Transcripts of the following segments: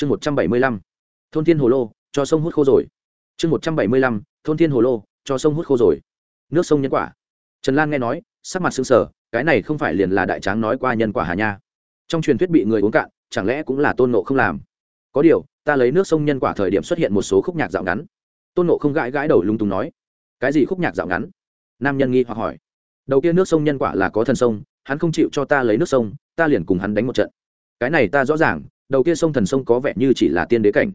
chương một trăm bảy mươi lăm, thôn thiên hồ lô, cho sông hút khô rồi. Chương một trăm bảy mươi lăm, thôn thiên hồ lô, cho sông hút khô rồi. Nước sông nhân quả. Trần lan nghe nói, sắc mặt xứng sở cái này không phải liền là đại tráng nói qua nhân quả hà nha. Trong truyền thuyết bị người uống cạn, chẳng lẽ cũng là tôn nộ không làm? Có điều, ta lấy nước sông nhân quả thời điểm xuất hiện một số khúc nhạc dạo ngắn. Tôn nộ không gãi gãi đầu lung tùng nói, cái gì khúc nhạc dạo ngắn? Nam nhân nghi hoặc hỏi. Đầu kia nước sông nhân quả là có thần sông, hắn không chịu cho ta lấy nước sông, ta liền cùng hắn đánh một trận. Cái này ta rõ ràng đầu kia sông thần sông có vẻ như chỉ là tiên đế cảnh.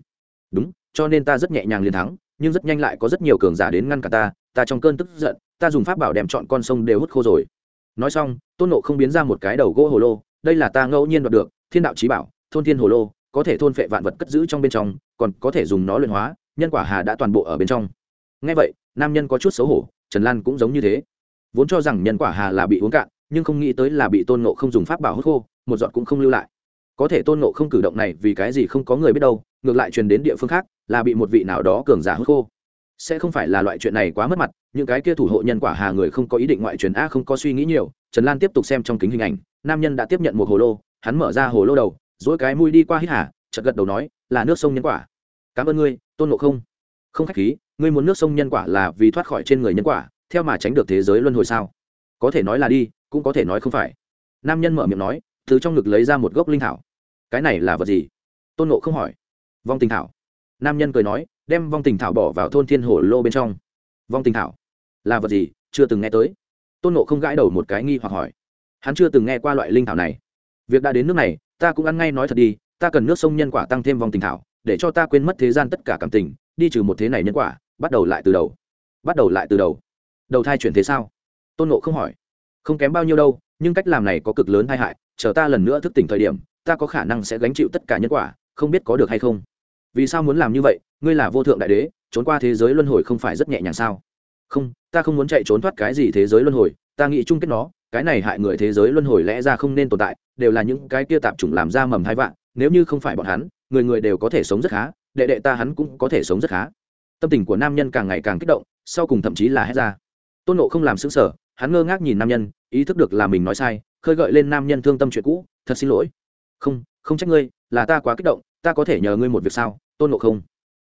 Đúng, cho nên ta rất nhẹ nhàng liền thắng, nhưng rất nhanh lại có rất nhiều cường giả đến ngăn cả ta ta trong cơn tức giận, ta dùng pháp bảo đem chọn con sông đều hút khô rồi. Nói xong, tôn nộ không biến ra một cái đầu gỗ hồ lô, đây là ta ngẫu nhiên đoạt được, thiên đạo trí bảo, thôn thiên hồ lô, có thể thôn phệ vạn vật cất giữ trong bên trong, còn có thể dùng nó luyện hóa, nhân quả hà đã toàn bộ ở bên trong. Ngay vậy, nam nhân có chút xấu hổ, trần lan cũng giống như thế. Vốn cho rằng nhân quả hà là bị uống cạn, nhưng không nghĩ tới là bị tôn nộ không dùng pháp bảo hút khô, một giọt cũng không lưu lại có thể tôn nộ không cử động này vì cái gì không có người biết đâu, ngược lại truyền đến địa phương khác, là bị một vị nào đó cường giả hút khô. Sẽ không phải là loại chuyện này quá mất mặt, những cái kia thủ hộ nhân quả hà người không có ý định ngoại truyền a không có suy nghĩ nhiều, trần lan tiếp tục xem trong kính hình ảnh, nam nhân đã tiếp nhận một hồ lô, hắn mở ra hồ lô đầu dỗi cái mùi đi qua hít hà, chợt gật đầu nói, là nước sông nhân quả. Cảm ơn ngươi, tôn nộ không. Không khách khí, ngươi muốn nước sông nhân quả là vì thoát khỏi trên người nhân quả, theo mà tránh được thế giới luân hồi sao? Có thể nói là đi, cũng có thể nói không phải. Nam nhân mở miệng nói từ trong ngực lấy ra một gốc linh thảo. Cái này là vật gì? Tôn nộ không hỏi. Vong tình thảo. Nam nhân cười nói, đem vong tình thảo bỏ vào thôn thiên hồ lô bên trong. Vong tình thảo. Là vật gì? Chưa từng nghe tới. Tôn nộ không gãi đầu một cái nghi hoặc hỏi. Hắn chưa từng nghe qua loại linh thảo này. Việc đã đến nước này, ta cũng ăn ngay nói thật đi, ta cần nước sông nhân quả tăng thêm vong tình thảo, để cho ta quên mất thế gian tất cả cảm tình, đi trừ một thế này nhân quả, bắt đầu lại từ đầu. Bắt đầu lại từ đầu. Đầu thai chuyển thế sao? Tôn nộ không hỏi. Không kém bao nhiêu đâu, nhưng cách làm này có cực lớn tai hại chờ ta lần nữa thức tỉnh thời điểm, ta có khả năng sẽ gánh chịu tất cả nhân quả, không biết có được hay không. Vì sao muốn làm như vậy? Ngươi là vô thượng đại đế, trốn qua thế giới luân hồi không phải rất nhẹ nhàng sao? Không, ta không muốn chạy trốn thoát cái gì thế giới luân hồi, ta nghĩ chung kết nó, cái này hại người thế giới luân hồi lẽ ra không nên tồn tại, đều là những cái kia tạp chủng làm ra mầm hai vạn, nếu như không phải bọn hắn, người người đều có thể sống rất khá, đệ đệ ta hắn cũng có thể sống rất khá. Tâm tình của nam nhân càng ngày càng kích động, sau cùng thậm chí là hét ra. Tôn nộ không làm xứng sở hắn ngơ ngác nhìn nam nhân, ý thức được là mình nói sai, khơi gợi lên nam nhân thương tâm chuyện cũ, thật xin lỗi. Không không trách ngươi, là ta quá kích động, ta có thể nhờ ngươi một việc sao, tôn ngộ không?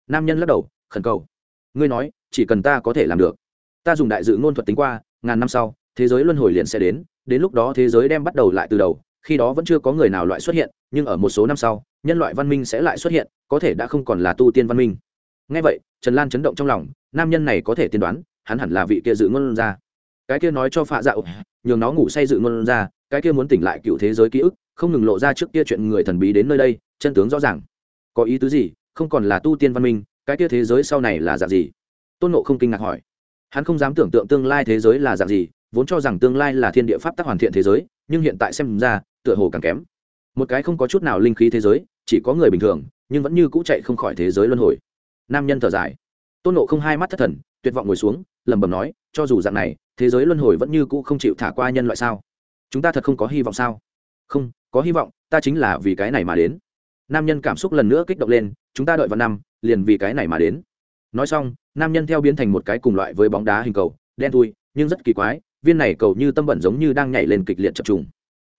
Nam nhân lắc đầu, khẩn cầu. Ngươi nói, chỉ cần ta có thể làm được. Ta dùng đại dự ngôn thuật tính qua, ngàn năm sau, thế giới luân hồi liền sẽ đến đến lúc đó thế giới đem bắt đầu lại từ đầu, khi đó vẫn chưa có người nào loại xuất hiện, nhưng ở một số năm sau, nhân loại văn minh sẽ lại xuất hiện, có thể đã không còn là tu tiên văn minh. Ngay vậy, trần lan chấn động trong lòng, nam nhân này có thể tiên đoán, hắn hẳn là vị kia dự ngôn ra cái kia nói cho phạ dạo nhường nó ngủ say dự ngôn ra, cái kia muốn tỉnh lại cựu thế giới ký ức, không ngừng lộ ra trước kia chuyện người thần bí đến nơi đây, chân tướng rõ ràng. Có ý tứ gì? Không còn là tu tiên văn minh, cái kia thế giới sau này là dạng gì? Tôn nộ không kinh ngạc hỏi. Hắn không dám tưởng tượng tương lai thế giới là dạng gì, vốn cho rằng tương lai là thiên địa pháp tắc hoàn thiện thế giới, nhưng hiện tại xem ra, tựa hồ càng kém. Một cái không có chút nào linh khí thế giới, chỉ có người bình thường, nhưng vẫn như cũ chạy không khỏi thế giới luân hồi. Nam nhân thở dài. Tôn nộ không hai mắt thất thần, tuyệt vọng ngồi xuống, lẩm bẩm nói, cho dù dạng này thế giới luân hồi vẫn như cũ không chịu thả qua nhân loại sao? Chúng ta thật không có hy vọng sao? Không, có hy vọng, ta chính là vì cái này mà đến. Nam nhân cảm xúc lần nữa kích động lên, chúng ta đợi vào năm, liền vì cái này mà đến. Nói xong, nam nhân theo biến thành một cái cùng loại với bóng đá hình cầu, đen thui, nhưng rất kỳ quái, viên này cầu như tâm bẩn giống như đang nhảy lên kịch liệt chập trùng.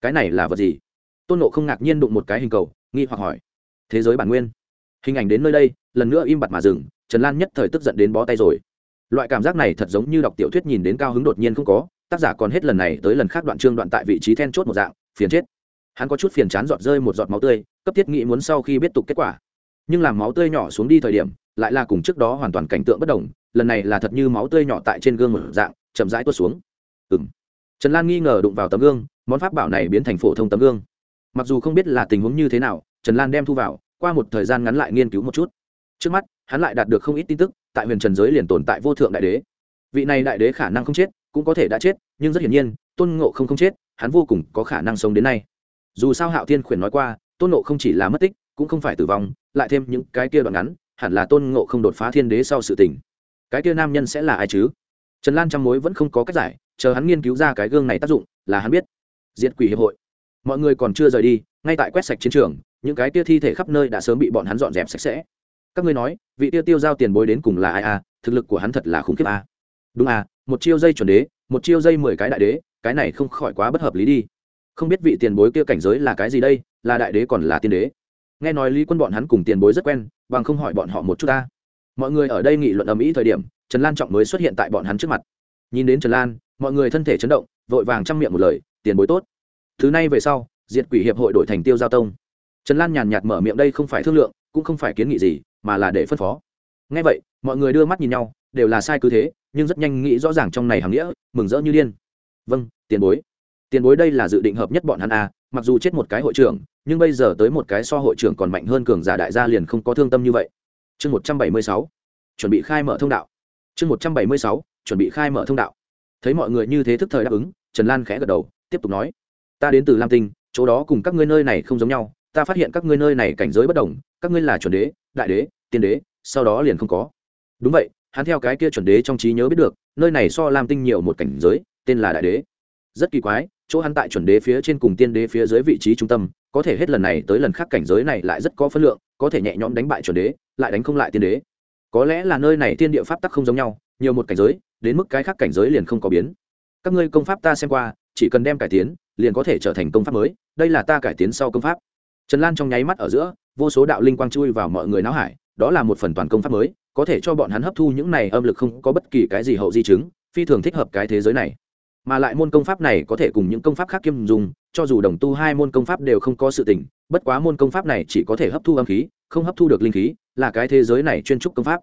Cái này là vật gì? Tôn nộ không ngạc nhiên đụng một cái hình cầu, nghi hoặc hỏi. Thế giới bản nguyên. Hình ảnh đến nơi đây, lần nữa im bặt mà dừng, trần lan nhất thời tức giận đến bó tay rồi loại cảm giác này thật giống như đọc tiểu thuyết nhìn đến cao hứng đột nhiên không có, tác giả còn hết lần này tới lần khác đoạn chương đoạn tại vị trí then chốt một dạng, phiền chết. Hắn có chút phiền chán giọt rơi một giọt máu tươi, cấp thiết nghĩ muốn sau khi biết tục kết quả. Nhưng làm máu tươi nhỏ xuống đi thời điểm, lại là cùng trước đó hoàn toàn cảnh tượng bất đồng, lần này là thật như máu tươi nhỏ tại trên gương một dạng, chậm rãi tuốt xuống. Ừ m trần lan nghi ngờ đụng vào tấm gương, món pháp bảo này biến thành phổ thông tấm gương. Mặc dù không biết là tình huống như thế nào, trần lan đem thu vào, qua một thời gian ngắn lại nghiên cứu một chút. Trước mắt, hắn lại đạt được không ít tin tức tại huyền trần giới liền tồn tại vô thượng đại đế. Vị này đại đế khả năng không chết, cũng có thể đã chết, nhưng rất hiển nhiên, tôn ngộ không không chết, hắn vô cùng có khả năng sống đến nay. Dù sao hạo thiên khuyển nói qua, tôn ngộ không chỉ là mất tích, cũng không phải tử vong, lại thêm những cái kia đoạn ngắn, hẳn là tôn ngộ không đột phá thiên đế sau sự tình. Cái kia nam nhân sẽ là ai chứ? Trần lan trăm mối vẫn không có cách giải, chờ hắn nghiên cứu ra cái gương này tác dụng, là hắn biết. Diệt quỷ hiệp hội. Mọi người còn chưa rời đi, ngay tại quét sạch chiến trường, những cái kia thi thể khắp nơi đã sớm bị bọn hắn dọn dẹp sạch sẽ các ngươi nói, vị tiêu tiêu giao tiền bối đến cùng là ai à? Thực lực của hắn thật là khủng khiếp à? Đúng à một chiêu dây chuẩn đế, một chiêu dây mười cái đại đế, cái này không khỏi quá bất hợp lý đi. Không biết vị tiền bối kia cảnh giới là cái gì đây, là đại đế còn là tiên đế? Nghe nói lý quân bọn hắn cùng tiền bối rất quen, bằng không hỏi bọn họ một chút ta. Mọi người ở đây nghị luận ầm ĩ thời điểm, trần lan trọng mới xuất hiện tại bọn hắn trước mặt. Nhìn đến trần lan, mọi người thân thể chấn động, vội vàng chăm miệng một lời, tiền bối tốt. Thứ này về sau, diệt quỷ hiệp hội đổi thành tiêu giao tông. Trần lan nhàn nhạt mở miệng, đây không phải thương lượng, cũng không phải kiến nghị gì mà là để phân phó. Ngay vậy, mọi người đưa mắt nhìn nhau, đều là sai cứ thế, nhưng rất nhanh nghĩ rõ ràng trong này hàng nghĩa, mừng rỡ như điên. Vâng tiền bối. Tiền bối đây là dự định hợp nhất bọn hắn à mặc dù chết một cái hội trưởng, nhưng bây giờ tới một cái so hội trưởng còn mạnh hơn cường giả đại gia liền không có thương tâm như vậy. Chương một trăm bảy mươi sáu, chuẩn bị khai mở thông đạo. Chương một trăm bảy mươi sáu, chuẩn bị khai mở thông đạo. Thấy mọi người như thế thức thời đáp ứng, trần lan khẽ gật đầu, tiếp tục nói. Ta đến từ lam tinh, chỗ đó cùng các ngươi nơi này không giống nhau, ta phát hiện các ngươi nơi này cảnh giới bất đồng, các ngươi là chuẩn đế, đại đế tiên đế, sau đó liền không có. Đúng vậy, hắn theo cái kia chuẩn đế trong trí nhớ biết được, nơi này so lam tinh nhiều một cảnh giới, tên là đại đế. Rất kỳ quái, chỗ hắn tại chuẩn đế phía trên cùng tiên đế phía dưới vị trí trung tâm, có thể hết lần này tới lần khác cảnh giới này lại rất có phân lượng, có thể nhẹ nhõm đánh bại chuẩn đế, lại đánh không lại tiên đế. Có lẽ là nơi này tiên địa pháp tắc không giống nhau, nhiều một cảnh giới, đến mức cái khác cảnh giới liền không có biến. Các ngươi công pháp ta xem qua, chỉ cần đem cải tiến, liền có thể trở thành công pháp mới, đây là ta cải tiến sau công pháp. Trần lan trong nháy mắt ở giữa, vô số đạo linh quang chui vào mọi người não hải đó là một phần toàn công pháp mới, có thể cho bọn hắn hấp thu những này âm lực không có bất kỳ cái gì hậu di chứng, phi thường thích hợp cái thế giới này. Mà lại môn công pháp này có thể cùng những công pháp khác kiêm dùng, cho dù đồng tu hai môn công pháp đều không có sự tình, bất quá môn công pháp này chỉ có thể hấp thu âm khí, không hấp thu được linh khí, là cái thế giới này chuyên trúc công pháp.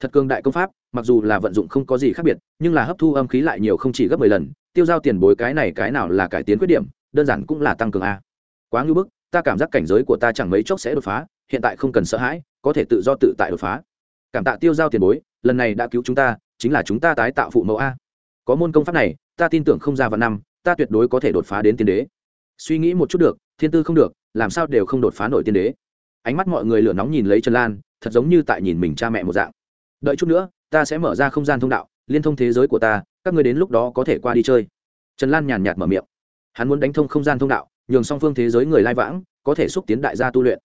Thật cường đại công pháp, mặc dù là vận dụng không có gì khác biệt, nhưng là hấp thu âm khí lại nhiều không chỉ gấp mười lần, tiêu giao tiền bối cái này cái nào là cải tiến khuyết điểm, đơn giản cũng là tăng cường a. Quá ngưỡng bức, ta cảm giác cảnh giới của ta chẳng mấy chốc sẽ đột phá, hiện tại không cần sợ hãi có thể tự do tự tại đột phá. Cảm tạ tiêu giao tiền bối, lần này đã cứu chúng ta, chính là chúng ta tái tạo phụ mẫu a. Có môn công pháp này, ta tin tưởng không ra vào năm, ta tuyệt đối có thể đột phá đến tiên đế. Suy nghĩ một chút được, thiên tư không được, làm sao đều không đột phá nổi tiên đế. Ánh mắt mọi người lửa nóng nhìn lấy trần lan, thật giống như tại nhìn mình cha mẹ một dạng. Đợi chút nữa, ta sẽ mở ra không gian thông đạo, liên thông thế giới của ta, các người đến lúc đó có thể qua đi chơi. Trần lan nhàn nhạt mở miệng. Hắn muốn đánh thông không gian thông đạo, nhường song phương thế giới người lai vãng, có thể xúc tiến đại gia tu luyện.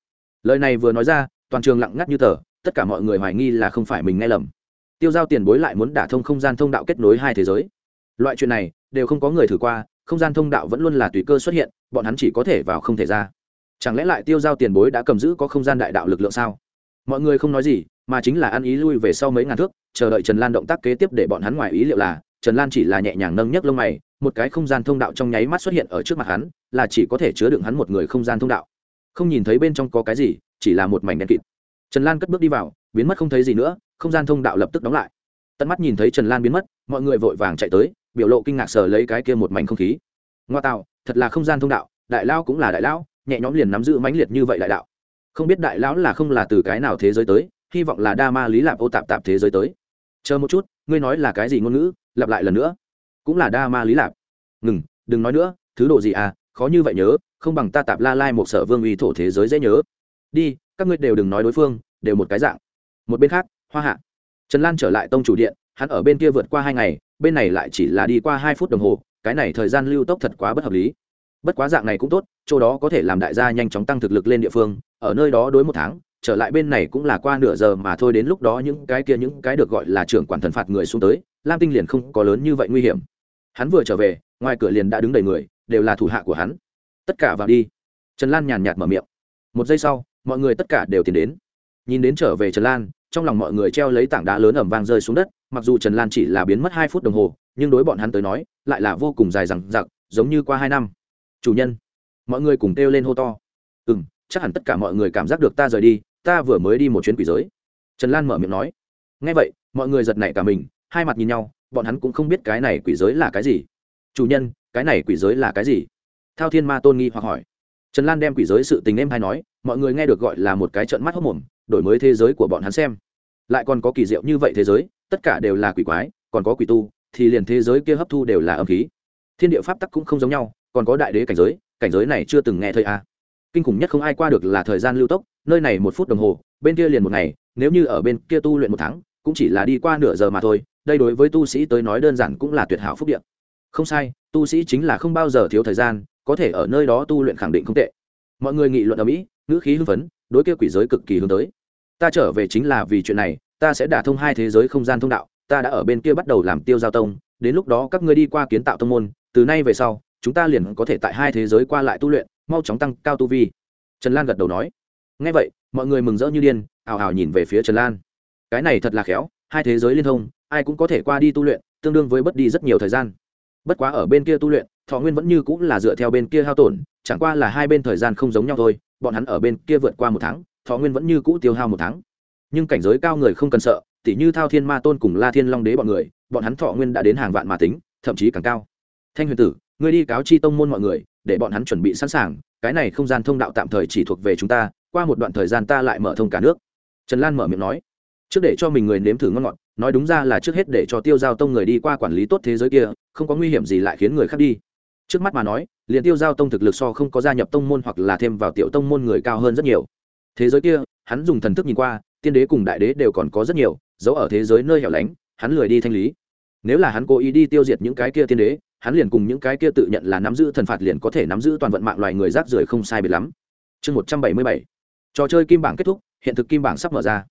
Lời này vừa nói ra toàn trường lặng ngắt như tờ, tất cả mọi người hoài nghi là không phải mình nghe lầm. Tiêu giao tiền bối lại muốn đả thông không gian thông đạo kết nối hai thế giới. Loại chuyện này, đều không có người thử qua, không gian thông đạo vẫn luôn là tùy cơ xuất hiện, bọn hắn chỉ có thể vào không thể ra. Chẳng lẽ lại tiêu giao tiền bối đã cầm giữ có không gian đại đạo lực lượng sao? Mọi người không nói gì, mà chính là ăn ý lui về sau mấy ngàn thước, chờ đợi trần lan động tác kế tiếp để bọn hắn ngoài ý liệu là, trần lan chỉ là nhẹ nhàng nâng nhấc lông mày, một cái không gian thông đạo trong nháy mắt xuất hiện ở trước mặt hắn, là chỉ có thể chứa đựng hắn một người không gian thông đạo. Không nhìn thấy bên trong có cái gì chỉ là một mảnh đen kịt. Trần lan cất bước đi vào, biến mất không thấy gì nữa, không gian thông đạo lập tức đóng lại. Tận mắt nhìn thấy trần lan biến mất, mọi người vội vàng chạy tới, biểu lộ kinh ngạc sờ lấy cái kia một mảnh không khí. Ngoa tạo, thật là không gian thông đạo, đại lao cũng là đại lão nhẹ nhõm liền nắm giữ mãnh liệt như vậy đại đạo. Không biết đại lão là không là từ cái nào thế giới tới, hy vọng là đa ma lý lạp ô tạp tạp thế giới tới. Chờ một chút, ngươi nói là cái gì ngôn ngữ, lặp lại lần nữa. Cũng là đa ma lý lạp. Ngừng, đừng nói nữa, thứ độ gì à khó như vậy nhớ, không bằng ta tạp la lai một sở vương uy thổ thế giới dễ nhớ đi, các ngươi đều đừng nói đối phương, đều một cái dạng. Một bên khác, hoa hạ. Trần lan trở lại tông chủ điện, hắn ở bên kia vượt qua hai ngày, bên này lại chỉ là đi qua hai phút đồng hồ, cái này thời gian lưu tốc thật quá bất hợp lý. Bất quá dạng này cũng tốt, chỗ đó có thể làm đại gia nhanh chóng tăng thực lực lên địa phương, ở nơi đó đối một tháng, trở lại bên này cũng là qua nửa giờ mà thôi, đến lúc đó những cái kia những cái được gọi là trưởng quản thần phạt người xuống tới, lam tinh liền không có lớn như vậy nguy hiểm. Hắn vừa trở về, ngoài cửa liền đã đứng đầy người, đều là thủ hạ của hắn. Tất cả vào đi. Trần lan nhàn nhạt mở miệng. Một giây sau mọi người tất cả đều tiến đến. Nhìn đến trở về trần lan, trong lòng mọi người treo lấy tảng đá lớn ẩm vang rơi xuống đất, mặc dù trần lan chỉ là biến mất hai phút đồng hồ, nhưng đối bọn hắn tới nói, lại là vô cùng dài dằng dặc, giống như qua hai năm. Chủ nhân. Mọi người cùng kêu lên hô to. Ừ m chắc hẳn tất cả mọi người cảm giác được ta rời đi, ta vừa mới đi một chuyến quỷ giới. Trần lan mở miệng nói. Ngay vậy, mọi người giật nảy cả mình, hai mặt nhìn nhau, bọn hắn cũng không biết cái này quỷ giới là cái gì. Chủ nhân, cái này quỷ giới là cái gì? Thao thiên ma tôn nghi hoặc hỏi trần lan đem quỷ giới sự tình em hay nói, mọi người nghe được gọi là một cái trận mắt hốc mồm, đổi mới thế giới của bọn hắn xem. Lại còn có kỳ diệu như vậy thế giới, tất cả đều là quỷ quái, còn có quỷ tu, thì liền thế giới kia hấp thu đều là âm khí. Thiên địa pháp tắc cũng không giống nhau, còn có đại đế cảnh giới cảnh giới này chưa từng nghe thấy a à. kinh khủng nhất không ai qua được là thời gian lưu tốc, nơi này một phút đồng hồ, bên kia liền một ngày, nếu như ở bên kia tu luyện một tháng, cũng chỉ là đi qua nửa giờ mà thôi, đây đối với tu sĩ tới nói đơn giản cũng là tuyệt hảo phúc điện không sai, tu sĩ chính là không bao giờ thiếu thời gian có thể ở nơi đó tu luyện khẳng định không tệ. Mọi người nghị luận ở mỹ, ngữ khí hưng phấn, đối kia quỷ giới cực kỳ hướng tới. Ta trở về chính là vì chuyện này, ta sẽ đả thông hai thế giới không gian thông đạo, ta đã ở bên kia bắt đầu làm tiêu giao tông, đến lúc đó các ngươi đi qua kiến tạo tông môn, từ nay về sau, chúng ta liền có thể tại hai thế giới qua lại tu luyện, mau chóng tăng cao tu vi. Trần lan gật đầu nói. Ngay vậy, mọi người mừng rỡ như điên, ào ào nhìn về phía trần lan. Cái này thật là khéo, hai thế giới liên thông, ai cũng có thể qua đi tu luyện, tương đương với bất đi rất nhiều thời gian bất quá ở bên kia tu luyện, thọ nguyên vẫn như cũng là dựa theo bên kia hao tổn, chẳng qua là hai bên thời gian không giống nhau thôi, bọn hắn ở bên kia vượt qua một tháng, thọ nguyên vẫn như cũ tiêu hao một tháng. Nhưng cảnh giới cao người không cần sợ, tỉ như thao thiên ma tôn cùng la thiên long đế bọn người, bọn hắn thọ nguyên đã đến hàng vạn mà tính, thậm chí càng cao. Thanh huyền tử, ngươi đi cáo chi tông môn mọi người, để bọn hắn chuẩn bị sẵn sàng, cái này không gian thông đạo tạm thời chỉ thuộc về chúng ta, qua một đoạn thời gian ta lại mở thông cả nước. Trần lan mở miệng nói trước để cho mình người nếm thử ngon ngọt, nói đúng ra là trước hết để cho tiêu giao tông người đi qua quản lý tốt thế giới kia, không có nguy hiểm gì lại khiến người khác đi. Trước mắt mà nói, liền tiêu giao tông thực lực so không có gia nhập tông môn hoặc là thêm vào tiểu tông môn người cao hơn rất nhiều. Thế giới kia, hắn dùng thần thức nhìn qua, tiên đế cùng đại đế đều còn có rất nhiều, giấu ở thế giới nơi hẻo lánh, hắn lười đi thanh lý. Nếu là hắn cố ý đi tiêu diệt những cái kia tiên đế, hắn liền cùng những cái kia tự nhận là nắm giữ thần phạt liền có thể nắm giữ toàn vận mạng loài người rác rưởi không sai biệt lắm. Chương một trăm bảy mươi bảy. Trò chơi kim bảng kết thúc, hiện thực kim bảng sắp mở ra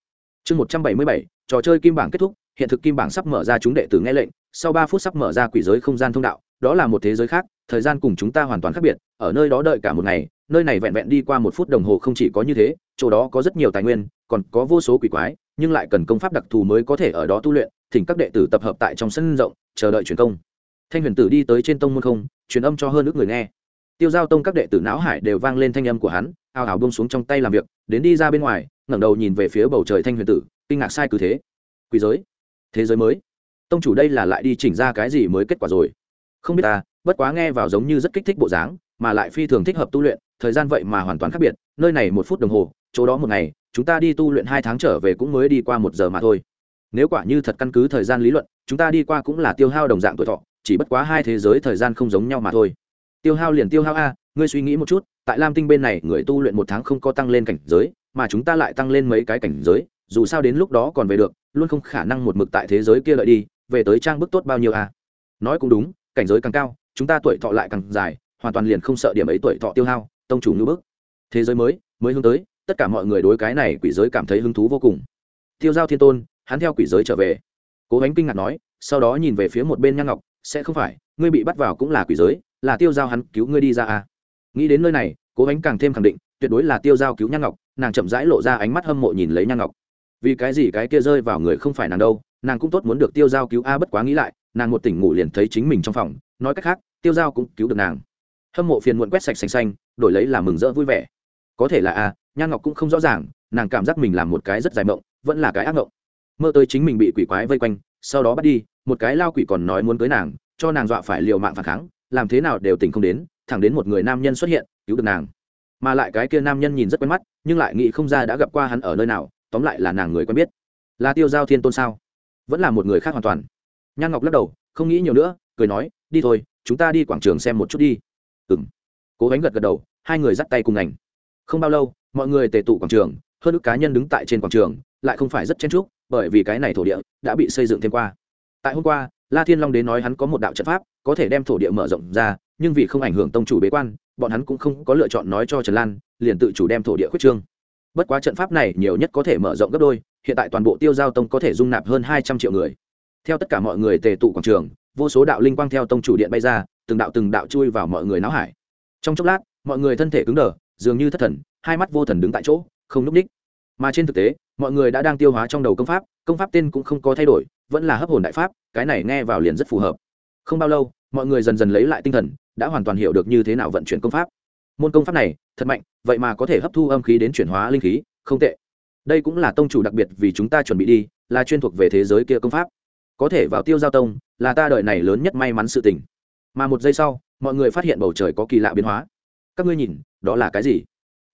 chương một trăm bảy mươi bảy, trò chơi kim bảng kết thúc, hiện thực kim bảng sắp mở ra chúng đệ tử nghe lệnh, sau ba phút sắp mở ra quỷ giới không gian thông đạo, đó là một thế giới khác, thời gian cùng chúng ta hoàn toàn khác biệt, ở nơi đó đợi cả một ngày, nơi này vẹn vẹn đi qua một phút đồng hồ không chỉ có như thế, chỗ đó có rất nhiều tài nguyên, còn có vô số quỷ quái, nhưng lại cần công pháp đặc thù mới có thể ở đó tu luyện, thỉnh các đệ tử tập hợp tại trong sân rộng, chờ đợi truyền công. Thanh huyền tử đi tới trên tông môn không, truyền âm cho hơn ước người nghe. Tiêu giao tông các đệ tử não hải đều vang lên thanh âm của hắn ao ào bông xuống trong tay làm việc, đến đi ra bên ngoài, ngẩng đầu nhìn về phía bầu trời thanh huyền tử, kinh ngạc sai cứ thế. Quỷ giới? Thế giới mới? Tông chủ đây là lại đi chỉnh ra cái gì mới kết quả rồi? Không biết ta, bất quá nghe vào giống như rất kích thích bộ dáng, mà lại phi thường thích hợp tu luyện, thời gian vậy mà hoàn toàn khác biệt, nơi này một phút đồng hồ, chỗ đó một ngày, chúng ta đi tu luyện hai tháng trở về cũng mới đi qua một giờ mà thôi. Nếu quả như thật căn cứ thời gian lý luận, chúng ta đi qua cũng là tiêu hao đồng dạng tuổi thọ, chỉ bất quá hai thế giới thời gian không giống nhau mà thôi. Tiêu hao liền tiêu hao a ngươi suy nghĩ một chút, tại lam tinh bên này, người tu luyện một tháng không có tăng lên cảnh giới, mà chúng ta lại tăng lên mấy cái cảnh giới, dù sao đến lúc đó còn về được, luôn không khả năng một mực tại thế giới kia lợi đi, về tới trang bức tốt bao nhiêu à? nói cũng đúng, cảnh giới càng cao, chúng ta tuổi thọ lại càng dài, hoàn toàn liền không sợ điểm ấy tuổi thọ tiêu hao, tông chủ ngữ bức thế giới mới mới hướng tới, tất cả mọi người đối cái này quỷ giới cảm thấy hứng thú vô cùng tiêu giao thiên tôn, hắn theo quỷ giới trở về cố gánh kinh ngạc nói, sau đó nhìn về phía một bên nhan ngọc, sẽ không phải, ngươi bị bắt vào cũng là quỷ giới, là tiêu giao hắn cứu ngươi đi ra à nghĩ đến nơi này, cố gắng càng thêm khẳng định, tuyệt đối là tiêu giao cứu nhan ngọc, nàng chậm rãi lộ ra ánh mắt hâm mộ nhìn lấy nhan ngọc. Vì cái gì cái kia rơi vào người không phải nàng đâu, nàng cũng tốt muốn được tiêu giao cứu a bất quá nghĩ lại, nàng một tỉnh ngủ liền thấy chính mình trong phòng, nói cách khác, tiêu giao cũng cứu được nàng. Hâm mộ phiền muộn quét sạch xanh xanh, đổi lấy là mừng rỡ vui vẻ. Có thể là a nhan ngọc cũng không rõ ràng, nàng cảm giác mình làm một cái rất dài mộng, vẫn là cái ác mộng. Mơ tới chính mình bị quỷ quái vây quanh, sau đó bắt đi, một cái lao quỷ còn nói muốn cưới nàng, cho nàng dọa phải liều mạng phản kháng, làm thế nào đều tỉnh không đến thẳng đến một người nam nhân xuất hiện, cứu được nàng. Mà lại cái kia nam nhân nhìn rất quen mắt, nhưng lại nghĩ không ra đã gặp qua hắn ở nơi nào, tóm lại là nàng người quen biết. Là tiêu giao thiên tôn sao? Vẫn là một người khác hoàn toàn. Nhan ngọc lắc đầu, không nghĩ nhiều nữa, cười nói, đi thôi, chúng ta đi quảng trường xem một chút đi. Ừng cố gánh gật gật đầu, hai người dắt tay cùng ngành. Không bao lâu, mọi người tề tụ quảng trường, hơn ước cá nhân đứng tại trên quảng trường, lại không phải rất chen trúc bởi vì cái này thổ địa đã bị xây dựng thêm qua. Tại hôm qua, la thiên long đến nói hắn có một đạo trận pháp, có thể đem thổ địa mở rộng ra nhưng vì không ảnh hưởng tông chủ bế quan, bọn hắn cũng không có lựa chọn nói cho trần lan, liền tự chủ đem thổ địa khuyết trương. Bất quá trận pháp này nhiều nhất có thể mở rộng gấp đôi, hiện tại toàn bộ tiêu giao tông có thể dung nạp hơn hai trăm triệu người. Theo tất cả mọi người tề tụ quảng trường, vô số đạo linh quang theo tông chủ điện bay ra, từng đạo từng đạo chui vào mọi người náo hải. Trong chốc lát, mọi người thân thể cứng đờ, dường như thất thần, hai mắt vô thần đứng tại chỗ, không núp ních. Mà trên thực tế, mọi người đã đang tiêu hóa trong đầu công pháp công pháp tên cũng không có thay đổi, vẫn là hấp hồn đại pháp, cái này nghe vào liền rất phù hợp. Không bao lâu, mọi người dần dần lấy lại tinh thần đã hoàn toàn hiểu được như thế nào vận chuyển công pháp. Môn công pháp này, thật mạnh, vậy mà có thể hấp thu âm khí đến chuyển hóa linh khí, không tệ. Đây cũng là tông chủ đặc biệt vì chúng ta chuẩn bị đi, là chuyên thuộc về thế giới kia công pháp. Có thể vào tiêu giao tông, là ta đợi này lớn nhất may mắn sự tình. Mà một giây sau, mọi người phát hiện bầu trời có kỳ lạ biến hóa. Các ngươi nhìn, đó là cái gì?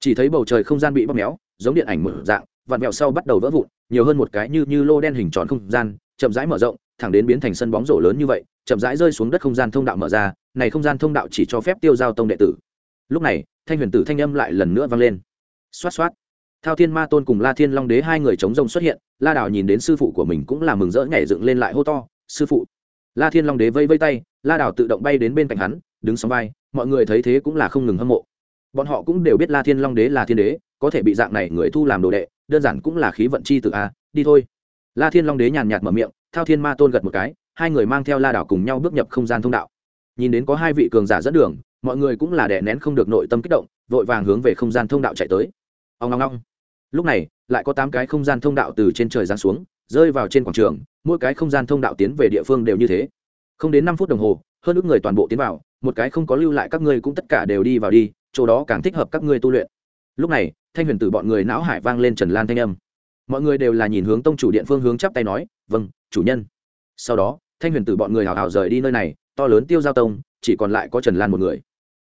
Chỉ thấy bầu trời không gian bị bóp méo, giống điện ảnh mở dạng, vặn vẹo sau bắt đầu vỡ vụn, nhiều hơn một cái như như lô đen hình tròn không gian, chậm rãi mở rộng, thẳng đến biến thành sân bóng rổ lớn như vậy, chậm rãi rơi xuống đất không gian thông đạo mở ra này không gian thông đạo chỉ cho phép tiêu giao tông đệ tử. Lúc này, thanh huyền tử thanh âm lại lần nữa vang lên. Xoát xoát. Thao thiên ma tôn cùng la thiên long đế hai người chống rông xuất hiện, la đào nhìn đến sư phụ của mình cũng là mừng rỡ nhảy dựng lên lại hô to, sư phụ. La thiên long đế vây vây tay, la đào tự động bay đến bên cạnh hắn, đứng sóng vai, mọi người thấy thế cũng là không ngừng hâm mộ. Bọn họ cũng đều biết la thiên long đế là thiên đế, có thể bị dạng này người thu làm đồ đệ, đơn giản cũng là khí vận chi từ a, đi thôi. La thiên long đế nhàn nhạt mở miệng, thao thiên ma tôn gật một cái, hai người mang theo la đảo cùng nhau bước nhập không gian thông đạo nhìn đến có hai vị cường giả dẫn đường, mọi người cũng là đè nén không được nội tâm kích động, vội vàng hướng về không gian thông đạo chạy tới. Ông ngong ngong lúc này, lại có tám cái không gian thông đạo từ trên trời giáng xuống, rơi vào trên quảng trường, mỗi cái không gian thông đạo tiến về địa phương đều như thế. Không đến năm phút đồng hồ, hơn ước người toàn bộ tiến vào, một cái không có lưu lại các ngươi cũng tất cả đều đi vào đi, chỗ đó càng thích hợp các ngươi tu luyện. Lúc này, thanh huyền tử bọn người não hải vang lên trần lan thanh âm. Mọi người đều là nhìn hướng tông chủ điện phương hướng chắp tay nói vâng chủ nhân. Sau đó, thanh huyền tử bọn người hào hào rời đi nơi này to lớn tiêu giao tông, chỉ còn lại có trần lan một người.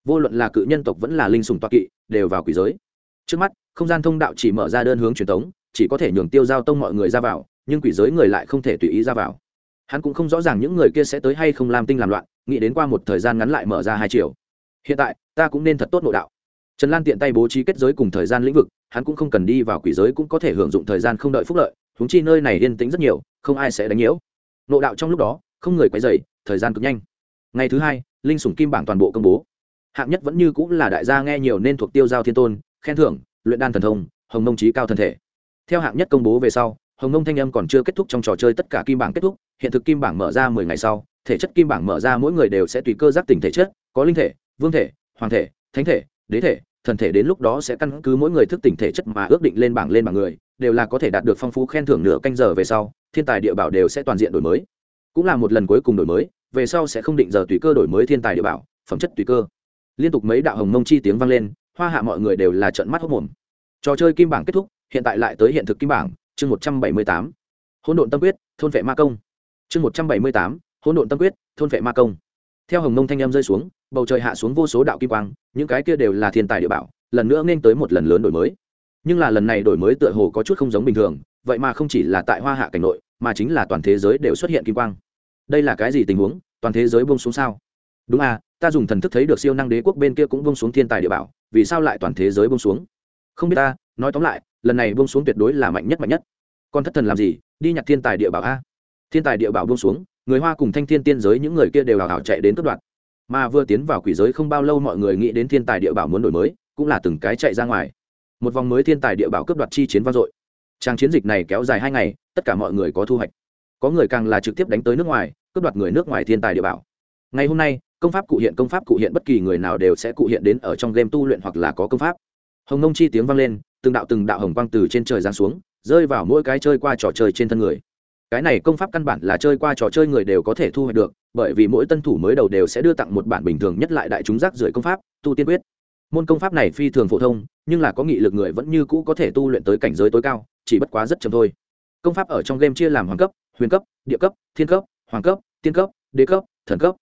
Vô luận là cự nhân tộc vẫn là linh sùng toa kỵ, đều vào quỷ giới. Trước mắt, không gian thông đạo chỉ mở ra đơn hướng truyền thống chỉ có thể nhường tiêu giao tông mọi người ra vào, nhưng quỷ giới người lại không thể tùy ý ra vào. Hắn cũng không rõ ràng những người kia sẽ tới hay không làm tinh làm loạn, nghĩ đến qua một thời gian ngắn lại mở ra hai chiều. Hiện tại, ta cũng nên thật tốt nội đạo. Trần lan tiện tay bố trí kết giới cùng thời gian lĩnh vực, hắn cũng không cần đi vào quỷ giới cũng có thể hưởng dụng thời gian không đợi phúc lợi húng chi nơi này yên tĩnh rất nhiều, không ai sẽ đánh nhiễu. Nội đạo trong lúc đó, không người quay dày thời gian cực nhanh ngày thứ hai, linh sủng kim bảng toàn bộ công bố. Hạng nhất vẫn như cũng là đại gia nghe nhiều nên thuộc tiêu giao thiên tôn, khen thưởng, luyện đan thần thông, hồng nông trí cao thân thể. Theo hạng nhất công bố về sau, hồng nông thanh âm còn chưa kết thúc trong trò chơi tất cả kim bảng kết thúc, hiện thực kim bảng mở ra mười ngày sau, thể chất kim bảng mở ra mỗi người đều sẽ tùy cơ giác tỉnh thể chất, có linh thể, vương thể, hoàng thể, thánh thể, đế thể, thần thể đến lúc đó sẽ căn cứ mỗi người thức tỉnh thể chất mà ước định lên bảng lên bảng người, đều là có thể đạt được phong phú khen thưởng nửa canh giờ về sau, thiên tài địa bảo đều sẽ toàn diện đổi mới. Cũng là một lần cuối cùng đổi mới về sau sẽ không định giờ tùy cơ đổi mới thiên tài địa bảo, phẩm chất tùy cơ. Liên tục mấy đạo hồng mông chi tiếng vang lên, hoa hạ mọi người đều là trận mắt hốc mồm. Trò chơi kim bảng kết thúc, hiện tại lại tới hiện thực kim bảng, chương một trăm bảy mươi tám. Hỗn độn tâm quyết, thôn vệ ma công. Chương một trăm bảy mươi tám, hỗn độn tâm quyết, thôn vệ ma công. Theo hồng mông thanh em rơi xuống, bầu trời hạ xuống vô số đạo kim quang, những cái kia đều là thiên tài địa bảo, lần nữa nên tới một lần lớn đổi mới. Nhưng là lần này đổi mới tựa hồ có chút không giống bình thường, vậy mà không chỉ là tại hoa hạ cảnh nội, mà chính là toàn thế giới đều xuất hiện kim quang đây là cái gì tình huống, toàn thế giới bông xuống sao? Đúng à ta dùng thần thức thấy được siêu năng đế quốc bên kia cũng bông xuống thiên tài địa bảo, vì sao lại toàn thế giới bông xuống? Không biết ta, nói tóm lại, lần này bông xuống tuyệt đối là mạnh nhất mạnh nhất. Con thất thần làm gì, đi nhặt thiên tài địa bảo a. Thiên tài địa bảo bông xuống, người hoa cùng thanh thiên tiên giới những người kia đều hào hào chạy đến cướp đoạn mà vừa tiến vào quỷ giới không bao lâu mọi người nghĩ đến thiên tài địa bảo muốn đổi mới, cũng là từng cái chạy ra ngoài. Một vòng mới thiên tài địa bảo cướp đoạt chi chiến vang dội. Trang chiến dịch này kéo dài hai ngày, tất cả mọi người có thu hoạch. Có người càng là trực tiếp đánh tới nước ngoài cướp đoạt người nước ngoài thiên tài địa bảo. Ngày hôm nay, công pháp cụ hiện, công pháp cụ hiện bất kỳ người nào đều sẽ cụ hiện đến ở trong game tu luyện hoặc là có công pháp. Hồng nông chi tiếng vang lên, từng đạo từng đạo hồng quang từ trên trời giáng xuống, rơi vào mỗi cái chơi qua trò chơi trên thân người. Cái này công pháp căn bản là chơi qua trò chơi người đều có thể thu hoạch được, bởi vì mỗi tân thủ mới đầu đều sẽ đưa tặng một bản bình thường nhất lại đại chúng rác rưởi công pháp, tu tiên quyết. Môn công pháp này phi thường phổ thông, nhưng là có nghị lực người vẫn như cũ có thể tu luyện tới cảnh giới tối cao, chỉ bất quá rất chậm thôi. Công pháp ở trong game chia làm hoàng cấp, huyền cấp, địa cấp, thiên cấp hoàng cấp, tiên cấp, đế cấp, thần cấp.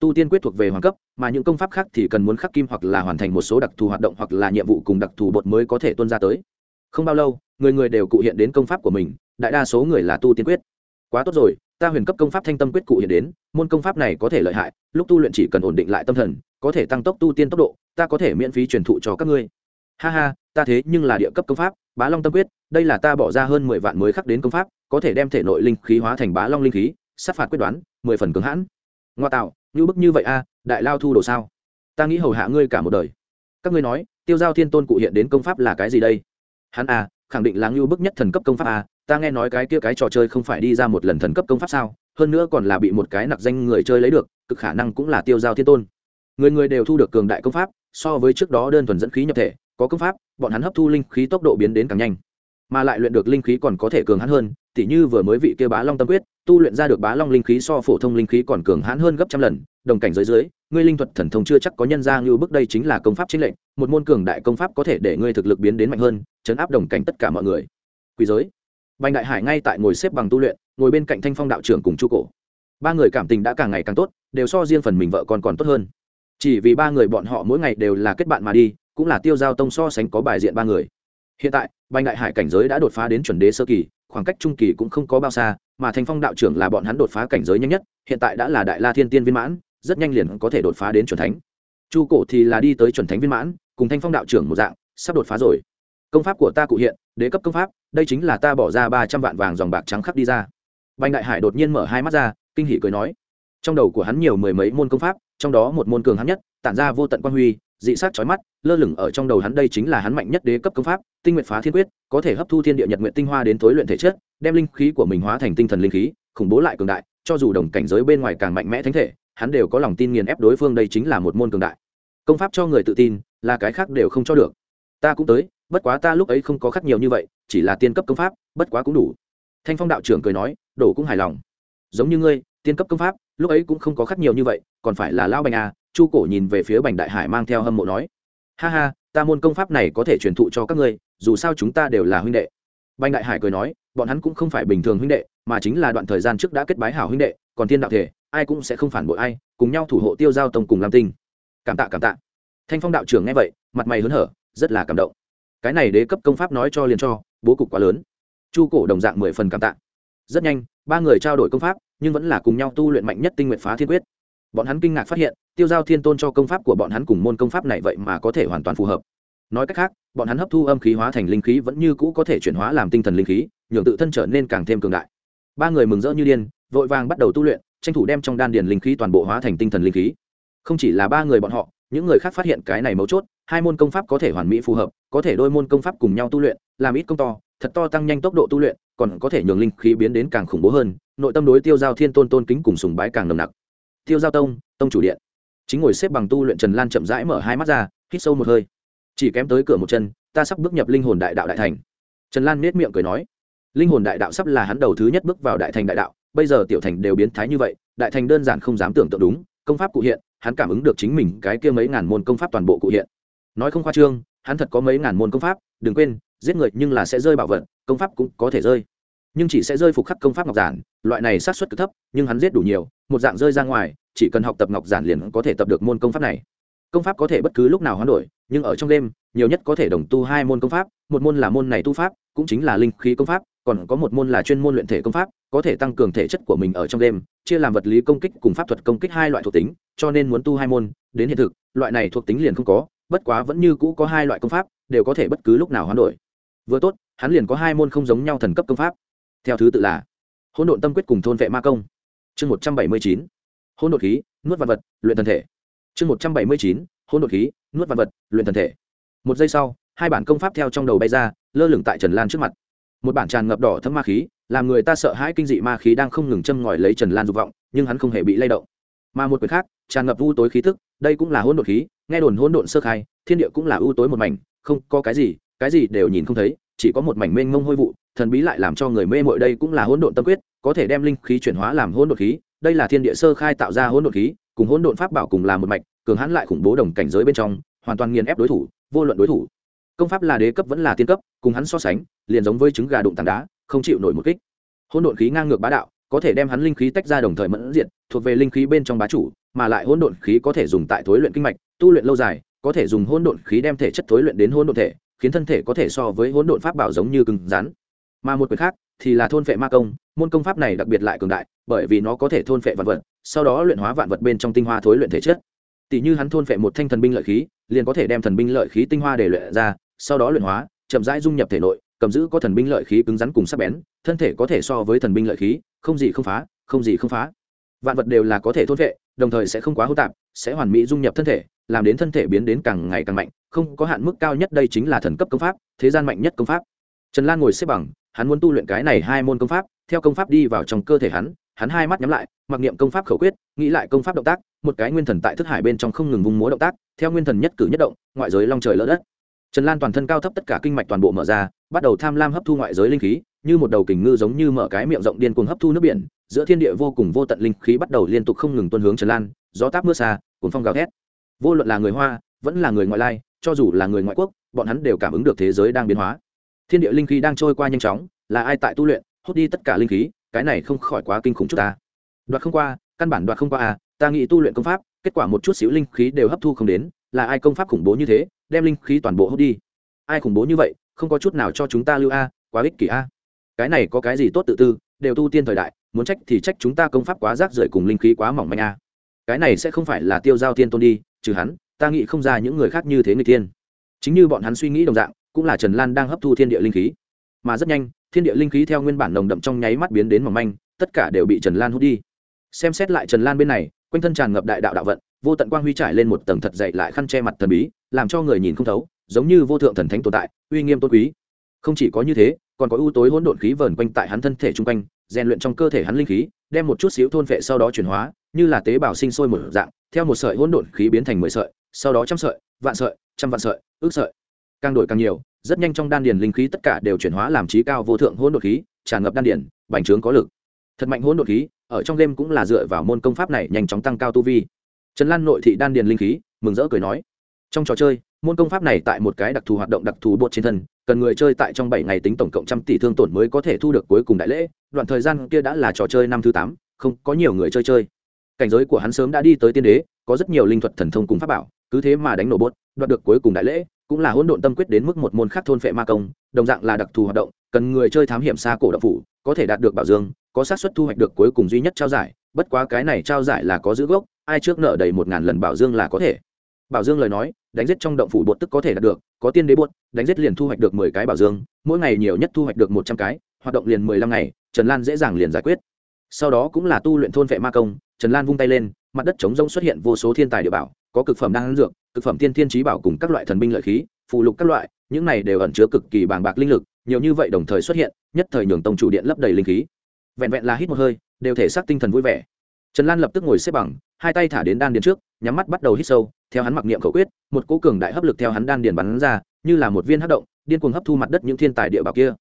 Tu tiên quyết thuộc về hoàng cấp, mà những công pháp khác thì cần muốn khắc kim hoặc là hoàn thành một số đặc thù hoạt động hoặc là nhiệm vụ cùng đặc thù bột mới có thể tuân ra tới. Không bao lâu, người người đều cụ hiện đến công pháp của mình, đại đa số người là tu tiên quyết. Quá tốt rồi, ta huyền cấp công pháp thanh tâm quyết cụ hiện đến, môn công pháp này có thể lợi hại, lúc tu luyện chỉ cần ổn định lại tâm thần, có thể tăng tốc tu tiên tốc độ, ta có thể miễn phí truyền thụ cho các ngươi. Ha ha, ta thế nhưng là địa cấp công pháp, bá long tâm quyết, đây là ta bỏ ra hơn mười vạn mới khắc đến công pháp, có thể đem thể nội linh khí hóa thành bá long linh khí sát phạt quyết đoán, mười phần cứng hãn. Ngoa tạo, như bức như vậy a đại lao thu đồ sao? Ta nghĩ hầu hạ ngươi cả một đời. Các ngươi nói, tiêu giao thiên tôn cụ hiện đến công pháp là cái gì đây? Hắn a khẳng định là ngưu bức nhất thần cấp công pháp a ta nghe nói cái kia cái trò chơi không phải đi ra một lần thần cấp công pháp sao? Hơn nữa còn là bị một cái nặc danh người chơi lấy được, cực khả năng cũng là tiêu giao thiên tôn. Người người đều thu được cường đại công pháp, so với trước đó đơn thuần dẫn khí nhập thể, có công pháp, bọn hắn hấp thu linh khí tốc độ biến đến càng nhanh mà lại luyện được linh khí còn có thể cường hãn hơn, tỉ như vừa mới vị kia bá long tâm quyết, tu luyện ra được bá long linh khí so phổ thông linh khí còn cường hãn hơn gấp trăm lần, đồng cảnh giới dưới, ngươi linh thuật thần thông chưa chắc có nhân ra như bước đây chính là công pháp chính lệnh, một môn cường đại công pháp có thể để ngươi thực lực biến đến mạnh hơn, chấn áp đồng cảnh tất cả mọi người. Quý giới. Bành đại hải ngay tại ngồi xếp bằng tu luyện, ngồi bên cạnh thanh phong đạo trưởng cùng chu cổ. Ba người cảm tình đã càng ngày càng tốt, đều so riêng phần mình vợ con còn tốt hơn. Chỉ vì ba người bọn họ mỗi ngày đều là kết bạn mà đi, cũng là tiêu giao tông so sánh có bài diện ba người hiện tại, bành đại hải cảnh giới đã đột phá đến chuẩn đế sơ kỳ, khoảng cách trung kỳ cũng không có bao xa, mà thanh phong đạo trưởng là bọn hắn đột phá cảnh giới nhanh nhất, hiện tại đã là đại la thiên tiên viên mãn, rất nhanh liền có thể đột phá đến chuẩn thánh. Chu cổ thì là đi tới chuẩn thánh viên mãn, cùng thanh phong đạo trưởng một dạng, sắp đột phá rồi. Công pháp của ta cụ hiện, đế cấp công pháp, đây chính là ta bỏ ra ba trăm vạn vàng dòng bạc trắng khắp đi ra. Bành đại hải đột nhiên mở hai mắt ra, kinh hỉ cười nói. Trong đầu của hắn nhiều mười mấy môn công pháp, trong đó một môn cường hắn nhất, tản ra vô tận quan huy dị sát chói mắt, lơ lửng ở trong đầu hắn đây chính là hắn mạnh nhất đế cấp công pháp, tinh nguyện phá thiên quyết, có thể hấp thu thiên địa nhật nguyện tinh hoa đến tối luyện thể chất, đem linh khí của mình hóa thành tinh thần linh khí, khủng bố lại cường đại, cho dù đồng cảnh giới bên ngoài càng mạnh mẽ thánh thể, hắn đều có lòng tin nghiền ép đối phương đây chính là một môn cường đại. Công pháp cho người tự tin, là cái khác đều không cho được. Ta cũng tới, bất quá ta lúc ấy không có khắc nhiều như vậy, chỉ là tiên cấp công pháp, bất quá cũng đủ. Thanh phong đạo trưởng cười nói, đổ cũng hài lòng. Giống như ngươi, tiên cấp công pháp, lúc ấy cũng không có khắc nhiều như vậy, còn phải là lão bành à chu cổ nhìn về phía bành đại hải mang theo hâm mộ nói, ha ha, ta môn công pháp này có thể truyền thụ cho các ngươi, dù sao chúng ta đều là huynh đệ. Bành đại hải cười nói, bọn hắn cũng không phải bình thường huynh đệ, mà chính là đoạn thời gian trước đã kết bái hảo huynh đệ, còn thiên đạo thể, ai cũng sẽ không phản bội ai, cùng nhau thủ hộ tiêu giao tông cùng lam tinh. Cảm tạ cảm tạ. Thanh phong đạo trưởng nghe vậy, mặt mày hớn hở, rất là cảm động. Cái này đế cấp công pháp nói cho liền cho, bố cục quá lớn. Chu cổ đồng dạng mười phần cảm tạ. Rất nhanh, ba người trao đổi công pháp, nhưng vẫn là cùng nhau tu luyện mạnh nhất tinh nguyện phá thiên quyết. Bọn hắn kinh ngạc phát hiện tiêu giao thiên tôn cho công pháp của bọn hắn cùng môn công pháp này vậy mà có thể hoàn toàn phù hợp. Nói cách khác, bọn hắn hấp thu âm khí hóa thành linh khí vẫn như cũ có thể chuyển hóa làm tinh thần linh khí, nhường tự thân trở nên càng thêm cường đại. Ba người mừng rỡ như điên, vội vàng bắt đầu tu luyện, tranh thủ đem trong đan điền linh khí toàn bộ hóa thành tinh thần linh khí. Không chỉ là ba người bọn họ, những người khác phát hiện cái này mấu chốt, hai môn công pháp có thể hoàn mỹ phù hợp, có thể đôi môn công pháp cùng nhau tu luyện, làm ít công to, thật to tăng nhanh tốc độ tu luyện, còn có thể nhường linh khí biến đến càng khủng bố hơn, nội tâm đối tiêu giao thiên tôn tôn kính cùng sùng bái càng nồng nặc. Tiêu giao tông tông chủ điện chính ngồi xếp bằng tu luyện trần lan chậm rãi mở hai mắt ra, hít sâu một hơi. Chỉ kém tới cửa một chân, ta sắp bước nhập linh hồn đại đạo đại thành. Trần lan nết miệng cười nói, linh hồn đại đạo sắp là hắn đầu thứ nhất bước vào đại thành đại đạo, bây giờ tiểu thành đều biến thái như vậy, đại thành đơn giản không dám tưởng tượng đúng, công pháp cụ hiện, hắn cảm ứng được chính mình cái kia mấy ngàn môn công pháp toàn bộ cụ hiện. Nói không khoa trương, hắn thật có mấy ngàn môn công pháp, đừng quên, giết người nhưng là sẽ rơi bảo vật, công pháp cũng có thể rơi. Nhưng chỉ sẽ rơi phục khắc công pháp ngọc giản, loại này sát xuất cực thấp, nhưng hắn giết đủ nhiều, một dạng rơi ra ngoài chỉ cần học tập ngọc giản liền có thể tập được môn công pháp này. Công pháp có thể bất cứ lúc nào hoán đổi, nhưng ở trong đêm, nhiều nhất có thể đồng tu hai môn công pháp, một môn là môn này tu pháp, cũng chính là linh khí công pháp, còn có một môn là chuyên môn luyện thể công pháp, có thể tăng cường thể chất của mình ở trong đêm, chia làm vật lý công kích cùng pháp thuật công kích hai loại thuộc tính, cho nên muốn tu hai môn, đến hiện thực, loại này thuộc tính liền không có, bất quá vẫn như cũ có hai loại công pháp, đều có thể bất cứ lúc nào hoán đổi. Vừa tốt, hắn liền có hai môn không giống nhau thần cấp công pháp. Theo thứ tự là hỗn độn tâm quyết cùng thôn vệ ma công. Chương một trăm bảy mươi chín. Hôn đột khí, nuốt vật vật, luyện thần thể. Chương một trăm bảy mươi chín hôn đột khí, nuốt vật vật, luyện thần thể. Một giây sau, hai bản công pháp theo trong đầu bay ra, lơ lửng tại trần lan trước mặt. Một bản tràn ngập đỏ thấm ma khí, làm người ta sợ hãi kinh dị ma khí đang không ngừng châm ngòi lấy trần lan dục vọng, nhưng hắn không hề bị lay động. Mà một quyển khác, tràn ngập u tối khí thức đây cũng là hỗn độn khí, nghe đồn hỗn độn sơ khai, thiên địa cũng là u tối một mảnh, không có cái gì cái gì đều nhìn không thấy, chỉ có một mảnh mênh mông hôi vụ, thần bí lại làm cho người mê mội đây cũng là hỗn độn tâm quyết, có thể đem linh khí chuyển hóa làm hỗn độn khí đây là thiên địa sơ khai tạo ra hỗn độn khí, cùng hỗn độn pháp bảo cùng là một mạch, cường hãn lại khủng bố đồng cảnh giới bên trong, hoàn toàn nghiền ép đối thủ, vô luận đối thủ. Công pháp là đế cấp vẫn là tiên cấp, cùng hắn so sánh, liền giống với trứng gà đụng tảng đá, không chịu nổi một kích. Hỗn độn khí ngang ngược bá đạo, có thể đem hắn linh khí tách ra đồng thời mẫn diện thuộc về linh khí bên trong bá chủ, mà lại hỗn độn khí có thể dùng tại thối luyện kinh mạch, tu luyện lâu dài, có thể dùng hỗn độn khí đem thể chất thối luyện đến hỗn độn thể, khiến thân thể có thể so với hỗn độn pháp bảo giống như cứng rắn. Mà một quyền khác thì là thôn phệ ma công, môn công pháp này đặc biệt lại cường đại, bởi vì nó có thể thôn phệ vạn vật, sau đó luyện hóa vạn vật bên trong tinh hoa thối luyện thể chất. Tỷ như hắn thôn phệ một thanh thần binh lợi khí, liền có thể đem thần binh lợi khí tinh hoa để luyện ra, sau đó luyện hóa, chậm rãi dung nhập thể nội, cầm giữ có thần binh lợi khí cứng rắn cùng sắc bén, thân thể có thể so với thần binh lợi khí, không gì không phá, không gì không phá. Vạn vật đều là có thể thôn vệ đồng thời sẽ không quá hô tạp, sẽ hoàn mỹ dung nhập thân thể, làm đến thân thể biến đến càng ngày càng mạnh, không có hạn mức cao nhất đây chính là thần cấp công pháp, thế gian mạnh nhất công pháp. Trần lan ngồi xếp bằng hắn muốn tu luyện cái này hai môn công pháp, theo công pháp đi vào trong cơ thể hắn hắn hai mắt nhắm lại, mặc niệm công pháp khẩu quyết, nghĩ lại công pháp động tác, một cái nguyên thần tại thức hải bên trong không ngừng vùng múa động tác, theo nguyên thần nhất cử nhất động, ngoại giới long trời lỡ đất. Trần lan toàn thân cao thấp tất cả kinh mạch toàn bộ mở ra, bắt đầu tham lam hấp thu ngoại giới linh khí, như một đầu kình ngư giống như mở cái miệng rộng điên cuồng hấp thu nước biển, giữa thiên địa vô cùng vô tận linh khí bắt đầu liên tục không ngừng tuân hướng trần lan, gió táp mưa xa, cuốn phong gào thét. Vô luận là người hoa, vẫn là người ngoại lai, cho dù là người ngoại quốc, bọn hắn đều cảm ứng được thế giới đang biến hóa thiên địa linh khí đang trôi qua nhanh chóng, là ai tại tu luyện? Hút đi tất cả linh khí, cái này không khỏi quá kinh khủng chút ta. Đoạt không qua, căn bản đoạt không qua à ta nghĩ tu luyện công pháp, kết quả một chút xíu linh khí đều hấp thu không đến, là ai công pháp khủng bố như thế, đem linh khí toàn bộ hút đi? Ai khủng bố như vậy, không có chút nào cho chúng ta lưu a, quá ích kỷ a. Cái này có cái gì tốt tự tư, đều tu tiên thời đại, muốn trách thì trách chúng ta công pháp quá rác rưởi cùng linh khí quá mỏng manh a. Cái này sẽ không phải là tiêu giao tiên tôn đi, trừ hắn, ta nghĩ không ra những người khác như thế người tiên. Chính như bọn hắn suy nghĩ đồng dạng cũng là trần lan đang hấp thu thiên địa linh khí. Mà rất nhanh, thiên địa linh khí theo nguyên bản nồng đậm trong nháy mắt biến đến mỏng manh, tất cả đều bị trần lan hút đi. Xem xét lại trần lan bên này, quanh thân tràn ngập đại đạo đạo vận, vô tận quang huy trải lên một tầng thật dậy lại khăn che mặt thần bí, làm cho người nhìn không thấu, giống như vô thượng thần thánh tồn tại, uy nghiêm tôn quý. Không chỉ có như thế, còn có ưu tối hỗn độn khí vờn quanh tại hắn thân thể chung quanh, rèn luyện trong cơ thể hắn linh khí, đem một chút xíu thôn phệ sau đó chuyển hóa, như là tế bào sinh sôi một dạng, theo một sợi hỗn độn khí biến thành mười sợi, sau đó trăm sợi, vạn sợi, trăm vạn sợi, ước sợi càng đổi càng nhiều, rất nhanh trong đan điền linh khí tất cả đều chuyển hóa làm trí cao vô thượng hỗn độn khí, tràn ngập đan điền, bành trướng có lực. Thật mạnh hỗn độn khí, ở trong đêm cũng là dựa vào môn công pháp này nhanh chóng tăng cao tu vi. Trần lan nội thị đan điền linh khí, mừng rỡ cười nói, trong trò chơi, môn công pháp này tại một cái đặc thù hoạt động đặc thù bột trên thân, cần người chơi tại trong bảy ngày tính tổng cộng trăm tỷ thương tổn mới có thể thu được cuối cùng đại lễ, đoạn thời gian kia đã là trò chơi năm thứ tám, không có nhiều người chơi chơi. Cảnh giới của hắn sớm đã đi tới tiên đế, có rất nhiều linh thuật thần thông cùng pháp bảo, cứ thế mà đánh nổ bốt đoạt được cuối cùng đại lễ cũng là hỗn độn tâm quyết đến mức một môn khác thôn phệ ma công, đồng dạng là đặc thù hoạt động, cần người chơi thám hiểm xa cổ động phủ, có thể đạt được bảo dương, có xác suất thu hoạch được cuối cùng duy nhất trao giải, bất quá cái này trao giải là có giữ gốc, ai trước nợ đầy một ngàn lần bảo dương là có thể. Bảo dương lời nói, đánh giết trong động phủ bột tức có thể đạt được, có tiên đế bột, đánh giết liền thu hoạch được mười cái bảo dương, mỗi ngày nhiều nhất thu hoạch được một trăm cái, hoạt động liền mười lăm ngày, trần lan dễ dàng liền giải quyết. Sau đó cũng là tu luyện thôn vệ ma công, trần lan vung tay lên, mặt đất trống rông xuất hiện vô số thiên tài địa bảo, có cực phẩm đang dược cực phẩm tiên thiên trí bảo cùng các loại thần binh lợi khí phụ lục các loại, những này đều ẩn chứa cực kỳ bàng bạc linh lực, nhiều như vậy đồng thời xuất hiện, nhất thời nhường tông chủ điện lấp đầy linh khí. Vẹn vẹn là hít một hơi, đều thể xác tinh thần vui vẻ. Trần lan lập tức ngồi xếp bằng, hai tay thả đến đan điền trước, nhắm mắt bắt đầu hít sâu, theo hắn mặc niệm khẩu quyết, một cỗ cường đại hấp lực theo hắn đan điền bắn ra, như là một viên hấp động, điên cuồng hấp thu mặt đất những thiên tài địa bảo kia.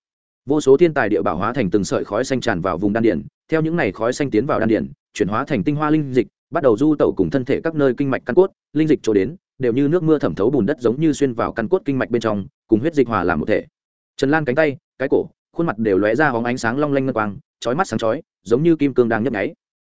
Vô số thiên tài địa bảo hóa thành từng sợi khói xanh tràn vào vùng đan điền, theo những này khói xanh tiến vào đan điền, chuyển hóa thành tinh hoa linh dịch, bắt đầu du tẩu cùng thân thể các nơi kinh mạch căn cốt, linh dịch chỗ đến đều như nước mưa thẩm thấu bùn đất giống như xuyên vào căn cốt kinh mạch bên trong, cùng huyết dịch hòa làm một thể. Trần lan cánh tay, cái cổ, khuôn mặt đều lóe ra hóng ánh sáng long lanh ngân quang, chói mắt sáng chói, giống như kim cương đang nhấp nháy.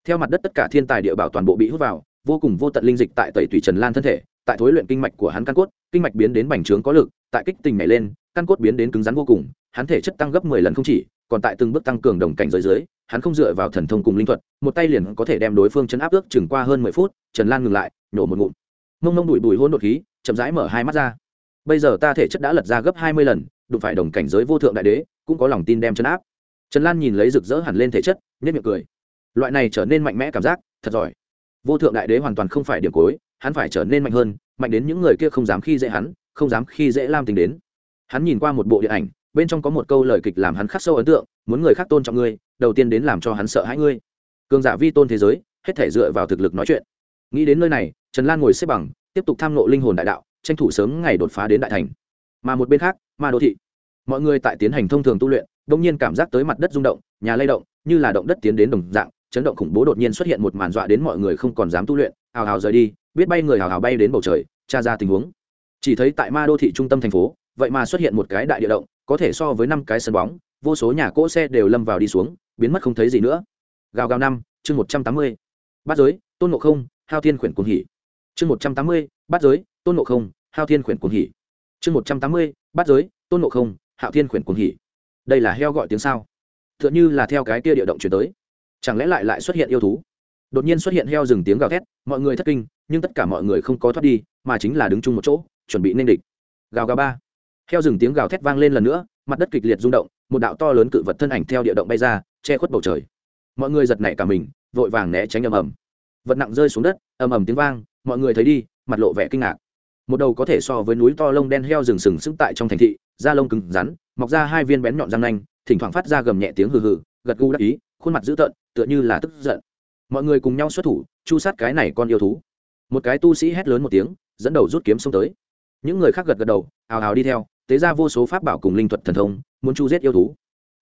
Theo mặt đất tất cả thiên tài địa bảo toàn bộ bị hút vào, vô cùng vô tận linh dịch tại tẩy tủy trần lan thân thể, tại thối luyện kinh mạch của hắn căn cốt, kinh mạch biến đến bành trướng có lực, tại kích tình nhảy lên, căn cốt biến đến cứng rắn vô cùng, hắn thể chất tăng gấp mười lần không chỉ, còn tại từng bước tăng cường đồng cảnh giới dưới, hắn không dựa vào thần thông cùng linh thuật, một tay liền có thể đem đối phương chấn áp ước chừng qua hơn mười phút, trần lan ngừng lại, nhổ một ngụm mông mông đùi bùi hôn đột khí, chậm rãi mở hai mắt ra. Bây giờ ta thể chất đã lật ra gấp hai mươi lần, đụng phải đồng cảnh giới vô thượng đại đế, cũng có lòng tin đem chấn áp. Trần lan nhìn lấy rực rỡ hẳn lên thể chất nhất miệng cười. Loại này trở nên mạnh mẽ cảm giác, thật giỏi. Vô thượng đại đế hoàn toàn không phải điểm cối hắn phải trở nên mạnh hơn, mạnh đến những người kia không dám khi dễ hắn, không dám khi dễ lam tình đến. Hắn nhìn qua một bộ điện ảnh, bên trong có một câu lời kịch làm hắn khắc sâu ấn tượng, muốn người khác tôn trọng ngươi, đầu tiên đến làm cho hắn sợ hãi ngươi. Cường giả vi tôn thế giới, hết thể dựa vào thực lực nói chuyện nghĩ đến nơi này, trần lan ngồi xếp bằng, tiếp tục tham nộ linh hồn đại đạo, tranh thủ sớm ngày đột phá đến đại thành. Mà một bên khác, ma đô thị. Mọi người tại tiến hành thông thường tu luyện đ ỗ n g nhiên cảm giác tới mặt đất rung động, nhà lay động, như là động đất tiến đến đồng dạng, chấn động khủng bố đột nhiên xuất hiện một màn dọa đến mọi người không còn dám tu luyện, hào hào rời đi, biết bay người hào hào bay đến bầu trời, tra ra tình huống. Chỉ thấy tại ma đô thị trung tâm thành phố, vậy mà xuất hiện một cái đại địa động, có thể so với năm cái sân bóng, vô số nhà cỗ xe đều lâm vào đi xuống, biến mất không thấy gì nữa. Gào gào năm, chương một trăm tám mươi. Bắt giới, tôn ngộ không hao thiên khuyển cuồng hỉ. Chương một trăm tám mươi, bắt giới, tôn ngộ không, hao thiên khuyển cuồng hỉ. Chương một trăm tám mươi, bắt giới, tôn ngộ không Hạo thiên khuyển cuồng hỉ. Đây là heo gọi tiếng sao? T h ư ợ n h ư là theo cái kia địa động chuyển tới. Chẳng lẽ lại lại xuất hiện yêu thú? Đột nhiên xuất hiện heo rừng tiếng gào thét, mọi người thất kinh, nhưng tất cả mọi người không có thoát đi, mà chính là đứng chung một chỗ, chuẩn bị nên địch. Gào gào ba. Heo rừng tiếng gào thét vang lên lần nữa, mặt đất kịch liệt rung động, một đạo to lớn cự vật thân ảnh theo địa động bay ra, che khuất bầu trời. Mọi người giật nảy cả mình, vội vàng né tránh ầm ầm vật nặng rơi xuống đất, ầm ầm tiếng vang, mọi người thấy đi, mặt lộ vẻ kinh ngạc. Một đầu có thể so với núi to lông đen heo rừng sừng sững tại trong thành thị, da lông cứng rắn, mọc ra hai viên bén nhọn răng nanh, thỉnh thoảng phát ra gầm nhẹ tiếng hừ hừ, gật gù đắc ý, khuôn mặt dữ tợn, tựa như là tức giận. Mọi người cùng nhau xuất thủ, chu sát cái này con yêu thú. Một cái tu sĩ hét lớn một tiếng, dẫn đầu rút kiếm xông tới. Những người khác gật gật đầu hào hào đi theo, tế ra vô số pháp bảo cùng linh thuật thần thông, muốn chu giết yêu thú.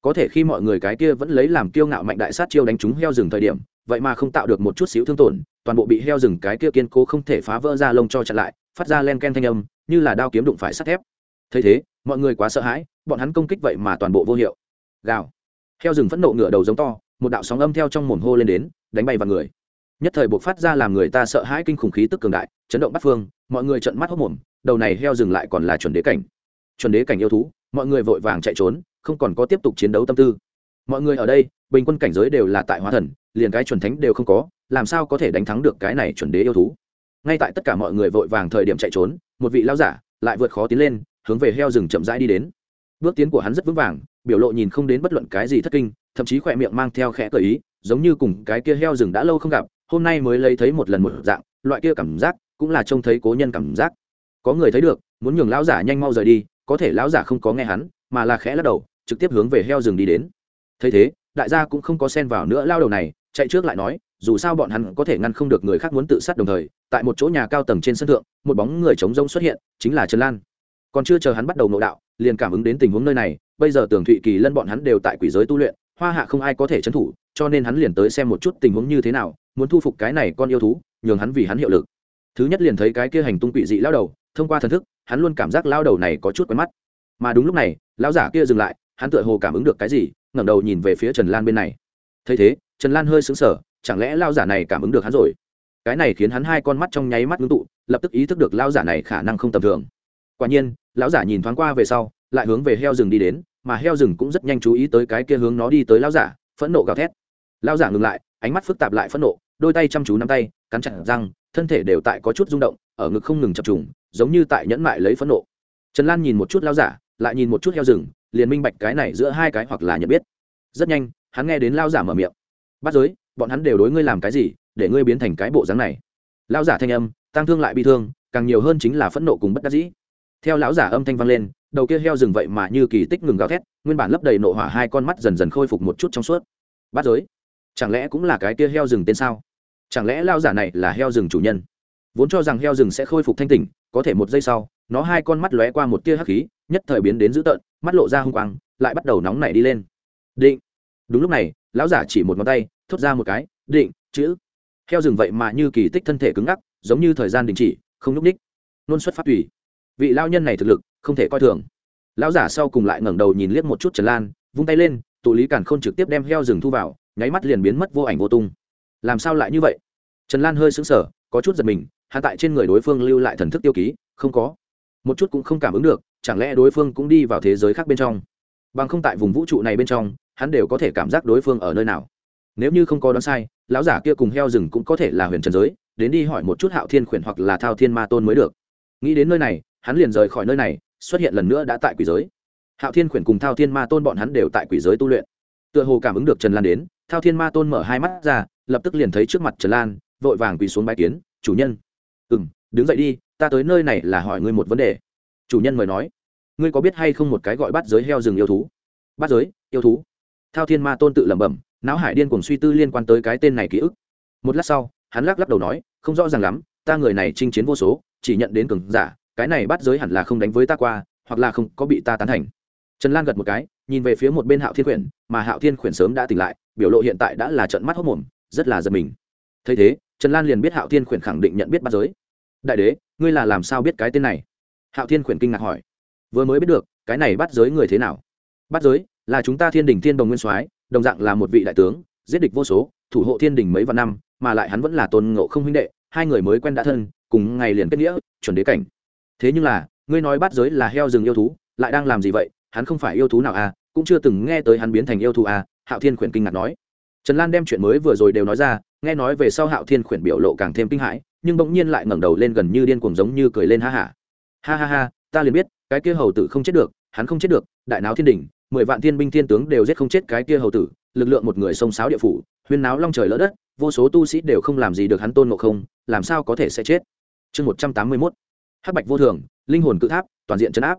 Có thể khi mọi người cái kia vẫn lấy làm kiêu ngạo mạnh đại sát chiêu đánh trúng heo rừng thời điểm vậy mà không tạo được một chút xíu thương tổn, toàn bộ bị heo rừng cái kia kiên cố không thể phá vỡ ra lông cho chặn lại, phát ra len ken thanh âm, như là đao kiếm đụng phải sắt thép. Thấy thế, mọi người quá sợ hãi, bọn hắn công kích vậy mà toàn bộ vô hiệu. Gào. Heo rừng phẫn nộ ngựa đầu giống to, một đạo sóng âm theo trong mồm hô lên đến, đánh bay vào người. Nhất thời buộc phát ra làm người ta sợ hãi kinh khủng khí tức cường đại, chấn động bắt phương, mọi người trợn mắt hốc mồm đầu này heo rừng lại còn là chuẩn đế cảnh. Chuẩn đế cảnh yêu thú, mọi người vội vàng chạy trốn, không còn có tiếp tục chiến đấu tâm tư mọi người ở đây, bình quân cảnh giới đều là tại hóa thần, liền cái chuẩn thánh đều không có, làm sao có thể đánh thắng được cái này chuẩn đế yêu thú? Ngay tại tất cả mọi người vội vàng thời điểm chạy trốn, một vị lao giả lại vượt khó tiến lên, hướng về heo rừng chậm rãi đi đến. Bước tiến của hắn rất vững vàng, biểu lộ nhìn không đến bất luận cái gì thất kinh, thậm chí khỏe miệng mang theo khẽ cởi ý, giống như cùng cái kia heo rừng đã lâu không gặp, hôm nay mới lấy thấy một lần một dạng, loại kia cảm giác cũng là trông thấy cố nhân cảm giác. Có người thấy được, muốn nhường lão giả nhanh mau rời đi, có thể lão giả không có nghe hắn, mà là khẽ lắc đầu, trực tiếp hướng về heo rừng đi đến thấy thế, đại gia cũng không có xen vào nữa lao đầu này, chạy trước lại nói, dù sao bọn hắn có thể ngăn không được người khác muốn tự sát đồng thời, tại một chỗ nhà cao tầng trên sân thượng, một bóng người trống rông xuất hiện, chính là trần lan. Còn chưa chờ hắn bắt đầu nội đạo, liền cảm ứng đến tình huống nơi này, bây giờ tưởng thụy kỳ lân bọn hắn đều tại quỷ giới tu luyện, hoa hạ không ai có thể trấn thủ, cho nên hắn liền tới xem một chút tình huống như thế nào, muốn thu phục cái này con yêu thú, nhường hắn vì hắn hiệu lực. Thứ nhất liền thấy cái kia hành tung quỷ dị lao đầu, thông qua thần thức, hắn luôn cảm giác lao đầu này có chút quen mắt. Mà đúng lúc này, lão giả kia dừng lại, hắn tựa hồ cảm ứng được cái gì ngẩng đầu nhìn về phía trần lan bên này. Thấy thế, trần lan hơi sững sờ, chẳng lẽ lao giả này cảm ứng được hắn rồi? Cái này khiến hắn hai con mắt trong nháy mắt ngưng tụ, lập tức ý thức được lao giả này khả năng không tầm thường. Quả nhiên, lão giả nhìn thoáng qua về sau, lại hướng về heo rừng đi đến, mà heo rừng cũng rất nhanh chú ý tới cái kia hướng nó đi tới lão giả, phẫn nộ gào thét. Lão giả ngừng lại, ánh mắt phức tạp lại phẫn nộ, đôi tay chăm chú nắm tay, cắn chặt răng, thân thể đều tại có chút rung động, ở ngực không ngừng chập trùng, giống như tại nhẫn mại lấy phẫn nộ. Trần lan nhìn một chút lão giả, lại nhìn một chút heo rừng liền minh bạch cái này giữa hai cái hoặc là nhận biết. Rất nhanh, hắn nghe đến lão giả mở miệng. Bắt giới, bọn hắn đều đối ngươi làm cái gì để ngươi biến thành cái bộ dáng này? Lão giả thanh âm tăng thương lại bi thương, càng nhiều hơn chính là phẫn nộ cùng bất đắc dĩ. Theo lão giả âm thanh vang lên, đầu kia heo rừng vậy mà như kỳ tích ngừng gào thét, nguyên bản lấp đầy nộ hỏa hai con mắt dần dần khôi phục một chút trong suốt. Bắt giới, chẳng lẽ cũng là cái kia heo rừng tên sao? Chẳng lẽ lao giả này là heo rừng chủ nhân? Vốn cho rằng heo rừng sẽ khôi phục thanh tỉnh, có thể một giây sau, nó hai con mắt lóe qua một tia hắc khí, nhất thời biến đến dữ tợn mắt lộ ra hung quang, lại bắt đầu nóng nảy đi lên. Định. Đúng lúc này, lão giả chỉ một ngón tay, thốt ra một cái, định, chữ. Heo rừng vậy mà như kỳ tích thân thể cứng ngắc, giống như thời gian đình chỉ, không nhúc ních nôn xuất phát tùy. Vị lao nhân này thực lực, không thể coi thường. Lão giả sau cùng lại ngẩng đầu nhìn liếc một chút trần lan, vung tay lên, tụ lý càn khôn trực tiếp đem heo rừng thu vào, nháy mắt liền biến mất vô ảnh vô tung. Làm sao lại như vậy? Trần lan hơi sững sờ, có chút giật mình, hạ tại trên người đối phương lưu lại thần thức tiêu ký, không có một chút cũng không cảm ứng được, chẳng lẽ đối phương cũng đi vào thế giới khác bên trong? Bằng không tại vùng vũ trụ này bên trong, hắn đều có thể cảm giác đối phương ở nơi nào. Nếu như không có đoán sai, lão giả kia cùng heo rừng cũng có thể là huyền trần giới, đến đi hỏi một chút hạo thiên khuyển hoặc là thao thiên ma tôn mới được. Nghĩ đến nơi này, hắn liền rời khỏi nơi này, xuất hiện lần nữa đã tại quỷ giới. Hạo thiên khuyển cùng thao thiên ma tôn bọn hắn đều tại quỷ giới tu luyện. Tựa hồ cảm ứng được trần lan đến, thao thiên ma tôn mở hai mắt ra, lập tức liền thấy trước mặt trần lan, vội vàng quỳ xuống bãi kiến, chủ nhân. Ừ m đứng dậy đi, ta tới nơi này là hỏi ngươi một vấn đề. Chủ nhân mời nói, ngươi có biết hay không một cái gọi bắt giới heo rừng yêu thú? Bắt giới? Yêu thú? Thao thiên ma tôn tự lẩm bẩm, não hải điên cùng suy tư liên quan tới cái tên này ký ức. Một lát sau, hắn lắc lắc đầu nói, không rõ ràng lắm, ta người này chinh chiến vô số, chỉ nhận đến cường giả, cái này bắt giới hẳn là không đánh với ta qua, hoặc là không có bị ta tán thành. Trần lan gật một cái, nhìn về phía một bên hạo thiên quyển, mà hạo thiên quyển sớm đã tỉnh lại, biểu lộ hiện tại đã là trận mắt hốc mồm, rất là giật mình. Thấy thế, trần lan liền biết hạo thiên quyển khẳng định nhận biết bắt giới đại đế, ngươi là làm sao biết cái tên này? Hạo thiên khuyển kinh ngạc hỏi. Vừa mới biết được, cái này bắt giới người thế nào? Bắt giới là chúng ta thiên đình thiên đồng nguyên soái, đồng dạng là một vị đại tướng, giết địch vô số, thủ hộ thiên đình mấy vạn năm, mà lại hắn vẫn là tôn ngộ không huynh đệ, hai người mới quen đã thân, cùng ngày liền kết nghĩa, chuẩn đế cảnh. Thế nhưng là, ngươi nói bắt giới là heo rừng yêu thú, lại đang làm gì vậy? Hắn không phải yêu thú nào à? Cũng chưa từng nghe tới hắn biến thành yêu thú à? Hạo thiên khuyển kinh ngạc nói. Trần lan đem chuyện mới vừa rồi đều nói ra, nghe nói về sau hạo thiên khuyển biểu lộ càng thêm kinh hãi nhưng bỗng nhiên lại ngẩng đầu lên gần như điên cuồng giống như cười lên ha hả ha. ha ha ha, ta liền biết, cái kia hầu tử không chết được, hắn không chết được, đại náo thiên đình mười vạn thiên binh thiên tướng đều giết không chết cái kia hầu tử, lực lượng một người sông sáo địa phủ, huyên náo long trời lỡ đất, vô số tu sĩ đều không làm gì được hắn tôn ngộ không, làm sao có thể sẽ chết? Chương một trăm tám mươi mốt, hắc bạch vô thường, linh hồn cự tháp, toàn diện chấn áp.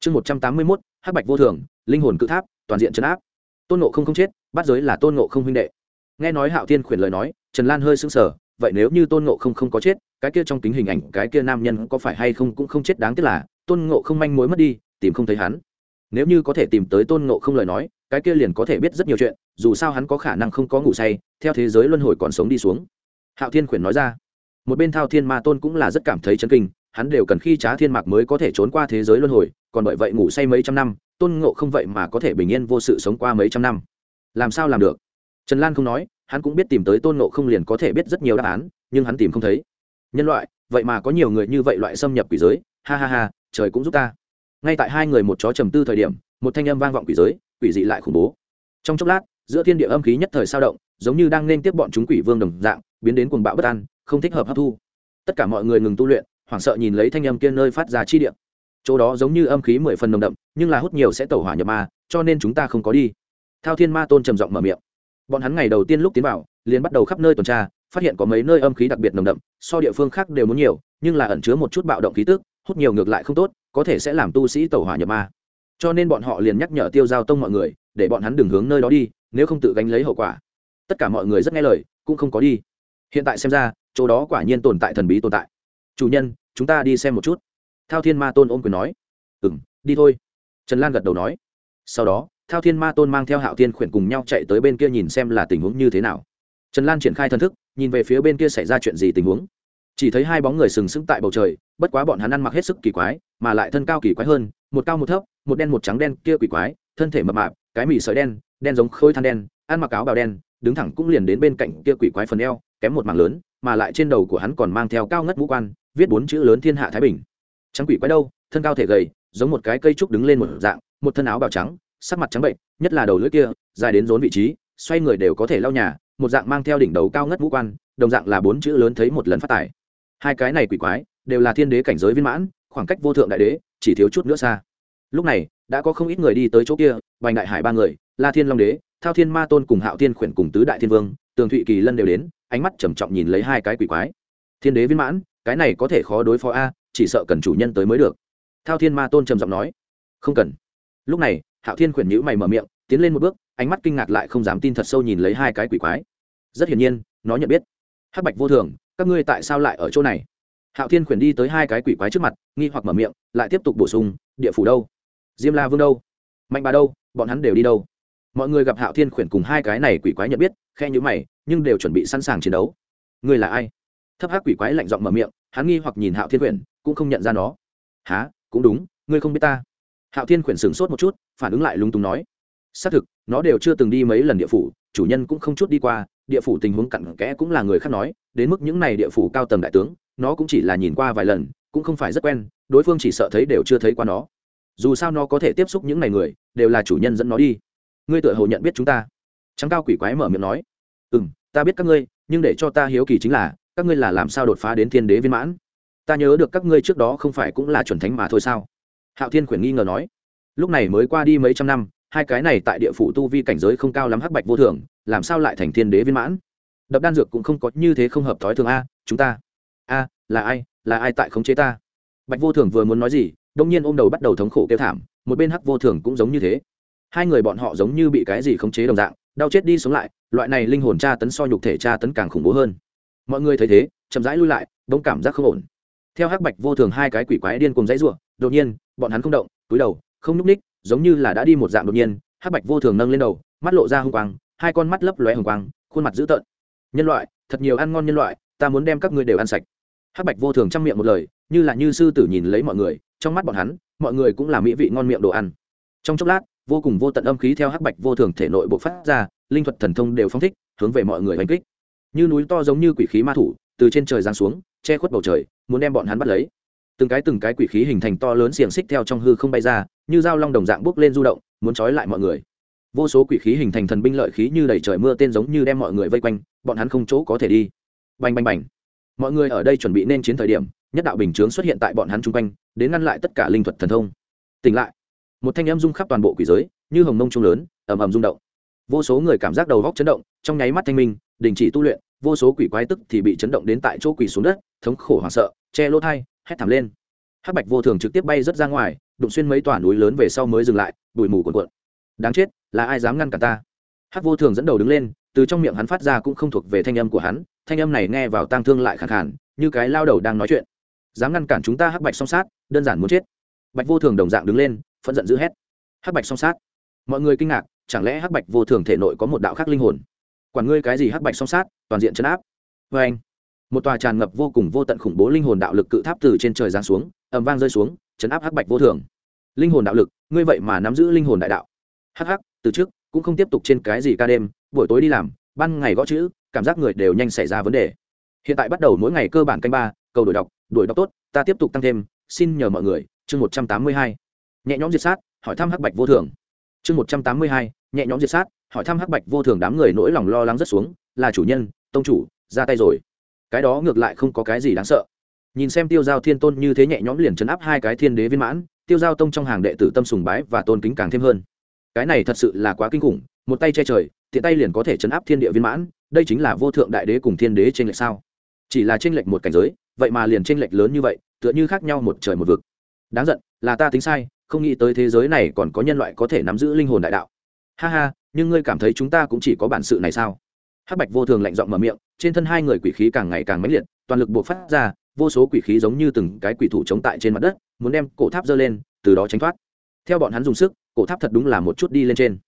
Chương một trăm tám mươi mốt, hắc bạch vô thường, linh hồn cự tháp, toàn diện chấn áp. Tôn ngộ không không chết, bắt giới là tôn ngộ không huynh đệ. Nghe nói hạo thiên khuyển lời nói, trần lan hơi sững sờ vậy nếu như tôn ngộ không không có chết, cái kia trong kính hình ảnh, cái kia nam nhân có phải hay không cũng không chết đáng tiếc là, tôn ngộ không manh mối mất đi, tìm không thấy hắn. Nếu như có thể tìm tới tôn ngộ không lời nói, cái kia liền có thể biết rất nhiều chuyện, dù sao hắn có khả năng không có ngủ say, theo thế giới luân hồi còn sống đi xuống. Hạo thiên khuyển nói ra, một bên thao thiên ma tôn cũng là rất cảm thấy chấn kinh, hắn đều cần khi trá thiên mạc mới có thể trốn qua thế giới luân hồi, còn bởi vậy ngủ say mấy trăm năm, tôn ngộ không vậy mà có thể bình yên vô sự sống qua mấy trăm năm. Làm sao làm được? Trần lan không nói hắn cũng biết tìm tới tôn ngộ không liền có thể biết rất nhiều đáp án, nhưng hắn tìm không thấy. Nhân loại, vậy mà có nhiều người như vậy loại xâm nhập quỷ giới, ha ha ha, trời cũng giúp ta. Ngay tại hai người một chó trầm tư thời điểm, một thanh âm vang vọng quỷ giới, quỷ dị lại khủng bố. Trong chốc lát, giữa thiên địa âm khí nhất thời sao động, giống như đang nên tiếp bọn chúng quỷ vương đồng dạng, biến đến cuồng bạo bất an, không thích hợp hấp thu. Tất cả mọi người ngừng tu luyện, hoảng sợ nhìn lấy thanh âm kia nơi phát ra chi điện. Chỗ đó giống như âm khí mười phần nồng đậm, nhưng là hút nhiều sẽ tẩu hỏa nhập ma, cho nên chúng ta không có đi. Thao thiên ma tôn trầm giọng mở miệng bọn hắn ngày đầu tiên lúc tiến vào, liền bắt đầu khắp nơi tuần tra, phát hiện có mấy nơi âm khí đặc biệt nồng đậm, so địa phương khác đều muốn nhiều, nhưng là ẩn chứa một chút bạo động khí tức, hút nhiều ngược lại không tốt, có thể sẽ làm tu sĩ tẩu hỏa nhập ma. Cho nên bọn họ liền nhắc nhở tiêu giao tông mọi người, để bọn hắn đừng hướng nơi đó đi, nếu không tự gánh lấy hậu quả. Tất cả mọi người rất nghe lời, cũng không có đi. Hiện tại xem ra, chỗ đó quả nhiên tồn tại thần bí tồn tại. Chủ nhân, chúng ta đi xem một chút. Thao thiên ma tôn ôm quyền nói. Ừ m đi thôi. Trần lan gật đầu nói. Sau đó thao thiên ma tôn mang theo hạo thiên khuyển cùng nhau chạy tới bên kia nhìn xem là tình huống như thế nào. Trần lan triển khai thân thức, nhìn về phía bên kia xảy ra chuyện gì tình huống. Chỉ thấy hai bóng người sừng sững tại bầu trời, bất quá bọn hắn ăn mặc hết sức kỳ quái, mà lại thân cao kỳ quái hơn, một cao một thấp, một đen một trắng đen kia quỷ quái, thân thể mập mạp, cái mì sợi đen đen giống khôi than đen, ăn mặc áo bào đen, đứng thẳng cũng liền đến bên cạnh kia quỷ quái phần eo, kém một mảng lớn, mà lại trên đầu của hắn còn mang theo cao ngất vũ quan, viết bốn chữ lớn thiên hạ thái bình. Trắng quỷ quái đâu, thân cao thể gầy, giống một cái cây trúc đứng lên một dạng, một thân áo bào trắng sắc mặt trắng bệnh, nhất là đầu lưỡi kia, dài đến rốn vị trí, xoay người đều có thể lau nhà, một dạng mang theo đỉnh đầu cao ngất ngũ quan, đồng dạng là bốn chữ lớn thấy một lần phát tải. hai cái này quỷ quái, đều là thiên đế cảnh giới viên mãn, khoảng cách vô thượng đại đế, chỉ thiếu chút nữa xa. Lúc này, đã có không ít người đi tới chỗ kia vành đại hải ba người, la thiên long đế, thao thiên ma tôn cùng hạo thiên khuyển cùng tứ đại thiên vương, tường thụy kỳ lân đều đến, ánh mắt trầm trọng nhìn lấy hai cái quỷ quái. Thiên đế viên mãn, cái này có thể khó đối phó a, chỉ sợ cần chủ nhân tới mới được. Thao thiên ma tôn trầm giọng nói, không cần. Lúc này hạo thiên khuyển nhữ mày mở miệng, tiến lên một bước, ánh mắt kinh ngạc lại không dám tin thật sâu nhìn lấy hai cái quỷ quái. Rất hiển nhiên, nó nhận biết. Hắc bạch vô thường, các ngươi tại sao lại ở chỗ này? Hạo thiên khuyển đi tới hai cái quỷ quái trước mặt, nghi hoặc mở miệng, lại tiếp tục bổ sung, địa phủ đâu? Diêm la vương đâu? Mạnh bà đâu? Bọn hắn đều đi đâu? Mọi người gặp hạo thiên khuyển cùng hai cái này quỷ quái nhận biết, khe nhữ mày, nhưng đều chuẩn bị sẵn sàng chiến đấu. Ngươi là ai? Thấp hát quỷ quái lạnh giọng mở miệng, hắn nghi hoặc nhìn hạo thiên khuyển, cũng không nhận ra nó. Há cũng đúng, ngươi không biết ta hạo thiên khuyển sửng sốt một chút, phản ứng lại lung túng nói, xác thực, nó đều chưa từng đi mấy lần địa phủ, chủ nhân cũng không chút đi qua, địa phủ tình huống cặn kẽ cũng là người khác nói, đến mức những này địa phủ cao tầng đại tướng, nó cũng chỉ là nhìn qua vài lần, cũng không phải rất quen, đối phương chỉ sợ thấy đều chưa thấy qua nó. Dù sao nó có thể tiếp xúc những này người, đều là chủ nhân dẫn nó đi. Ngươi tự hồ nhận biết chúng ta. Trắng cao quỷ quái mở miệng nói ừ m ta biết các ngươi, nhưng để cho ta hiếu kỳ chính là, các ngươi là làm sao đột phá đến thiên đế viên mãn? Ta nhớ được các ngươi trước đó không phải cũng là chuẩn thánh mà thôi sao? Hạo thiên khuyển nghi ngờ nói, lúc này mới qua đi mấy trăm năm, hai cái này tại địa phủ tu vi cảnh giới không cao lắm hắc bạch vô thường, làm sao lại thành thiên đế viên mãn? Đập đan dược cũng không có như thế không hợp thói thường a, chúng ta, a, là ai là ai tại khống chế ta? Bạch vô thường vừa muốn nói gì đông nhiên ôm đầu bắt đầu thống khổ kêu thảm, một bên hắc vô thường cũng giống như thế. Hai người bọn họ giống như bị cái gì khống chế đồng dạng, đau chết đi sống lại, loại này linh hồn tra tấn so nhục thể tra tấn càng khủng bố hơn. Mọi người thấy thế, chậm rãi lui lại đống cảm giác không ổn. Theo hắc bạch vô thường hai cái quỷ quái điên cùng dãy ruộng đột nhiên, bọn hắn không động, túi đầu, không nhúc ních giống như là đã đi một dạng đột nhiên, hắc bạch vô thường nâng lên đầu, mắt lộ ra hung quang, hai con mắt lấp lóe hồng quang, khuôn mặt dữ tợn. Nhân loại, thật nhiều ăn ngon nhân loại, ta muốn đem các ngươi đều ăn sạch. Hắc bạch vô thường chăm miệng một lời, như là như sư tử nhìn lấy mọi người, trong mắt bọn hắn, mọi người cũng là mỹ vị ngon miệng đồ ăn. Trong chốc lát, vô cùng vô tận âm khí theo hắc bạch vô thường thể nội bộ phát ra, linh thuật thần thông đều phong thích, hướng về mọi người hành kích. Như núi to giống như quỷ khí ma thủ, từ trên trời giáng xuống, che khuất bầu trời, muốn đem bọn hắn bắt lấy từng cái từng cái quỷ khí hình thành to lớn xiềng xích theo trong hư không bay ra, như dao long đồng dạng bốc lên du động, muốn trói lại mọi người. Vô số quỷ khí hình thành thần binh lợi khí như đầy trời mưa tên giống như đem mọi người vây quanh, bọn hắn không chỗ có thể đi. Bành bành bành. Mọi người ở đây chuẩn bị nên chiến thời điểm, nhất đạo bình chướng xuất hiện tại bọn hắn chung quanh, đến ngăn lại tất cả linh thuật thần thông. Tỉnh lại. Một thanh âm rung khắp toàn bộ quỷ giới, như hồng mông trung lớn, ầm ầm rung động. Vô số người cảm giác đầu góc chấn động, trong nháy mắt thanh minh, đình chỉ tu luyện, vô số quỷ quái tức thì bị chấn động đến tại chỗ quỷ xuống đất, thống khổ hoảng sợ, che lỗ thai hét thảm lên. Hắc bạch vô thường trực tiếp bay rất ra ngoài, đụng xuyên mấy tòa núi lớn về sau mới dừng lại, bụi mù cuộn cuộn. Đáng chết, là ai dám ngăn cả ta? Hắc vô thường dẫn đầu đứng lên, từ trong miệng hắn phát ra cũng không thuộc về thanh âm của hắn, thanh âm này nghe vào tang thương lại khẳng khản như cái lao đầu đang nói chuyện. Dám ngăn cản chúng ta hắc bạch song sát, đơn giản muốn chết. Bạch vô thường đồng dạng đứng lên, phẫn giận d ữ hét. Hắc bạch song sát. Mọi người kinh ngạc, chẳng lẽ hắc bạch vô thường thể nội có một đạo khác linh hồn? Quản ngươi cái gì hắc bạch song sát, toàn diện chấn áp. Vê anh một tòa tràn ngập vô cùng vô tận khủng bố linh hồn đạo lực cự tháp từ trên trời giáng xuống, ầm vang rơi xuống, chấn áp hắc bạch vô thường. Linh hồn đạo lực, ngươi vậy mà nắm giữ linh hồn đại đạo. Hắc hắc, từ trước, cũng không tiếp tục trên cái gì ca đêm, buổi tối đi làm, ban ngày gõ chữ, cảm giác người đều nhanh xảy ra vấn đề. Hiện tại bắt đầu mỗi ngày cơ bản canh ba, cầu đổi đọc đổi đọc tốt, ta tiếp tục tăng thêm, xin nhờ mọi người, chương một trăm tám mươi hai. Nhẹ nhõm diệt sát, hỏi thăm hắc bạch vô thường. Chương một trăm tám mươi hai, nhẹ nhõm diệt sát, hỏi thăm hắc bạch vô thường đám người nỗi lòng lo lắng rất xuống, là chủ nhân, tông chủ, ra tay rồi cái đó ngược lại không có cái gì đáng sợ. Nhìn xem tiêu giao thiên tôn như thế nhẹ nhõm liền chấn áp hai cái thiên đế viên mãn, tiêu giao tông trong hàng đệ tử tâm sùng bái và tôn kính càng thêm hơn. Cái này thật sự là quá kinh khủng, một tay che trời, tiện tay liền có thể chấn áp thiên địa viên mãn, đây chính là vô thượng đại đế cùng thiên đế trên lệch sao? Chỉ là trên lệch một cảnh giới, vậy mà liền trên lệch lớn như vậy, tựa như khác nhau một trời một vực. Đáng giận, là ta tính sai, không nghĩ tới thế giới này còn có nhân loại có thể nắm giữ linh hồn đại đạo. Ha ha, nhưng ngươi cảm thấy chúng ta cũng chỉ có bản sự này sao? Hắc bạch vô thường lạnh giọng mở miệng, trên thân hai người quỷ khí càng ngày càng mãnh liệt, toàn lực buộc phát ra, vô số quỷ khí giống như từng cái quỷ thủ chống tại trên mặt đất, muốn đem cổ tháp dơ lên, từ đó tránh thoát. Theo bọn hắn dùng sức, cổ tháp thật đúng là một chút đi lên trên.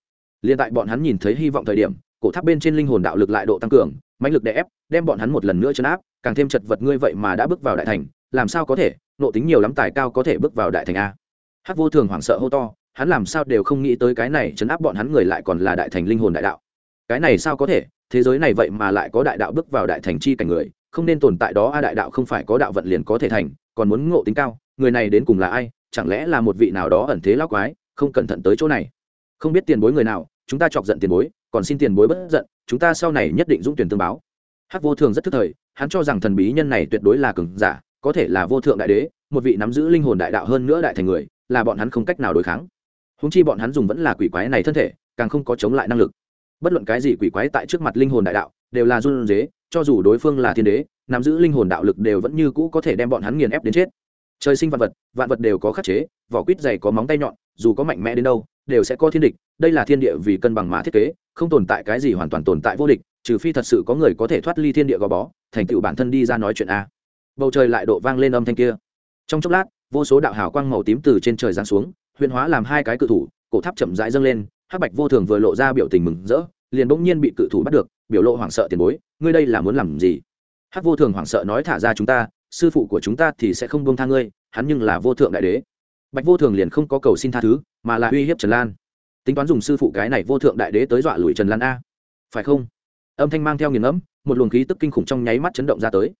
Liền tại bọn hắn nhìn thấy hy vọng thời điểm, cổ tháp bên trên linh hồn đạo lực lại độ tăng cường, mãnh lực đè ép, đem bọn hắn một lần nữa chấn áp, càng thêm chật vật ngươi vậy mà đã bước vào đại thành, làm sao có thể, nộ tính nhiều lắm tài cao có thể bước vào đại thành a? Hắc vô thường hoảng sợ hô to, hắn làm sao đều không nghĩ tới cái này chấn áp bọn hắn người lại còn là đại thành linh hồn đại đạo cái này sao có thể? Thế giới này vậy mà lại có đại đạo bước vào đại thành chi cảnh người, không nên tồn tại đó a, đại đạo không phải có đạo vận liền có thể thành, còn muốn ngộ tính cao, người này đến cùng là ai? Chẳng lẽ là một vị nào đó ẩn thế lao quái, không cẩn thận tới chỗ này? Không biết tiền bối người nào, chúng ta chọc giận tiền bối, còn xin tiền bối bất giận, chúng ta sau này nhất định dũng tuyển tương báo. Hắc vô thường rất thức thời, hắn cho rằng thần bí nhân này tuyệt đối là cường giả, có thể là vô thượng đại đế, một vị nắm giữ linh hồn đại đạo hơn nữa đại thành người, là bọn hắn không cách nào đối kháng. Húng chi bọn hắn dùng vẫn là quỷ quái này thân thể, càng không có chống lại năng lực bất luận cái gì quỷ quái tại trước mặt linh hồn đại đạo, đều là run dế cho dù đối phương là thiên đế, nắm giữ linh hồn đạo lực đều vẫn như cũ có thể đem bọn hắn nghiền ép đến chết. Trời sinh vạn vật vạn vật đều có khắc chế, vỏ quýt dày có móng tay nhọn, dù có mạnh mẽ đến đâu, đều sẽ có thiên địch, đây là thiên địa vì cân bằng mà thiết kế, không tồn tại cái gì hoàn toàn tồn tại vô địch, trừ phi thật sự có người có thể thoát ly thiên địa gò bó, thành tựu bản thân đi ra nói chuyện a. Bầu trời lại độ vang lên âm thanh kia. Trong chốc lát, vô số đạo hào quang màu tím từ trên trời giáng xuống, huyền hóa làm hai cái cự thủ, cổ tháp chậm rãi dâng lên hắc bạch vô thường vừa lộ ra biểu tình mừng rỡ, liền bỗng nhiên bị cự thủ bắt được, biểu lộ hoảng sợ tiền bối, ngươi đây là muốn làm gì? Hắc vô thường hoảng sợ nói thả ra chúng ta, sư phụ của chúng ta thì sẽ không buông tha ngươi, hắn nhưng là vô thượng đại đế. Bạch vô thường liền không có cầu xin tha thứ, mà là uy hiếp trần lan. Tính toán dùng sư phụ cái này vô thượng đại đế tới dọa lùi trần lan a. Phải không? Âm thanh mang theo nghiền ngẫm, một luồng khí tức kinh khủng trong nháy mắt chấn động ra tới.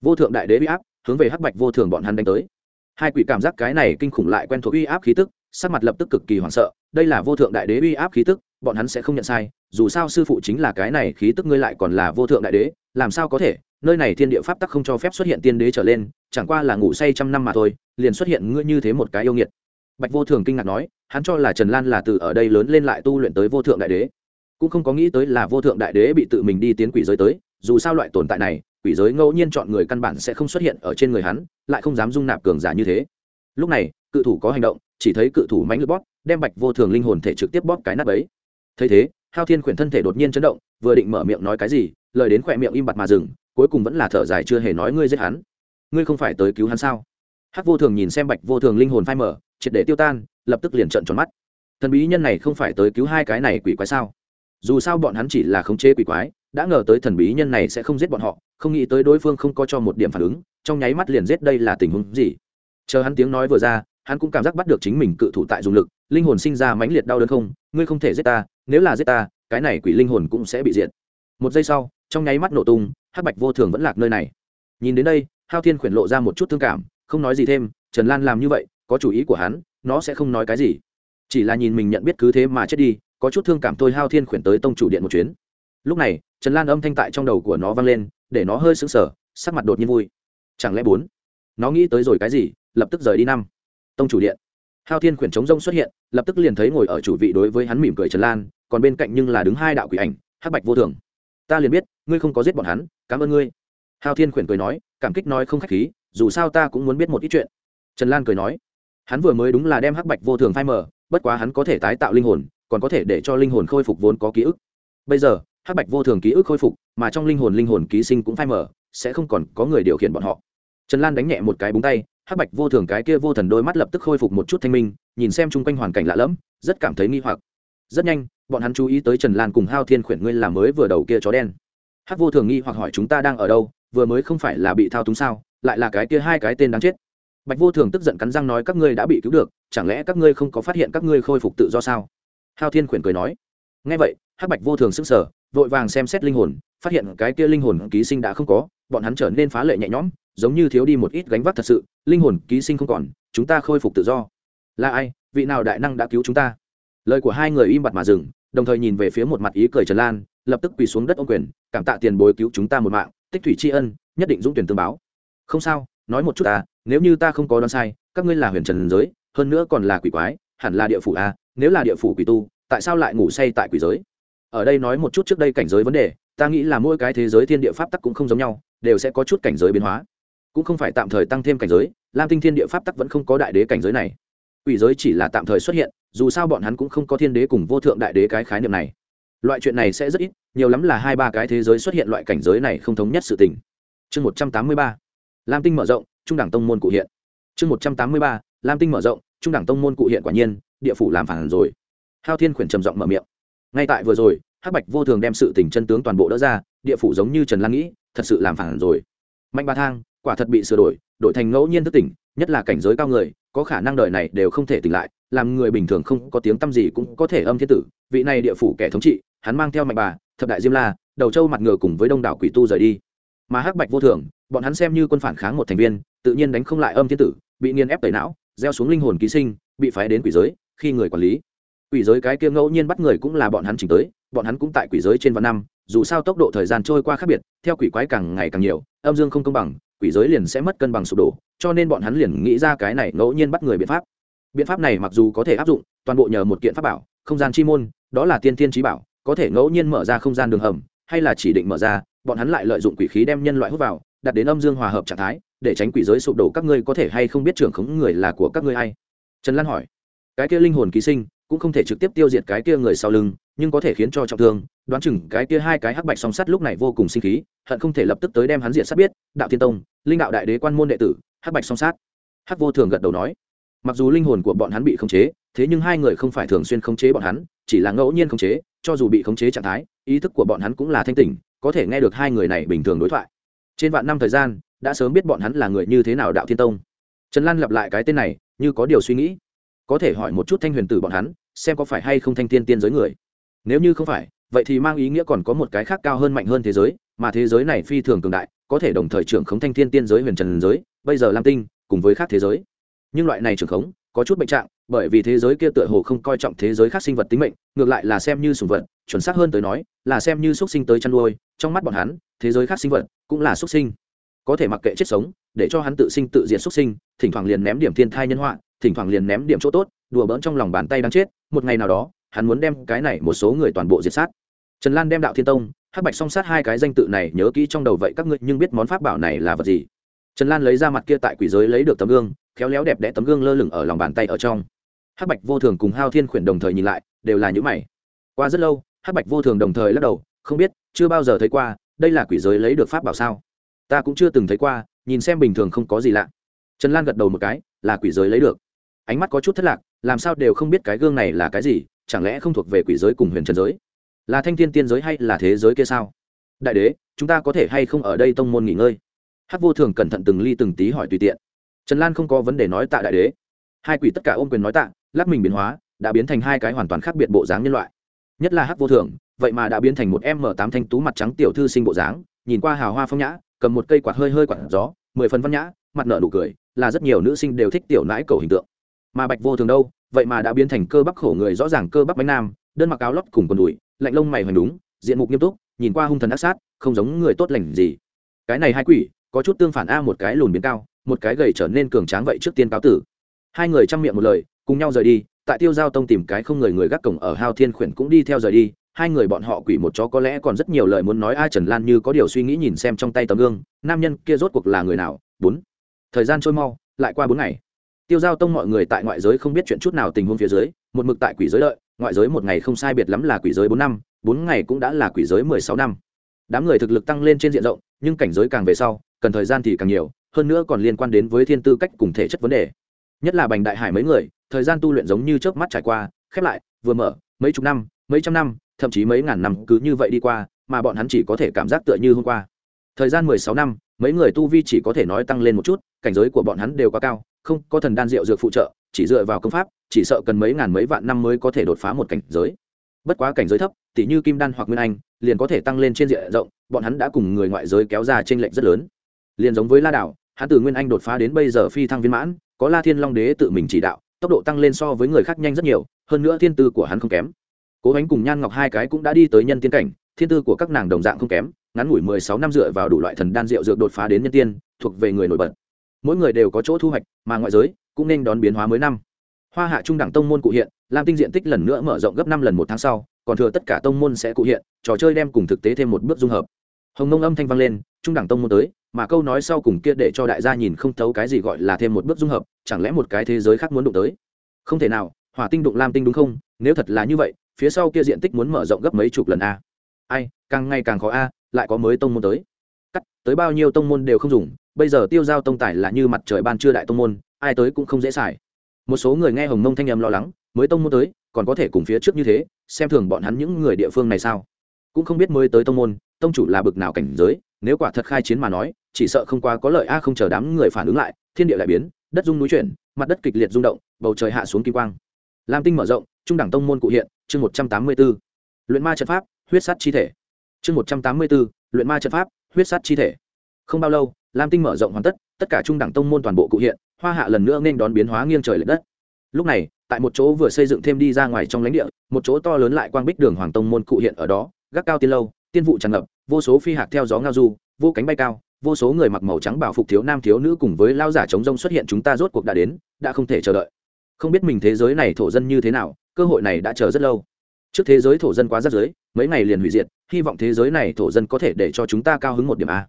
Vô thượng đại đế uy áp hướng về hắc bạch vô thường bọn hắn đánh tới. Hai quỷ cảm giác cái này kinh khủng lại quen thuộc uy áp khí tức sắc mặt lập tức cực kỳ hoảng sợ, đây là vô thượng đại đế uy áp khí tức, bọn hắn sẽ không nhận sai, dù sao sư phụ chính là cái này khí tức ngươi lại còn là vô thượng đại đế, làm sao có thể, nơi này thiên địa pháp tắc không cho phép xuất hiện tiên đế trở lên, chẳng qua là ngủ say trăm năm mà thôi, liền xuất hiện ngươi như thế một cái yêu nghiệt. Bạch vô thường kinh ngạc nói, hắn cho là trần lan là từ ở đây lớn lên lại tu luyện tới vô thượng đại đế. Cũng không có nghĩ tới là vô thượng đại đế bị tự mình đi tiến quỷ giới tới, dù sao loại tồn tại này, quỷ giới ngẫu nhiên chọn người căn bản sẽ không xuất hiện ở trên người hắn, lại không dám dung nạp cường giả như thế. Lúc này, cự thủ có hành động chỉ thấy cự thủ mánh lướt bóp, đem bạch vô thường linh hồn thể trực tiếp bóp cái nắp ấy thấy thế, hao thiên khuyển thân thể đột nhiên chấn động, vừa định mở miệng nói cái gì, lời đến khỏe miệng im bặt mà dừng, cuối cùng vẫn là thở dài chưa hề nói ngươi giết hắn. Ngươi không phải tới cứu hắn sao? Hắc vô thường nhìn xem bạch vô thường linh hồn phai mở triệt để tiêu tan, lập tức liền trợn tròn mắt. Thần bí nhân này không phải tới cứu hai cái này quỷ quái sao? Dù sao bọn hắn chỉ là khống chế quỷ quái, đã ngờ tới thần bí nhân này sẽ không giết bọn họ, không nghĩ tới đối phương không có cho một điểm phản ứng, trong nháy mắt liền giết đây là tình huống gì? Chờ hắn tiếng nói vừa ra hắn cũng cảm giác bắt được chính mình cự thủ tại dùng lực, linh hồn sinh ra mãnh liệt đau đớn không, ngươi không thể giết ta, nếu là giết ta, cái này quỷ linh hồn cũng sẽ bị diệt. Một giây sau, trong nháy mắt nổ tung, hắc bạch vô thường vẫn lạc nơi này. Nhìn đến đây, hao thiên khuyển lộ ra một chút thương cảm, không nói gì thêm, trần lan làm như vậy, có chủ ý của hắn, nó sẽ không nói cái gì. Chỉ là nhìn mình nhận biết cứ thế mà chết đi, có chút thương cảm thôi hao thiên khuyển tới tông chủ điện một chuyến. Lúc này, trần lan âm thanh tại trong đầu của nó vang lên, để nó hơi sững sờ, sắc mặt đột nhiên vui. Chẳng lẽ bốn? Nó nghĩ tới rồi cái gì, lập tức rời đi năm tông chủ điện. Hao thiên khuyển chống rông xuất hiện, lập tức liền thấy ngồi ở chủ vị đối với hắn mỉm cười trần lan, còn bên cạnh nhưng là đứng hai đạo quỷ ảnh, hắc bạch vô thường. Ta liền biết, ngươi không có giết bọn hắn, cảm ơn ngươi. Hao thiên khuyển cười nói, cảm kích nói không khách khí, dù sao ta cũng muốn biết một ít chuyện. Trần lan cười nói, hắn vừa mới đúng là đem hắc bạch vô thường phai mờ, bất quá hắn có thể tái tạo linh hồn, còn có thể để cho linh hồn khôi phục vốn có ký ức. Bây giờ, hắc bạch vô thường ký ức khôi phục, mà trong linh hồn linh hồn ký sinh cũng phai mờ, sẽ không còn có người điều khiển bọn họ. Trần lan đánh nhẹ một cái búng tay hắc bạch vô thường cái kia vô thần đôi mắt lập tức khôi phục một chút thanh minh, nhìn xem chung quanh hoàn cảnh lạ lẫm, rất cảm thấy nghi hoặc. Rất nhanh, bọn hắn chú ý tới trần lan cùng hao thiên khuyển ngươi làm mới vừa đầu kia chó đen. Hắc vô thường nghi hoặc hỏi chúng ta đang ở đâu, vừa mới không phải là bị thao túng sao, lại là cái kia hai cái tên đáng chết. Bạch vô thường tức giận cắn răng nói các ngươi đã bị cứu được, chẳng lẽ các ngươi không có phát hiện các ngươi khôi phục tự do sao? Hao thiên khuyển cười nói. Ngay vậy, hắc bạch vô thường s ứ n g sở vội vàng xem xét linh hồn, phát hiện cái kia linh hồn ký sinh đã không có, bọn hắn trở nên phá lệ nhẹ nhõm giống như thiếu đi một ít gánh vác thật sự, linh hồn ký sinh không còn, chúng ta khôi phục tự do. Là ai? Vị nào đại năng đã cứu chúng ta? Lời của hai người im bặt mà dừng, đồng thời nhìn về phía một mặt ý cười trần lan, lập tức quỳ xuống đất ô quyền, cảm tạ tiền bối cứu chúng ta một mạng, tích thủy tri ân, nhất định dũng tuyển tương báo. Không sao, nói một chút à nếu như ta không có đoán sai, các ngươi là huyền trần giới, hơn nữa còn là quỷ quái, hẳn là địa phủ à nếu là địa phủ quỷ tu, tại sao lại ngủ say tại quỷ giới? Ở đây nói một chút trước đây cảnh giới vấn đề, ta nghĩ là mỗi cái thế giới thiên địa pháp tắc cũng không giống nhau, đều sẽ có chút cảnh giới biến hóa cũng không phải tạm thời tăng thêm cảnh giới, lam tinh thiên địa pháp tắc vẫn không có đại đế cảnh giới này. Quỷ giới chỉ là tạm thời xuất hiện, dù sao bọn hắn cũng không có thiên đế cùng vô thượng đại đế cái khái niệm này. Loại chuyện này sẽ rất ít, nhiều lắm là hai ba cái thế giới xuất hiện loại cảnh giới này không thống nhất sự tình. Chương một trăm tám mươi ba, lam tinh mở rộng, trung đẳng tông môn cụ hiện. Chương một trăm tám mươi ba, lam tinh mở rộng, trung đẳng tông môn cụ hiện quả nhiên, địa phủ làm phản rồi. Hao thiên khuyển trầm giọng mở miệng. Ngay tại vừa rồi, hắc bạch vô thường đem sự tình chân tướng toàn bộ đỡ ra, địa phủ giống như trần lan nghĩ, thật sự làm phản rồi. Mạnh ba thang quả thật bị sửa đổi đổi thành ngẫu nhiên thức tỉnh, nhất là cảnh giới cao người, có khả năng đời này đều không thể tỉnh lại, làm người bình thường không có tiếng tăm gì cũng có thể âm thiên tử. Vị này địa phủ kẻ thống trị, hắn mang theo mạnh bà, thập đại diêm la, đầu châu mặt ngựa cùng với đông đảo quỷ tu rời đi. Mà hắc bạch vô thường, bọn hắn xem như quân phản kháng một thành viên, tự nhiên đánh không lại âm thiên tử, bị nghiền ép tẩy não, gieo xuống linh hồn ký sinh, bị phái đến quỷ giới, khi người quản lý. Quỷ giới cái kia ngẫu nhiên bắt người cũng là bọn hắn chỉnh tới, bọn hắn cũng tại quỷ giới trên vạn năm, dù sao tốc độ thời gian trôi qua khác biệt, theo quỷ quái càng ngày càng nhiều, âm dương không công bằng quỷ giới liền sẽ mất cân bằng sụp đổ, cho nên bọn hắn liền nghĩ ra cái này ngẫu nhiên bắt người biện pháp. Biện pháp này mặc dù có thể áp dụng, toàn bộ nhờ một kiện pháp bảo, không gian chi môn, đó là tiên tiên trí bảo, có thể ngẫu nhiên mở ra không gian đường hầm, hay là chỉ định mở ra, bọn hắn lại lợi dụng quỷ khí đem nhân loại hút vào, đặt đến âm dương hòa hợp trạng thái, để tránh quỷ giới sụp đổ. Các ngươi có thể hay không biết trưởng khống người là của các ngươi hay trần lan hỏi. Cái kia linh hồn ký sinh, cũng không thể trực tiếp tiêu diệt cái kia người sau lưng, nhưng có thể khiến cho trọng thương, đoán chừng cái kia hai cái hắc bạch song sắt lúc này vô cùng sinh khí, hận không thể lập tức tới đem hắn diệt sát biết, đạo thiên tông linh đạo đại đế quan môn đệ tử, hắc bạch song sát. Hắc vô thường gật đầu nói, mặc dù linh hồn của bọn hắn bị khống chế, thế nhưng hai người không phải thường xuyên khống chế bọn hắn, chỉ là ngẫu nhiên khống chế, cho dù bị khống chế trạng thái, ý thức của bọn hắn cũng là thanh tỉnh, có thể nghe được hai người này bình thường đối thoại. Trên vạn năm thời gian, đã sớm biết bọn hắn là người như thế nào đạo thiên tông. Trần lan lặp lại cái tên này, như có điều suy nghĩ. Có thể hỏi một chút thanh huyền tử bọn hắn, xem có phải hay không thanh tiên tiên giới người. Nếu như không phải, vậy thì mang ý nghĩa còn có một cái khác cao hơn mạnh hơn thế giới mà thế giới này phi thường cường đại, có thể đồng thời trưởng khống thanh thiên tiên giới, huyền trần giới, bây giờ lam tinh, cùng với khác thế giới. Nhưng loại này trưởng khống, có chút bệnh trạng, bởi vì thế giới kia tựa hồ không coi trọng thế giới khác sinh vật tính mệnh, ngược lại là xem như sùng vật, chuẩn xác hơn tới nói, là xem như xuất sinh tới chăn nuôi, trong mắt bọn hắn, thế giới khác sinh vật cũng là xuất sinh. Có thể mặc kệ chết sống, để cho hắn tự sinh tự diệt xuất sinh, thỉnh thoảng liền ném điểm thiên thai nhân họa, thỉnh thoảng liền ném điểm chỗ tốt, đùa bỡn trong lòng bàn tay đang chết, một ngày nào đó, hắn muốn đem cái này một số người toàn bộ diệt sát. Trần lan đem đạo thiên tông hắc bạch song sát hai cái danh tự này nhớ kỹ trong đầu vậy các ngươi nhưng biết món pháp bảo này là vật gì? Trần lan lấy ra mặt kia tại quỷ giới lấy được tấm gương, khéo léo đẹp đẽ tấm gương lơ lửng ở lòng bàn tay ở trong. Hắc bạch vô thường cùng hao thiên khuyển đồng thời nhìn lại, đều là những mày. Qua rất lâu, hắc bạch vô thường đồng thời lắc đầu, không biết, chưa bao giờ thấy qua, đây là quỷ giới lấy được pháp bảo sao? Ta cũng chưa từng thấy qua, nhìn xem bình thường không có gì lạ. Trần lan gật đầu một cái, là quỷ giới lấy được. Ánh mắt có chút thất lạc, làm sao đều không biết cái gương này là cái gì, chẳng lẽ không thuộc về quỷ giới cùng huyền trần giới? Là thanh thiên tiên giới hay là thế giới kia sao? Đại đế, chúng ta có thể hay không ở đây tông môn nghỉ ngơi? Hát vô thường cẩn thận từng ly từng tí hỏi tùy tiện. Trần lan không có vấn đề nói tạ đại đế. Hai quỷ tất cả ôm quyền nói tạ, lắc mình biến hóa, đã biến thành hai cái hoàn toàn khác biệt bộ dáng nhân loại. Nhất là hắc vô thường, vậy mà đã biến thành một m tám thanh tú mặt trắng tiểu thư sinh bộ dáng, nhìn qua hào hoa phong nhã, cầm một cây quạt hơi hơi quạt gió, mười phần văn nhã, mặt nở nụ cười, là rất nhiều nữ sinh đều thích tiểu nãi cầu hình tượng. Mà bạch vô thường đâu, vậy mà đã biến thành cơ bắp khổ người rõ ràng cơ bắp bánh nam, đơn mặc áo lót cùng quần đùi lạnh lông mày hoành đúng, diện mục nghiêm túc, nhìn qua hung thần ác sát, không giống người tốt lành gì. Cái này hai quỷ, có chút tương phản a một cái lùn biến cao, một cái gầy trở nên cường tráng vậy trước tiên cáo tử. Hai người chăm miệng một lời, cùng nhau rời đi, tại tiêu giao tông tìm cái không người người gác cổng ở hao thiên khuyển cũng đi theo rời đi, hai người bọn họ quỷ một chó có lẽ còn rất nhiều lời muốn nói ai trần lan như có điều suy nghĩ nhìn xem trong tay tấm gương, nam nhân kia rốt cuộc là người nào? Bốn. Thời gian trôi mau, lại qua bốn ngày. Tiêu giao tông mọi người tại ngoại giới không biết chuyện chút nào tình huống phía dưới, một mực tại quỷ giới đợi ngoại giới một ngày không sai biệt lắm là quỷ giới bốn năm, bốn ngày cũng đã là quỷ giới mười sáu năm. Đám người thực lực tăng lên trên diện rộng, nhưng cảnh giới càng về sau, cần thời gian thì càng nhiều, hơn nữa còn liên quan đến với thiên tư cách cùng thể chất vấn đề. Nhất là bành đại hải mấy người, thời gian tu luyện giống như chớp mắt trải qua, khép lại, vừa mở, mấy chục năm, mấy trăm năm, thậm chí mấy ngàn năm cứ như vậy đi qua, mà bọn hắn chỉ có thể cảm giác tựa như hôm qua. Thời gian mười sáu năm, mấy người tu vi chỉ có thể nói tăng lên một chút, cảnh giới của bọn hắn đều quá cao, không có thần đan rượu dược phụ trợ, chỉ dựa vào công pháp chỉ sợ cần mấy ngàn mấy vạn năm mới có thể đột phá một cảnh giới. Bất quá cảnh giới thấp, tỉ như kim đan hoặc nguyên anh, liền có thể tăng lên trên diện rộng, bọn hắn đã cùng người ngoại giới kéo ra t r ê n lệch rất lớn. Liền giống với la đảo, hắn từ nguyên anh đột phá đến bây giờ phi thăng viên mãn, có la thiên long đế tự mình chỉ đạo, tốc độ tăng lên so với người khác nhanh rất nhiều, hơn nữa thiên tư của hắn không kém. Cố gắng cùng nhan ngọc hai cái cũng đã đi tới nhân tiên cảnh, thiên tư của các nàng đồng dạng không kém, ngắn ngủi mười sáu năm dựa vào đủ loại thần đan rượu dược đột phá đến nhân tiên, thuộc về người nổi bật. Mỗi người đều có chỗ thu hoạch, mà ngoại giới cũng nên đón biến hóa mới năm hoa hạ trung đẳng tông môn cụ hiện, lam tinh diện tích lần nữa mở rộng gấp năm lần một tháng sau, còn thừa tất cả tông môn sẽ cụ hiện, trò chơi đem cùng thực tế thêm một bước dung hợp. Hồng nông âm thanh vang lên, trung đẳng tông môn tới, mà câu nói sau cùng kia để cho đại gia nhìn không thấu cái gì gọi là thêm một bước dung hợp, chẳng lẽ một cái thế giới khác muốn đụng tới? Không thể nào, hỏa tinh đụng lam tinh đúng không? Nếu thật là như vậy, phía sau kia diện tích muốn mở rộng gấp mấy chục lần a? Ai, càng ngày càng khó a, lại có mới tông môn tới. Cắt, tới bao nhiêu tông môn đều không dùng, bây giờ tiêu giao tông tải là như mặt trời ban trưa đại tông môn, ai tới cũng không dễ xài một số người nghe hồng mông thanh âm lo lắng, mới tông môn tới, còn có thể cùng phía trước như thế, xem thường bọn hắn những người địa phương này sao? Cũng không biết mới tới tông môn, tông chủ là bực nào cảnh giới, nếu quả thật khai chiến mà nói, chỉ sợ không qua có lợi a, không chờ đám người phản ứng lại, thiên địa lại biến, đất rung núi chuyển, mặt đất kịch liệt rung động, bầu trời hạ xuống kim quang. Lam tinh mở rộng, trung đẳng tông môn cụ hiện, chương một trăm tám mươi b ố luyện ma trận pháp, huyết sắt chi thể. Chương một trăm tám mươi b ố luyện ma trận pháp, huyết sắt chi thể. Không bao lâu, lam tinh mở rộng hoàn tất tất cả trung đẳng tông môn toàn bộ cụ hiện, hoa hạ lần nữa nên đón biến hóa nghiêng trời l ệ đất. Lúc này, tại một chỗ vừa xây dựng thêm đi ra ngoài trong lãnh địa, một chỗ to lớn lại quang bích đường hoàng tông môn cụ hiện ở đó, gác cao tiên lâu, tiên vụ tràn ngập, vô số phi hạt theo gió ngao du, vô cánh bay cao, vô số người mặc màu trắng bảo phục thiếu nam thiếu nữ cùng với lao giả chống rông xuất hiện chúng ta rốt cuộc đã đến, đã không thể chờ đợi. Không biết mình thế giới này thổ dân như thế nào, cơ hội này đã chờ rất lâu. Trước thế giới thổ dân quá rất giới mấy ngày liền hủy diệt, hy vọng thế giới này thổ dân có thể để cho chúng ta cao hứng một điểm a.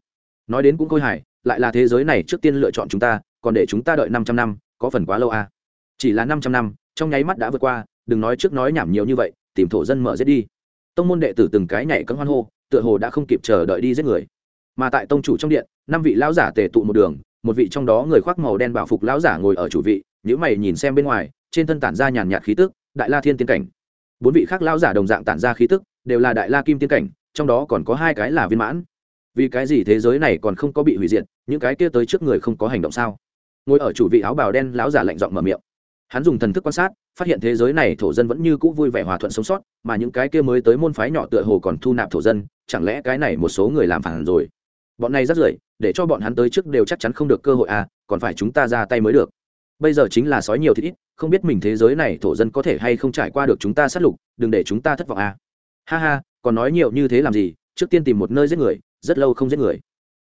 Nói đến cũng khôi hài lại là thế giới này trước tiên lựa chọn chúng ta, còn để chúng ta đợi 500 năm, có phần quá lâu a chỉ là 500 năm, trong nháy mắt đã vượt qua, đừng nói trước nói nhảm nhiều như vậy, tìm thổ dân mở giết đi. Tông môn đệ tử từng cái nhảy cấm hoan hô, tựa hồ đã không kịp chờ đợi đi giết người. Mà tại tông chủ trong điện, năm vị lão giả tề tụ một đường, một vị trong đó người khoác màu đen bảo phục lão giả ngồi ở chủ vị những mày nhìn xem bên ngoài, trên thân tản ra nhàn nhạt khí tức, đại la thiên tiên cảnh. Bốn vị khác lão giả đồng dạng tản ra khí tức, đều là đại la kim tiên cảnh, trong đó còn có hai cái là viên mãn vì cái gì thế giới này còn không có bị hủy diệt, những cái kia tới trước người không có hành động sao? Ngồi ở chủ vị áo bào đen, lão giả lạnh giọng mở miệng. Hắn dùng thần thức quan sát, phát hiện thế giới này thổ dân vẫn như cũ vui vẻ hòa thuận sống sót, mà những cái kia mới tới môn phái nhỏ tựa hồ còn thu nạp thổ dân, chẳng lẽ cái này một số người làm phản rồi? Bọn này rất rưởi, để cho bọn hắn tới trước đều chắc chắn không được cơ hội à còn phải chúng ta ra tay mới được. Bây giờ chính là sói nhiều thì ít, không biết mình thế giới này thổ dân có thể hay không trải qua được chúng ta sát lục, đừng để chúng ta thất vọng à. Ha ha, còn nói nhiều như thế làm gì, trước tiên tìm một nơi giết người rất lâu không giết người.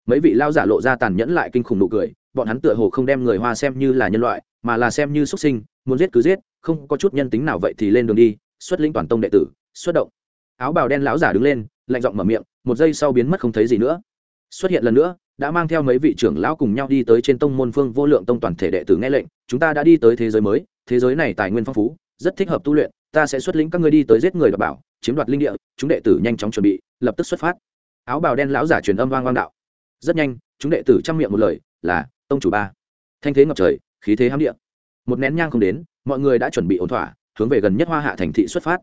Mấy vị lao giả lộ ra tàn nhẫn lại kinh khủng nụ cười, bọn hắn tựa hồ không đem người hoa xem như là nhân loại, mà là xem như xuất sinh, muốn giết cứ giết, không có chút nhân tính nào vậy thì lên đường đi, xuất lĩnh toàn tông đệ tử, xuất động. Áo bào đen lão giả đứng lên, lạnh giọng mở miệng, một giây sau biến mất không thấy gì nữa. Xuất hiện lần nữa, đã mang theo mấy vị trưởng lão cùng nhau đi tới trên tông môn phương vô lượng tông toàn thể đệ tử nghe lệnh, chúng ta đã đi tới thế giới mới, thế giới này tài nguyên phong phú, rất thích hợp tu luyện, ta sẽ xuất lĩnh các ngươi đi tới giết người đảm bảo, chiếm đoạt linh địa, chúng đệ tử nhanh chóng chuẩn bị, lập tức xuất phát áo bào đen lão giả truyền âm vang vang đạo. Rất nhanh, chúng đệ tử chăm miệng một lời, là, tông chủ ba. Thanh thế ngập trời, khí thế hám địa. Một nén nhang không đến, mọi người đã chuẩn bị ổn thỏa, hướng về gần nhất hoa hạ thành thị xuất phát.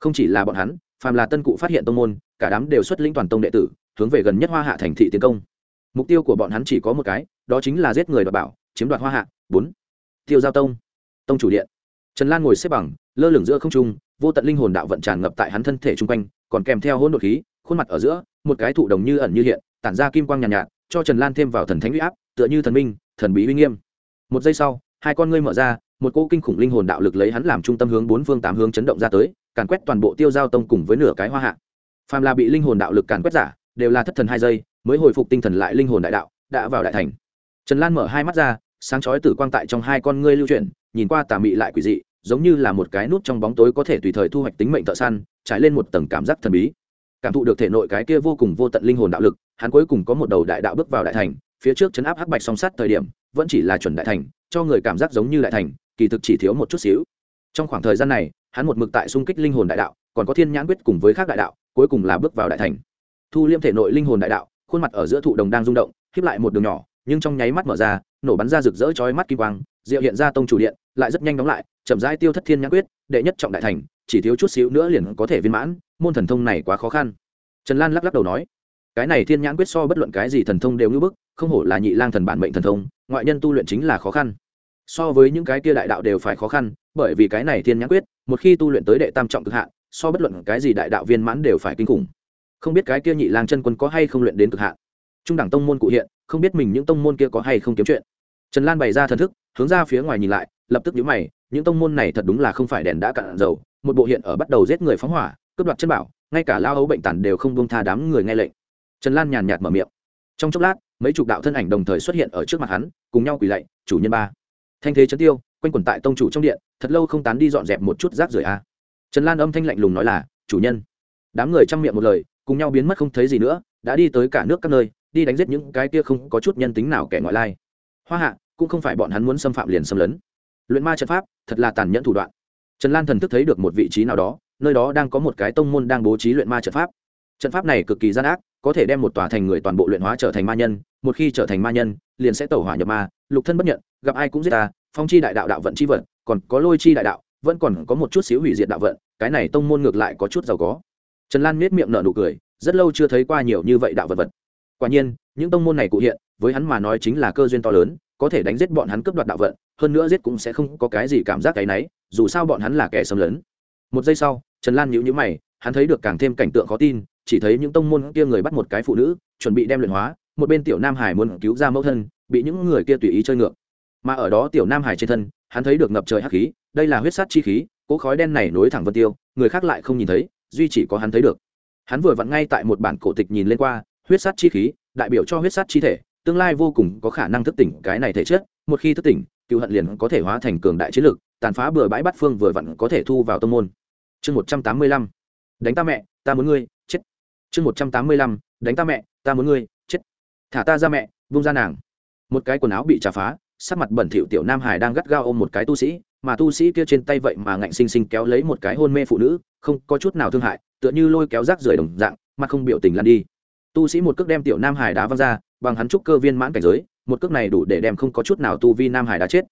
Không chỉ là bọn hắn, phàm là tân cụ phát hiện tông môn, cả đám đều xuất lĩnh toàn tông đệ tử, hướng về gần nhất hoa hạ thành thị tiến công. Mục tiêu của bọn hắn chỉ có một cái, đó chính là giết người đoạt bảo, chiếm đoạt hoa hạ. Bốn. Tiêu giao tông. Tông chủ điện. Trần lan ngồi xếp bằng, lơ lửng giữa không trung, vô tận linh hồn đạo vận tràn ngập tại hắn thân thể chung quanh, còn kèm theo hôn đột khí, khuôn mặt ở giữa một cái thụ đồng như ẩn như hiện tản ra kim quang nhàn nhạt, nhạt cho trần lan thêm vào thần thánh huy áp tựa như thần minh thần bí uy nghiêm. Một giây sau hai con ngươi mở ra một cỗ kinh khủng linh hồn đạo lực lấy hắn làm trung tâm hướng bốn phương tám hướng chấn động ra tới càn quét toàn bộ tiêu giao tông cùng với nửa cái hoa hạ. Phàm là bị linh hồn đạo lực càn quét giả đều là thất thần hai giây mới hồi phục tinh thần lại linh hồn đại đạo đã vào đại thành. Trần lan mở hai mắt ra sáng chói tử quang tại trong hai con ngươi lưu chuyển nhìn qua tà mị lại quỷ dị giống như là một cái nút trong bóng tối có thể tùy thời thu hoạch tính mệnh thợ săn trải lên một tầng cảm giác thần bí cảm thụ được thể nội cái kia vô cùng vô tận linh hồn đạo lực, hắn cuối cùng có một đầu đại đạo bước vào đại thành, phía trước chấn áp hắc bạch song sắt thời điểm, vẫn chỉ là chuẩn đại thành, cho người cảm giác giống như đại thành, kỳ thực chỉ thiếu một chút xíu. Trong khoảng thời gian này, hắn một mực tại xung kích linh hồn đại đạo, còn có thiên nhãn quyết cùng với khác đại đạo, cuối cùng là bước vào đại thành. Thu liêm thể nội linh hồn đại đạo, khuôn mặt ở giữa thụ đồng đang rung động khiếp lại một đường nhỏ, nhưng trong nháy mắt mở ra, nổ bắn ra rực rỡ chói mắt kim quang, diệu hiện ra tông chủ điện, lại rất nhanh đóng lại, chậm rãi tiêu thất thiên nhãn quyết, đệ nhất trọng đại thành, chỉ thiếu chút xíu nữa liền có thể viên mãn môn thần thông này quá khó khăn. Trần lan lắc lắc đầu nói, cái này thiên nhãn quyết so bất luận cái gì thần thông đều ngưỡng bức, không hổ là nhị lang thần bản mệnh thần thông, ngoại nhân tu luyện chính là khó khăn. So với những cái kia đại đạo đều phải khó khăn, bởi vì cái này thiên nhãn quyết, một khi tu luyện tới đệ tam trọng cực hạn, so bất luận cái gì đại đạo viên mãn đều phải kinh khủng. Không biết cái kia nhị lang chân quân có hay không luyện đến cực hạn? Trung đẳng tông môn cụ hiện, không biết mình những tông môn kia có hay không kiếm chuyện. Trần lan bày ra thần thức, hướng ra phía ngoài nhìn lại, lập tức nhíu mày, những tông môn này thật đúng là không phải đèn đã cạn dầu, một bộ hiện ở bắt đầu giết người phóng hỏa cướp đoạt chân bảo, ngay cả lao ấu bệnh tàn đều không buông tha đám người nghe lệnh. Trần lan nhàn nhạt mở miệng. Trong chốc lát, mấy chục đạo thân ảnh đồng thời xuất hiện ở trước mặt hắn, cùng nhau quỳ lạy, chủ nhân ba. Thanh thế chấn tiêu, quanh quẩn tại tông chủ trong điện, thật lâu không tán đi dọn dẹp một chút rác rưởi a. Trần lan âm thanh lạnh lùng nói là, chủ nhân. Đám người chăm miệng một lời, cùng nhau biến mất không thấy gì nữa, đã đi tới cả nước các nơi, đi đánh giết những cái kia không có chút nhân tính nào kẻ ngoại lai. Hoa hạ, cũng không phải bọn hắn muốn xâm phạm liền xâm lấn. Luyện ma trận pháp, thật là tàn nhẫn thủ đoạn. Trần lan thần thức thấy được một vị trí nào đó nơi đó đang có một cái tông môn đang bố trí luyện ma trận pháp. Trận pháp này cực kỳ gian ác, có thể đem một tòa thành người toàn bộ luyện hóa trở thành ma nhân, một khi trở thành ma nhân, liền sẽ tẩu hỏa nhập ma, lục thân bất nhận, gặp ai cũng giết ta, phong chi đại đạo đạo vận chi vận, còn có lôi chi đại đạo, vẫn còn có một chút xíu hủy diệt đạo vận, cái này tông môn ngược lại có chút giàu có. Trần lan miết miệng nở nụ cười, rất lâu chưa thấy qua nhiều như vậy đạo vật vật. Quả nhiên, những tông môn này cụ hiện, với hắn mà nói chính là cơ duyên to lớn, có thể đánh giết bọn hắn cướp đoạt đạo vận, hơn nữa giết cũng sẽ không có cái gì cảm giác cái náy, dù sao bọn hắn là kẻ xâm lấn. Một giây sau trần lan nhíu nhíu mày, hắn thấy được càng thêm cảnh tượng khó tin, chỉ thấy những tông môn kia người bắt một cái phụ nữ, chuẩn bị đem luyện hóa, một bên tiểu nam hải muốn cứu ra mẫu thân, bị những người kia tùy ý chơi ngược. Mà ở đó tiểu nam hải trên thân, hắn thấy được ngập trời hắc khí, đây là huyết sát chi khí cỗ khói đen này nối thẳng vân tiêu, người khác lại không nhìn thấy, duy chỉ có hắn thấy được. Hắn vừa vặn ngay tại một bản cổ tịch nhìn lên qua, huyết sát chi khí, đại biểu cho huyết sát chi thể, tương lai vô cùng có khả năng thức tỉnh cái này thể chất, một khi thức tỉnh, cựu hận liền có thể hóa thành cường đại chiến lực tàn phá bừa bãi bắt phương vừa vặn có thể thu vào tông môn chương một trăm tám mươi lăm, đánh ta mẹ, ta muốn ngươi, chết. Chương một trăm tám mươi lăm, đánh ta mẹ, ta muốn ngươi, chết. Thả ta ra mẹ, vung ra nàng. Một cái quần áo bị trà phá, sắc mặt bẩn thỉu tiểu nam hải đang gắt gao ôm một cái tu sĩ, mà tu sĩ kia trên tay vậy mà ngạnh xinh xinh kéo lấy một cái hôn mê phụ nữ, không có chút nào thương hại, tựa như lôi kéo rác rưởi đồng dạng mà không biểu tình lan đi. Tu sĩ một cước đem tiểu nam hải đá văng ra, bằng hắn trúc cơ viên mãn cảnh giới, một cước này đủ để đem không có chút nào tu vi nam hải đã chết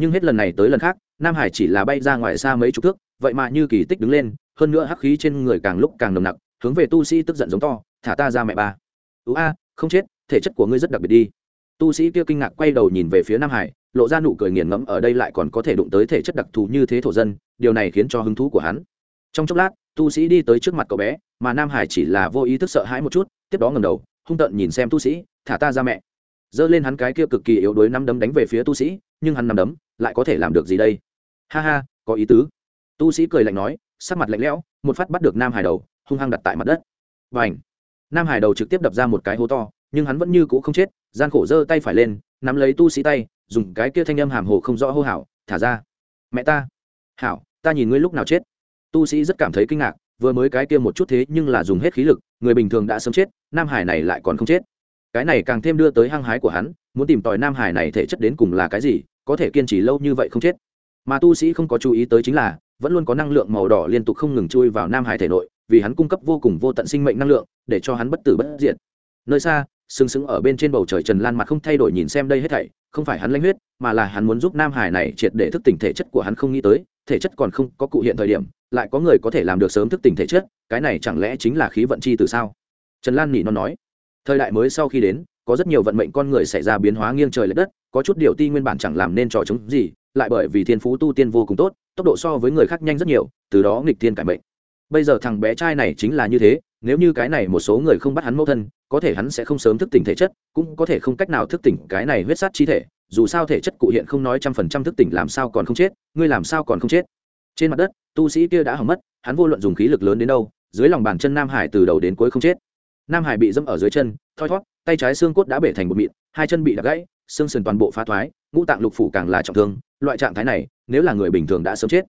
nhưng hết lần này tới lần khác, nam hải chỉ là bay ra ngoài xa mấy chục thước, vậy mà như kỳ tích đứng lên, hơn nữa hắc khí trên người càng lúc càng nồng nặc, hướng về tu sĩ tức giận giống to, thả ta ra mẹ ba. Ú a, không chết, thể chất của ngươi rất đặc biệt đi. Tu sĩ kia kinh ngạc quay đầu nhìn về phía nam hải, lộ ra nụ cười nghiền ngẫm, ở đây lại còn có thể đụng tới thể chất đặc thù như thế thổ dân, điều này khiến cho hứng thú của hắn. Trong chốc lát, tu sĩ đi tới trước mặt cậu bé, mà nam hải chỉ là vô ý thức sợ hãi một chút, tiếp đó ngầm đầu, hung tợn nhìn xem tu sĩ, thả ta ra mẹ. Giơ lên hắn cái kia cực kỳ yếu đuối năm đấm đánh về phía tu sĩ, nhưng hắn năm đấm lại có thể làm được gì đây? Ha ha, có ý tứ. Tu sĩ cười lạnh nói, sắc mặt lạnh lẽo, một phát bắt được nam hải đầu, hung hăng đặt tại mặt đất. Và ảnh nam hải đầu trực tiếp đập ra một cái hố to, nhưng hắn vẫn như cũ không chết, gian khổ giơ tay phải lên, nắm lấy tu sĩ tay, dùng cái kia thanh âm hàm hồ không rõ hô hảo thả ra. Mẹ ta. Hảo, ta nhìn ngươi lúc nào chết. Tu sĩ rất cảm thấy kinh ngạc, vừa mới cái kia một chút thế nhưng là dùng hết khí lực, người bình thường đã sớm chết, nam hải này lại còn không chết. Cái này càng thêm đưa tới hăng hái của hắn, muốn tìm tòi nam hải này thể chất đến cùng là cái gì có thể kiên trì lâu như vậy không chết. Mà tu sĩ không có chú ý tới chính là, vẫn luôn có năng lượng màu đỏ liên tục không ngừng chui vào nam hải thể nội, vì hắn cung cấp vô cùng vô tận sinh mệnh năng lượng, để cho hắn bất tử bất diệt. Nơi xa, sừng sững ở bên trên bầu trời trần lan mặt không thay đổi nhìn xem đây hết thảy, không phải hắn lanh huyết, mà là hắn muốn giúp nam hải này triệt để thức tỉnh thể chất của hắn không nghĩ tới, thể chất còn không có cụ hiện thời điểm, lại có người có thể làm được sớm thức tỉnh thể chất, cái này chẳng lẽ chính là khí vận chi từ sao? Trần lan nỉ nó nói. Thời đại mới sau khi đến có rất nhiều vận mệnh con người xảy ra biến hóa nghiêng trời l ệ đất, có chút điều ti nguyên bản chẳng làm nên trò chống gì, lại bởi vì thiên phú tu tiên vô cùng tốt, tốc độ so với người khác nhanh rất nhiều, từ đó nghịch thiên cải mệnh. Bây giờ thằng bé trai này chính là như thế, nếu như cái này một số người không bắt hắn mẫu thân, có thể hắn sẽ không sớm thức tỉnh thể chất, cũng có thể không cách nào thức tỉnh cái này huyết sát chi thể, dù sao thể chất cụ hiện không nói trăm phần trăm thức tỉnh làm sao còn không chết, ngươi làm sao còn không chết. Trên mặt đất, tu sĩ kia đã hỏng mất, hắn vô luận dùng khí lực lớn đến đâu, dưới lòng bàn chân nam hải từ đầu đến cuối không chết. Nam hải bị dẫm ở dưới chân, thoi thót tay trái xương cốt đã bể thành một mịn, hai chân bị đập gãy, xương sườn toàn bộ phá thoái, ngũ tạng lục phủ càng là trọng thương, loại trạng thái này, nếu là người bình thường đã sớm chết.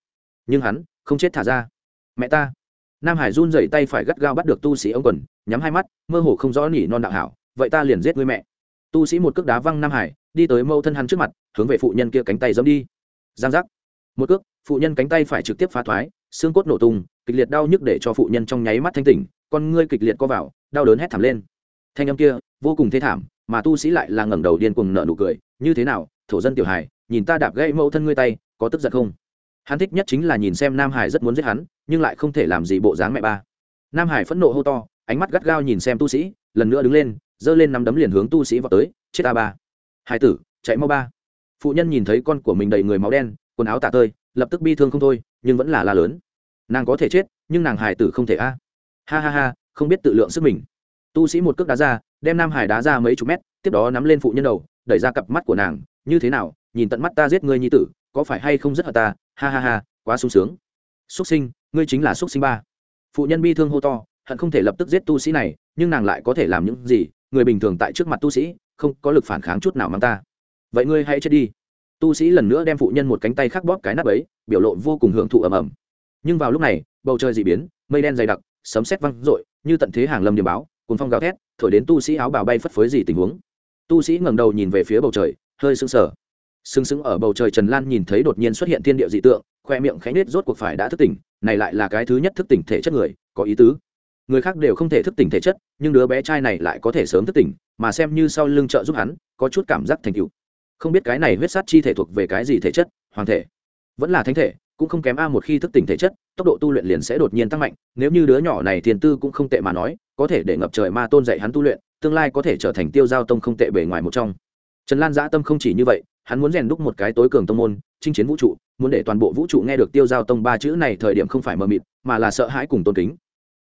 Nhưng hắn không chết thả ra. Mẹ ta. Nam hải run dậy tay phải gắt gao bắt được tu sĩ ông quần, nhắm hai mắt, mơ hồ không rõ nỉ non đạo hảo, vậy ta liền giết người mẹ. Tu sĩ một cước đá văng nam hải, đi tới mâu thân hắn trước mặt, hướng về phụ nhân kia cánh tay giấm đi. Giang giác. Một cước, phụ nhân cánh tay phải trực tiếp phá thoái, xương cốt nổ tung, kịch liệt đau nhức để cho phụ nhân trong nháy mắt thanh tỉnh, con ngươi kịch liệt co vào, đau đớn hét thảm lên. Thanh âm kia vô cùng thê thảm, mà tu sĩ lại là ngẩng đầu điên cuồng nở nụ cười, như thế nào, thổ dân tiểu hải nhìn ta đạp gãy mẫu thân ngươi tay, có tức giận không? Hắn thích nhất chính là nhìn xem nam hải rất muốn giết hắn, nhưng lại không thể làm gì bộ dáng mẹ ba. Nam hải phẫn nộ hô to, ánh mắt gắt gao nhìn xem tu sĩ, lần nữa đứng lên, giơ lên nắm đấm liền hướng tu sĩ vào tới, chết a ba. Hai tử, chạy mau ba. Phụ nhân nhìn thấy con của mình đầy người máu đen, quần áo tả tơi, lập tức bi thương không thôi, nhưng vẫn là la lớn. Nàng có thể chết, nhưng nàng hải tử không thể a. Ha ha ha, không biết tự lượng sức mình. Tu sĩ một cước đá ra đem nam hải đá ra mấy chục mét, tiếp đó nắm lên phụ nhân đầu, đẩy ra cặp mắt của nàng, như thế nào, nhìn tận mắt ta giết ngươi nhi tử, có phải hay không rất hợp ta? Ha ha ha, quá sung sướng. Xuất sinh, ngươi chính là xuất sinh ba. Phụ nhân bi thương hô to, hận không thể lập tức giết tu sĩ này, nhưng nàng lại có thể làm những gì? Người bình thường tại trước mặt tu sĩ, không có lực phản kháng chút nào mang ta. Vậy ngươi hãy chết đi. Tu sĩ lần nữa đem phụ nhân một cánh tay khắc bóp cái nắp ấy, biểu lộ vô cùng hưởng thụ ầm ầm. Nhưng vào lúc này, bầu trời dị biến, mây đen dày đặc, sấm sét văng rội như tận thế hàng lâm điểm báo cùng phong gào thét thổi đến tu sĩ áo bào bay phất phới gì tình huống. Tu sĩ ngẩng đầu nhìn về phía bầu trời, hơi sững sờ. Sừng sững ở bầu trời trần lan nhìn thấy đột nhiên xuất hiện thiên địa dị tượng, khoe miệng khẽ nết rốt cuộc phải đã thức tỉnh, này lại là cái thứ nhất thức tỉnh thể chất người, có ý tứ. Người khác đều không thể thức tỉnh thể chất, nhưng đứa bé trai này lại có thể sớm thức tỉnh, mà xem như sau lưng trợ giúp hắn, có chút cảm giác thành tựu. Không biết cái này huyết sát chi thể thuộc về cái gì thể chất, hoàng thể. Vẫn là thánh thể cũng không kém a một khi thức tỉnh thể chất, tốc độ tu luyện liền sẽ đột nhiên tăng mạnh, nếu như đứa nhỏ này tiền tư cũng không tệ mà nói, có thể để ngập trời ma tôn dạy hắn tu luyện, tương lai có thể trở thành tiêu giao tông không tệ bề ngoài một trong. Trần lan dã tâm không chỉ như vậy, hắn muốn rèn đúc một cái tối cường tông môn, chinh chiến vũ trụ, muốn để toàn bộ vũ trụ nghe được tiêu giao tông ba chữ này thời điểm không phải mờ mịt, mà là sợ hãi cùng tôn kính.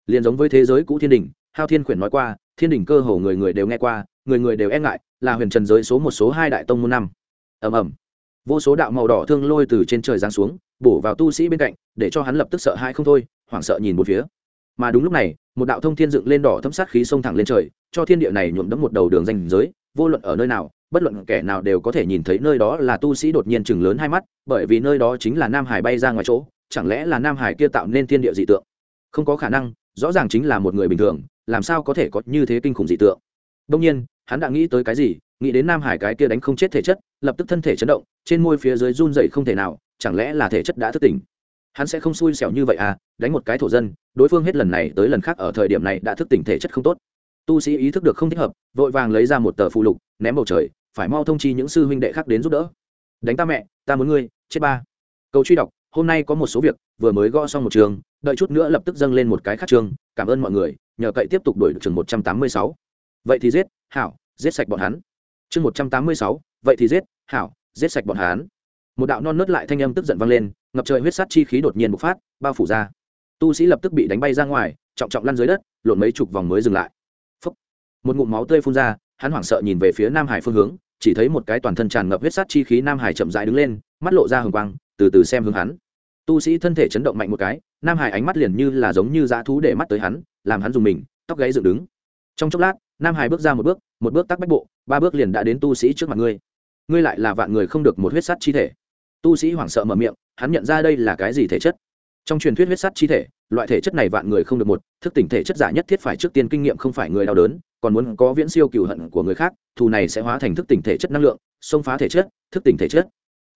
Liền giống với thế giới cũ thiên đình, hao thiên khuyển nói qua, thiên đình cơ hồ người người đều nghe qua, người người đều e ngại, là huyền trần giới số một số hai đại tông môn năm. Ầm ầm vô số đạo màu đỏ thương lôi từ trên trời giáng xuống, bổ vào tu sĩ bên cạnh, để cho hắn lập tức sợ hãi không thôi, hoảng sợ nhìn một phía. Mà đúng lúc này, một đạo thông thiên dựng lên đỏ thấm sát khí xông thẳng lên trời, cho thiên địa này nhuộm đẫm một đầu đường danh giới, vô luận ở nơi nào, bất luận kẻ nào đều có thể nhìn thấy nơi đó là tu sĩ đột nhiên chừng lớn hai mắt, bởi vì nơi đó chính là nam hải bay ra ngoài chỗ, chẳng lẽ là nam hải kia tạo nên thiên địa dị tượng? Không có khả năng, rõ ràng chính là một người bình thường, làm sao có thể có như thế kinh khủng dị tượng? Đông nhiên, hắn đã nghĩ tới cái gì nghĩ đến nam hải cái kia đánh không chết thể chất, lập tức thân thể chấn động, trên môi phía dưới run dậy không thể nào, chẳng lẽ là thể chất đã thức tỉnh? Hắn sẽ không xui xẻo như vậy à đánh một cái thổ dân, đối phương hết lần này tới lần khác ở thời điểm này đã thức tỉnh thể chất không tốt. Tu sĩ ý thức được không thích hợp, vội vàng lấy ra một tờ phụ lục, ném bầu trời, phải mau thông chi những sư huynh đệ khác đến giúp đỡ. Đánh ta mẹ, ta muốn ngươi, chết ba. Câu truy đọc, hôm nay có một số việc, vừa mới gõ xong một trường, đợi chút nữa lập tức dâng lên một cái khác trường, cảm ơn mọi người, nhờ cậy tiếp tục đuổi được trường một trăm tám mươi sáu. Vậy thì giết, hảo, giết sạch bọn hắn chương một trăm tám mươi sáu, vậy thì giết, hảo, giết sạch bọn hắn. Một đạo non nớt lại thanh âm tức giận vang lên, ngập trời huyết sát chi khí đột nhiên bộc phát, bao phủ ra. Tu sĩ lập tức bị đánh bay ra ngoài, trọng trọng lăn dưới đất, lộn mấy chục vòng mới dừng lại. Phúc. một ngụm máu tươi phun ra, hắn hoảng sợ nhìn về phía nam hải phương hướng, chỉ thấy một cái toàn thân tràn ngập huyết sát chi khí nam hải chậm rãi đứng lên, mắt lộ ra hừng quang, từ từ xem hướng hắn. Tu sĩ thân thể chấn động mạnh một cái, nam hải ánh mắt liền như là giống như dã thú để mắt tới hắn, làm hắn dùng mình, tóc gáy dựng đứng. Trong chốc lát nam hải bước ra một bước một bước tắc bách bộ, ba bước liền đã đến tu sĩ trước mặt ngươi. Ngươi lại là vạn người không được một huyết sắt chi thể. Tu sĩ hoảng sợ mở miệng, hắn nhận ra đây là cái gì thể chất? Trong truyền thuyết huyết sắt chi thể, loại thể chất này vạn người không được một, thức tỉnh thể chất giả nhất thiết phải trước tiên kinh nghiệm không phải người đau đớn, còn muốn có viễn siêu cựu hận của người khác, thù này sẽ hóa thành thức tỉnh thể chất năng lượng, xông phá thể chất, thức tỉnh thể chất.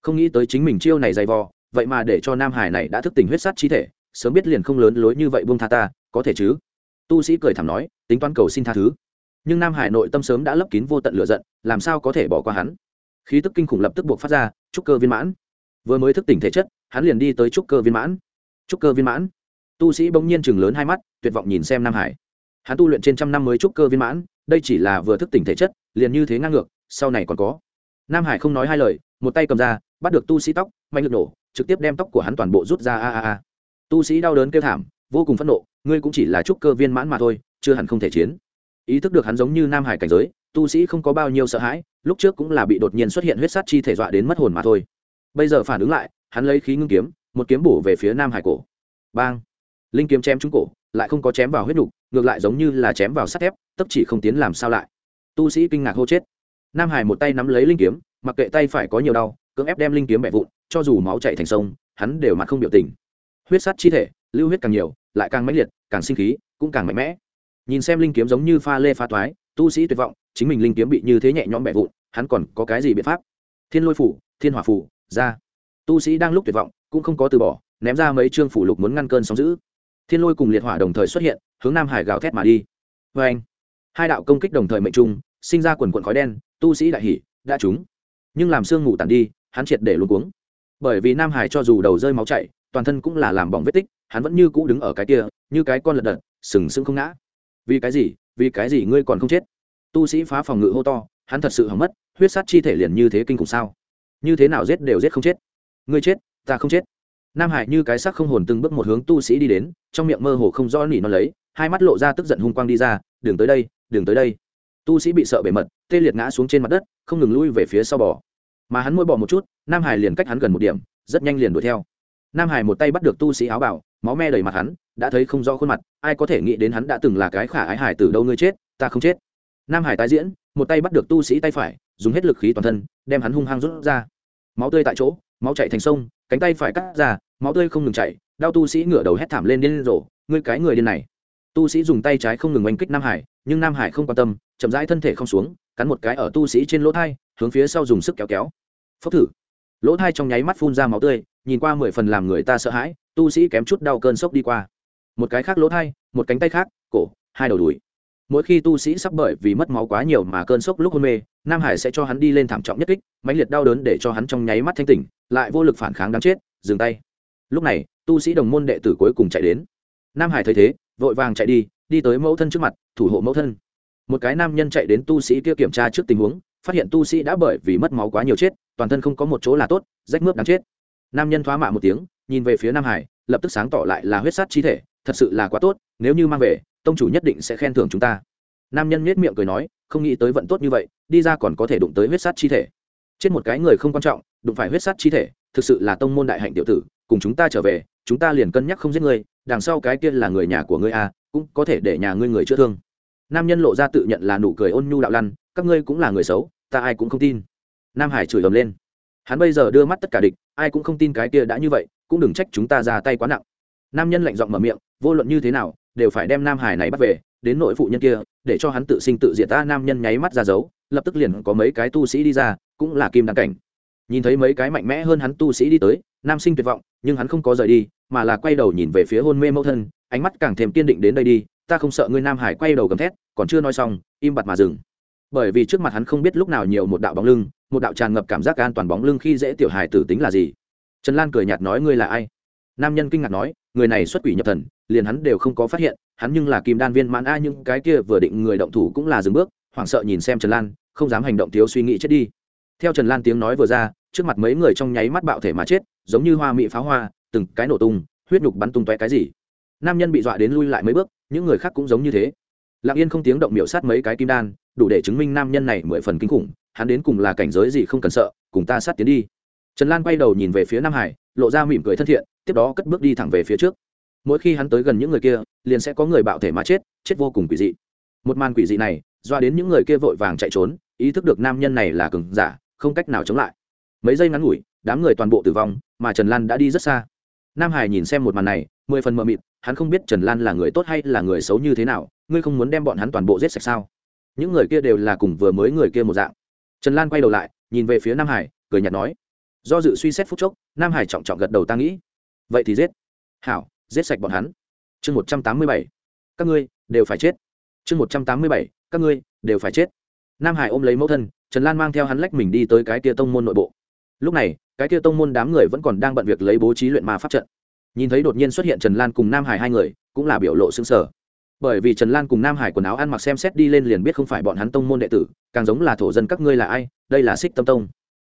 Không nghĩ tới chính mình chiêu này dày vò, vậy mà để cho nam hải này đã thức tỉnh huyết sắt chi thể, sớm biết liền không lớn lối như vậy buông tha ta, có thể chứ? Tu sĩ cười thảm nói, tính toán cầu xin tha thứ nhưng nam hải nội tâm sớm đã lấp kín vô tận lửa giận, làm sao có thể bỏ qua hắn? Khí tức kinh khủng lập tức buộc phát ra, trúc cơ viên mãn. Vừa mới thức tỉnh thể chất, hắn liền đi tới trúc cơ viên mãn. Trúc cơ viên mãn. Tu sĩ bỗng nhiên chừng lớn hai mắt, tuyệt vọng nhìn xem nam hải. Hắn tu luyện trên trăm năm mới trúc cơ viên mãn, đây chỉ là vừa thức tỉnh thể chất, liền như thế ngang ngược, sau này còn có. Nam hải không nói hai lời, một tay cầm ra, bắt được tu sĩ tóc, mạnh lực nổ, trực tiếp đem tóc của hắn toàn bộ rút ra a a a. Tu sĩ đau đớn kêu thảm, vô cùng phẫn nộ, ngươi cũng chỉ là trúc cơ viên mãn mà thôi, chưa hẳn không thể chiến ý thức được hắn giống như nam hải cảnh giới, tu sĩ không có bao nhiêu sợ hãi, lúc trước cũng là bị đột nhiên xuất hiện huyết sát chi thể dọa đến mất hồn mà thôi. Bây giờ phản ứng lại, hắn lấy khí ngưng kiếm, một kiếm bổ về phía nam hải cổ. Bang! Linh kiếm chém trúng cổ, lại không có chém vào huyết nhục ngược lại giống như là chém vào sắt thép, tấp chỉ không tiến làm sao lại. Tu sĩ kinh ngạc hô chết. Nam hải một tay nắm lấy linh kiếm, mặc kệ tay phải có nhiều đau, cưỡng ép đem linh kiếm bẻ vụn, cho dù máu chạy thành sông, hắn đều mặt không biểu tình. Huyết sắt chi thể, lưu huyết càng nhiều, lại càng mãnh liệt, càng sinh khí, cũng càng mạnh mẽ nhìn xem linh kiếm giống như pha lê pha toái, tu sĩ tuyệt vọng, chính mình linh kiếm bị như thế nhẹ nhõm bẻ vụn, hắn còn có cái gì biện pháp? Thiên lôi phủ, thiên hỏa phủ, ra. Tu sĩ đang lúc tuyệt vọng, cũng không có từ bỏ, ném ra mấy chương phủ lục muốn ngăn cơn sóng giữ thiên lôi cùng liệt hỏa đồng thời xuất hiện, hướng nam hải gào thét mà đi. Vê anh hai đạo công kích đồng thời mệnh trung, sinh ra quần quần khói đen, tu sĩ đại hỉ, đã trúng. Nhưng làm sương ngủ tàn đi, hắn triệt để luôn cuống. Bởi vì nam hải cho dù đầu rơi máu chảy, toàn thân cũng là làm bỏng vết tích, hắn vẫn như cũ đứng ở cái kia, như cái con lật đật, sừng sững không ngã vì cái gì, vì cái gì ngươi còn không chết? Tu sĩ phá phòng ngự hô to, hắn thật sự hỏng mất, huyết sát chi thể liền như thế kinh khủng sao? Như thế nào giết đều giết không chết. Ngươi chết, ta không chết. Nam hải như cái xác không hồn từng bước một hướng tu sĩ đi đến, trong miệng mơ hồ không rõ nỉ nó lấy, hai mắt lộ ra tức giận hung quang đi ra đường tới đây đường tới đây. Tu sĩ bị sợ bề mật, tê liệt ngã xuống trên mặt đất, không ngừng lui về phía sau bò. Mà hắn môi bỏ một chút, nam hải liền cách hắn gần một điểm, rất nhanh liền đuổi theo. Nam hải một tay bắt được tu sĩ áo bảo máu me đầy mặt hắn đã thấy không rõ khuôn mặt, ai có thể nghĩ đến hắn đã từng là cái khả ái hải từ đâu ngươi chết, ta không chết. Nam hải tái diễn, một tay bắt được tu sĩ tay phải, dùng hết lực khí toàn thân, đem hắn hung hăng rút ra. Máu tươi tại chỗ, máu chạy thành sông, cánh tay phải cắt ra, máu tươi không ngừng chạy đau tu sĩ ngửa đầu hét thảm lên điên rồ, ngươi cái người điên này. Tu sĩ dùng tay trái không ngừng oanh kích nam hải, nhưng nam hải không quan tâm, chậm rãi thân thể không xuống, cắn một cái ở tu sĩ trên lỗ thai, hướng phía sau dùng sức kéo kéo. Phốc thử. Lỗ thai trong nháy mắt phun ra máu tươi, nhìn qua mười phần làm người ta sợ hãi, tu sĩ kém chút đau cơn sốc đi qua một cái khác lỗ thai, một cánh tay khác, cổ, hai đầu đùi. Mỗi khi tu sĩ sắp bởi vì mất máu quá nhiều mà cơn sốc lúc hôn mê, nam hải sẽ cho hắn đi lên thảm trọng nhất kích, mãnh liệt đau đớn để cho hắn trong nháy mắt thanh tỉnh, lại vô lực phản kháng đáng chết, dừng tay. Lúc này, tu sĩ đồng môn đệ tử cuối cùng chạy đến. Nam hải thấy thế, vội vàng chạy đi đi tới mẫu thân trước mặt, thủ hộ mẫu thân. Một cái nam nhân chạy đến tu sĩ kia kiểm tra trước tình huống, phát hiện tu sĩ đã bởi vì mất máu quá nhiều chết, toàn thân không có một chỗ là tốt, rách mướp đáng chết. Nam nhân thoá mạ một tiếng, nhìn về phía nam hải lập tức sáng tỏ lại là huyết sát chi thể, thật sự là quá tốt, nếu như mang về, tông chủ nhất định sẽ khen thưởng chúng ta. Nam nhân nhếch miệng cười nói, không nghĩ tới vận tốt như vậy, đi ra còn có thể đụng tới huyết sát chi thể. Trên một cái người không quan trọng, đụng phải huyết sát chi thể, thực sự là tông môn đại hạnh tiểu tử, cùng chúng ta trở về, chúng ta liền cân nhắc không giết ngươi đằng sau cái kia là người nhà của ngươi a cũng có thể để nhà ngươi người chữa thương. Nam nhân lộ ra tự nhận là nụ cười ôn nhu đạo lăn, các ngươi cũng là người xấu, ta ai cũng không tin. Nam hải chửi ầm lên. Hắn bây giờ đưa mắt tất cả địch, ai cũng không tin cái kia đã như vậy cũng đừng trách chúng ta ra tay quá nặng. Nam nhân lạnh giọng mở miệng, vô luận như thế nào, đều phải đem nam hải này bắt về, đến nội phụ nhân kia, để cho hắn tự sinh tự diệt ta. Nam nhân nháy mắt ra dấu, lập tức liền có mấy cái tu sĩ đi ra, cũng là kim đăng cảnh. Nhìn thấy mấy cái mạnh mẽ hơn hắn tu sĩ đi tới, nam sinh tuyệt vọng, nhưng hắn không có rời đi, mà là quay đầu nhìn về phía hôn mê mẫu thân, ánh mắt càng thêm kiên định đến đây đi, ta không sợ ngươi nam hải quay đầu gầm thét, còn chưa nói xong, im bặt mà dừng. Bởi vì trước mặt hắn không biết lúc nào nhiều một đạo bóng lưng, một đạo tràn ngập cảm giác an toàn bóng lưng khi dễ tiểu hài tử tính là gì trần lan cười nhạt nói, ngươi là ai? Nam nhân kinh ngạc nói, người này xuất quỷ nhập thần, liền hắn đều không có phát hiện, hắn nhưng là kim đan viên mãn a những cái kia vừa định người động thủ cũng là dừng bước, hoảng sợ nhìn xem trần lan, không dám hành động thiếu suy nghĩ chết đi. Theo trần lan tiếng nói vừa ra, trước mặt mấy người trong nháy mắt bạo thể mà chết, giống như hoa mị pháo hoa, từng cái nổ tung, huyết nhục bắn tung tóe cái gì. Nam nhân bị dọa đến lui lại mấy bước, những người khác cũng giống như thế. Lặng yên không tiếng động miểu sát mấy cái kim đan, đủ để chứng minh nam nhân này mười phần kinh khủng, hắn đến cùng là cảnh giới gì không cần sợ, cùng ta sát tiến đi trần lan quay đầu nhìn về phía nam hải, lộ ra mỉm cười thân thiện, tiếp đó cất bước đi thẳng về phía trước. Mỗi khi hắn tới gần những người kia, liền sẽ có người bạo thể mà chết chết vô cùng quỷ dị. Một màn quỷ dị này, doa đến những người kia vội vàng chạy trốn, ý thức được nam nhân này là cường giả, không cách nào chống lại. Mấy giây ngắn ngủi, đám người toàn bộ tử vong, mà trần lan đã đi rất xa. Nam hải nhìn xem một màn này, mười phần mờ mịt, hắn không biết trần lan là người tốt hay là người xấu như thế nào, ngươi không muốn đem bọn hắn toàn bộ giết sạch sao? Những người kia đều là cùng vừa mới người kia một dạng. Trần lan quay đầu lại, nhìn về phía nam hải, cười nhạt nói do dự suy xét phút chốc, nam hải trọng trọng gật đầu ta nghĩ. Vậy thì giết. Hảo, giết sạch bọn hắn. Chương một trăm tám mươi bảy. Các ngươi đều phải chết. Chương một trăm tám mươi bảy. Các ngươi đều phải chết. Nam hải ôm lấy mẫu thân, trần lan mang theo hắn lách mình đi tới cái kia tông môn nội bộ. Lúc này, cái kia tông môn đám người vẫn còn đang bận việc lấy bố trí luyện ma pháp trận. Nhìn thấy đột nhiên xuất hiện trần lan cùng nam hải hai người, cũng là biểu lộ xứng sở bởi vì trần lan cùng nam hải quần áo ăn mặc xem xét đi lên liền biết không phải bọn hắn tông môn đệ tử, càng giống là thổ dân các ngươi là ai, đây là xích tâm tông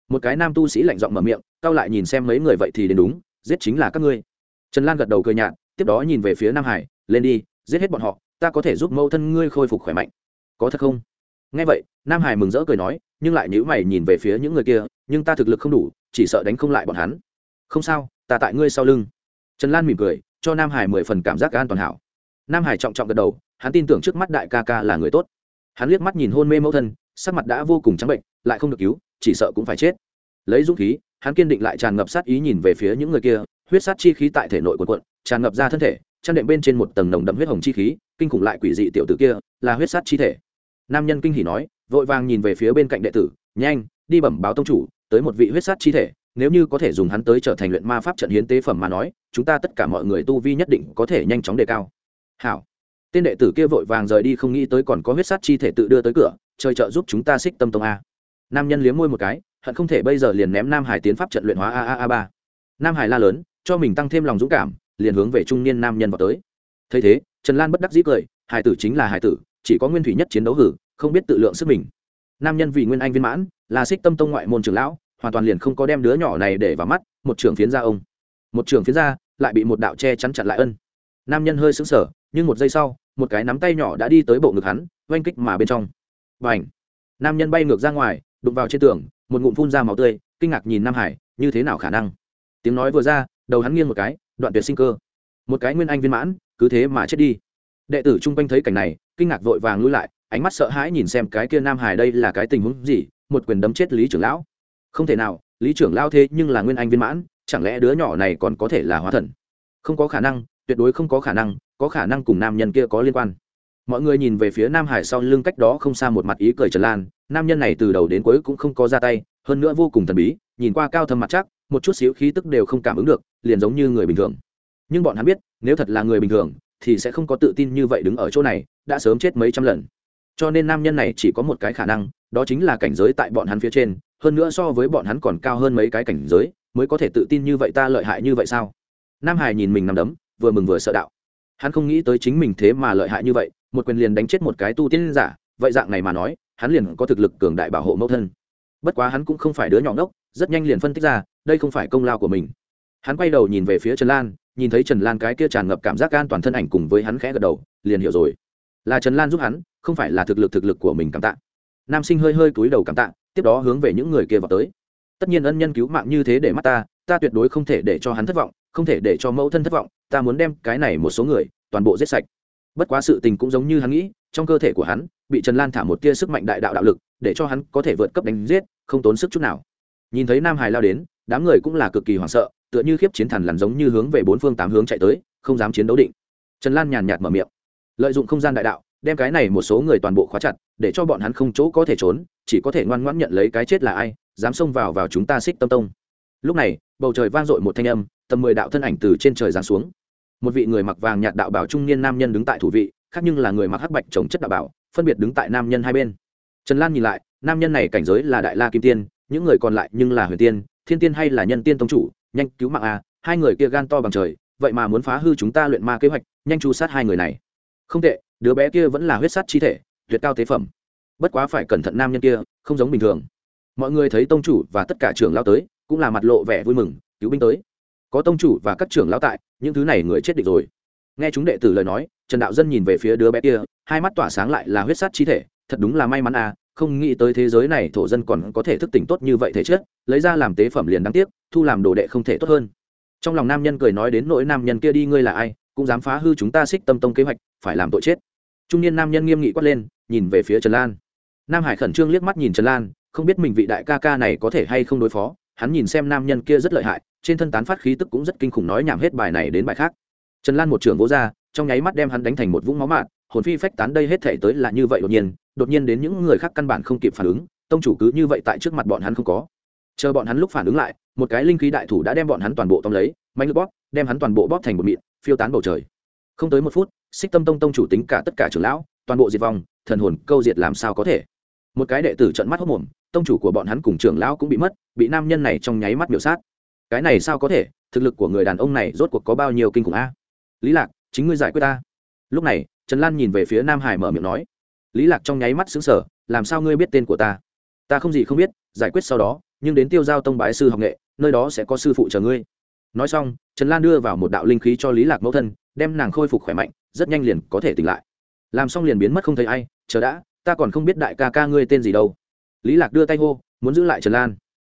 một cái nam tu sĩ lạnh giọng mở miệng cao lại nhìn xem mấy người vậy thì đến đúng, giết chính là các ngươi. Trần lan gật đầu cười nhạt, tiếp đó nhìn về phía nam hải, lên đi, giết hết bọn họ, ta có thể giúp mẫu thân ngươi khôi phục khỏe mạnh. Có thật không? Nghe vậy, nam hải mừng rỡ cười nói, nhưng lại nhữ mày nhìn về phía những người kia, nhưng ta thực lực không đủ, chỉ sợ đánh không lại bọn hắn. Không sao, ta tại ngươi sau lưng. Trần lan mỉm cười, cho nam hải mười phần cảm giác an toàn hảo. Nam hải trọng trọng gật đầu, hắn tin tưởng trước mắt đại ca ca là người tốt. Hắn liếc mắt nhìn hôn mê mẫu thân, sắc mặt đã vô cùng trắng bệnh, lại không được cứu chỉ sợ cũng phải chết. Lấy dũng khí, hắn kiên định lại tràn ngập sát ý nhìn về phía những người kia, huyết sát chi khí tại thể nội quần quận tràn ngập ra thân thể trang đệm bên trên một tầng nồng đậm huyết hồng chi khí, kinh khủng lại quỷ dị tiểu tử kia, là huyết sát chi thể. Nam nhân kinh hỉ nói, vội vàng nhìn về phía bên cạnh đệ tử, nhanh, đi bẩm báo tông chủ, tới một vị huyết sát chi thể, nếu như có thể dùng hắn tới trở thành luyện ma pháp trận hiến tế phẩm mà nói, chúng ta tất cả mọi người tu vi nhất định có thể nhanh chóng đề cao. Hảo. Tên đệ tử kia vội vàng rời đi, không nghĩ tới còn có huyết sát chi thể tự đưa tới cửa, trời trợ giúp chúng ta xích tâm tông a nam nhân liếm môi một cái, hận không thể bây giờ liền ném nam hải tiến pháp trận luyện hóa a a a ba. Nam hải la lớn, cho mình tăng thêm lòng dũng cảm, liền hướng về trung niên nam nhân vào tới. Thấy thế, trần lan bất đắc dĩ cười, hải tử chính là hải tử, chỉ có nguyên thủy nhất chiến đấu hử, không biết tự lượng sức mình. Nam nhân vì nguyên anh viên mãn, là xích tâm tông ngoại môn trưởng lão, hoàn toàn liền không có đem đứa nhỏ này để vào mắt, một trường phiến ra ông. Một trường phiến ra, lại bị một đạo che chắn chặn lại ân. Nam nhân hơi sững sờ, nhưng một giây sau, một cái nắm tay nhỏ đã đi tới bộ ngực hắn, oanh kích mà bên trong. Và ảnh nam nhân bay ngược ra ngoài đụng vào trên tường, một ngụm phun ra máu tươi, kinh ngạc nhìn nam hải, như thế nào khả năng? Tiếng nói vừa ra, đầu hắn nghiêng một cái, đoạn tuyệt sinh cơ. Một cái nguyên anh viên mãn, cứ thế mà chết đi. Đệ tử chung quanh thấy cảnh này, kinh ngạc vội vàng lui lại, ánh mắt sợ hãi nhìn xem cái kia nam hải đây là cái tình huống gì, một quyền đấm chết lý trưởng lão. Không thể nào, lý trưởng lão thế nhưng là nguyên anh viên mãn, chẳng lẽ đứa nhỏ này còn có thể là hóa thần? Không có khả năng, tuyệt đối không có khả năng, có khả năng cùng nam nhân kia có liên quan mọi người nhìn về phía nam hải sau lưng cách đó không xa một mặt ý cười trần lan. Nam nhân này từ đầu đến cuối cũng không có ra tay, hơn nữa vô cùng thần bí, nhìn qua cao thâm mặt chắc, một chút xíu khí tức đều không cảm ứng được, liền giống như người bình thường. Nhưng bọn hắn biết, nếu thật là người bình thường, thì sẽ không có tự tin như vậy đứng ở chỗ này, đã sớm chết mấy trăm lần. Cho nên nam nhân này chỉ có một cái khả năng, đó chính là cảnh giới tại bọn hắn phía trên, hơn nữa so với bọn hắn còn cao hơn mấy cái cảnh giới, mới có thể tự tin như vậy ta lợi hại như vậy sao? Nam hải nhìn mình nằm đấm, vừa mừng vừa sợ đạo. Hắn không nghĩ tới chính mình thế mà lợi hại như vậy một quyền liền đánh chết một cái tu tiên giả, vậy dạng này mà nói, hắn liền có thực lực cường đại bảo hộ mẫu thân. Bất quá hắn cũng không phải đứa nhỏ ngốc, rất nhanh liền phân tích ra, đây không phải công lao của mình. Hắn quay đầu nhìn về phía trần lan, nhìn thấy trần lan cái kia tràn ngập cảm giác an toàn thân ảnh cùng với hắn khẽ gật đầu, liền hiểu rồi. Là trần lan giúp hắn, không phải là thực lực thực lực của mình cảm tạ. Nam sinh hơi hơi cúi đầu cảm tạ, tiếp đó hướng về những người kia vào tới. Tất nhiên ân nhân cứu mạng như thế để mắt ta ta tuyệt đối không thể để cho hắn thất vọng, không thể để cho mẫu thân thất vọng, ta muốn đem cái này một số người toàn bộ giết sạch bất quá sự tình cũng giống như hắn nghĩ, trong cơ thể của hắn, bị trần lan thả một tia sức mạnh đại đạo đạo lực, để cho hắn có thể vượt cấp đánh giết, không tốn sức chút nào. Nhìn thấy nam hải lao đến, đám người cũng là cực kỳ hoảng sợ, tựa như khiếp chiến thần lằn giống như hướng về bốn phương tám hướng chạy tới, không dám chiến đấu định. Trần lan nhàn nhạt mở miệng. Lợi dụng không gian đại đạo, đem cái này một số người toàn bộ khóa chặt, để cho bọn hắn không chỗ có thể trốn, chỉ có thể ngoan ngoãn nhận lấy cái chết là ai, dám xông vào vào chúng ta xích tâm tông. Lúc này, bầu trời vang dội một thanh âm, tầm mười đạo thân ảnh từ trên trời giáng xuống một vị người mặc vàng nhạt đạo bảo trung niên nam nhân đứng tại thủ vị, khác nhưng là người mặc hắc bạch chống chất đạo bảo, phân biệt đứng tại nam nhân hai bên. Trần lan nhìn lại, nam nhân này cảnh giới là đại la kim tiên, những người còn lại nhưng là huyền tiên, thiên tiên hay là nhân tiên tông chủ, nhanh cứu mạng a, hai người kia gan to bằng trời, vậy mà muốn phá hư chúng ta luyện ma kế hoạch, nhanh chu sát hai người này. Không tệ, đứa bé kia vẫn là huyết sát chi thể, tuyệt cao tế phẩm. Bất quá phải cẩn thận nam nhân kia, không giống bình thường. Mọi người thấy tông chủ và tất cả trưởng lao tới, cũng là mặt lộ vẻ vui mừng, cứu binh tới có tông chủ và các trưởng lão tại, những thứ này người chết địch rồi. Nghe chúng đệ tử lời nói, trần đạo dân nhìn về phía đứa bé kia, hai mắt tỏa sáng lại là huyết sát chi thể, thật đúng là may mắn à không nghĩ tới thế giới này thổ dân còn có thể thức tỉnh tốt như vậy thế chứ lấy ra làm tế phẩm liền đáng tiếc, thu làm đồ đệ không thể tốt hơn. Trong lòng nam nhân cười nói đến nỗi nam nhân kia đi ngươi là ai, cũng dám phá hư chúng ta xích tâm tông kế hoạch, phải làm tội chết. Trung niên nam nhân nghiêm nghị quát lên, nhìn về phía trần lan. Nam hải khẩn trương liếc mắt nhìn trần lan, không biết mình vị đại ca ca này có thể hay không đối phó, hắn nhìn xem nam nhân kia rất lợi hại trên thân tán phát khí tức cũng rất kinh khủng nói nhảm hết bài này đến bài khác. Trần lan một trường vỗ ra, trong nháy mắt đem hắn đánh thành một vũng máu mạn, hồn phi phách tán đây hết thể tới là như vậy đột nhiên đột nhiên đến những người khác căn bản không kịp phản ứng, tông chủ cứ như vậy tại trước mặt bọn hắn không có. Chờ bọn hắn lúc phản ứng lại, một cái linh khí đại thủ đã đem bọn hắn toàn bộ tóm lấy mạnh lực bóp, đem hắn toàn bộ bóp thành một mịn, phiêu tán bầu trời. Không tới một phút, xích tâm tông tông chủ tính cả tất cả trưởng lão, toàn bộ diệt vong, thần hồn câu diệt làm sao có thể? Một cái đệ tử trận mắt hốc mồm, tông chủ của bọn hắn cùng trưởng lão cũng bị mất, bị nam nhân này trong nháy mắt biểu sát cái này sao có thể? Thực lực của người đàn ông này rốt cuộc có bao nhiêu kinh khủng a? Lý lạc, chính ngươi giải quyết ta. Lúc này, trần lan nhìn về phía nam hải mở miệng nói. Lý lạc trong nháy mắt xứng sở làm sao ngươi biết tên của ta? Ta không gì không biết, giải quyết sau đó, nhưng đến tiêu giao tông bái sư học nghệ, nơi đó sẽ có sư phụ chờ ngươi. Nói xong, trần lan đưa vào một đạo linh khí cho lý lạc mẫu thân, đem nàng khôi phục khỏe mạnh, rất nhanh liền có thể tỉnh lại. Làm xong liền biến mất không thấy ai, chờ đã, ta còn không biết đại ca ca ngươi tên gì đâu. Lý lạc đưa tay hô, muốn giữ lại trần lan.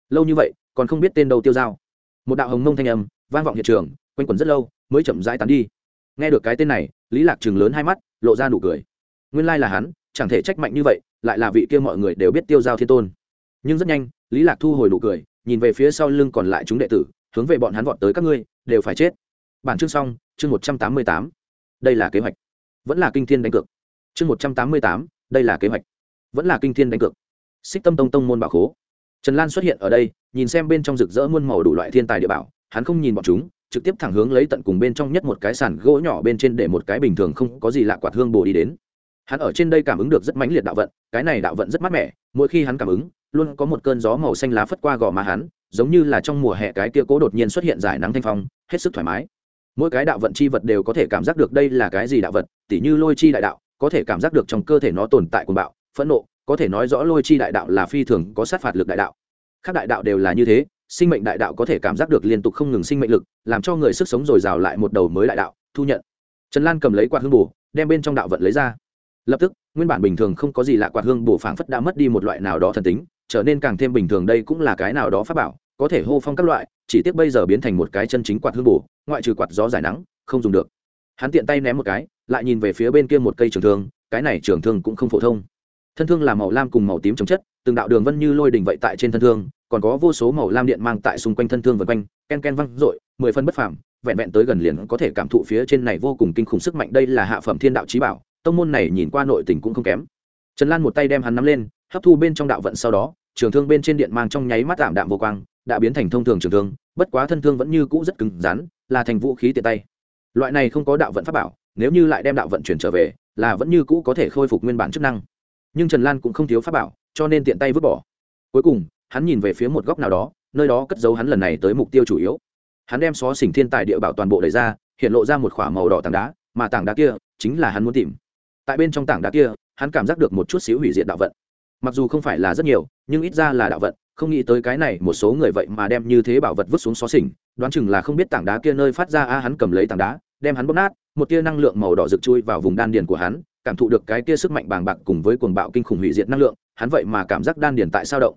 Lâu như vậy, còn không biết tên đầu tiêu giao một đạo hồng mông thanh âm vang vọng hiện trường, quanh quẩn rất lâu, mới chậm rãi tán đi. Nghe được cái tên này, lý lạc chừng lớn hai mắt, lộ ra nụ cười. Nguyên lai là hắn, chẳng thể trách mạnh như vậy, lại là vị kia mọi người đều biết tiêu giao thiên tôn. Nhưng rất nhanh, lý lạc thu hồi nụ cười, nhìn về phía sau lưng còn lại chúng đệ tử, hướng về bọn hắn vọt tới các ngươi, đều phải chết. Bản chương xong, chương một trăm tám mươi tám. Đây là kế hoạch. Vẫn là kinh thiên đánh cược. Chương một trăm tám mươi tám, đây là kế hoạch. Vẫn là kinh thiên đánh cược. Xích tâm tông tông môn bảo khố trần lan xuất hiện ở đây, nhìn xem bên trong rực rỡ muôn màu đủ loại thiên tài địa bảo, hắn không nhìn bọn chúng, trực tiếp thẳng hướng lấy tận cùng bên trong nhất một cái sàn gỗ nhỏ bên trên để một cái bình thường không có gì lạ quạt hương bồ đi đến. Hắn ở trên đây cảm ứng được rất mãnh liệt đạo vận, cái này đạo vận rất mát mẻ, mỗi khi hắn cảm ứng, luôn có một cơn gió màu xanh lá phất qua gò má hắn, giống như là trong mùa hè cái kia cố đột nhiên xuất hiện giải nắng thanh phong, hết sức thoải mái. Mỗi cái đạo vận chi vật đều có thể cảm giác được đây là cái gì đạo vật tỉ như lôi chi đại đạo, có thể cảm giác được trong cơ thể nó tồn tại cuồng bạo, phẫn nộ có thể nói rõ lôi chi đại đạo là phi thường có sát phạt lực đại đạo. Các đại đạo đều là như thế, sinh mệnh đại đạo có thể cảm giác được liên tục không ngừng sinh mệnh lực, làm cho người sức sống dồi dào lại một đầu mới đại đạo, thu nhận. Trần lan cầm lấy quạt hương bù đem bên trong đạo vận lấy ra. Lập tức, nguyên bản bình thường không có gì lạ quạt hương bù phảng phất đã mất đi một loại nào đó thần tính, trở nên càng thêm bình thường đây cũng là cái nào đó pháp bảo, có thể hô phong các loại, chỉ tiếc bây giờ biến thành một cái chân chính quạt hương bù ngoại trừ quạt gió giải nắng, không dùng được. Hắn tiện tay ném một cái, lại nhìn về phía bên kia một cây trường thương, cái này trường thương cũng không phổ thông thân thương là màu lam cùng màu tím chống chất, từng đạo đường vân như lôi đình vậy tại trên thân thương, còn có vô số màu lam điện mang tại xung quanh thân thương vân quanh, ken ken văng dội, mười phân bất phàm, vẹn vẹn tới gần liền có thể cảm thụ phía trên này vô cùng kinh khủng sức mạnh, đây là hạ phẩm thiên đạo trí bảo, tông môn này nhìn qua nội tình cũng không kém. Trần lan một tay đem hắn nắm lên, hấp thu bên trong đạo vận sau đó, trường thương bên trên điện mang trong nháy mắt tạm đạm vô quang, đã biến thành thông thường trường thương, bất quá thân thương vẫn như cũ rất cứng rắn, là thành vũ khí tiện tay. Loại này không có đạo vận pháp bảo, nếu như lại đem đạo vận chuyển trở về, là vẫn như cũ có thể khôi phục nguyên bản chức năng nhưng trần lan cũng không thiếu pháp bảo, cho nên tiện tay vứt bỏ. Cuối cùng, hắn nhìn về phía một góc nào đó, nơi đó cất giấu hắn lần này tới mục tiêu chủ yếu. Hắn đem xó xỉnh thiên tài địa bảo toàn bộ đẩy ra, hiện lộ ra một k h ỏ a màu đỏ tảng đá, mà tảng đá kia chính là hắn muốn tìm. Tại bên trong tảng đá kia, hắn cảm giác được một chút xíu hủy diệt đạo vận. Mặc dù không phải là rất nhiều, nhưng ít ra là đạo vận, không nghĩ tới cái này một số người vậy mà đem như thế bảo vật vứt xuống xó xỉnh, đoán chừng là không biết tảng đá kia nơi phát ra a, hắn cầm lấy tảng đá, đem hắn bóp nát, một tia năng lượng màu đỏ rực chui vào vùng đan điền của hắn cảm thụ được cái tia sức mạnh bàng bạc cùng với cuồng bạo kinh khủng hủy diệt năng lượng, hắn vậy mà cảm giác đan điền tại sao động.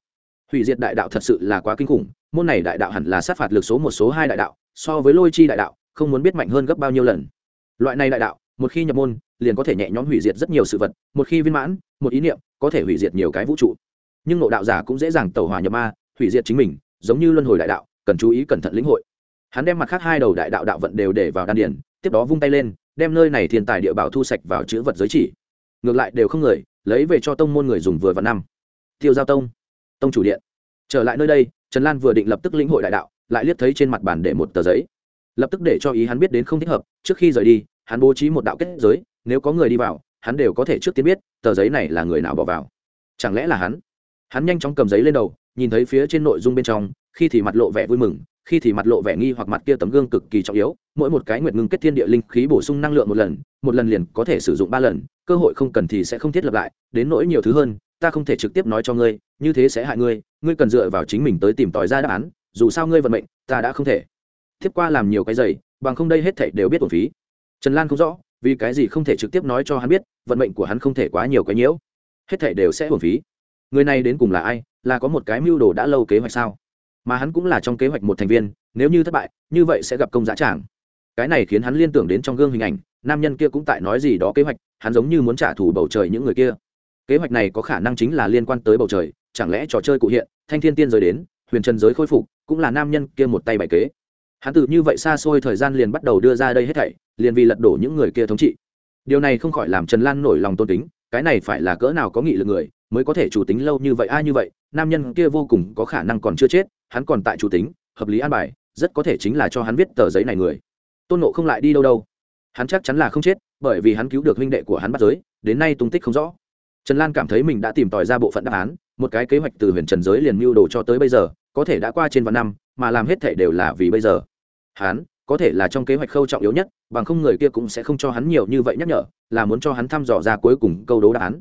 Hủy diệt đại đạo thật sự là quá kinh khủng, môn này đại đạo hẳn là sát phạt lực số một số hai đại đạo, so với lôi chi đại đạo, không muốn biết mạnh hơn gấp bao nhiêu lần. Loại này đại đạo, một khi nhập môn, liền có thể nhẹ nhõm hủy diệt rất nhiều sự vật, một khi viên mãn, một ý niệm, có thể hủy diệt nhiều cái vũ trụ. Nhưng nội đạo giả cũng dễ dàng tẩu hỏa nhập ma, hủy diệt chính mình, giống như luân hồi đại đạo, cần chú ý cẩn thận lĩnh hội. Hắn đem mặt khác hai đầu đại đạo đạo vận đều để vào đan điền, tiếp đó vung tay lên đem nơi này thiên tài địa bảo thu sạch vào chữ vật giới chỉ. Ngược lại đều không người, lấy về cho tông môn người dùng vừa và năm. Tiêu giao tông tông chủ điện. Trở lại nơi đây, trần lan vừa định lập tức lĩnh hội đại đạo, lại liếc thấy trên mặt bàn để một tờ giấy. Lập tức để cho ý hắn biết đến không thích hợp, trước khi rời đi, hắn bố trí một đạo kết giới, nếu có người đi vào, hắn đều có thể trước tiên biết tờ giấy này là người nào bỏ vào. Chẳng lẽ là hắn? Hắn nhanh chóng cầm giấy lên đầu, nhìn thấy phía trên nội dung bên trong, khi thì mặt lộ vẻ vui mừng khi thì mặt lộ vẻ nghi hoặc mặt kia tấm gương cực kỳ trọng yếu, mỗi một cái nguyệt ngưng kết thiên địa linh khí bổ sung năng lượng một lần một lần liền có thể sử dụng ba lần, cơ hội không cần thì sẽ không thiết lập lại, đến nỗi nhiều thứ hơn, ta không thể trực tiếp nói cho ngươi, như thế sẽ hại ngươi ngươi cần dựa vào chính mình tới tìm tòi ra đáp án, dù sao ngươi vận mệnh, ta đã không thể. Tiếp qua làm nhiều cái giày, bằng không đây hết thảy đều biết bổn phí. Trần lan không rõ, vì cái gì không thể trực tiếp nói cho hắn biết, vận mệnh của hắn không thể quá nhiều cái nhiễu. Hết thảy đều sẽ bổn phí. Người này đến cùng là ai, là có một cái mưu đồ đã lâu kế hoạch sao? Mà hắn cũng là trong kế hoạch một thành viên, nếu như thất bại, như vậy sẽ gặp công giá tràng. Cái này khiến hắn liên tưởng đến trong gương hình ảnh, nam nhân kia cũng tại nói gì đó kế hoạch, hắn giống như muốn trả thù bầu trời những người kia. Kế hoạch này có khả năng chính là liên quan tới bầu trời, chẳng lẽ trò chơi cụ hiện, thanh thiên tiên giới đến, huyền trần giới khôi phục, cũng là nam nhân kia một tay bày kế. Hắn tự như vậy xa xôi thời gian liền bắt đầu đưa ra đây hết thảy, liền vì lật đổ những người kia thống trị. Điều này không khỏi làm trần lan nổi lòng tôn kính, cái này phải là cỡ nào có nghị lực người, mới có thể chủ tính lâu như vậy ai như vậy, nam nhân kia vô cùng có khả năng còn chưa chết hắn còn tại chủ tính, hợp lý an bài, rất có thể chính là cho hắn viết tờ giấy này người. Tôn nộ không lại đi đâu đâu? Hắn chắc chắn là không chết, bởi vì hắn cứu được huynh đệ của hắn bắt giới, đến nay tung tích không rõ. Trần lan cảm thấy mình đã tìm tòi ra bộ phận đáp án, một cái kế hoạch từ huyền trần giới liền mưu đồ cho tới bây giờ, có thể đã qua trên vạn năm, mà làm hết thể đều là vì bây giờ. Hắn, có thể là trong kế hoạch khâu trọng yếu nhất, bằng không người kia cũng sẽ không cho hắn nhiều như vậy nhắc nhở, là muốn cho hắn thăm dò ra cuối cùng câu đố đáp án.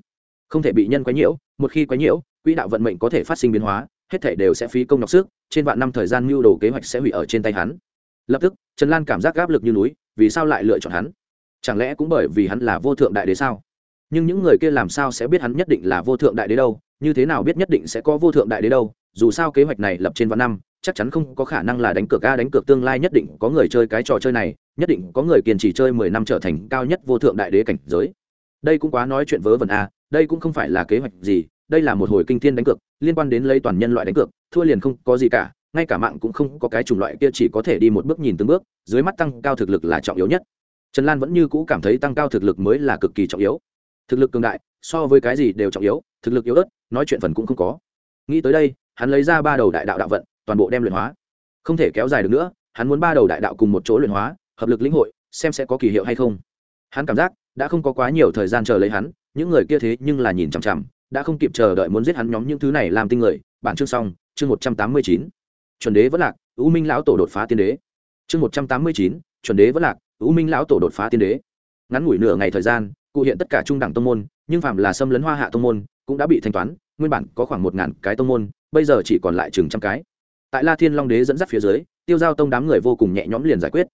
Không thể bị nhân quấy nhiễu, một khi quấy nhiễu, quỹ đạo vận mệnh có thể phát sinh biến hóa hết thảy đều sẽ phí công nhọc sức, trên vạn năm thời gian mưu đồ kế hoạch sẽ hủy ở trên tay hắn. Lập tức, trần lan cảm giác áp lực như núi, vì sao lại lựa chọn hắn? Chẳng lẽ cũng bởi vì hắn là vô thượng đại đế sao? Nhưng những người kia làm sao sẽ biết hắn nhất định là vô thượng đại đế đâu? Như thế nào biết nhất định sẽ có vô thượng đại đế đâu? Dù sao kế hoạch này lập trên vạn năm, chắc chắn không có khả năng là đánh cược a, đánh cược tương lai nhất định có người chơi cái trò chơi này, nhất định có người kiên trì chơi mười năm trở thành cao nhất vô thượng đại đế cảnh giới. Đây cũng quá nói chuyện vớ vẩn a, đây cũng không phải là kế hoạch gì đây là một hồi kinh thiên đánh cược, liên quan đến lấy toàn nhân loại đánh cược, thua liền không có gì cả, ngay cả mạng cũng không có cái chủng loại kia chỉ có thể đi một bước nhìn từng bước, dưới mắt tăng cao thực lực là trọng yếu nhất. Trần lan vẫn như cũ cảm thấy tăng cao thực lực mới là cực kỳ trọng yếu. Thực lực cường đại, so với cái gì đều trọng yếu, thực lực yếu ớt, nói chuyện phần cũng không có. Nghĩ tới đây, hắn lấy ra ba đầu đại đạo đạo vận, toàn bộ đem luyện hóa. Không thể kéo dài được nữa, hắn muốn ba đầu đại đạo cùng một chỗ luyện hóa, hợp lực lĩnh hội, xem sẽ có kỳ hiệu hay không. Hắn cảm giác, đã không có quá nhiều thời gian chờ lấy hắn, những người kia thế nhưng là nhìn chằm chằm đã không kịp chờ đợi muốn giết hắn nhóm những thứ này làm tinh người. Bản chương xong, chương một trăm tám mươi chín. Chuẩn đế vẫn lạc, u minh lão tổ đột phá tiên đế. Chương một trăm tám mươi chín, chuẩn đế vẫn lạc, u minh lão tổ đột phá tiên đế. Ngắn ngủi nửa ngày thời gian, cụ hiện tất cả trung đẳng tông môn, nhưng phạm là xâm lấn hoa hạ tông môn, cũng đã bị thanh toán, nguyên bản có khoảng một ngàn cái tông môn, bây giờ chỉ còn lại chừng trăm cái. Tại la thiên long đế dẫn dắt phía dưới, tiêu giao tông đám người vô cùng nhẹ nhõm liền giải quyết.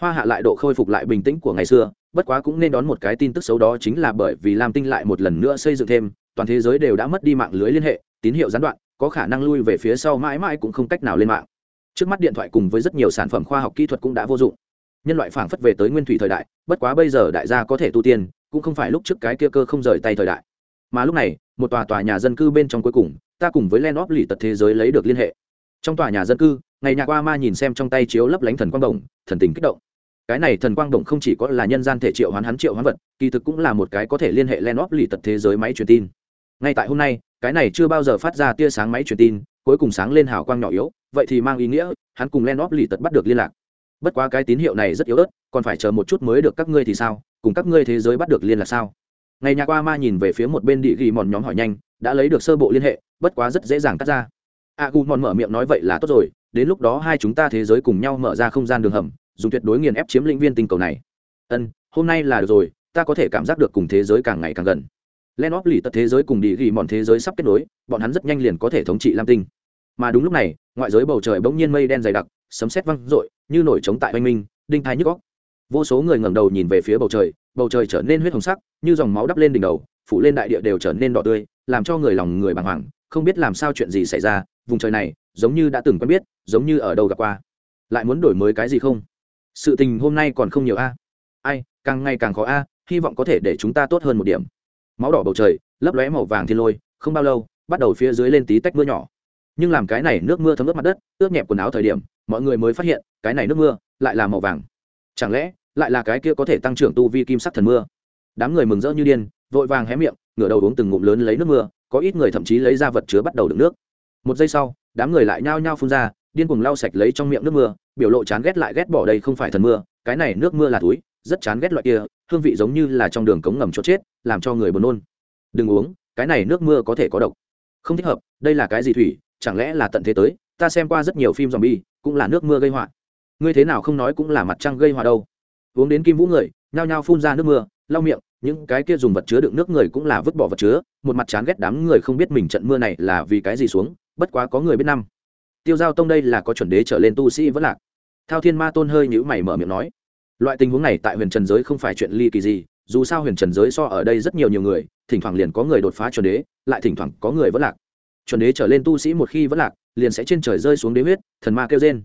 Hoa hạ lại độ khôi phục lại bình tĩnh của ngày xưa, bất quá cũng nên đón một cái tin tức xấu đó chính là bởi vì lam tinh lại một lần nữa xây dựng thêm toàn thế giới đều đã mất đi mạng lưới liên hệ, tín hiệu gián đoạn, có khả năng lui về phía sau mãi mãi cũng không cách nào lên mạng. Trước mắt điện thoại cùng với rất nhiều sản phẩm khoa học kỹ thuật cũng đã vô dụng. Nhân loại phảng phất về tới nguyên thủy thời đại, bất quá bây giờ đại gia có thể tu tiên, cũng không phải lúc trước cái kia cơ không rời tay thời đại. Mà lúc này, một tòa tòa nhà dân cư bên trong cuối cùng, ta cùng với len óp lì tật thế giới lấy được liên hệ. Trong tòa nhà dân cư, ngày nhà qua ma nhìn xem trong tay chiếu lấp lánh thần quang đồng, thần tình kích động. Cái này thần quang đồng không chỉ có là nhân gian thể triệu hoán hắn triệu hoán vật, kỳ thực cũng là một cái có thể liên hệ len óp lì tật thế giới máy truyền tin ngay tại hôm nay, cái này chưa bao giờ phát ra tia sáng máy truyền tin, cuối cùng sáng lên hào quang nhỏ yếu, vậy thì mang ý nghĩa, hắn cùng len óp lì tật bắt được liên lạc. Bất quá cái tín hiệu này rất yếu ớt, còn phải chờ một chút mới được các ngươi thì sao, cùng các ngươi thế giới bắt được liên lạc sao? Ngày nhà qua ma nhìn về phía một bên địa ghi mòn nhóm hỏi nhanh, đã lấy được sơ bộ liên hệ, bất quá rất dễ dàng cắt ra. A gu mòn mở miệng nói vậy là tốt rồi, đến lúc đó hai chúng ta thế giới cùng nhau mở ra không gian đường hầm, dùng tuyệt đối nghiền ép chiếm lĩnh viên tinh cầu này. Ân, hôm nay là được rồi, ta có thể cảm giác được cùng thế giới càng ngày càng gần len óp lì tật thế giới cùng đi ghi mòn thế giới sắp kết nối, bọn hắn rất nhanh liền có thể thống trị lam tinh. Mà đúng lúc này, ngoại giới bầu trời bỗng nhiên mây đen dày đặc, sấm sét văng rội như nổi trống tại oanh minh, đinh thái nhức góc vô số người ngẩng đầu nhìn về phía bầu trời bầu trời trở nên huyết hồng sắc, như dòng máu đắp lên đỉnh đầu, phủ lên đại địa đều trở nên đỏ tươi, làm cho người lòng người bàng hoàng, không biết làm sao chuyện gì xảy ra, vùng trời này, giống như đã từng quen biết, giống như ở đâu gặp qua. Lại muốn đổi mới cái gì không? Sự tình hôm nay còn không nhiều a. Ai, càng ngày càng khó a, hy vọng có thể để chúng ta tốt hơn một điểm máu đỏ bầu trời, lấp lóe màu vàng thiên lôi, không bao lâu, bắt đầu phía dưới lên tí tách mưa nhỏ. Nhưng làm cái này nước mưa thấm ướt mặt đất, ướt nhẹp quần áo thời điểm, mọi người mới phát hiện, cái này nước mưa lại là màu vàng. Chẳng lẽ, lại là cái kia có thể tăng trưởng tu vi kim sắc thần mưa? Đám người mừng rỡ như điên, vội vàng hé miệng, ngửa đầu uống từng ngụm lớn lấy nước mưa, có ít người thậm chí lấy ra vật chứa bắt đầu đựng nước. Một giây sau, đám người lại nhao nhao phun ra, điên cuồng lau sạch lấy trong miệng nước mưa, biểu lộ chán ghét lại ghét bỏ đây không phải thần mưa, cái này nước mưa là túi rất chán ghét loại kia, hương vị giống như là trong đường cống ngầm chỗ chết, làm cho người buồn nôn. Đừng uống, cái này nước mưa có thể có độc. Không thích hợp, đây là cái gì thủy, chẳng lẽ là tận thế tới, ta xem qua rất nhiều phim zombie, cũng là nước mưa gây họa. Ngươi thế nào không nói cũng là mặt trăng gây họa đâu. Uống đến kim vũ người, nhao nhao phun ra nước mưa, lau miệng, những cái kia dùng vật chứa đựng nước người cũng là vứt bỏ vật chứa, một mặt chán ghét đám người không biết mình trận mưa này là vì cái gì xuống, bất quá có người biết năm. Tiêu giao tông đây là có chuẩn đế trở lên tu sĩ vẫn lạc. Thao thiên ma tôn hơi nhữ mày mở miệng nói loại tình huống này tại huyền trần giới không phải chuyện ly kỳ gì, dù sao huyền trần giới so ở đây rất nhiều nhiều người, thỉnh thoảng liền có người đột phá chuẩn đế, lại thỉnh thoảng có người vẫn lạc. Chuẩn đế trở lên tu sĩ một khi vẫn lạc, liền sẽ trên trời rơi xuống đế huyết, thần ma kêu trên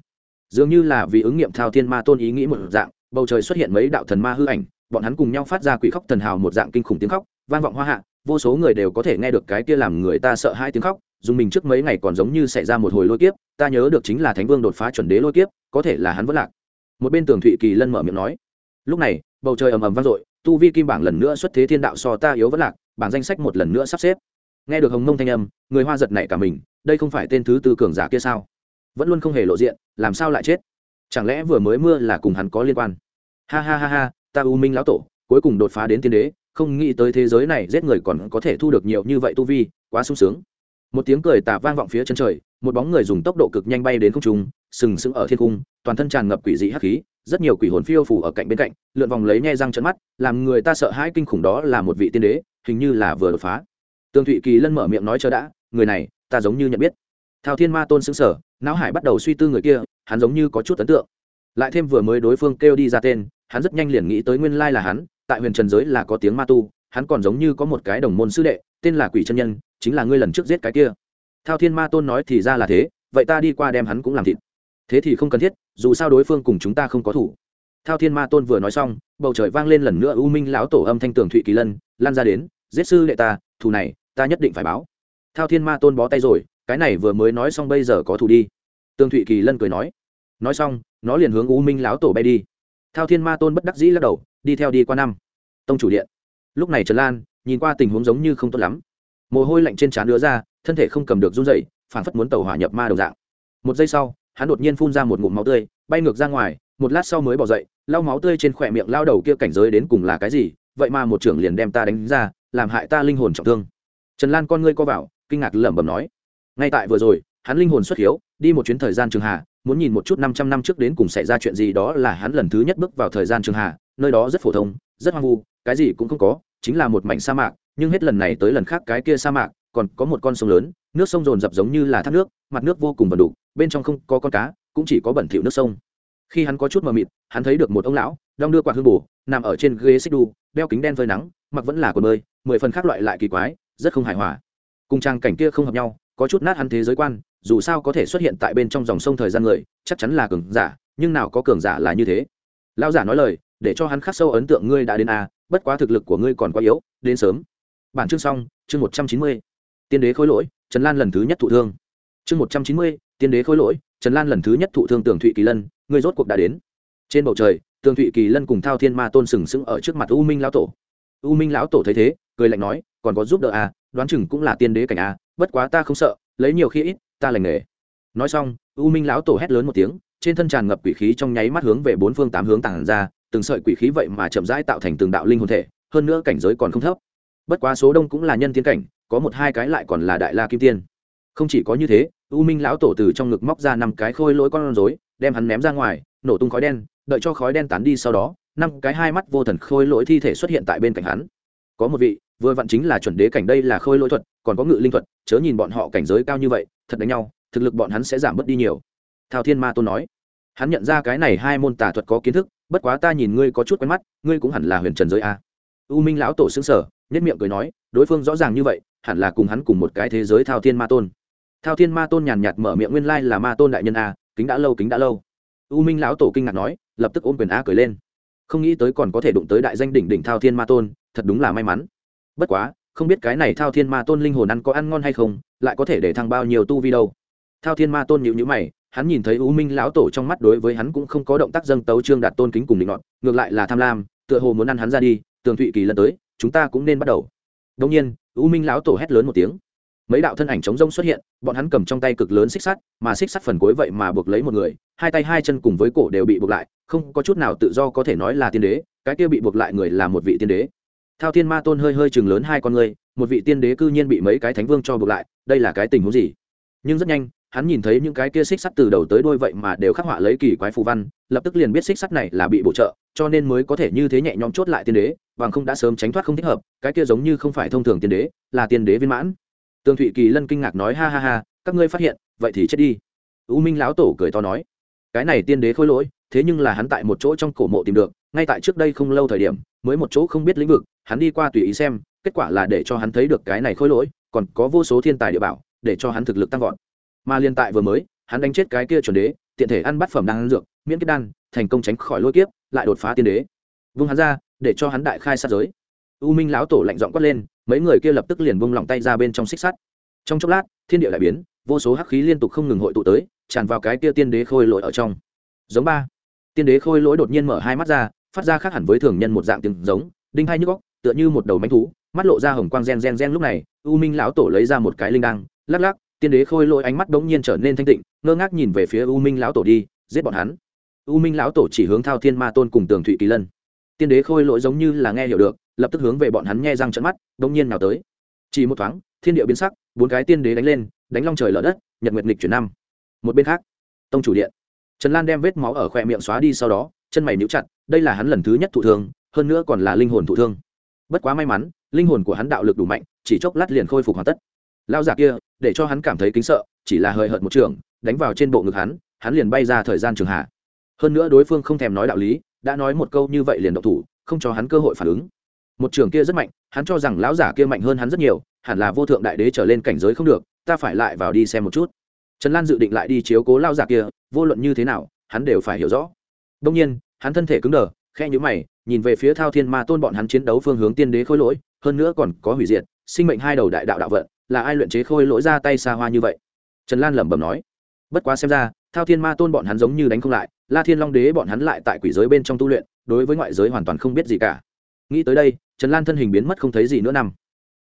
dường như là vì ứng nghiệm thao thiên ma tôn ý nghĩ một dạng, bầu trời xuất hiện mấy đạo thần ma hư ảnh, bọn hắn cùng nhau phát ra quỷ khóc thần hào một dạng kinh khủng tiếng khóc, vang vọng hoa hạ, vô số người đều có thể nghe được cái kia làm người ta sợ hai tiếng khóc dùng mình trước mấy ngày còn giống như xảy ra một hồi lôi kiếp, ta nhớ được chính là thánh vương đột phá chuẩn đế lôi kiếp, có thể là hắn vẫn lạc một bên tường thụy kỳ lân mở miệng nói, lúc này, bầu trời ầm ầm vang dội, tu vi kim bảng lần nữa xuất thế thiên đạo so ta yếu vẫn lạc, bảng danh sách một lần nữa sắp xếp. Nghe được hồng mông thanh âm, người hoa giật nảy cả mình, đây không phải tên thứ tư cường giả kia sao? Vẫn luôn không hề lộ diện, làm sao lại chết? Chẳng lẽ vừa mới mưa là cùng hắn có liên quan? Ha ha ha ha, ta u minh lão tổ, cuối cùng đột phá đến tiên đế, không nghĩ tới thế giới này giết người còn có thể thu được nhiều như vậy tu vi, quá sung sướng. Một tiếng cười tà vang vọng phía chân trời, một bóng người dùng tốc độ cực nhanh bay đến không trung sừng sững ở thiên cung, toàn thân tràn ngập quỷ dị hắc khí, rất nhiều quỷ hồn phiêu phủ ở cạnh bên cạnh, lượn vòng lấy nhe răng trận mắt, làm người ta sợ hãi kinh khủng đó là một vị tiên đế, hình như là vừa đột phá. Tương thụy kỳ lân mở miệng nói cho đã, người này, ta giống như nhận biết. Thao thiên ma tôn xứng sở não hải bắt đầu suy tư người kia, hắn giống như có chút ấn tượng. Lại thêm vừa mới đối phương kêu đi ra tên, hắn rất nhanh liền nghĩ tới nguyên lai là hắn, tại huyền trần giới là có tiếng ma tu, hắn còn giống như có một cái đồng môn sư đệ, tên là quỷ chân nhân, chính là ngươi lần trước giết cái kia. Thao thiên ma tôn nói thì ra là thế, vậy ta đi qua đem hắn cũng làm thịt thế thì không cần thiết, dù sao đối phương cùng chúng ta không có thủ. Thao thiên ma tôn vừa nói xong, bầu trời vang lên lần nữa u minh lão tổ âm thanh tường thụy kỳ lân, lan ra đến, giết sư đệ ta, thù này, ta nhất định phải báo. Thao thiên ma tôn bó tay rồi, cái này vừa mới nói xong bây giờ có thù đi. Tường thụy kỳ lân cười nói. Nói xong, nó liền hướng u minh lão tổ bay đi. Thao thiên ma tôn bất đắc dĩ lắc đầu, đi theo đi qua năm. Tông chủ điện. Lúc này trần lan, nhìn qua tình huống giống như không tốt lắm. Mồ hôi lạnh trên trán đứa ra, thân thể không cầm được run dậy phản phất muốn tàu hỏa nhập ma đầu dạng. Một giây sau hắn đột nhiên phun ra một ngụm máu tươi, bay ngược ra ngoài, một lát sau mới bỏ dậy, lau máu tươi trên khỏe miệng lao đầu kia cảnh giới đến cùng là cái gì, vậy mà một trưởng liền đem ta đánh ra, làm hại ta linh hồn trọng thương. Trần lan con ngươi co vào, kinh ngạc lẩm bẩm nói, ngay tại vừa rồi, hắn linh hồn xuất hiếu, đi một chuyến thời gian trường hà muốn nhìn một chút năm trăm năm trước đến cùng xảy ra chuyện gì đó là hắn lần thứ nhất bước vào thời gian trường hà nơi đó rất phổ thông, rất hoang vu, cái gì cũng không có, chính là một mảnh sa mạc, nhưng hết lần này tới lần khác cái kia sa mạc còn có một con sông lớn nước sông rồn rập giống như là thác nước mặt nước vô cùng vần đục bên trong không có con cá cũng chỉ có bẩn thỉu nước sông. Khi hắn có chút mờ mịt hắn thấy được một ông lão đong đưa quạt hương bù nằm ở trên ghế xích đu đeo kính đen phơi nắng mặc vẫn là quần bơi mười phần khác loại lại kỳ quái rất không hài hòa. Cùng trang cảnh kia không hợp nhau có chút nát hắn thế giới quan dù sao có thể xuất hiện tại bên trong dòng sông thời gian người chắc chắn là cường giả nhưng nào có cường giả là như thế. Lão giả nói lời để cho hắn khắc sâu ấn tượng ngươi đã đến a à, bất quá thực lực của ngươi còn quá yếu đến sớm. Bản chương xong chương một trăm chín mươi tiên đế khối lỗi, trần lan lần thứ nhất thụ thương. Chương một trăm chín mươi, tiên đế khối lỗi, trần lan lần thứ nhất thụ thương tường thụy kỳ lân, người rốt cuộc đã đến. Trên bầu trời, tường thụy kỳ lân cùng thao thiên ma tôn sừng sững ở trước mặt u minh lão tổ. U minh lão tổ thấy thế, cười lạnh nói, còn có giúp đỡ à đoán chừng cũng là tiên đế cảnh à bất quá ta không sợ, lấy nhiều khi ít, ta lành nghề. Nói xong, u minh lão tổ hét lớn một tiếng, trên thân tràn ngập quỷ khí trong nháy mắt hướng về bốn phương tám hướng tàng ra, từng sợi quỷ khí vậy mà chậm rãi tạo thành từng đạo linh hồn thể, hơn nữa cảnh giới còn không thấp. Bất quá số đông cũng là nhân tiến cảnh có một hai cái lại còn là đại la kim tiên. Không chỉ có như thế, u minh lão tổ từ trong ngực móc ra năm cái khôi lỗi con rối, đem hắn ném ra ngoài, nổ tung khói đen, đợi cho khói đen tán đi sau đó, năm cái hai mắt vô thần khôi lỗi thi thể xuất hiện tại bên cạnh hắn. Có một vị, vừa vặn chính là chuẩn đế cảnh đây là khôi lỗi thuật, còn có ngự linh thuật, chớ nhìn bọn họ cảnh giới cao như vậy, thật đánh nhau, thực lực bọn hắn sẽ giảm bớt đi nhiều. Thao thiên ma tôn nói. Hắn nhận ra cái này hai môn tà thuật có kiến thức, bất quá ta nhìn ngươi có chút quen mắt, ngươi cũng hẳn là huyền trần giới a. U minh lão tổ xứng sở nhất miệng cười nói, đối phương rõ ràng như vậy hẳn là cùng hắn cùng một cái thế giới thao thiên ma tôn. Thao thiên ma tôn nhàn nhạt mở miệng nguyên lai là ma tôn đại nhân a, kính đã lâu, kính đã lâu. U minh lão tổ kinh ngạc nói, lập tức ôm quyền a cười lên. Không nghĩ tới còn có thể đụng tới đại danh đỉnh đỉnh thao thiên ma tôn, thật đúng là may mắn. Bất quá, không biết cái này thao thiên ma tôn linh hồn ăn có ăn ngon hay không, lại có thể để thăng bao nhiêu tu vi đâu. Thao thiên ma tôn nhịu nhữ mày, hắn nhìn thấy u minh lão tổ trong mắt đối với hắn cũng không có động tác dâng tấu trương đạt tôn kính cùng định luận ngược lại là tham lam, tựa hồ muốn ăn hắn ra đi, tường thụy kỳ lần tới, chúng ta cũng nên bắt đầu. Đông nhiên u minh lão tổ hét lớn một tiếng. Mấy đạo thân ảnh chống rông xuất hiện, bọn hắn cầm trong tay cực lớn xích sắt, mà xích sắt phần cuối vậy mà buộc lấy một người, hai tay hai chân cùng với cổ đều bị buộc lại, không có chút nào tự do có thể nói là tiên đế, cái kia bị buộc lại người là một vị tiên đế. Thao thiên ma tôn hơi hơi chừng lớn hai con người, một vị tiên đế cư nhiên bị mấy cái thánh vương cho buộc lại, đây là cái tình huống gì? Nhưng rất nhanh, hắn nhìn thấy những cái kia xích sắt từ đầu tới đôi vậy mà đều khắc họa lấy kỳ quái phù văn, lập tức liền biết xích sắt này là bị bổ trợ, cho nên mới có thể như thế nhẹ nhõm chốt lại tiên đế bằng không đã sớm tránh thoát không thích hợp, cái kia giống như không phải thông thường tiên đế, là tiên đế viên mãn. Tường thụy kỳ lân kinh ngạc nói, ha ha ha, các ngươi phát hiện, vậy thì chết đi. U minh lão tổ cười to nói, cái này tiên đế khôi lỗi, thế nhưng là hắn tại một chỗ trong cổ mộ tìm được, ngay tại trước đây không lâu thời điểm, mới một chỗ không biết lĩnh vực, hắn đi qua tùy ý xem, kết quả là để cho hắn thấy được cái này khôi lỗi, còn có vô số thiên tài địa bảo, để cho hắn thực lực tăng vọt. Mà liên tại vừa mới, hắn đánh chết cái kia chuẩn đế, tiện thể ăn bát phẩm đang ăn dược, miễn kết đan, thành công tránh khỏi lôi kiếp, lại đột phá tiên đế. Vung hắn ra để cho hắn đại khai sát giới. U minh lão tổ lạnh giọng quát lên, mấy người kia lập tức liền bung lỏng tay ra bên trong xích sắt. Trong chốc lát, thiên địa lại biến, vô số hắc khí liên tục không ngừng hội tụ tới, tràn vào cái kia tiên đế khôi lỗi ở trong. Giống ba. Tiên đế khôi lỗi đột nhiên mở hai mắt ra, phát ra khác hẳn với thường nhân một dạng tiếng giống, đinh hai nhức góc tựa như một đầu mánh thú, mắt lộ ra hồng quang gen gen gen lúc này, u minh lão tổ lấy ra một cái linh đăng, lắc lắc, tiên đế khôi lỗi ánh mắt bỗng nhiên trở nên thanh tịnh, ngơ ngác nhìn về phía u minh lão tổ đi, giết bọn hắn. U minh lão tổ chỉ hướng thao thiên ma tôn cùng tường thụy kỳ lân tiên đế khôi lỗi giống như là nghe hiểu được, lập tức hướng về bọn hắn nghe răng trận mắt, bỗng nhiên nào tới. Chỉ một thoáng, thiên địa biến sắc, bốn cái tiên đế đánh lên, đánh long trời lở đất, nhật nguyệt nghịch chuyển năm. Một bên khác, tông chủ điện. Trần lan đem vết máu ở khoe miệng xóa đi sau đó, chân mày níu chặt, đây là hắn lần thứ nhất thụ thương, hơn nữa còn là linh hồn thụ thương. Bất quá may mắn, linh hồn của hắn đạo lực đủ mạnh, chỉ chốc lát liền khôi phục hoàn tất. Lao giả kia, để cho hắn cảm thấy kính sợ, chỉ là hơi hợt một trường, đánh vào trên bộ ngực hắn hắn liền bay ra thời gian trường hạ. Hơn nữa đối phương không thèm nói đạo lý đã nói một câu như vậy liền độc thủ, không cho hắn cơ hội phản ứng. Một trường kia rất mạnh, hắn cho rằng lão giả kia mạnh hơn hắn rất nhiều, hẳn là vô thượng đại đế trở lên cảnh giới không được, ta phải lại vào đi xem một chút. Trần lan dự định lại đi chiếu cố lao giả kia, vô luận như thế nào, hắn đều phải hiểu rõ. Đông nhiên, hắn thân thể cứng đờ khe nhữ mày, nhìn về phía thao thiên ma tôn bọn hắn chiến đấu phương hướng tiên đế khôi lỗi, hơn nữa còn có hủy diệt, sinh mệnh hai đầu đại đạo đạo vận, là ai luyện chế khôi lỗi ra tay xa hoa như vậy? Trần lan lẩm bẩm nói. Bất quá xem ra, thao thiên ma tôn bọn hắn giống như đánh không lại la thiên long đế bọn hắn lại tại quỷ giới bên trong tu luyện, đối với ngoại giới hoàn toàn không biết gì cả. Nghĩ tới đây, trần lan thân hình biến mất không thấy gì nữa năm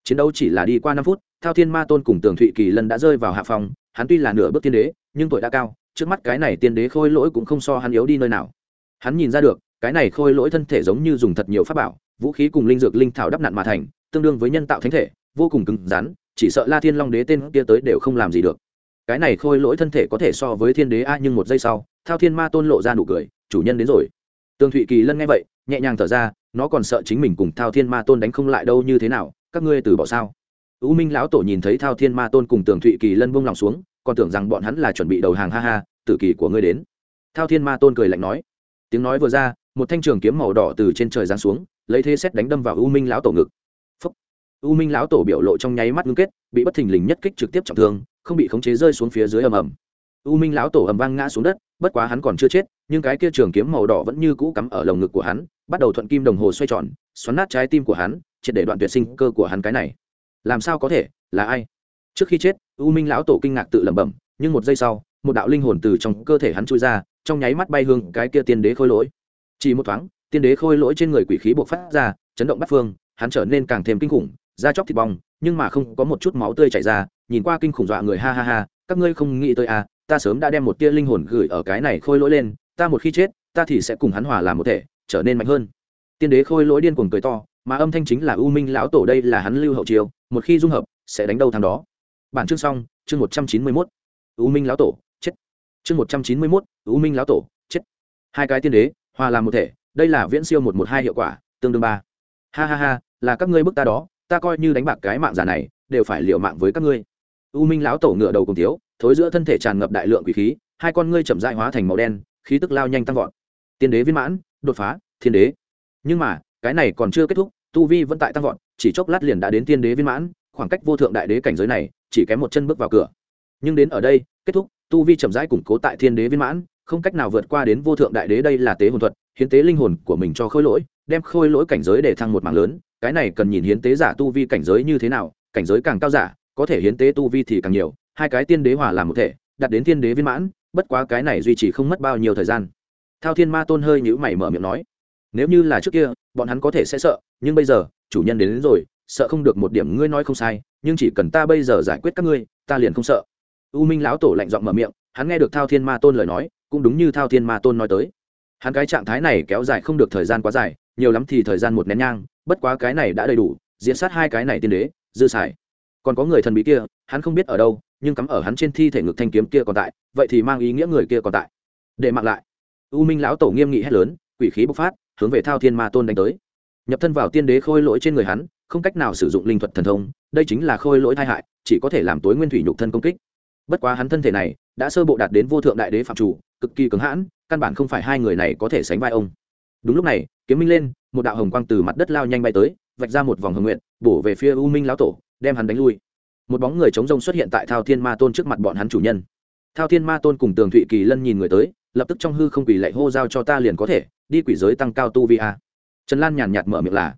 chiến đấu chỉ là đi qua năm phút, thao thiên ma tôn cùng tường thụy kỳ lân đã rơi vào hạ phòng, hắn tuy là nửa bước tiên đế, nhưng tuổi đã cao, trước mắt cái này tiên đế khôi lỗi cũng không so hắn yếu đi nơi nào. Hắn nhìn ra được, cái này khôi lỗi thân thể giống như dùng thật nhiều pháp bảo, vũ khí cùng linh dược linh thảo đắp nặn mà thành, tương đương với nhân tạo thánh thể, vô cùng cứng rắn, chỉ sợ la thiên long đế tên kia tới đều không làm gì được. Cái này khôi lỗi thân thể có thể so với thiên đế a nhưng một giây sau thao thiên ma tôn lộ ra nụ cười, chủ nhân đến rồi. Tường thụy kỳ lân nghe vậy, nhẹ nhàng thở ra, nó còn sợ chính mình cùng thao thiên ma tôn đánh không lại đâu như thế nào, các ngươi từ bỏ sao? U minh lão tổ nhìn thấy thao thiên ma tôn cùng tường thụy kỳ lân buông lòng xuống, còn tưởng rằng bọn hắn là chuẩn bị đầu hàng ha ha, tử kỳ của ngươi đến. Thao thiên ma tôn cười lạnh nói, tiếng nói vừa ra, một thanh trường kiếm màu đỏ từ trên trời giáng xuống, lấy thế xét đánh đâm vào u minh lão tổ ngực. Phúc. u minh lão tổ biểu lộ trong nháy mắt ngưng kết, bị bất thình lình nhất kích trực tiếp trọng thương, không bị khống chế rơi xuống phía dưới ầm ầm u minh lão tổ ầm vang ngã xuống đất, bất quá hắn còn chưa chết, nhưng cái kia trường kiếm màu đỏ vẫn như cũ cắm ở lồng ngực của hắn, bắt đầu thuận kim đồng hồ xoay tròn, xoắn nát trái tim của hắn, triệt để đoạn tuyệt sinh cơ của hắn cái này. Làm sao có thể? Là ai? Trước khi chết, u minh lão tổ kinh ngạc tự lẩm bẩm, nhưng một giây sau, một đạo linh hồn từ trong cơ thể hắn chui ra, trong nháy mắt bay hương cái kia tiên đế khôi lỗi. Chỉ một thoáng, tiên đế khôi lỗi trên người quỷ khí buộc phát ra, chấn động bắt phương, hắn trở nên càng thêm kinh khủng, da chóc thịt bong, nhưng mà không có một chút máu tươi chảy ra, nhìn qua kinh khủng dọa người, ha ha ha, các ngươi không nghĩ tới à ta sớm đã đem một tia linh hồn gửi ở cái này khôi lỗi lên, ta một khi chết, ta thì sẽ cùng hắn hòa làm một thể, trở nên mạnh hơn. Tiên đế khôi lỗi điên cuồng cười to, mà âm thanh chính là u minh lão tổ đây là hắn lưu hậu chiêu, một khi dung hợp, sẽ đánh đâu thằng đó. Bản chương xong, chương một trăm chín mươi mốt. U minh lão tổ, chết. Chương một trăm chín mươi mốt, u minh lão tổ, chết. Hai cái tiên đế, hòa làm một thể, đây là viễn siêu một một hai hiệu quả, tương đương ba. Ha ha ha, là các ngươi bức ta đó, ta coi như đánh bạc cái mạng giả này, đều phải liệu mạng với các ngươi. U minh lão tổ ngựa đầu cùng tiếu thối giữa thân thể tràn ngập đại lượng quỷ khí, hai con ngươi chậm dại hóa thành màu đen, khí tức lao nhanh tăng vọt. Tiên đế viên mãn, đột phá, thiên đế. Nhưng mà, cái này còn chưa kết thúc, tu vi vẫn tại tăng vọt, chỉ chốc lát liền đã đến tiên đế viên mãn, khoảng cách vô thượng đại đế cảnh giới này, chỉ kém một chân bước vào cửa. Nhưng đến ở đây, kết thúc, tu vi chậm rãi củng cố tại thiên đế viên mãn, không cách nào vượt qua đến vô thượng đại đế đây là tế hồn thuật, hiến tế linh hồn của mình cho khôi lỗi, đem khôi lỗi cảnh giới để thăng một mảng lớn, cái này cần nhìn hiến tế giả tu vi cảnh giới như thế nào, cảnh giới càng cao giả, có thể hiến tế tu vi thì càng nhiều hai cái tiên đế hòa làm một thể đặt đến tiên đế viên mãn bất quá cái này duy trì không mất bao nhiêu thời gian. Thao thiên ma tôn hơi nhữ mày mở miệng nói nếu như là trước kia bọn hắn có thể sẽ sợ nhưng bây giờ chủ nhân đến, đến rồi sợ không được một điểm ngươi nói không sai nhưng chỉ cần ta bây giờ giải quyết các ngươi ta liền không sợ. U minh lão tổ lạnh giọng mở miệng hắn nghe được thao thiên ma tôn lời nói cũng đúng như thao thiên ma tôn nói tới. Hắn cái trạng thái này kéo dài không được thời gian quá dài nhiều lắm thì thời gian một nén nhang bất quá cái này đã đầy đủ diễn sát hai cái này tiên đế dư xài. Còn có người thần bí kia hắn không biết ở đâu nhưng cắm ở hắn trên thi thể ngực thanh kiếm kia còn tại, vậy thì mang ý nghĩa người kia còn tại. Để mặc lại. U minh lão tổ nghiêm nghị hét lớn, quỷ khí bộc phát, hướng về thao thiên ma tôn đánh tới. Nhập thân vào tiên đế khôi lỗi trên người hắn, không cách nào sử dụng linh thuật thần thông, đây chính là khôi lỗi tai hại, chỉ có thể làm tối nguyên thủy nhục thân công kích. Bất quá hắn thân thể này, đã sơ bộ đạt đến vô thượng đại đế phạm chủ, cực kỳ cứng hãn, căn bản không phải hai người này có thể sánh vai ông. Đúng lúc này, kiếm minh lên, một đạo hồng quang từ mặt đất lao nhanh bay tới, vạch ra một vòng hồng nguyện bổ về phía u minh lão tổ, đem hắn đánh lui một bóng người chống rông xuất hiện tại thao thiên ma tôn trước mặt bọn hắn chủ nhân. Thao thiên ma tôn cùng tường thụy kỳ lân nhìn người tới, lập tức trong hư không quỷ lệ hô giao cho ta liền có thể, đi quỷ giới tăng cao tu vi a. Trần lan nhàn nhạt mở miệng là.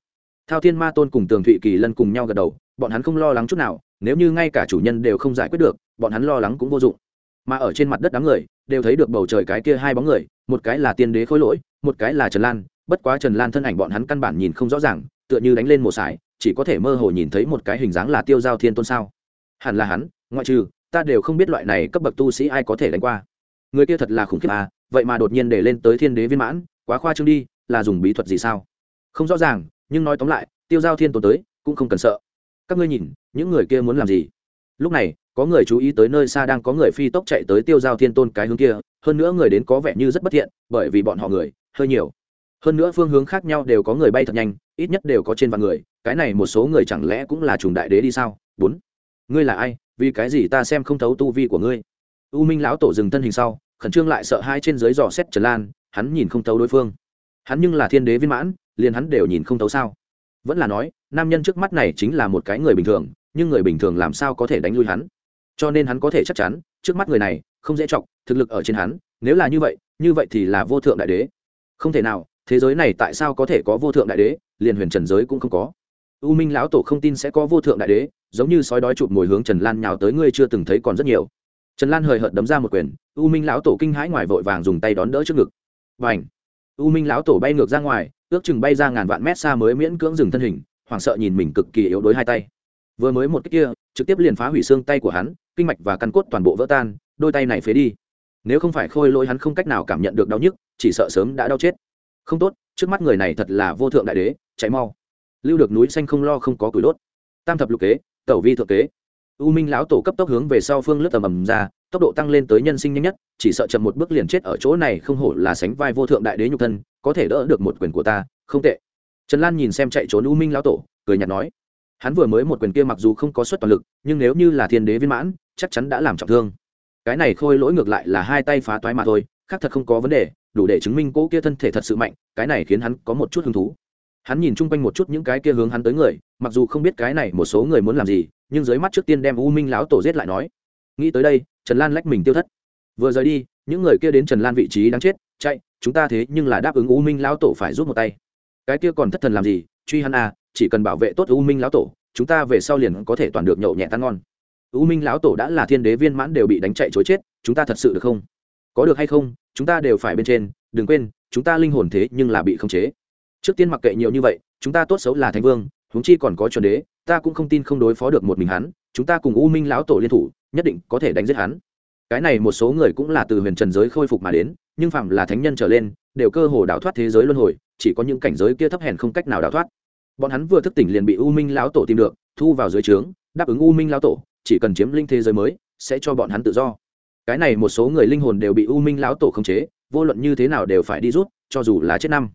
Thao thiên ma tôn cùng tường thụy kỳ lân cùng nhau gật đầu, bọn hắn không lo lắng chút nào, nếu như ngay cả chủ nhân đều không giải quyết được, bọn hắn lo lắng cũng vô dụng. Mà ở trên mặt đất đám người, đều thấy được bầu trời cái kia hai bóng người, một cái là tiên đế khối lỗi, một cái là trần lan, bất quá trần lan thân ảnh bọn hắn căn bản nhìn không rõ ràng, tựa như đánh lên một sải, chỉ có thể mơ hồ nhìn thấy một cái hình dáng là tiêu giao thiên tôn sao? Hẳn là hắn, ngoại trừ, ta đều không biết loại này cấp bậc tu sĩ ai có thể đánh qua. Người kia thật là khủng khiếp à vậy mà đột nhiên để lên tới thiên đế viên mãn, quá khoa trương đi, là dùng bí thuật gì sao? Không rõ ràng, nhưng nói tóm lại, tiêu giao thiên tôn tới, cũng không cần sợ. Các ngươi nhìn, những người kia muốn làm gì? Lúc này, có người chú ý tới nơi xa đang có người phi tốc chạy tới tiêu giao thiên tôn cái hướng kia, hơn nữa người đến có vẻ như rất bất thiện, bởi vì bọn họ người, hơi nhiều. Hơn nữa phương hướng khác nhau đều có người bay thật nhanh, ít nhất đều có trên vạn người, cái này một số người chẳng lẽ cũng là trùng đại đế đi sao? Bốn ngươi là ai, vì cái gì ta xem không thấu tu vi của ngươi? U minh lão tổ dừng thân hình sau, khẩn trương lại sợ hai trên dưới dò xét trần lan, hắn nhìn không thấu đối phương. Hắn nhưng là thiên đế viên mãn, liền hắn đều nhìn không thấu sao? Vẫn là nói, nam nhân trước mắt này chính là một cái người bình thường, nhưng người bình thường làm sao có thể đánh lui hắn? Cho nên hắn có thể chắc chắn, trước mắt người này, không dễ chọc, thực lực ở trên hắn, nếu là như vậy như vậy thì là vô thượng đại đế. Không thể nào, thế giới này tại sao có thể có vô thượng đại đế, liền huyền trần giới cũng không có u minh lão tổ không tin sẽ có vô thượng đại đế, giống như sói đói chụp ngồi hướng trần lan nhào tới ngươi chưa từng thấy còn rất nhiều. Trần lan hời hợt đấm ra một quyền, u minh lão tổ kinh hãi ngoài vội vàng dùng tay đón đỡ trước ngực. Và ảnh u minh lão tổ bay ngược ra ngoài, ước chừng bay ra ngàn vạn mét xa mới miễn cưỡng dừng thân hình, hoảng sợ nhìn mình cực kỳ yếu đuối hai tay. Vừa mới một cách kia, trực tiếp liền phá hủy xương tay của hắn, kinh mạch và căn cốt toàn bộ vỡ tan, đôi tay này phế đi. Nếu không phải khôi lỗi hắn không cách nào cảm nhận được đau nhức, chỉ sợ sớm đã đau chết. Không tốt, trước mắt người này thật là vô thượng đại đế cháy mau lưu được núi xanh không lo không có củi đốt. Tam thập lục kế, tẩu vi thượng kế. U minh lão tổ cấp tốc hướng về sau phương lướt tầm ầm ra, tốc độ tăng lên tới nhân sinh nhanh nhất, chỉ sợ chậm một bước liền chết ở chỗ này không hổ là sánh vai vô thượng đại đế nhục thân, có thể đỡ được một quyền của ta, không tệ. Trần lan nhìn xem chạy trốn u minh lão tổ, cười nhạt nói, hắn vừa mới một quyền kia mặc dù không có suất toàn lực, nhưng nếu như là thiên đế viên mãn, chắc chắn đã làm trọng thương. Cái này khôi lỗi ngược lại là hai tay phá toái mà thôi, khác thật không có vấn đề, đủ để chứng minh cỗ kia thân thể thật sự mạnh, cái này khiến hắn có một chút hứng thú hắn nhìn chung quanh một chút những cái kia hướng hắn tới người, mặc dù không biết cái này một số người muốn làm gì, nhưng dưới mắt trước tiên đem u minh lão tổ giết lại nói. Nghĩ tới đây, trần lan lách mình tiêu thất. Vừa rời đi, những người kia đến trần lan vị trí đáng chết, chạy, chúng ta thế nhưng là đáp ứng u minh lão tổ phải giúp một tay. Cái kia còn thất thần làm gì, truy hắn à chỉ cần bảo vệ tốt u minh lão tổ, chúng ta về sau liền có thể toàn được nhậu nhẹ tan ngon. U minh lão tổ đã là thiên đế viên mãn đều bị đánh chạy chối chết, chúng ta thật sự được không? Có được hay không, chúng ta đều phải bên trên, đừng quên, chúng ta linh hồn thế nhưng là bị khống chế trước tiên mặc kệ nhiều như vậy, chúng ta tốt xấu là thánh vương, huống chi còn có chuẩn đế, ta cũng không tin không đối phó được một mình hắn, chúng ta cùng u minh lão tổ liên thủ, nhất định có thể đánh giết hắn. Cái này một số người cũng là từ huyền trần giới khôi phục mà đến, nhưng phạm là thánh nhân trở lên, đều cơ hồ đào thoát thế giới luân hồi, chỉ có những cảnh giới kia thấp hèn không cách nào đào thoát. Bọn hắn vừa thức tỉnh liền bị u minh lão tổ tìm được, thu vào dưới trướng, đáp ứng u minh lão tổ, chỉ cần chiếm linh thế giới mới, sẽ cho bọn hắn tự do. Cái này một số người linh hồn đều bị u minh lão tổ khống chế, vô luận như thế nào đều phải đi rút, cho dù là chết năm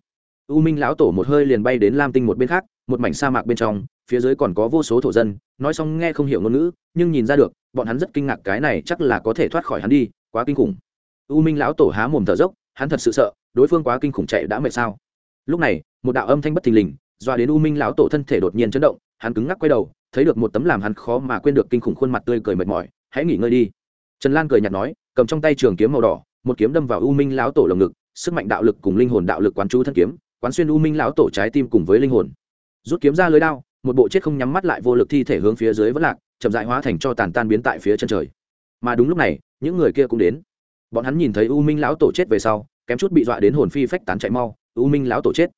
u minh lão tổ một hơi liền bay đến lam tinh một bên khác, một mảnh sa mạc bên trong, phía dưới còn có vô số thổ dân, nói xong nghe không hiểu ngôn ngữ, nhưng nhìn ra được, bọn hắn rất kinh ngạc cái này chắc là có thể thoát khỏi hắn đi, quá kinh khủng. U minh lão tổ há mồm thở dốc, hắn thật sự sợ, đối phương quá kinh khủng chạy đã mệt sao. Lúc này, một đạo âm thanh bất thình lình doa đến u minh lão tổ thân thể đột nhiên chấn động, hắn cứng ngắc quay đầu, thấy được một tấm làm hắn khó mà quên được kinh khủng khuôn mặt tươi cười mệt mỏi, hãy nghỉ ngơi đi. Trần lan cười nhạt nói, cầm trong tay trường kiếm màu đỏ, một kiếm đâm vào u minh lão tổ lồng ngực, sức mạnh đạo lực cùng linh hồn đạo lực quán chú thân kiếm quán xuyên u minh lão tổ trái tim cùng với linh hồn. Rút kiếm ra lưới đao, một bộ chết không nhắm mắt lại vô lực thi thể hướng phía dưới vẫn lạc, chậm dại hóa thành cho tàn tan biến tại phía chân trời. Mà đúng lúc này, những người kia cũng đến. Bọn hắn nhìn thấy u minh lão tổ chết về sau, kém chút bị dọa đến hồn phi phách tán chạy mau, u minh lão tổ chết.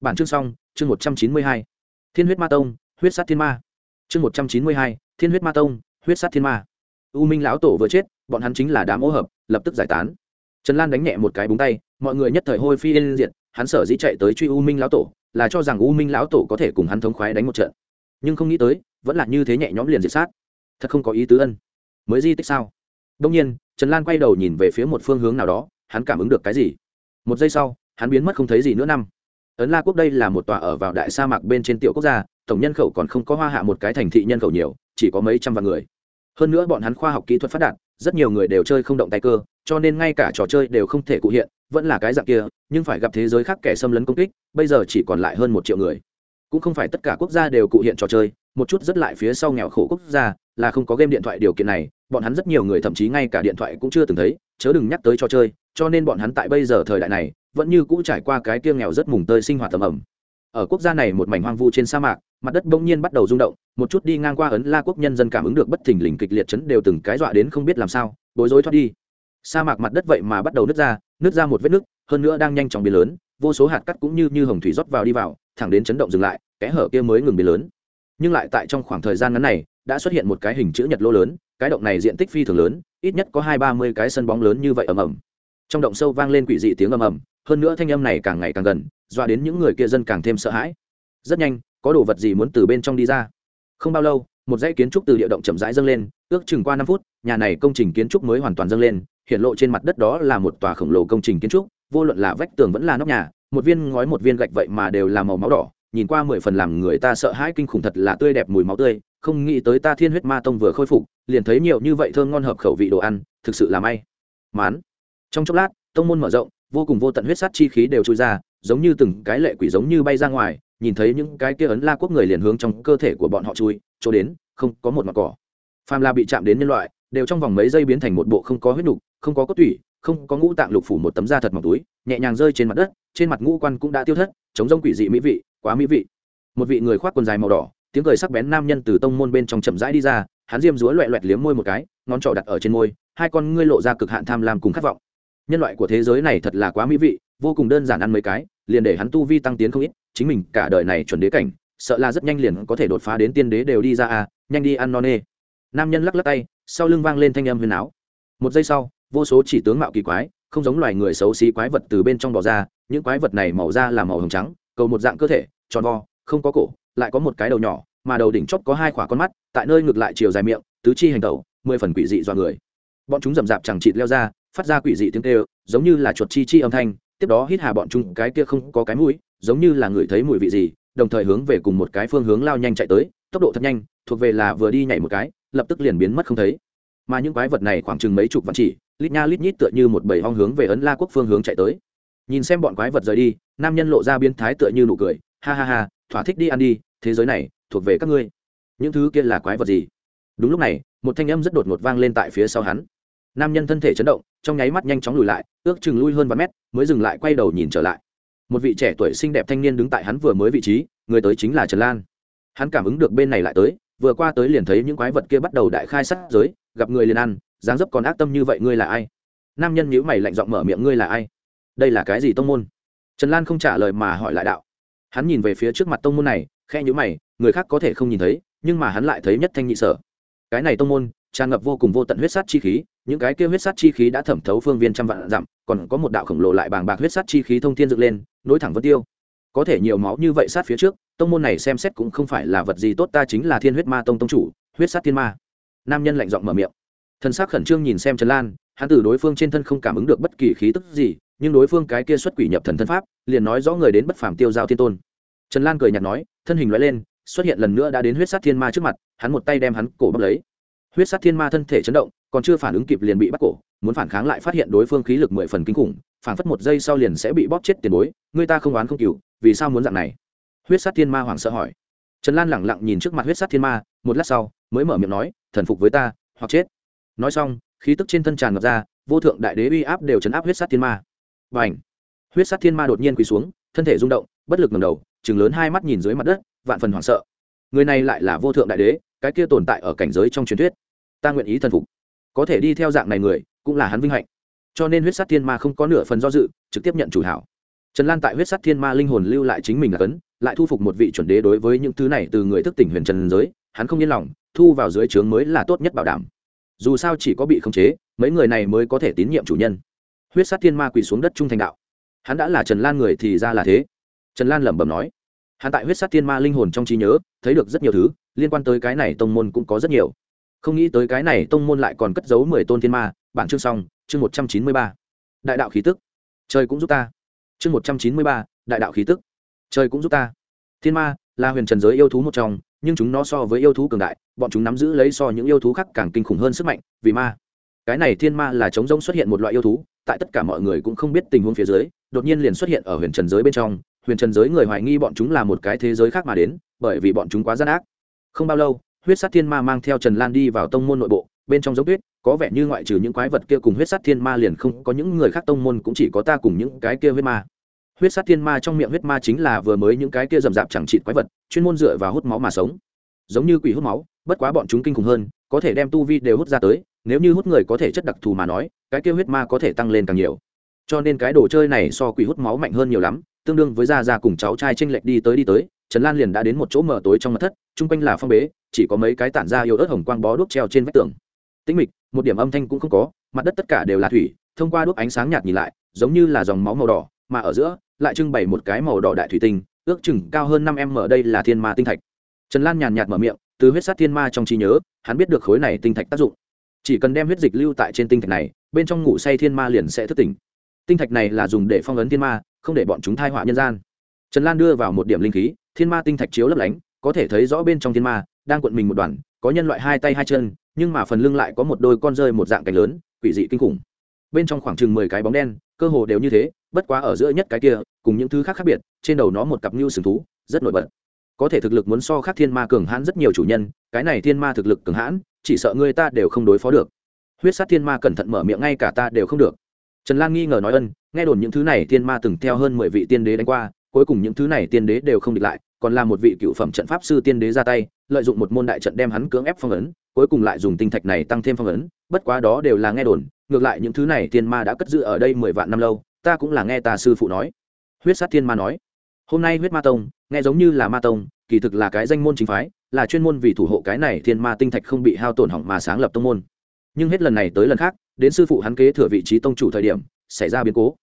Bản chương xong, chương một trăm chín mươi hai. Thiên huyết ma tông, huyết sát thiên ma. Chương một trăm chín mươi hai, thiên huyết ma tông, huyết sát thiên ma. U minh lão tổ vừa chết, bọn hắn chính là đám ô hợp, lập tức giải tán. Trần lan đánh nhẹ một cái búng tay, mọi người nhất thời hôi phi lên diện hắn sở dĩ chạy tới truy u minh lão tổ, là cho rằng u minh lão tổ có thể cùng hắn thống khoái đánh một trận. Nhưng không nghĩ tới, vẫn là như thế nhẹ nhõm liền diệt sát. Thật không có ý tứ ân. Mới di tích sao? Đông nhiên, trần lan quay đầu nhìn về phía một phương hướng nào đó, hắn cảm ứng được cái gì? Một giây sau, hắn biến mất không thấy gì nữa năm. Ấn la quốc đây là một tòa ở vào đại sa mạc bên trên tiểu quốc gia, tổng nhân khẩu còn không có hoa hạ một cái thành thị nhân khẩu nhiều, chỉ có mấy trăm vạn người. Hơn nữa bọn hắn khoa học kỹ thuật phát đạt rất nhiều người đều chơi không động tay cơ, cho nên ngay cả trò chơi đều không thể cụ hiện, vẫn là cái dạng kia, nhưng phải gặp thế giới khác kẻ xâm lấn công kích, bây giờ chỉ còn lại hơn một triệu người. Cũng không phải tất cả quốc gia đều cụ hiện trò chơi, một chút rất lại phía sau nghèo khổ quốc gia, là không có game điện thoại điều kiện này, bọn hắn rất nhiều người thậm chí ngay cả điện thoại cũng chưa từng thấy, chớ đừng nhắc tới trò chơi, cho nên bọn hắn tại bây giờ thời đại này, vẫn như cũ trải qua cái kia nghèo rất mùng tơi sinh hoạt tầm ẩm ở quốc gia này một mảnh hoang vu trên sa mạc, mặt đất bỗng nhiên bắt đầu rung động, một chút đi ngang qua ấn la quốc nhân dân cảm ứng được bất thình lình kịch liệt chấn đều từng cái dọa đến không biết làm sao, bối rối thoát đi. Sa mạc mặt đất vậy mà bắt đầu nứt ra nứt ra một vết nứt, hơn nữa đang nhanh chóng biến lớn, vô số hạt cắt cũng như như hồng thủy rót vào đi vào, thẳng đến chấn động dừng lại, kẽ hở kia mới ngừng biến lớn. Nhưng lại tại trong khoảng thời gian ngắn này, đã xuất hiện một cái hình chữ nhật lô lớn, cái động này diện tích phi thường lớn, ít nhất có hai ba mươi cái sân bóng lớn như vậy ầm ầm. Trong động sâu vang lên quỷ dị tiếng ầm ầm hơn nữa thanh âm này càng ngày càng gần, dọa đến những người kia dân càng thêm sợ hãi. Rất nhanh, có đồ vật gì muốn từ bên trong đi ra? Không bao lâu, một dãy kiến trúc từ địa động chậm rãi dâng lên, ước chừng qua năm phút, nhà này công trình kiến trúc mới hoàn toàn dâng lên, hiện lộ trên mặt đất đó là một tòa khổng lồ công trình kiến trúc, vô luận là vách tường vẫn là nóc nhà, một viên ngói một viên gạch vậy mà đều là màu máu đỏ, nhìn qua mười phần làm người ta sợ hãi kinh khủng thật là tươi đẹp mùi máu tươi, không nghĩ tới ta thiên huyết ma tông vừa khôi phục, liền thấy nhiều như vậy thơm ngon hợp khẩu vị đồ ăn, thực sự là may. Mán. Trong chốc lát, tông môn mở rộng vô cùng vô tận huyết sát chi khí đều trôi ra, giống như từng cái lệ quỷ giống như bay ra ngoài, nhìn thấy những cái kia ấn la quốc người liền hướng trong cơ thể của bọn họ chui, chỗ đến, không có một mặt cỏ. Phàm la bị chạm đến nhân loại, đều trong vòng mấy giây biến thành một bộ không có huyết nục, không có cốt tủy, không có ngũ tạng lục phủ một tấm da thật mỏng túi, nhẹ nhàng rơi trên mặt đất, trên mặt ngũ quan cũng đã tiêu thất, chống rông quỷ dị mỹ vị, quá mỹ vị. Một vị người khoác quần dài màu đỏ, tiếng cười sắc bén nam nhân từ tông môn bên trong chậm rãi đi ra, hắn diêm dúa loẹ loẹt liếm môi một cái, ngón trỏ đặt ở trên môi, hai con ngươi lộ ra cực hạn tham lam cùng khát vọng nhân loại của thế giới này thật là quá mỹ vị, vô cùng đơn giản ăn mấy cái, liền để hắn tu vi tăng tiến không ít, chính mình cả đời này chuẩn đế cảnh, sợ là rất nhanh liền có thể đột phá đến tiên đế đều đi ra à nhanh đi ăn non nê. Nam nhân lắc lắc tay, sau lưng vang lên thanh âm huyền áo. Một giây sau, vô số chỉ tướng mạo kỳ quái, không giống loài người xấu xí quái vật từ bên trong bò ra, những quái vật này màu da là màu hồng trắng, cầu một dạng cơ thể, tròn vo, không có cổ, lại có một cái đầu nhỏ, mà đầu đỉnh chóp có hai khỏa con mắt, tại nơi ngược lại chiều dài miệng, tứ chi hành tẩu, mười phần quỷ dị dọa người. Bọn chúng rậm rạp chẳng chịt leo ra phát ra quỷ dị tiếng kêu, giống như là chuột chi chi âm thanh, tiếp đó hít hà bọn chúng cái kia không có cái mũi, giống như là người thấy mùi vị gì, đồng thời hướng về cùng một cái phương hướng lao nhanh chạy tới, tốc độ thật nhanh, thuộc về là vừa đi nhảy một cái, lập tức liền biến mất không thấy. Mà những quái vật này khoảng chừng mấy chục vạn chỉ, lít nha lít nhít tựa như một bầy hong hướng về ấn la quốc phương hướng chạy tới. Nhìn xem bọn quái vật rời đi, nam nhân lộ ra biến thái tựa như nụ cười, ha ha ha, thỏa thích đi ăn đi, thế giới này, thuộc về các ngươi. Những thứ kia là quái vật gì? Đúng lúc này, một thanh âm rất đột ngột vang lên tại phía sau hắn nam nhân thân thể chấn động, trong nháy mắt nhanh chóng lùi lại, ước chừng lui hơn vài mét, mới dừng lại quay đầu nhìn trở lại. Một vị trẻ tuổi xinh đẹp thanh niên đứng tại hắn vừa mới vị trí, người tới chính là trần lan. Hắn cảm ứng được bên này lại tới, vừa qua tới liền thấy những quái vật kia bắt đầu đại khai sát giới, gặp người liền ăn, dáng dấp còn ác tâm như vậy ngươi là ai? Nam nhân nhíu mày lạnh giọng mở miệng ngươi là ai? Đây là cái gì tông môn? Trần lan không trả lời mà hỏi lại đạo. Hắn nhìn về phía trước mặt tông môn này khe nhíu mày, người khác có thể không nhìn thấy, nhưng mà hắn lại thấy nhất thanh nhị sở. Cái này tông môn, tràn ngập vô cùng vô tận huyết sát chi khí những cái kia huyết sát chi khí đã thẩm thấu phương viên trăm vạn dặm, còn có một đạo khổng lồ lại bàng bạc huyết sát chi khí thông thiên dựng lên, nối thẳng vân tiêu. Có thể nhiều máu như vậy sát phía trước, tông môn này xem xét cũng không phải là vật gì tốt, ta chính là thiên huyết ma tông tông chủ, huyết sát thiên ma. Nam nhân lạnh giọng mở miệng. Thân xác khẩn trương nhìn xem trần lan, hắn từ đối phương trên thân không cảm ứng được bất kỳ khí tức gì, nhưng đối phương cái kia xuất quỷ nhập thần thân pháp, liền nói rõ người đến bất phàm tiêu giao thiên tôn. Trần lan cười nhạt nói, thân hình loại lên, xuất hiện lần nữa đã đến huyết sát thiên ma trước mặt, hắn một tay đem hắn cổ bóc lấy huyết sát thiên ma thân thể chấn động, còn chưa phản ứng kịp liền bị bắt cổ, muốn phản kháng lại phát hiện đối phương khí lực mười phần kinh khủng, phản phất một giây sau liền sẽ bị bóp chết tiền bối, người ta không oán không cựu vì sao muốn dạng này? Huyết sát thiên ma hoảng sợ hỏi. Trần lan lẳng lặng nhìn trước mặt huyết sát thiên ma, một lát sau, mới mở miệng nói, thần phục với ta, hoặc chết. Nói xong, khí tức trên thân tràn ngập ra, vô thượng đại đế uy áp đều chấn áp huyết sát thiên ma. Và ảnh huyết sát thiên ma đột nhiên quỳ xuống, thân thể rung động, bất lực ngầm đầu chừng lớn hai mắt nhìn dưới mặt đất, vạn phần hoảng sợ. Người này lại là vô thượng đại đế cái kia tồn tại ở cảnh giới trong truyền thuyết. Ta nguyện ý thần phục. Có thể đi theo dạng này người, cũng là hắn vinh hạnh. Cho nên huyết sát thiên ma không có nửa phần do dự, trực tiếp nhận chủ hảo. Trần lan tại huyết sát thiên ma linh hồn lưu lại chính mình là cấn, lại thu phục một vị chuẩn đế đối với những thứ này từ người thức tỉnh huyền trần giới, hắn không yên lòng, thu vào dưới trướng mới là tốt nhất bảo đảm. Dù sao chỉ có bị khống chế, mấy người này mới có thể tín nhiệm chủ nhân. Huyết sát thiên ma quỳ xuống đất trung thành đạo. Hắn đã là trần lan người thì ra là thế. Trần lan lẩm bẩm nói hắn tại huyết sát thiên ma linh hồn trong trí nhớ, thấy được rất nhiều thứ, liên quan tới cái này tông môn cũng có rất nhiều. Không nghĩ tới cái này tông môn lại còn cất giấu mười tôn thiên ma, bản chương xong, chương một trăm chín mươi ba. Đại đạo khí tức. Trời cũng giúp ta. Chương một trăm chín mươi ba, đại đạo khí tức. Trời cũng giúp ta. Thiên ma, là huyền trần giới yêu thú một trong, nhưng chúng nó so với yêu thú cường đại, bọn chúng nắm giữ lấy so những yêu thú khác càng kinh khủng hơn sức mạnh, vì ma. Cái này thiên ma là chống rông xuất hiện một loại yêu thú, tại tất cả mọi người cũng không biết tình huống phía dưới, đột nhiên liền xuất hiện ở huyền trần giới bên trong huyền trần giới người hoài nghi bọn chúng là một cái thế giới khác mà đến, bởi vì bọn chúng quá gian ác. Không bao lâu, huyết sát thiên ma mang theo trần lan đi vào tông môn nội bộ, bên trong giống tuyết, có vẻ như ngoại trừ những quái vật kia cùng huyết sát thiên ma liền không có những người khác tông môn cũng chỉ có ta cùng những cái kia huyết ma. Huyết sát thiên ma trong miệng huyết ma chính là vừa mới những cái kia rầm rạp chẳng trị quái vật, chuyên môn dựa vào hút máu mà sống. Giống như quỷ hút máu, bất quá bọn chúng kinh khủng hơn, có thể đem tu vi đều hút ra tới, nếu như hút người có thể chất đặc thù mà nói, cái kia huyết ma có thể tăng lên càng nhiều. Cho nên cái đồ chơi này so quỷ hút máu mạnh hơn nhiều lắm tương đương với gia gia cùng cháu trai tranh lệch đi tới đi tới, trần lan liền đã đến một chỗ mờ tối trong mặt thất, chung quanh là phong bế, chỉ có mấy cái tản ra yếu ớt hồng quang bó đuốc treo trên vách tường. Tĩnh mịch, một điểm âm thanh cũng không có, mặt đất tất cả đều là thủy, thông qua đuốc ánh sáng nhạt nhìn lại, giống như là dòng máu màu đỏ, mà ở giữa lại trưng bày một cái màu đỏ đại thủy tinh, ước chừng cao hơn năm em ở đây là thiên ma tinh thạch. Trần lan nhàn nhạt mở miệng, từ huyết sát thiên ma trong trí nhớ, hắn biết được khối này tinh thạch tác dụng. Chỉ cần đem huyết dịch lưu tại trên tinh thạch này, bên trong ngủ say thiên ma liền sẽ thức tỉnh. Tinh thạch này là dùng để phong ấn thiên ma không để bọn chúng thai họa nhân gian. Trần lan đưa vào một điểm linh khí, thiên ma tinh thạch chiếu lấp lánh, có thể thấy rõ bên trong thiên ma, đang cuộn mình một đoàn, có nhân loại hai tay hai chân, nhưng mà phần lưng lại có một đôi con rơi một dạng cánh lớn, quỷ dị kinh khủng. Bên trong khoảng chừng mười cái bóng đen, cơ hồ đều như thế, bất quá ở giữa nhất cái kia, cùng những thứ khác khác biệt, trên đầu nó một cặp ngưu sừng thú, rất nổi bật. Có thể thực lực muốn so khác thiên ma cường hãn rất nhiều chủ nhân, cái này thiên ma thực lực cường hãn, chỉ sợ người ta đều không đối phó được. Huyết sát thiên ma cẩn thận mở miệng, ngay cả ta đều không được. Trần lan nghi ngờ nói ân nghe đồn những thứ này tiên ma từng theo hơn mười vị tiên đế đánh qua, cuối cùng những thứ này tiên đế đều không địch lại, còn là một vị cựu phẩm trận pháp sư tiên đế ra tay, lợi dụng một môn đại trận đem hắn cưỡng ép phong ấn, cuối cùng lại dùng tinh thạch này tăng thêm phong ấn, bất quá đó đều là nghe đồn, ngược lại những thứ này tiên ma đã cất giữ ở đây mười vạn năm lâu, ta cũng là nghe ta sư phụ nói. Huyết sát tiên ma nói, hôm nay huyết ma tông, nghe giống như là ma tông, kỳ thực là cái danh môn chính phái, là chuyên môn vì thủ hộ cái này thiên ma tinh thạch không bị hao tổn hỏng mà sáng lập tông môn. Nhưng hết lần này tới lần khác, đến sư phụ hắn kế thừa vị trí tông chủ thời điểm xảy ra biến cố.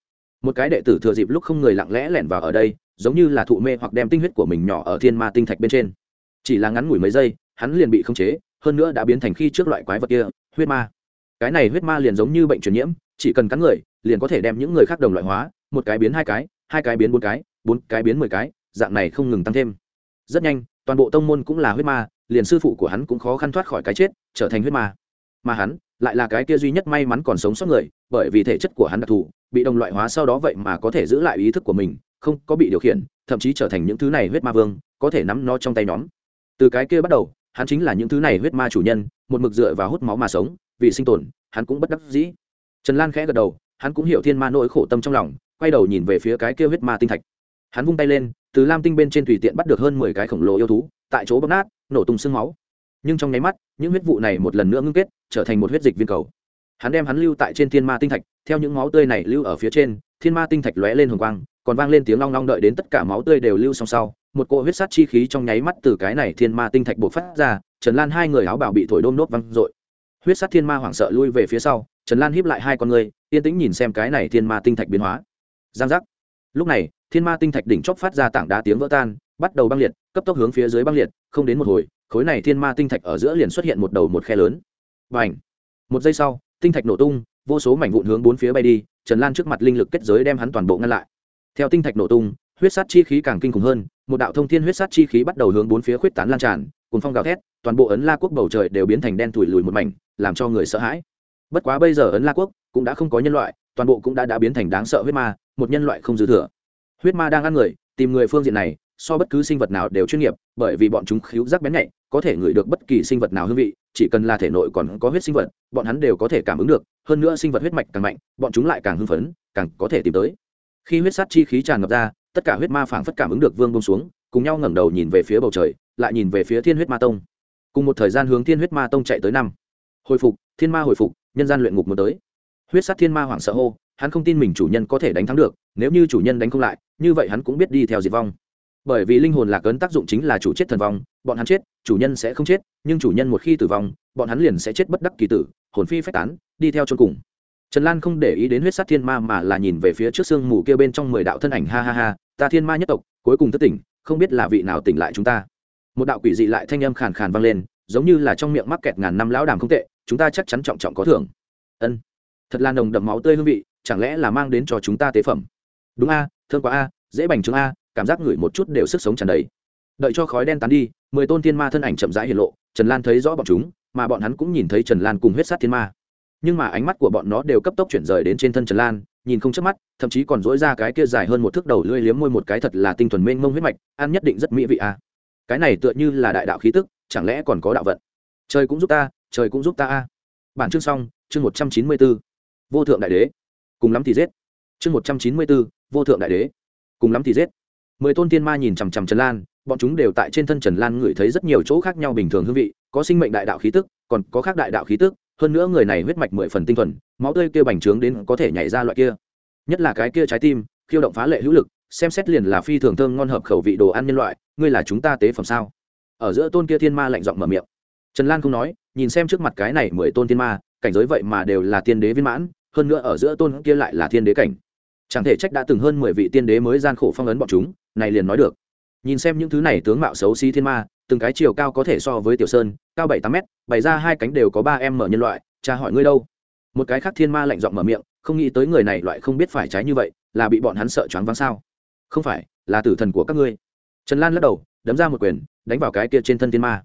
Một cái đệ tử thừa dịp lúc không người lặng lẽ lẻn vào ở đây, giống như là thụ mê hoặc đem tinh huyết của mình nhỏ ở thiên ma tinh thạch bên trên. Chỉ là ngắn ngủi mấy giây, hắn liền bị khống chế, hơn nữa đã biến thành khi trước loại quái vật kia, huyết ma. Cái này huyết ma liền giống như bệnh truyền nhiễm, chỉ cần cắn người, liền có thể đem những người khác đồng loại hóa, một cái biến hai cái hai cái biến bốn cái bốn cái biến mười cái, dạng này không ngừng tăng thêm. Rất nhanh, toàn bộ tông môn cũng là huyết ma, liền sư phụ của hắn cũng khó khăn thoát khỏi cái chết, trở thành huyết ma mà hắn lại là cái kia duy nhất may mắn còn sống sót người, bởi vì thể chất của hắn đặc thù, bị đồng loại hóa sau đó vậy mà có thể giữ lại ý thức của mình, không có bị điều khiển, thậm chí trở thành những thứ này huyết ma vương, có thể nắm nó trong tay nhóm. Từ cái kia bắt đầu, hắn chính là những thứ này huyết ma chủ nhân, một mực dựa vào hút máu mà sống, vì sinh tồn, hắn cũng bất đắc dĩ. Trần lan khẽ gật đầu, hắn cũng hiểu thiên ma nỗi khổ tâm trong lòng, quay đầu nhìn về phía cái kia huyết ma tinh thạch. Hắn vung tay lên, từ lam tinh bên trên tùy tiện bắt được hơn mười cái khổng lồ yêu thú, tại chỗ bóp nát, nổ tung sương máu nhưng trong nháy mắt, những huyết vụ này một lần nữa ngưng kết, trở thành một huyết dịch viên cầu. Hắn đem hắn lưu tại trên thiên ma tinh thạch, theo những máu tươi này lưu ở phía trên, thiên ma tinh thạch lóe lên hồng quang, còn vang lên tiếng long long đợi đến tất cả máu tươi đều lưu song sau, một cỗ huyết sát chi khí trong nháy mắt từ cái này thiên ma tinh thạch bộc phát ra, trần lan hai người áo bảo bị thổi đôm nốt văng r huyết sát thiên ma hoảng sợ lui về phía sau, trần lan hiếp lại hai con người, yên tĩnh nhìn xem cái này thiên ma tinh thạch biến hóa. Giang giác. Lúc này, thiên ma tinh thạch đỉnh chóp phát ra tảng đá tiếng vỡ tan, bắt đầu băng liệt, cấp tốc hướng phía dưới băng liệt, không đến một hồi khối này thiên ma tinh thạch ở giữa liền xuất hiện một đầu một khe lớn. Và ảnh một giây sau, tinh thạch nổ tung, vô số mảnh vụn hướng bốn phía bay đi, trần lan trước mặt linh lực kết giới đem hắn toàn bộ ngăn lại. Theo tinh thạch nổ tung, huyết sát chi khí càng kinh khủng hơn, một đạo thông thiên huyết sát chi khí bắt đầu hướng bốn phía khuyết tán lan tràn cùng phong gào thét, toàn bộ ấn la quốc bầu trời đều biến thành đen thủi lùi một mảnh, làm cho người sợ hãi. Bất quá bây giờ ấn la quốc cũng đã không có nhân loại, toàn bộ cũng đã đã biến thành đáng sợ huyết ma, một nhân loại không dư thừa. Huyết ma đang ăn người, tìm người phương diện này, so bất cứ sinh vật nào đều chuyên nghiệp, bởi vì bọn chúng khíu giác bén nhạy có thể ngửi được bất kỳ sinh vật nào hương vị, chỉ cần là thể nội còn có huyết sinh vật, bọn hắn đều có thể cảm ứng được, hơn nữa sinh vật huyết mạch càng mạnh, bọn chúng lại càng hưng phấn, càng có thể tìm tới. Khi huyết sát chi khí tràn ngập ra, tất cả huyết ma phảng phất cảm ứng được vương bông xuống, cùng nhau ngẩng đầu nhìn về phía bầu trời, lại nhìn về phía thiên huyết ma tông. Cùng một thời gian hướng thiên huyết ma tông chạy tới năm. Hồi phục, thiên ma hồi phục, nhân gian luyện ngục muốn tới. Huyết sát thiên ma hoảng sợ hô, hắn không tin mình chủ nhân có thể đánh thắng được, nếu như chủ nhân đánh không lại, như vậy hắn cũng biết đi theo diệt vong bởi vì linh hồn lạc ấn tác dụng chính là chủ chết thần vong, bọn hắn chết, chủ nhân sẽ không chết, nhưng chủ nhân một khi tử vong, bọn hắn liền sẽ chết bất đắc kỳ tử, hồn phi phách tán, đi theo chôn cùng. Trần lan không để ý đến huyết sát thiên ma mà là nhìn về phía trước sương mù kia bên trong mười đạo thân ảnh, ha ha ha, ta thiên ma nhất tộc, cuối cùng thất tỉnh, không biết là vị nào tỉnh lại chúng ta. Một đạo quỷ dị lại thanh âm khàn khàn vang lên, giống như là trong miệng mắc kẹt ngàn năm lão đàm không tệ, chúng ta chắc chắn trọng trọng có thưởng. Ân. Thật là nồng đậm máu tươi hương vị, chẳng lẽ là mang đến cho chúng ta tế phẩm? Đúng a thương quá a, dễ bành trướng a cảm giác ngửi một chút đều sức sống tràn đầy. Đợi cho khói đen tán đi, mười tôn thiên ma thân ảnh chậm rãi hiện lộ, trần lan thấy rõ bọn chúng, mà bọn hắn cũng nhìn thấy trần lan cùng huyết sát thiên ma. Nhưng mà ánh mắt của bọn nó đều cấp tốc chuyển rời đến trên thân trần lan, nhìn không chớp mắt, thậm chí còn dỗi ra cái kia dài hơn một thước đầu lưỡi liếm môi một cái thật là tinh thuần mênh mông huyết mạch, ăn nhất định rất mỹ vị à? cái này tựa như là đại đạo khí tức, chẳng lẽ còn có đạo vận? Trời cũng giúp ta, trời cũng giúp ta a bản chương xong, chương một trăm chín mươi b ố vô thượng đại đế. Cùng lắm thì giết. Chương một trăm chín mươi b ố vô thượng đại đế. Cùng lắm thì giết mười tôn tiên ma nhìn chằm chằm trần lan, bọn chúng đều tại trên thân trần lan ngửi thấy rất nhiều chỗ khác nhau bình thường hương vị, có sinh mệnh đại đạo khí tức, còn có khác đại đạo khí tức, hơn nữa người này huyết mạch mười phần tinh thuần, máu tươi kia bành trướng đến có thể nhảy ra loại kia. Nhất là cái kia trái tim, khiêu động phá lệ hữu lực, xem xét liền là phi thường thơm ngon hợp khẩu vị đồ ăn nhân loại, ngươi là chúng ta tế phẩm sao? Ở giữa tôn kia thiên ma lạnh giọng mở miệng. Trần lan không nói, nhìn xem trước mặt cái này mười tôn thiên ma, cảnh giới vậy mà đều là tiên đế viên mãn, hơn nữa ở giữa tôn kia lại là thiên đế cảnh chẳng thể trách đã từng hơn mười vị tiên đế mới gian khổ phong ấn bọn chúng, này liền nói được. Nhìn xem những thứ này tướng mạo xấu xí thiên ma, từng cái chiều cao có thể so với tiểu sơn, cao bảy tám mét, bày ra hai cánh đều có ba em mở nhân loại, cha hỏi ngươi đâu? Một cái khác thiên ma lạnh giọng mở miệng, không nghĩ tới người này loại không biết phải trái như vậy, là bị bọn hắn sợ choáng váng sao? Không phải, là tử thần của các ngươi. Trần lan lắc đầu, đấm ra một quyền, đánh vào cái kia trên thân thiên ma.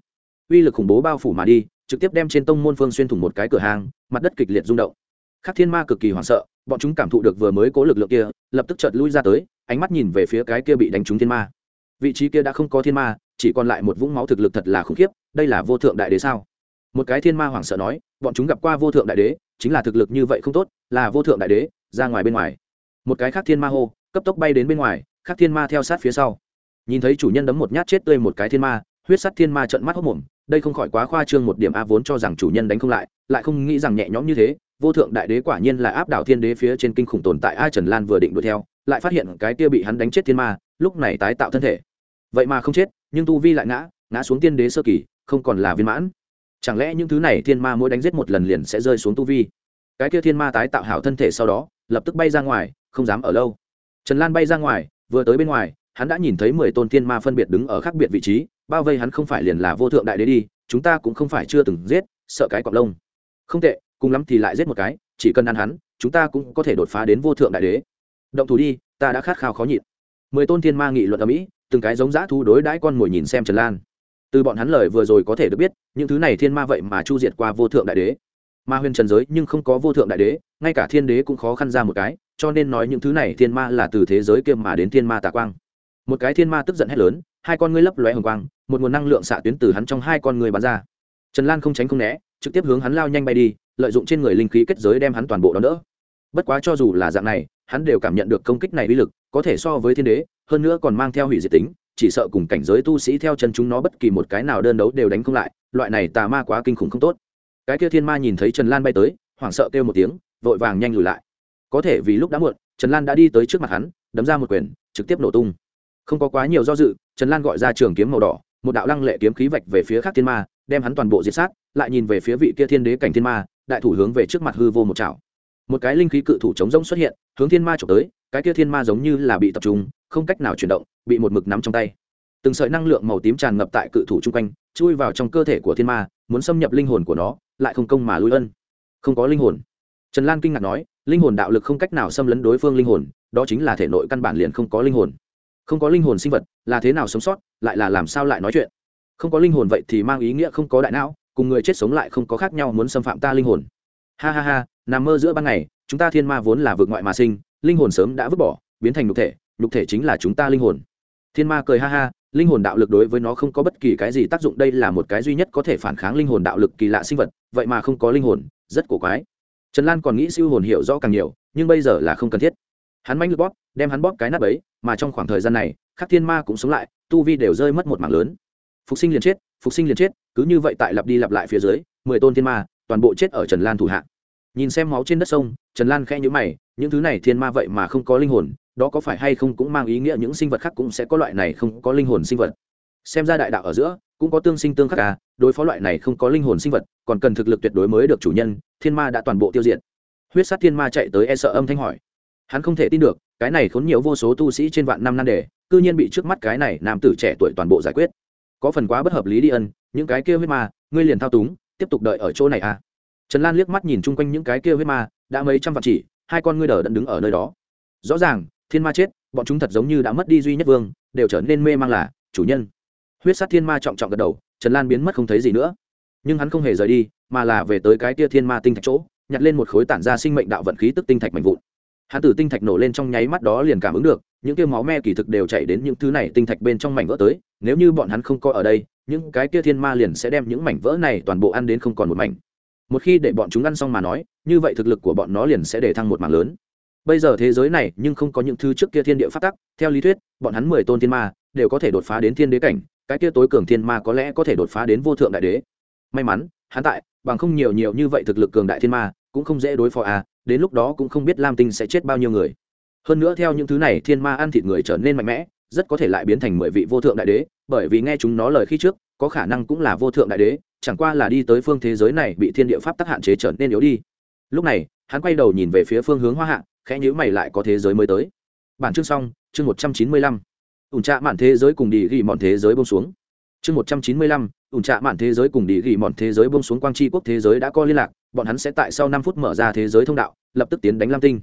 Uy lực khủng bố bao phủ mà đi, trực tiếp đem trên tông môn phương xuyên thủng một cái cửa hàng, mặt đất kịch liệt rung động khắc thiên ma cực kỳ hoảng sợ, bọn chúng cảm thụ được vừa mới cố lực lượng kia, lập tức chợt lui ra tới, ánh mắt nhìn về phía cái kia bị đánh trúng thiên ma. Vị trí kia đã không có thiên ma, chỉ còn lại một vũng máu thực lực thật là khủng khiếp, đây là vô thượng đại đế sao? Một cái thiên ma hoảng sợ nói, bọn chúng gặp qua vô thượng đại đế, chính là thực lực như vậy không tốt, là vô thượng đại đế, ra ngoài bên ngoài. Một cái khác thiên ma hô, cấp tốc bay đến bên ngoài khác thiên ma theo sát phía sau. Nhìn thấy chủ nhân đấm một nhát chết tươi một cái thiên ma, huyết sắt thiên ma trận mắt hốc mồm, đây không khỏi quá khoa trương một điểm a vốn cho rằng chủ nhân đánh không lại lại không nghĩ rằng nhẹ nhõm như thế vô thượng đại đế quả nhiên là áp đảo thiên đế phía trên kinh khủng tồn tại, Ai trần lan vừa định đuổi theo, lại phát hiện cái kia bị hắn đánh chết thiên ma, lúc này tái tạo thân thể. Vậy mà không chết, nhưng tu vi lại ngã ngã xuống tiên đế sơ kỳ, không còn là viên mãn. Chẳng lẽ những thứ này thiên ma mỗi đánh giết một lần liền sẽ rơi xuống tu vi? Cái kia thiên ma tái tạo hảo thân thể sau đó, lập tức bay ra ngoài, không dám ở lâu. Trần lan bay ra ngoài, vừa tới bên ngoài, hắn đã nhìn thấy mười tôn thiên ma phân biệt đứng ở khác biệt vị trí, bao vây hắn không phải liền là vô thượng đại đế đi, chúng ta cũng không phải chưa từng giết, sợ cái cọp lông. Không tệ cùng lắm thì lại giết một cái, chỉ cần ăn hắn, chúng ta cũng có thể đột phá đến vô thượng đại đế. Động thủ đi, ta đã khát khao khó nhịn. Mười tôn thiên ma nghị luận ở mỹ, từng cái giống dã thu đối đãi con mồi nhìn xem trần lan. Từ bọn hắn lời vừa rồi có thể được biết, những thứ này thiên ma vậy mà chu diệt qua vô thượng đại đế. Ma huyền trần giới nhưng không có vô thượng đại đế, ngay cả thiên đế cũng khó khăn ra một cái, cho nên nói những thứ này thiên ma là từ thế giới kia mà đến thiên ma tà quang. Một cái thiên ma tức giận hét lớn, hai con ngươi lấp lóe hồng quang, một nguồn năng lượng xạ tuyến từ hắn trong hai con ngươi bắn ra. Trần lan không tránh không né, trực tiếp hướng hắn lao nhanh bay đi lợi dụng trên người linh khí kết giới đem hắn toàn bộ đón đỡ. Bất quá cho dù là dạng này, hắn đều cảm nhận được công kích này uy lực, có thể so với thiên đế, hơn nữa còn mang theo hủy diệt tính, chỉ sợ cùng cảnh giới tu sĩ theo chân chúng nó bất kỳ một cái nào đơn đấu đều đánh không lại, loại này tà ma quá kinh khủng không tốt. Cái kia thiên ma nhìn thấy trần lan bay tới, hoảng sợ kêu một tiếng, vội vàng nhanh lùi lại. Có thể vì lúc đã muộn, trần lan đã đi tới trước mặt hắn, đấm ra một quyền, trực tiếp nổ tung. Không có quá nhiều do dự, trần lan gọi ra trường kiếm màu đỏ, một đạo lăng lệ kiếm khí vạch về phía khác thiên ma, đem hắn toàn bộ diệt sát, lại nhìn về phía vị kia thiên đế cảnh thiên ma đại thủ hướng về trước mặt hư vô một chảo. Một cái linh khí cự thủ chống rông xuất hiện, hướng thiên ma trộm tới, cái kia thiên ma giống như là bị tập trung, không cách nào chuyển động, bị một mực nắm trong tay. Từng sợi năng lượng màu tím tràn ngập tại cự thủ chung quanh, chui vào trong cơ thể của thiên ma, muốn xâm nhập linh hồn của nó, lại không công mà lui ân. Không có linh hồn. Trần lan kinh ngạc nói, linh hồn đạo lực không cách nào xâm lấn đối phương linh hồn, đó chính là thể nội căn bản liền không có linh hồn. Không có linh hồn sinh vật, là thế nào sống sót, lại là làm sao lại nói chuyện? Không có linh hồn vậy thì mang ý nghĩa không có đại não cùng người chết sống lại không có khác nhau muốn xâm phạm ta linh hồn. Ha ha ha, nằm mơ giữa ban ngày, chúng ta thiên ma vốn là vượt ngoại mà sinh, linh hồn sớm đã vứt bỏ, biến thành nhục thể nhục thể chính là chúng ta linh hồn. Thiên ma cười ha ha, linh hồn đạo lực đối với nó không có bất kỳ cái gì tác dụng, đây là một cái duy nhất có thể phản kháng linh hồn đạo lực kỳ lạ sinh vật, vậy mà không có linh hồn, rất cổ quái. Trần lan còn nghĩ siêu hồn hiểu rõ càng nhiều, nhưng bây giờ là không cần thiết. Hắn manh lực bóp, đem hắn bóp cái nắp ấy, mà trong khoảng thời gian này, khắc thiên ma cũng sống lại, tu vi đều rơi mất một mảng lớn. Phục sinh liền chết phục sinh liền chết, cứ như vậy tại lặp đi lặp lại phía dưới, mười tôn thiên ma, toàn bộ chết ở trần lan thủ hạ. Nhìn xem máu trên đất sông, trần lan khẽ nhữ mày, những thứ này thiên ma vậy mà không có linh hồn, đó có phải hay không cũng mang ý nghĩa những sinh vật khác cũng sẽ có loại này không có linh hồn sinh vật? Xem ra đại đạo ở giữa, cũng có tương sinh tương khắc à đối phó loại này không có linh hồn sinh vật, còn cần thực lực tuyệt đối mới được chủ nhân, thiên ma đã toàn bộ tiêu diệt. Huyết sát thiên ma chạy tới e sợ âm thanh hỏi. Hắn không thể tin được, cái này khốn nhiều vô số tu sĩ trên vạn năm nan đề, cư nhiên bị trước mắt cái này nam tử trẻ tuổi toàn bộ giải quyết có phần quá bất hợp lý đi ân, những cái kia huyết ma, ngươi liền thao túng, tiếp tục đợi ở chỗ này à? Trần lan liếc mắt nhìn chung quanh những cái kia huyết ma, đã mấy trăm vạn chỉ, hai con ngươi đờ đẫn đứng ở nơi đó. Rõ ràng, thiên ma chết, bọn chúng thật giống như đã mất đi duy nhất vương, đều trở nên mê mang là chủ nhân. Huyết sát thiên ma trọng trọng gật đầu, trần lan biến mất không thấy gì nữa. Nhưng hắn không hề rời đi, mà là về tới cái tia thiên ma tinh thạch chỗ, nhặt lên một khối tản ra sinh mệnh đạo vận khí tức tinh thạch mạnh vụn. Hắn từ tinh thạch nổ lên trong nháy mắt đó liền cảm ứng được những kia máu me kỳ thực đều chạy đến những thứ này tinh thạch bên trong mảnh vỡ tới, nếu như bọn hắn không có ở đây, những cái kia thiên ma liền sẽ đem những mảnh vỡ này toàn bộ ăn đến không còn một mảnh. Một khi để bọn chúng ăn xong mà nói, như vậy thực lực của bọn nó liền sẽ để thăng một mảng lớn. Bây giờ thế giới này nhưng không có những thứ trước kia thiên địa phát tắc, theo lý thuyết, bọn hắn mười tôn thiên ma đều có thể đột phá đến thiên đế cảnh, cái kia tối cường thiên ma có lẽ có thể đột phá đến vô thượng đại đế. May mắn, hắn tại, bằng không nhiều nhiều như vậy thực lực cường đại thiên ma cũng không dễ đối phó à đến lúc đó cũng không biết lam tinh sẽ chết bao nhiêu người hơn nữa theo những thứ này, thiên ma ăn thịt người trở nên mạnh mẽ, rất có thể lại biến thành mười vị vô thượng đại đế, bởi vì nghe chúng nó lời khi trước, có khả năng cũng là vô thượng đại đế, chẳng qua là đi tới phương thế giới này bị thiên địa pháp tắc hạn chế trở nên yếu đi. Lúc này, hắn quay đầu nhìn về phía phương hướng hoa hạ, khẽ nhữ mày lại có thế giới mới tới. Bản chương xong, chương một trăm chín mươi lăm. Ủn trạ mạn thế giới cùng đi ghi mọn thế giới bông xuống. Chương một trăm chín mươi lăm, ủn trạ mạn thế giới cùng đi ghi mọn thế giới bông xuống quang tri quốc thế giới đã có liên lạc, bọn hắn sẽ tại sau năm phút mở ra thế giới thông đạo, lập tức tiến đánh lam tinh.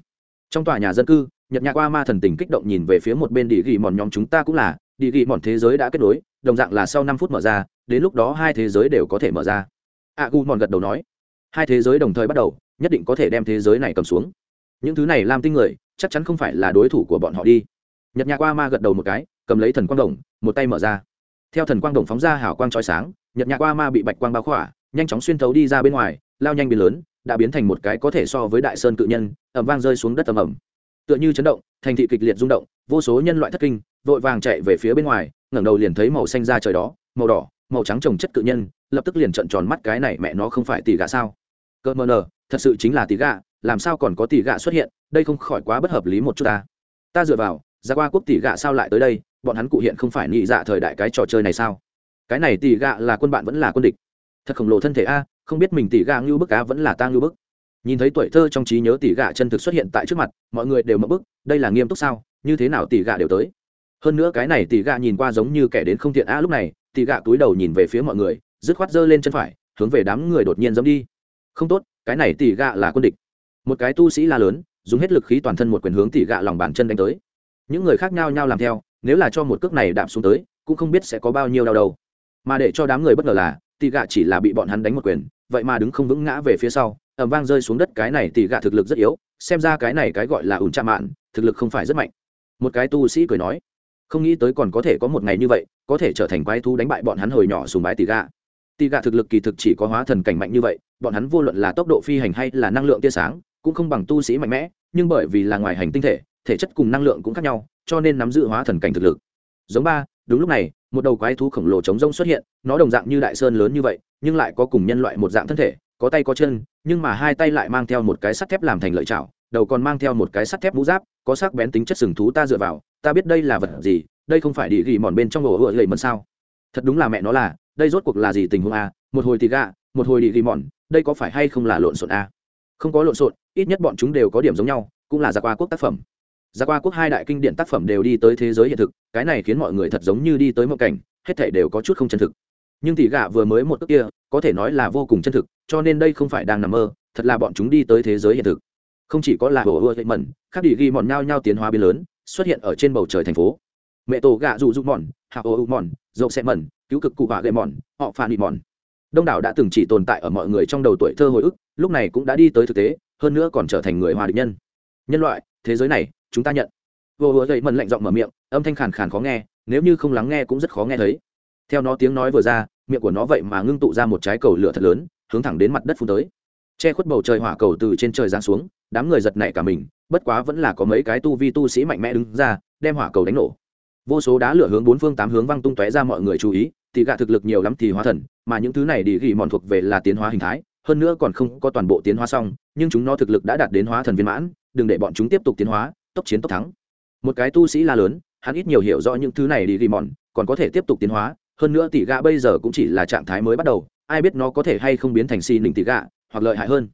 Trong tòa nhà dân cư nhật nhạc qua ma thần tình kích động nhìn về phía một bên đi ghi mòn nhóm chúng ta cũng là đi ghi mòn thế giới đã kết nối, đồng dạng là sau năm phút mở ra, đến lúc đó hai thế giới đều có thể mở ra. A gu mòn gật đầu nói, hai thế giới đồng thời bắt đầu, nhất định có thể đem thế giới này cầm xuống. Những thứ này làm tinh người, chắc chắn không phải là đối thủ của bọn họ đi. Nhật nhạc qua ma gật đầu một cái, cầm lấy thần quang đồng, một tay mở ra. Theo thần quang đồng phóng ra hào quang trói sáng, nhật nhạc qua ma bị bạch quang bao khỏa, nhanh chóng xuyên thấu đi ra bên ngoài, lao nhanh biến lớn, đã biến thành một cái có thể so với đại sơn cự nhân ẩm vang rơi xuống đất tầm ẩm tựa như chấn động, thành thị kịch liệt rung động, vô số nhân loại thất kinh, vội vàng chạy về phía bên ngoài, ngẩng đầu liền thấy màu xanh ra trời đó, màu đỏ, màu trắng trồng chất cự nhân, lập tức liền trận tròn mắt cái này mẹ nó không phải tỷ gà sao? Cơ mờ nờ, thật sự chính là tỷ gà làm sao còn có tỷ gà xuất hiện, đây không khỏi quá bất hợp lý một chút ta. Ta dựa vào, ra qua quốc tỷ gạ sao lại tới đây, bọn hắn cụ hiện không phải nhị dạ thời đại cái trò chơi này sao? Cái này tỷ gạ là quân bạn vẫn là quân địch. Thật khổng lồ thân thể a, không biết mình tỷ gạ ngưu bức á vẫn là ta ngưu bức nhìn thấy tuổi thơ trong trí nhớ tỷ gạ chân thực xuất hiện tại trước mặt, mọi người đều mập bức, đây là nghiêm túc sao? Như thế nào tỷ gạ đều tới? Hơn nữa cái này tỷ gạ nhìn qua giống như kẻ đến không thiện a lúc này, tỷ gạ túi đầu nhìn về phía mọi người, dứt khoát giơ lên chân phải, hướng về đám người đột nhiên dẫm đi. Không tốt, cái này tỷ gạ là quân địch. Một cái tu sĩ la lớn, dùng hết lực khí toàn thân một quyền hướng tỷ gạ lòng bàn chân đánh tới. Những người khác nhau nhau làm theo, nếu là cho một cước này đạp xuống tới, cũng không biết sẽ có bao nhiêu đau đầu. Mà để cho đám người bất ngờ là, tỷ gạ chỉ là bị bọn hắn đánh một quyền, vậy mà đứng không vững ngã về phía sau ẩm vang rơi xuống đất, cái này tỷ gạ thực lực rất yếu, xem ra cái này cái gọi là ủn chạm mạn, thực lực không phải rất mạnh. Một cái tu sĩ cười nói, không nghĩ tới còn có thể có một ngày như vậy, có thể trở thành quái thú đánh bại bọn hắn hồi nhỏ sùng bái tỷ gạ. Tỷ gạ thực lực kỳ thực chỉ có hóa thần cảnh mạnh như vậy, bọn hắn vô luận là tốc độ phi hành hay là năng lượng tia sáng, cũng không bằng tu sĩ mạnh mẽ, nhưng bởi vì là ngoài hành tinh thể thể chất cùng năng lượng cũng khác nhau, cho nên nắm giữ hóa thần cảnh thực lực. Giống ba, đúng lúc này, một đầu quái thú khổng lồ chống rông xuất hiện, nó đồng dạng như đại sơn lớn như vậy, nhưng lại có cùng nhân loại một dạng thân thể có tay có chân, nhưng mà hai tay lại mang theo một cái sắt thép làm thành lợi chảo, đầu còn mang theo một cái sắt thép mũ giáp, có sắc bén tính chất sừng thú ta dựa vào, ta biết đây là vật gì, đây không phải đi ghi mòn bên trong ổ ựa gậy mần sao? Thật đúng là mẹ nó là, đây rốt cuộc là gì tình huống a? Một hồi thì gạ, một hồi đi ghi mòn, đây có phải hay không là lộn xộn a? Không có lộn xộn, ít nhất bọn chúng đều có điểm giống nhau, cũng là giặc qua quốc tác phẩm. Giặc qua quốc hai đại kinh điển tác phẩm đều đi tới thế giới hiện thực, cái này khiến mọi người thật giống như đi tới một cảnh, hết thể đều có chút không chân thực nhưng tỷ gạ vừa mới một cước kia, có thể nói là vô cùng chân thực, cho nên đây không phải đang nằm mơ, thật là bọn chúng đi tới thế giới hiện thực. Không chỉ có là hồ ưa hệ mẩn các đi ghi mòn nhao nhao tiến hóa biến lớn, xuất hiện ở trên bầu trời thành phố. Mẹ tổ gạ dụ dụ mòn, hạ ô mòn dậu xe mẩn, cứu cực cụ hỏa gậy mòn, họ phản bị mòn. Đông đảo đã từng chỉ tồn tại ở mọi người trong đầu tuổi thơ hồi ức, lúc này cũng đã đi tới thực tế, hơn nữa còn trở thành người hòa định nhân. Nhân loại, thế giới này, chúng ta nhận. Vô hứa dậy mần lạnh giọng mở miệng, âm thanh khàn khàn khó nghe, nếu như không lắng nghe cũng rất khó nghe thấy theo nó tiếng nói vừa ra, miệng của nó vậy mà ngưng tụ ra một trái cầu lửa thật lớn, hướng thẳng đến mặt đất phun tới. Che khuất bầu trời hỏa cầu từ trên trời giáng xuống, đám người giật nảy cả mình, bất quá vẫn là có mấy cái tu vi tu sĩ mạnh mẽ đứng ra, đem hỏa cầu đánh nổ. Vô số đá lửa hướng bốn phương tám hướng văng tung tóe ra mọi người chú ý, thì gạ thực lực nhiều lắm thì hóa thần, mà những thứ này đi ghi mòn thuộc về là tiến hóa hình thái, hơn nữa còn không có toàn bộ tiến hóa xong, nhưng chúng nó thực lực đã đạt đến hóa thần viên mãn, đừng để bọn chúng tiếp tục tiến hóa, tốc chiến tốc thắng. Một cái tu sĩ la lớn, hắn ít nhiều hiểu rõ những thứ này đi ghi mòn, còn có thể tiếp tục tiến hóa hơn nữa tỷ gạ bây giờ cũng chỉ là trạng thái mới bắt đầu, ai biết nó có thể hay không biến thành xì nỉnh tỷ gạ, hoặc lợi hại hơn.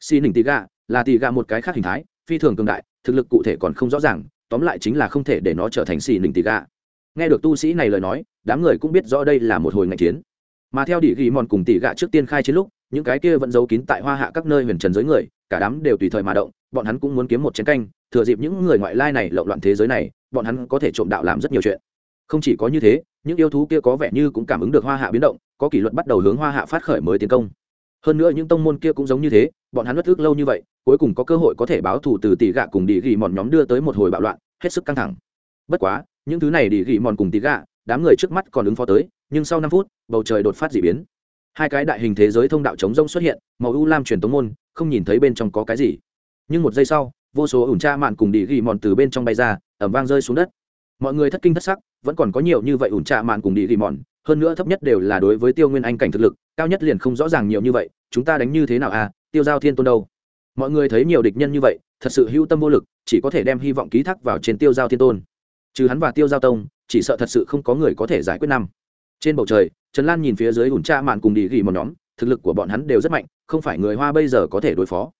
Xì nỉnh tỷ gạ là tỷ gạ một cái khác hình thái, phi thường cường đại, thực lực cụ thể còn không rõ ràng, tóm lại chính là không thể để nó trở thành xì nỉnh tỷ gạ. Nghe được tu sĩ này lời nói, đám người cũng biết rõ đây là một hồi ngạch chiến. Mà theo đỉ ghi mòn cùng tỷ gạ trước tiên khai chiến lúc, những cái kia vẫn giấu kín tại hoa hạ các nơi huyền trần giới người, cả đám đều tùy thời mà động, bọn hắn cũng muốn kiếm một chiến canh, thừa dịp những người ngoại lai này lộn loạn thế giới này, bọn hắn có thể trộm đạo làm rất nhiều chuyện không chỉ có như thế, những yêu thú kia có vẻ như cũng cảm ứng được hoa hạ biến động, có kỷ luật bắt đầu hướng hoa hạ phát khởi mới tiến công. Hơn nữa những tông môn kia cũng giống như thế, bọn hắn bất ước lâu như vậy, cuối cùng có cơ hội có thể báo thù từ tỷ gạ cùng đi ghi mòn nhóm đưa tới một hồi bạo loạn, hết sức căng thẳng. Bất quá, những thứ này đi ghi mòn cùng tỷ gạ, đám người trước mắt còn ứng phó tới, nhưng sau năm phút, bầu trời đột phát d ị biến. Hai cái đại hình thế giới thông đạo chống rông xuất hiện, màu u lam truyền tống môn, không nhìn thấy bên trong có cái gì. Nhưng một giây sau, vô số ủn tra mạn cùng đi ghi mòn từ bên trong bay ra ẩm vang rơi xuống đất mọi người thất kinh thất sắc, vẫn còn có nhiều như vậy ủn tra mạn cùng đi ghi mòn hơn nữa thấp nhất đều là đối với tiêu nguyên anh cảnh thực lực, cao nhất liền không rõ ràng nhiều như vậy, chúng ta đánh như thế nào à tiêu giao thiên tôn đâu? Mọi người thấy nhiều địch nhân như vậy, thật sự hữu tâm vô lực, chỉ có thể đem hy vọng ký thác vào trên tiêu giao thiên tôn. Trừ hắn và tiêu giao tông, chỉ sợ thật sự không có người có thể giải quyết năm. Trên bầu trời, trần lan nhìn phía dưới ủn tra mạn cùng đi ghi một nhóm, thực lực của bọn hắn đều rất mạnh, không phải người hoa bây giờ có thể đối phó.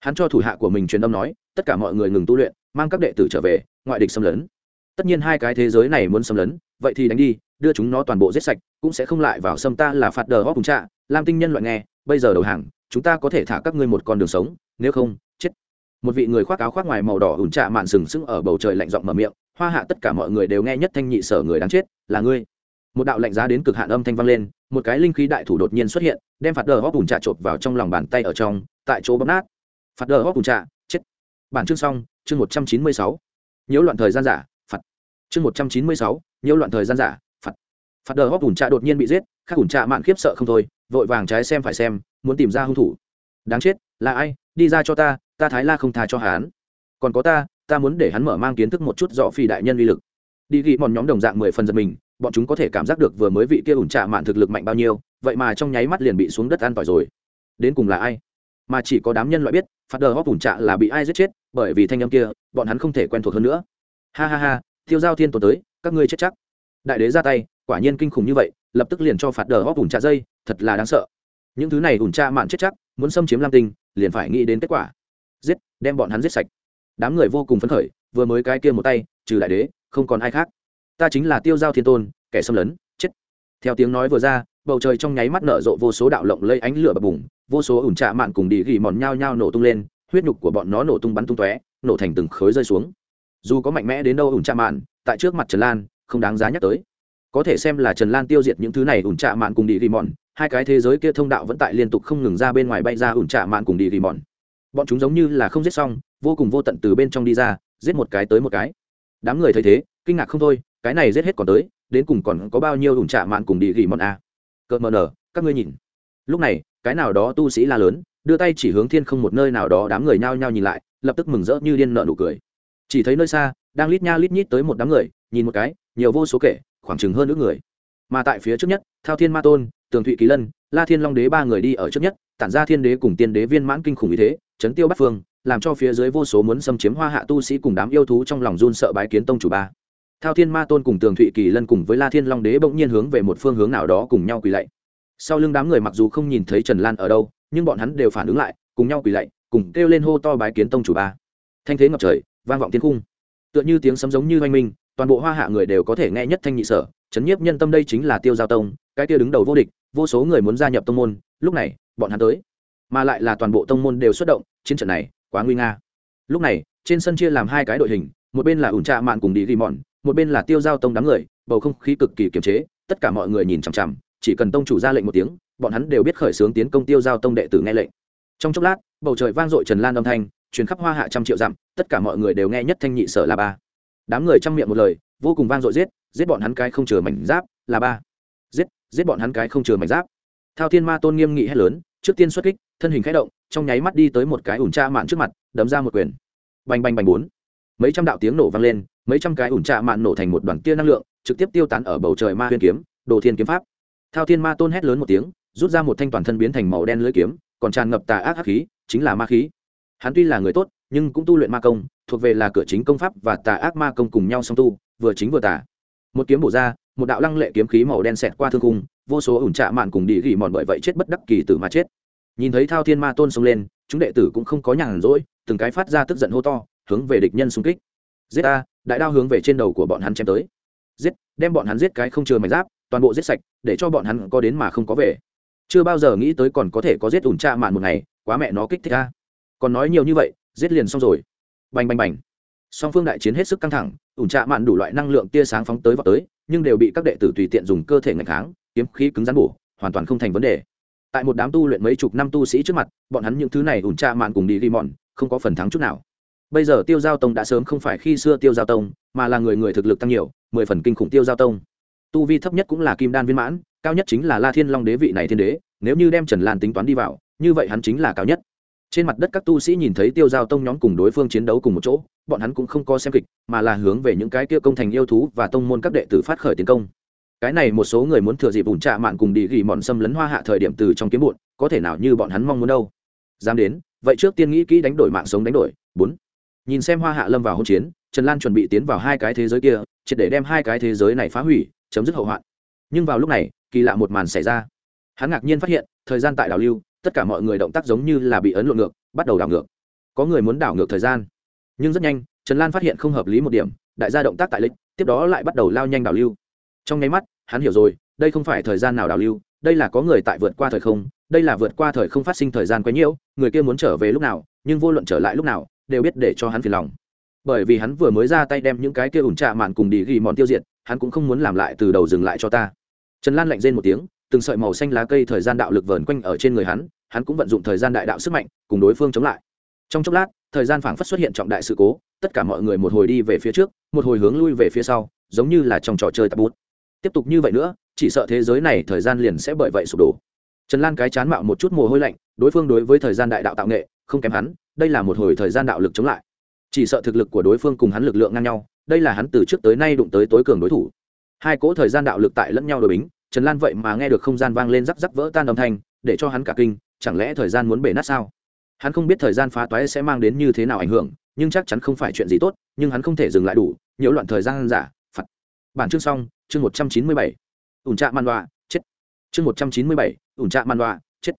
Hắn cho thủ hạ của mình truyền âm nói, tất cả mọi người ngừng tu luyện, mang các đệ tử trở về, ngoại địch xâm lấn tất nhiên hai cái thế giới này muốn xâm lấn, vậy thì đánh đi, đưa chúng nó toàn bộ giết sạch, cũng sẽ không lại vào xâm ta là phạt đờ hóc cùng trạ. Lam tinh nhân loại nghe, bây giờ đầu hàng, chúng ta có thể thả các ngươi một con đường sống, nếu không, chết. Một vị người khoác áo khoác ngoài màu đỏ ủn trạ mạn sừng sững ở bầu trời lạnh giọng mở miệng, hoa hạ tất cả mọi người đều nghe nhất thanh nhị sở người đáng chết, là ngươi. Một đạo lạnh giá đến cực hạn âm thanh vang lên, một cái linh khí đại thủ đột nhiên xuất hiện, đem phạt đờ hóc ủn trạ chộp vào trong lòng bàn tay ở trong, tại chỗ bóp nát. Phạt đờ hóc ủn trạ, chết. Bản chương xong, chương một trăm chín mươi sáu. Nhiễu loạn thời gian giả chương một trăm chín mươi sáu, nhiễu loạn thời gian giả, phạt. Phạt đờ hóc ủn trạ đột nhiên bị giết khác ủn trạ mạn khiếp sợ không thôi, vội vàng trái xem phải xem, muốn tìm ra hung thủ. Đáng chết, là ai? Đi ra cho ta ta thái la không tha cho hắn. Còn có ta ta muốn để hắn mở mang kiến thức một chút dọ phi đại nhân uy lực. Đi ghi mòn nhóm đồng dạng mười phần giật mình, bọn chúng có thể cảm giác được vừa mới vị kia ủn trạ mạn thực lực mạnh bao nhiêu, vậy mà trong nháy mắt liền bị xuống đất an tỏi rồi. Đến cùng là ai? Mà chỉ có đám nhân loại biết, phạt đờ hóc ủn trạ là bị ai giết chết, bởi vì thanh âm kia, bọn hắn không thể quen thuộc hơn nữa. Ha ha ha tiêu giao thiên tổ tới, các ngươi chết chắc. Đại đế ra tay, quả nhiên kinh khủng như vậy, lập tức liền cho phạt đờ hóc ủn trà dây, thật là đáng sợ. Những thứ này ủn trà mạn chết chắc, muốn xâm chiếm lam tinh, liền phải nghĩ đến kết quả. Giết, đem bọn hắn giết sạch. Đám người vô cùng phấn khởi, vừa mới cái kia một tay, trừ đại đế, không còn ai khác. Ta chính là tiêu giao thiên tôn, kẻ xâm lấn, chết. Theo tiếng nói vừa ra, bầu trời trong nháy mắt nở rộ vô số đạo lộng lây ánh lửa bập bùng, vô số ủn trạ mạn cùng đi gỉ mòn nhao nhao nổ tung lên, huyết nhục của bọn nó nổ tung bắn tung tóe, nổ thành từng khối rơi xuống dù có mạnh mẽ đến đâu ủn trạ mạn, tại trước mặt trần lan, không đáng giá nhắc tới. Có thể xem là trần lan tiêu diệt những thứ này ủn trạ mạn cùng đi ghi mòn hai cái thế giới kia thông đạo vẫn tại liên tục không ngừng ra bên ngoài bay ra ủn trạ mạn cùng đi ghi mòn bọn chúng giống như là không giết xong, vô cùng vô tận từ bên trong đi ra, giết một cái tới một cái. Đám người thấy thế, kinh ngạc không thôi, cái này giết hết còn tới, đến cùng còn có bao nhiêu ủn trạ mạn cùng đi ghi mòn a à? cợt mờ nở, các ngươi nhìn. Lúc này, cái nào đó tu sĩ la lớn, đưa tay chỉ hướng thiên không một nơi nào đó đám người nhao nhao nhìn lại, lập tức mừng rỡ như điên nợ nụ cười chỉ thấy nơi xa, đang lít nha lít nhít tới một đám người, nhìn một cái, nhiều vô số kể, khoảng chừng hơn nữa người. Mà tại phía trước nhất, thao thiên ma tôn, tường thụy kỳ lân, la thiên long đế ba người đi ở trước nhất, tản ra thiên đế cùng tiên đế viên mãn kinh khủng ý thế, chấn tiêu bắt phương, làm cho phía dưới vô số muốn xâm chiếm hoa hạ tu sĩ cùng đám yêu thú trong lòng run sợ bái kiến tông chủ ba. Thao thiên ma tôn cùng tường thụy kỳ lân cùng với la thiên long đế bỗng nhiên hướng về một phương hướng nào đó cùng nhau quỳ lạy. Sau lưng đám người mặc dù không nhìn thấy trần lan ở đâu, nhưng bọn hắn đều phản ứng lại, cùng nhau quỳ lạy, cùng kêu lên hô to bái kiến tông chủ ba. Thanh thế ngập trời vang vọng thiên cung tựa như tiếng sấm giống như oanh minh, toàn bộ hoa hạ người đều có thể nghe nhất thanh nhị sở, chấn nhiếp nhân tâm đây chính là tiêu giao tông, cái kia đứng đầu vô địch, vô số người muốn gia nhập tông môn, lúc này, bọn hắn tới. Mà lại là toàn bộ tông môn đều xuất động, chiến trận này, quá nguy nga. Lúc này, trên sân chia làm hai cái đội hình, một bên là ủn trạ mạn cùng đi ghi mòn một bên là tiêu giao tông đám người, bầu không khí cực kỳ kiềm chế, tất cả mọi người nhìn chằm chằm, chỉ cần tông chủ ra lệnh một tiếng, bọn hắn đều biết khởi xướng tiến công tiêu giao tông đệ tử nghe lệnh. Trong chốc lát, bầu trời vang dội trần lan âm thanh truyền khắp hoa hạ trăm triệu dặm, tất cả mọi người đều nghe nhất thanh nhị sở là ba. Đám người chăm miệng một lời, vô cùng vang dội giết giết bọn hắn cái không chừa mảnh giáp, là ba. Giết giết bọn hắn cái không chừa mảnh giáp. Thao thiên ma tôn nghiêm nghị hét lớn, trước tiên xuất kích, thân hình khẽ động, trong nháy mắt đi tới một cái ủn tra mạn trước mặt, đấm ra một quyền. Bành bành bành bốn. Mấy trăm đạo tiếng nổ vang lên, mấy trăm cái ủn trạ mạn nổ thành một đoàn tia năng lượng, trực tiếp tiêu tán ở bầu trời ma huyên kiếm, đồ thiên kiếm pháp. Thao thiên ma tôn hét lớn một tiếng, rút ra một thanh toàn thân biến thành màu đen lưỡi kiếm, còn tràn ngập tà ác hắc khí, chính là ma khí hắn tuy là người tốt, nhưng cũng tu luyện ma công, thuộc về là cửa chính công pháp và tà ác ma công cùng nhau song tu, vừa chính vừa tà. Một kiếm bổ ra, một đạo lăng lệ kiếm khí màu đen xẹt qua thương cung vô số ủn trạ mạn cùng đi gỉ mòn bởi vậy chết bất đắc kỳ tử mà chết. Nhìn thấy thao thiên ma tôn xông lên, chúng đệ tử cũng không có nhàn rỗi, từng cái phát ra tức giận hô to, hướng về địch nhân xung kích. Giết a đại đao hướng về trên đầu của bọn hắn chém tới. Giết, đem bọn hắn giết cái không chừa mảnh giáp, toàn bộ giết sạch, để cho bọn hắn có đến mà không có về. Chưa bao giờ nghĩ tới còn có thể có giết ủn trạ mạn một ngày, quá mẹ nó kích thích a còn nói nhiều như vậy, giết liền xong rồi. Bành bành bành. Song phương đại chiến hết sức căng thẳng, ủn trạ mạn đủ loại năng lượng tia sáng phóng tới vào tới, nhưng đều bị các đệ tử tùy tiện dùng cơ thể ngày kháng, kiếm khí cứng rắn bổ, hoàn toàn không thành vấn đề. Tại một đám tu luyện mấy chục năm tu sĩ trước mặt, bọn hắn những thứ này ủn trạ mạn cùng đi đi mòn không có phần thắng chút nào. Bây giờ tiêu giao tông đã sớm không phải khi xưa tiêu giao tông, mà là người người thực lực tăng nhiều, mười phần kinh khủng tiêu giao tông. Tu vi thấp nhất cũng là kim đan viên mãn, cao nhất chính là la thiên long đế vị này thiên đế, nếu như đem trần lan tính toán đi vào, như vậy hắn chính là cao nhất trên mặt đất các tu sĩ nhìn thấy tiêu giao tông nhóm cùng đối phương chiến đấu cùng một chỗ, bọn hắn cũng không có xem kịch, mà là hướng về những cái kia công thành yêu thú và tông môn các đệ tử phát khởi tiến công. Cái này một số người muốn thừa dịp bùn trạ mạn cùng đi ghi mòn xâm lấn hoa hạ thời điểm từ trong kiếm bụn, có thể nào như bọn hắn mong muốn đâu? Dám đến, vậy trước tiên nghĩ kỹ đánh đổi mạng sống đánh đổi. Bốn, nhìn xem hoa hạ lâm vào hôn chiến, trần lan chuẩn bị tiến vào hai cái thế giới kia, triệt để đem hai cái thế giới này phá hủy, chấm dứt hậu hoạn. Nhưng vào lúc này, kỳ lạ một màn xảy ra. Hắn ngạc nhiên phát hiện, thời gian tại đảo lưu tất cả mọi người động tác giống như là bị ấn lộn ngược, bắt đầu đảo ngược. Có người muốn đảo ngược thời gian, nhưng rất nhanh, trần lan phát hiện không hợp lý một điểm, đại gia động tác tại lịch, tiếp đó lại bắt đầu lao nhanh đảo lưu. Trong nháy mắt, hắn hiểu rồi, đây không phải thời gian nào đảo lưu, đây là có người tại vượt qua thời không, đây là vượt qua thời không phát sinh thời gian quá nhiễu người kia muốn trở về lúc nào, nhưng vô luận trở lại lúc nào, đều biết để cho hắn phiền lòng. Bởi vì hắn vừa mới ra tay đem những cái kia ủn trạ mạn cùng đi ghi mòn tiêu diệt, hắn cũng không muốn làm lại từ đầu dừng lại cho ta. Trần lan lạnh rên một tiếng từng sợi màu xanh lá cây thời gian đạo lực vờn quanh ở trên người hắn hắn cũng vận dụng thời gian đại đạo sức mạnh, cùng đối phương chống lại. Trong chốc lát, thời gian phảng phất xuất hiện trọng đại sự cố, tất cả mọi người một hồi đi về phía trước, một hồi hướng lui về phía sau, giống như là trong trò chơi tập bút. Tiếp tục như vậy nữa, chỉ sợ thế giới này thời gian liền sẽ bởi vậy sụp đổ. Trần lan cái chán mạo một chút mồ hôi lạnh, đối phương đối với thời gian đại đạo tạo nghệ, không kém hắn, đây là một hồi thời gian đạo lực chống lại. Chỉ sợ thực lực của đối phương cùng hắn lực lượng ngang nhau, đây là hắn từ trước tới nay đụng tới tối cường đối thủ. Hai cỗ thời gian đạo lực tại lẫn nhau đội bính trần lan vậy mà nghe được không gian vang lên rắc rắc vỡ tan âm thanh, để cho hắn cả kinh, chẳng lẽ thời gian muốn bể nát sao? Hắn không biết thời gian phá toái sẽ mang đến như thế nào ảnh hưởng, nhưng chắc chắn không phải chuyện gì tốt, nhưng hắn không thể dừng lại đủ, nhiễu loạn thời gian giả phật bản chương xong, chương một trăm chín mươi bảy. Ủn trạ man đoạ, chết. Chương một trăm chín mươi bảy, ủn trạ man đoạ, chết.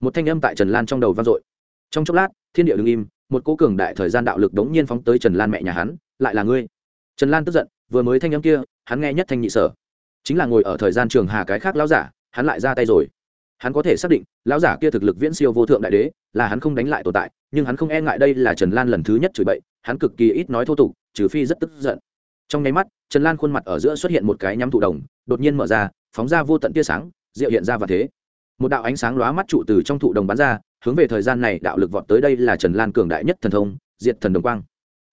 Một thanh âm tại trần lan trong đầu vang dội. Trong chốc lát, thiên địa đ ứ n g im, một cố cường đại thời gian đạo lực đống nhiên phóng tới trần lan mẹ nhà hắn, lại là ngươi. Trần lan tức giận, vừa mới thanh âm kia, hắn nghe nhất thanh nhị sở chính là ngồi ở thời gian trường hà cái khác lão giả, hắn lại ra tay rồi. Hắn có thể xác định, lão giả kia thực lực viễn siêu vô thượng đại đế, là hắn không đánh lại tồn tại, nhưng hắn không e ngại đây là trần lan lần thứ nhất chửi bậy, hắn cực kỳ ít nói thô tục, trừ phi rất tức giận. Trong nháy mắt, trần lan khuôn mặt ở giữa xuất hiện một cái nhắm thụ đồng, đột nhiên mở ra, phóng ra vô tận tia sáng diệu hiện ra và thế. Một đạo ánh sáng lóa mắt trụ từ trong thụ đồng bắn ra, hướng về thời gian này đạo lực vọt tới đây là trần lan cường đại nhất thần thông, diệt thần đồng quang.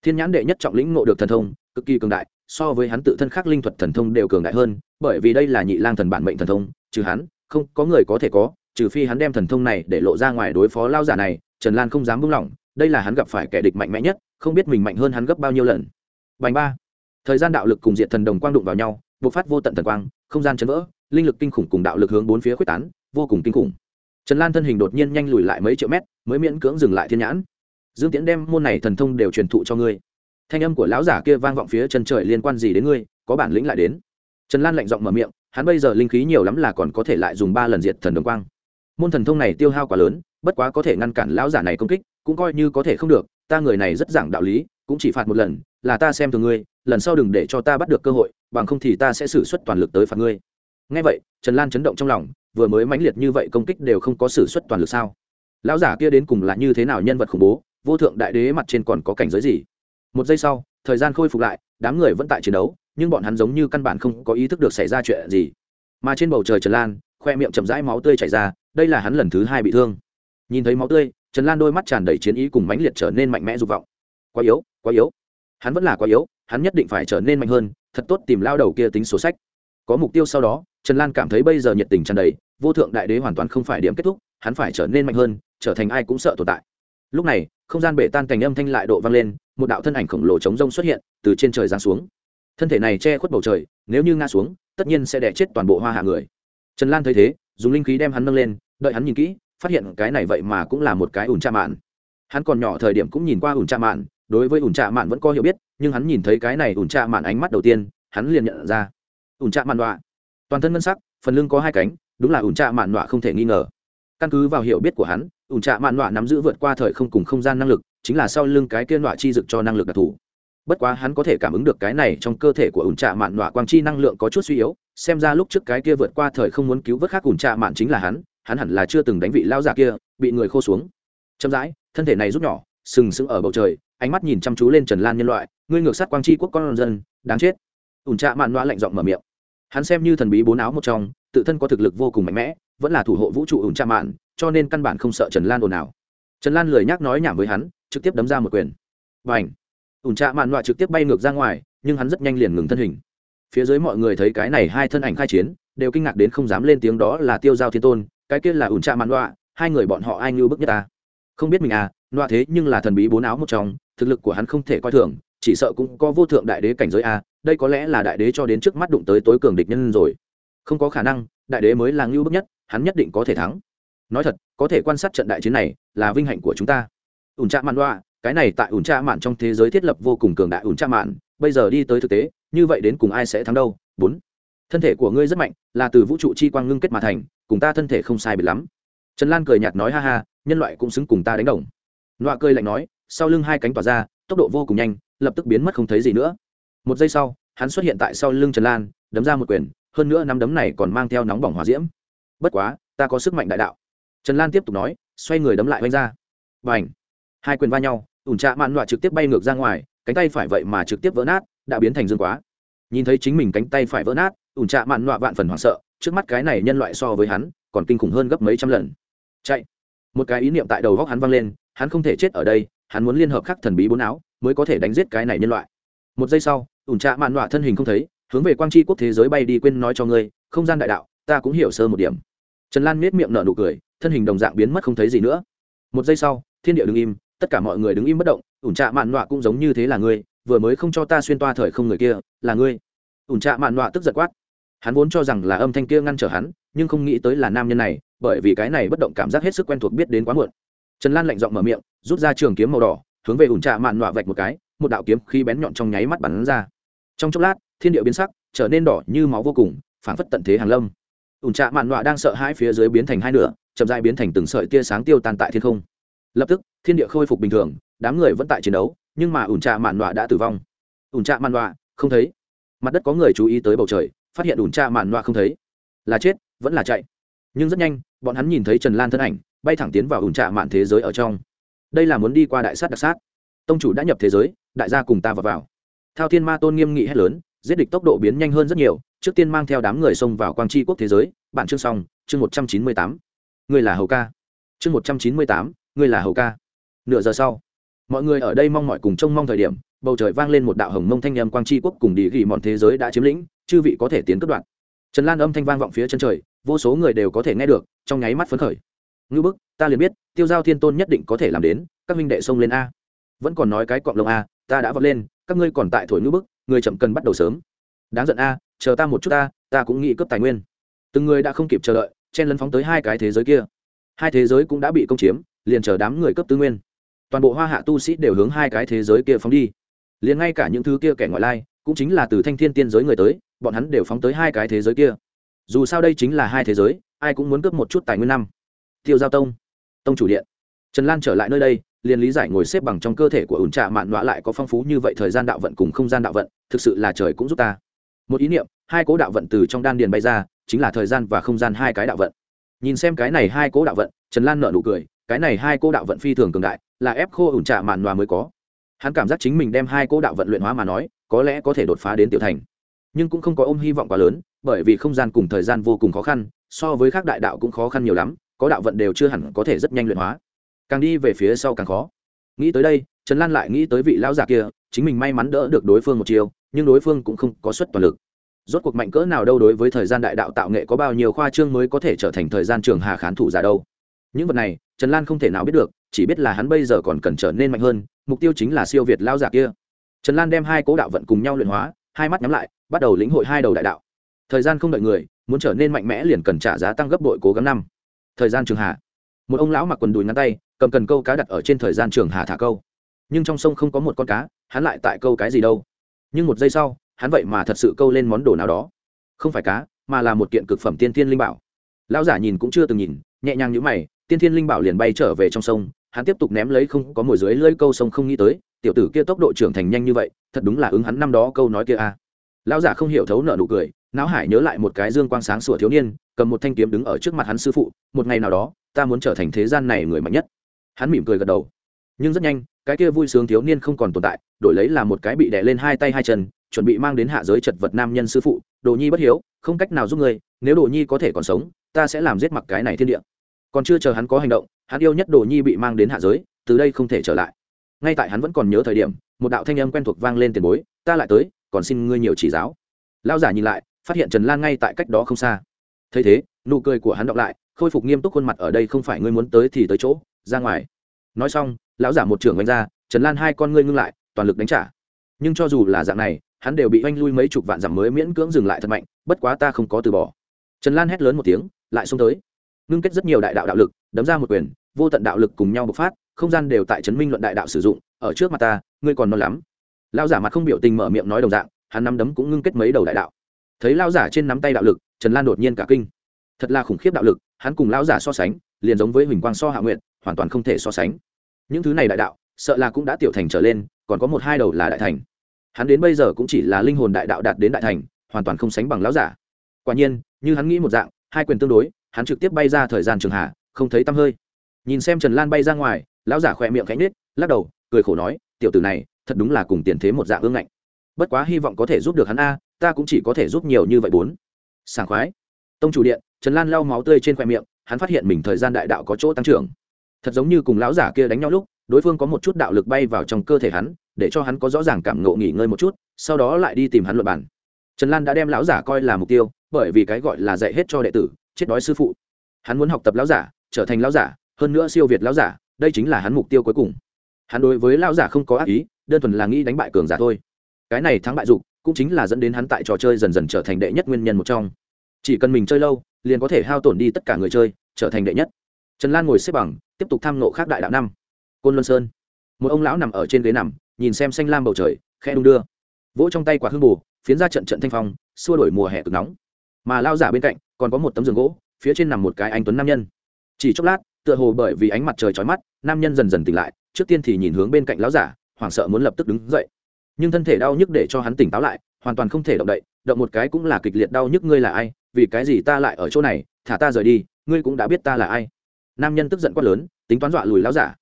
Thiên nhãn đệ nhất trọng lĩnh ngộ được thần thông, cực kỳ cường đại so với hắn tự thân khắc linh thuật thần thông đều cường đại hơn, bởi vì đây là nhị lang thần bản mệnh thần thông, trừ hắn, không, có người có thể có, trừ phi hắn đem thần thông này để lộ ra ngoài đối phó lao giả này, trần lan không dám buông lỏng, đây là hắn gặp phải kẻ địch mạnh mẽ nhất, không biết mình mạnh hơn hắn gấp bao nhiêu lần. Bành ba. Thời gian đạo lực cùng diện thần đồng quang đụng vào nhau, bộc phát vô tận thần quang, không gian chấn vỡ, linh lực kinh khủng cùng đạo lực hướng bốn phía quyết tán, vô cùng kinh khủng. Trần lan thân hình đột nhiên nhanh lùi lại mấy triệu mét, mới miễn cưỡng dừng lại thiên nhãn. Dương tiễn đem môn này thần thông đều truyền thụ cho ngươi thanh âm của lão giả kia vang vọng phía chân trời liên quan gì đến ngươi, có bản lĩnh lại đến. Trần lan lạnh giọng mở miệng, hắn bây giờ linh khí nhiều lắm là còn có thể lại dùng ba lần diệt thần đồng quang. Môn thần thông này tiêu hao quá lớn, bất quá có thể ngăn cản lão giả này công kích, cũng coi như có thể không được, ta người này rất giảng đạo lý, cũng chỉ phạt một lần, là ta xem thường ngươi, lần sau đừng để cho ta bắt được cơ hội, bằng không thì ta sẽ xử suất toàn lực tới phạt ngươi. Ngay vậy, trần lan chấn động trong lòng, vừa mới mãnh liệt như vậy công kích đều không có xử suất toàn lực sao? Lão giả kia đến cùng là như thế nào nhân vật khủng bố, vô thượng đại đế mặt trên còn có cảnh giới gì? Một giây sau, thời gian khôi phục lại, đám người vẫn tại chiến đấu, nhưng bọn hắn giống như căn bản không có ý thức được xảy ra chuyện gì. Mà trên bầu trời trần lan, khoe miệng chậm rãi máu tươi chảy ra, đây là hắn lần thứ hai bị thương. Nhìn thấy máu tươi, trần lan đôi mắt tràn đầy chiến ý cùng mãnh liệt trở nên mạnh mẽ dục vọng. Quá yếu quá yếu. Hắn vẫn là quá yếu, hắn nhất định phải trở nên mạnh hơn, thật tốt tìm lao đầu kia tính sổ sách. Có mục tiêu sau đó, trần lan cảm thấy bây giờ nhiệt tình tràn đầy, vô thượng đại đế hoàn toàn không phải điểm kết thúc, hắn phải trở nên mạnh hơn, trở thành ai cũng sợ tồn tại lúc này, không gian bể tan cành âm thanh lại độ vang lên, một đạo thân ảnh khổng lồ chống rông xuất hiện từ trên trời giáng xuống. Thân thể này che khuất bầu trời, nếu như ngã xuống, tất nhiên sẽ đẻ chết toàn bộ hoa hạ người. Trần lan thấy thế, dùng linh khí đem hắn nâng lên, đợi hắn nhìn kỹ, phát hiện cái này vậy mà cũng là một cái ủn tra mạn. Hắn còn nhỏ thời điểm cũng nhìn qua ủn tra mạn, đối với ủn tra mạn vẫn có hiểu biết, nhưng hắn nhìn thấy cái này ủn tra mạn ánh mắt đầu tiên, hắn liền nhận ra, ủn tra mạn đọa. Toàn thân ngân sắc, phần lưng có hai cánh, đúng là ủn tra mạn đọa không thể nghi ngờ. Căn cứ vào hiểu biết của hắn ủn trạ mạn nọa nắm giữ vượt qua thời không cùng không gian năng lực, chính là sau lưng cái kia nọa chi dực cho năng lực đặc thù. Bất quá hắn có thể cảm ứng được cái này trong cơ thể của ủn trạ mạn nọa quang chi năng lượng có chút suy yếu, xem ra lúc trước cái kia vượt qua thời không muốn cứu vớt khác ủn trạ mạn chính là hắn hắn hẳn là chưa từng đánh vị lao giả kia, bị người khô xuống. Chậm rãi, thân thể này rút nhỏ, sừng sững ở bầu trời, ánh mắt nhìn chăm chú lên trần lan nhân loại, ngươi ngược sát quang chi quốc con dân, đáng chết. Ủn trạ mạn nọa lạnh giọng mở miệng. Hắn xem như thần bí bốn áo một trong, tự thân có thực lực vô cùng mạnh mẽ, vẫn là thủ hộ vũ trụ ủn trạ mạn cho nên căn bản không sợ trần lan ồn ào. Trần lan lười nhác nói nhảm với hắn, trực tiếp đấm ra một quyền. Và ảnh ủn trạ mạn loạ trực tiếp bay ngược ra ngoài, nhưng hắn rất nhanh liền ngừng thân hình. Phía dưới mọi người thấy cái này hai thân ảnh khai chiến, đều kinh ngạc đến không dám lên tiếng đó là tiêu giao thiên tôn, cái kia là ủn trạ mạn loạ hai người bọn họ ai ngưu bức nhất ta? Không biết mình à loạ thế nhưng là thần bí bốn áo một trong, thực lực của hắn không thể coi thường, chỉ sợ cũng có vô thượng đại đế cảnh giới a đây có lẽ là đại đế cho đến trước mắt đụng tới tối cường địch nhân rồi. Không có khả năng, đại đế mới là ngưu bức nhất, hắn nhất định có thể thắng nói thật, có thể quan sát trận đại chiến này là vinh hạnh của chúng ta. Ủn trạ mạn đoạ, cái này tại ủn trạ mạn trong thế giới thiết lập vô cùng cường đại ủn trạ mạn, bây giờ đi tới thực tế, như vậy đến cùng ai sẽ thắng đâu? Bốn. Thân thể của ngươi rất mạnh, là từ vũ trụ chi quang ngưng kết mà thành, cùng ta thân thể không sai biệt lắm. Trần lan cười nhạt nói ha ha, nhân loại cũng xứng cùng ta đánh đồng. Nọa cười lạnh nói, sau lưng hai cánh tỏa ra, tốc độ vô cùng nhanh, lập tức biến mất không thấy gì nữa. Một giây sau, hắn xuất hiện tại sau lưng trần lan, đấm ra một quyền, hơn nữa năm đấm này còn mang theo nóng bỏng hòa diễm. Bất quá, ta có sức mạnh đại đạo trần lan tiếp tục nói, xoay người đấm lại oanh ra. Và ảnh hai quyền va nhau, ủn trạ mạn loạ trực tiếp bay ngược ra ngoài, cánh tay phải vậy mà trực tiếp vỡ nát, đã biến thành dương quá. Nhìn thấy chính mình cánh tay phải vỡ nát, ủn trạ mạn loạ vạn phần hoảng sợ, trước mắt cái này nhân loại so với hắn, còn kinh khủng hơn gấp mấy trăm lần. Chạy! Một cái ý niệm tại đầu góc hắn vang lên, hắn không thể chết ở đây, hắn muốn liên hợp khắc thần bí bốn áo, mới có thể đánh giết cái này nhân loại. Một giây sau, ủn trạ mạn loạ thân hình không thấy, hướng về quang tri quốc thế giới bay đi quên nói cho ngươi, không gian đại đạo, ta cũng hiểu sơ một điểm. Trần lan miết miệng nở nụ cười thân hình đồng dạng biến mất không thấy gì nữa. Một giây sau, thiên địa đứng im, tất cả mọi người đứng im bất động, ủn trạ mạn nọa cũng giống như thế là ngươi, vừa mới không cho ta xuyên toa thời không người kia, là ngươi. Ủn trạ mạn nọa tức giật quát. Hắn vốn cho rằng là âm thanh kia ngăn trở hắn, nhưng không nghĩ tới là nam nhân này, bởi vì cái này bất động cảm giác hết sức quen thuộc biết đến quá muộn. Trần lan lạnh giọng mở miệng, rút ra trường kiếm màu đỏ, hướng về ủn trạ mạn nọa vạch một cái, một đạo kiếm khi bén nhọn trong nháy mắt bắn ra. Trong chốc lát, thiên địa biến sắc, trở nên đỏ như máu vô cùng, phảng phất tận thế hàng lâm. Ủn trạ mạn nọa đang sợ hãi phía dưới biến thành hai nửa chậm dại biến thành từng sợi tia sáng tiêu tan tại thiên không. Lập tức, thiên địa khôi phục bình thường, đám người vẫn tại chiến đấu, nhưng mà ủn trạ mạn nọa đã tử vong. Ủn trạ mạn nọa, không thấy. Mặt đất có người chú ý tới bầu trời, phát hiện ủn trạ mạn nọa không thấy. Là chết, vẫn là chạy. Nhưng rất nhanh, bọn hắn nhìn thấy trần lan thân ảnh, bay thẳng tiến vào ủn trạ mạn thế giới ở trong. Đây là muốn đi qua đại sát đặc sát. Tông chủ đã nhập thế giới, đại gia cùng ta vào vào. Thao thiên ma tôn nghiêm nghị hét lớn, giết địch tốc độ biến nhanh hơn rất nhiều, trước tiên mang theo đám người xông vào quang tri quốc thế giới. Bản chương xong, chương một trăm chín mươi tám ngươi là hầu ca. Chương một trăm chín mươi tám, ngươi là hầu ca. Nửa giờ sau, mọi người ở đây mong mọi cùng trông mong thời điểm, bầu trời vang lên một đạo hồng mông thanh âm quang tri quốc cùng đi ghi mọn thế giới đã chiếm lĩnh, chư vị có thể tiến cất đoạn. Trần lan âm thanh vang vọng phía chân trời, vô số người đều có thể nghe được, trong nháy mắt phấn khởi. Ngư bức, ta liền biết, tiêu giao thiên tôn nhất định có thể làm đến, các minh đệ xông lên a. Vẫn còn nói cái cọng lông a, ta đã vọt lên, các ngươi còn tại thổi ngư bức, người chậm cần bắt đầu sớm. Đáng giận a, chờ ta một chút ta ta cũng nghĩ cướp tài nguyên. Từng người đã không kịp chờ đợi chen lấn phóng tới hai cái thế giới kia. Hai thế giới cũng đã bị công chiếm, liền chờ đám người cấp tư nguyên. Toàn bộ hoa hạ tu sĩ đều hướng hai cái thế giới kia phóng đi. Liền ngay cả những thứ kia kẻ ngoại lai, cũng chính là từ thanh thiên tiên giới người tới, bọn hắn đều phóng tới hai cái thế giới kia. Dù sao đây chính là hai thế giới, ai cũng muốn cướp một chút tài nguyên năm. Tiêu giao tông tông chủ điện. Trần lan trở lại nơi đây, liền lý giải ngồi xếp bằng trong cơ thể của ủn trạ mạn nọa lại có phong phú như vậy thời gian đạo vận cùng không gian đạo vận, thực sự là trời cũng giúp ta. Một ý niệm, hai cố đạo vận từ trong đan điền bay ra chính là thời gian và không gian hai cái đạo vận. Nhìn xem cái này hai cố đạo vận, trần lan nợ nụ cười, cái này hai cố đạo vận phi thường cường đại, là ép khô ủn trạ mạn nòa mới có. Hắn cảm giác chính mình đem hai cố đạo vận luyện hóa mà nói, có lẽ có thể đột phá đến tiểu thành. Nhưng cũng không có ôm hy vọng quá lớn, bởi vì không gian cùng thời gian vô cùng khó khăn, so với các đại đạo cũng khó khăn nhiều lắm, có đạo vận đều chưa hẳn có thể rất nhanh luyện hóa. Càng đi về phía sau càng khó. Nghĩ tới đây, trần lan lại nghĩ tới vị lão già kia, chính mình may mắn đỡ được đối phương một chiều nhưng đối phương cũng không có suất toàn lực rốt cuộc mạnh cỡ nào đâu đối với thời gian đại đạo tạo nghệ có bao nhiêu khoa trương mới có thể trở thành thời gian trường hà khán thủ giả đâu. Những vật này, trần lan không thể nào biết được, chỉ biết là hắn bây giờ còn cần trở nên mạnh hơn, mục tiêu chính là siêu việt lao giả kia. Trần lan đem hai cố đạo vận cùng nhau luyện hóa, hai mắt nhắm lại, bắt đầu lĩnh hội hai đầu đại đạo. Thời gian không đợi người, muốn trở nên mạnh mẽ liền cần trả giá tăng gấp đội cố gắng năm. Thời gian trường hà. Một ông lão mặc quần đùi ngắn tay, cầm cần câu cá đặt ở trên thời gian trường hà thả câu. Nhưng trong sông không có một con cá, hắn lại tại câu cái gì đâu. Nhưng một giây sau hắn vậy mà thật sự câu lên món đồ nào đó. Không phải cá, mà là một kiện cực phẩm tiên thiên linh bảo. Lão giả nhìn cũng chưa từng nhìn, nhẹ nhàng như mày, tiên thiên linh bảo liền bay trở về trong sông, hắn tiếp tục ném lấy không có mồi dưới lưỡi câu sông không nghĩ tới, tiểu tử kia tốc độ trưởng thành nhanh như vậy, thật đúng là ứng hắn năm đó câu nói kia a. À. lão giả không hiểu thấu nợ nụ cười, não hải nhớ lại một cái dương quang sáng sủa thiếu niên, cầm một thanh kiếm đứng ở trước mặt hắn sư phụ, một ngày nào đó, ta muốn trở thành thế gian này người mạnh nhất. Hắn mỉm cười gật đầu. Nhưng rất nhanh, cái kia vui sướng thiếu niên không còn tồn tại, đổi lấy là một cái bị đè lên hai tay hai chân chuẩn bị mang đến hạ giới chật vật nam nhân sư phụ, đồ nhi bất hiếu, không cách nào giúp người nếu đồ nhi có thể còn sống, ta sẽ làm giết mặc cái này thiên địa. Còn chưa chờ hắn có hành động, hắn yêu nhất đồ nhi bị mang đến hạ giới, từ đây không thể trở lại. Ngay tại hắn vẫn còn nhớ thời điểm, một đạo thanh âm quen thuộc vang lên tiền bối, ta lại tới, còn xin ngươi nhiều chỉ giáo. Lao giả nhìn lại, phát hiện trần lan ngay tại cách đó không xa. Thấy thế, nụ cười của hắn đọc lại, khôi phục nghiêm túc khuôn mặt ở đây không phải ngươi muốn tới thì tới chỗ, ra ngoài. Nói xong, lão giả một trưởng đánh ra, trần lan hai con ngươi ngưng lại, toàn lực đánh trả. Nhưng cho dù là dạng này hắn đều bị oanh lui mấy chục vạn dặm mới miễn cưỡng dừng lại thật mạnh, bất quá ta không có từ bỏ. Trần lan hét lớn một tiếng, lại xông tới. Ngưng kết rất nhiều đại đạo đạo lực, đấm ra một quyền, vô tận đạo lực cùng nhau bộc phát, không gian đều tại chấn minh luận đại đạo sử dụng, ở trước mặt ta, ngươi còn non lắm. Lão giả mặt không biểu tình mở miệng nói đồng dạng, hắn nắm đấm cũng ngưng kết mấy đầu đại đạo. Thấy lão giả trên nắm tay đạo lực, trần lan đột nhiên cả kinh. Thật là khủng khiếp đạo lực, hắn cùng lão giả so sánh, liền giống với huỳnh quang so hạ nguyện hoàn toàn không thể so sánh. Những thứ này đại đạo, sợ là cũng đã tiểu thành trở lên, còn có một hai đầu là đại thành hắn đến bây giờ cũng chỉ là linh hồn đại đạo đạt đến đại thành, hoàn toàn không sánh bằng lão giả. Quả nhiên, như hắn nghĩ một dạng, hai quyền tương đối, hắn trực tiếp bay ra thời gian trường hạ, không thấy tăm hơi. Nhìn xem trần lan bay ra ngoài, lão giả khỏe miệng cánh nết lắc đầu, cười khổ nói, tiểu tử này, thật đúng là cùng tiền thế một dạng ương ngạnh. Bất quá hy vọng có thể giúp được hắn a, ta cũng chỉ có thể giúp nhiều như vậy bốn. Sảng khoái. Tông chủ điện, trần lan lau máu tươi trên khoe miệng, hắn phát hiện mình thời gian đại đạo có chỗ tăng trưởng. Thật giống như cùng lão giả kia đánh nhau lúc đối phương có một chút đạo lực bay vào trong cơ thể hắn, để cho hắn có rõ ràng cảm ngộ nghỉ ngơi một chút, sau đó lại đi tìm hắn luật bản trần lan đã đem lão giả coi là mục tiêu, bởi vì cái gọi là dạy hết cho đệ tử, chết đói sư phụ. Hắn muốn học tập lão giả, trở thành lão giả, hơn nữa siêu việt lão giả, đây chính là hắn mục tiêu cuối cùng. Hắn đối với lão giả không có ác ý, đơn thuần là nghĩ đánh bại cường giả thôi. Cái này thắng bại dục, cũng chính là dẫn đến hắn tại trò chơi dần dần trở thành đệ nhất nguyên nhân một trong. Chỉ cần mình chơi lâu, liền có thể hao tổn đi tất cả người chơi, trở thành đệ nhất. Trần lan ngồi xếp bằng, tiếp tục tham nộ khác đại đạo năm côn luân sơn một ông lão nằm ở trên ghế nằm nhìn xem xanh lam bầu trời khe đung đưa vỗ trong tay quả hương bù phiến ra trận trận thanh phong xua đổi mùa hè cực nóng mà lao giả bên cạnh còn có một tấm giường gỗ phía trên nằm một cái anh tuấn nam nhân chỉ chốc lát tựa hồ bởi vì ánh mặt trời chói mắt nam nhân dần dần tỉnh lại trước tiên thì nhìn hướng bên cạnh lão giả hoảng sợ muốn lập tức đứng dậy nhưng thân thể đau nhức để cho hắn tỉnh táo lại hoàn toàn không thể động đậy động một cái cũng là kịch liệt đau nhức ngươi là ai vì cái gì ta lại ở chỗ này thả ta rời đi ngươi cũng đã biết ta là ai nam nhân tức giận quát lớn tính toán dọa lùi lão giả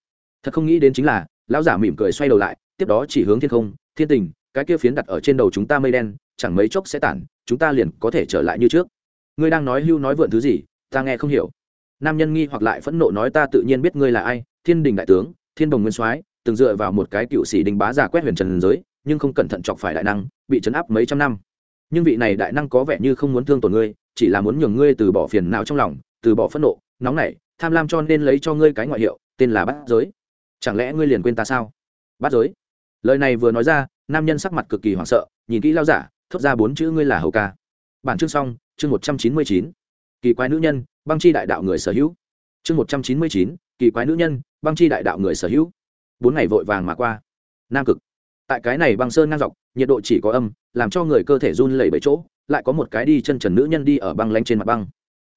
thật không nghĩ đến chính là, lão giả mỉm cười xoay đầu lại, tiếp đó chỉ hướng thiên không, thiên tình, cái kia phiến đặt ở trên đầu chúng ta mây đen, chẳng mấy chốc sẽ tản, chúng ta liền có thể trở lại như trước. Ngươi đang nói hưu nói vượn thứ gì, ta nghe không hiểu. Nam nhân nghi hoặc lại phẫn nộ nói ta tự nhiên biết ngươi là ai, thiên đình đại tướng, thiên đồng nguyên soái, từng dựa vào một cái cựu sĩ đình bá giả quét huyền trần giới, nhưng không cẩn thận chọc phải đại năng, bị chấn áp mấy trăm năm. Nhưng vị này đại năng có vẻ như không muốn thương tổn ngươi, chỉ là muốn nhường ngươi từ bỏ phiền nào trong lòng, từ bỏ phẫn nộ, nóng nảy, tham lam cho nên lấy cho ngươi cái ngoại hiệu, tên là bát giới chẳng lẽ ngươi liền quên ta sao? Bát giới. Lời này vừa nói ra, nam nhân sắc mặt cực kỳ hoảng sợ, nhìn kỹ lao giả, thốt ra bốn chữ ngươi là hầu ca. Bản chương xong, chương một trăm chín mươi chín. Kỳ quái nữ nhân, băng chi đại đạo người sở hữu. Chương một trăm chín mươi chín, kỳ quái nữ nhân, băng chi đại đạo người sở hữu. Bốn ngày vội vàng mà qua. Nam cực. Tại cái này băng sơn ngang dọc, nhiệt độ chỉ có âm, làm cho người cơ thể run lẩy bẩy chỗ, lại có một cái đi chân trần nữ nhân đi ở băng lanh trên mặt băng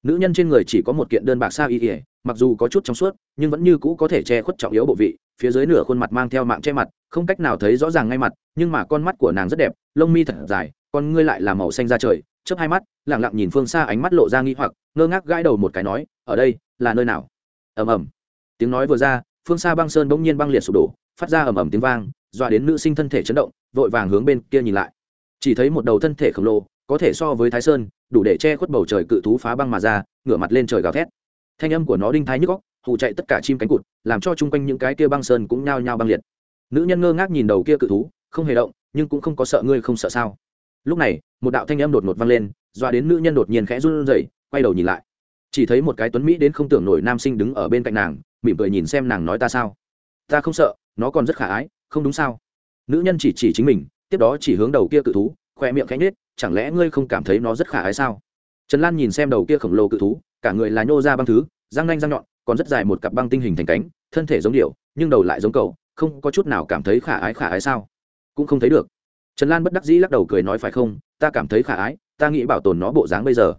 nữ nhân trên người chỉ có một kiện đơn bạc sa y ỉa mặc dù có chút trong suốt, nhưng vẫn như cũ có thể che khuất trọng yếu bộ vị, phía dưới nửa khuôn mặt mang theo mạng che mặt, không cách nào thấy rõ ràng ngay mặt, nhưng mà con mắt của nàng rất đẹp, lông mi thật dài, con ngươi lại là màu xanh da trời, chớp hai mắt lẳng lặng nhìn phương xa ánh mắt lộ ra nghi hoặc, ngơ ngác gãi đầu một cái nói, ở đây, là nơi nào? Ầm ầm. Tiếng nói vừa ra, phương xa băng sơn bỗng nhiên băng liệt sụp đổ, phát ra ầm ầm tiếng vang, dọa đến nữ sinh thân thể chấn động, vội vàng hướng bên kia nhìn lại. Chỉ thấy một đầu thân thể khổng lồ có thể so với thái sơn, đủ để che khuất bầu trời cự thú phá băng mà ra, ngửa mặt lên trời gào thét. Thanh âm của nó đinh thái nhức góc hụ chạy tất cả chim cánh cụt, làm cho chung quanh những cái kia băng sơn cũng nhao nhao băng liệt. Nữ nhân ngơ ngác nhìn đầu kia cự thú, không hề động, nhưng cũng không có sợ ngươi không sợ sao. Lúc này, một đạo thanh âm đột ngột vang lên doa đến nữ nhân đột nhiên khẽ run rẩy, quay đầu nhìn lại. Chỉ thấy một cái tuấn mỹ đến không tưởng nổi nam sinh đứng ở bên cạnh nàng, mỉm cười nhìn xem nàng nói ta sao. Ta không sợ, nó còn rất khả ái, không đúng sao? Nữ nhân chỉ chỉ chính mình, tiếp đó chỉ hướng đầu kia cự thú khoe miệng khẽ nhếch chẳng lẽ ngươi không cảm thấy nó rất khả ái sao? Trần lan nhìn xem đầu kia khổng lồ cự thú, cả người là nhô ra băng thứ, răng nanh răng nhọn, còn rất dài một cặp băng tinh hình thành cánh, thân thể giống điệu nhưng đầu lại giống cầu không có chút nào cảm thấy khả ái khả ái sao? Cũng không thấy được. Trần lan bất đắc dĩ lắc đầu cười nói phải không, ta cảm thấy khả ái, ta nghĩ bảo tồn nó bộ dáng bây giờ.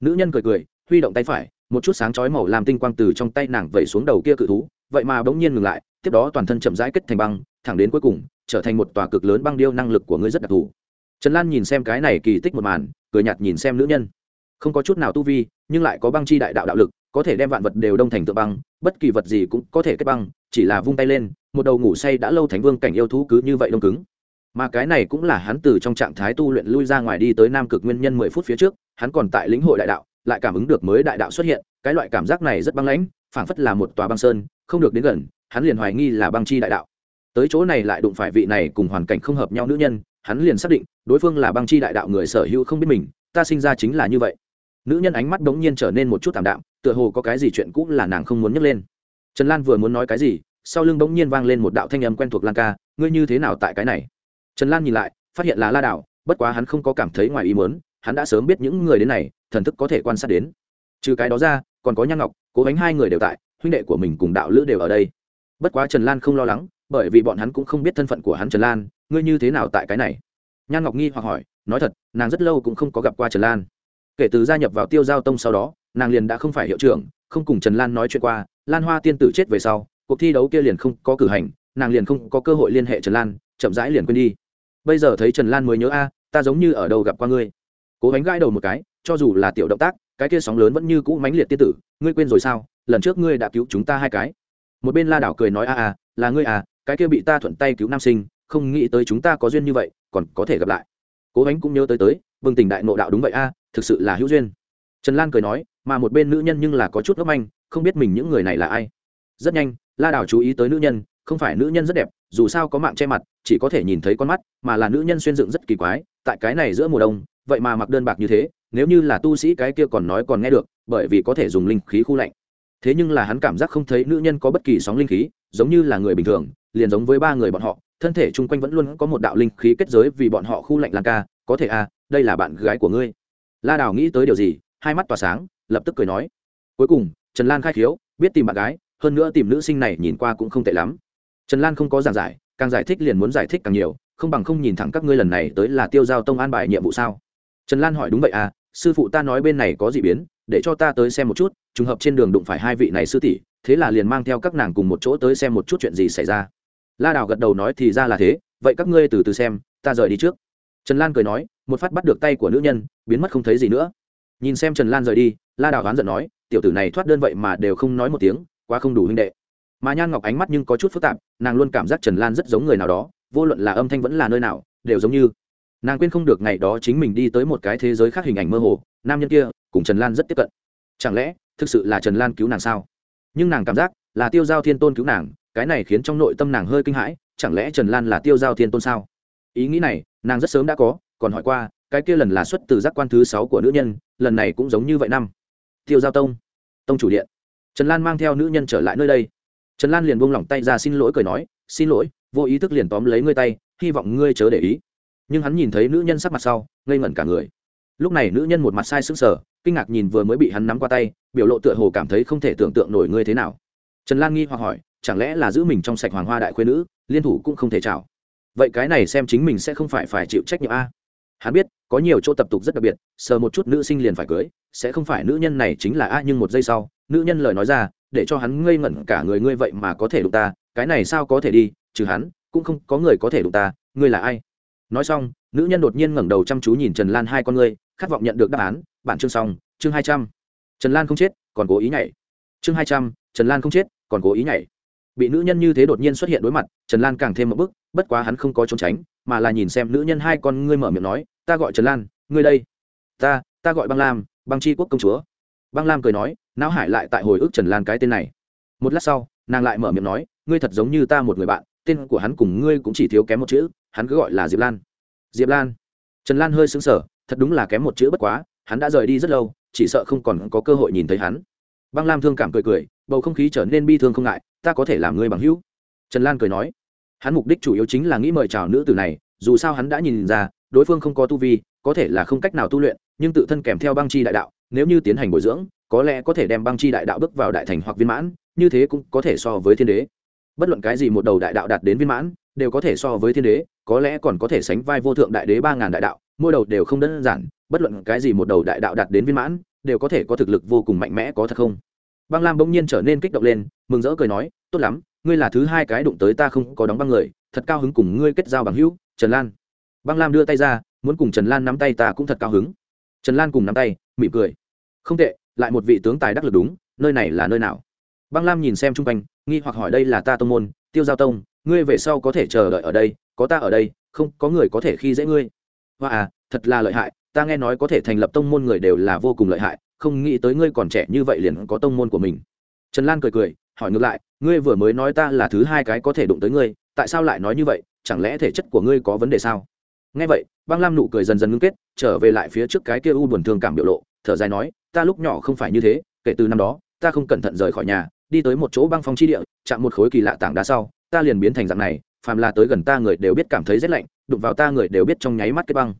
Nữ nhân cười cười, huy động tay phải, một chút sáng chói màu làm tinh quang từ trong tay nàng vẩy xuống đầu kia cự thú, vậy mà bỗng nhiên ngừng lại, tiếp đó toàn thân chậm rãi kết thành băng, thẳng đến cuối cùng, trở thành một tòa cực lớn băng điêu năng lực của ngươi rất đặc thù trần lan nhìn xem cái này kỳ tích một màn, cười nhạt nhìn xem nữ nhân. Không có chút nào tu vi, nhưng lại có băng chi đại đạo đạo lực, có thể đem vạn vật đều đông thành tựa băng, bất kỳ vật gì cũng có thể kết băng, chỉ là vung tay lên, một đầu ngủ say đã lâu thánh vương cảnh yêu thú cứ như vậy đông cứng. Mà cái này cũng là hắn từ trong trạng thái tu luyện lui ra ngoài đi tới nam cực nguyên nhân mười phút phía trước, hắn còn tại lĩnh hội đại đạo, lại cảm ứng được mới đại đạo xuất hiện, cái loại cảm giác này rất băng lãnh, phảng phất là một tòa băng sơn, không được đến gần, hắn liền hoài nghi là băng chi đại đạo. Tới chỗ này lại đụng phải vị này cùng hoàn cảnh không hợp nhau nữ nhân hắn liền xác định, đối phương là băng chi đại đạo người sở hữu không biết mình, ta sinh ra chính là như vậy. Nữ nhân ánh mắt đống nhiên trở nên một chút t ạ m đạm, tựa hồ có cái gì chuyện cũng là nàng không muốn nhấc lên. Trần lan vừa muốn nói cái gì, sau lưng đống nhiên vang lên một đạo thanh âm quen thuộc lan ca, ngươi như thế nào tại cái này? Trần lan nhìn lại, phát hiện là la đạo bất quá hắn không có cảm thấy ngoài ý muốn, hắn đã sớm biết những người đến này, thần thức có thể quan sát đến. Trừ cái đó ra, còn có nhan ngọc, cố gánh hai người đều tại, huynh đệ của mình cùng đạo lữ đều ở đây. Bất quá trần lan không lo lắng, bởi vì bọn hắn cũng không biết thân phận của hắn trần lan ngươi như thế nào tại cái này? Nhan ngọc nghi hoặc hỏi, nói thật, nàng rất lâu cũng không có gặp qua trần lan. Kể từ gia nhập vào tiêu giao tông sau đó, nàng liền đã không phải hiệu trưởng, không cùng trần lan nói chuyện qua, lan hoa tiên tử chết về sau, cuộc thi đấu kia liền không có cử hành, nàng liền không có cơ hội liên hệ trần lan, chậm rãi liền quên đi. Bây giờ thấy trần lan mới nhớ a, ta giống như ở đâu gặp qua ngươi. Cố gánh gãi đầu một cái, cho dù là tiểu động tác, cái kia sóng lớn vẫn như cũ mãnh liệt tiên tử, ngươi quên rồi sao? Lần trước ngươi đã cứu chúng ta hai cái. Một bên la đảo cười nói a a, là ngươi à cái kia bị ta thuận tay cứu nam sinh không nghĩ tới chúng ta có duyên như vậy, còn có thể gặp lại. Cố gắng cũng nhớ tới tới, vương tình đại nộ đạo đúng vậy a, thực sự là hữu duyên. Trần lan cười nói, mà một bên nữ nhân nhưng là có chút ngốc anh không biết mình những người này là ai. Rất nhanh, la đảo chú ý tới nữ nhân, không phải nữ nhân rất đẹp, dù sao có mạng che mặt, chỉ có thể nhìn thấy con mắt, mà là nữ nhân xuyên dựng rất kỳ quái, tại cái này giữa mùa đông, vậy mà mặc đơn bạc như thế, nếu như là tu sĩ cái kia còn nói còn nghe được, bởi vì có thể dùng linh khí khu lạnh. Thế nhưng là hắn cảm giác không thấy nữ nhân có bất kỳ sóng linh khí, giống như là người bình thường, liền giống với ba người bọn họ thân thể chung quanh vẫn luôn có một đạo linh khí kết giới vì bọn họ khu lạnh lan ca, có thể à đây là bạn gái của ngươi. La đào nghĩ tới điều gì, hai mắt tỏa sáng, lập tức cười nói. Cuối cùng, trần lan khai khiếu, biết tìm bạn gái, hơn nữa tìm nữ sinh này nhìn qua cũng không tệ lắm. Trần lan không có giảng giải, càng giải thích liền muốn giải thích càng nhiều, không bằng không nhìn thẳng các ngươi lần này tới là tiêu giao tông an bài nhiệm vụ sao. Trần lan hỏi đúng vậy à sư phụ ta nói bên này có gì biến, để cho ta tới xem một chút, trùng hợp trên đường đụng phải hai vị này sư tỷ, thế là liền mang theo các nàng cùng một chỗ tới xem một chút chuyện gì xảy ra la đào gật đầu nói thì ra là thế, vậy các ngươi từ từ xem, ta rời đi trước. Trần lan cười nói, một phát bắt được tay của nữ nhân, biến mất không thấy gì nữa. Nhìn xem trần lan rời đi, la đào oán giận nói, tiểu tử này thoát đơn vậy mà đều không nói một tiếng, quá không đủ huynh đệ. Mà nhan ngọc ánh mắt nhưng có chút phức tạp, nàng luôn cảm giác trần lan rất giống người nào đó, vô luận là âm thanh vẫn là nơi nào, đều giống như nàng quên không được ngày đó chính mình đi tới một cái thế giới khác hình ảnh mơ hồ, nam nhân kia cùng trần lan rất tiếp cận. Chẳng lẽ thực sự là trần lan cứu nàng sao? Nhưng nàng cảm giác là tiêu giao thiên tôn cứu nàng cái này khiến trong nội tâm nàng hơi kinh hãi, chẳng lẽ trần lan là tiêu giao thiên tôn sao? Ý nghĩ này, nàng rất sớm đã có, còn hỏi qua, cái kia lần là xuất từ giác quan thứ sáu của nữ nhân, lần này cũng giống như vậy năm. Tiêu giao tông tông chủ điện. Trần lan mang theo nữ nhân trở lại nơi đây. Trần lan liền buông lỏng tay ra xin lỗi cười nói, xin lỗi, vô ý thức liền tóm lấy ngươi tay, hy vọng ngươi chớ để ý. Nhưng hắn nhìn thấy nữ nhân sắc mặt sau, ngây ngẩn cả người. Lúc này nữ nhân một mặt sai sững sờ, kinh ngạc nhìn vừa mới bị hắn nắm qua tay, biểu lộ tựa hồ cảm thấy không thể tưởng tượng nổi ngươi thế nào. Trần lan nghi hoặc hỏi chẳng lẽ là giữ mình trong sạch hoàng hoa đại khuê nữ, liên thủ cũng không thể chảo. Vậy cái này xem chính mình sẽ không phải phải chịu trách nhiệm a. Hắn biết, có nhiều chỗ tập tục rất đặc biệt, sờ một chút nữ sinh liền phải cưới, sẽ không phải nữ nhân này chính là a, nhưng một giây sau, nữ nhân lời nói ra, để cho hắn ngây ngẩn cả người, ngươi vậy mà có thể đụng ta, cái này sao có thể đi, trừ hắn, cũng không có người có thể đụng ta, ngươi là ai? Nói xong, nữ nhân đột nhiên ngẩng đầu chăm chú nhìn trần lan hai con ngươi, khát vọng nhận được đáp án, bản chương xong, chương hai trăm. Trần lan không chết, còn cố ý nhảy. Chương hai trăm, trần lan không chết, còn cố ý nhảy bị nữ nhân như thế đột nhiên xuất hiện đối mặt, trần lan càng thêm một bức bất quá hắn không có trốn tránh, mà là nhìn xem nữ nhân hai con ngươi mở miệng nói, ta gọi trần lan, ngươi đây. Ta ta gọi băng lam, băng c quốc công chúa. Băng lam cười nói, não hải lại tại hồi ức trần lan cái tên này. Một lát sau, nàng lại mở miệng nói, ngươi thật giống như ta một người bạn, tên của hắn cùng ngươi cũng chỉ thiếu kém một chữ, hắn cứ gọi là diệp lan. Diệp lan? Trần lan hơi xứng sở thật đúng là kém một chữ bất quá, hắn đã rời đi rất lâu, chỉ sợ không còn có cơ hội nhìn thấy hắn. Băng lam thương cảm cười cười, bầu không khí trở nên bi thương không ngại ta có thể làm ngươi bằng hữu. Trần lan cười nói. Hắn mục đích chủ yếu chính là nghĩ mời chào nữ tử này, dù sao hắn đã nhìn ra, đối phương không có tu vi, có thể là không cách nào tu luyện, nhưng tự thân kèm theo băng chi đại đạo, nếu như tiến hành bồi dưỡng, có lẽ có thể đem băng chi đại đạo bước vào đại thành hoặc viên mãn, như thế cũng có thể so với thiên đế. Bất luận cái gì một đầu đại đạo đạt đến viên mãn, đều có thể so với thiên đế, có lẽ còn có thể sánh vai vô thượng đại đế ba ngàn đại đạo, mỗi đầu đều không đơn giản, bất luận cái gì một đầu đại đạo đạt đến viên mãn, đều có thể có thực lực vô cùng mạnh mẽ có thật không? Băng lam bỗng nhiên trở nên kích động lên, mừng rỡ cười nói, tốt lắm, ngươi là thứ hai cái đụng tới ta không có đóng băng người, thật cao hứng cùng ngươi kết giao bằng hữu, trần lan. Băng lam đưa tay ra, muốn cùng trần lan nắm tay ta cũng thật cao hứng. Trần lan cùng nắm tay, mỉm cười. Không tệ, lại một vị tướng tài đắc lực đúng, nơi này là nơi nào? Băng lam nhìn xem chung quanh, nghi hoặc hỏi, đây là ta tông môn, tiêu giao tông, ngươi về sau có thể chờ đợi ở đây, có ta ở đây, không, có người có thể khi dễ ngươi. Hoa à thật là lợi hại, ta nghe nói có thể thành lập tông môn người đều là vô cùng lợi hại không nghĩ tới ngươi còn trẻ như vậy liền có tông môn của mình. Trần lan cười cười, hỏi ngược lại, ngươi vừa mới nói ta là thứ hai cái có thể đụng tới ngươi, tại sao lại nói như vậy, chẳng lẽ thể chất của ngươi có vấn đề sao? Nghe vậy, băng lam nụ cười dần dần ngưng kết, trở về lại phía trước cái kia u buồn thương cảm biểu lộ, thở dài nói, ta lúc nhỏ không phải như thế, kể từ năm đó, ta không cẩn thận rời khỏi nhà, đi tới một chỗ băng phong chi địa, chạm một khối kỳ lạ tảng đá sau, ta liền biến thành dạng này, phàm là tới gần ta người đều biết cảm thấy rét lạnh, đụng vào ta người đều biết trong nháy mắt cái băng.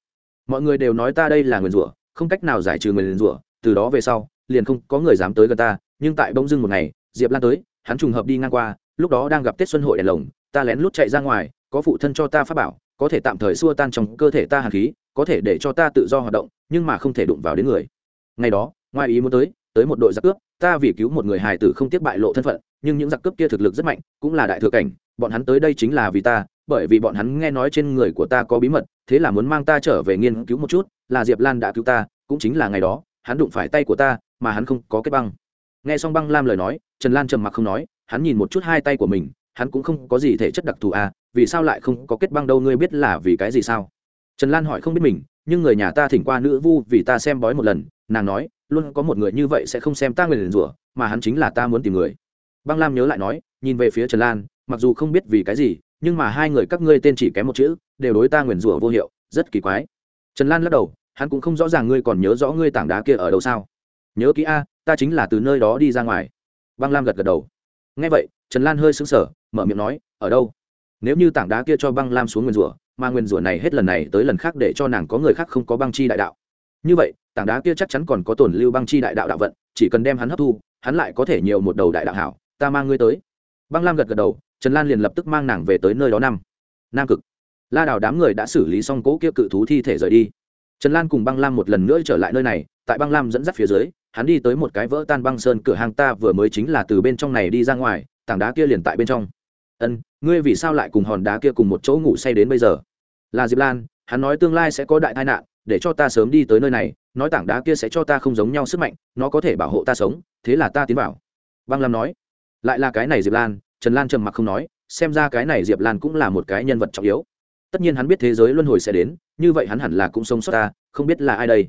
Mọi người đều nói ta đây là nguyền rủa, không cách nào giải trừ nguyền rủa từ đó về sau, liền không có người dám tới gần ta, nhưng tại bông dưng một ngày, diệp lan tới, hắn trùng hợp đi ngang qua, lúc đó đang gặp tết xuân hội đèn lồng, ta lén lút chạy ra ngoài, có phụ thân cho ta phát bảo, có thể tạm thời xua tan trong cơ thể ta hàn khí, có thể để cho ta tự do hoạt động, nhưng mà không thể đụng vào đến người. Ngày đó, ngoài ý muốn tới tới một đội giặc cướp, ta vì cứu một người hài tử không tiếc bại lộ thân phận, nhưng những giặc cướp kia thực lực rất mạnh, cũng là đại thừa cảnh, bọn hắn tới đây chính là vì ta, bởi vì bọn hắn nghe nói trên người của ta có bí mật, thế là muốn mang ta trở về nghiên cứu một chút, là diệp lan đã cứu ta, cũng chính là ngày đó hắn đụng phải tay của ta, mà hắn không có kết băng. Nghe xong băng lam lời nói, trần lan trầm mặc không nói, hắn nhìn một chút hai tay của mình, hắn cũng không có gì thể chất đặc thù à vì sao lại không có kết băng đâu, ngươi biết là vì cái gì sao? Trần lan hỏi không biết mình, nhưng người nhà ta thỉnh qua nữ vu vì ta xem bói một lần, nàng nói, luôn có một người như vậy sẽ không xem ta người liền rủa, mà hắn chính là ta muốn tìm người. Băng lam nhớ lại nói, nhìn về phía trần lan, mặc dù không biết vì cái gì, nhưng mà hai người các ngươi tên chỉ kém một chữ, đều đối ta nguyền rủa vô hiệu, rất kỳ quái. Trần lan lắc đầu hắn cũng không rõ ràng ngươi còn nhớ rõ ngươi tảng đá kia ở đâu sao. Nhớ kỹ a, ta chính là từ nơi đó đi ra ngoài. Băng lam gật gật đầu. Ngay vậy, trần lan hơi sững sờ, mở miệng nói, ở đâu? Nếu như tảng đá kia cho băng lam xuống nguyền rủa, mà nguyền rủa này hết lần này tới lần khác để cho nàng có người khác không có băng chi đại đạo. Như vậy, tảng đá kia chắc chắn còn có tổn lưu băng chi đại đạo đạo vận, chỉ cần đem hắn hấp thu, hắn lại có thể nhiều một đầu đại đạo hảo, ta mang ngươi tới. Băng lam gật gật đầu, trần lan liền lập tức mang nàng về tới nơi đó năm. Nam cực. La đào đám người đã xử lý xong cỗ kia cự thú thi thể rời đi trần lan cùng băng lam một lần nữa trở lại nơi này, tại băng lam dẫn dắt phía dưới, hắn đi tới một cái vỡ tan băng sơn cửa hàng ta vừa mới chính là từ bên trong này đi ra ngoài, tảng đá kia liền tại bên trong. Ân, ngươi vì sao lại cùng hòn đá kia cùng một chỗ ngủ say đến bây giờ? Là diệp lan, hắn nói tương lai sẽ có đại tai nạn, để cho ta sớm đi tới nơi này, nói tảng đá kia sẽ cho ta không giống nhau sức mạnh, nó có thể bảo hộ ta sống, thế là ta tiến vào. băng lam nói. Lại là cái này diệp lan, trần lan trầm mặc không nói, xem ra cái này diệp lan cũng là một cái nhân vật trọng yếu tất nhiên hắn biết thế giới luân hồi sẽ đến, như vậy hắn hẳn là cũng sống sót ta, không biết là ai đây.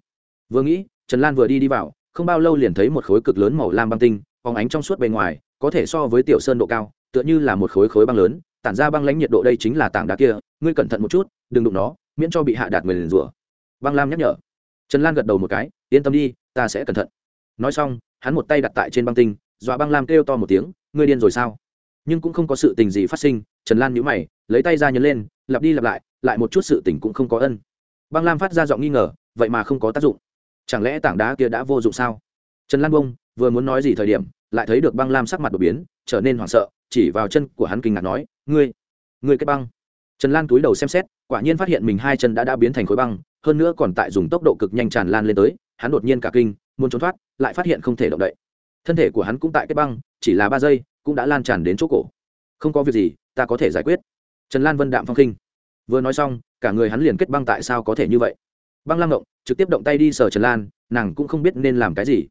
Vừa nghĩ, trần lan vừa đi đi vào, không bao lâu liền thấy một khối cực lớn màu lam băng tinh, phóng ánh trong suốt bề ngoài, có thể so với tiểu sơn độ cao, tựa như là một khối khối băng lớn, tản ra băng lãnh nhiệt độ đây chính là tảng đá kia, ngươi cẩn thận một chút, đừng đụng nó, miễn cho bị hạ đạt người liền rủa. Băng lam nhắc nhở. Trần lan gật đầu một cái, yên tâm đi, ta sẽ cẩn thận. Nói xong, hắn một tay đặt tại trên băng tinh, dọa băng lam kêu to một tiếng, ngươi điên rồi sao? Nhưng cũng không có sự tình gì phát sinh, trần lan nhíu mày, lấy tay ra nhấn lên lặp đi lặp lại lại một chút sự tình cũng không có ân. Băng lam phát ra giọng nghi ngờ, vậy mà không có tác dụng. Chẳng lẽ tảng đá kia đã vô dụng sao? Trần lan bông vừa muốn nói gì thời điểm, lại thấy được băng lam sắc mặt đột biến, trở nên hoảng sợ, chỉ vào chân của hắn kinh ngạc nói, ngươi ngươi kết băng. Trần lan túi đầu xem xét, quả nhiên phát hiện mình hai chân đã đã biến thành khối băng, hơn nữa còn tại dùng tốc độ cực nhanh tràn lan lên tới, hắn đột nhiên cả kinh, muốn trốn thoát, lại phát hiện không thể động đậy. Thân thể của hắn cũng tại kết băng, chỉ là ba giây, cũng đã lan tràn đến chỗ cổ. Không có việc gì, ta có thể giải quyết trần lan vân đạm phong khinh. Vừa nói xong, cả người hắn liền kết băng tại sao có thể như vậy. Băng lam động trực tiếp động tay đi sờ trần lan, nàng cũng không biết nên làm cái gì.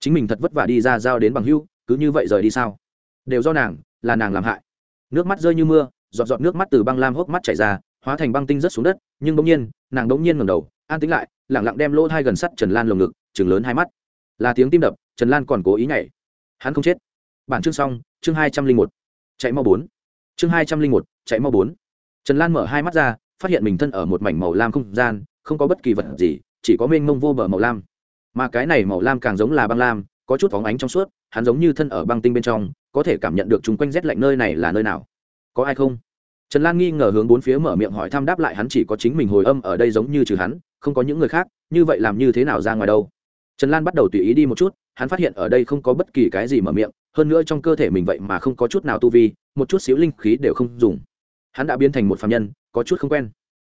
Chính mình thật vất vả đi ra giao đến bằng hưu, cứ như vậy rời đi sao? Đều do nàng, là nàng làm hại. Nước mắt rơi như mưa, giọt giọt nước mắt từ băng lam hốc mắt chảy ra, hóa thành băng tinh rớt xuống đất, nhưng bỗng nhiên, nàng bỗng nhiên ngẩng đầu, an tính lại lẳng lặng đem lỗ hai gần sắt trần lan lồng ngực chừng lớn hai mắt. Là tiếng tim đập, trần lan còn cố ý nhảy. Hắn không chết. Bản chương xong, chương hai trăm linh một. Chạy mau bốn. Chương hai trăm linh một chạy mau bốn. Trần lan mở hai mắt ra, phát hiện mình thân ở một mảnh màu lam không gian, không có bất kỳ vật gì, chỉ có mênh mông vô bờ màu lam. Mà cái này màu lam càng giống là băng lam, có chút phóng ánh trong suốt, hắn giống như thân ở băng tinh bên trong, có thể cảm nhận được chung quanh rét lạnh nơi này là nơi nào. Có ai không? Trần lan nghi ngờ hướng bốn phía mở miệng hỏi thăm đáp lại hắn chỉ có chính mình hồi âm ở đây giống như trừ hắn, không có những người khác, như vậy làm như thế nào ra ngoài đâu? Trần lan bắt đầu tùy ý đi một chút, hắn phát hiện ở đây không có bất kỳ cái gì mở miệng, hơn nữa trong cơ thể mình vậy mà không có chút nào tu vi, một chút xíu linh khí đều không dùng hắn đã biến thành một phạm nhân, có chút không quen.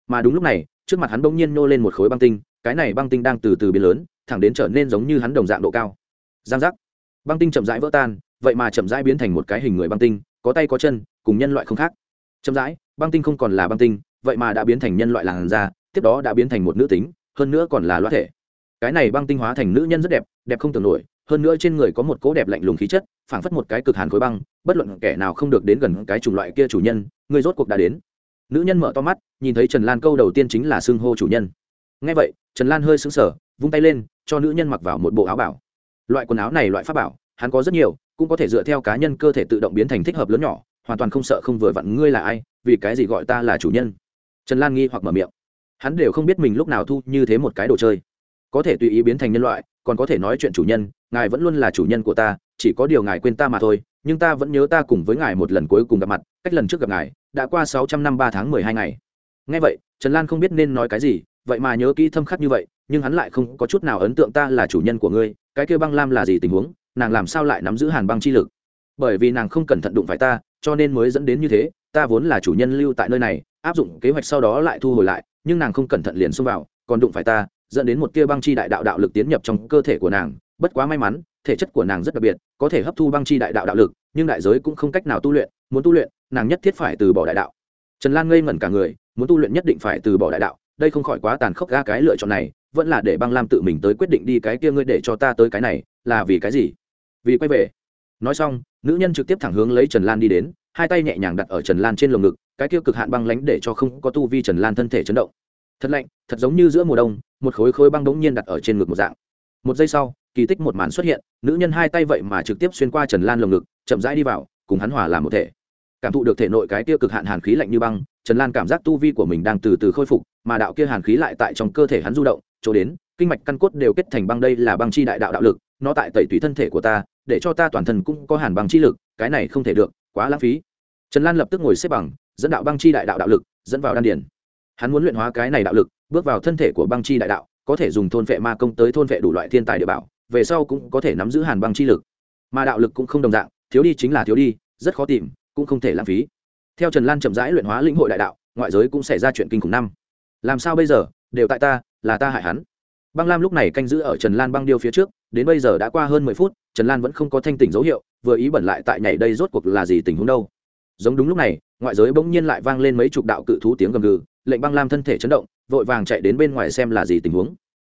Mà đúng lúc này, trước mặt hắn bỗng nhiên nô lên một khối băng tinh, cái này băng tinh đang từ từ biến lớn, thẳng đến trở nên giống như hắn đồng dạng độ cao. Giang giác. Băng tinh chậm rãi vỡ tan, vậy mà chậm rãi biến thành một cái hình người băng tinh, có tay có chân, cùng nhân loại không khác. Chậm rãi, băng tinh không còn là băng tinh, vậy mà đã biến thành nhân loại làn da, tiếp đó đã biến thành một nữ tính, hơn nữa còn là loa thể. Cái này băng tinh hóa thành nữ nhân rất đẹp đẹp không tưởng nổi, hơn nữa trên người có một cỗ đẹp lạnh lùng khí chất, phảng phất một cái cực hàn khối băng bất luận kẻ nào không được đến gần cái chủng loại kia chủ nhân người rốt cuộc đã đến. Nữ nhân mở to mắt, nhìn thấy trần lan câu đầu tiên chính là xưng hô chủ nhân. Ngay vậy, trần lan hơi sững sờ, vung tay lên, cho nữ nhân mặc vào một bộ áo bảo. Loại quần áo này loại pháp bảo, hắn có rất nhiều, cũng có thể dựa theo cá nhân cơ thể tự động biến thành thích hợp lớn nhỏ, hoàn toàn không sợ không vừa vặn ngươi là ai, vì cái gì gọi ta là chủ nhân. Trần lan nghi hoặc mở miệng. Hắn đều không biết mình lúc nào thu như thế một cái đồ chơi. Có thể tùy ý biến thành nhân loại, còn có thể nói chuyện chủ nhân, ngài vẫn luôn là chủ nhân của ta chỉ có điều ngài quên ta mà thôi, nhưng ta vẫn nhớ ta cùng với ngài một lần cuối cùng gặp mặt, cách lần trước gặp ngài, đã qua sáu trăm năm ba tháng mười hai ngày. Ngay vậy, trần lan không biết nên nói cái gì, vậy mà nhớ kỹ thâm khắc như vậy, nhưng hắn lại không có chút nào ấn tượng ta là chủ nhân của ngươi, cái kêu băng lam là gì tình huống, nàng làm sao lại nắm giữ hàn băng chi lực? Bởi vì nàng không cẩn thận đụng phải ta, cho nên mới dẫn đến như thế, ta vốn là chủ nhân lưu tại nơi này, áp dụng kế hoạch sau đó lại thu hồi lại, nhưng nàng không cẩn thận liền xông vào, còn đụng phải ta, dẫn đến một tia băng chi đại đạo đạo lực tiến nhập trong cơ thể của nàng, bất quá may mắn thể chất của nàng rất đặc biệt, có thể hấp thu băng chi đại đạo đạo lực, nhưng đại giới cũng không cách nào tu luyện, muốn tu luyện, nàng nhất thiết phải từ bỏ đại đạo. Trần lan ngây ngẩn cả người, muốn tu luyện nhất định phải từ bỏ đại đạo, đây không khỏi quá tàn khốc ga cái lựa chọn này, vẫn là để băng lam tự mình tới quyết định đi cái kia ngươi để cho ta tới cái này, là vì cái gì? Vì quay về. Nói xong, nữ nhân trực tiếp thẳng hướng lấy trần lan đi đến, hai tay nhẹ nhàng đặt ở trần lan trên lồng ngực, cái kia cực hạn băng lánh để cho không có tu vi trần lan thân thể chấn động. Thật lạnh, thật giống như giữa mùa đông, một khối khối băng đống nhiên đặt ở trên ngực một dạng. Một giây sau kỳ tích một màn xuất hiện, nữ nhân hai tay vậy mà trực tiếp xuyên qua trần lan lồng ngực, chậm rãi đi vào, cùng hắn hòa làm một thể. Cảm thụ được thể nội cái kia cực hạn hàn khí lạnh như băng, trần lan cảm giác tu vi của mình đang từ từ khôi phục, mà đạo kia hàn khí lại tại trong cơ thể hắn du động, chỗ đến, kinh mạch căn cốt đều kết thành băng đây là băng chi đại đạo đạo lực, nó tại tẩy tùy thân thể của ta, để cho ta toàn thân cũng có hàn băng chi lực, cái này không thể được, quá lãng phí. Trần lan lập tức ngồi xếp bằng, dẫn đạo băng chi đại đạo đạo lực, dẫn vào đan điển hắn muốn luyện hóa cái này đạo lực, bước vào thân thể của băng chi đại đạo, có thể dùng thôn vệ ma công tới thôn vệ đủ loại thiên tài địa bảo về sau cũng có thể nắm giữ hàn băng chi lực. Mà đạo lực cũng không đồng dạng, thiếu đi chính là thiếu đi, rất khó tìm, cũng không thể lãng phí. Theo trần lan chậm rãi luyện hóa lĩnh hội đại đạo, ngoại giới cũng xảy ra chuyện kinh khủng năm. Làm sao bây giờ? Đều tại ta, là ta hại hắn. Băng lam lúc này canh giữ ở trần lan băng điêu phía trước, đến bây giờ đã qua hơn mười phút, trần lan vẫn không có thanh tỉnh dấu hiệu, vừa ý bẩn lại tại nhảy đây rốt cuộc là gì tình huống đâu. Giống đúng lúc này, ngoại giới bỗng nhiên lại vang lên mấy chục đạo cự thú tiếng gầm gừ, lệnh băng lam thân thể chấn động, vội vàng chạy đến bên ngoài xem là gì tình huống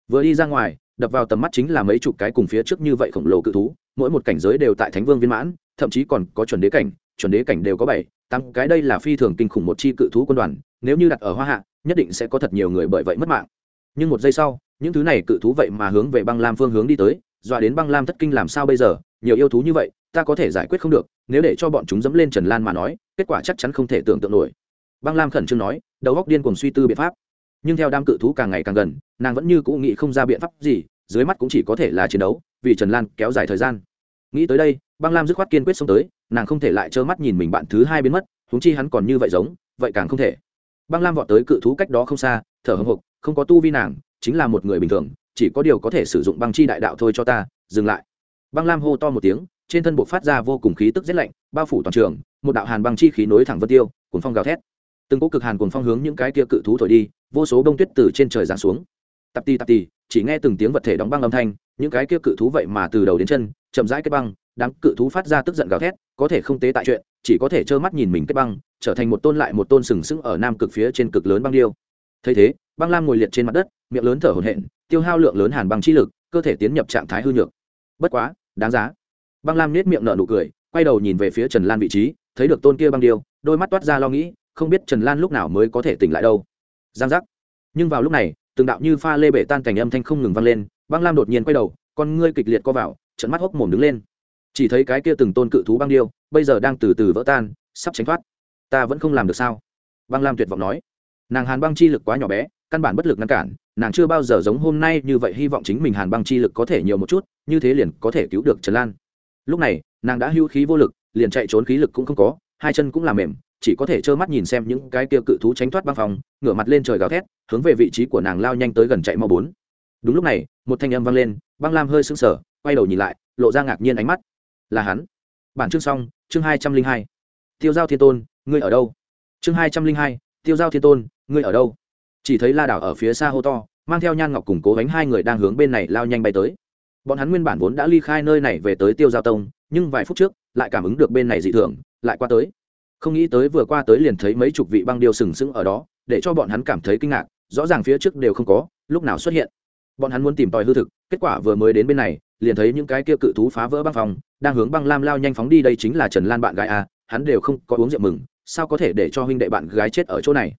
vừa đi ra ngoài, đập vào tầm mắt chính là mấy chục cái cùng phía trước như vậy khổng lồ cự thú, mỗi một cảnh giới đều tại thánh vương viên mãn, thậm chí còn có chuẩn đế cảnh, chuẩn đế cảnh đều có bảy tăng cái đây là phi thường kinh khủng một chi cự thú quân đoàn, nếu như đặt ở hoa hạ, nhất định sẽ có thật nhiều người bởi vậy mất mạng. Nhưng một giây sau, những thứ này cự thú vậy mà hướng về băng lam phương hướng đi tới, dọa đến băng lam thất kinh làm sao bây giờ, nhiều yêu thú như vậy, ta có thể giải quyết không được, nếu để cho bọn chúng dẫm lên trần lan mà nói, kết quả chắc chắn không thể tưởng tượng nổi. Băng lam khẩn trương nói, đầu góc điên cùng suy tư biện pháp nhưng theo đám cự thú càng ngày càng gần, nàng vẫn như cũ nghĩ không ra biện pháp gì, dưới mắt cũng chỉ có thể là chiến đấu, vì trần lan kéo dài thời gian. Nghĩ tới đây, băng lam dứt khoát kiên quyết xông tới, nàng không thể lại trơ mắt nhìn mình bạn thứ hai biến mất húng chi hắn còn như vậy giống, vậy càng không thể. Băng lam vọt tới cự thú cách đó không xa, thở hồng hộc, không có tu vi nàng, chính là một người bình thường, chỉ có điều có thể sử dụng băng chi đại đạo thôi cho ta, dừng lại. Băng lam hô to một tiếng, trên thân buộc phát ra vô cùng khí tức rét lạnh, bao phủ toàn trường, một đạo hàn băng chi khí nối thẳng vân tiêu cuốn phong gào thét từng cỗ cực hàn cuốn phong hướng những cái kia cự thú thổi đi, vô số bông tuyết từ trên trời giáng xuống. Tạp tì tạp tì, chỉ nghe từng tiếng vật thể đóng băng âm thanh, những cái kia cự thú vậy mà từ đầu đến chân, chậm rãi kết băng, đám cự thú phát ra tức giận gào thét, có thể không tế tại chuyện, chỉ có thể trơ mắt nhìn mình kết băng, trở thành một tôn lại một tôn sừng sững ở nam cực phía trên cực lớn băng điêu. Thấy thế, băng lam ngồi liệt trên mặt đất, miệng lớn thở hổn hển, tiêu hao lượng lớn hàn băng chi lực, cơ thể tiến nhập trạng thái hư nhược. Bất quá, đáng giá. Băng lam nết miệng nở nụ cười, quay đầu nhìn về phía trần lan vị trí, thấy được tôn kia băng điêu, đôi mắt toát ra lo nghĩ không biết trần lan lúc nào mới có thể tỉnh lại đâu. Giang giác. Nhưng vào lúc này, từng đạo như pha lê bể tan cảnh âm thanh không ngừng vang lên, băng lam đột nhiên quay đầu, con ngươi kịch liệt co vào trận mắt hốc mồm đứng lên. Chỉ thấy cái kia từng tôn cự thú băng điêu, bây giờ đang từ từ vỡ tan, sắp tránh thoát. Ta vẫn không làm được sao? Băng lam tuyệt vọng nói. Nàng hàn băng chi lực quá nhỏ bé, căn bản bất lực ngăn cản, nàng chưa bao giờ giống hôm nay như vậy hy vọng chính mình hàn băng chi lực có thể nhiều một chút, như thế liền có thể cứu được trần lan. Lúc này, nàng đã hưu khí vô lực, liền chạy trốn khí lực cũng không có, hai chân cũng làm mềm chỉ có thể trơ mắt nhìn xem những cái kia cự thú tránh thoát băng phòng ngửa mặt lên trời gào thét, hướng về vị trí của nàng lao nhanh tới gần chạy mau bốn. Đúng lúc này, một thanh âm vang lên, băng lam hơi sững sờ, quay đầu nhìn lại, lộ ra ngạc nhiên ánh mắt. Là hắn. Bản chương xong, chương hai trăm linh hai. Tiêu giao thiên tôn, ngươi ở đâu? Chương hai trăm linh hai, tiêu giao thiên tôn, ngươi ở đâu? Chỉ thấy la đảo ở phía xa hô to, mang theo nhan ngọc cùng cố gánh hai người đang hướng bên này lao nhanh bay tới. Bọn hắn nguyên bản vốn đã ly khai nơi này về tới tiêu giao tông, nhưng vài phút trước, lại cảm ứng được bên này dị thường, lại qua tới không nghĩ tới vừa qua tới liền thấy mấy chục vị băng điêu sừng sững ở đó, để cho bọn hắn cảm thấy kinh ngạc, rõ ràng phía trước đều không có, lúc nào xuất hiện. Bọn hắn muốn tìm tòi hư thực, kết quả vừa mới đến bên này, liền thấy những cái kia cự thú phá vỡ băng phòng, đang hướng băng lam lao nhanh phóng đi đây chính là trần lan bạn gái a hắn đều không có uống rượu mừng, sao có thể để cho huynh đệ bạn gái chết ở chỗ này?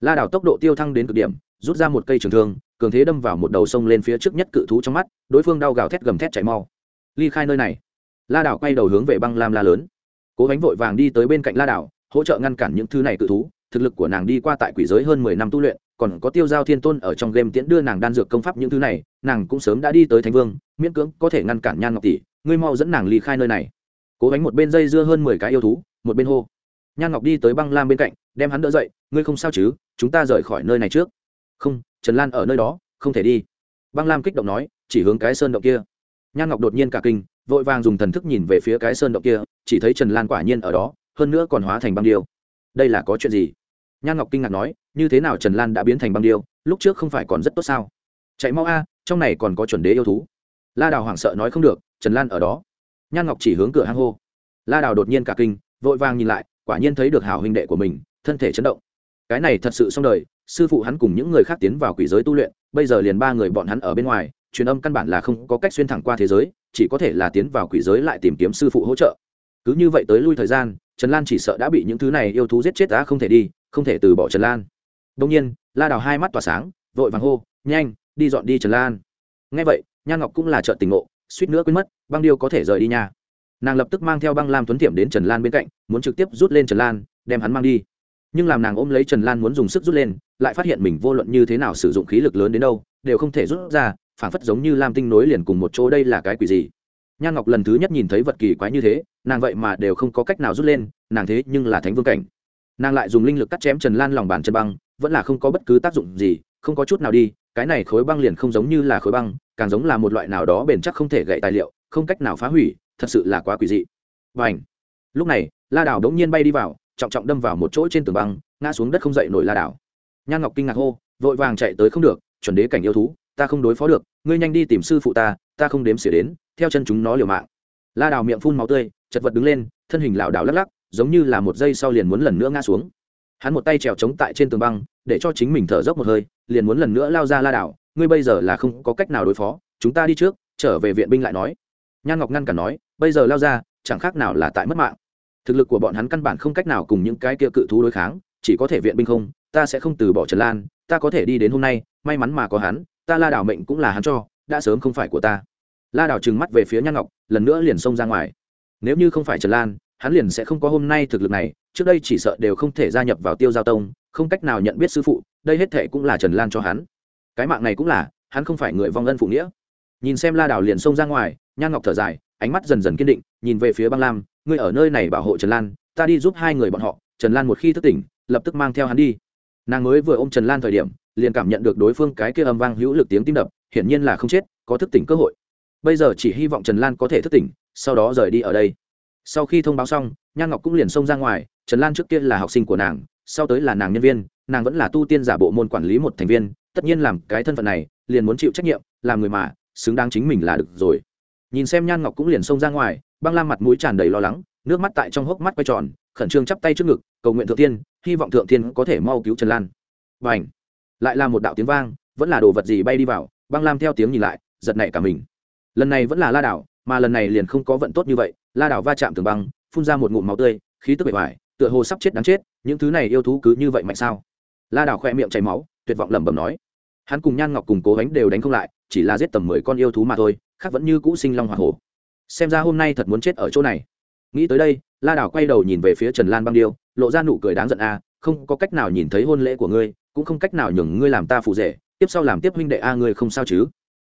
La đảo tốc độ tiêu thăng đến cực điểm, rút ra một cây trường thương, cường thế đâm vào một đầu sông lên phía trước nhất cự thú trong mắt, đối phương đau gào thét gầm thét chạy mau. Ly khai nơi này. La đảo quay đầu hướng về băng lam la lớn cố gánh vội vàng đi tới bên cạnh la đảo hỗ trợ ngăn cản những thứ này cự thú. Thực lực của nàng đi qua tại quỷ giới hơn mười năm tu luyện, còn có tiêu giao thiên tôn ở trong game tiễn đưa nàng đan dược công pháp những thứ này, nàng cũng sớm đã đi tới thánh vương, miễn cưỡng có thể ngăn cản nhan ngọc tỷ, ngươi mau dẫn nàng ly khai nơi này. Cố gánh một bên dây dưa hơn mười cái yêu thú, một bên hô. Nhan ngọc đi tới băng lam bên cạnh, đem hắn đỡ dậy, ngươi không sao chứ? Chúng ta rời khỏi nơi này trước. Không, trần lan ở nơi đó, không thể đi. Băng lam kích động nói, chỉ hướng cái sơn động kia. Nhan ngọc đột nhiên cả kinh vội vàng dùng thần thức nhìn về phía cái sơn động kia, chỉ thấy trần lan quả nhiên ở đó, hơn nữa còn hóa thành băng điêu. Đây là có chuyện gì? Nhan ngọc kinh ngạc nói, như thế nào trần lan đã biến thành băng điêu? Lúc trước không phải còn rất tốt sao? Chạy mau a, trong này còn có chuẩn đế yêu thú. La đào hoảng sợ nói không được, trần lan ở đó. Nhan ngọc chỉ hướng cửa hang hô. La đào đột nhiên cả kinh, vội vàng nhìn lại, quả nhiên thấy được hào huynh đệ của mình, thân thể chấn động. Cái này thật sự xong đời, sư phụ hắn cùng những người khác tiến vào quỷ giới tu luyện, bây giờ liền ba người bọn hắn ở bên ngoài truyền âm căn bản là không có cách xuyên thẳng qua thế giới, chỉ có thể là tiến vào quỷ giới lại tìm kiếm sư phụ hỗ trợ. Cứ như vậy tới lui thời gian, trần lan chỉ sợ đã bị những thứ này yêu thú giết chết đã không thể đi, không thể từ bỏ trần lan. Đông nhiên, la đào hai mắt tỏa sáng, vội vàng hô, nhanh, đi dọn đi trần lan. Ngay vậy, nhan ngọc cũng là trợ tình ngộ, suýt nữa quên mất, băng điêu có thể rời đi nha. Nàng lập tức mang theo băng lam tuấn tiệm đến trần lan bên cạnh, muốn trực tiếp rút lên trần lan, đem hắn mang đi. Nhưng làm nàng ôm lấy trần lan muốn dùng sức rút lên, lại phát hiện mình vô luận như thế nào sử dụng khí lực lớn đến đâu, đều không thể rút ra phảng phất giống như lam tinh nối liền cùng một chỗ, đây là cái quỷ gì? Nhan ngọc lần thứ nhất nhìn thấy vật kỳ quái như thế, nàng vậy mà đều không có cách nào rút lên, nàng thế nhưng là thánh vương cảnh. Nàng lại dùng linh lực cắt chém trần lan lòng bàn chân băng, vẫn là không có bất cứ tác dụng gì, không có chút nào đi, cái này khối băng liền không giống như là khối băng, càng giống là một loại nào đó bền chắc không thể gậy tài liệu, không cách nào phá hủy, thật sự là quá quỷ dị. Và ảnh lúc này, la đảo đống nhiên bay đi vào, trọng trọng đâm vào một chỗ trên tường băng, ngã xuống đất không dậy nổi la đảo nhan ngọc kinh ngạc hô, vội vàng chạy tới không được, chuẩn đế cảnh yêu thú ta không đối phó được, ngươi nhanh đi tìm sư phụ ta ta không đếm xỉa đến, theo chân chúng nó liều mạng. La đào miệng phun máu tươi, chật vật đứng lên, thân hình lảo đảo lắc lắc, giống như là một giây sau liền muốn lần nữa ngã xuống. Hắn một tay trèo trống tại trên tường băng, để cho chính mình thở dốc một hơi, liền muốn lần nữa lao ra la đảo ngươi bây giờ là không có cách nào đối phó, chúng ta đi trước, trở về viện binh lại nói. Nhan ngọc ngăn cản nói, bây giờ lao ra, chẳng khác nào là tại mất mạng. Thực lực của bọn hắn căn bản không cách nào cùng những cái kia cự thú đối kháng, chỉ có thể viện binh không, ta sẽ không từ bỏ trần lan, ta có thể đi đến hôm nay, may mắn mà có hắn ta la đảo mệnh cũng là hắn cho, đã sớm không phải của ta. La đảo trừng mắt về phía nhan ngọc, lần nữa liền xông ra ngoài. Nếu như không phải trần lan, hắn liền sẽ không có hôm nay thực lực này, trước đây chỉ sợ đều không thể gia nhập vào tiêu giao tông, không cách nào nhận biết sư phụ, đây hết thệ cũng là trần lan cho hắn. Cái mạng này cũng là, hắn không phải người vong ân phụ nghĩa. Nhìn xem la đảo liền xông ra ngoài, nhan ngọc thở dài, ánh mắt dần dần kiên định, nhìn về phía băng lam, ngươi ở nơi này bảo hộ trần lan, ta đi giúp hai người bọn họ, trần lan một khi thức tỉnh, lập tức mang theo hắn đi. Nàng mới vừa ôm trần lan thời điểm liền cảm nhận được đối phương cái kia âm vang hữu lực tiếng tim đập, hiển nhiên là không chết, có thức tỉnh cơ hội. Bây giờ chỉ hy vọng trần lan có thể thức tỉnh, sau đó rời đi ở đây. Sau khi thông báo xong, nhan ngọc cũng liền xông ra ngoài, trần lan trước kia là học sinh của nàng, sau tới là nàng nhân viên, nàng vẫn là tu tiên giả bộ môn quản lý một thành viên, tất nhiên làm cái thân phận này, liền muốn chịu trách nhiệm, làm người mà, xứng đáng chính mình là được rồi. Nhìn xem nhan ngọc cũng liền xông ra ngoài, băng lam mặt mũi tràn đầy lo lắng, nước mắt tại trong hốc mắt quay tròn, khẩn trương chắp tay trước ngực, cầu nguyện thượng tiên hy vọng thượng tiên có thể mau cứu trần lan. Và ảnh lại là một đạo tiếng vang, vẫn là đồ vật gì bay đi vào, băng lam theo tiếng nhìn lại, giật nảy cả mình. Lần này vẫn là la đảo, mà lần này liền không có vận tốt như vậy, la đảo va chạm tường băng, phun ra một ngụm máu tươi, khí tức bể hoài tựa hồ sắp chết đáng chết, những thứ này yêu thú cứ như vậy mạnh sao? La đảo khoe miệng chảy máu, tuyệt vọng lẩm bẩm nói. Hắn cùng nhan ngọc cùng cố gánh đều đánh không lại, chỉ là giết tầm mười con yêu thú mà thôi, khác vẫn như cũ sinh long hoa hổ. Xem ra hôm nay thật muốn chết ở chỗ này. Nghĩ tới đây, la đảo quay đầu nhìn về phía trần lan băng điêu, lộ ra nụ cười đáng giận a, không có cách nào nhìn thấy hôn lễ của ngươi cũng không cách nào nhường ngươi làm ta phụ rể, tiếp sau làm tiếp huynh đệ a ngươi không sao chứ?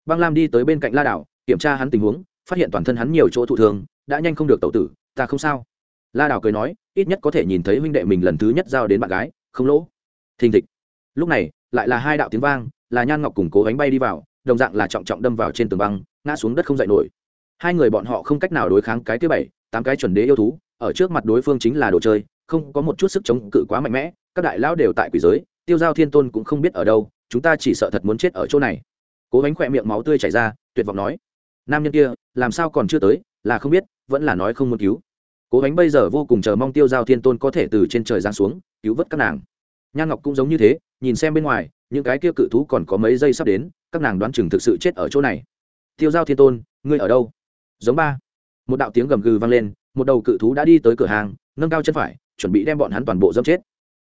Băng lam đi tới bên cạnh la đảo, kiểm tra hắn tình huống, phát hiện toàn thân hắn nhiều chỗ thụ thường đã nhanh không được tẩu tử, ta không sao. La đảo cười nói, ít nhất có thể nhìn thấy huynh đệ mình lần thứ nhất giao đến bạn gái, không lỗ. Thình thịch. Lúc này, lại là hai đạo tiếng vang, là nhan ngọc cùng cố gánh bay đi vào, đồng dạng là trọng trọng đâm vào trên tường băng, ngã xuống đất không dậy nổi. Hai người bọn họ không cách nào đối kháng cái thứ bảy, tám cái chuẩn đế yêu thú, ở trước mặt đối phương chính là đồ chơi, không có một chút sức chống cự quá mạnh mẽ, các đại lão đều tại quỷ giới tiêu giao thiên tôn cũng không biết ở đâu, chúng ta chỉ sợ thật muốn chết ở chỗ này. Cố gánh khỏe miệng máu tươi chảy ra, tuyệt vọng nói, nam nhân kia, làm sao còn chưa tới, là không biết, vẫn là nói không muốn cứu. Cố gánh bây giờ vô cùng chờ mong tiêu giao thiên tôn có thể từ trên trời giáng xuống, cứu vớt các nàng. Nhan ngọc cũng giống như thế, nhìn xem bên ngoài, những cái kia cự thú còn có mấy giây sắp đến, các nàng đoán chừng thực sự chết ở chỗ này. Tiêu giao thiên tôn, ngươi ở đâu? Giống ba. Một đạo tiếng gầm gừ vang lên, một đầu cự thú đã đi tới cửa hàng, nâng cao chân phải, chuẩn bị đem bọn hắn toàn bộ dâm chết.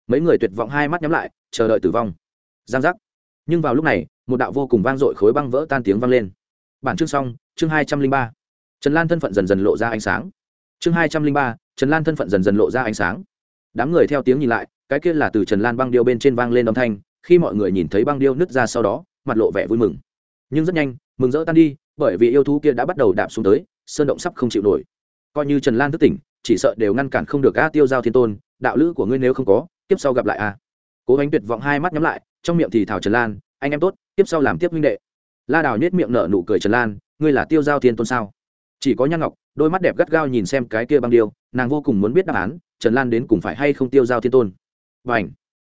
Mấy người tuyệt vọng hai mắt nhắm lại chờ đợi tử vong. Giang giác. Nhưng vào lúc này, một đạo vô cùng vang dội khối băng vỡ tan tiếng vang lên. Bản chương xong, chương hai trăm linh ba. Trần lan thân phận dần dần lộ ra ánh sáng. Chương hai trăm linh ba, trần lan thân phận dần dần lộ ra ánh sáng. Đám người theo tiếng nhìn lại, cái kia là từ trần lan băng điêu bên trên vang lên âm thanh, khi mọi người nhìn thấy băng điêu nứt ra sau đó, mặt lộ vẻ vui mừng. Nhưng rất nhanh, mừng rỡ tan đi, bởi vì yêu thú kia đã bắt đầu đạp xuống tới, sơn động sắp không chịu nổi. Coi như trần lan thức tỉnh, chỉ sợ đều ngăn cản không được a tiêu giao thiên tôn, đạo lữ của ngươi nếu không có tiếp sau gặp lại a cố gánh tuyệt vọng hai mắt nhắm lại, trong miệng thì thảo trần lan, anh em tốt, tiếp sau làm tiếp huynh đệ. La đào nhét miệng nở nụ cười trần lan, ngươi là tiêu giao thiên tôn sao? Chỉ có nhan ngọc, đôi mắt đẹp gắt gao nhìn xem cái kia băng điêu, nàng vô cùng muốn biết đáp án, trần lan đến cùng phải hay không tiêu giao thiên tôn? Và ảnh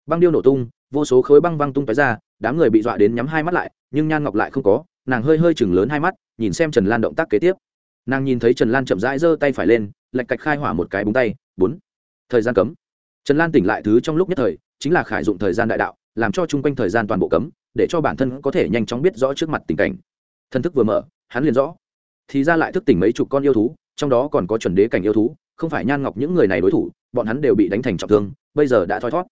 băng điêu nổ tung, vô số khối băng văng tung tói ra, đám người bị dọa đến nhắm hai mắt lại, nhưng nhan ngọc lại không có, nàng hơi hơi chừng lớn hai mắt, nhìn xem trần lan động tác kế tiếp. Nàng nhìn thấy trần lan chậm rãi giơ tay phải lên lạch cạch khai hỏa một cái búng tay, bốn! Thời gian cấm. Trần lan tỉnh lại thứ trong lúc nhất thời chính là khải dụng thời gian đại đạo, làm cho chung quanh thời gian toàn bộ cấm, để cho bản thân có thể nhanh chóng biết rõ trước mặt tình cảnh. Thân thức vừa mở, hắn liền rõ. Thì ra lại thức tỉnh mấy chục con yêu thú, trong đó còn có chuẩn đế cảnh yêu thú, không phải nhan ngọc những người này đối thủ, bọn hắn đều bị đánh thành trọng thương, bây giờ đã thoi thót.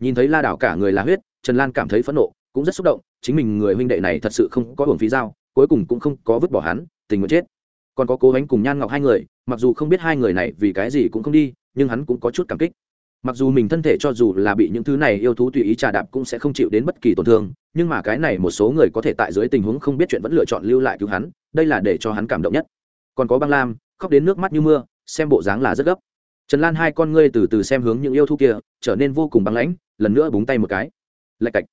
Nhìn thấy la đảo cả người là huyết, trần lan cảm thấy phẫn nộ, cũng rất xúc động, chính mình người huynh đệ này thật sự không có hưởng phí dao, cuối cùng cũng không có vứt bỏ hắn, tình nguyện chết. Còn có cố gắng cùng nhan ngọc hai người, mặc dù không biết hai người này vì cái gì cũng không đi, nhưng hắn cũng có chút cảm kích mặc dù mình thân thể cho dù là bị những thứ này yêu thú tùy ý trà đạp cũng sẽ không chịu đến bất kỳ tổn thương, nhưng mà cái này một số người có thể tại dưới tình huống không biết chuyện vẫn lựa chọn lưu lại cứu hắn, đây là để cho hắn cảm động nhất. Còn có băng lam, khóc đến nước mắt như mưa, xem bộ dáng là rất gấp. Trần lan hai con ngươi từ từ xem hướng những yêu thú kia, trở nên vô cùng băng lãnh, lần nữa búng tay một cái. Lạch cạch.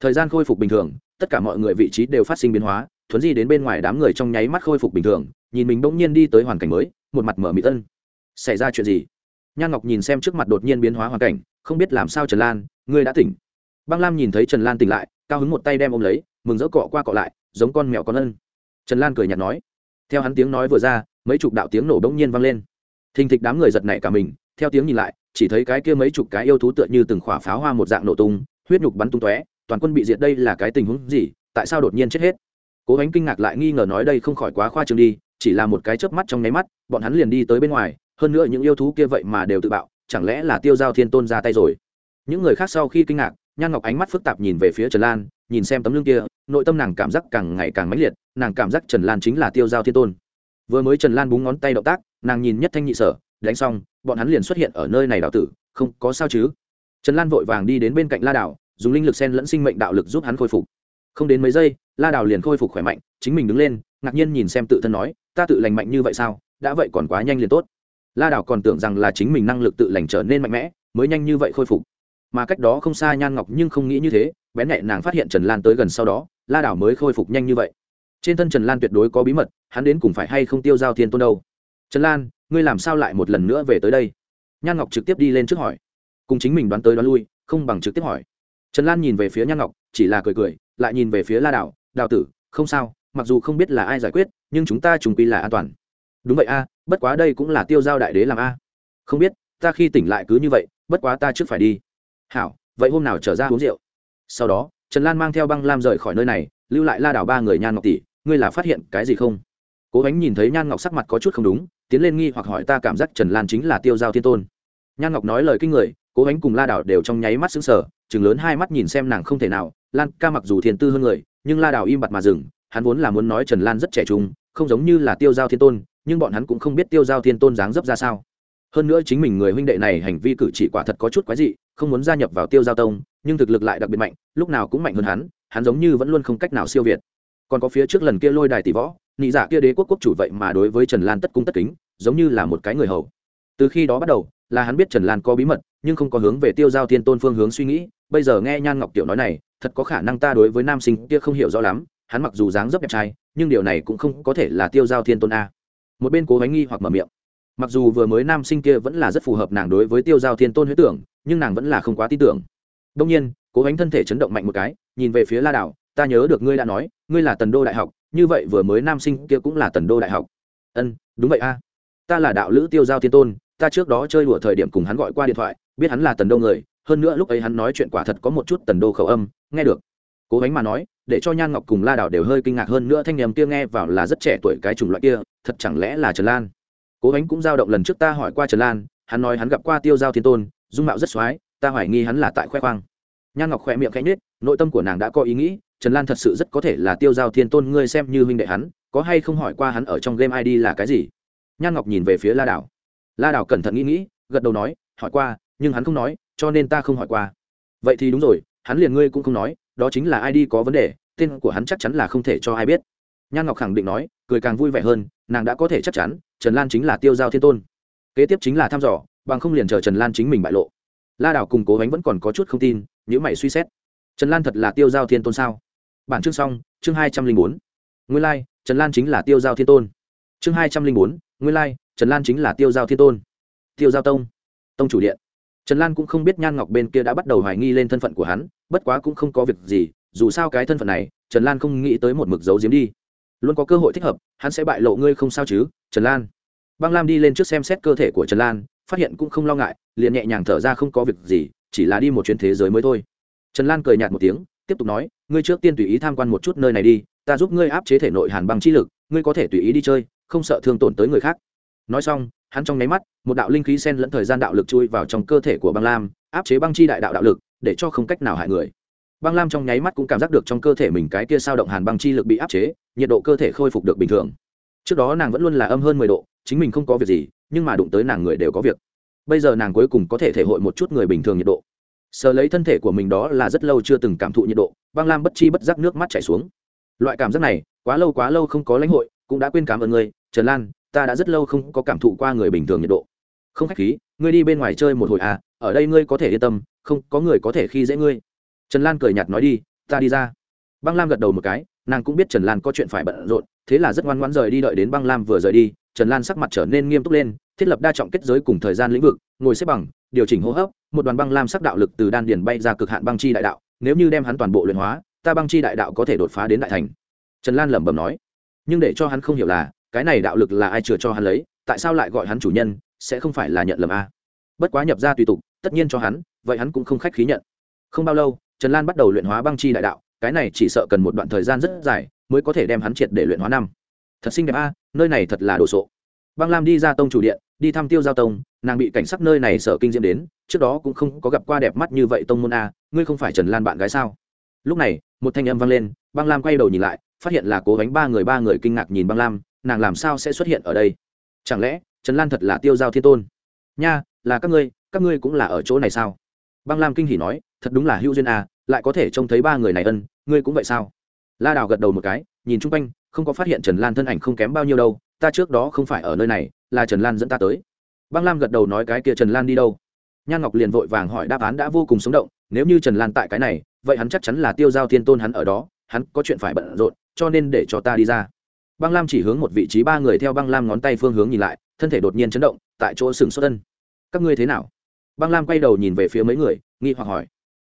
Thời gian khôi phục bình thường, tất cả mọi người vị trí đều phát sinh biến hóa, thuấn di đến bên ngoài đám người trong nháy mắt khôi phục bình thường, nhìn mình bỗng nhiên đi tới hoàn cảnh mới, một mặt mở mỹ tân xảy ra chuyện gì? Nhan ngọc nhìn xem trước mặt đột nhiên biến hóa hoàn cảnh, không biết làm sao trần lan, ngươi đã tỉnh. Băng lam nhìn thấy trần lan tỉnh lại, cao hứng một tay đem ôm lấy, mừng rỡ cọ qua cọ lại, giống con mèo con ân. Trần lan cười nhạt nói. Theo hắn tiếng nói vừa ra, mấy chục đạo tiếng nổ bỗng nhiên vang lên. Thình thịch đám người giật nảy cả mình, theo tiếng nhìn lại, chỉ thấy cái kia mấy chục cái yêu thú tựa như từng khỏa pháo hoa một dạng nổ tung, huyết nhục bắn tung tóe, toàn quân bị diệt đây là cái tình huống gì, tại sao đột nhiên chết hết? Cố gắng kinh ngạc lại nghi ngờ nói đây không khỏi quá khoa trương đi, chỉ là một cái chớp mắt trong nháy mắt, bọn hắn liền đi tới bên ngoài hơn nữa những yêu thú kia vậy mà đều tự bạo, chẳng lẽ là tiêu giao thiên tôn ra tay rồi? Những người khác sau khi kinh ngạc, nhan ngọc ánh mắt phức tạp nhìn về phía trần lan, nhìn xem tấm lưng kia, nội tâm nàng cảm giác càng ngày càng mãnh liệt, nàng cảm giác trần lan chính là tiêu giao thiên tôn. Vừa mới trần lan búng ngón tay động tác, nàng nhìn nhất thanh nhị sở, đánh xong, bọn hắn liền xuất hiện ở nơi này đào tử, không có sao chứ? Trần lan vội vàng đi đến bên cạnh la đảo, dùng linh lực sen lẫn sinh mệnh đạo lực giúp hắn khôi phục. Không đến mấy giây, la đảo liền khôi phục khỏe mạnh, chính mình đứng lên, ngạc nhiên nhìn xem tự thân nói, ta tự lành mạnh như vậy sao? Đã vậy còn quá nhanh liền tốt la đảo còn tưởng rằng là chính mình năng lực tự lành trở nên mạnh mẽ, mới nhanh như vậy khôi phục. Mà cách đó không xa nhan ngọc nhưng không nghĩ như thế, bén nhẹ nàng phát hiện trần lan tới gần sau đó, la đảo mới khôi phục nhanh như vậy. Trên thân trần lan tuyệt đối có bí mật, hắn đến cùng phải hay không tiêu giao thiên tôn đâu? Trần lan, ngươi làm sao lại một lần nữa về tới đây? Nhan ngọc trực tiếp đi lên trước hỏi. Cùng chính mình đoán tới đoán lui, không bằng trực tiếp hỏi. Trần lan nhìn về phía nhan ngọc, chỉ là cười cười, lại nhìn về phía la đảo, đào tử, không sao, mặc dù không biết là ai giải quyết, nhưng chúng ta trùng quy là an toàn. Đúng vậy a bất quá đây cũng là tiêu giao đại đế làm a. Không biết, ta khi tỉnh lại cứ như vậy, bất quá ta trước phải đi. Hảo, vậy hôm nào trở ra uống rượu? Sau đó, trần lan mang theo băng lam rời khỏi nơi này, lưu lại la đảo ba người nhan ngọc tỷ, ngươi là phát hiện cái gì không? Cố gánh nhìn thấy nhan ngọc sắc mặt có chút không đúng, tiến lên nghi hoặc hỏi ta cảm giác trần lan chính là tiêu giao thiên tôn. Nhan ngọc nói lời kinh người, cố gánh cùng la đảo đều trong nháy mắt xứng sở chừng lớn hai mắt nhìn xem nàng không thể nào, lan ca mặc dù thiền tư hơn người, nhưng la đảo im bặt mà dừng, hắn vốn là muốn nói trần lan rất trẻ trung, không giống như là tiêu giao thiên tôn nhưng bọn hắn cũng không biết tiêu giao thiên tôn dáng dấp ra sao. Hơn nữa chính mình người huynh đệ này hành vi cử chỉ quả thật có chút quái dị, không muốn gia nhập vào tiêu giao tông, nhưng thực lực lại đặc biệt mạnh, lúc nào cũng mạnh hơn hắn hắn giống như vẫn luôn không cách nào siêu việt. Còn có phía trước lần kia lôi đài tỷ võ, nị giả kia đế quốc quốc chủ vậy mà đối với trần lan tất cung tất kính, giống như là một cái người hầu. Từ khi đó bắt đầu, là hắn biết trần lan có bí mật, nhưng không có hướng về tiêu giao thiên tôn phương hướng suy nghĩ. Bây giờ nghe nhan ngọc tiểu nói này, thật có khả năng ta đối với nam sinh kia không hiểu rõ lắm, hắn mặc dù dáng dấp đẹp trai, nhưng điều này cũng không có thể là tiêu giao thiên tôn a một bên cố gắng nghi hoặc mở miệng. Mặc dù vừa mới nam sinh kia vẫn là rất phù hợp nàng đối với tiêu giao thiên tôn huyết tưởng, nhưng nàng vẫn là không quá tin tưởng. Đông nhiên, cố gắng thân thể chấn động mạnh một cái, nhìn về phía la đảo, ta nhớ được ngươi đã nói, ngươi là tần đô đại học, như vậy vừa mới nam sinh kia cũng là tần đô đại học. Ân, đúng vậy a. Ta là đạo lữ tiêu giao thiên tôn, ta trước đó chơi đùa thời điểm cùng hắn gọi qua điện thoại, biết hắn là tần đô người, hơn nữa lúc ấy hắn nói chuyện quả thật có một chút tần đô khẩu âm, nghe được. Cố gắng mà nói để cho nhan ngọc cùng la đảo đều hơi kinh ngạc hơn nữa, thanh niềm kia nghe vào là rất trẻ tuổi cái chủng loại kia, thật chẳng lẽ là trần lan? Cố gắng cũng giao động lần trước ta hỏi qua trần lan, hắn nói hắn gặp qua tiêu giao thiên tôn, dung mạo rất x ta hoài nghi hắn là tại khoe khoang. Nhan ngọc khoe miệng khẽ nhết nội tâm của nàng đã có ý nghĩ, trần lan thật sự rất có thể là tiêu giao thiên tôn, ngươi xem như huynh đệ hắn, có hay không hỏi qua hắn ở trong game id là cái gì? Nhan ngọc nhìn về phía la đảo. La đảo cẩn thận nghĩ nghĩ, gật đầu nói, hỏi qua, nhưng hắn không nói, cho nên ta không hỏi qua. Vậy thì đúng rồi, hắn liền ngươi cũng không nói đó chính là id có vấn đề tên của hắn chắc chắn là không thể cho ai biết. Nhan ngọc khẳng định nói cười càng vui vẻ hơn nàng đã có thể chắc chắn trần lan chính là tiêu giao thiên tôn. Kế tiếp chính là thăm dò bằng không liền chờ trần lan chính mình bại lộ. La đảo cùng cố gánh vẫn còn có chút không tin nếu mày suy xét. Trần lan thật là tiêu giao thiên tôn sao? Bản chương xong chương hai trăm linh bốn. Nguyên lai、like, trần lan chính là tiêu giao thiên tôn. Chương hai trăm linh bốn nguyên lai、like, trần lan chính là tiêu giao thiên tôn. Tiêu giao tông. Tông chủ điện. Trần lan cũng không biết nhan ngọc bên kia đã bắt đầu hoài nghi lên thân phận của hắn bất quá cũng không có việc gì, dù sao cái thân phận này, trần lan không nghĩ tới một mực dấu diếm đi. Luôn có cơ hội thích hợp, hắn sẽ bại lộ ngươi không sao chứ, trần lan. Băng lam đi lên trước xem xét cơ thể của trần lan, phát hiện cũng không lo ngại, liền nhẹ nhàng thở ra không có việc gì, chỉ là đi một chuyến thế giới mới thôi. Trần lan cười nhạt một tiếng, tiếp tục nói, ngươi trước tiên tùy ý tham quan một chút nơi này đi, ta giúp ngươi áp chế thể nội hàn băng chi lực, ngươi có thể tùy ý đi chơi, không sợ thương tổn tới người khác. Nói xong, hắn trong nháy mắt, một đạo linh khí sen lẫn thời gian đạo lực chui vào trong cơ thể của băng lam, áp chế băng chi đại đạo đạo lực để cho không cách nào hại người. Băng lam trong nháy mắt cũng cảm giác được trong cơ thể mình cái kia sao động hàn băng chi lực bị áp chế, nhiệt độ cơ thể khôi phục được bình thường. Trước đó nàng vẫn luôn là âm hơn mười độ, chính mình không có việc gì, nhưng mà đụng tới nàng người đều có việc. Bây giờ nàng cuối cùng có thể thể hội một chút người bình thường nhiệt độ. Sờ lấy thân thể của mình đó là rất lâu chưa từng cảm thụ nhiệt độ, băng lam bất chi bất giác nước mắt chảy xuống. Loại cảm giác này, quá lâu quá lâu không có lãnh hội, cũng đã quên cảm ơn người trần lan, ta đã rất lâu không có cảm thụ qua người bình thường nhiệt độ. Không khách khí ngươi đi bên ngoài chơi một hồi à ở đây ngươi có thể yên tâm, không, có người có thể khi dễ ngươi. Trần lan cười nhạt nói đi, ta đi ra. Băng lam gật đầu một cái, nàng cũng biết trần lan có chuyện phải bận rộn, thế là rất ngoan ngoãn rời đi đợi đến băng lam vừa rời đi, trần lan sắc mặt trở nên nghiêm túc lên, thiết lập đa trọng kết giới cùng thời gian lĩnh vực, ngồi xếp bằng, điều chỉnh hô hấp, một đoàn băng lam sắc đạo lực từ đan điền bay ra cực hạn băng chi đại đạo, nếu như đem hắn toàn bộ luyện hóa, ta băng chi đại đạo có thể đột phá đến đại thành. Trần lan lẩm bẩm nói, nhưng để cho hắn không hiểu là, cái này đạo lực là ai chừa cho hắn lấy, tại sao lại gọi hắn chủ nhân sẽ không phải là nhận lầm a. Bất quá nhập ra tùy tục, tất nhiên cho hắn, vậy hắn cũng không khách khí nhận. Không bao lâu, trần lan bắt đầu luyện hóa băng chi đại đạo, cái này chỉ sợ cần một đoạn thời gian rất dài mới có thể đem hắn triệt để luyện hóa năm. Thật xinh đẹp a, nơi này thật là đồ sộ. Băng lam đi ra tông chủ điện, đi thăm tiêu giao tông, nàng bị cảnh sắc nơi này sợ kinh diễm đến, trước đó cũng không có gặp qua đẹp mắt như vậy tông môn a, ngươi không phải trần lan bạn gái sao? Lúc này, một thanh âm vang lên, băng lam quay đầu nhìn lại, phát hiện là cố gánh ba người ba người kinh ngạc nhìn băng lam, nàng làm sao sẽ xuất hiện ở đây? Chẳng lẽ trần lan thật là tiêu giao thiên tôn. Nha, là các ngươi các ngươi cũng là ở chỗ này sao? Băng lam kinh hỉ nói, thật đúng là hữu duyên à lại có thể trông thấy ba người này ân, ngươi cũng vậy sao? La đào gật đầu một cái, nhìn chung quanh, không có phát hiện trần lan thân ảnh không kém bao nhiêu đâu, ta trước đó không phải ở nơi này, là trần lan dẫn ta tới. Băng lam gật đầu nói cái kia trần lan đi đâu? Nhan ngọc liền vội vàng hỏi đáp án đã vô cùng sống động, nếu như trần lan tại cái này, vậy hắn chắc chắn là tiêu giao thiên tôn hắn ở đó, hắn có chuyện phải bận rộn, cho nên để cho ta đi ra băng lam chỉ hướng một vị trí ba người theo băng lam ngón tay phương hướng nhìn lại, thân thể đột nhiên chấn động, tại chỗ sừng xuất thân các ngươi thế nào? Băng lam quay đầu nhìn về phía mấy người, nghi hoặc hỏi.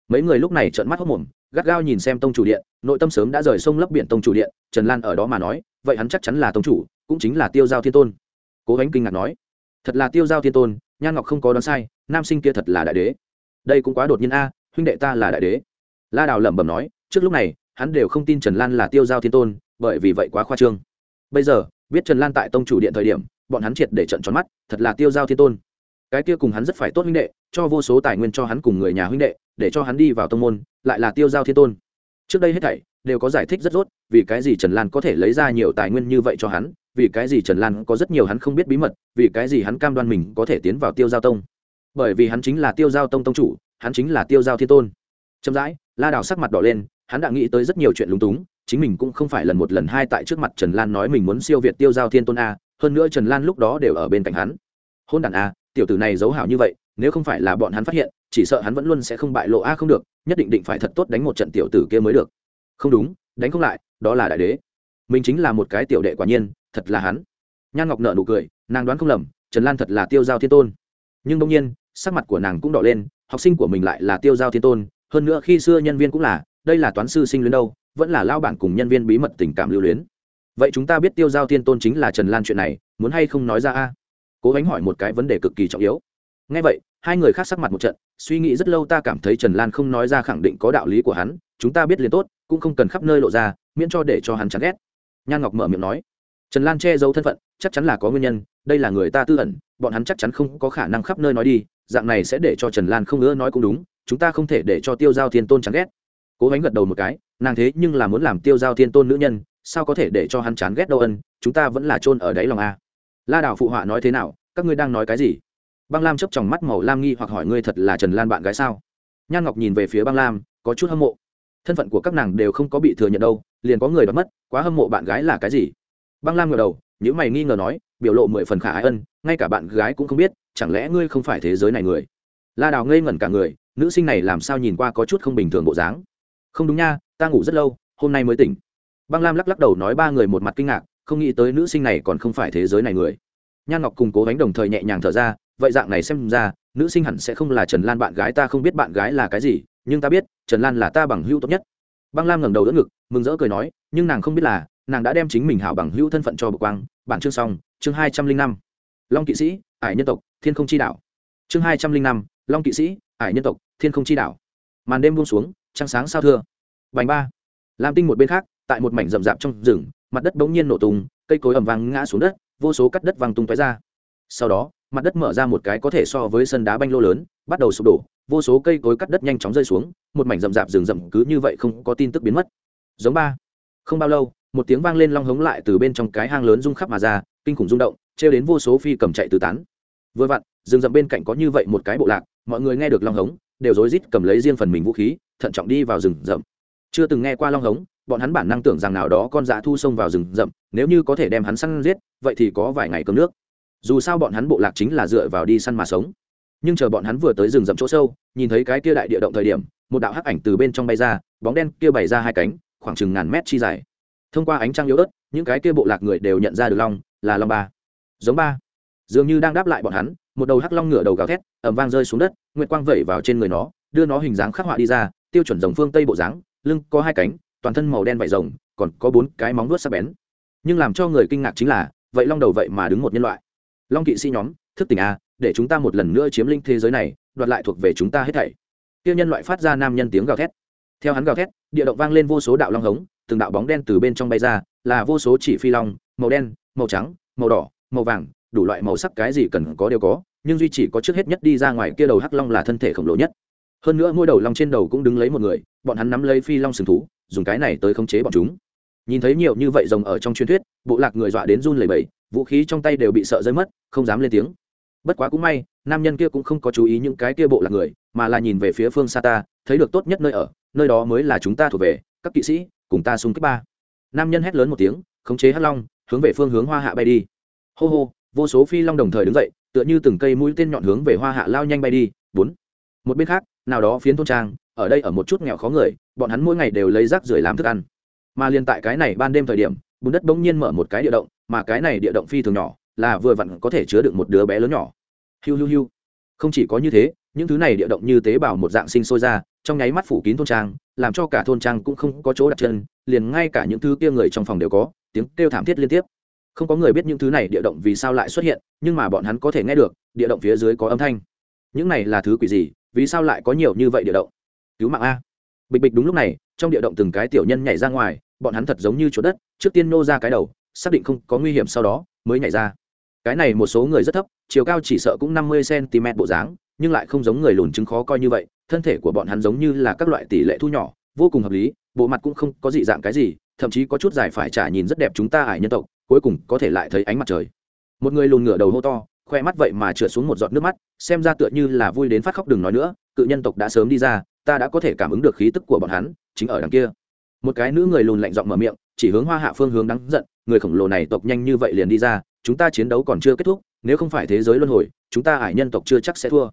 Mấy người lúc này trợn mắt hốc mồm, gắt gao nhìn xem tông chủ điện, nội tâm sớm đã rời sông lấp biển tông chủ điện, trần lan ở đó mà nói, vậy hắn chắc chắn là tông chủ, cũng chính là tiêu giao thiên tôn. Cố gánh kinh ngạc nói. Thật là tiêu giao thiên tôn, nhan ngọc không có đoán sai, nam sinh kia thật là đại đế. Đây cũng quá đột nhiên a, huynh đệ ta là đại đế. La đào lẩm bẩm nói, trước lúc này, hắn đều không tin trần lan là tiêu giao thiên tôn, bởi vì vậy quá khoa trương bây giờ, biết trần lan tại tông chủ điện thời điểm, bọn hắn triệt để trận tròn mắt, thật là tiêu giao thiên tôn. Cái kia cùng hắn rất phải tốt huynh đệ, cho vô số tài nguyên cho hắn cùng người nhà huynh đệ, để cho hắn đi vào tông môn, lại là tiêu giao thiên tôn. Trước đây hết thảy, đều có giải thích rất rốt, vì cái gì trần lan có thể lấy ra nhiều tài nguyên như vậy cho hắn, vì cái gì trần lan có rất nhiều hắn không biết bí mật, vì cái gì hắn cam đoan mình có thể tiến vào tiêu giao tông. Bởi vì hắn chính là tiêu giao tông tông chủ, hắn chính là tiêu giao thiên tôn. Chậm rãi, la đào sắc mặt đỏ lên, hắn đã nghĩ tới rất nhiều chuyện lúng túng chính mình cũng không phải lần một lần hai tại trước mặt trần lan nói mình muốn siêu việt tiêu giao thiên tôn a, hơn nữa trần lan lúc đó đều ở bên cạnh hắn. Hôn đàn a, tiểu tử này giấu hảo như vậy, nếu không phải là bọn hắn phát hiện, chỉ sợ hắn vẫn luôn sẽ không bại lộ a không được, nhất định định phải thật tốt đánh một trận tiểu tử kia mới được. Không đúng, đánh không lại, đó là đại đế. Mình chính là một cái tiểu đệ quả nhiên, thật là hắn. Nhan ngọc nợ nụ cười, nàng đoán không lầm, trần lan thật là tiêu giao thiên tôn. Nhưng đông nhiên, sắc mặt của nàng cũng đỏ lên, học sinh của mình lại là tiêu giao thiên tôn, hơn nữa khi xưa nhân viên cũng là, đây là toán sư sinh luyến đâu vẫn là lao bản cùng nhân viên bí mật tình cảm lưu luyến. Vậy chúng ta biết tiêu giao thiên tôn chính là trần lan chuyện này, muốn hay không nói ra a? Cố gánh hỏi một cái vấn đề cực kỳ trọng yếu. Ngay vậy, hai người khác sắc mặt một trận, suy nghĩ rất lâu ta cảm thấy trần lan không nói ra khẳng định có đạo lý của hắn, chúng ta biết liền tốt, cũng không cần khắp nơi lộ ra, miễn cho để cho hắn chán ghét. Nhan ngọc mở miệng nói. Trần lan che giấu thân phận, chắc chắn là có nguyên nhân, đây là người ta tư ẩn, bọn hắn chắc chắn không có khả năng khắp nơi nói đi, dạng này sẽ để cho trần lan không ngỡ nói cũng đúng, chúng ta không thể để cho tiêu giao thiên tôn chán ghét. Cố gánh gật đầu một cái nàng thế nhưng là muốn làm tiêu giao thiên tôn nữ nhân, sao có thể để cho hắn chán ghét đâu ân, chúng ta vẫn là chôn ở đáy lòng a. La đảo phụ họa nói thế nào, các ngươi đang nói cái gì? Băng lam chấp tròng mắt màu lam nghi hoặc hỏi ngươi thật là trần lan bạn gái sao? Nhan ngọc nhìn về phía băng lam, có chút hâm mộ. Thân phận của các nàng đều không có bị thừa nhận đâu, liền có người đoán mất, quá hâm mộ bạn gái là cái gì? Băng lam ngờ đầu những mày nghi ngờ nói, biểu lộ mười phần khả ái ân, ngay cả bạn gái cũng không biết, chẳng lẽ ngươi không phải thế giới này người? La đào ngây ngẩn cả người, nữ sinh này làm sao nhìn qua có chút không bình thường bộ dáng? Không đúng nha ta ngủ rất lâu, hôm nay mới tỉnh. Băng lam lắc lắc đầu nói ba người một mặt kinh ngạc, không nghĩ tới nữ sinh này còn không phải thế giới này người. Nhan ngọc cùng cố gánh đồng thời nhẹ nhàng thở ra, vậy dạng này xem ra, nữ sinh hẳn sẽ không là trần lan bạn gái ta không biết bạn gái là cái gì, nhưng ta biết, trần lan là ta bằng hữu tốt nhất. Băng lam ngẩng đầu đỡ ngực, mừng rỡ cười nói, nhưng nàng không biết là, nàng đã đem chính mình hảo bằng hữu thân phận cho bực quang, bản chương xong, chương hai trăm linh năm. Long kỵ sĩ, ải nhân tộc, thiên không chi đạo. chương hai trăm linh năm, long kỵ sĩ, ải nhân tộc, thiên không chi đạo. màn đêm buông xuống, trăng sáng sao thưa bành ba. Lam tinh một bên khác, tại một mảnh rậm rạp trong rừng, mặt đất bỗng nhiên nổ tung, cây cối ẩm vàng ngã xuống đất, vô số cắt đất vàng tung tóe ra. Sau đó, mặt đất mở ra một cái có thể so với sân đá banh lô lớn, bắt đầu sụp đổ, vô số cây cối cắt đất nhanh chóng rơi xuống, một mảnh rậm rạp rừng rậm cứ như vậy không có tin tức biến mất. Giống ba. Không bao lâu, một tiếng vang lên long hống lại từ bên trong cái hang lớn rung khắp mà ra, kinh khủng rung động, trêu đến vô số phi cầm chạy tứ tán. Vừa vặn, rừng rậm bên cạnh có như vậy một cái bộ lạc, mọi người nghe được long hống, đều rối rít cầm lấy riêng phần mình vũ khí, thận trọng đi vào rừng rậm chưa từng nghe qua long hống, bọn hắn bản năng tưởng rằng nào đó con dã thu xông vào rừng rậm, nếu như có thể đem hắn săn giết, vậy thì có vài ngày cơm nước. Dù sao bọn hắn bộ lạc chính là dựa vào đi săn mà sống. Nhưng chờ bọn hắn vừa tới rừng rậm chỗ sâu, nhìn thấy cái kia đại địa động thời điểm, một đạo hắc ảnh từ bên trong bay ra, bóng đen kia bày ra hai cánh, khoảng chừng ngàn mét chi dài. Thông qua ánh trăng yếu ớt, những cái kia bộ lạc người đều nhận ra được long, là long ba. Giống ba. Dường như đang đáp lại bọn hắn, một đầu hắc long ngửa đầu gào thét ẩm vang rơi xuống đất, nguyệt quang vẩy vào trên người nó, đưa nó hình dáng khắc họa đi ra, tiêu chuẩn dòng phương tây bộ dáng lưng có hai cánh, toàn thân màu đen vải rồng, còn có bốn cái móng vuốt sắc bén. Nhưng làm cho người kinh ngạc chính là, vậy long đầu vậy mà đứng một nhân loại. Long kỵ sĩ nhóm, thức tỉnh a, để chúng ta một lần nữa chiếm lĩnh thế giới này, đoạt lại thuộc về chúng ta hết thảy. Tiêu nhân loại phát ra nam nhân tiếng gào thét. Theo hắn gào thét, địa động vang lên vô số đạo long hống, từng đạo bóng đen từ bên trong bay ra, là vô số chỉ phi long, màu đen, màu trắng, màu đỏ, màu vàng, đủ loại màu sắc cái gì cần có đều có, nhưng duy chỉ có trước hết nhất đi ra ngoài kia đầu hắc long là thân thể khổng lồ nhất hơn nữa mỗi đầu long trên đầu cũng đứng lấy một người, bọn hắn nắm lấy phi long sừng thú, dùng cái này tới khống chế bọn chúng. Nhìn thấy nhiều như vậy rồng ở trong truyền thuyết, bộ lạc người dọa đến run lẩy bẩy, vũ khí trong tay đều bị sợ rơi mất, không dám lên tiếng. Bất quá cũng may, nam nhân kia cũng không có chú ý những cái kia bộ lạc người, mà là nhìn về phía phương xa ta, thấy được tốt nhất nơi ở, nơi đó mới là chúng ta thuộc về, các kỵ sĩ, cùng ta xung kích ba. Nam nhân hét lớn một tiếng, khống chế hắc long, hướng về phương hướng hoa hạ bay đi. Hô hô, vô số phi long đồng thời đứng dậy, tựa như từng cây mũi tên nhọn hướng về hoa hạ lao nhanh bay đi. Bốn. Một bên khác nào đó phiến thôn trang, ở đây ở một chút nghèo khó người, bọn hắn mỗi ngày đều lấy rác rưởi làm thức ăn. Mà liên tại cái này ban đêm thời điểm, bùn đất bỗng nhiên mở một cái địa động, mà cái này địa động phi thường nhỏ, là vừa vặn có thể chứa được một đứa bé lớn nhỏ. Hiu hiu hiu. Không chỉ có như thế, những thứ này địa động như tế bào một dạng sinh sôi ra, trong nháy mắt phủ kín thôn trang, làm cho cả thôn trang cũng không có chỗ đặt chân, liền ngay cả những thứ kia người trong phòng đều có, tiếng kêu thảm thiết liên tiếp. Không có người biết những thứ này địa động vì sao lại xuất hiện, nhưng mà bọn hắn có thể nghe được, địa động phía dưới có âm thanh. Những này là thứ quỷ gì? Vì sao lại có nhiều như vậy địa động? Cứu mạng a. Bịch bịch đúng lúc này, trong địa động từng cái tiểu nhân nhảy ra ngoài, bọn hắn thật giống như chỗ đất, trước tiên nô ra cái đầu, xác định không có nguy hiểm sau đó, mới nhảy ra. Cái này một số người rất thấp, chiều cao chỉ sợ cũng năm mươi cm bộ dáng, nhưng lại không giống người lùn chứng khó coi như vậy, thân thể của bọn hắn giống như là các loại tỷ lệ thu nhỏ, vô cùng hợp lý, bộ mặt cũng không có dị dạng cái gì, thậm chí có chút dài phải trả nhìn rất đẹp chúng ta ải nhân tộc, cuối cùng có thể lại thấy ánh mặt trời. Một người lùn ngửa đầu hô to, khoe mắt vậy mà trượt xuống một giọt nước mắt xem ra tựa như là vui đến phát khóc đừng nói nữa, cự nhân tộc đã sớm đi ra, ta đã có thể cảm ứng được khí tức của bọn hắn, chính ở đằng kia. Một cái nữ người lùn lạnh giọng mở miệng, chỉ hướng hoa hạ phương hướng đáng giận, người khổng lồ này tộc nhanh như vậy liền đi ra, chúng ta chiến đấu còn chưa kết thúc, nếu không phải thế giới luân hồi, chúng ta ải nhân tộc chưa chắc sẽ thua.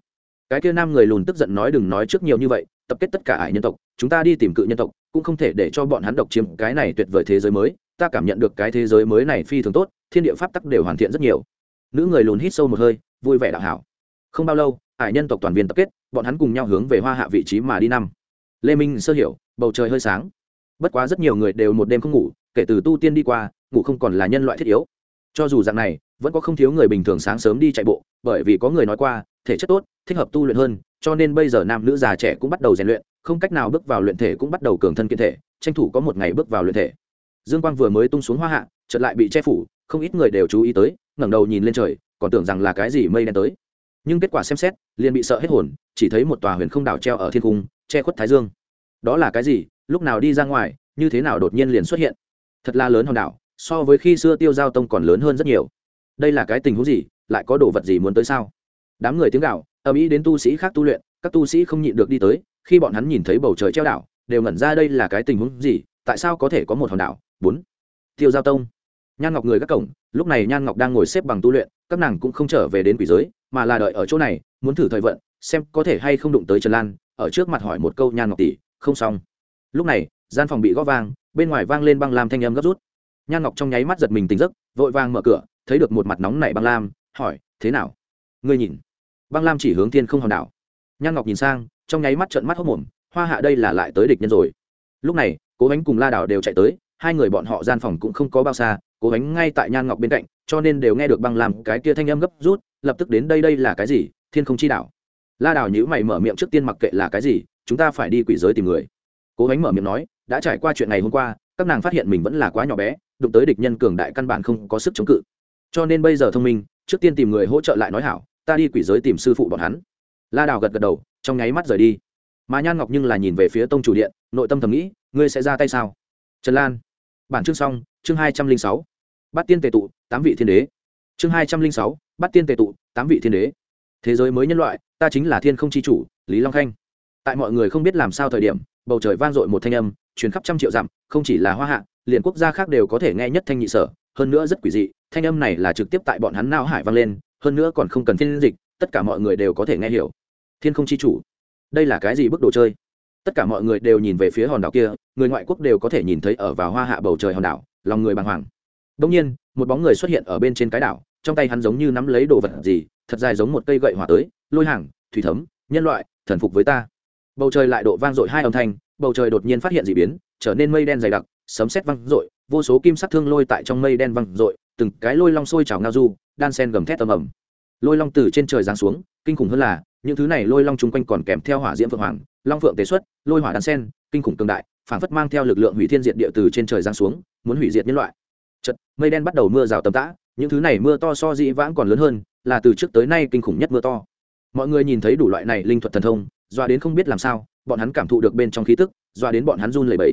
Cái kia nam người lùn tức giận nói đừng nói trước nhiều như vậy, tập kết tất cả ải nhân tộc, chúng ta đi tìm cự nhân tộc, cũng không thể để cho bọn hắn độc chiếm cái này tuyệt vời thế giới mới, ta cảm nhận được cái thế giới mới này phi thường tốt, thiên địa pháp tắc đều hoàn thiện rất nhiều. Nữ người lùn hít sâu một hơi, vui vẻ đạo hảo không bao lâu, hải nhân tộc toàn viên tập kết, bọn hắn cùng nhau hướng về hoa hạ vị trí mà đi năm. Lê minh sơ hiểu, bầu trời hơi sáng. Bất quá rất nhiều người đều một đêm không ngủ, kể từ tu tiên đi qua, ngủ không còn là nhân loại thiết yếu. Cho dù dạng này, vẫn có không thiếu người bình thường sáng sớm đi chạy bộ, bởi vì có người nói qua, thể chất tốt, thích hợp tu luyện hơn, cho nên bây giờ nam nữ già trẻ cũng bắt đầu rèn luyện, không cách nào bước vào luyện thể cũng bắt đầu cường thân kiện thể, tranh thủ có một ngày bước vào luyện thể. Dương quang vừa mới tung xuống hoa hạ, chợt lại bị che phủ, không ít người đều chú ý tới, ngẩng đầu nhìn lên trời, còn tưởng rằng là cái gì mây đen tới nhưng kết quả xem xét, liền bị sợ hết hồn, chỉ thấy một tòa huyền không đảo treo ở thiên cung, che khuất thái dương. Đó là cái gì? Lúc nào đi ra ngoài, như thế nào đột nhiên liền xuất hiện? Thật là lớn hòn đảo, so với khi xưa tiêu giao tông còn lớn hơn rất nhiều. Đây là cái tình huống gì? Lại có đồ vật gì muốn tới sao? Đám người tiếng gạo âm ý đến tu sĩ khác tu luyện, các tu sĩ không nhịn được đi tới, khi bọn hắn nhìn thấy bầu trời treo đảo, đều ngẩn ra đây là cái tình huống gì? Tại sao có thể có một hòn đảo? Bốn. Tiêu giao tông. Nhan ngọc người các cổng, lúc này nhan ngọc đang ngồi xếp bằng tu luyện, các nàng cũng không trở về đến quỷ giới mà là đợi ở chỗ này, muốn thử thời vận, xem có thể hay không đụng tới trần lan, ở trước mặt hỏi một câu nhan ngọc tỷ, không xong. Lúc này, gian phòng bị gõ vang, bên ngoài vang lên băng lam thanh âm gấp rút. Nhan ngọc trong nháy mắt giật mình tỉnh giấc, vội vang mở cửa, thấy được một mặt nóng nảy băng lam, hỏi, thế nào? Ngươi nhìn. Băng lam chỉ hướng thiên không hòn đảo. Nhan ngọc nhìn sang, trong nháy mắt trợn mắt hốc mồm, hoa hạ đây là lại tới địch nhân rồi. Lúc này, cố bánh cùng la đảo đều chạy tới, hai người bọn họ gian phòng cũng không có bao xa, cố bánh ngay tại nhan ngọc bên cạnh cho nên đều nghe được băng làm cái kia thanh âm gấp rút, lập tức đến đây đây là cái gì? Thiên không chi đảo la đảo nhữ mày mở miệng trước tiên mặc kệ là cái gì, chúng ta phải đi quỷ giới tìm người. Cố gánh mở miệng nói, đã trải qua chuyện ngày hôm qua, các nàng phát hiện mình vẫn là quá nhỏ bé, đụng tới địch nhân cường đại căn bản không có sức chống cự. Cho nên bây giờ thông minh, trước tiên tìm người hỗ trợ lại nói hảo, ta đi quỷ giới tìm sư phụ bọn hắn. La đào gật gật đầu, trong nháy mắt rời đi. Mà nhan ngọc nhưng là nhìn về phía tông chủ điện, nội tâm thầm nghĩ, ngươi sẽ ra tay sao? Trần lan. Bản chương xong, chương hai trăm linh sáu bắt tiên tề tụ, tám vị thiên đế. Chương hai trăm linh sáu bắt tiên tề tụ, tám vị thiên đế. Thế giới mới nhân loại, ta chính là thiên không chi chủ, lý long khanh. Tại mọi người không biết làm sao thời điểm, bầu trời vang dội một thanh âm, truyền khắp trăm triệu dặm, không chỉ là hoa hạ, liền quốc gia khác đều có thể nghe nhất thanh nhị sở, hơn nữa rất quỷ dị, thanh âm này là trực tiếp tại bọn hắn nao hải vang lên, hơn nữa còn không cần phiên dịch, tất cả mọi người đều có thể nghe hiểu. Thiên không chi chủ, đây là cái gì bức đồ chơi? Tất cả mọi người đều nhìn về phía hòn đảo kia, người ngoại quốc đều có thể nhìn thấy ở vào hoa hạ bầu trời hòn đảo, lòng người bàng hoàng đông nhiên, một bóng người xuất hiện ở bên trên cái đảo, trong tay hắn giống như nắm lấy đồ vật gì, thật dài giống một cây gậy hỏa tới, lôi hàng, thủy thấm, nhân loại, thần phục với ta. Bầu trời lại độ vang dội hai âm thanh, bầu trời đột nhiên phát hiện dị biến, trở nên mây đen dày đặc, sấm sét vang dội, vô số kim sắc thương lôi tại trong mây đen vang dội, từng cái lôi long sôi trào ngao du, đan sen gầm thét âm ầm. Lôi long từ trên trời giáng xuống, kinh khủng hơn là, những thứ này lôi long chung quanh còn kèm theo hỏa diễm phượng hoàng, long phượng tế xuất, lôi hỏa đan sen, kinh khủng tương đại phản phất mang theo lực lượng hủy thiên diệt địa từ trên trời giáng xuống, muốn hủy diệt nhân loại chật mây đen bắt đầu mưa rào tầm tã, những thứ này mưa to so dĩ vãng còn lớn hơn, là từ trước tới nay kinh khủng nhất mưa to. Mọi người nhìn thấy đủ loại này linh thuật thần thông doa đến không biết làm sao, bọn hắn cảm thụ được bên trong khí tức doa đến bọn hắn run lẩy bẩy.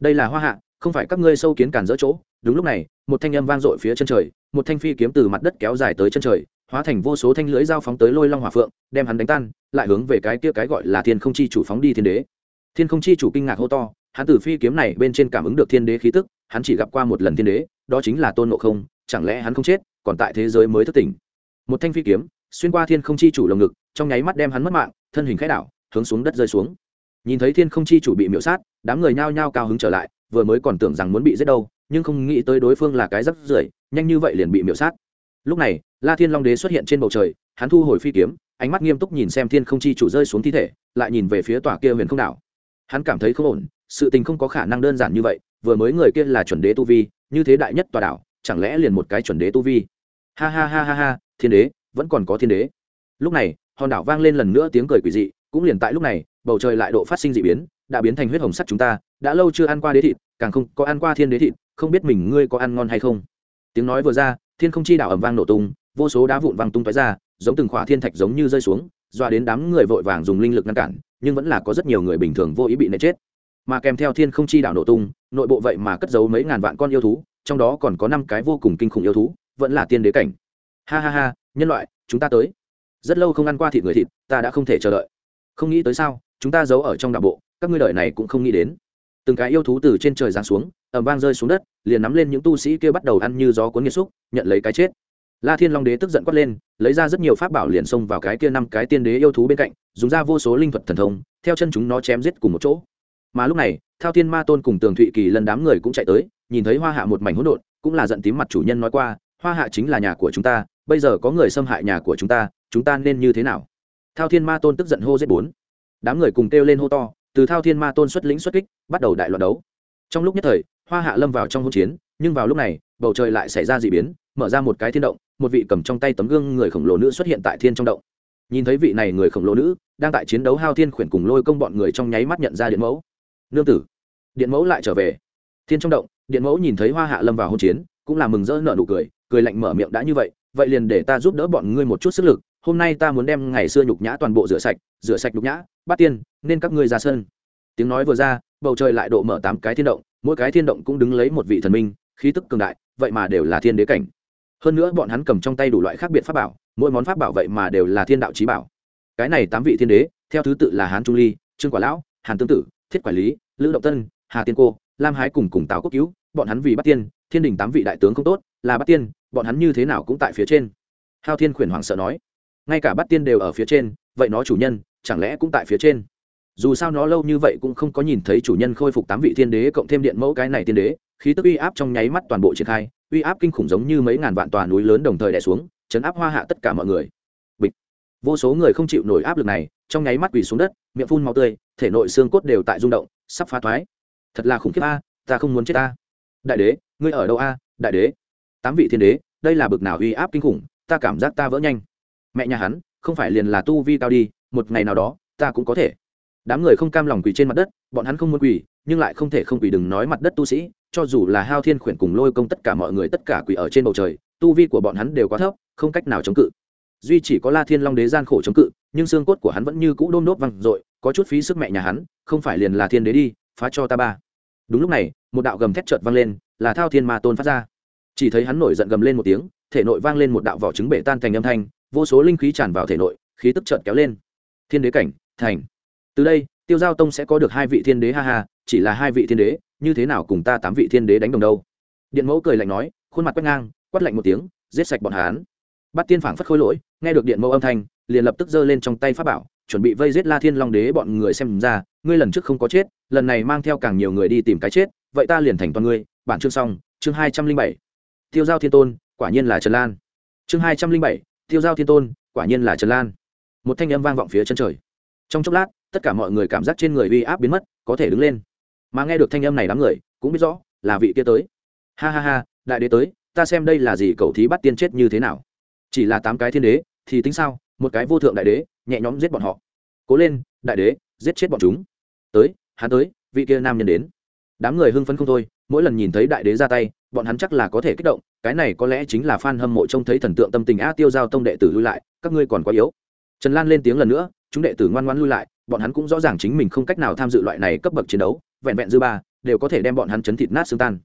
Đây là hoa hạ, không phải các ngươi sâu kiến cản dỡ chỗ. Đúng lúc này, một thanh âm vang dội phía chân trời, một thanh phi kiếm từ mặt đất kéo dài tới chân trời, hóa thành vô số thanh lưới dao phóng tới lôi long hỏa phượng, đem hắn đánh tan, lại hướng về cái kia cái gọi là thiên không chi chủ phóng đi thiên đế. Thiên không chi chủ kinh ngạc hô to, hắn từ phi kiếm này bên trên cảm ứng được thiên đế khí tức, hắn chỉ gặp qua một lần thiên đế đó chính là tôn ngộ không, chẳng lẽ hắn không chết, còn tại thế giới mới thất tỉnh. Một thanh phi kiếm, xuyên qua thiên không chi chủ lồng ngực, trong nháy mắt đem hắn mất mạng, thân hình khẽ đảo, hướng xuống đất rơi xuống. Nhìn thấy thiên không chi chủ bị miễu sát, đám người nhao nhao cao hứng trở lại, vừa mới còn tưởng rằng muốn bị giết đâu, nhưng không nghĩ tới đối phương là cái rắc rưởi, nhanh như vậy liền bị miễu sát. Lúc này, la thiên long đế xuất hiện trên bầu trời, hắn thu hồi phi kiếm, ánh mắt nghiêm túc nhìn xem thiên không chi chủ rơi xuống thi thể, lại nhìn về phía tòa kia huyền không đảo. Hắn cảm thấy không ổn, sự tình không có khả năng đơn giản như vậy, vừa mới người kia là chuẩn đế tu vi như thế đại nhất tòa đảo, chẳng lẽ liền một cái chuẩn đế tu vi? Ha ha ha ha ha, thiên đế, vẫn còn có thiên đế. Lúc này, hòn đảo vang lên lần nữa tiếng cười quỷ dị, cũng liền tại lúc này, bầu trời lại độ phát sinh dị biến, đã biến thành huyết hồng sắt chúng ta, đã lâu chưa ăn qua đế thịt, càng không có ăn qua thiên đế thịt, không biết mình ngươi có ăn ngon hay không. Tiếng nói vừa ra, thiên không chi đảo ầm vang nổ tung, vô số đá vụn văng tung tói ra, giống từng khỏa thiên thạch giống như rơi xuống doa đến đám người vội vàng dùng linh lực ngăn cản, nhưng vẫn là có rất nhiều người bình thường vô ý bị nệ chết. Mà kèm theo thiên không chi đảo nổ tung nội bộ vậy mà cất giấu mấy ngàn vạn con yêu thú, trong đó còn có năm cái vô cùng kinh khủng yêu thú, vẫn là tiên đế cảnh. Ha ha ha, nhân loại, chúng ta tới. Rất lâu không ăn qua thịt người thịt, ta đã không thể chờ đợi. Không nghĩ tới sao, chúng ta giấu ở trong đạo bộ, các ngươi đợi này cũng không nghĩ đến. Từng cái yêu thú từ trên trời giáng xuống ẩm vang rơi xuống đất, liền nắm lên những tu sĩ kia bắt đầu ăn như gió cuốn nghiệt xúc, nhận lấy cái chết. La thiên long đế tức giận quát lên, lấy ra rất nhiều pháp bảo liền xông vào cái kia năm cái tiên đế yêu thú bên cạnh, dùng ra vô số linh thuật thần thông, theo chân chúng nó chém giết cùng một chỗ mà lúc này, thao thiên ma tôn cùng tường thụy kỳ lần đám người cũng chạy tới, nhìn thấy hoa hạ một mảnh hỗn độn, cũng là giận tím mặt chủ nhân nói qua, hoa hạ chính là nhà của chúng ta, bây giờ có người xâm hại nhà của chúng ta chúng ta nên như thế nào? Thao thiên ma tôn tức giận hô giết bốn. Đám người cùng kêu lên hô to, từ thao thiên ma tôn xuất lĩnh xuất kích, bắt đầu đại loạt đấu. Trong lúc nhất thời, hoa hạ lâm vào trong hỗn chiến, nhưng vào lúc này, bầu trời lại xảy ra d ị biến, mở ra một cái thiên động, một vị cầm trong tay tấm gương người khổng lồ nữ xuất hiện tại thiên trong động. Nhìn thấy vị này người khổng lồ nữ, đang tại chiến đấu hao thiên khuyển cùng lôi công bọn người trong nháy mắt nhận ra điện mẫu nương tử. Điện mẫu lại trở về. Thiên trong động, điện mẫu nhìn thấy hoa hạ lâm vào hôn chiến, cũng là mừng rỡ nợ nụ cười cười lạnh mở miệng đã như vậy vậy liền để ta giúp đỡ bọn ngươi một chút sức lực, hôm nay ta muốn đem ngày xưa nhục nhã toàn bộ rửa sạch rửa sạch nhục nhã bắt tiên, nên các ngươi ra sân. Tiếng nói vừa ra, bầu trời lại độ mở tám cái thiên động, mỗi cái thiên động cũng đứng lấy một vị thần minh, khí tức cường đại, vậy mà đều là thiên đế cảnh. Hơn nữa bọn hắn cầm trong tay đủ loại khác biệt pháp bảo, mỗi món pháp bảo vậy mà đều là thiên đạo trí bảo. Cái này tám vị thiên đế, theo thứ tự là hán trung ly, trương quả lão, hàn tương tử thiết quản lý, lữ động tân, hà tiên cô, lam hái cùng cùng tào quốc cứu, bọn hắn vì bắt tiên, thiên đình tám vị đại tướng không tốt, là bắt tiên, bọn hắn như thế nào cũng tại phía trên. Hao thiên khuyển hoàng sợ nói, ngay cả bắt tiên đều ở phía trên, vậy nó chủ nhân, chẳng lẽ cũng tại phía trên? Dù sao nó lâu như vậy cũng không có nhìn thấy chủ nhân khôi phục tám vị thiên đế cộng thêm điện mẫu cái này thiên đế, khí tức uy áp trong nháy mắt toàn bộ triển khai, uy áp kinh khủng giống như mấy ngàn vạn tòa núi lớn đồng thời đè xuống, chấn áp hoa hạ tất cả mọi người. Bịch. Vô số người không chịu nổi áp lực này, trong nháy mắt quỳ xuống đất, miệng phun màu tươi thể nội xương cốt đều tại rung động, sắp phá thoái. Thật là khủng khiếp a, ta không muốn chết ta. Đại đế, ngươi ở đâu a? Đại đế. Tám vị thiên đế, đây là bực nào uy áp kinh khủng, ta cảm giác ta vỡ nhanh. Mẹ nhà hắn, không phải liền là tu vi cao đi, một ngày nào đó, ta cũng có thể. Đám người không cam lòng quỳ trên mặt đất, bọn hắn không muốn quỳ, nhưng lại không thể không quỳ đừng nói mặt đất tu sĩ, cho dù là hao thiên khuyển cùng lôi công tất cả mọi người tất cả quỳ ở trên bầu trời, tu vi của bọn hắn đều quá thấp, không cách nào chống cự. Duy chỉ có la thiên long đế gian khổ chống cự nhưng xương cốt của hắn vẫn như cũ đôm đốt văng r có chút phí sức mẹ nhà hắn, không phải liền là thiên đế đi, phá cho ta ba. Đúng lúc này, một đạo gầm thét trợt vang lên, là thao thiên ma tôn phát ra. Chỉ thấy hắn nổi giận gầm lên một tiếng, thể nội vang lên một đạo vỏ trứng bể tan thành âm thanh, vô số linh khí tràn vào thể nội, khí tức trợt kéo lên. Thiên đế cảnh, thành. Từ đây, tiêu giao tông sẽ có được hai vị thiên đế, ha ha, chỉ là hai vị thiên đế, như thế nào cùng ta tám vị thiên đế đánh đồng đâu? Điện mẫu cười lạnh nói, khuôn mặt quét ngang, quát lạnh một tiếng, giết sạch bọn hán bắt tiên phảng phất khôi lỗi, nghe được điện mẫu âm thanh, liền lập tức giơ lên trong tay pháp bảo, chuẩn bị vây giết la thiên long đế bọn người xem ra, ngươi lần trước không có chết, lần này mang theo càng nhiều người đi tìm cái chết, vậy ta liền thành toàn ngươi. Bản chương xong, chương hai trăm linh bảy. Tiêu giao thiên tôn, quả nhiên là trần lan. Chương hai trăm linh bảy, tiêu giao thiên tôn, quả nhiên là trần lan. Một thanh âm vang vọng phía chân trời. Trong chốc lát, tất cả mọi người cảm giác trên người uy áp biến mất, có thể đứng lên. Mà nghe được thanh âm này đám người, cũng biết rõ là vị kia tới. Ha ha ha, đại đế tới, ta xem đây là gì, cậu thí bắt tiên chết như thế nào? Chỉ là tám cái thiên đế, thì tính sao? Một cái vô thượng đại đế, nhẹ nhõm giết bọn họ. Cố lên, đại đế, giết chết bọn chúng. Tới, hắn tới, vị kia nam nhân đến. Đám người hưng phấn không thôi, mỗi lần nhìn thấy đại đế ra tay, bọn hắn chắc là có thể kích động, cái này có lẽ chính là f a n hâm mộ trông thấy thần tượng tâm tình a tiêu giao tông đệ tử lui lại, các ngươi còn quá yếu. Trần lan lên tiếng lần nữa, chúng đệ tử ngoan ngoan lui lại, bọn hắn cũng rõ ràng chính mình không cách nào tham dự loại này cấp bậc chiến đấu, vẹn vẹn dư ba, đều có thể đem bọn hắn chấn thịt nát xương tan.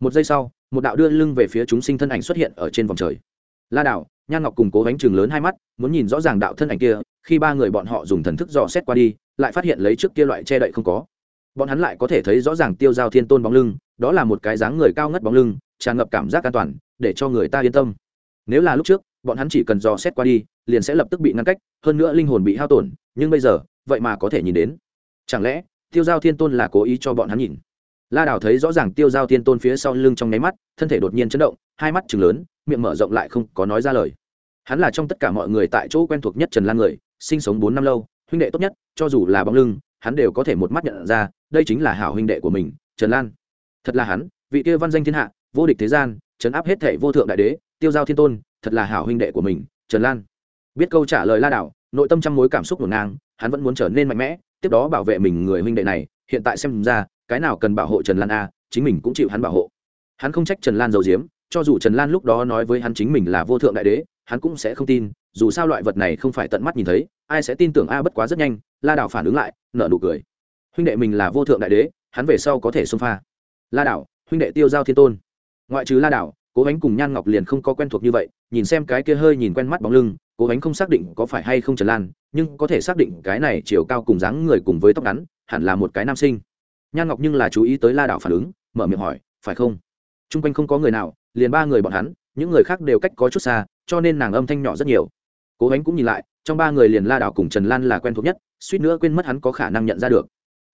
Một giây sau, một đạo đưa lưng về phía chúng sinh thân ảnh xuất hiện ở trên vòng trời. La đạo nhan ngọc cùng cố gánh chừng lớn hai mắt, muốn nhìn rõ ràng đạo thân ảnh kia, khi ba người bọn họ dùng thần thức dò xét qua đi, lại phát hiện lấy trước kia loại che đậy không có. Bọn hắn lại có thể thấy rõ ràng tiêu giao thiên tôn bóng lưng, đó là một cái dáng người cao ngất bóng lưng, tràn ngập cảm giác an toàn, để cho người ta yên tâm. Nếu là lúc trước, bọn hắn chỉ cần dò xét qua đi, liền sẽ lập tức bị ngăn cách, hơn nữa linh hồn bị hao tổn, nhưng bây giờ, vậy mà có thể nhìn đến. Chẳng lẽ, tiêu giao thiên tôn là cố ý cho bọn hắn nhìn? La đào thấy rõ ràng tiêu giao thiên tôn phía sau lưng trong nháy mắt, thân thể đột nhiên chấn động, hai mắt chừng lớn, miệng mở rộng lại không có nói ra lời. Hắn là trong tất cả mọi người tại chỗ quen thuộc nhất trần lan người, sinh sống bốn năm lâu, huynh đệ tốt nhất, cho dù là bóng lưng, hắn đều có thể một mắt nhận ra, đây chính là hảo huynh đệ của mình, trần lan. Thật là hắn, vị kia văn danh thiên hạ, vô địch thế gian, trấn áp hết thể vô thượng đại đế, tiêu giao thiên tôn, thật là hảo huynh đệ của mình, trần lan. Biết câu trả lời la đảo nội tâm trăm mối cảm xúc ngổn ngang, hắn vẫn muốn trở nên mạnh mẽ, tiếp đó bảo vệ mình người huynh đệ này, hiện tại xem ra cái nào cần bảo hộ trần lan a, chính mình cũng chịu hắn bảo hộ. Hắn không trách trần lan giàu diếm cho dù trần lan lúc đó nói với hắn chính mình là vô thượng đại đế, hắn cũng sẽ không tin, dù sao loại vật này không phải tận mắt nhìn thấy, ai sẽ tin tưởng a bất quá rất nhanh, la đảo phản ứng lại nợ nụ cười. Huynh đệ mình là vô thượng đại đế, hắn về sau có thể xông pha. La đảo, huynh đệ tiêu giao thiên tôn. Ngoại trừ la đảo, cố gánh cùng nhan ngọc liền không có quen thuộc như vậy, nhìn xem cái kia hơi nhìn quen mắt bóng lưng, cố gánh không xác định có phải hay không trần lan, nhưng có thể xác định cái này chiều cao cùng dáng người cùng với tóc ngắn, hẳn là một cái nam sinh nhan ngọc nhưng là chú ý tới la đảo phản ứng, mở miệng hỏi, phải không? T r u n g quanh không có người nào, liền ba người bọn hắn, những người khác đều cách có chút xa, cho nên nàng âm thanh nhỏ rất nhiều. Cố gánh cũng nhìn lại, trong ba người liền la đảo cùng trần lan là quen thuộc nhất, suýt nữa quên mất hắn có khả năng nhận ra được.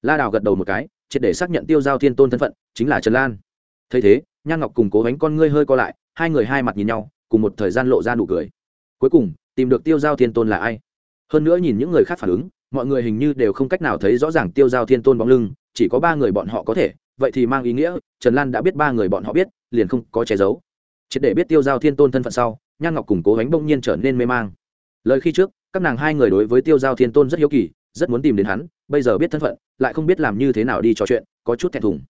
La đảo gật đầu một cái, triệt để xác nhận tiêu giao thiên tôn thân phận, chính là trần lan. Thấy thế, nhan ngọc cùng cố gánh con ngươi hơi co lại, hai người hai mặt nhìn nhau, cùng một thời gian lộ ra nụ cười. Cuối cùng, tìm được tiêu giao thiên tôn là ai? Hơn nữa nhìn những người khác phản ứng, mọi người hình như đều không cách nào thấy rõ ràng tiêu giao thiên tôn bóng lưng chỉ có ba người bọn họ có thể, vậy thì mang ý nghĩa, trần lan đã biết ba người bọn họ biết, liền không có che giấu. Triệt để biết tiêu giao thiên tôn thân phận sau, nhan ngọc cùng cố gánh bỗng nhiên trở nên mê mang. Lời khi trước, các nàng hai người đối với tiêu giao thiên tôn rất hiếu kỳ, rất muốn tìm đến hắn, bây giờ biết thân phận, lại không biết làm như thế nào đi trò chuyện, có chút thẹn thùng.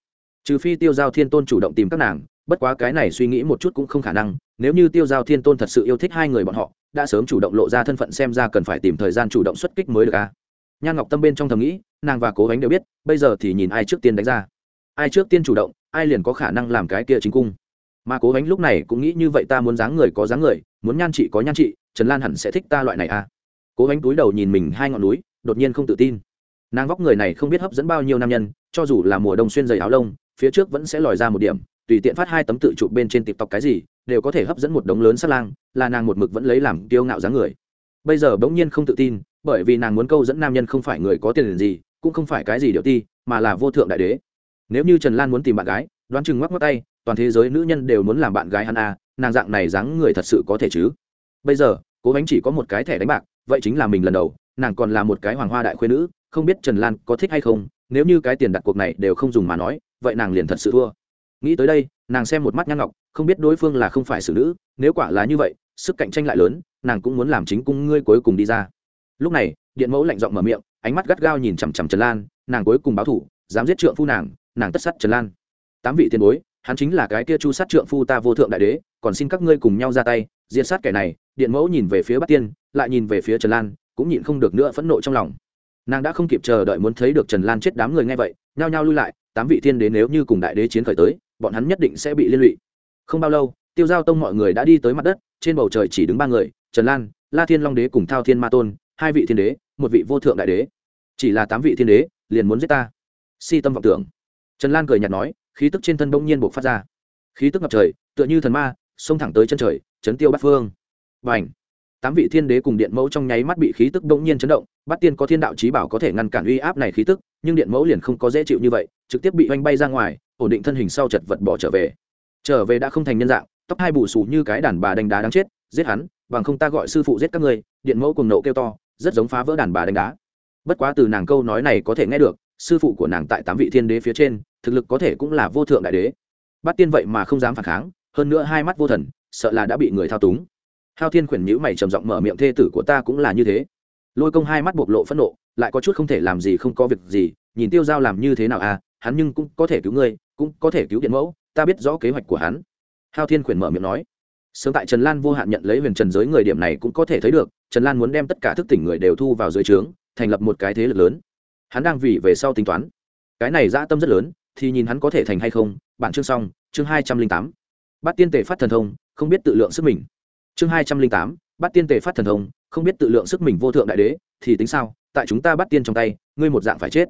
Trừ phi tiêu giao thiên tôn chủ động tìm các nàng, bất quá cái này suy nghĩ một chút cũng không khả năng, nếu như tiêu giao thiên tôn thật sự yêu thích hai người bọn họ, đã sớm chủ động lộ ra thân phận xem ra cần phải tìm thời gian chủ động xuất kích mới được a. à? Nhan ngọc tâm bên trong thầm nghĩ nàng và cố gánh đều biết bây giờ thì nhìn ai trước tiên đánh ra. Ai trước tiên chủ động ai liền có khả năng làm cái kia chính cung. Mà cố gánh lúc này cũng nghĩ như vậy ta muốn dáng người có dáng người muốn nhan chị có nhan chị, trần lan hẳn sẽ thích ta loại này à. Cố gánh túi đầu nhìn mình hai ngọn núi đột nhiên không tự tin. Nàng vóc người này không biết hấp dẫn bao nhiêu nam nhân cho dù là mùa đông xuyên giày áo lông phía trước vẫn sẽ lòi ra một điểm tùy tiện phát hai tấm tự chụp bên trên tiktok cái gì đều có thể hấp dẫn một đống lớn sát lang là nàng một mực vẫn lấy làm kiêu ngạo dáng người. Bây giờ bỗng nhiên không tự tin bởi vì nàng muốn câu dẫn nam nhân không phải người có tiền gì, cũng không phải cái gì điệu ti, mà là vô thượng đại đế. Nếu như trần lan muốn tìm bạn gái, đoán chừng ngoắc ngoắc tay, toàn thế giới nữ nhân đều muốn làm bạn gái hắn à nàng dạng này dáng người thật sự có thể chứ? Bây giờ, cố bánh chỉ có một cái thẻ đánh bạc, vậy chính là mình lần đầu, nàng còn là một cái hoàng hoa đại khuyên nữ, không biết trần lan có thích hay không, nếu như cái tiền đặt cuộc này đều không dùng mà nói, vậy nàng liền thật sự thua. Nghĩ tới đây, nàng xem một mắt nhan ngọc, không biết đối phương là không phải xử nữ, nếu quả là như vậy, sức cạnh tranh lại lớn, nàng cũng muốn làm chính cung ngươi cuối cùng đi ra lúc này, điện mẫu lạnh giọng mở miệng, ánh mắt gắt gao nhìn chằm chằm trần lan, nàng cuối cùng báo thủ, dám giết trượng phu nàng nàng tất sát trần lan. Tám vị tiền bối, hắn chính là cái kia chu sát trượng phu ta vô thượng đại đế, còn xin các ngươi cùng nhau ra tay, diệt sát kẻ này, điện mẫu nhìn về phía bát tiên, lại nhìn về phía trần lan, cũng nhịn không được nữa phẫn nộ trong lòng. Nàng đã không kịp chờ đợi muốn thấy được trần lan chết đám người nghe vậy, nhao nhao lui lại, tám vị thiên đế nếu như cùng đại đế chiến khởi tới, bọn hắn nhất định sẽ bị liên lụy. Không bao lâu, tiêu giao tông mọi người đã đi tới mặt đất, trên bầu trời chỉ đứng ba người, trần lan, la thiên long đế cùng thao thiên ma tôn hai vị thiên đế, một vị vô thượng đại đế. Chỉ là tám vị thiên đế, liền muốn giết ta. Si tâm vọng tưởng. Trần lan cười nhạt nói, khí tức trên thân bỗng nhiên buộc phát ra. Khí tức ngập trời, tựa như thần ma, xông thẳng tới chân trời, chấn tiêu bát phương. Và ảnh tám vị thiên đế cùng điện mẫu trong nháy mắt bị khí tức bỗng nhiên chấn động bắt tiên có thiên đạo trí bảo có thể ngăn cản uy áp này khí tức, nhưng điện mẫu liền không có dễ chịu như vậy, trực tiếp bị oanh bay ra ngoài, ổn định thân hình sau chật vật bỏ trở về. Trở về đã không thành nhân dạng, tóc hai bù xù như cái đàn bà đánh đá đáng chết, giết hắn, bằng không ta gọi sư phụ giết các ngươi, điện mẫu cùng nộ kêu to rất giống phá vỡ đàn bà đánh đá. Bất quá từ nàng câu nói này có thể nghe được, sư phụ của nàng tại tám vị thiên đế phía trên, thực lực có thể cũng là vô thượng đại đế. Bắt tiên vậy mà không dám phản kháng, hơn nữa hai mắt vô thần, sợ là đã bị người thao túng. Hao thiên khuyển nhữ mày trầm giọng mở miệng, thê tử của ta cũng là như thế. Lôi công hai mắt bộc lộ phẫn nộ, lại có chút không thể làm gì không có việc gì, nhìn tiêu giao làm như thế nào à hắn nhưng cũng có thể cứu ngươi, cũng có thể cứu điện mẫu, ta biết rõ kế hoạch của hắn. Hao thiên khuyển mở miệng nói sớm tại trần lan vô hạn nhận lấy huyền trần giới người điểm này cũng có thể thấy được, trần lan muốn đem tất cả thức tỉnh người đều thu vào dưới trướng, thành lập một cái thế lực lớn. Hắn đang vì về sau tính toán. Cái này dã tâm rất lớn, thì nhìn hắn có thể thành hay không. Bản chương xong, chương hai trăm linh tám. Bắt tiên tề phát thần thông, không biết tự lượng sức mình. Chương hai trăm linh tám bắt tiên tề phát thần thông, không biết tự lượng sức mình vô thượng đại đế, thì tính sao? Tại chúng ta bắt tiên trong tay, ngươi một dạng phải chết.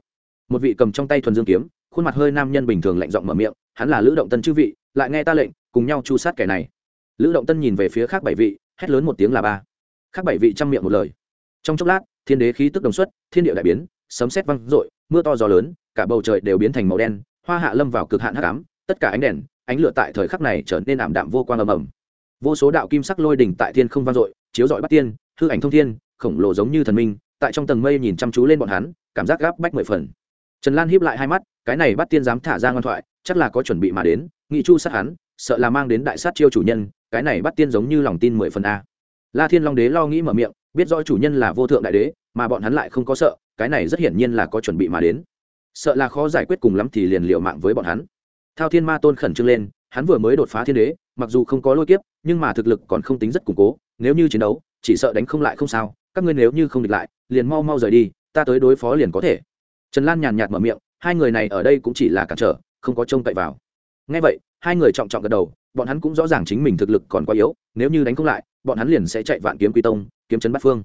Một vị cầm trong tay thuần dương kiếm, khuôn mặt hơi nam nhân bình thường lạnh giọng mở miệng, hắn là lữ động tân chư vị, lại nghe ta lệnh, cùng nhau chu sát kẻ này lữ động tân nhìn về phía khác bảy vị, hét lớn một tiếng là ba. Khác bảy vị chăm miệng một lời. Trong chốc lát, thiên đế khí tức đồng xuất, thiên địa đại biến, sấm sét văng rội mưa to gió lớn, cả bầu trời đều biến thành màu đen, hoa hạ lâm vào cực hạn hắc ám, tất cả ánh đèn, ánh lửa tại thời khắc này trở nên ảm đạm vô quang ầm ầm. Vô số đạo kim sắc lôi đỉnh tại thiên không vang dội, chiếu rọi bắt tiên, hư ảnh thông thiên, khổng lồ giống như thần minh, tại trong tầng mây nhìn chăm chú lên bọn hắn, cảm giác gáp bách mười phần. Trần lan hiếp lại hai mắt, cái này bắt tiên dám thả ra ngoan thoại, chắc là có chuẩn bị mà đến, nghị chu sát hắn, sợ là mang đến đại sát chiêu chủ nhân cái này bắt tiên giống như lòng tin mười phần a. La thiên long đế lo nghĩ mở miệng, biết rõ chủ nhân là vô thượng đại đế, mà bọn hắn lại không có sợ, cái này rất hiển nhiên là có chuẩn bị mà đến. Sợ là khó giải quyết cùng lắm thì liền liệu mạng với bọn hắn. Thao thiên ma tôn khẩn trương lên, hắn vừa mới đột phá thiên đế, mặc dù không có lôi kiếp, nhưng mà thực lực còn không tính rất củng cố, nếu như chiến đấu, chỉ sợ đánh không lại không sao, các ngươi nếu như không địch lại, liền mau mau rời đi, ta tới đối phó liền có thể. Trần lan nhàn nhạt mở miệng, hai người này ở đây cũng chỉ là cản trở, không có trông cậy vào. Ngay vậy, hai người trọng trọng gật đầu bọn hắn cũng rõ ràng chính mình thực lực còn quá yếu, nếu như đánh không lại, bọn hắn liền sẽ chạy vạn kiếm quy tông, kiếm chấn bát phương.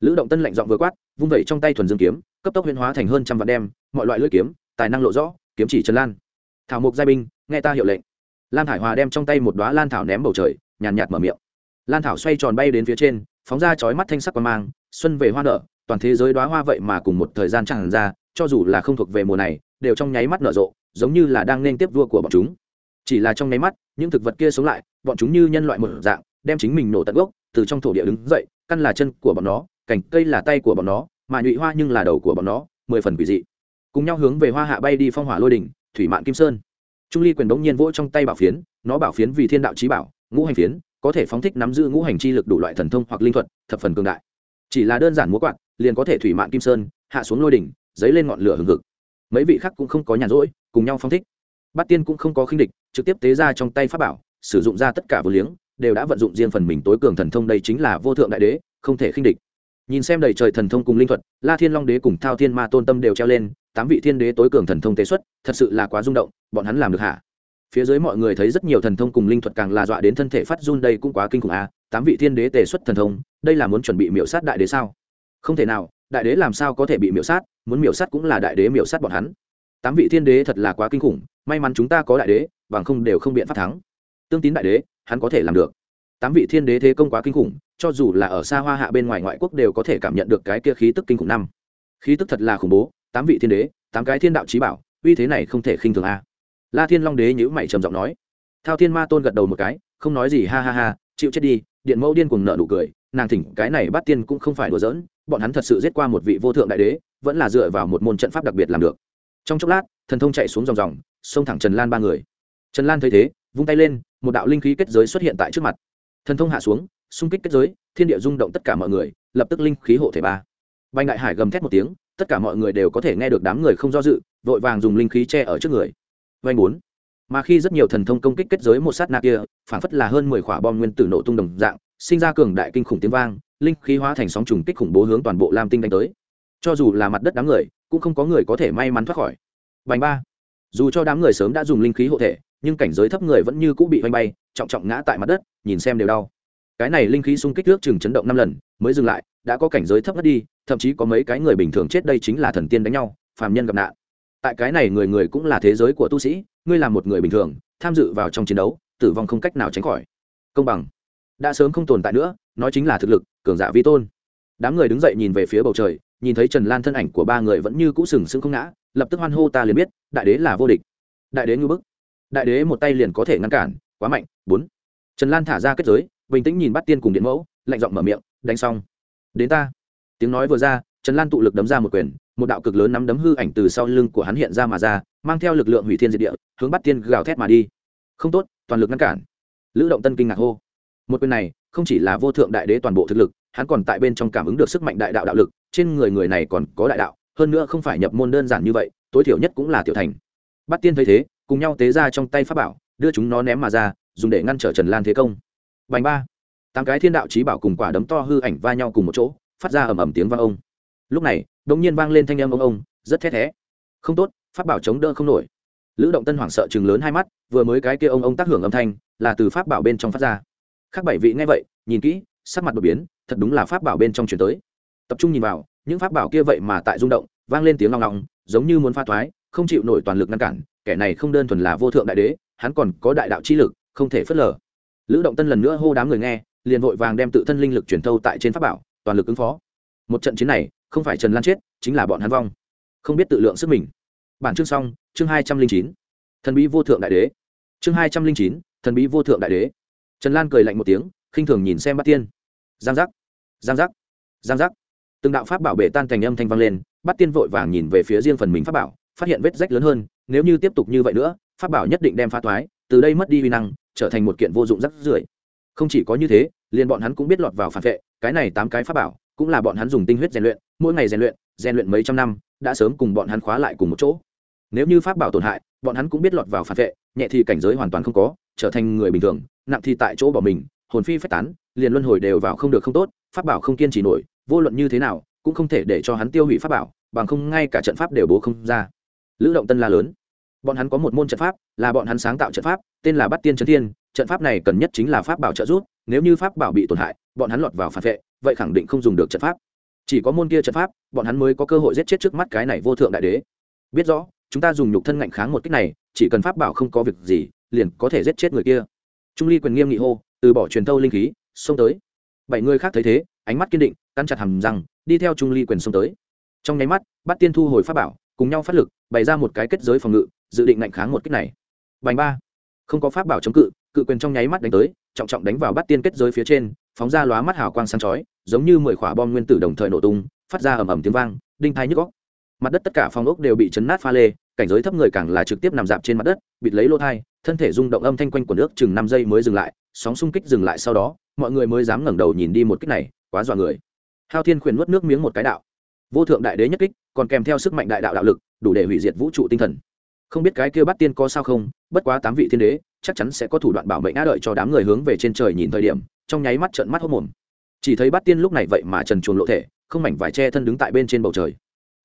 Lữ động tân lạnh giọng vừa quát, vung vẩy trong tay thuần dương kiếm, cấp tốc huyên hóa thành hơn trăm vạn đem, mọi loại lưỡi kiếm, tài năng lộ rõ, kiếm chỉ trần lan. Thảo mục giai binh, nghe ta hiệu lệnh. Lan thải hòa đem trong tay một đoá lan thảo ném bầu trời, nhàn nhạt mở miệng. Lan thảo xoay tròn bay đến phía trên, phóng ra chói mắt thanh sắc qua mang, xuân về hoa nở, toàn thế giới đoá hoa vậy mà cùng một thời gian chẳng ra, cho dù là không thuộc về mùa này, đều trong nháy mắt nở rộ, giống như là đang nên tiếp vua của bọn chúng chỉ là trong nháy mắt, những thực vật kia sống lại, bọn chúng như nhân loại một dạng, đem chính mình nổ tận gốc, từ trong thổ địa đứng dậy, căn là chân của bọn nó, cành cây là tay của bọn nó, mà nhụy hoa nhưng là đầu của bọn nó, mười phần quỷ dị. Cùng nhau hướng về hoa hạ bay đi phong hỏa lôi đỉnh thủy mạn kim sơn. Trung ly quyền đống nhiên vỗ trong tay bảo phiến, nó bảo phiến vì thiên đạo trí bảo, ngũ hành phiến, có thể phóng thích nắm giữ ngũ hành chi lực đủ loại thần thông hoặc linh thuật, thập phần cường đại. Chỉ là đơn giản múa quạt, liền có thể thủy mạn kim sơn, hạ xuống lôi đỉnh dấy lên ngọn lửa hừng hực. Mấy vị khác cũng không có nhàn rỗi, cùng nhau phóng thích bát tiên cũng không có khinh địch, trực tiếp tế ra trong tay pháp bảo, sử dụng ra tất cả vô liếng, đều đã vận dụng riêng phần mình tối cường thần thông, đây chính là vô thượng đại đế, không thể khinh địch. Nhìn xem đầy trời thần thông cùng linh thuật, la thiên long đế cùng thao thiên ma tôn tâm đều treo lên, tám vị thiên đế tối cường thần thông tế xuất, thật sự là quá rung động, bọn hắn làm được hả? Phía dưới mọi người thấy rất nhiều thần thông cùng linh thuật càng là dọa đến thân thể phát run, đây cũng quá kinh khủng à tám vị thiên đế tề xuất thần thông, đây là muốn chuẩn bị miểu sát đại đế sao? Không thể nào, đại đế làm sao có thể bị miểu sát, muốn miểu sát cũng là đại đế miểu sát bọn hắn. Tám vị thiên đế thật là quá kinh khủng may mắn chúng ta có đại đế, bằng không đều không biện pháp thắng. Tương tín đại đế, hắn có thể làm được. Tám vị thiên đế thế công quá kinh khủng, cho dù là ở xa hoa hạ bên ngoài ngoại quốc đều có thể cảm nhận được cái kia khí tức kinh khủng năm. Khí tức thật là khủng bố, tám vị thiên đế, tám cái thiên đạo trí bảo, uy thế này không thể khinh thường a. La thiên long đế nhữ mày trầm giọng nói. Thao thiên ma tôn gật đầu một cái, không nói gì, ha ha ha, chịu chết đi, điện mẫu điên cùng nợ nụ cười, nàng thỉnh cái này bắt tiên cũng không phải đùa giỡn, bọn hắn thật sự giết qua một vị vô thượng đại đế, vẫn là dựa vào một môn trận pháp đặc biệt làm được trong chốc lát, thần thông chạy xuống dòng dòng, xông thẳng trần lan ba người. Trần lan thấy thế, vung tay lên, một đạo linh khí kết giới xuất hiện tại trước mặt. Thần thông hạ xuống, xung kích kết giới, thiên địa rung động tất cả mọi người, lập tức linh khí hộ thể ba. Bay đại hải gầm thét một tiếng, tất cả mọi người đều có thể nghe được đám người không do dự, vội vàng dùng linh khí che ở trước người. Vanh bốn. Mà khi rất nhiều thần thông công kích kết giới một sát na kia, phản phất là hơn mười quả bom nguyên tử nổ tung đồng dạng, sinh ra cường đại kinh khủng tiếng vang, linh khí hóa thành sóng trùng kích khủng bố hướng toàn bộ lam tinh đánh tới. Cho dù là mặt đất đám người cũng không có người có thể may mắn thoát khỏi. Bành ba. Dù cho đám người sớm đã dùng linh khí hộ thể, nhưng cảnh giới thấp người vẫn như cũ bị hoành bay, trọng trọng ngã tại mặt đất, nhìn xem đều đau. Cái này linh khí xung kích nước chừng chấn động năm lần, mới dừng lại, đã có cảnh giới thấp mất đi, thậm chí có mấy cái người bình thường chết đây chính là thần tiên đánh nhau, phàm nhân gặp nạn. Tại cái này người người cũng là thế giới của tu sĩ, ngươi là một người bình thường, tham dự vào trong chiến đấu, tử vong không cách nào tránh khỏi. Công bằng. Đã sớm không tồn tại nữa nói chính là thực lực, cường giả vi tôn. Đám người đứng dậy nhìn về phía bầu trời nhìn thấy trần lan thân ảnh của ba người vẫn như cũ sừng sững không ngã, lập tức hoan hô ta liền biết, đại đế là vô địch. Đại đế ngư bức. Đại đế một tay liền có thể ngăn cản, quá mạnh. Bốn. Trần lan thả ra kết giới, bình tĩnh nhìn bắt tiên cùng điện mẫu, lạnh giọng mở miệng, đánh xong. Đến ta. Tiếng nói vừa ra, trần lan tụ lực đấm ra một quyền, một đạo cực lớn nắm đấm hư ảnh từ sau lưng của hắn hiện ra mà ra, mang theo lực lượng hủy thiên diệt địa, hướng bắt tiên gào thét mà đi. Không tốt, toàn lực ngăn cản. Lữ động tân kinh ngạc hô. Một quyền này, không chỉ là vô thượng đại đế toàn bộ thực lực, hắn còn tại bên trong cảm ứng được sức mạnh đại đạo đạo lực trên người người này còn có đại đạo, hơn nữa không phải nhập môn đơn giản như vậy, tối thiểu nhất cũng là tiểu thành. Bắt tiên thấy thế, cùng nhau tế ra trong tay pháp bảo, đưa chúng nó ném mà ra, dùng để ngăn trở trần lan thế công. Bành ba. Tám cái thiên đạo trí bảo cùng quả đấm to hư ảnh va nhau cùng một chỗ, phát ra ầm ầm tiếng vang ông. Lúc này đ ỗ n g nhiên vang lên thanh âm ông ông, rất thét thé. Không tốt, pháp bảo chống đỡ không nổi. Lữ động tân hoảng sợ chừng lớn hai mắt, vừa mới cái kia ông ông tác hưởng âm thanh, là từ pháp bảo bên trong phát ra. Khác bảy vị nghe vậy, nhìn kỹ, sắc mặt đột biến, thật đúng là pháp bảo bên trong chuyển tới tập trung nhìn vào, những pháp bảo kia vậy mà tại rung động, vang lên tiếng long ngong giống như muốn pha thoái, không chịu nổi toàn lực ngăn cản, kẻ này không đơn thuần là vô thượng đại đế, hắn còn có đại đạo chi lực, không thể phớt lờ. Lữ động tân lần nữa hô đám người nghe, liền vội vàng đem tự thân linh lực truyền thâu tại trên pháp bảo, toàn lực ứng phó. Một trận chiến này, không phải trần lan chết, chính là bọn hắn vong. Không biết tự lượng sức mình. Bản chương xong, chương hai trăm linh chín. Thần bí vô thượng đại đế. Chương hai trăm linh chín, thần bí vô thượng đại đế. Trần lan cười lạnh một tiếng, khinh thường nhìn xem bát tiên. Giang giác. Giang giác. Giang giác từng đạo pháp bảo bệ tan thành âm thanh vang lên, bát tiên vội vàng nhìn về phía riêng phần mình pháp bảo, phát hiện vết rách lớn hơn, nếu như tiếp tục như vậy nữa, pháp bảo nhất định đem phá toái, từ đây mất đi uy năng, trở thành một kiện vô dụng rắc rưởi. Không chỉ có như thế, liền bọn hắn cũng biết lọt vào phản vệ, cái này tám cái pháp bảo, cũng là bọn hắn dùng tinh huyết rèn luyện, mỗi ngày rèn luyện rèn luyện mấy trăm năm, đã sớm cùng bọn hắn khóa lại cùng một chỗ. Nếu như pháp bảo tổn hại, bọn hắn cũng biết lọt vào phản vệ, nhẹ thì cảnh giới hoàn toàn không có, trở thành người bình thường, nặng thì tại chỗ bỏ mình, hồn phi phách tán, liền luân hồi đều vào không được không tốt, pháp bảo không kiên trì nổi vô luận như thế nào, cũng không thể để cho hắn tiêu hủy pháp bảo, bằng không ngay cả trận pháp đều bố không ra. Lữ động tân la lớn. Bọn hắn có một môn trận pháp, là bọn hắn sáng tạo trận pháp, tên là bắt tiên trấn thiên. Trận pháp này cần nhất chính là pháp bảo trợ giúp, nếu như pháp bảo bị tổn hại, bọn hắn lọt vào phản vệ, vậy khẳng định không dùng được trận pháp. Chỉ có môn kia trận pháp, bọn hắn mới có cơ hội giết chết trước mắt cái này vô thượng đại đế. Biết rõ, chúng ta dùng nhục thân ngạnh kháng một cách này, chỉ cần pháp bảo không có việc gì, liền có thể giết chết người kia. Trung ly quyền nghiêm nghị hô, từ bỏ truyền thâu linh khí, xông tới. Bảy người khác thấy thế, ánh mắt kiên định căn chặt hầm rằng đi theo trung ly quyền xông tới. Trong nháy mắt, bắt tiên thu hồi pháp bảo, cùng nhau phát lực, bày ra một cái kết giới phòng ngự, dự định ngạnh kháng một kích này. Bành ba. Không có pháp bảo chống cự cự quyền trong nháy mắt đánh tới, trọng trọng đánh vào bắt tiên kết giới phía trên, phóng ra lóa mắt hào quang sáng chói, giống như mười quả bom nguyên tử đồng thời nổ tung, phát ra ầm ầm tiếng vang, đinh thai nhức góc mặt đất tất cả phòng ốc đều bị chấn nát pha lê, cảnh giới thấp người càng là trực tiếp nằm dạp trên mặt đất, bịt lấy lỗ thai, thân thể rung động âm thanh quanh của nước chừng năm giây mới dừng lại, sóng xung kích dừng lại sau đó, mọi người mới dám ngẩng đầu nhìn đi một kích này, quá dọa người hao thiên khuyển nuốt nước miếng một cái đạo. Vô thượng đại đế nhất kích, còn kèm theo sức mạnh đại đạo đạo lực, đủ để hủy diệt vũ trụ tinh thần. Không biết cái kia bắt tiên có sao không, bất quá tám vị thiên đế, chắc chắn sẽ có thủ đoạn bảo mệnh á đợi cho đám người hướng về trên trời nhìn thời điểm, trong nháy mắt trợn mắt hốc mồm. Chỉ thấy bắt tiên lúc này vậy mà trần chuồn lộ thể, không mảnh vải che thân đứng tại bên trên bầu trời.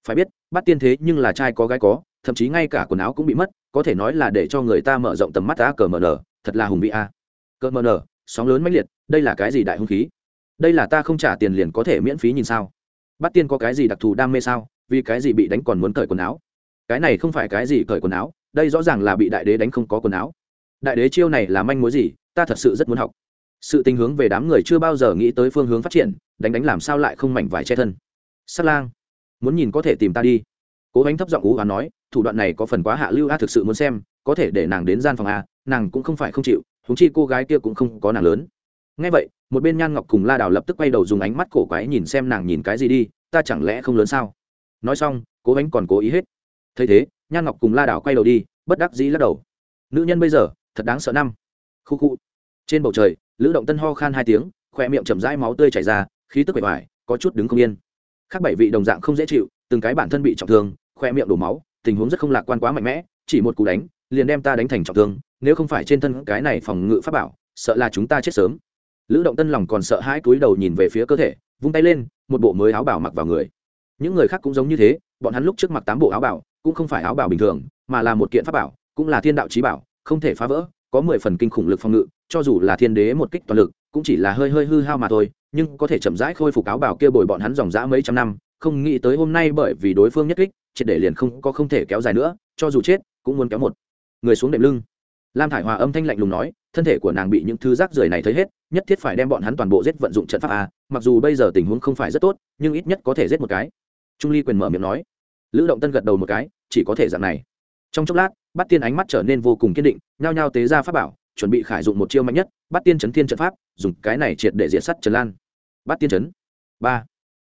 Phải biết, bắt tiên thế nhưng là trai có gái có, thậm chí ngay cả quần áo cũng bị mất, có thể nói là để cho người ta mở rộng tầm mắt đã cờ mờ nở thật là hùng vị a cờ mờ nở sóng lớn mãnh liệt, đây là cái gì đại hung khí? Đây là ta không trả tiền liền có thể miễn phí nhìn sao? Bắt tiên có cái gì đặc thù đam mê sao? Vì cái gì bị đánh còn muốn cởi quần áo? Cái này không phải cái gì cởi quần áo, đây rõ ràng là bị đại đế đánh không có quần áo. Đại đế chiêu này là manh mối gì? Ta thật sự rất muốn học. Sự tình hướng về đám người chưa bao giờ nghĩ tới phương hướng phát triển, đánh đánh làm sao lại không mảnh vải che thân. Sắt lang, muốn nhìn có thể tìm ta đi. Cố gánh thấp giọng ú và nói, thủ đoạn này có phần quá hạ lưu a, thực sự muốn xem, có thể để nàng đến gian phòng a, nàng cũng không phải không chịu húng chi cô gái kia cũng không có nàng lớn. Ngay vậy một bên nhan ngọc cùng la đào lập tức quay đầu dùng ánh mắt cổ quái nhìn xem nàng nhìn cái gì đi, ta chẳng lẽ không lớn sao? Nói xong, cố ánh còn cố ý hết. Thấy thế, nhan ngọc cùng la đào quay đầu đi, bất đắc dĩ lắc đầu. Nữ nhân bây giờ, thật đáng sợ năm. Khu khu. Trên bầu trời, lữ động tân ho khan hai tiếng khoe miệng chậm rãi máu tươi chảy ra, khí tức bể hoài có chút đứng không yên. Khác bảy vị đồng dạng không dễ chịu, từng cái bản thân bị trọng thương khoe miệng đổ máu, tình huống rất không lạc quan quá mạnh mẽ, chỉ một cú đánh, liền đem ta đánh thành trọng thương, nếu không phải trên thân cái này phòng ngự pháp bảo, sợ là chúng ta chết sớm lữ động tân lòng còn sợ hãi cúi đầu nhìn về phía cơ thể, vung tay lên, một bộ mới áo bảo mặc vào người. Những người khác cũng giống như thế, bọn hắn lúc trước mặc tám bộ áo bảo cũng không phải áo bảo bình thường, mà là một kiện pháp bảo, cũng là thiên đạo trí bảo, không thể phá vỡ, có mười phần kinh khủng lực phòng ngự, cho dù là thiên đế một kích toàn lực, cũng chỉ là hơi hơi hư hao mà thôi, nhưng có thể chậm rãi khôi phục áo bảo kia bồi bọn hắn dòng dã mấy trăm năm, không nghĩ tới hôm nay bởi vì đối phương nhất kích, triệt để liền không, có không thể kéo dài nữa, cho dù chết, cũng muốn kéo một người xuống đệm lưng. Lam thải hòa âm thanh lạnh lùng nói, thân thể của nàng bị những thứ rác rưởi này thấy hết nhất thiết phải đem bọn hắn toàn bộ giết vận dụng trận pháp a, mặc dù bây giờ tình huống không phải rất tốt, nhưng ít nhất có thể giết một cái. Trung ly quyền mở miệng nói. Lữ động tân gật đầu một cái, chỉ có thể dạng này. Trong chốc lát bắt tiên ánh mắt trở nên vô cùng kiên định, nhao nhao tế ra pháp bảo, chuẩn bị khải dụng một chiêu mạnh nhất bắt tiên chấn thiên trận pháp, dùng cái này triệt để diệt sắt trần lan. Bắt tiên chấn. Ba.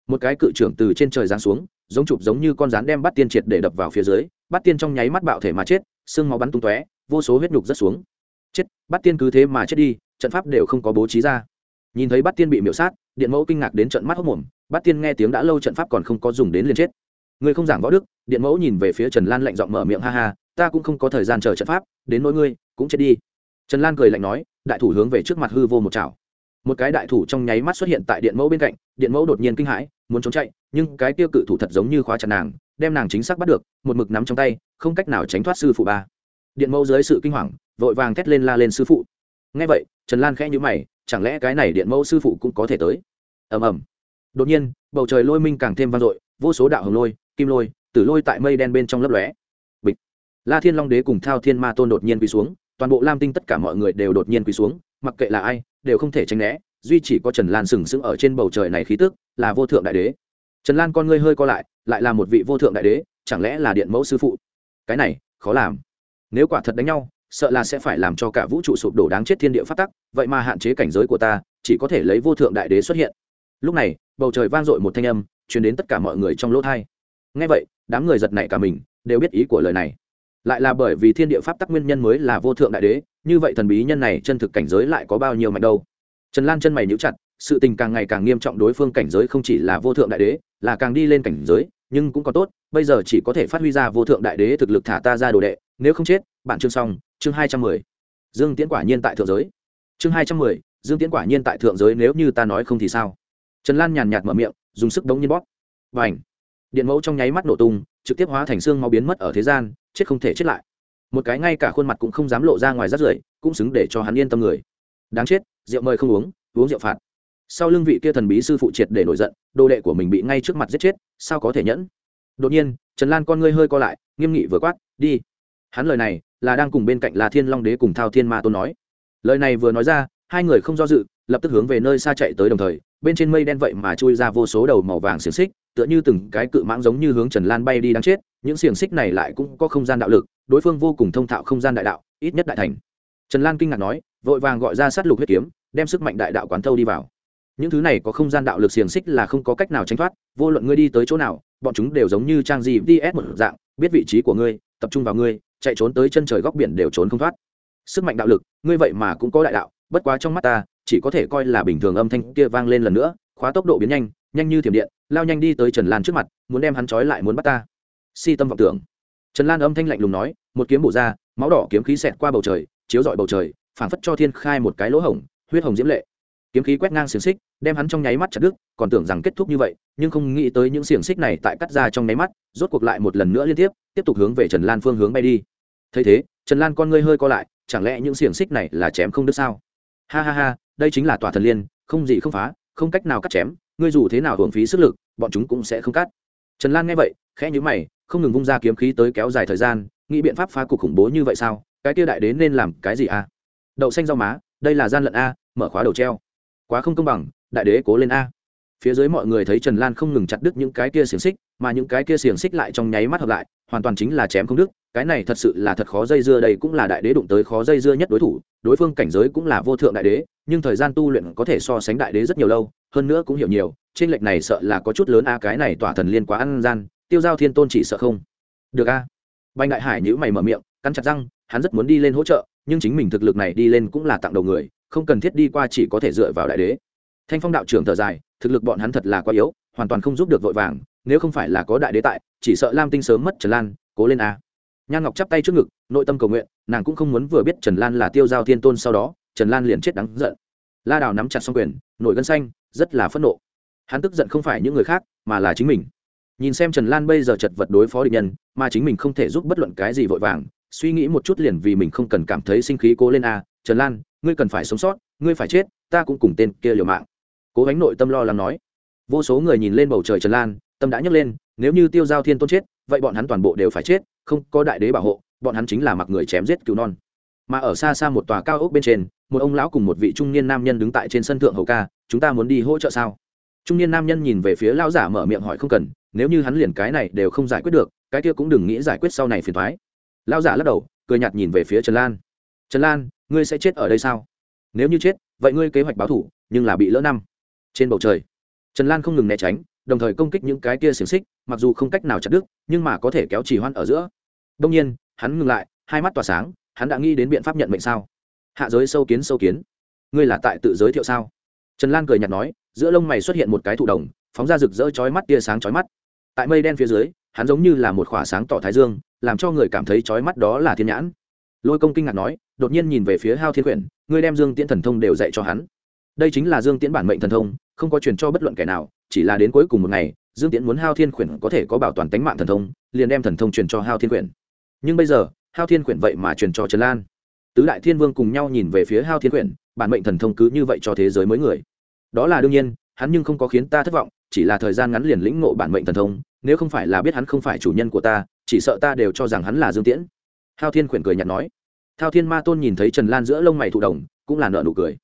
Một cái cự trưởng từ trên trời giáng xuống, giống chụp giống như con rán đem bắt tiên triệt để đập vào phía dưới bắt tiên trong nháy mắt bạo thể mà chết, xương máu bắn tung tóe, vô số huyết nhục rất xuống. Chết bắt tiên cứ thế mà chết đi trận pháp đều không có bố trí ra. Nhìn thấy Bát tiên bị miễu sát, điện mẫu kinh ngạc đến trận mắt hốc mồm, Bát tiên nghe tiếng đã lâu trận pháp còn không có dùng đến liền chết. Người không giảng võ đức, điện mẫu nhìn về phía trần lan lạnh giọng mở miệng, ha ha, ta cũng không có thời gian chờ trận pháp, đến nỗi ngươi, cũng chết đi. Trần lan cười lạnh nói, đại thủ hướng về trước mặt hư vô một chảo. Một cái đại thủ trong nháy mắt xuất hiện tại điện mẫu bên cạnh, điện mẫu đột nhiên kinh hãi, muốn trốn chạy, nhưng cái tiêu cự thủ thật giống như khóa chặt nàng, đem nàng chính xác bắt được, một mực nắm trong tay, không cách nào tránh thoát sư phụ ba. Điện mẫu dưới sự kinh hoàng, vội vàng thét lên la lên sư phụ ngay vậy, trần lan khẽ nhữ mày, chẳng lẽ cái này điện mẫu sư phụ cũng có thể tới? Ầm ầm. Đột nhiên, bầu trời lôi minh càng thêm vang dội, vô số đạo hồng lôi, kim lôi, tử lôi tại mây đen bên trong lấp lóe. Bịch. La thiên long đế cùng thao thiên ma tôn đột nhiên quỳ xuống, toàn bộ lam tinh tất cả mọi người đều đột nhiên quỳ xuống, mặc kệ là ai, đều không thể tránh né, duy chỉ có trần lan sừng sững ở trên bầu trời này khí tức, là vô thượng đại đế. Trần lan con ngươi hơi co lại lại là một vị vô thượng đại đế, chẳng lẽ là điện mẫu sư phụ? Cái này, khó làm. Nếu quả thật đánh nhau sợ là sẽ phải làm cho cả vũ trụ sụp đổ đáng chết thiên địa phát tắc, vậy mà hạn chế cảnh giới của ta, chỉ có thể lấy vô thượng đại đế xuất hiện. Lúc này, bầu trời vang dội một thanh âm, truyền đến tất cả mọi người trong lỗ thai. Ngay vậy, đám người giật nảy cả mình, đều biết ý của lời này. Lại là bởi vì thiên địa pháp tắc nguyên nhân mới là vô thượng đại đế, như vậy thần bí nhân này chân thực cảnh giới lại có bao nhiêu mạnh đâu. Trần lan chân mày nhíu chặt, sự tình càng ngày càng nghiêm trọng đối phương cảnh giới không chỉ là vô thượng đại đế, là càng đi lên cảnh giới, nhưng cũng có tốt, bây giờ chỉ có thể phát huy ra vô thượng đại đế thực lực thả ta ra đồ đệ, nếu không chết bản chương xong chương hai trăm mười, dương tiễn quả nhiên tại thượng giới. Chương hai trăm mười, dương tiễn quả nhiên tại thượng giới nếu như ta nói không thì sao? Trần lan nhàn nhạt mở miệng, dùng sức đống nhiên bóp. Và ảnh điện mẫu trong nháy mắt nổ tung, trực tiếp hóa thành xương máu biến mất ở thế gian, chết không thể chết lại. Một cái ngay cả khuôn mặt cũng không dám lộ ra ngoài rắt rưởi, cũng xứng để cho hắn yên tâm người. Đáng chết, rượu mời không uống uống rượu phạt. Sau lưng vị kia thần bí sư phụ triệt để nổi giận, đồ đệ của mình bị ngay trước mặt giết chết, sao có thể nhẫn? Đột nhiên, trần lan con ngươi hơi co lại, nghiêm nghị vừa quát, đi. Hắn lời này là đang cùng bên cạnh là thiên long đế cùng thao thiên ma tôn nói. Lời này vừa nói ra, hai người không do dự, lập tức hướng về nơi xa chạy tới đồng thời, bên trên mây đen vậy mà chui ra vô số đầu màu vàng xiềng xích, tựa như từng cái cự mãng giống như hướng trần lan bay đi đáng chết, những xiềng xích này lại cũng có không gian đạo lực, đối phương vô cùng thông thạo không gian đại đạo, ít nhất đại thành. Trần lan kinh ngạc nói, vội vàng gọi ra sát lục huyết kiếm, đem sức mạnh đại đạo quán thâu đi vào. Những thứ này có không gian đạo lực xiềng xích là không có cách nào tránh thoát, vô luận ngươi đi tới chỗ nào, bọn chúng đều giống như trang gì ds một dạng, biết vị trí của ngươi, tập trung vào ngươi chạy trốn tới chân trời góc biển đều trốn không thoát. Sức mạnh đạo lực, ngươi vậy mà cũng có đại đạo, bất quá trong mắt ta, chỉ có thể coi là bình thường âm thanh kia vang lên lần nữa, khóa tốc độ biến nhanh nhanh như thiểm điện, lao nhanh đi tới trần lan trước mặt, muốn đem hắn trói lại muốn bắt ta. Si tâm vọng tưởng. Trần lan âm thanh lạnh lùng nói, một kiếm bổ ra, máu đỏ kiếm khí xẹt qua bầu trời, chiếu rọi bầu trời, phảng phất cho thiên khai một cái lỗ hổng, huyết hồng diễm lệ kiếm khí quét ngang xiềng xích, đem hắn trong nháy mắt chặt đứt, còn tưởng rằng kết thúc như vậy, nhưng không nghĩ tới những xiềng xích này tại cắt ra trong nháy mắt, rốt cuộc lại một lần nữa liên tiếp tiếp tục hướng về trần lan phương hướng bay đi. Thấy thế, trần lan con ngươi hơi co lại, chẳng lẽ những xiềng xích này là chém không đứt sao? Ha ha ha, đây chính là tòa thần liên, không gì không phá, không cách nào cắt chém, ngươi dù thế nào hưởng phí sức lực, bọn chúng cũng sẽ không cắt. Trần lan nghe vậy, khẽ nhíu mày, không ngừng vung ra kiếm khí tới kéo dài thời gian, nghĩ biện pháp phá cục khủng bố như vậy sao? Cái kia đại đến nên làm cái gì a đậu xanh rau má, đây là gian lận a, mở khóa đầu treo quá không công bằng, đại đế cố lên a phía dưới mọi người thấy trần lan không ngừng chặt đứt những cái kia xiềng xích, mà những cái kia xiềng xích lại trong nháy mắt hợp lại, hoàn toàn chính là chém không đứt, cái này thật sự là thật khó dây dưa, đây cũng là đại đế đụng tới khó dây dưa nhất đối thủ, đối phương cảnh giới cũng là vô thượng đại đế, nhưng thời gian tu luyện có thể so sánh đại đế rất nhiều lâu, hơn nữa cũng hiểu nhiều, trên lệch này sợ là có chút lớn a, cái này tỏa thần liên quá ăn gian, tiêu giao thiên tôn chỉ sợ không được a à. đại hải nhữ mày mở miệng, cắn chặt răng, hắn rất muốn đi lên hỗ trợ, nhưng chính mình thực lực này đi lên cũng là tặng đầu người không cần thiết đi qua chỉ có thể dựa vào đại đế. Thanh phong đạo trưởng thở dài, thực lực bọn hắn thật là quá yếu, hoàn toàn không giúp được vội vàng, nếu không phải là có đại đế tại, chỉ sợ lam tinh sớm mất trần lan, cố lên a. Nhan ngọc chắp tay trước ngực, nội tâm cầu nguyện, nàng cũng không muốn vừa biết trần lan là tiêu giao thiên tôn sau đó, trần lan liền chết đắng giận. La đào nắm chặt xong quyền, nổi gân xanh, rất là phẫn nộ. Hắn tức giận không phải những người khác, mà là chính mình. Nhìn xem trần lan bây giờ chật vật đối phó địch nhân, mà chính mình không thể giúp bất luận cái gì vội vàng, suy nghĩ một chút liền vì mình không cần cảm thấy sinh khí cố lên a, trần lan ngươi cần phải sống sót, ngươi phải chết, ta cũng cùng tên kia liều mạng. Cố gánh nội tâm lo lắng nói. Vô số người nhìn lên bầu trời trần lan, tâm đã nhấc lên, nếu như tiêu giao thiên tôn chết, vậy bọn hắn toàn bộ đều phải chết, không có đại đế bảo hộ, bọn hắn chính là mặc người chém giết cứu non. Mà ở xa xa một tòa cao ốc bên trên, một ông lão cùng một vị trung niên nam nhân đứng tại trên sân thượng hầu ca, chúng ta muốn đi hỗ trợ sao? Trung niên nam nhân nhìn về phía lão giả mở miệng hỏi không cần, nếu như hắn liền cái này đều không giải quyết được, cái kia cũng đừng nghĩ giải quyết sau này phiền thoái lão giả lắc đầu, cười nhạt nhìn về phía trần lan. Trần lan ngươi sẽ chết ở đây sao? Nếu như chết, vậy ngươi kế hoạch báo thủ, nhưng là bị lỡ năm. Trên bầu trời, trần lan không ngừng né tránh, đồng thời công kích những cái kia xiềng xích, mặc dù không cách nào chặt đứt, nhưng mà có thể kéo trì hoãn ở giữa. Đông nhiên, hắn ngừng lại, hai mắt tỏa sáng, hắn đã nghĩ đến biện pháp nhận mệnh sao? Hạ giới sâu kiến sâu kiến. Ngươi là tại tự giới thiệu sao? Trần lan cười nhạt nói, giữa lông mày xuất hiện một cái thụ đồng, phóng ra rực rỡ chói mắt tia sáng chói mắt. Tại mây đen phía dưới, hắn giống như là một khỏa sáng tỏ thái dương, làm cho người cảm thấy chói mắt đó là thiên nhãn. Lôi công kinh ngạc nói đột nhiên nhìn về phía hao thiên quyển, ngươi đem dương tiễn thần thông đều dạy cho hắn. Đây chính là dương tiễn bản mệnh thần thông, không có truyền cho bất luận kẻ nào, chỉ là đến cuối cùng một ngày, dương tiễn muốn hao thiên quyển có thể có bảo toàn tính mạng thần thông, liền đem thần thông truyền cho hao thiên quyển. Nhưng bây giờ, hao thiên quyển vậy mà truyền cho trần lan. Tứ đại thiên vương cùng nhau nhìn về phía hao thiên quyển, bản mệnh thần thông cứ như vậy cho thế giới mới người. Đó là đương nhiên, hắn nhưng không có khiến ta thất vọng, chỉ là thời gian ngắn liền lĩnh ngộ bản mệnh thần thông, nếu không phải là biết hắn không phải chủ nhân của ta, chỉ sợ ta đều cho rằng hắn là dương tiễn. Hao thiên quyển cười nhạt nói thao thiên ma tôn nhìn thấy trần lan giữa lông mày thụ đồng cũng là nợ nụ cười.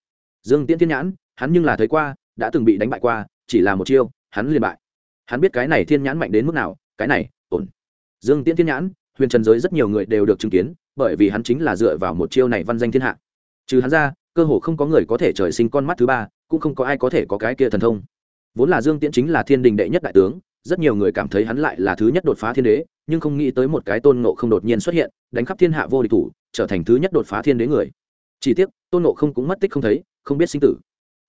Dương tiễn thiên nhãn, hắn nhưng là thấy qua, đã từng bị đánh bại qua, chỉ là một chiêu, hắn liền bại. Hắn biết cái này thiên nhãn mạnh đến mức nào, cái này, ổn. Dương tiễn thiên nhãn, huyền trần giới rất nhiều người đều được chứng kiến, bởi vì hắn chính là dựa vào một chiêu này văn danh thiên hạ. Trừ hắn ra, cơ hồ không có người có thể trời sinh con mắt thứ ba, cũng không có ai có thể có cái kia thần thông. Vốn là dương tiễn chính là thiên đình đệ nhất đại tướng rất nhiều người cảm thấy hắn lại là thứ nhất đột phá thiên đế, nhưng không nghĩ tới một cái tôn ngộ không đột nhiên xuất hiện, đánh khắp thiên hạ vô địch thủ, trở thành thứ nhất đột phá thiên đế người. Chỉ tiếc, tôn ngộ không cũng mất tích không thấy, không biết sinh tử.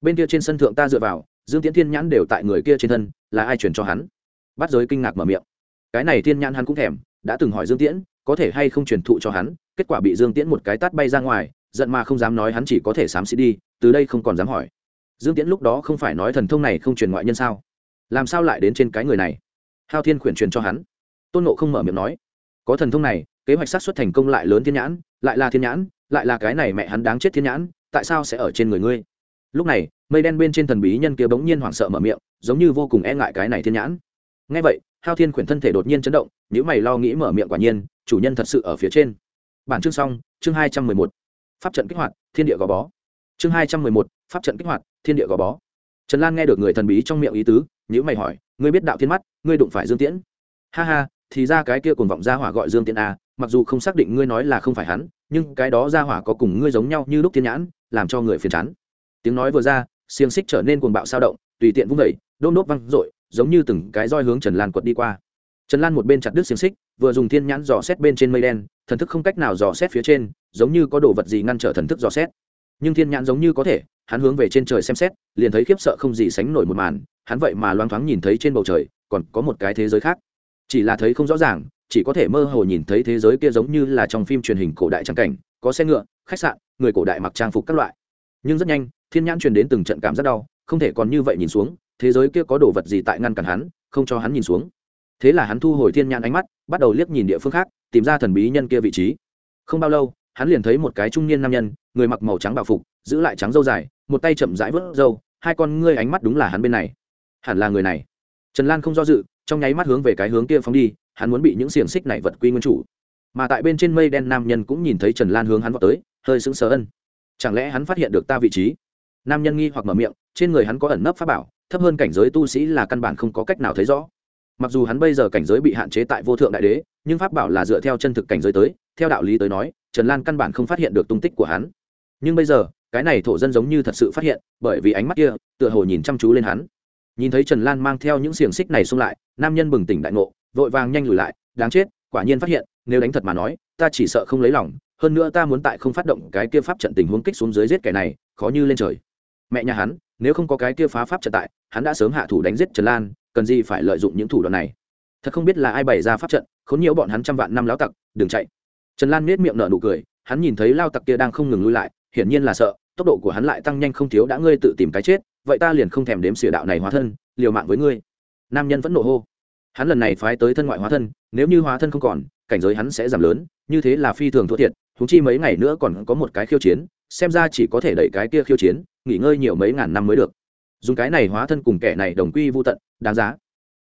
Bên kia trên sân thượng ta dựa vào, dương tiễn thiên nhãn đều tại người kia trên thân, là ai truyền cho hắn? Bắt giới kinh ngạc mở miệng. Cái này thiên nhãn hắn cũng thèm, đã từng hỏi dương tiễn, có thể hay không truyền thụ cho hắn, kết quả bị dương tiễn một cái tát bay ra ngoài, giận mà không dám nói hắn chỉ có thể xám xịt đi, từ đây không còn dám hỏi. Dương tiễn lúc đó không phải nói thần thông này không truyền ngoại nhân sao? Làm sao lại đến trên cái người này? Hao thiên khuyển truyền cho hắn. Tôn nộ không mở miệng nói, có thần thông này, kế hoạch sát xuất thành công lại lớn thiên nhãn, lại là thiên nhãn, lại là cái này mẹ hắn đáng chết thiên nhãn, tại sao sẽ ở trên người ngươi? Lúc này, mây đen bên trên thần bí nhân kia bỗng nhiên hoảng sợ mở miệng, giống như vô cùng e ngại cái này thiên nhãn. Ngay vậy, hao thiên khuyển thân thể đột nhiên chấn động những mày lo nghĩ mở miệng quả nhiên, chủ nhân thật sự ở phía trên. Bản chương xong, chương hai trăm mười một. Pháp trận kích hoạt, thiên địa gò bó. Chương hai trăm mười một, pháp trận kích hoạt, thiên địa gò bó trần lan nghe được người thần bí trong miệng ý tứ nếu mày hỏi, ngươi biết đạo thiên mắt, ngươi đụng phải dương tiễn? Ha ha, thì ra cái kia cùng vọng gia hỏa gọi dương tiễn à mặc dù không xác định ngươi nói là không phải hắn, nhưng cái đó gia hỏa có cùng ngươi giống nhau như lúc thiên nhãn, làm cho người phiền chán. Tiếng nói vừa ra, xiềng xích trở nên cuồng bạo sao động, tùy tiện vung vẩy đôn đốt văng r giống như từng cái roi hướng trần lan quật đi qua. Trần lan một bên chặt đứt xiềng xích, vừa dùng thiên nhãn dò xét bên trên mây đen, thần thức không cách nào dò xét phía trên, giống như có đồ vật gì ngăn trở thần thức dò xét. Nhưng thiên nhãn giống như có thể hắn hướng về trên trời xem xét, liền thấy khiếp sợ không gì sánh nổi một màn, hắn vậy mà loáng thoáng nhìn thấy trên bầu trời, còn có một cái thế giới khác. Chỉ là thấy không rõ ràng, chỉ có thể mơ hồ nhìn thấy thế giới kia giống như là trong phim truyền hình cổ đại trắng cảnh, có xe ngựa, khách sạn, người cổ đại mặc trang phục các loại. Nhưng rất nhanh, thiên nhãn truyền đến từng trận cảm rất đau, không thể còn như vậy nhìn xuống, thế giới kia có đồ vật gì tại ngăn cản hắn, không cho hắn nhìn xuống. Thế là hắn thu hồi thiên nhãn ánh mắt, bắt đầu liếc nhìn địa phương khác, tìm ra thần bí nhân kia vị trí. Không bao lâu, hắn liền thấy một cái trung niên nam nhân, người mặc màu trắng bạo phục giữ lại trắng dâu dài, một tay chậm rãi vớt dâu, hai con ngươi ánh mắt đúng là hắn bên này. Hẳn là người này. Trần lan không do dự, trong nháy mắt hướng về cái hướng kia phóng đi, hắn muốn bị những xiềng xích này vật quy nguyên chủ. Mà tại bên trên mây đen nam nhân cũng nhìn thấy trần lan hướng hắn vào tới, hơi sững sờ ân. Chẳng lẽ hắn phát hiện được ta vị trí? Nam nhân nghi hoặc mở miệng, trên người hắn có ẩn nấp pháp bảo, thấp hơn cảnh giới tu sĩ là căn bản không có cách nào thấy rõ. Mặc dù hắn bây giờ cảnh giới bị hạn chế tại vô thượng đại đế, nhưng pháp bảo là dựa theo chân thực cảnh giới tới, theo đạo lý tới nói, trần lan căn bản không phát hiện được tung tích của hắn. Nhưng bây giờ cái này thổ dân giống như thật sự phát hiện, bởi vì ánh mắt kia, tựa hồ nhìn chăm chú lên hắn. Nhìn thấy trần lan mang theo những xiềng xích này xung lại, nam nhân bừng tỉnh đại ngộ, vội vàng nhanh lùi lại, đáng chết, quả nhiên phát hiện, nếu đánh thật mà nói, ta chỉ sợ không lấy lòng, hơn nữa ta muốn tại không phát động cái kia pháp trận tình huống kích xuống dưới giết kẻ này, khó như lên trời. Mẹ nhà hắn, nếu không có cái kia phá pháp trận tại, hắn đã sớm hạ thủ đánh giết trần lan, cần gì phải lợi dụng những thủ đoạn này? Thật không biết là ai bày ra pháp trận, khốn nhiễu bọn hắn trăm vạn năm lão tặc, đừng chạy. Trần lan nết miệng nở nụ cười, hắn nhìn thấy lao tặc kia đang không ngừng lui lại, hiển nhiên là sợ tốc độ của hắn lại tăng nhanh không thiếu đã ngươi tự tìm cái chết, vậy ta liền không thèm đếm xỉa đạo này hóa thân, liều mạng với ngươi. Nam nhân vẫn nổ hô. Hắn lần này phái tới thân ngoại hóa thân, nếu như hóa thân không còn, cảnh giới hắn sẽ giảm lớn, như thế là phi thường thua thiệt thúng chi mấy ngày nữa còn có một cái khiêu chiến, xem ra chỉ có thể đẩy cái kia khiêu chiến, nghỉ ngơi nhiều mấy ngàn năm mới được. Dùng cái này hóa thân cùng kẻ này đồng quy vô tận, đáng giá.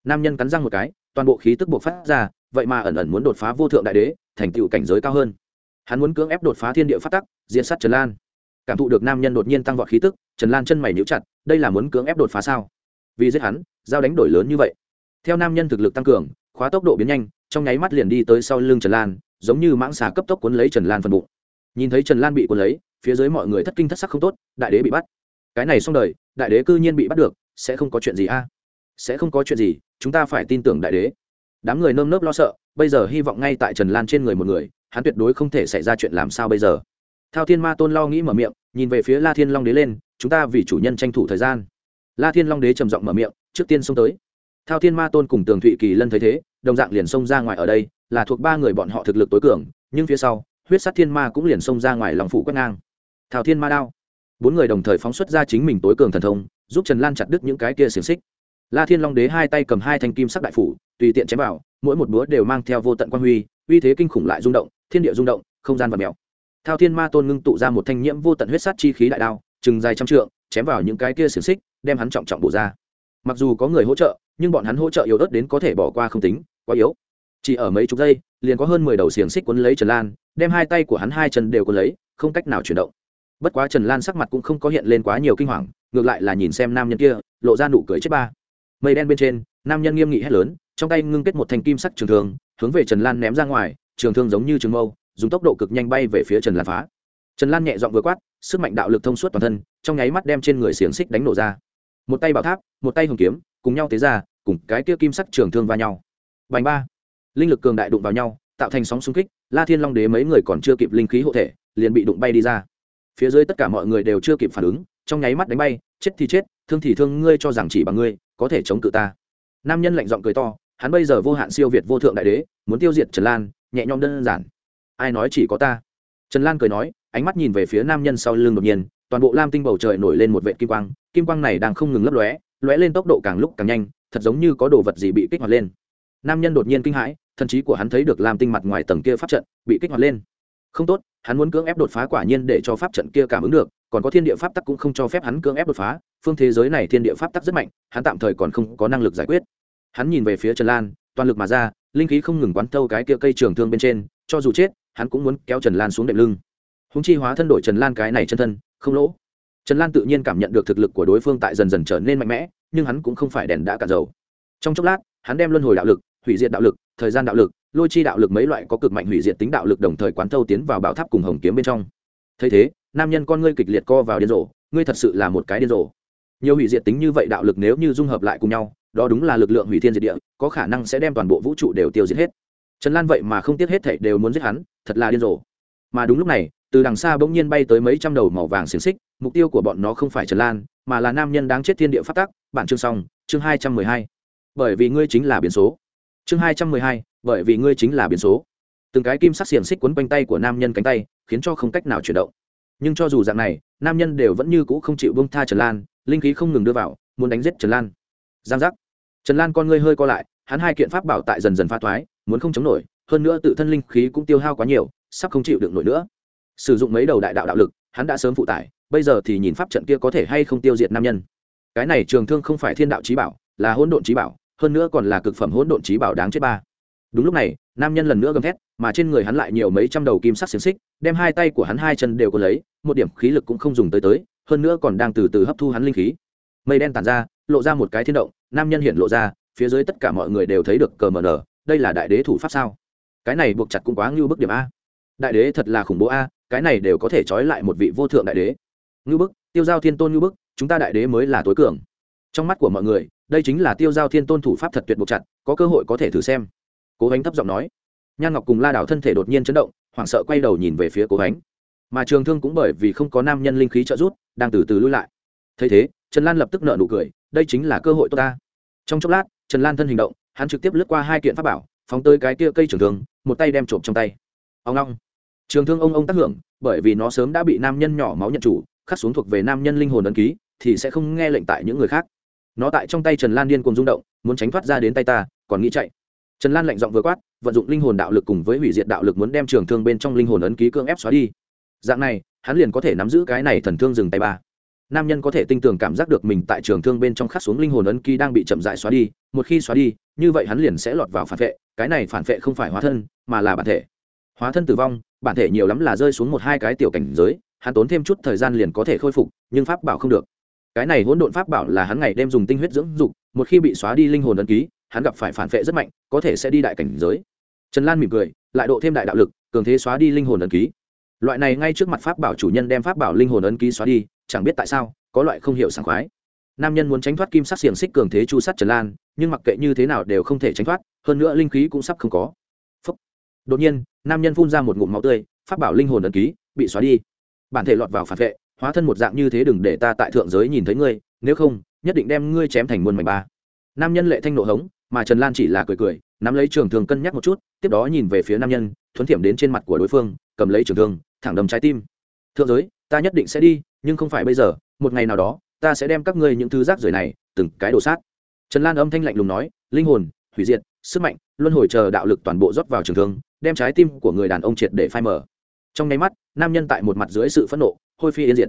Nam nhân cắn răng một cái, toàn bộ khí tức buộc phát ra, vậy mà ẩn ẩn muốn đột phá vô thượng đại đế, thành tựu cảnh giới cao hơn. Hắn muốn cưỡng ép đột phá thiên địa phát tắc diện sát trần lan cảm thụ được nam nhân đột nhiên tăng vọt khí tức, trần lan chân mày níu chặt, đây là muốn cưỡng ép đột phá sao? Vì giết hắn, giao đánh đổi lớn như vậy. Theo nam nhân thực lực tăng cường, khóa tốc độ biến nhanh, trong nháy mắt liền đi tới sau lưng trần lan, giống như mãng xà cấp tốc cuốn lấy trần lan phần bụng. Nhìn thấy trần lan bị cuốn lấy, phía dưới mọi người thất kinh thất sắc không tốt, đại đế bị bắt. Cái này xong đời, đại đế cư nhiên bị bắt được, sẽ không có chuyện gì a? Sẽ không có chuyện gì, chúng ta phải tin tưởng đại đế. Đám người nơm nớp lo sợ, bây giờ hy vọng ngay tại trần lan trên người một người, hắn tuyệt đối không thể xảy ra chuyện làm sao bây giờ thao thiên ma tôn lo nghĩ mở miệng, nhìn về phía la thiên long đế lên, chúng ta vì chủ nhân tranh thủ thời gian. La thiên long đế trầm giọng mở miệng, trước tiên xông tới. Thao thiên ma tôn cùng tường thụy kỳ lân thấy thế, đồng dạng liền xông ra ngoài ở đây, là thuộc ba người bọn họ thực lực tối cường, nhưng phía sau, huyết sát thiên ma cũng liền xông ra ngoài lòng phủ quét ngang. Thao thiên ma đao. Bốn người đồng thời phóng xuất ra chính mình tối cường thần thông, giúp trần lan chặt đứt những cái kia xiềng xích. La thiên long đế hai tay cầm hai thanh kim sắc đại phủ, tùy tiện chém vào, mỗi một búa đều mang theo vô tận quan huy, uy thế kinh khủng lại rung động, thiên địa rung động, không gian và mèo thao thiên ma tôn ngưng tụ ra một thanh nhiễm vô tận huyết sát chi khí đại đao, chừng dài trăm trượng, chém vào những cái kia xiềng xích, đem hắn trọng trọng bổ ra. Mặc dù có người hỗ trợ, nhưng bọn hắn hỗ trợ yếu ớt đến có thể bỏ qua không tính, quá yếu. Chỉ ở mấy chục giây, liền có hơn mười đầu xiềng xích quấn lấy trần lan, đem hai tay của hắn hai chân đều quấn lấy, không cách nào chuyển động. Bất quá trần lan sắc mặt cũng không có hiện lên quá nhiều kinh hoàng, ngược lại là nhìn xem nam nhân kia, lộ ra nụ cười chết ba. Mây đen bên trên, nam nhân nghiêm nghị hét lớn, trong tay ngưng kết một thanh kim sắc trường thương, hướng về trần lan ném ra ngoài, trường thương giống như trường mâu dùng tốc độ cực nhanh bay về phía trần lan phá. Trần lan nhẹ dọn vừa quát, sức mạnh đạo lực thông suốt toàn thân, trong nháy mắt đem trên người xiềng xích đánh nổ ra. Một tay bảo tháp, một tay hồng kiếm, cùng nhau tế ra, cùng cái kia kim sắc trường thương va nhau. Vành ba. Linh lực cường đại đụng vào nhau, tạo thành sóng xung kích, la thiên long đế mấy người còn chưa kịp linh khí hộ thể, liền bị đụng bay đi ra. Phía dưới tất cả mọi người đều chưa kịp phản ứng, trong nháy mắt đánh bay, chết thì chết, thương thì thương, ngươi cho rằng chỉ bằng ngươi, có thể chống cự ta. Nam nhân lạnh giọng cười to, hắn bây giờ vô hạn siêu việt vô thượng đại đế, muốn tiêu diệt trần lan, nhẹ nhõm đơn giản ai nói chỉ có ta? Trần lan cười nói, ánh mắt nhìn về phía nam nhân sau lưng đột nhiên, toàn bộ lam tinh bầu trời nổi lên một vệ kim quang kim quang này đang không ngừng lấp lóe lóe lên tốc độ càng lúc càng nhanh, thật giống như có đồ vật gì bị kích hoạt lên. Nam nhân đột nhiên kinh hãi, thần trí của hắn thấy được lam tinh mặt ngoài tầng kia pháp trận bị kích hoạt lên. Không tốt, hắn muốn cưỡng ép đột phá quả nhiên để cho pháp trận kia cảm ứng được, còn có thiên địa pháp tắc cũng không cho phép hắn cưỡng ép đột phá, phương thế giới này thiên địa pháp tắc rất mạnh, hắn tạm thời còn không có năng lực giải quyết. Hắn nhìn về phía trần lan, toàn lực mà ra, linh khí không ngừng quán thâu cái kia cây trường thương bên trên, cho dù chết hắn cũng muốn kéo trần lan xuống đệm lưng. Húng chi hóa thân đổi trần lan cái này chân thân, không lỗ. Trần lan tự nhiên cảm nhận được thực lực của đối phương tại dần dần trở nên mạnh mẽ, nhưng hắn cũng không phải đèn đã cả dầu. Trong chốc lát, hắn đem luân hồi đạo lực, hủy diệt đạo lực, thời gian đạo lực, lôi chi đạo lực mấy loại có cực mạnh hủy diệt tính đạo lực đồng thời quán thâu tiến vào bảo tháp cùng hồng kiếm bên trong. Thấy thế, nam nhân con ngươi kịch liệt co vào điên rồ, ngươi thật sự là một cái điên rồ. Nhiều hủy diệt tính như vậy đạo lực nếu như dung hợp lại cùng nhau, đó đúng là lực lượng hủy thiên diệt địa, có khả năng sẽ đem toàn bộ vũ trụ đều tiêu diệt hết trần lan vậy mà không tiếc hết thảy đều muốn giết hắn, thật là điên rồ. Mà đúng lúc này, từ đằng xa bỗng nhiên bay tới mấy trăm đầu màu vàng xiềng xích, mục tiêu của bọn nó không phải trần lan, mà là nam nhân đáng chết thiên địa phát tác bản chương xong, chương hai trăm mười hai. Bởi vì ngươi chính là biến số. Chương hai trăm mười hai, bởi vì ngươi chính là biến số. Từng cái kim sắc xiềng xích quấn quanh tay của nam nhân cánh tay, khiến cho không cách nào chuyển động. Nhưng cho dù dạng này, nam nhân đều vẫn như cũ không chịu bông tha trần lan, linh khí không ngừng đưa vào, muốn đánh giết trần lan. Giang giác. Trần lan con ngươi hơi co lại, hắn hai kiện pháp bảo tại dần dần pha thoái muốn không chống nổi, hơn nữa tự thân linh khí cũng tiêu hao quá nhiều, sắp không chịu được nổi nữa. Sử dụng mấy đầu đại đạo đạo lực, hắn đã sớm phụ tải, bây giờ thì nhìn pháp trận kia có thể hay không tiêu diệt nam nhân. Cái này trường thương không phải thiên đạo trí bảo, là hỗn độn trí bảo, hơn nữa còn là cực phẩm hỗn độn trí bảo đáng chết ba. Đúng lúc này, nam nhân lần nữa gầm thét, mà trên người hắn lại nhiều mấy trăm đầu kim sắc xiềng xích, đem hai tay của hắn hai chân đều có lấy, một điểm khí lực cũng không dùng tới tới, hơn nữa còn đang từ từ hấp thu hắn linh khí. Mây đen tản ra, lộ ra một cái thiên động, nam nhân hiện lộ ra, phía dưới tất cả mọi người đều thấy được cờ mờ nở đây là đại đế thủ pháp sao? Cái này buộc chặt cũng quá ngưu bức điểm a. Đại đế thật là khủng bố a, cái này đều có thể trói lại một vị vô thượng đại đế. Ngưu bức, tiêu giao thiên tôn ngưu bức, chúng ta đại đế mới là tối cường. Trong mắt của mọi người, đây chính là tiêu giao thiên tôn thủ pháp thật tuyệt buộc chặt, có cơ hội có thể thử xem. Cố gánh thấp giọng nói. Nhan ngọc cùng la đảo thân thể đột nhiên chấn động, hoảng sợ quay đầu nhìn về phía cố gánh mà trường thương cũng bởi vì không có nam nhân linh khí trợ giúp, đang từ từ lui lại. Thấy thế, trần lan lập tức nợ nụ cười, đây chính là cơ hội tốt ta. Trong chốc lát, trần lan thân hình động hắn trực tiếp lướt qua hai kiện pháp bảo, phóng tới cái kia cây trường thương, một tay đem trộm trong tay. Ông long. Trường thương ông ông tác hưởng, bởi vì nó sớm đã bị nam nhân nhỏ máu nhận chủ, khắc xuống thuộc về nam nhân linh hồn ấn ký, thì sẽ không nghe lệnh tại những người khác. Nó tại trong tay trần lan điên cùng rung động, muốn tránh thoát ra đến tay ta, còn nghĩ chạy. Trần lan lạnh giọng vừa quát, vận dụng linh hồn đạo lực cùng với hủy diệt đạo lực muốn đem trường thương bên trong linh hồn ấn ký cưỡng ép xóa đi. Dạng này, hắn liền có thể nắm giữ cái này thần thương dừng tay ba. Nam nhân có thể tinh tường cảm giác được mình tại trường thương bên trong khắc xuống linh hồn ấn ký đang bị chậm dại xóa đi, một khi xóa đi như vậy hắn liền sẽ lọt vào phản vệ, cái này phản vệ không phải hóa thân, mà là bản thể. Hóa thân tử vong, bản thể nhiều lắm là rơi xuống một hai cái tiểu cảnh giới, hắn tốn thêm chút thời gian liền có thể khôi phục, nhưng pháp bảo không được. Cái này hỗn độn pháp bảo là hắn ngày đêm dùng tinh huyết dưỡng dục, một khi bị xóa đi linh hồn ấn ký, hắn gặp phải phản vệ rất mạnh, có thể sẽ đi đại cảnh giới. Trần lan mỉm cười, lại độ thêm đại đạo lực, cường thế xóa đi linh hồn ấn ký. Loại này ngay trước mặt pháp bảo chủ nhân đem pháp bảo linh hồn ấn ký xóa đi, chẳng biết tại sao, có loại không hiểu sảng khoái nam nhân muốn tránh thoát kim sắc xiềng xích cường thế chu sát trần lan, nhưng mặc kệ như thế nào đều không thể tránh thoát, hơn nữa linh khí cũng sắp không có. Phúc. đột nhiên, nam nhân phun ra một ngụm máu tươi pháp bảo linh hồn ấn ký, bị xóa đi. Bản thể lọt vào phản vệ, hóa thân một dạng như thế đừng để ta tại thượng giới nhìn thấy ngươi, nếu không, nhất định đem ngươi chém thành muôn mảnh ba. Nam nhân lệ thanh nộ hống, mà trần lan chỉ là cười cười, nắm lấy trường thường cân nhắc một chút, tiếp đó nhìn về phía nam nhân, thuấn thiểm đến trên mặt của đối phương, cầm lấy trường thương, thẳng đầm trái tim. Thượng giới, ta nhất định sẽ đi, nhưng không phải bây giờ, một ngày nào đó ta sẽ đem các ngươi những thứ rác rưởi này, từng cái đổ sát. Trần lan âm thanh lạnh lùng nói, linh hồn, hủy diệt, sức mạnh, luân hồi chờ đạo lực toàn bộ rót vào trường thương, đem trái tim của người đàn ông triệt để phai mở trong nháy mắt, nam nhân tại một mặt dưới sự phẫn nộ, hôi phi yên diệt.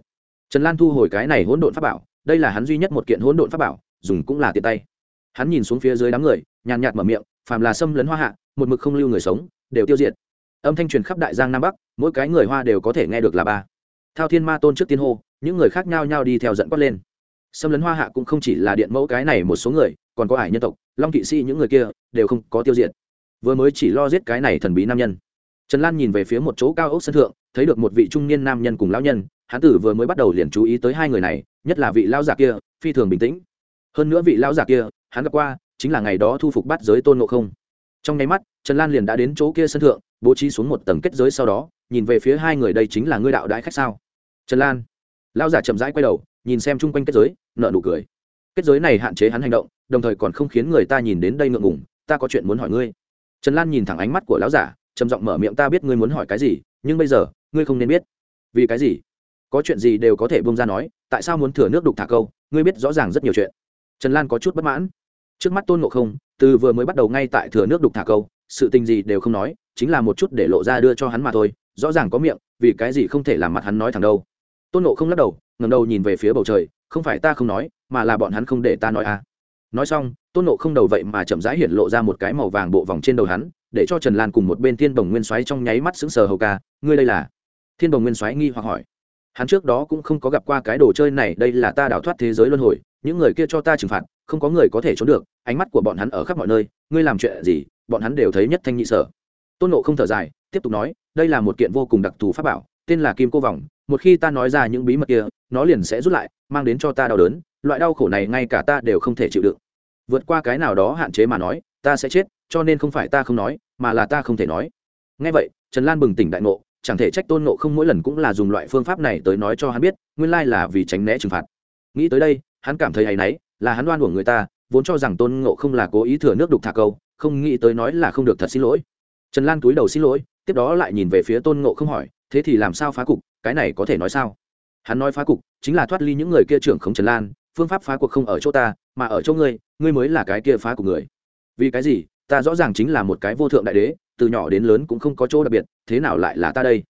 Trần lan thu hồi cái này hỗn độn pháp bảo, đây là hắn duy nhất một kiện hỗn độn pháp bảo, dùng cũng là tiện tay. Hắn nhìn xuống phía dưới đám người, nhàn nhạt mở miệng, phàm là xâm lấn hoa hạ, một mực không lưu người sống, đều tiêu diệt. Âm thanh truyền khắp đại giang nam bắc, mỗi cái người hoa đều có thể nghe được là ba. Thao thiên ma tôn trước tiên hô những người khác nhao nhao đi theo dẫn quát lên. Xâm lấn hoa hạ cũng không chỉ là điện mẫu cái này một số người, còn có ải nhân tộc, long kỵ sĩ, những người kia, đều không có tiêu diệt. Vừa mới chỉ lo giết cái này thần bí nam nhân. Trần lan nhìn về phía một chỗ cao ốc sân thượng, thấy được một vị trung niên nam nhân cùng lão nhân, hán tử vừa mới bắt đầu liền chú ý tới hai người này, nhất là vị lão giả kia, phi thường bình tĩnh. Hơn nữa vị lão giả kia, hắn gặp qua, chính là ngày đó thu phục bắt giới tôn ngộ không. Trong nháy mắt, trần lan liền đã đến chỗ kia sân thượng, bố trí xuống một tầng kết giới sau đó, nhìn về phía hai người, đây chính là ngươi đạo đãi khách sao? Trần lan lão giả chậm rãi quay đầu, nhìn xem chung quanh kết giới nợ nụ cười. Kết giới này hạn chế hắn hành động, đồng thời còn không khiến người ta nhìn đến đây ngượng ngùng, ta có chuyện muốn hỏi ngươi. Trần lan nhìn thẳng ánh mắt của lão giả, trầm giọng mở miệng ta biết ngươi muốn hỏi cái gì, nhưng bây giờ, ngươi không nên biết. Vì cái gì? Có chuyện gì đều có thể bông ra nói, tại sao muốn thừa nước đục thả câu, ngươi biết rõ ràng rất nhiều chuyện. Trần lan có chút bất mãn. Trước mắt tôn ngộ không, từ vừa mới bắt đầu ngay tại thừa nước đục thả câu, sự tình gì đều không nói, chính là một chút để lộ ra đưa cho hắn mà thôi, rõ ràng có miệng, vì cái gì không thể làm mặt hắn nói thẳng đâu tôn nộ không lắc đầu ngầm đầu nhìn về phía bầu trời, không phải ta không nói, mà là bọn hắn không để ta nói à. Nói xong, tôn nộ không đầu vậy mà chậm rãi hiện lộ ra một cái màu vàng bộ vòng trên đầu hắn, để cho trần lan cùng một bên thiên bồng nguyên Soái trong nháy mắt sững sờ hầu ca, ngươi đây là? Thiên bồng nguyên Soái nghi hoặc hỏi. Hắn trước đó cũng không có gặp qua cái đồ chơi này, đây là ta đảo thoát thế giới luân hồi, những người kia cho ta trừng phạt, không có người có thể trốn được, ánh mắt của bọn hắn ở khắp mọi nơi, ngươi làm chuyện gì, bọn hắn đều thấy nhất thanh nhị sở. Tôn nộ không thở dài, tiếp tục nói, đây là một kiện vô cùng đặc thù pháp bảo tên là kim cô vòng, một khi ta nói ra những bí mật kia, nó liền sẽ rút lại, mang đến cho ta đau đớn, loại đau khổ này ngay cả ta đều không thể chịu đựng. Vượt qua cái nào đó hạn chế mà nói, ta sẽ chết, cho nên không phải ta không nói, mà là ta không thể nói. Ngay vậy, trần lan bừng tỉnh đại ngộ, chẳng thể trách tôn ngộ không mỗi lần cũng là dùng loại phương pháp này tới nói cho hắn biết, nguyên lai là vì tránh né trừng phạt. Nghĩ tới đây, hắn cảm thấy hay náy, là hắn đoan của người ta, vốn cho rằng tôn ngộ không là cố ý thừa nước đục thả câu, không nghĩ tới nói là không được thật xin lỗi. Trần lan túi đầu xin lỗi, tiếp đó lại nhìn về phía tôn ngộ không hỏi thế thì làm sao phá cục, cái này có thể nói sao? Hắn nói phá cục, chính là thoát ly những người kia trưởng không trần lan, phương pháp phá cuộc không ở chỗ ta, mà ở chỗ ngươi ngươi mới là cái kia phá cục người. Vì cái gì? Ta rõ ràng chính là một cái vô thượng đại đế, từ nhỏ đến lớn cũng không có chỗ đặc biệt, thế nào lại là ta đây?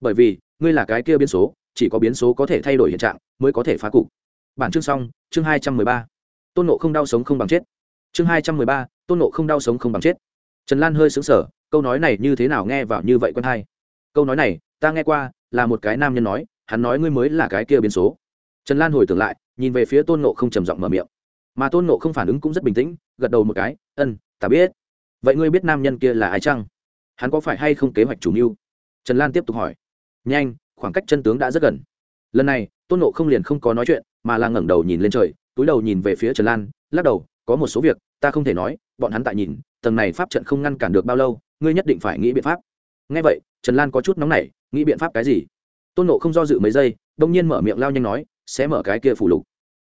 Bởi vì, ngươi là cái kia biến số, chỉ có biến số có thể thay đổi hiện trạng, mới có thể phá cục. Bản chương xong, chương hai trăm mười ba. Tôn nộ không đau sống không bằng chết. Chương hai trăm mười ba, tôn nộ không đau sống không bằng chết. Trần lan hơi xứng sở câu nói này như thế nào nghe vào như vậy quân hay câu nói này ta nghe qua, là một cái nam nhân nói, hắn nói ngươi mới là cái kia biến số. Trần lan hồi tưởng lại, nhìn về phía tôn nộ không trầm giọng mở miệng. Mà tôn nộ không phản ứng cũng rất bình tĩnh, gật đầu một cái ân ta biết. Vậy ngươi biết nam nhân kia là ai chăng? Hắn có phải hay không kế hoạch chủ mưu? Trần lan tiếp tục hỏi. Nhanh, khoảng cách chân tướng đã rất gần. Lần này, tôn nộ không liền không có nói chuyện, mà là ngẩng đầu nhìn lên trời, túi đầu nhìn về phía trần lan, lắc đầu, có một số việc, ta không thể nói, bọn hắn tại nhìn, tầng này pháp trận không ngăn cản được bao lâu, ngươi nhất định phải nghĩ biện pháp nghe vậy, trần lan có chút nóng nảy, nghĩ biện pháp cái gì? Tôn nộ không do dự mấy giây, đông nhiên mở miệng lao nhanh nói, sẽ mở cái kia phủ lục.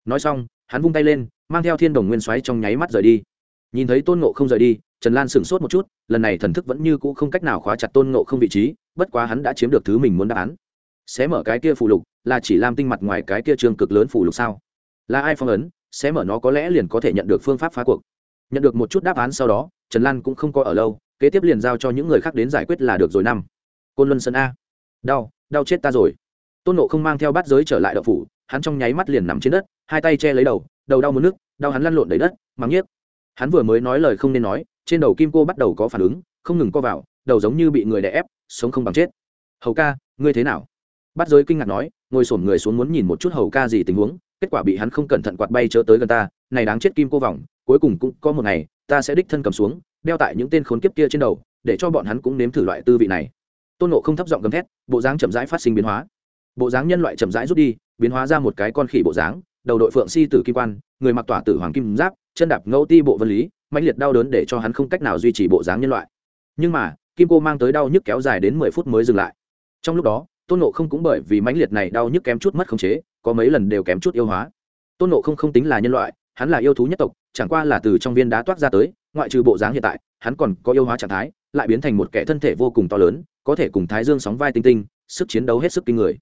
Nói xong, hắn vung tay lên, mang theo thiên đồng nguyên xoáy trong nháy mắt rời đi. Nhìn thấy tôn nộ không rời đi, trần lan sửng sốt một chút, lần này thần thức vẫn như cũ không cách nào khóa chặt tôn nộ không vị trí, bất quá hắn đã chiếm được thứ mình muốn đáp án. Sẽ mở cái kia phủ lục, là chỉ làm tinh mặt ngoài cái kia trường cực lớn phủ lục sao? Là ai phong ấn, sẽ mở nó có lẽ liền có thể nhận được phương pháp phá cuộc. Nhận được một chút đáp án sau đó, trần lan cũng không có ở lâu kế tiếp liền giao cho những người khác đến giải quyết là được rồi năm. Côn luân sơn a. Đau đau chết ta rồi. Tôn nộ không mang theo bát giới trở lại đậu phủ, hắn trong nháy mắt liền nằm trên đất, hai tay che lấy đầu đầu đau mất nước, đau hắn lăn lộn đầy đất, mắng nhiếc. Hắn vừa mới nói lời không nên nói, trên đầu kim cô bắt đầu có phản ứng, không ngừng co vào, đầu giống như bị người đè ép, sống không bằng chết. Hầu ca, ngươi thế nào? Bát giới kinh ngạc nói, ngồi sổm người xuống muốn nhìn một chút hầu ca gì tình huống, kết quả bị hắn không cẩn thận quạt bay chớ tới gần ta, này đáng chết kim cô vòng cuối cùng cũng có một ngày, ta sẽ đích thân cầm xuống đeo tại những tên khốn kiếp kia trên đầu, để cho bọn hắn cũng nếm thử loại tư vị này. Tôn nộ không thấp giọng gầm thét, bộ dáng chậm rãi phát sinh biến hóa. Bộ dáng nhân loại chậm rãi rút đi, biến hóa ra một cái con khỉ bộ dáng, đầu đội phượng si tử kim quan, người mặc tỏa tử hoàng kim giáp, chân đạp ngẫu ti bộ vân lý mạnh liệt đau đớn để cho hắn không cách nào duy trì bộ dáng nhân loại. Nhưng mà, kim cô mang tới đau nhức kéo dài đến mười phút mới dừng lại. Trong lúc đó, tôn nộ không cũng bởi vì mãnh liệt này đau nhức kém chút mất khống chế, có mấy lần đều kém chút yêu hóa. Tôn nộ không không tính là nhân loại, hắn là yêu thú nhất tộc, chẳng qua là từ trong viên đá toát ra tới ngoại trừ bộ dáng hiện tại, hắn còn có yêu hóa trạng thái, lại biến thành một kẻ thân thể vô cùng to lớn, có thể cùng thái dương sóng vai tinh tinh, sức chiến đấu hết sức kinh người.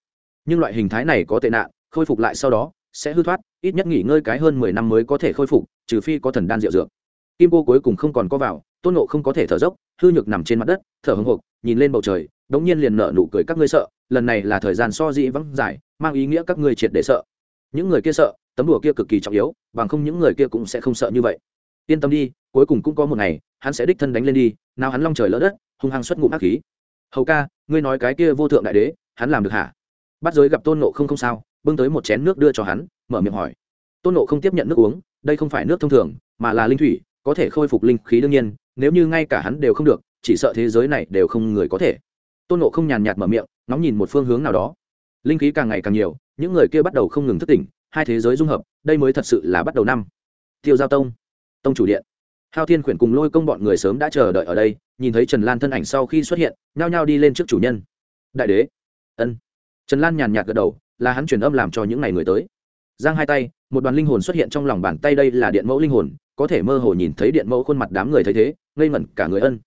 Nhưng loại hình thái này có tệ nạn, khôi phục lại sau đó, sẽ hư thoát, ít nhất nghỉ ngơi cái hơn mười năm mới có thể khôi phục, trừ phi có thần đan rượu dược. Kim cô cuối cùng không còn có vào, tôn nộ không có thể thở dốc, hư nhược nằm trên mặt đất, thở hồng hộc, nhìn lên bầu trời, đống nhiên liền nợ nụ cười, các ngươi sợ, lần này là thời gian so dĩ vắng dài, mang ý nghĩa các ngươi triệt để sợ. Những người kia sợ, tấm đùa kia cực kỳ trọng yếu, bằng không những người kia cũng sẽ không sợ như vậy. Yên tâm đi cuối cùng cũng có một ngày, hắn sẽ đích thân đánh lên đi, nào hắn long trời lỡ đất, hung hăng xuất ngụm ác khí. Hầu ca, ngươi nói cái kia vô thượng đại đế, hắn làm được hả? Bắt giới gặp tôn nộ không không sao, bưng tới một chén nước đưa cho hắn, mở miệng hỏi. Tôn nộ không tiếp nhận nước uống, đây không phải nước thông thường, mà là linh thủy, có thể khôi phục linh khí đương nhiên, nếu như ngay cả hắn đều không được, chỉ sợ thế giới này đều không người có thể. Tôn nộ không nhàn nhạt mở miệng, ngóng nhìn một phương hướng nào đó. Linh khí càng ngày càng nhiều, những người kia bắt đầu không ngừng thức tỉnh, hai thế giới dung hợp, đây mới thật sự là bắt đầu năm. Tiêu giao tông tông chủ điện hao thiên khuyển cùng lôi công bọn người sớm đã chờ đợi ở đây, nhìn thấy trần lan thân ảnh sau khi xuất hiện, nhao nhao đi lên trước chủ nhân. Đại đế. Ân. Trần lan nhàn nhạt gật đầu, là hắn truyền âm làm cho những ngày người tới. Giang hai tay, một đoàn linh hồn xuất hiện trong lòng bàn tay đây là điện mẫu linh hồn, có thể mơ hồ nhìn thấy điện mẫu khuôn mặt đám người thấy thế, ngây ngẩn cả người ân.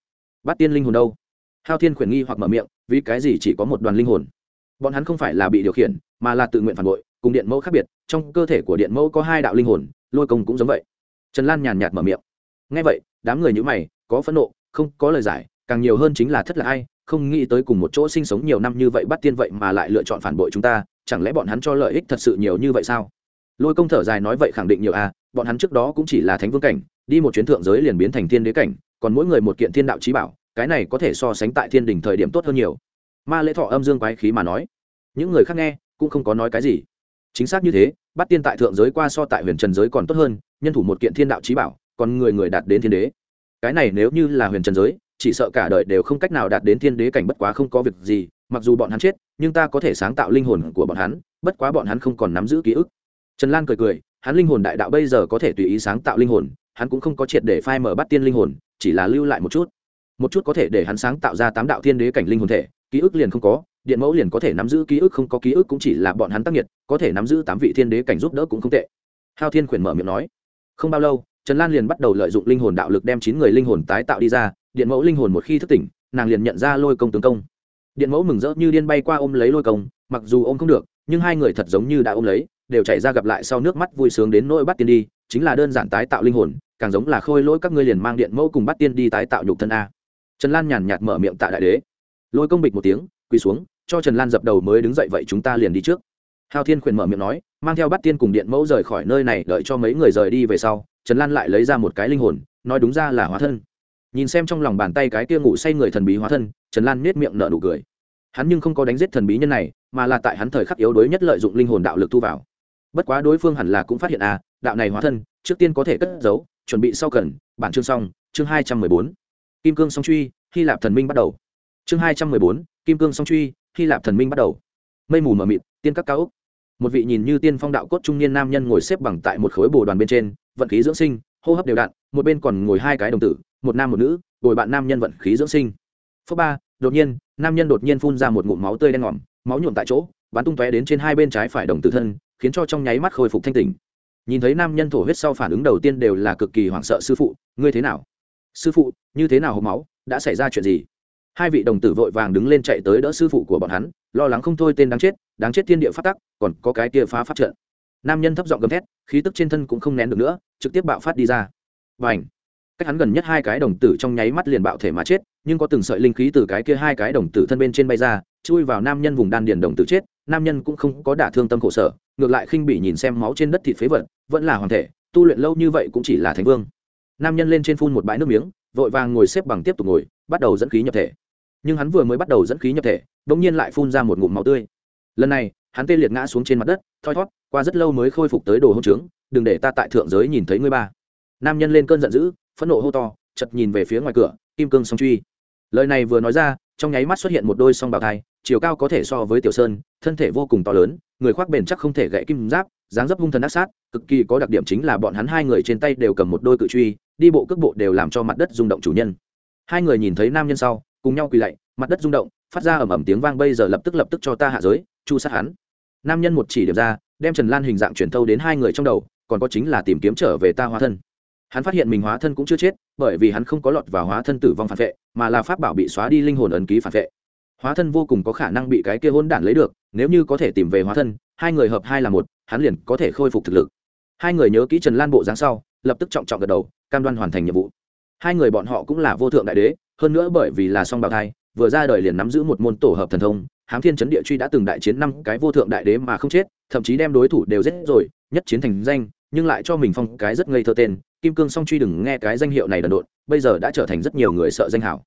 Bắt tiên linh hồn đâu? Hao thiên khuyển nghi hoặc mở miệng, vì cái gì chỉ có một đoàn linh hồn? Bọn hắn không phải là bị điều khiển, mà là tự nguyện phản bội, cùng điện mẫu khác biệt, trong cơ thể của điện mẫu có hai đạo linh hồn, lôi công cũng giống vậy. Trần lan nhàn nhạt mở miệng ngay vậy, đám người như mày, có phẫn nộ, không có lời giải, càng nhiều hơn chính là thất là ai, không nghĩ tới cùng một chỗ sinh sống nhiều năm như vậy bắt tiên vậy mà lại lựa chọn phản bội chúng ta, chẳng lẽ bọn hắn cho lợi ích thật sự nhiều như vậy sao? Lôi công thở dài nói vậy khẳng định nhiều a bọn hắn trước đó cũng chỉ là thánh vương cảnh, đi một chuyến thượng giới liền biến thành thiên đế cảnh, còn mỗi người một kiện thiên đạo trí bảo, cái này có thể so sánh tại thiên đình thời điểm tốt hơn nhiều. Ma lễ thọ âm dương quái khí mà nói. Những người khác nghe, cũng không có nói cái gì. Chính xác như thế, bắt tiên tại thượng giới qua so tại huyền trần giới còn tốt hơn, nhân thủ một kiện thiên đạo trí bảo còn người người đạt đến thiên đế. Cái này nếu như là huyền trần giới, chỉ sợ cả đời đều không cách nào đạt đến thiên đế cảnh bất quá không có việc gì, mặc dù bọn hắn chết, nhưng ta có thể sáng tạo linh hồn của bọn hắn, bất quá bọn hắn không còn nắm giữ ký ức. Trần lan cười cười, hắn linh hồn đại đạo bây giờ có thể tùy ý sáng tạo linh hồn, hắn cũng không có triệt để phai mở bắt tiên linh hồn, chỉ là lưu lại một chút. Một chút có thể để hắn sáng tạo ra tám đạo thiên đế cảnh linh hồn thể, ký ức liền không có, điện mẫu liền có thể nắm giữ ký ức, không có ký ức cũng chỉ là bọn hắn tác nghiệt có thể nắm giữ tám vị thiên đế cảnh giúp đỡ cũng không tệ. Hao thiên khuyển mở miệng nói, không bao lâu trần lan liền bắt đầu lợi dụng linh hồn đạo lực đem chín người linh hồn tái tạo đi ra, điện mẫu linh hồn một khi thức tỉnh, nàng liền nhận ra lôi công tướng công. Điện mẫu mừng rỡ như điên bay qua ôm lấy lôi công, mặc dù ôm không được, nhưng hai người thật giống như đã ôm lấy, đều chạy ra gặp lại sau nước mắt vui sướng đến nỗi bắt tiên đi, chính là đơn giản tái tạo linh hồn, càng giống là khôi lỗi các ngươi liền mang điện mẫu cùng bắt tiên đi tái tạo nhục thân a. Trần lan nhàn nhạt mở miệng tạ đại đế. Lôi công bịch một tiếng, quỳ xuống, cho trần lan dập đầu mới đứng dậy vậy chúng ta liền đi trước. Hao thiên khuyển mở miệng nói, mang theo bắt tiên cùng điện mẫu rời khỏi nơi này, đợi cho mấy người rời đi về sau trần lan lại lấy ra một cái linh hồn, nói đúng ra là hóa thân. Nhìn xem trong lòng bàn tay cái kia ngủ say người thần bí hóa thân, trần lan nết miệng nở nụ cười. Hắn nhưng không có đánh giết thần bí nhân này, mà là tại hắn thời khắc yếu đuối nhất lợi dụng linh hồn đạo lực thu vào. Bất quá đối phương hẳn là cũng phát hiện à đạo này hóa thân, trước tiên có thể cất giấu, chuẩn bị sau cần, bản chương xong, chương hai trăm mười bốn. Kim cương song truy, hy lạp thần minh bắt đầu. Chương hai trăm mười bốn, kim cương song truy, hy lạp thần minh bắt đầu. Mây mù mờ mịt, tiên các cao úc một vị nhìn như tiên phong đạo cốt trung niên nam nhân ngồi xếp bằng tại một khối bồ đoàn bên trên vận khí dưỡng sinh, hô hấp đều đặn, một bên còn ngồi hai cái đồng tử, một nam một nữ ngồi bạn nam nhân vận khí dưỡng sinh. Phước ba, đột nhiên, nam nhân đột nhiên phun ra một ngụm máu tươi đen ngòm, máu nhuộm tại chỗ, bắn tung tóe đến trên hai bên trái phải đồng tử thân, khiến cho trong nháy mắt khôi phục thanh tỉnh. Nhìn thấy nam nhân thổ huyết sau phản ứng đầu tiên đều là cực kỳ hoảng sợ, sư phụ, ngươi thế nào? Sư phụ, như thế nào hộp máu, đã xảy ra chuyện gì? Hai vị đồng tử vội vàng đứng lên chạy tới đỡ sư phụ của bọn hắn, lo lắng không thôi tên đáng chết đáng chết thiên địa phát tắc, còn có cái kia phá phát trận nam nhân thấp giọng gầm thét, khí tức trên thân cũng không nén được nữa, trực tiếp bạo phát đi ra. Và ảnh cách hắn gần nhất hai cái đồng tử trong nháy mắt liền bạo thể mà chết, nhưng có từng sợi linh khí từ cái kia hai cái đồng tử thân bên trên bay ra, chui vào nam nhân vùng đan điền đồng tử chết, nam nhân cũng không có đả thương tâm khổ sở, ngược lại khinh bị nhìn xem máu trên đất thịt phế vật, vẫn là hoàng thể, tu luyện lâu như vậy cũng chỉ là thánh vương. Nam nhân lên trên phun một bãi nước miếng, vội vàng ngồi xếp bằng tiếp tục ngồi, bắt đầu dẫn khí nhập thể. Nhưng hắn vừa mới bắt đầu dẫn khí nhập thể đ ỗ n g nhiên lại phun ra một ngụm máu tươi. Lần này hắn tê liệt ngã xuống trên mặt đất, thoi thót, qua rất lâu mới khôi phục tới đồ hỗn trướng, đừng để ta tại thượng giới nhìn thấy ngươi ba. Nam nhân lên cơn giận dữ, phẫn nộ hô to chật nhìn về phía ngoài cửa, kim cương song truy. Lời này vừa nói ra, trong nháy mắt xuất hiện một đôi song bào thai, chiều cao có thể so với tiểu sơn, thân thể vô cùng to lớn, người khoác bền chắc không thể gãy kim giáp, dáng dấp hung thần ác sát, cực kỳ có đặc điểm chính là bọn hắn hai người trên tay đều cầm một đôi cự truy, đi bộ cước bộ đều làm cho mặt đất rung động chủ nhân. Hai người nhìn thấy nam nhân sau, cùng nhau quỳ lạy, mặt đất rung động, phát ra ầm ầm tiếng vang, bây giờ lập tức lập tức cho ta hạ giới, chu sát hắn nam nhân một chỉ điểm ra, đem trần lan hình dạng truyền thâu đến hai người trong đầu, còn có chính là tìm kiếm trở về ta hóa thân. Hắn phát hiện mình hóa thân cũng chưa chết, bởi vì hắn không có lọt vào hóa thân tử vong phản vệ, mà là pháp bảo bị xóa đi linh hồn ấn ký phản vệ. Hóa thân vô cùng có khả năng bị cái kia hôn đản lấy được, nếu như có thể tìm về hóa thân, hai người hợp hai là một, hắn liền có thể khôi phục thực lực. Hai người nhớ kỹ trần lan bộ dáng sau, lập tức trọng trọng gật đầu, cam đoan hoàn thành nhiệm vụ. Hai người bọn họ cũng là vô thượng đại đế, hơn nữa bởi vì là song bào thai, vừa ra đời liền nắm giữ một môn tổ hợp thần thông hám thiên chấn địa truy đã từng đại chiến năm cái vô thượng đại đế mà không chết, thậm chí đem đối thủ đều giết rồi, nhất chiến thành danh, nhưng lại cho mình phong cái rất ngây thơ tên, kim cương song truy đừng nghe cái danh hiệu này đần độn, bây giờ đã trở thành rất nhiều người sợ danh hảo.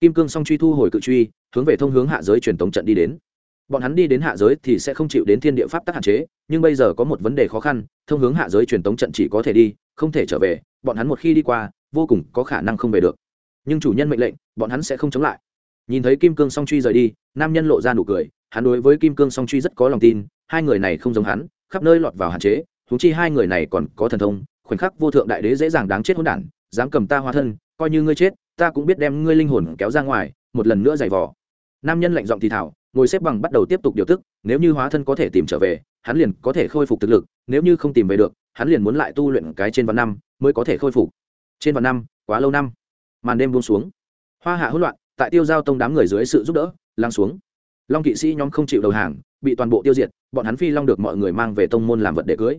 Kim cương song truy thu hồi cự truy, hướng về thông hướng hạ giới truyền tống trận đi đến. Bọn hắn đi đến hạ giới thì sẽ không chịu đến thiên địa pháp tắc hạn chế, nhưng bây giờ có một vấn đề khó khăn, thông hướng hạ giới truyền tống trận chỉ có thể đi, không thể trở về, bọn hắn một khi đi qua, vô cùng có khả năng không về được. Nhưng chủ nhân mệnh lệnh, bọn hắn sẽ không chống lại nhìn thấy kim cương song truy rời đi, nam nhân lộ ra nụ cười, hắn đối với kim cương song truy rất có lòng tin, hai người này không giống hắn, khắp nơi lọt vào hạn chế thú chi hai người này còn có thần thông, khoảnh khắc vô thượng đại đế dễ dàng đáng chết hỗn đản, dám cầm ta hóa thân, coi như ngươi chết, ta cũng biết đem ngươi linh hồn kéo ra ngoài, một lần nữa giày vò. Nam nhân lạnh giọng thì thảo ngồi xếp bằng bắt đầu tiếp tục điều tức, nếu như hóa thân có thể tìm trở về, hắn liền có thể khôi phục thực lực, nếu như không tìm về được, hắn liền muốn lại tu luyện cái trên vạn năm, mới có thể khôi phục. Trên vạn năm, quá lâu năm. Màn đêm buông xuống. Hoa hạ hỗn loạn tại tiêu giao tông đám người dưới sự giúp đỡ lắng xuống. Long kỵ sĩ nhóm không chịu đầu hàng, bị toàn bộ tiêu diệt, bọn hắn phi long được mọi người mang về tông môn làm vật để cưới.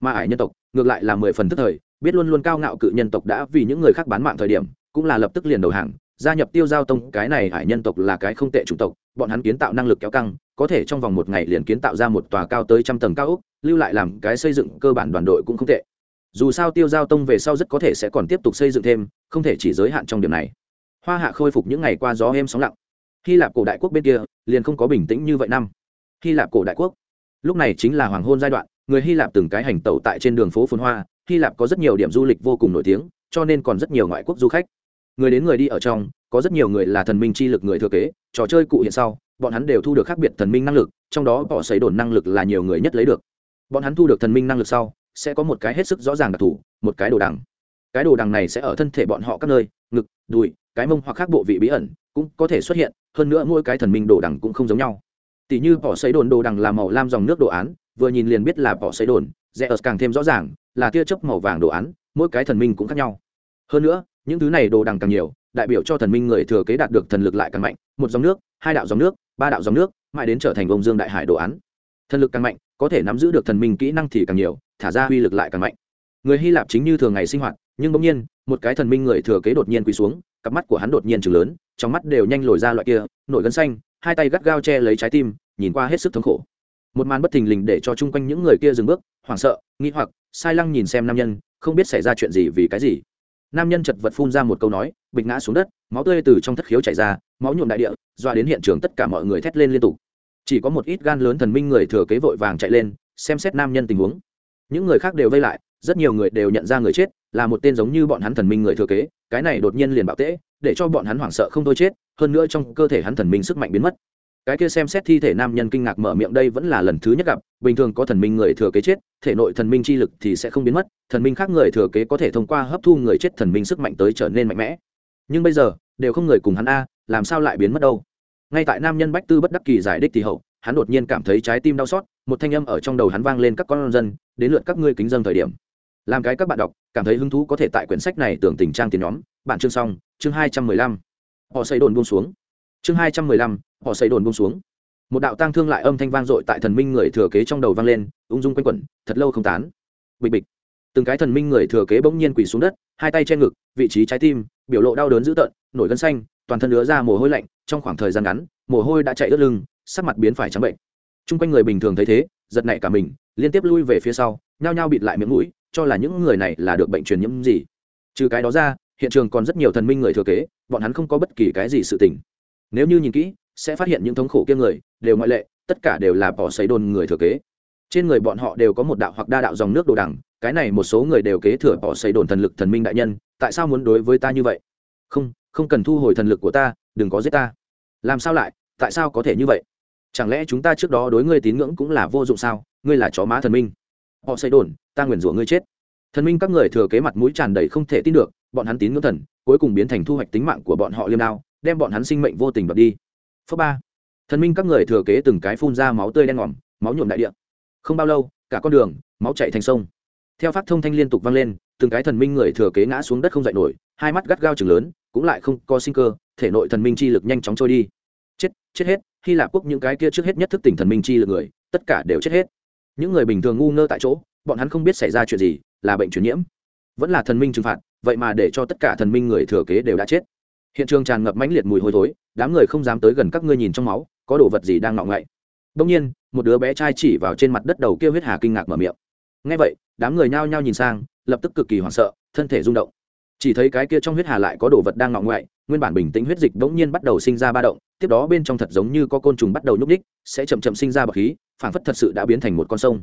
Mà ải nhân tộc, ngược lại là mười phần tức thời, biết luôn luôn cao ngạo cự nhân tộc đã vì những người khác bán mạng thời điểm, cũng là lập tức liền đầu hàng, gia nhập tiêu giao tông. Cái này hải nhân tộc là cái không tệ chủng tộc, bọn hắn kiến tạo năng lực kéo căng, có thể trong vòng một ngày liền kiến tạo ra một tòa cao tới trăm tầng cao ốc, lưu lại làm cái xây dựng cơ bản đoàn đội cũng không tệ. Dù sao tiêu giao tông về sau rất có thể sẽ còn tiếp tục xây dựng thêm, không thể chỉ giới hạn trong điểm này hoa hạ khôi phục những ngày qua gió êm sóng lặng. Hy lạp cổ đại quốc bên kia liền không có bình tĩnh như vậy năm. Hy lạp cổ đại quốc. Lúc này chính là hoàng hôn giai đoạn, người hy lạp từng cái hành tẩu tại trên đường phố phồn hoa, hy lạp có rất nhiều điểm du lịch vô cùng nổi tiếng, cho nên còn rất nhiều ngoại quốc du khách. Người đến người đi ở trong, có rất nhiều người là thần minh chi lực người thừa kế, trò chơi cụ hiện sau, bọn hắn đều thu được khác biệt thần minh năng lực, trong đó bỏ xấy đồn năng lực là nhiều người nhất lấy được. Bọn hắn thu được thần minh năng lực sau, sẽ có một cái hết sức rõ ràng đặc thù, một cái đồ đằng. Cái đồ đằng này sẽ ở thân thể bọn họ các nơi, ngực, đùi cái mông hoặc khác bộ vị bí ẩn cũng có thể xuất hiện, hơn nữa mỗi cái thần minh đồ đằng cũng không giống nhau. Tỷ như bỏ xấy đồn đồ đằng là màu lam dòng nước đồ án, vừa nhìn liền biết là bỏ xấy đồn, rẽ ớt càng thêm rõ ràng, là tia chớp màu vàng đồ án, mỗi cái thần minh cũng khác nhau. Hơn nữa, những thứ này đồ đằng càng nhiều, đại biểu cho thần minh người thừa kế đạt được thần lực lại càng mạnh, một dòng nước, hai đạo dòng nước, ba đạo dòng nước, mãi đến trở thành ông dương đại hải đồ án. Thần lực càng mạnh, có thể nắm giữ được thần minh kỹ năng thì càng nhiều, thả ra uy lực lại càng mạnh. Người hy lạp chính như thường ngày sinh hoạt, nhưng bỗng nhiên một cái thần minh người thừa kế đột nhiên quỳ xuống, cặp mắt của hắn đột nhiên chừng lớn, trong mắt đều nhanh lồi ra loại kia, nổi gân xanh, hai tay gắt gao che lấy trái tim, nhìn qua hết sức thống khổ. Một màn bất thình lình để cho chung quanh những người kia dừng bước, hoảng sợ nghĩ hoặc, sai lăng nhìn xem nam nhân, không biết xảy ra chuyện gì vì cái gì. Nam nhân chật vật phun ra một câu nói, bịch ngã xuống đất, máu tươi từ trong thất khiếu chảy ra, máu nhuộm đại địa doa đến hiện trường tất cả mọi người thét lên liên tục. Chỉ có một ít gan lớn thần minh người thừa kế vội vàng chạy lên, xem xét nam nhân tình huống. Những người khác đều vây lại, rất nhiều người đều nhận ra người chết là một tên giống như bọn hắn thần minh người thừa kế, cái này đột nhiên liền bạo tễ, để cho bọn hắn hoảng sợ không thôi chết, hơn nữa trong cơ thể hắn thần minh sức mạnh biến mất. Cái kia xem xét thi thể nam nhân kinh ngạc mở miệng đây vẫn là lần thứ nhất gặp, bình thường có thần minh người thừa kế chết, thể nội thần minh chi lực thì sẽ không biến mất, thần minh khác người thừa kế có thể thông qua hấp thu người chết thần minh sức mạnh tới trở nên mạnh mẽ. Nhưng bây giờ, đều không người cùng hắn a, làm sao lại biến mất đâu? Ngay tại nam nhân bách tư bất đắc kỳ giải đích thì hậu, hắn đột nhiên cảm thấy trái tim đau xót, một thanh âm ở trong đầu hắn vang lên các con dân, đến lượt các ngươi kính dân thời điểm làm cái các bạn đọc, cảm thấy hứng thú có thể tại quyển sách này tưởng tình trang tiền nhóm. Bạn chương xong, chương hai trăm mười lăm. Họ xây đồn buông xuống. Chương hai trăm mười lăm, họ xây đồn buông xuống. Một đạo tang thương lại âm thanh vang dội tại thần minh người thừa kế trong đầu vang lên, ung dung quanh quẩn, thật lâu không tán. Bịch bịch. Từng cái thần minh người thừa kế bỗng nhiên quỳ xuống đất, hai tay che ngực, vị trí trái tim, biểu lộ đau đớn dữ tợn, nổi gân xanh, toàn thân lứa ra mồ hôi lạnh, trong khoảng thời gian ngắn, mồ hôi đã chạy ướt lưng, sắc mặt biến phải trắng bệnh. Chung quanh người bình thường thấy thế, giật nảy cả mình, liên tiếp lui về phía sau, nhao nhao bịt lại miệng mũi cho là những người này là được bệnh truyền nhiễm gì. Trừ cái đó ra hiện trường còn rất nhiều thần minh người thừa kế bọn hắn không có bất kỳ cái gì sự tình. Nếu như nhìn kỹ sẽ phát hiện những thống khổ kia người đều ngoại lệ tất cả đều là bỏ xấy đồn người thừa kế. Trên người bọn họ đều có một đạo hoặc đa đạo dòng nước đồ đẳng, cái này một số người đều kế thừa bỏ xấy đồn thần lực thần minh đại nhân tại sao muốn đối với ta như vậy? Không không cần thu hồi thần lực của ta đừng có giết ta. Làm sao lại tại sao có thể như vậy? Chẳng lẽ chúng ta trước đó đối ngươi tín ngưỡng cũng là vô dụng sao? Ngươi là chó má thần minh họ xây đồn, ta nguyền rủa ngươi chết. Thần minh các người thừa kế mặt mũi tràn đầy không thể tin được, bọn hắn tín ngưỡng thần, cuối cùng biến thành thu hoạch tính mạng của bọn họ liêm đao, đem bọn hắn sinh mệnh vô tình đoạt đi. Phớ ba. Thần minh các người thừa kế từng cái phun ra máu tươi đen ngòm, máu nhuộm đại địa. Không bao lâu, cả con đường, máu chạy thành sông. Theo phát thông thanh liên tục vang lên, từng cái thần minh người thừa kế ngã xuống đất không dậy nổi, hai mắt gắt gao chừng lớn, cũng lại không có sinh cơ, thể nội thần minh chi lực nhanh chóng trôi đi. Chết chết hết, hy lạp quốc những cái kia trước hết nhất thức tỉnh thần minh chi lực người, tất cả đều chết hết những người bình thường ngu ngơ tại chỗ, bọn hắn không biết xảy ra chuyện gì, là bệnh truyền nhiễm. Vẫn là thần minh trừng phạt, vậy mà để cho tất cả thần minh người thừa kế đều đã chết. Hiện trường tràn ngập mãnh liệt mùi hôi thối, đám người không dám tới gần các ngươi nhìn trong máu, có đồ vật gì đang ngọng ngậy đông nhiên, một đứa bé trai chỉ vào trên mặt đất đầu kêu huyết hà kinh ngạc mở miệng. Ngay vậy, đám người nhao nhao nhìn sang, lập tức cực kỳ hoảng sợ, thân thể rung động chỉ thấy cái kia trong huyết hà lại có đồ vật đang ngọng ngoại, nguyên bản bình tĩnh huyết dịch bỗng nhiên bắt đầu sinh ra ba động, tiếp đó bên trong thật giống như có côn trùng bắt đầu nhúc ních sẽ chậm chậm sinh ra bậc khí phản phất thật sự đã biến thành một con sông.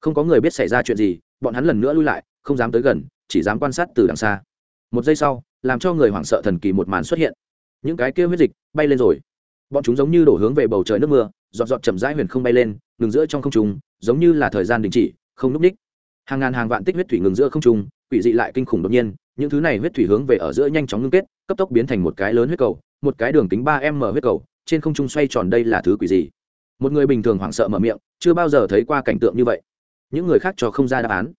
Không có người biết xảy ra chuyện gì, bọn hắn lần nữa lui lại, không dám tới gần, chỉ dám quan sát từ đằng xa. Một giây sau, làm cho người hoảng sợ thần kỳ một màn xuất hiện. Những cái kia huyết dịch bay lên rồi. Bọn chúng giống như đổ hướng về bầu trời nước mưa, giọt giọt chậm rãi huyền không bay lên, ngừng giữa trong không trung, giống như là thời gian đình chỉ, không núp ních hàng ngàn hàng vạn tích huyết thủy ngừng giữa không trung, quỷ dị lại kinh khủng đột nhiên những thứ này huyết thủy hướng về ở giữa nhanh chóng ngưng kết, cấp tốc biến thành một cái lớn huyết cầu, một cái đường kính ba m huyết cầu, trên không trung xoay tròn đây là thứ quỷ gì? Một người bình thường hoảng sợ mở miệng, chưa bao giờ thấy qua cảnh tượng như vậy. Những người khác cho không ra đáp án.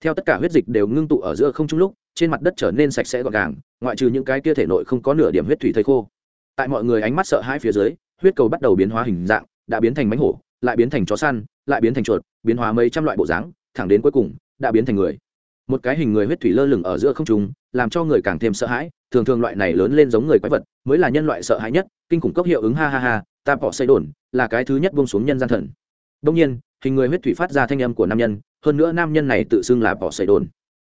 Theo tất cả huyết dịch đều ngưng tụ ở giữa không trung lúc, trên mặt đất trở nên sạch sẽ gọn gàng, ngoại trừ những cái kia thể nội không có nửa điểm huyết thủy thây khô. Tại mọi người ánh mắt sợ hãi phía dưới, huyết cầu bắt đầu biến hóa hình dạng, đã biến thành bánh hổ, lại biến thành chó săn, lại biến thành chuột, biến hóa mấy trăm loại bộ dáng, thẳng đến cuối cùng, đã biến thành người một cái hình người huyết thủy lơ lửng ở giữa không trung, làm cho người càng thêm sợ hãi. Thường thường loại này lớn lên giống người quái vật, mới là nhân loại sợ hãi nhất, kinh khủng cốc hiệu ứng, ha ha ha, ta bỏ xây đồn, là cái thứ nhất buông xuống nhân gian thần. Đông nhiên, hình người huyết thủy phát ra thanh âm của nam nhân, hơn nữa nam nhân này tự xưng là bỏ xây đồn.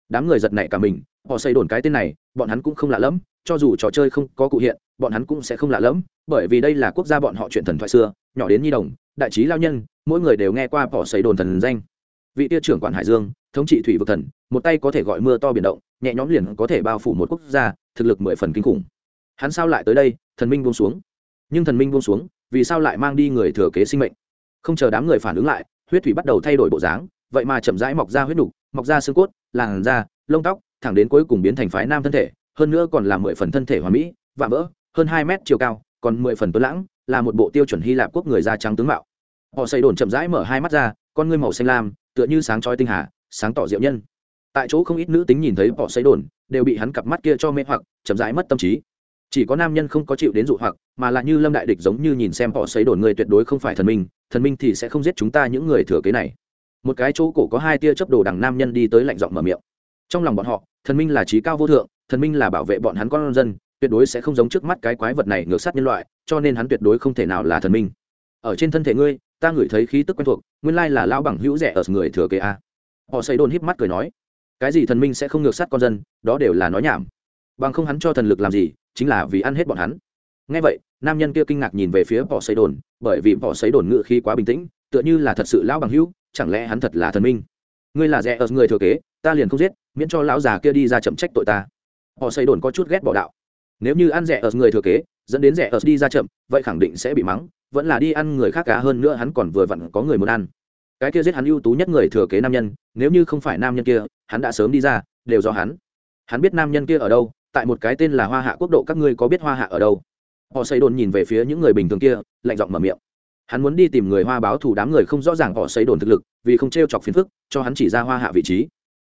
Đám người giật nảy cả mình họ xây đồn cái tên này, bọn hắn cũng không lạ lẫm, cho dù trò chơi không có cụ hiện, bọn hắn cũng sẽ không lạ lẫm, bởi vì đây là quốc gia bọn họ chuyện thần thoại xưa, nhỏ đến nhi đồng, đại trí lao nhân, mỗi người đều nghe qua bỏ xây đồn thần danh vị tia trưởng quản hải dương, thống trị thủy vực thần, một tay có thể gọi mưa to biển động, nhẹ nhõm liền có thể bao phủ một quốc gia, thực lực mười phần kinh khủng. Hắn sao lại tới đây? Thần minh buông xuống. Nhưng thần minh buông xuống, vì sao lại mang đi người thừa kế sinh mệnh? Không chờ đám người phản ứng lại, huyết thủy bắt đầu thay đổi bộ dáng, vậy mà chậm rãi mọc ra huyết đục mọc ra xương cốt, làn da, lông tóc, thẳng đến cuối cùng biến thành phái nam thân thể, hơn nữa còn là mười phần thân thể hoàn mỹ, vạm vỡ, hơn hai mét chiều cao, còn mười phần tuấn lãng, là một bộ tiêu chuẩn hy lạp quốc người da trắng tướng mạo. Họ xây đồn chậm rãi mở hai mắt ra, con ngươi màu xanh lam tựa như sáng chói tinh hà, sáng tỏ diệu nhân. Tại chỗ không ít nữ tính nhìn thấy họ xây đồn, đều bị hắn cặp mắt kia cho mê hoặc, chậm rãi mất tâm trí. Chỉ có nam nhân không có chịu đến dụ hoặc, mà là như lâm đại địch giống như nhìn xem họ xây đồn người tuyệt đối không phải thần minh thần minh thì sẽ không giết chúng ta những người thừa kế này. Một cái chỗ cổ có hai tia chấp đồ đằng nam nhân đi tới lạnh giọng mở miệng. Trong lòng bọn họ, thần minh là trí cao vô thượng, thần minh là bảo vệ bọn hắn con dân, tuyệt đối sẽ không giống trước mắt cái quái vật này ngược sát nhân loại, cho nên hắn tuyệt đối không thể nào là thần minh. Ở trên thân thể ngươi ta ngửi thấy khí tức quen thuộc, nguyên lai là lão bằng hữu rẻ ở người thừa kế a. Họ xây đồn híp mắt cười nói, cái gì thần minh sẽ không ngược sát con dân, đó đều là nói nhảm. Bằng không hắn cho thần lực làm gì, chính là vì ăn hết bọn hắn. Ngay vậy, nam nhân kia kinh ngạc nhìn về phía bỏ xây đồn bởi vì bỏ xây đồn ngự khí quá bình tĩnh, tựa như là thật sự lão bằng hữu, chẳng lẽ hắn thật là thần minh? Ngươi là rẻ ở người thừa kế, ta liền không giết, miễn cho lão già kia đi ra chậm trách tội ta. Họ xây đồn có chút ghét bỏ đạo. Nếu như ăn rẻ ở người thừa kế, dẫn đến rẻ ở đi ra chậm, vậy khẳng định sẽ bị mắng vẫn là đi ăn người khác cá hơn nữa hắn còn vừa vặn có người muốn ăn. Cái kia giết hắn ưu tú nhất người thừa kế nam nhân, nếu như không phải nam nhân kia, hắn đã sớm đi ra, đều do hắn. Hắn biết nam nhân kia ở đâu, tại một cái tên là hoa hạ quốc độ các ngươi có biết hoa hạ ở đâu? Họ xây đồn nhìn về phía những người bình thường kia, lạnh giọng mở miệng. Hắn muốn đi tìm người hoa báo thù đám người không rõ ràng họ xây đồn thực lực, vì không t r e o chọc phiền phức, cho hắn chỉ ra hoa hạ vị trí.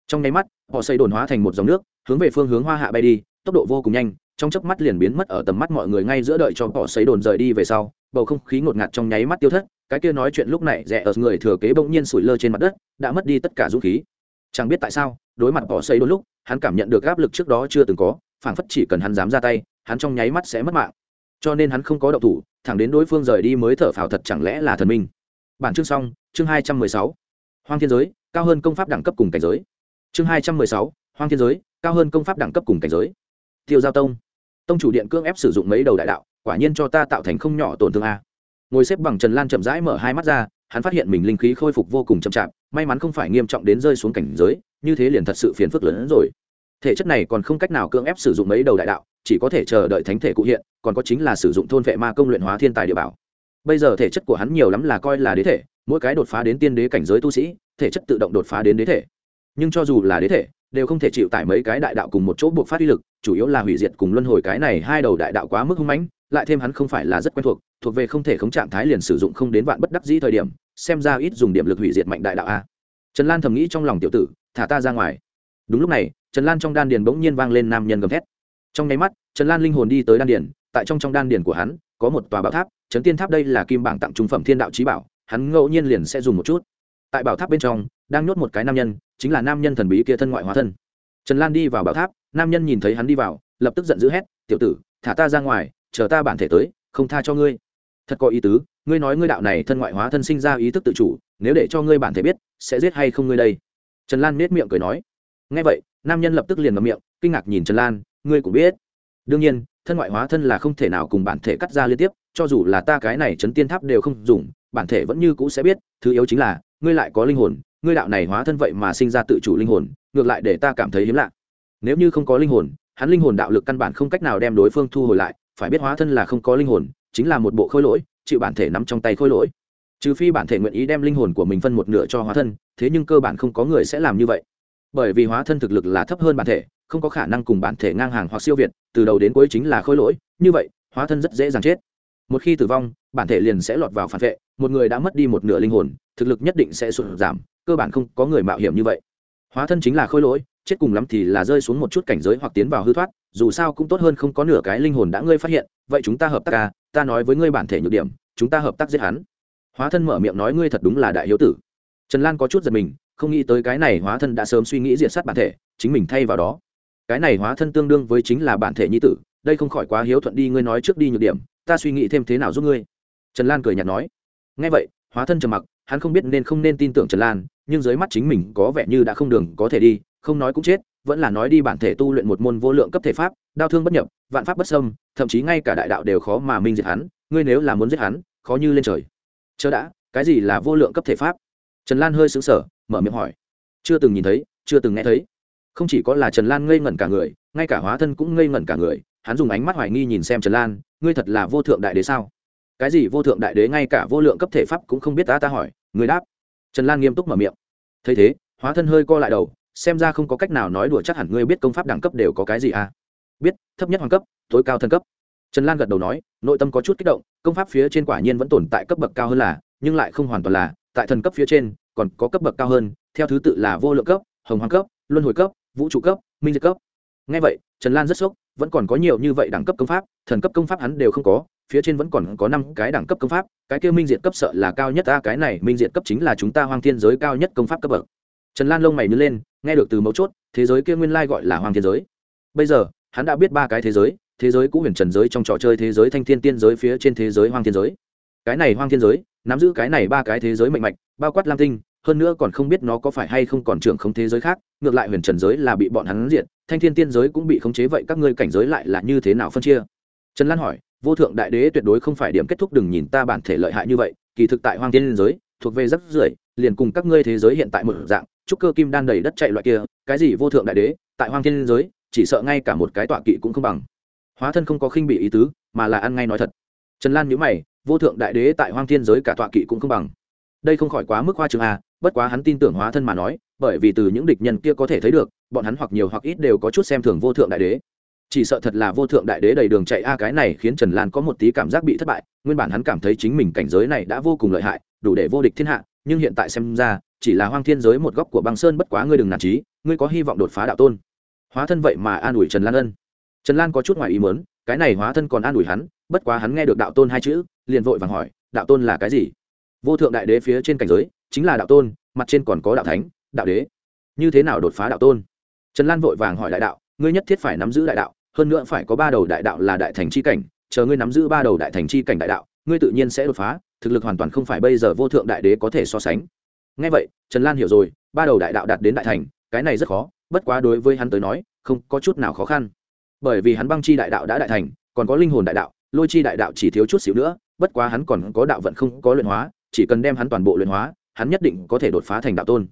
Trong nháy mắt, họ xây đồn hóa thành một dòng nước, hướng về phương hướng hoa hạ bay đi, tốc độ vô cùng nhanh, trong chớp mắt liền biến mất ở tầm mắt mọi người ngay giữa đợi cho họ xây đồn rời đi về sau bầu không khí ngột ngạt trong nháy mắt tiêu thất, cái kia nói chuyện lúc này rẽ ở người thừa kế bỗng nhiên sủi lơ trên mặt đất, đã mất đi tất cả dũng khí. Chẳng biết tại sao, đối mặt bỏ xây đôi lúc, hắn cảm nhận được áp lực trước đó chưa từng có, phảng phất chỉ cần hắn dám ra tay, hắn trong nháy mắt sẽ mất mạng. Cho nên hắn không có động thủ, thẳng đến đối phương rời đi mới thở phào thật chẳng lẽ là thần minh. Bản chương xong, chương hai trăm mười sáu. Hoang thiên giới, cao hơn công pháp đẳng cấp cùng cảnh giới. Chương hai trăm mười sáu, hoang thiên giới, cao hơn công pháp đẳng cấp cùng cảnh giới. Tiêu giao tông. Tông chủ điện cưỡng ép sử dụng mấy đầu đại đạo quả nhiên cho ta tạo thành không nhỏ tổn thương a. Ngồi xếp bằng trần lan chậm rãi mở hai mắt ra, hắn phát hiện mình linh khí khôi phục vô cùng chậm chạp, may mắn không phải nghiêm trọng đến rơi xuống cảnh giới, như thế liền thật sự phiền phức lớn hơn rồi. Thể chất này còn không cách nào cưỡng ép sử dụng mấy đầu đại đạo, chỉ có thể chờ đợi thánh thể cụ hiện, còn có chính là sử dụng thôn vệ ma công luyện hóa thiên tài địa bảo. Bây giờ thể chất của hắn nhiều lắm là coi là đế thể, mỗi cái đột phá đến tiên đế cảnh giới tu sĩ, thể chất tự động đột phá đến đế thể. Nhưng cho dù là đế thể, đều không thể chịu tải mấy cái đại đạo cùng một chỗ buộc phát uy lực, chủ yếu là hủy diệt cùng luân hồi cái này hai đầu đại đạo quá mức hung mãnh lại thêm hắn không phải là rất quen thuộc thuộc về không thể khống trạng thái liền sử dụng không đến vạn bất đắc dĩ thời điểm, xem ra ít dùng điểm lực hủy diệt mạnh đại đạo a. Trần lan thầm nghĩ trong lòng tiểu tử, thả ta ra ngoài. Đúng lúc này, trần lan trong đan điền bỗng nhiên vang lên nam nhân gầm thét. Trong nháy mắt, trần lan linh hồn đi tới đan điền, tại trong trong đan điền của hắn, có một tòa bảo tháp trấn tiên tháp đây là kim bảng tặng trung phẩm thiên đạo trí bảo, hắn ngẫu nhiên liền sẽ dùng một chút. Tại bảo tháp bên trong, đang nhốt một cái nam nhân, chính là nam nhân thần bí kia thân ngoại hóa thân. Trần lan đi vào bảo tháp, nam nhân nhìn thấy hắn đi vào, lập tức giận dữ hét, tiểu tử, thả ta ra ngoài chờ ta bản thể tới, không tha cho ngươi. Thật có ý tứ, ngươi nói ngươi đạo này thân ngoại hóa thân sinh ra ý thức tự chủ, nếu để cho ngươi bản thể biết, sẽ giết hay không ngươi đây? Trần lan nết miệng cười nói. Ngay vậy, nam nhân lập tức liền ngậm miệng, kinh ngạc nhìn trần lan, ngươi cũng biết. Đương nhiên, thân ngoại hóa thân là không thể nào cùng bản thể cắt ra liên tiếp, cho dù là ta cái này chấn tiên tháp đều không dùng, bản thể vẫn như cũ sẽ biết, thứ yếu chính là, ngươi lại có linh hồn, ngươi đạo này hóa thân vậy mà sinh ra tự chủ linh hồn, ngược lại để ta cảm thấy hiếm lạ. Nếu như không có linh hồn, hắn linh hồn đạo lực căn bản không cách nào đem đối phương thu hồi lại phải biết hóa thân là không có linh hồn, chính là một bộ khôi lỗi, chịu bản thể nắm trong tay khôi lỗi. Trừ phi bản thể nguyện ý đem linh hồn của mình phân một nửa cho hóa thân, thế nhưng cơ bản không có người sẽ làm như vậy. Bởi vì hóa thân thực lực là thấp hơn bản thể, không có khả năng cùng bản thể ngang hàng hoặc siêu việt, từ đầu đến cuối chính là khôi lỗi, như vậy, hóa thân rất dễ dàng chết. Một khi tử vong, bản thể liền sẽ lọt vào phản vệ, một người đã mất đi một nửa linh hồn, thực lực nhất định sẽ sụt giảm, cơ bản không có người mạo hiểm như vậy. Hóa thân chính là khôi lỗi, chết cùng lắm thì là rơi xuống một chút cảnh giới hoặc tiến vào hư thoát dù sao cũng tốt hơn không có nửa cái linh hồn đã ngươi phát hiện, vậy chúng ta hợp tác à ta nói với ngươi bản thể nhược điểm, chúng ta hợp tác giết hắn. Hóa thân mở miệng nói ngươi thật đúng là đại hiếu tử. Trần lan có chút giật mình, không nghĩ tới cái này hóa thân đã sớm suy nghĩ diện sát bản thể, chính mình thay vào đó. Cái này hóa thân tương đương với chính là bản thể nhi tử, đây không khỏi quá hiếu thuận đi, ngươi nói trước đi nhược điểm, ta suy nghĩ thêm thế nào giúp ngươi. Trần lan cười nhạt nói. Ngay vậy, hóa thân trầm mặc, hắn không biết nên không nên tin tưởng trần lan, nhưng dưới mắt chính mình có vẻ như đã không đường có thể đi, không nói cũng chết vẫn là nói đi bản thể tu luyện một môn vô lượng cấp thể pháp đao thương bất nhập vạn pháp bất xâm, thậm chí ngay cả đại đạo đều khó mà minh diệt hắn ngươi nếu là muốn giết hắn khó như lên trời. Chớ đã cái gì là vô lượng cấp thể pháp? Trần lan hơi xứng sở mở miệng hỏi. Chưa từng nhìn thấy chưa từng nghe thấy. Không chỉ có là trần lan ngây ngẩn cả người ngay cả hóa thân cũng ngây ngẩn cả người hắn dùng ánh mắt hoài nghi nhìn xem trần lan ngươi thật là vô thượng đại đế sao? Cái gì vô thượng đại đế ngay cả vô lượng cấp thể pháp cũng không biết ta ta hỏi người đáp. Trần lan nghiêm túc mở miệng. Thấy thế hóa thân hơi co lại đầu xem ra không có cách nào nói đùa chắc hẳn ngươi biết công pháp đẳng cấp đều có cái gì à. Biết, thấp nhất hoàng cấp, tối cao thân cấp. Trần lan gật đầu nói, nội tâm có chút kích động, công pháp phía trên quả nhiên vẫn tồn tại cấp bậc cao hơn là, nhưng lại không hoàn toàn là, tại thần cấp phía trên, còn có cấp bậc cao hơn, theo thứ tự là vô lượng cấp, hồng hoàng cấp, luân hồi cấp, vũ trụ cấp, minh diệt cấp. Ngay vậy, trần lan rất sốc, vẫn còn có nhiều như vậy đẳng cấp công pháp, thần cấp công pháp hắn đều không có, phía trên vẫn còn có năm cái đẳng cấp công pháp, cái kia minh diệt cấp sợ là cao nhất ta cái này minh diệt cấp chính là chúng ta hoang thiên giới cao nhất công pháp cấp bậc trần lan lông mày nhớ lên, nghe được từ mấu chốt, thế giới kia nguyên lai gọi là hoang thiên giới. Bây giờ, hắn đã biết ba cái thế giới thế giới cũ huyền trần giới trong trò chơi thế giới thanh thiên tiên giới phía trên thế giới hoang thiên giới. Cái này hoang thiên giới, nắm giữ cái này ba cái thế giới mạnh mạnh bao quát lam tinh, hơn nữa còn không biết nó có phải hay không còn trưởng không thế giới khác, ngược lại huyền trần giới là bị bọn hắn diện thanh thiên tiên giới cũng bị khống chế vậy các ngươi cảnh giới lại là như thế nào phân chia? Trần lan hỏi, vô thượng đại đế tuyệt đối không phải điểm kết thúc đừng nhìn ta bản thể lợi hại như vậy, kỳ thực tại hoang thiên giới, thuộc về rất rưởi, liền cùng các ngươi thế giới hiện tại một dạng trúc cơ kim đan đầy đất chạy loại kia, cái gì vô thượng đại đế, tại hoang thiên giới, chỉ sợ ngay cả một cái tọa kỵ cũng không bằng. Hóa thân không có khinh bị ý tứ, mà là ăn ngay nói thật. Trần lan nhữ mày, vô thượng đại đế tại hoang thiên giới cả tọa kỵ cũng không bằng. Đây không khỏi quá mức hoa trường a à, bất quá hắn tin tưởng hóa thân mà nói, bởi vì từ những địch nhân kia có thể thấy được, bọn hắn hoặc nhiều hoặc ít đều có chút xem thường vô thượng đại đế. Chỉ sợ thật là vô thượng đại đế đầy đường chạy a, cái này khiến trần lan có một tí cảm giác bị thất bại, nguyên bản hắn cảm thấy chính mình cảnh giới này đã vô cùng lợi hại, đủ để vô địch thiên hạ, nhưng hiện tại xem ra chỉ là hoang thiên giới một góc của băng sơn bất quá ngươi đừng nản trí, ngươi có hy vọng đột phá đạo tôn. Hóa thân vậy mà an ủi trần lan ân. Trần lan có chút ngoài ý mớn cái này hóa thân còn an ủi hắn, bất quá hắn nghe được đạo tôn hai chữ, liền vội vàng hỏi, đạo tôn là cái gì? Vô thượng đại đế phía trên cảnh giới, chính là đạo tôn, mặt trên còn có đạo thánh, đạo đế. Như thế nào đột phá đạo tôn? Trần lan vội vàng hỏi đại đạo, ngươi nhất thiết phải nắm giữ đại đạo, hơn nữa phải có ba đầu đại đạo là đại thành c h i cảnh, chờ ngươi nắm giữ ba đầu đại thành c h i cảnh đại đạo, ngươi tự nhiên sẽ đột phá, thực lực hoàn toàn không phải bây giờ vô thượng đại đế có thể so sánh ngay vậy, trần lan hiểu rồi, ba đầu đại đạo đạt đến đại thành, cái này rất khó, bất quá đối với hắn tới nói, không có chút nào khó khăn. Bởi vì hắn băng chi đại đạo đã đại thành, còn có linh hồn đại đạo, lôi chi đại đạo chỉ thiếu chút xíu nữa, bất quá hắn còn có đạo vận không có luyện hóa, chỉ cần đem hắn toàn bộ luyện hóa, hắn nhất định có thể đột phá thành đạo tôn.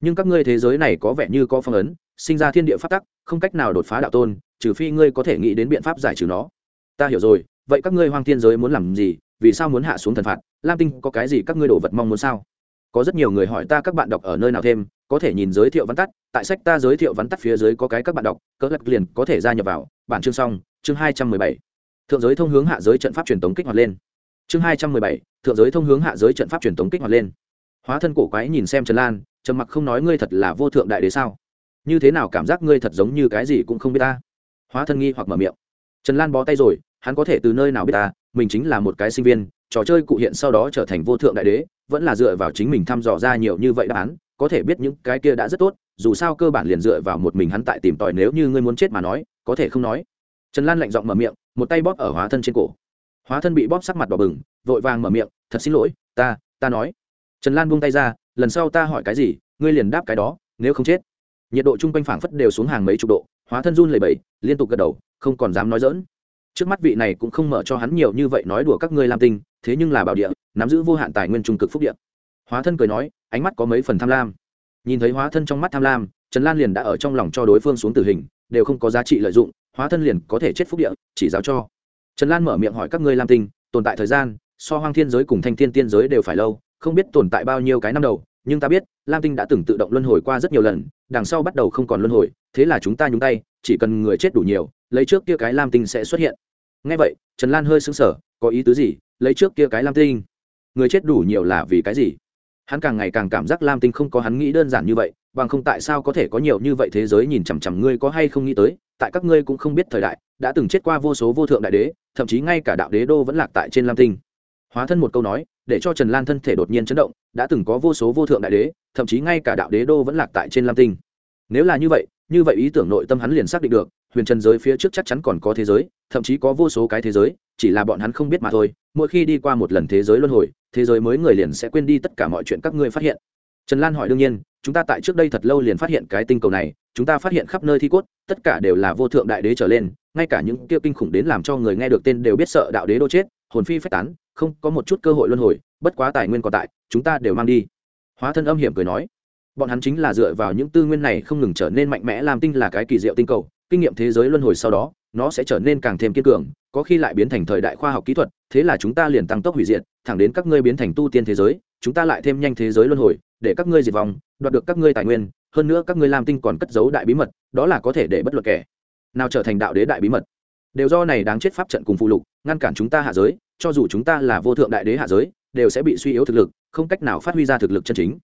Nhưng các ngươi thế giới này có vẻ như có phong ấn, sinh ra thiên địa phát tắc, không cách nào đột phá đạo tôn, trừ phi ngươi có thể nghĩ đến biện pháp giải trừ nó. Ta hiểu rồi, vậy các ngươi hoang thiên giới muốn làm gì, vì sao muốn hạ xuống thần phạt? Lam tinh có cái gì các ngươi đổ vật mong muốn sao? Có rất nhiều người hỏi ta các bạn đọc ở nơi nào thêm, có thể nhìn giới thiệu văn tắt, tại sách ta giới thiệu văn tắt phía dưới có cái các bạn đọc, cỡ lật liền có thể gia nhập vào, bản chương xong, chương hai trăm mười bảy. Thượng giới thông hướng hạ giới trận pháp truyền tống kích hoạt lên. Chương hai trăm mười bảy, thượng giới thông hướng hạ giới trận pháp truyền tống kích hoạt lên. Hóa thân cổ quái nhìn xem trần lan, trầm mặc không nói ngươi thật là vô thượng đại đế sao? Như thế nào cảm giác ngươi thật giống như cái gì cũng không biết ta? Hóa thân nghi hoặc mở miệng. Trần lan bó tay rồi, hắn có thể từ nơi nào biết ta? Mình chính là một cái sinh viên trò chơi cụ hiện sau đó trở thành vô thượng đại đế, vẫn là dựa vào chính mình thăm dò ra nhiều như vậy đáp án, có thể biết những cái kia đã rất tốt, dù sao cơ bản liền dựa vào một mình hắn tại tìm tòi nếu như ngươi muốn chết mà nói, có thể không nói. Trần lan lạnh giọng mở miệng, một tay bóp ở hóa thân trên cổ. Hóa thân bị bóp sắc mặt đỏ bừng, vội vàng mở miệng, thật xin lỗi, ta ta nói. Trần lan buông tay ra, lần sau ta hỏi cái gì, ngươi liền đáp cái đó, nếu không chết. Nhiệt độ chung quanh phảng phất đều xuống hàng mấy chục độ, hóa thân run lầy bẫy liên tục gật đầu, không còn dám nói dỡn trước mắt vị này cũng không mở cho hắn nhiều như vậy nói đùa các ngươi làm tinh, thế nhưng là bảo địa, nắm giữ vô hạn tài nguyên trung cực phúc địa. Hóa thân cười nói, ánh mắt có mấy phần tham lam. Nhìn thấy hóa thân trong mắt tham lam, trần lan liền đã ở trong lòng cho đối phương xuống tử hình, đều không có giá trị lợi dụng, hóa thân liền có thể chết phúc địa, chỉ giáo cho. Trần lan mở miệng hỏi các ngươi lam tinh, tồn tại thời gian, so hoang thiên giới cùng thanh thiên tiên giới đều phải lâu, không biết tồn tại bao nhiêu cái năm đầu, nhưng ta biết, lam tinh đã từng tự động luân hồi qua rất nhiều lần, đằng sau bắt đầu không còn luân hồi, thế là chúng ta nhúng tay, chỉ cần người chết đủ nhiều lấy trước kia cái lam tinh sẽ xuất hiện. Ngay vậy, trần lan hơi xứng sờ, có ý tứ gì? Lấy trước kia cái lam tinh? Người chết đủ nhiều là vì cái gì? Hắn càng ngày càng cảm giác lam tinh không có hắn nghĩ đơn giản như vậy, bằng không tại sao có thể có nhiều như vậy thế giới nhìn chằm chằm ngươi có hay không nghĩ tới, tại các ngươi cũng không biết thời đại, đã từng chết qua vô số vô thượng đại đế, thậm chí ngay cả đạo đế đô vẫn lạc tại trên lam tinh. Hóa thân một câu nói, để cho trần lan thân thể đột nhiên chấn động, đã từng có vô số vô thượng đại đế, thậm chí ngay cả đạo đế đô vẫn lạc tại trên lam tinh nếu là như vậy như vậy ý tưởng nội tâm hắn liền xác định được, huyền trần giới phía trước chắc chắn còn có thế giới, thậm chí có vô số cái thế giới, chỉ là bọn hắn không biết mà thôi, mỗi khi đi qua một lần thế giới luân hồi, thế giới mới người liền sẽ quên đi tất cả mọi chuyện các ngươi phát hiện. Trần lan hỏi đương nhiên, chúng ta tại trước đây thật lâu liền phát hiện cái tinh cầu này, chúng ta phát hiện khắp nơi thi cốt, tất cả đều là vô thượng đại đế trở lên, ngay cả những kia kinh khủng đến làm cho người nghe được tên đều biết sợ đạo đế đô chết, hồn phi phách tán, không có một chút cơ hội luân hồi, bất quá tài nguyên còn tại, chúng ta đều mang đi. Hóa thân âm hiểm cười nói bọn hắn chính là dựa vào những tư nguyên này không ngừng trở nên mạnh mẽ, làm tinh là cái kỳ diệu tinh cầu, kinh nghiệm thế giới luân hồi sau đó, nó sẽ trở nên càng thêm kiên cường, có khi lại biến thành thời đại khoa học kỹ thuật, thế là chúng ta liền tăng tốc hủy diệt, thẳng đến các ngươi biến thành tu tiên thế giới, chúng ta lại thêm nhanh thế giới luân hồi, để các ngươi diệt vong, đoạt được các ngươi tài nguyên, hơn nữa các ngươi làm tinh còn cất giấu đại bí mật, đó là có thể để bất luận kẻ nào trở thành đạo đế đại bí mật. Đều do này đáng chết pháp trận cùng phụ lục, ngăn cản chúng ta hạ giới, cho dù chúng ta là vô thượng đại đế hạ giới, đều sẽ bị suy yếu thực lực, không cách nào phát huy ra thực lực chân chính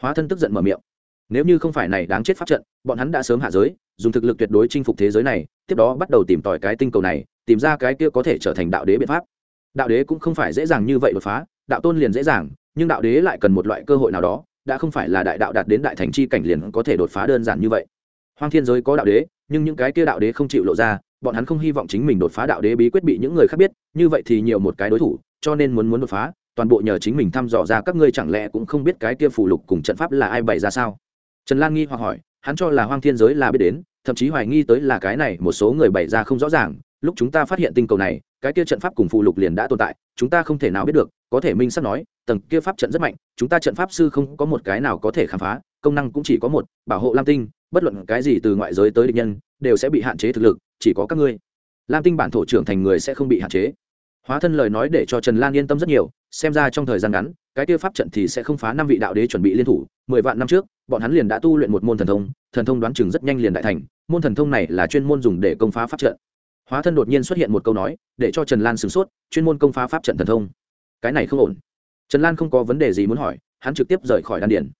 hóa thân tức giận mở miệng. Nếu như không phải này đáng chết pháp trận, bọn hắn đã sớm hạ giới, dùng thực lực tuyệt đối chinh phục thế giới này, tiếp đó bắt đầu tìm tòi cái tinh cầu này, tìm ra cái kia có thể trở thành đạo đế biện pháp. Đạo đế cũng không phải dễ dàng như vậy đột phá, đạo tôn liền dễ dàng, nhưng đạo đế lại cần một loại cơ hội nào đó, đã không phải là đại đạo đạt đến đại thành chi cảnh liền có thể đột phá đơn giản như vậy. Hoang thiên giới có đạo đế, nhưng những cái kia đạo đế không chịu lộ ra, bọn hắn không hy vọng chính mình đột phá đạo đế bí quyết bị những người khác biết, như vậy thì nhiều một cái đối thủ, cho nên muốn muốn đột phá toàn bộ nhờ chính mình thăm dò ra các ngươi chẳng lẽ cũng không biết cái kia phù lục cùng trận pháp là ai bày ra sao? Trần lan nghi hoặc hỏi, hắn cho là hoang thiên giới là biết đến, thậm chí hoài nghi tới là cái này một số người bày ra không rõ ràng. Lúc chúng ta phát hiện tinh cầu này, cái kia trận pháp cùng phụ lục liền đã tồn tại, chúng ta không thể nào biết được, có thể minh sắp nói, tầng kia pháp trận rất mạnh, chúng ta trận pháp sư không có một cái nào có thể khám phá, công năng cũng chỉ có một, bảo hộ lam tinh, bất luận cái gì từ ngoại giới tới địch nhân, đều sẽ bị hạn chế thực lực, chỉ có các ngươi. Lam tinh bản thổ trưởng thành người sẽ không bị hạn chế. Hóa thân lời nói để cho trần lan yên tâm rất nhiều xem ra trong thời gian ngắn, cái tiêu pháp trận thì sẽ không phá năm vị đạo đế chuẩn bị liên thủ, mười vạn năm trước, bọn hắn liền đã tu luyện một môn thần thông thần thông đoán chừng rất nhanh liền đại thành, môn thần thông này là chuyên môn dùng để công phá pháp trận. Hóa thân đột nhiên xuất hiện một câu nói, để cho trần lan sửng sốt, chuyên môn công phá pháp trận thần thông. Cái này không ổn. Trần lan không có vấn đề gì muốn hỏi, hắn trực tiếp rời khỏi đan điện.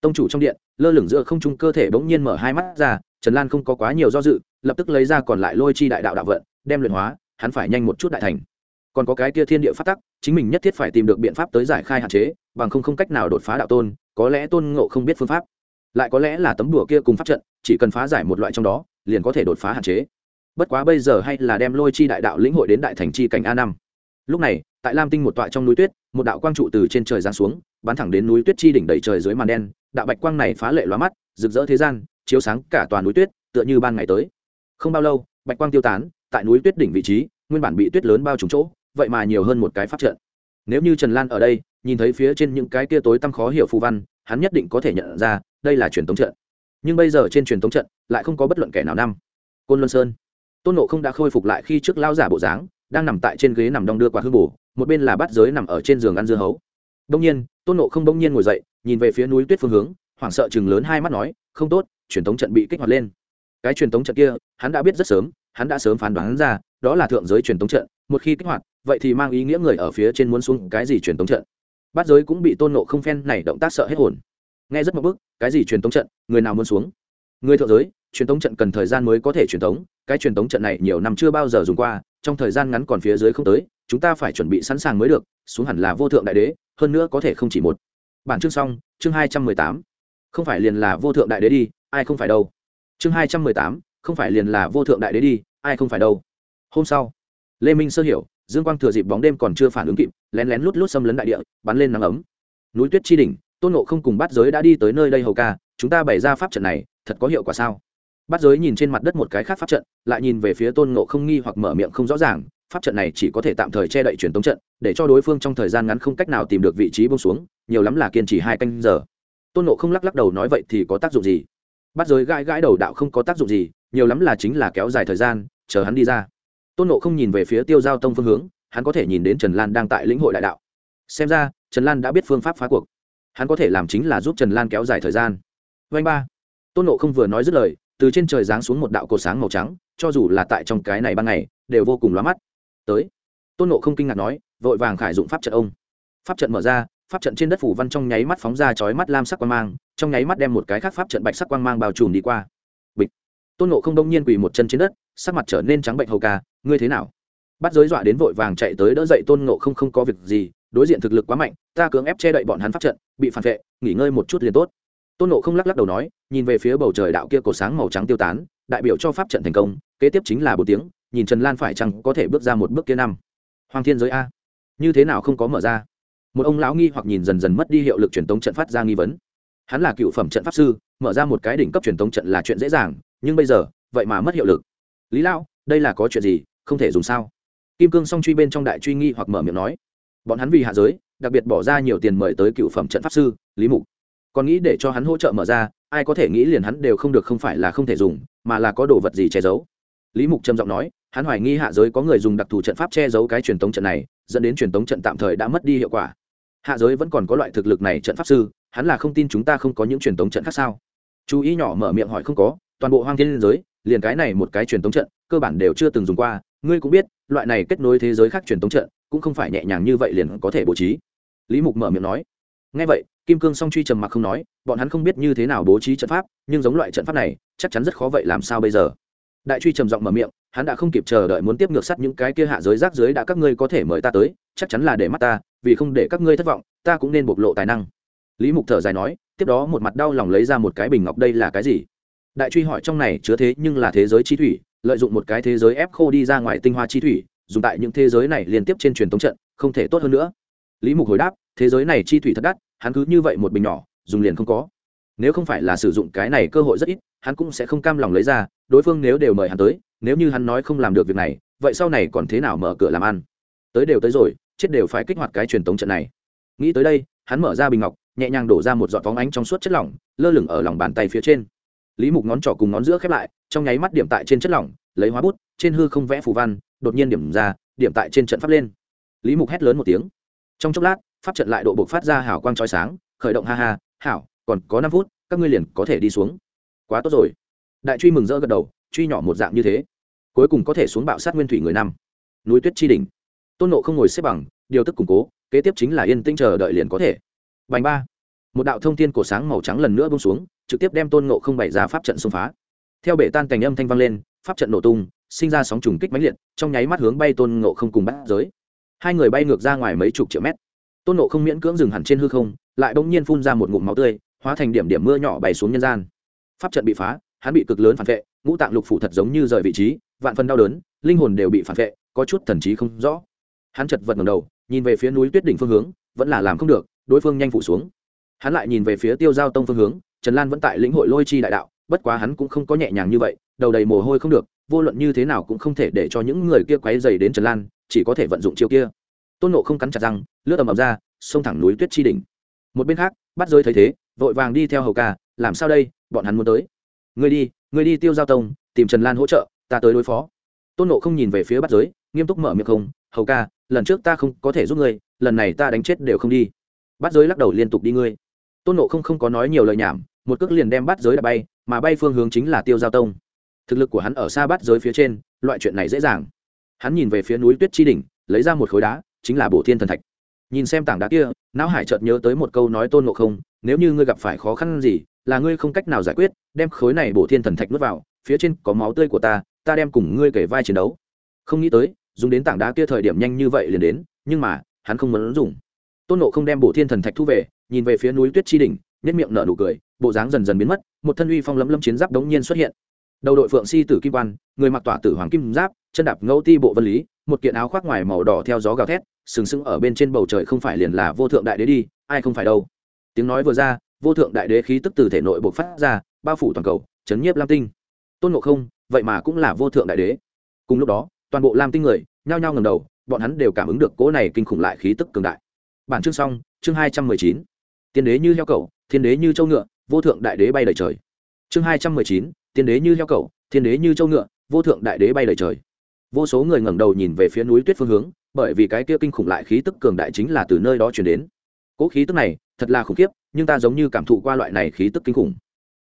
Tông chủ trong điện, lơ lửng giữa không trung cơ thể bỗng nhiên mở hai mắt ra, trần lan không có quá nhiều do dự, lập tức lấy ra còn lại lôi chi đại đạo đạo vận, đem luyện hóa, hắn phải nhanh một chút đại thành còn có cái kia thiên địa phát tắc, chính mình nhất thiết phải tìm được biện pháp tới giải khai hạn chế, bằng không không cách nào đột phá đạo tôn, có lẽ tôn ngộ không biết phương pháp. Lại có lẽ là tấm đùa kia cùng pháp trận, chỉ cần phá giải một loại trong đó, liền có thể đột phá hạn chế. Bất quá bây giờ hay là đem lôi chi đại đạo lĩnh hội đến đại thành chi cảnh a năm. Lúc này, tại lam tinh một tọa trong núi tuyết, một đạo quang trụ từ trên trời giáng xuống, bắn thẳng đến núi tuyết chi đỉnh đầy trời dưới màn đen, đạo bạch quang này phá lệ lóa mắt, rực rỡ thế gian, chiếu sáng cả toàn núi tuyết, tựa như ban ngày tới. Không bao lâu, bạch quang tiêu tán, tại núi tuyết đỉnh vị trí, nguyên bản bị tuyết lớn bao trùm chỗ vậy mà nhiều hơn một cái pháp trận. Nếu như trần lan ở đây, nhìn thấy phía trên những cái kia tối tăm khó hiểu phù văn, hắn nhất định có thể nhận ra, đây là truyền thống trận. Nhưng bây giờ trên truyền thống trận, lại không có bất luận kẻ nào năm. Côn luân sơn. Tôn nộ không đã khôi phục lại khi trước lao giả bộ dáng, đang nằm tại trên ghế nằm đong đưa qua hư bù một bên là bát giới nằm ở trên giường ăn dưa hấu. Đông nhiên, tôn nộ không đông nhiên ngồi dậy, nhìn về phía núi tuyết phương hướng, hoảng sợ chừng lớn hai mắt nói, không tốt, truyền thống trận bị kích hoạt lên. Cái truyền thống trận kia, hắn đã biết rất sớm, hắn đã sớm phán đoán ra, đó là thượng giới truyền thống trận, một khi kích hoạt vậy thì mang ý nghĩa người ở phía trên muốn xuống cái gì truyền thống trận? Bát giới cũng bị tôn nộ không phen này động tác sợ hết hồn. Nghe rất mập bức, cái gì truyền thống trận, người nào muốn xuống? Người thượng giới, truyền thống trận cần thời gian mới có thể truyền thống cái truyền thống trận này nhiều năm chưa bao giờ dùng qua, trong thời gian ngắn còn phía dưới không tới, chúng ta phải chuẩn bị sẵn sàng mới được, xuống hẳn là vô thượng đại đế, hơn nữa có thể không chỉ một. Bản chương xong, chương hai trăm mười tám. Không phải liền là vô thượng đại đế đi, ai không phải đâu. Chương hai trăm mười tám, không phải liền là vô thượng đại đế đi, ai không phải đâu. Hôm sau, lê minh sơ hiểu dương quang thừa dịp bóng đêm còn chưa phản ứng kịp, lén lén lút lút xâm lấn đại địa, bắn lên nắng ấm. Núi tuyết chi đỉnh, tôn nộ không cùng bắt giới đã đi tới nơi đây hầu ca, chúng ta bày ra pháp trận này, thật có hiệu quả sao? Bắt giới nhìn trên mặt đất một cái khác pháp trận, lại nhìn về phía tôn nộ không nghi hoặc mở miệng không rõ ràng, pháp trận này chỉ có thể tạm thời che đậy truyền tống trận, để cho đối phương trong thời gian ngắn không cách nào tìm được vị trí bông xuống, nhiều lắm là kiên trì hai canh giờ. Tôn nộ không lắc lắc đầu nói vậy thì có tác dụng gì? Bắt giới gãi gãi đầu đạo không có tác dụng gì, nhiều lắm là chính là kéo dài thời gian, chờ hắn đi ra tôn nộ không nhìn về phía tiêu giao tông phương hướng, hắn có thể nhìn đến trần lan đang tại lĩnh hội đại đạo. Xem ra, trần lan đã biết phương pháp phá cuộc. Hắn có thể làm chính là giúp trần lan kéo dài thời gian. Vanh ba. Tôn nộ không vừa nói dứt lời, từ trên trời giáng xuống một đạo cột sáng màu trắng, cho dù là tại trong cái này ban ngày, đều vô cùng lóa mắt. Tới. Tôn nộ không kinh ngạc nói, vội vàng khải dụng pháp trận ông. Pháp trận mở ra, pháp trận trên đất phủ văn trong nháy mắt phóng ra chói mắt lam sắc quang mang, trong nháy mắt đem một cái khác pháp trận bạch sắc quang mang bao trùm đi qua. Bịch. Tôn nộ không đông nhiên quỳ một chân trên đất, sắc mặt trở nên trắng bệnh hầu ca ngươi thế nào? Bắt giới dọa đến vội vàng chạy tới đỡ dậy tôn nộ không không có việc gì, đối diện thực lực quá mạnh, ta cưỡng ép che đậy bọn hắn pháp trận, bị phản vệ, nghỉ ngơi một chút liền tốt. Tôn nộ không lắc lắc đầu nói, nhìn về phía bầu trời đạo kia cổ sáng màu trắng tiêu tán, đại biểu cho pháp trận thành công, kế tiếp chính là bốn tiếng, nhìn trần lan phải chăng có thể bước ra một bước kia năm. Hoàng thiên giới a. Như thế nào không có mở ra? Một ông lão nghi hoặc nhìn dần dần mất đi hiệu lực truyền tống trận phát ra nghi vấn. Hắn là cựu phẩm trận pháp sư, mở ra một cái đỉnh cấp truyền tống trận là chuyện dễ dàng, nhưng bây giờ, vậy mà mất hiệu lực. Lý lão, đây là có chuyện gì? Không thể dùng sao? Kim cương song truy bên trong đại truy nghi hoặc mở miệng nói, bọn hắn vì hạ giới, đặc biệt bỏ ra nhiều tiền mời tới cựu phẩm trận pháp sư, lý mục. Còn nghĩ để cho hắn hỗ trợ mở ra, ai có thể nghĩ liền hắn đều không được không phải là không thể dùng, mà là có đồ vật gì che giấu. Lý mục trầm giọng nói, hắn hoài nghi hạ giới có người dùng đặc thù trận pháp che giấu cái truyền tống trận này, dẫn đến truyền tống trận tạm thời đã mất đi hiệu quả. Hạ giới vẫn còn có loại thực lực này trận pháp sư, hắn là không tin chúng ta không có những truyền tống trận khác sao? Chú ý nhỏ mở miệng hỏi không có, toàn bộ hoang thiên liên giới, liền cái này một cái truyền tống trận, cơ bản đều chưa từng dùng qua ngươi cũng biết, loại này kết nối thế giới khác truyền tống trận, cũng không phải nhẹ nhàng như vậy liền có thể bố trí. Lý mục mở miệng nói. Ngay vậy, kim cương song truy trầm mặc không nói, bọn hắn không biết như thế nào bố trí trận pháp, nhưng giống loại trận pháp này, chắc chắn rất khó vậy làm sao bây giờ? Đại truy trầm giọng mở miệng, hắn đã không kịp chờ đợi muốn tiếp ngược sắt những cái kia hạ giới rác dưới đã các ngươi có thể mời ta tới, chắc chắn là để mắt ta, vì không để các ngươi thất vọng, ta cũng nên bộc lộ tài năng. Lý mục thở dài nói, tiếp đó một mặt đau lòng lấy ra một cái bình ngọc đây là cái gì? Đại truy hỏi trong này chứa thế nhưng là thế giới chi thủy lợi dụng một cái thế giới ép khô đi ra ngoài tinh hoa chi thủy, dùng tại những thế giới này liên tiếp trên truyền thống trận, không thể tốt hơn nữa. Lý mục hồi đáp, thế giới này chi thủy thật đắt, hắn cứ như vậy một bình nhỏ, dùng liền không có. Nếu không phải là sử dụng cái này cơ hội rất ít, hắn cũng sẽ không cam lòng lấy ra, đối phương nếu đều mời hắn tới, nếu như hắn nói không làm được việc này, vậy sau này còn thế nào mở cửa làm ăn? Tới đều tới rồi, chết đều phải kích hoạt cái truyền thống trận này. Nghĩ tới đây, hắn mở ra bình ngọc, nhẹ nhàng đổ ra một giọt phóng ánh trong suốt chất lỏng, lơ lửng ở lòng bàn tay phía trên. Lý mục ngón trỏ cùng ngón giữa khép lại trong nháy mắt điểm tại trên chất lỏng, lấy hóa bút, trên hư không vẽ phù văn, đột nhiên điểm ra, điểm tại trên trận pháp lên. Lý mục hét lớn một tiếng. Trong chốc lát, pháp trận lại độ buộc phát ra hảo quang trói sáng, khởi động, ha ha, hảo, còn có năm phút, các ngươi liền có thể đi xuống. Quá tốt rồi. Đại truy mừng rỡ gật đầu, truy nhỏ một dạng như thế. Cuối cùng có thể xuống bạo sát nguyên thủy người năm. Núi tuyết chi đỉnh. Tôn nộ không ngồi xếp bằng, điều tức củng cố, kế tiếp chính là yên tĩnh chờ đợi liền có thể. Bành ba. Một đạo thông tin cổ sáng màu trắng lần nữa bông xuống, trực tiếp đem tôn nộ không bày ra pháp trận xông phá theo bể tan cành âm thanh vang lên, pháp trận nổ tung, sinh ra sóng trùng kích mãnh liệt, trong nháy mắt hướng bay tôn ngộ không cùng bắt giới. Hai người bay ngược ra ngoài mấy chục triệu mét. Tôn nộ không miễn cưỡng dừng hẳn trên hư không, lại bỗng nhiên phun ra một ngụm máu tươi, hóa thành điểm điểm mưa nhỏ bay xuống nhân gian. Pháp trận bị phá, hắn bị cực lớn phản vệ, ngũ tạng lục phủ thật giống như rời vị trí, vạn phần đau đớn, linh hồn đều bị phản vệ, có chút thần trí không rõ. Hắn chật vật ngầm đầu, nhìn về phía núi tuyết đỉnh phương hướng, vẫn là làm không được, đối phương nhanh phủ xuống. Hắn lại nhìn về phía tiêu giao tông phương hướng, trần lan vẫn tại lĩnh hội lôi chi đại đạo bất quá hắn cũng không có nhẹ nhàng như vậy, đầu đầy mồ hôi không được, vô luận như thế nào cũng không thể để cho những người kia quấy dày đến trần lan, chỉ có thể vận dụng chiêu kia. Tôn nộ không cắn chặt răng, lướt ầm ầm ra, xông thẳng núi tuyết chi đỉnh. Một bên khác, bắt rơi thấy thế, vội vàng đi theo hầu ca, làm sao đây? Bọn hắn muốn tới. Người đi người đi tiêu giao tông, tìm trần lan hỗ trợ, ta tới đối phó. Tôn nộ không nhìn về phía bắt giới, nghiêm túc mở miệng không, hầu ca, lần trước ta không có thể giúp ngươi, lần này ta đánh chết đều không đi. Bắt giới lắc đầu liên tục đi ngươi. Tôn nộ không không có nói nhiều lời nhảm, một cước liền đem bắt giới đã bay mà bay phương hướng chính là tiêu giao tông. Thực lực của hắn ở xa bắt giới phía trên, loại chuyện này dễ dàng. Hắn nhìn về phía núi tuyết chi đỉnh, lấy ra một khối đá, chính là bổ thiên thần thạch. Nhìn xem tảng đá kia, não hải chợt nhớ tới một câu nói tôn ngộ không, nếu như ngươi gặp phải khó khăn gì, là ngươi không cách nào giải quyết, đem khối này bổ thiên thần thạch nuốt vào, phía trên có máu tươi của ta ta đem cùng ngươi kể vai chiến đấu. Không nghĩ tới, dùng đến tảng đá kia thời điểm nhanh như vậy liền đến, nhưng mà, hắn không muốn dùng. Tôn nộ không đem bổ thiên thần thạch thu về, nhìn về phía núi tuyết chi đỉnh nhất miệng nở nụ cười, bộ dáng dần dần biến mất, một thân uy phong lấm lâm chiến giáp đống nhiên xuất hiện. Đầu đội phượng si tử kim quan, người mặc tỏa tử hoàng kim giáp, chân đạp ngẫu ti bộ vân lý, một kiện áo khoác ngoài màu đỏ theo gió gào thét, sừng sững ở bên trên bầu trời không phải liền là vô thượng đại đế đi, ai không phải đâu. Tiếng nói vừa ra, vô thượng đại đế khí tức từ thể nội bộc phát ra, bao phủ toàn cầu, chấn nhiếp lam tinh. Tôn ngộ không, vậy mà cũng là vô thượng đại đế. Cùng lúc đó, toàn bộ lam tinh người, nhao nhao ngầm đầu, bọn hắn đều cảm ứng được cỗ này kinh khủng lại khí tức cường đại. Bản chương xong, chương hai trăm mười chín tiên đế như heo cầu thiên đế như châu ngựa, vô thượng đại đế bay đầy trời. Chương hai trăm mười chín, tiên đế như heo cầu thiên đế như châu ngựa, vô thượng đại đế bay đầy trời. Vô số người ngẩng đầu nhìn về phía núi tuyết phương hướng, bởi vì cái kia kinh khủng lại khí tức cường đại chính là từ nơi đó chuyển đến. Cỗ khí tức này, thật là khủng khiếp, nhưng ta giống như cảm thụ qua loại này khí tức kinh khủng.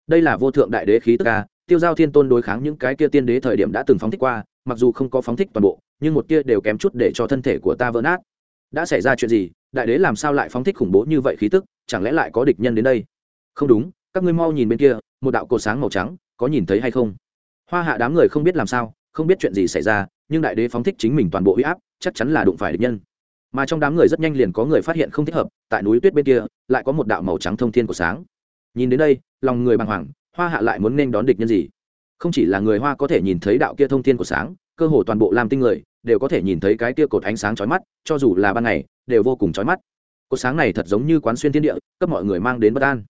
Đây là vô thượng đại đế khí tức ca tiêu giao thiên tôn đối kháng những cái kia tiên đế thời điểm đã từng phóng thích qua, mặc dù không có phóng thích toàn bộ, nhưng một kia đều kém chút để cho thân thể của ta vỡ nát. Đã xảy ra chuyện gì đại đế làm sao lại phóng thích khủng bố như vậy khí tức, chẳng lẽ lại có địch nhân đến đây? Không đúng, các ngươi mau nhìn bên kia, một đạo cột sáng màu trắng, có nhìn thấy hay không? Hoa hạ đám người không biết làm sao, không biết chuyện gì xảy ra, nhưng đại đế phóng thích chính mình toàn bộ huy áp, chắc chắn là đụng phải địch nhân. Mà trong đám người rất nhanh liền có người phát hiện không thích hợp, tại núi tuyết bên kia, lại có một đạo màu trắng thông thiên của sáng. Nhìn đến đây, lòng người bàng hoàng, hoa hạ lại muốn nên đón địch nhân gì? Không chỉ là người hoa có thể nhìn thấy đạo kia thông thiên của sáng, cơ hồ toàn bộ làm tinh người đều có thể nhìn thấy cái kia cột ánh sáng chói mắt, cho dù là ban ngày đều vô cùng chói mắt. Cột sáng này thật giống như quán xuyên thiên địa, cấp mọi người mang đến bất an.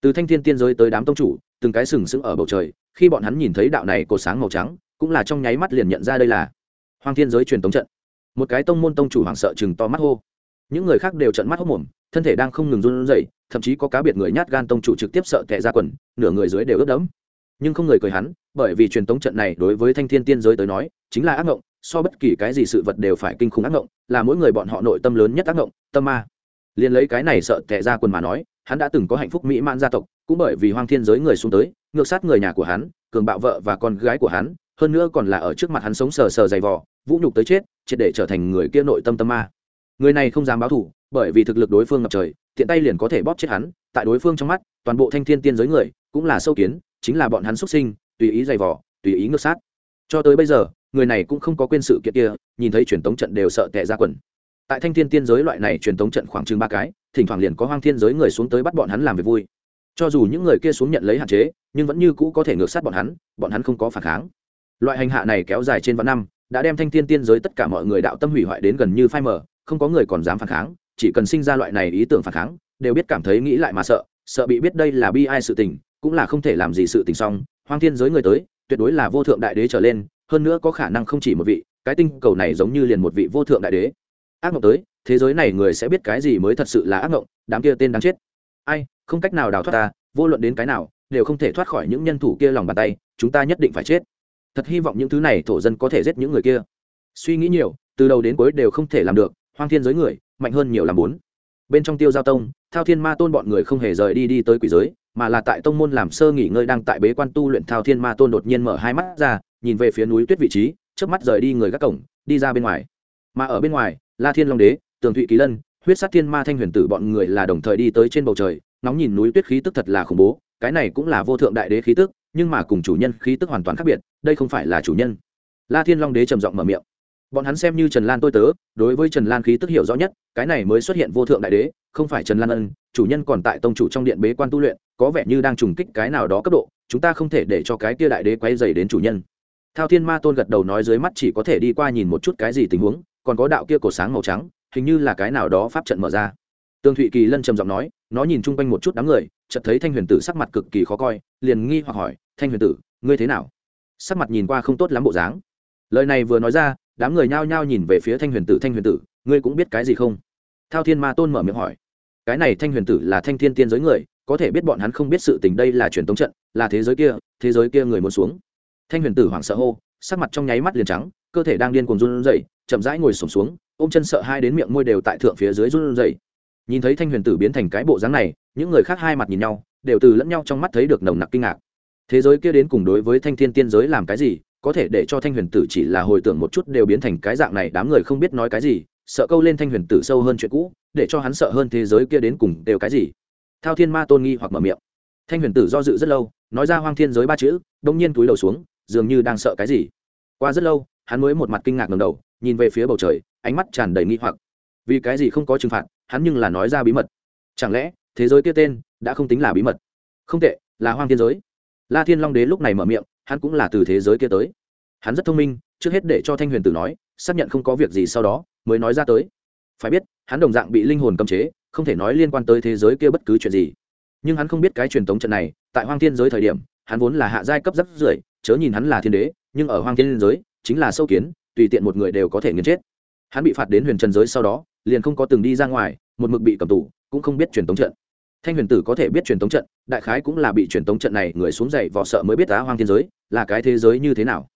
Từ thanh thiên tiên giới tới đám tông chủ, từng cái sừng sững ở bầu trời, khi bọn hắn nhìn thấy đạo này cột sáng màu trắng, cũng là trong nháy mắt liền nhận ra đây là hoàng thiên giới truyền tống trận. Một cái tông môn tông chủ hoảng sợ chừng to mắt hô. Những người khác đều trận mắt hốc mồm thân thể đang không ngừng run rẩy, thậm chí có cá biệt người nhát gan tông chủ trực tiếp sợ tệ ra quần, nửa người dưới đều ướt đẫm. Nhưng không người cười hắn, bởi vì truyền tống trận này đối với thanh thiên tiên giới tới nói, chính là ác ngộng so bất kỳ cái gì sự vật đều phải kinh khủng ác ngộng, là mỗi người bọn họ nội tâm lớn nhất ác ngộng, tâm ma. Liền lấy cái này sợ tệ ra quần mà nói, hắn đã từng có hạnh phúc mỹ mãn gia tộc, cũng bởi vì hoang thiên giới người xuống tới, ngược sát người nhà của hắn, cường bạo vợ và con gái của hắn, hơn nữa còn là ở trước mặt hắn sống sờ sờ dày vò, vũ nhục tới chết, triệt để trở thành người kia nội tâm tâm ma. Người này không dám báo thủ bởi vì thực lực đối phương ngập trời, tiện tay liền có thể bóp chết hắn, tại đối phương trong mắt, toàn bộ thanh thiên tiên giới người, cũng là sâu kiến, chính là bọn hắn xuất sinh, tùy ý dày vò, tùy ý ngược sát. Cho tới bây giờ người này cũng không có quên sự kiện kia, nhìn thấy truyền tống trận đều sợ tệ ra quần. Tại thanh thiên tiên giới loại này truyền tống trận khoảng chừng ba cái, thỉnh thoảng liền có hoang thiên giới người xuống tới bắt bọn hắn làm việc vui. Cho dù những người kia xuống nhận lấy hạn chế, nhưng vẫn như cũ có thể ngược sát bọn hắn bọn hắn không có phản kháng. Loại hành hạ này kéo dài trên vạn năm, đã đem thanh thiên tiên giới tất cả mọi người đạo tâm hủy hoại đến gần như phai mờ, không có người còn dám phản kháng, chỉ cần sinh ra loại này ý tưởng phản kháng, đều biết cảm thấy nghĩ lại mà sợ sợ bị biết đây là bi ai sự tình, cũng là không thể làm gì sự tình xong, hoang thiên giới người tới, tuyệt đối là vô thượng đại đế trở lên hơn nữa có khả năng không chỉ một vị, cái tinh cầu này giống như liền một vị vô thượng đại đế. Ác mộng tới, thế giới này người sẽ biết cái gì mới thật sự là ác mộng, đám kia tên đáng chết. Ai, không cách nào đào thoát ta, vô luận đến cái nào, đều không thể thoát khỏi những nhân thủ kia lòng bàn tay, chúng ta nhất định phải chết. Thật hy vọng những thứ này thổ dân có thể giết những người kia. Suy nghĩ nhiều, từ đầu đến cuối đều không thể làm được, hoang thiên giới người, mạnh hơn nhiều làm bốn bên trong tiêu giao tông, thao thiên ma tôn bọn người không hề rời đi đi tới quỷ giới, mà là tại tông môn làm sơ nghỉ ngơi đang tại bế quan tu luyện thao thiên ma tôn đột nhiên mở hai mắt ra nhìn về phía núi tuyết vị trí trước mắt rời đi người gác cổng, đi ra bên ngoài. Mà ở bên ngoài, la thiên long đế, tường thụy kỳ lân, huyết sát thiên ma thanh huyền tử bọn người là đồng thời đi tới trên bầu trời nóng nhìn núi tuyết khí tức thật là khủng bố, cái này cũng là vô thượng đại đế khí tức, nhưng mà cùng chủ nhân khí tức hoàn toàn khác biệt, đây không phải là chủ nhân. La thiên long đế trầm giọng mở miệng. Bọn hắn xem như trần lan tôi tớ, đối với trần lan khí tức hiểu rõ nhất, cái này mới xuất hiện vô thượng đại đế, không phải trần lan ân, chủ nhân còn tại tông chủ trong điện bế quan tu luyện, có vẻ như đang trùng kích cái nào đó cấp độ, chúng ta không thể để cho cái kia đại đế quay dày đến chủ nhân thao thiên ma tôn gật đầu nói dưới mắt chỉ có thể đi qua nhìn một chút cái gì tình huống, còn có đạo kia cổ sáng màu trắng, hình như là cái nào đó pháp trận mở ra. Tương thụy kỳ lân trầm giọng nói, nó nhìn chung quanh một chút đám người, chợt thấy thanh huyền tử sắc mặt cực kỳ khó coi, liền nghi hoặc hỏi, thanh huyền tử, ngươi thế nào? Sắc mặt nhìn qua không tốt lắm bộ dáng. Lời này vừa nói ra, đám người nhao nhao nhìn về phía thanh huyền tử, thanh huyền tử, ngươi cũng biết cái gì không? Thao thiên ma tôn mở miệng hỏi, cái này thanh huyền tử là thanh thiên tiên giới người, có thể biết bọn hắn không biết sự tình đây là truyền tống trận, là thế giới kia, thế giới kia người muốn xuống thanh huyền tử hoảng sợ hô, sắc mặt trong nháy mắt liền trắng, cơ thể đang điên cuồng run rẩy, chậm rãi ngồi sổm xuống, ôm chân sợ hai đến miệng môi đều tại thượng phía dưới run rẩy. Nhìn thấy thanh huyền tử biến thành cái bộ dáng này, những người khác hai mặt nhìn nhau, đều từ lẫn nhau trong mắt thấy được nồng nặc kinh ngạc. Thế giới kia đến cùng đối với thanh thiên tiên giới làm cái gì, có thể để cho thanh huyền tử chỉ là hồi tưởng một chút đều biến thành cái dạng này, đám người không biết nói cái gì, sợ câu lên thanh huyền tử sâu hơn chuyện cũ, để cho hắn sợ hơn thế giới kia đến cùng đều cái gì. Thao thiên ma tôn nghi hoặc mở miệng. Thanh huyền tử do dự rất lâu, nói ra hoang thiên giới ba chữ, đông nhiên túi đầu xuống dường như đang sợ cái gì. Qua rất lâu, hắn mới một mặt kinh ngạc ngầm đầu, nhìn về phía bầu trời, ánh mắt tràn đầy nghi hoặc. Vì cái gì không có trừng phạt, hắn nhưng là nói ra bí mật. Chẳng lẽ, thế giới kia tên đã không tính là bí mật? Không tệ, là hoang thiên giới. La thiên long đế lúc này mở miệng, hắn cũng là từ thế giới kia tới. Hắn rất thông minh, trước hết để cho thanh huyền tử nói, xác nhận không có việc gì sau đó, mới nói ra tới. Phải biết, hắn đồng dạng bị linh hồn cấm chế, không thể nói liên quan tới thế giới kia bất cứ chuyện gì. Nhưng hắn không biết cái truyền thống trận này, tại hoang thiên giới thời điểm, hắn vốn là hạ giai cấp rất rưỡi chớ nhìn hắn là thiên đế, nhưng ở hoang thiên giới, chính là sâu kiến, tùy tiện một người đều có thể nghiền chết. Hắn bị phạt đến huyền trần giới sau đó, liền không có từng đi ra ngoài, một mực bị cầm tù, cũng không biết truyền thống trận. Thanh huyền tử có thể biết truyền thống trận, đại khái cũng là bị truyền thống trận này người xuống dậy vò sợ mới biết á hoang thiên giới, là cái thế giới như thế nào.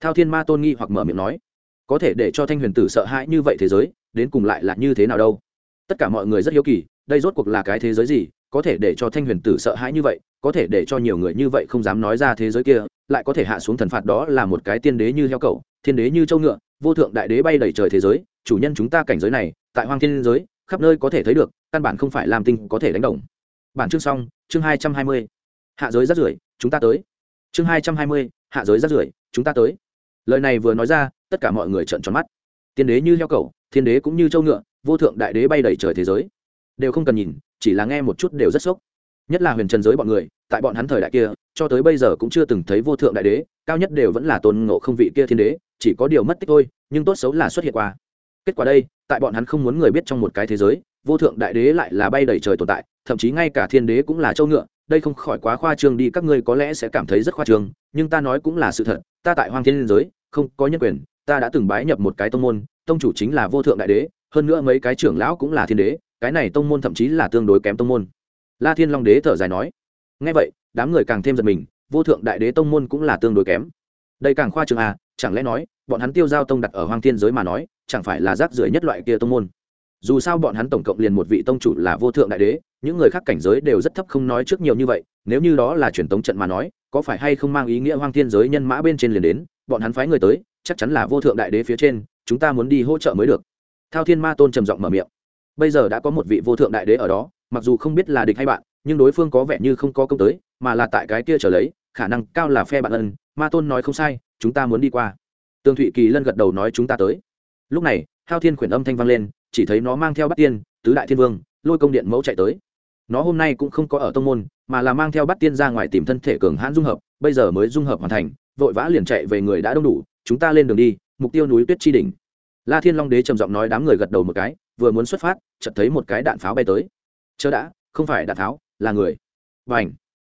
Thao thiên ma tôn nghi hoặc mở miệng nói, có thể để cho thanh huyền tử sợ hãi như vậy thế giới, đến cùng lại là như thế nào đâu? Tất cả mọi người rất hiếu kỳ, đây rốt cuộc là cái thế giới gì, có thể để cho thanh huyền tử sợ hãi như vậy có thể để cho nhiều người như vậy không dám nói ra thế giới kia, lại có thể hạ xuống thần phạt đó là một cái tiên đế như heo cầu thiên đế như châu ngựa, vô thượng đại đế bay đầy trời thế giới, chủ nhân chúng ta cảnh giới này, tại hoang thiên giới, khắp nơi có thể thấy được, căn bản không phải làm tinh có thể đánh đồng. Bản chương xong, chương hai trăm hai mươi. Hạ giới rất rưởi, chúng ta tới. Chương hai trăm hai mươi, hạ giới rất rưởi, chúng ta tới. Lời này vừa nói ra, tất cả mọi người trợn tròn mắt. Tiên đế như heo cầu thiên đế cũng như châu ngựa, vô thượng đại đế bay đầy trời thế giới. Đều không cần nhìn, chỉ là nghe một chút đều rất sốc. Nhất là huyền trần giới bọn người tại bọn hắn thời đại kia, cho tới bây giờ cũng chưa từng thấy vô thượng đại đế, cao nhất đều vẫn là tôn ngộ không vị kia thiên đế, chỉ có điều mất tích thôi, nhưng tốt xấu là xuất hiện qua. Kết quả đây, tại bọn hắn không muốn người biết trong một cái thế giới, vô thượng đại đế lại là bay đầy trời tồn tại, thậm chí ngay cả thiên đế cũng là châu ngựa, đây không khỏi quá khoa trương đi, các ngươi có lẽ sẽ cảm thấy rất khoa trương, nhưng ta nói cũng là sự thật, ta tại hoang thiên liên giới, không có nhân quyền, ta đã từng bái nhập một cái tông môn, tông chủ chính là vô thượng đại đế, hơn nữa mấy cái trưởng lão cũng là thiên đế, cái này tông môn thậm chí là tương đối kém tông môn. La thiên long đế thở dài nói ngay vậy, đám người càng thêm giật mình, vô thượng đại đế tông môn cũng là tương đối kém. Đây càng khoa trương à chẳng lẽ nói, bọn hắn tiêu giao tông đặt ở hoang thiên giới mà nói, chẳng phải là rác rưởi nhất loại kia tông môn? Dù sao bọn hắn tổng cộng liền một vị tông chủ là vô thượng đại đế, những người khác cảnh giới đều rất thấp không nói trước nhiều như vậy, nếu như đó là truyền tống trận mà nói, có phải hay không mang ý nghĩa hoang thiên giới nhân mã bên trên liền đến, bọn hắn phái người tới, chắc chắn là vô thượng đại đế phía trên, chúng ta muốn đi hỗ trợ mới được. Thao thiên ma tôn trầm giọng mở miệng. Bây giờ đã có một vị vô thượng đại đế ở đó, mặc dù không biết là địch hay bạn nhưng đối phương có vẻ như không có công tới, mà là tại cái kia trở lấy, khả năng cao là phe bạn ân, ma tôn nói không sai, chúng ta muốn đi qua. Tương thụy kỳ lân gật đầu nói chúng ta tới. Lúc này, hao thiên khuyển âm thanh vang lên, chỉ thấy nó mang theo bắt tiên, tứ đại thiên vương, lôi công điện mẫu chạy tới. Nó hôm nay cũng không có ở tông môn, mà là mang theo bắt tiên ra ngoài tìm thân thể cường hãn dung hợp, bây giờ mới dung hợp hoàn thành, vội vã liền chạy về người đã đông đủ, chúng ta lên đường đi, mục tiêu núi tuyết chi đỉnh. La thiên long đế trầm giọng nói đám người gật đầu một cái, vừa muốn xuất phát, chợt thấy một cái đạn pháo bay tới. Chớ đã, không phải đạn pháo là người. Và ảnh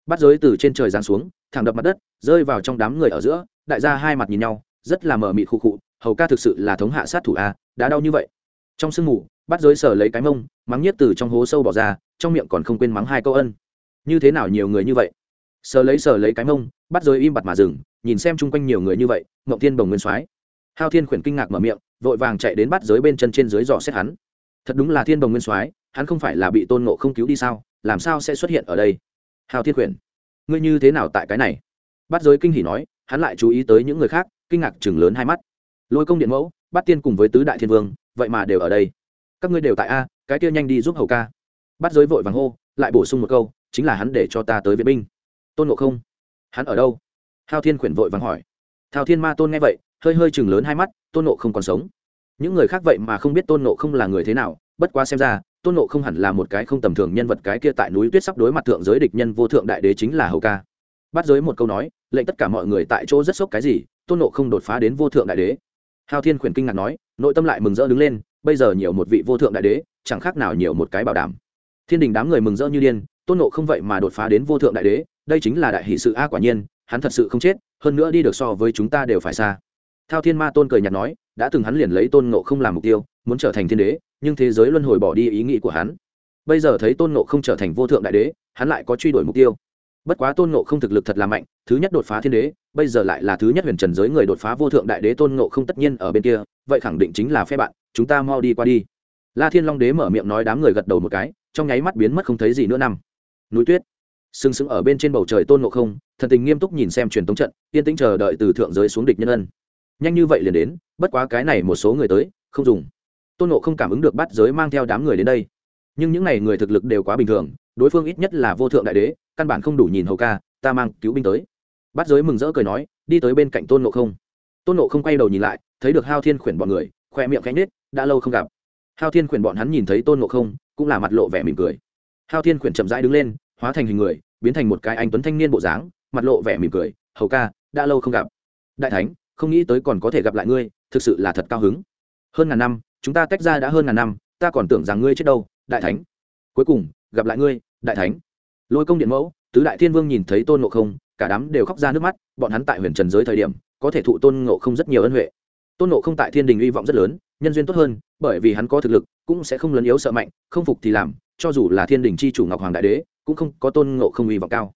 bắt giới từ trên trời giáng xuống, thẳng đập mặt đất, rơi vào trong đám người ở giữa, đại gia hai mặt nhìn nhau, rất là mờ mịt khụ khụ, hầu ca thực sự là thống hạ sát thủ a, đã đau như vậy. Trong sương mù bắt giới sở lấy cái mông, mắng nhiếp từ trong hố sâu bỏ ra, trong miệng còn không quên mắng hai câu ân. Như thế nào nhiều người như vậy? Sờ lấy sờ lấy cái mông bắt giới im bặt mà dừng, nhìn xem chung quanh nhiều người như vậy ngậu thiên bồng nguyên soái. Hao thiên khuyển kinh ngạc mở miệng, vội vàng chạy đến bắt giới bên chân trên dưới dò xét hắn thật đúng là thiên đồng nguyên soái hắn không phải là bị tôn ngộ không cứu đi sao làm sao sẽ xuất hiện ở đây? Hao thiên quyển, ngươi như thế nào tại cái này? Bắt giới kinh hỉ nói hắn lại chú ý tới những người khác kinh ngạc chừng lớn hai mắt. Lôi công điện mẫu bắt tiên cùng với tứ đại thiên vương vậy mà đều ở đây. Các ngươi đều tại a cái kia nhanh đi giúp hầu ca. Bắt giới vội vàng hô lại bổ sung một câu chính là hắn để cho ta tới viện binh. Tôn ngộ không hắn ở đâu? Hao thiên quyển vội vàng hỏi. Thao thiên ma tôn nghe vậy hơi hơi chừng lớn hai mắt tôn ngộ không còn sống những người khác vậy mà không biết tôn nộ không là người thế nào, bất quá xem ra, tôn nộ không hẳn là một cái không tầm thường nhân vật cái kia tại núi tuyết sắp đối mặt thượng giới địch nhân vô thượng đại đế chính là hầu ca. Bắt giới một câu nói, lệnh tất cả mọi người tại chỗ rất sốc cái gì, tôn nộ không đột phá đến vô thượng đại đế. Hao thiên khuyển kinh ngạc nói, nội tâm lại mừng rỡ đứng lên, bây giờ nhiều một vị vô thượng đại đế, chẳng khác nào nhiều một cái bảo đảm. Thiên đình đám người mừng rỡ như điên, tôn nộ không vậy mà đột phá đến vô thượng đại đế, đây chính là đại hỷ sự a quả nhiên, hắn thật sự không chết, hơn nữa đi được so với chúng ta đều phải xa. Thao thiên ma tôn cười nhạt nói đã từng hắn liền lấy tôn ngộ không làm mục tiêu, muốn trở thành thiên đế, nhưng thế giới luân hồi bỏ đi ý nghĩ của hắn. Bây giờ thấy tôn ngộ không trở thành vô thượng đại đế, hắn lại có truy đuổi mục tiêu. Bất quá tôn ngộ không thực lực thật là mạnh, thứ nhất đột phá thiên đế, bây giờ lại là thứ nhất huyền trần giới người đột phá vô thượng đại đế tôn ngộ không tất nhiên ở bên kia, vậy khẳng định chính là phe bạn, chúng ta mau đi qua đi. La thiên long đế mở miệng nói đám người gật đầu một cái, trong nháy mắt biến mất không thấy gì nữa năm. Núi tuyết. Sừng sững ở bên trên bầu trời tôn ngộ không, thần tình nghiêm túc nhìn xem truyền tống trận, yên tĩnh chờ đợi từ thượng giới xuống địch nhân ân nhanh như vậy liền đến, bất quá cái này một số người tới, không dùng. Tôn nộ không cảm ứng được bắt giới mang theo đám người đến đây. Nhưng những n à y người thực lực đều quá bình thường, đối phương ít nhất là vô thượng đại đế, căn bản không đủ nhìn hầu ca, ta mang cứu binh tới. Bắt giới mừng rỡ cười nói, đi tới bên cạnh tôn nộ không. Tôn nộ không quay đầu nhìn lại, thấy được hao thiên khuyển bọn người khoe miệng cánh nết đã lâu không gặp. Hao thiên khuyển bọn hắn nhìn thấy tôn nộ không, cũng là mặt lộ vẻ mỉm cười. Hao thiên khuyển chậm rãi đứng lên, hóa thành hình người, biến thành một cái anh tuấn thanh niên bộ dáng, mặt lộ vẻ mỉm cười, hầu ca, đã lâu không gặp. Đại thánh không nghĩ tới còn có thể gặp lại ngươi, thực sự là thật cao hứng. Hơn ngàn năm, chúng ta tách ra đã hơn ngàn năm, ta còn tưởng rằng ngươi chết đâu, đại thánh. Cuối cùng, gặp lại ngươi, đại thánh. Lôi công điện mẫu, tứ đại thiên vương nhìn thấy tôn ngộ không, cả đám đều khóc ra nước mắt, bọn hắn tại huyền trần giới thời điểm, có thể thụ tôn ngộ không rất nhiều ân huệ. Tôn ngộ không tại thiên đình hy vọng rất lớn, nhân duyên tốt hơn, bởi vì hắn có thực lực, cũng sẽ không lấn yếu sợ mạnh, không phục thì làm, cho dù là thiên đình c h i chủ ngọc hoàng đại đế, cũng không có tôn ngộ không hy vọng cao.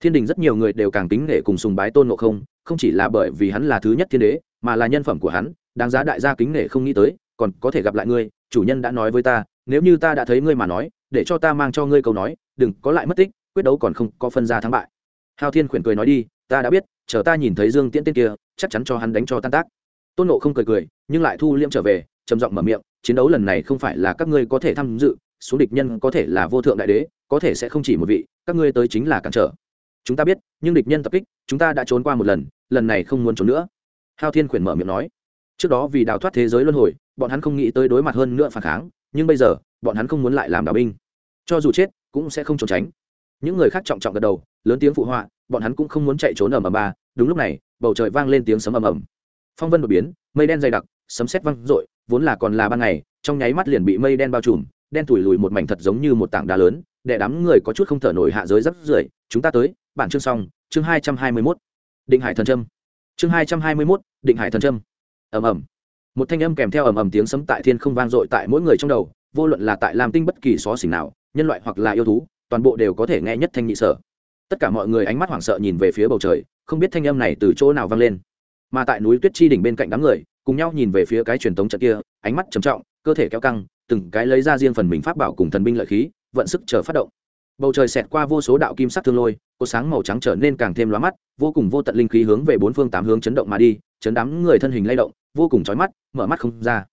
Thiên đình rất nhiều người đều càng kính nể cùng sùng bái tôn ngộ không không chỉ là bởi vì hắn là thứ nhất thiên đế, mà là nhân phẩm của hắn, đáng giá đại gia kính nể không nghĩ tới, còn có thể gặp lại ngươi, chủ nhân đã nói với ta, nếu như ta đã thấy ngươi mà nói, để cho ta mang cho ngươi câu nói, đừng có lại mất tích, quyết đấu còn không có phân ra thắng bại. Hao thiên khuyển cười nói đi, ta đã biết, chờ ta nhìn thấy dương tiễn tên kia, chắc chắn cho hắn đánh cho tan tác. Tôn nộ không cười cười, nhưng lại thu liễm trở về, trầm giọng mở miệng, chiến đấu lần này không phải là các ngươi có thể tham dự, xuống địch nhân có thể là vô thượng đại đế, có thể sẽ không chỉ một vị, các ngươi tới chính là cản trở chúng ta biết, nhưng địch nhân tập kích, chúng ta đã trốn qua một lần lần này không muốn trốn nữa. Hao thiên khuyển mở miệng nói. Trước đó vì đào thoát thế giới luân hồi, bọn hắn không nghĩ tới đối mặt hơn nữa phản kháng, nhưng bây giờ, bọn hắn không muốn lại làm đạo binh. Cho dù chết, cũng sẽ không trốn tránh. Những người khác trọng trọng gật đầu, lớn tiếng phụ họa, bọn hắn cũng không muốn chạy trốn ở mầm ba. Đúng lúc này, bầu trời vang lên tiếng sấm ầm ầm. Phong vân đột biến, mây đen dày đặc, sấm sét vang rội vốn là còn là ban ngày, trong nháy mắt liền bị mây đen bao trùm, đen thủi lùi một mảnh thật giống như một tảng đá lớn, để đám người có chút không thở nổi hạ giới rất rưởi, chúng ta tới bản chương xong, chương hai trăm hai mươi mốt. Định hải thần trâm chương hai trăm hai mươi mốt, định hải thần trâm ầm ầm. Một thanh âm kèm theo ầm ầm tiếng sấm tại thiên không vang dội tại mỗi người trong đầu, vô luận là tại lam tinh bất kỳ xó xỉnh nào, nhân loại hoặc là yêu thú, toàn bộ đều có thể nghe nhất thanh nhị sở. Tất cả mọi người ánh mắt hoảng sợ nhìn về phía bầu trời, không biết thanh âm này từ chỗ nào vang lên. Mà tại núi tuyết chi đỉnh bên cạnh đám người, cùng nhau nhìn về phía cái truyền tống trận kia, ánh mắt trầm trọng, cơ thể kéo căng, từng cái lấy ra riêng phần mình pháp bảo cùng thần binh lợi khí, vận sức chờ phát động bầu trời xẹt qua vô số đạo kim sắc thương lôi cột sáng màu trắng trở nên càng thêm lóa mắt, vô cùng vô tận linh khí hướng về bốn phương tám hướng chấn động mà đi, chấn đám người thân hình lay động, vô cùng chói mắt, mở mắt không ra.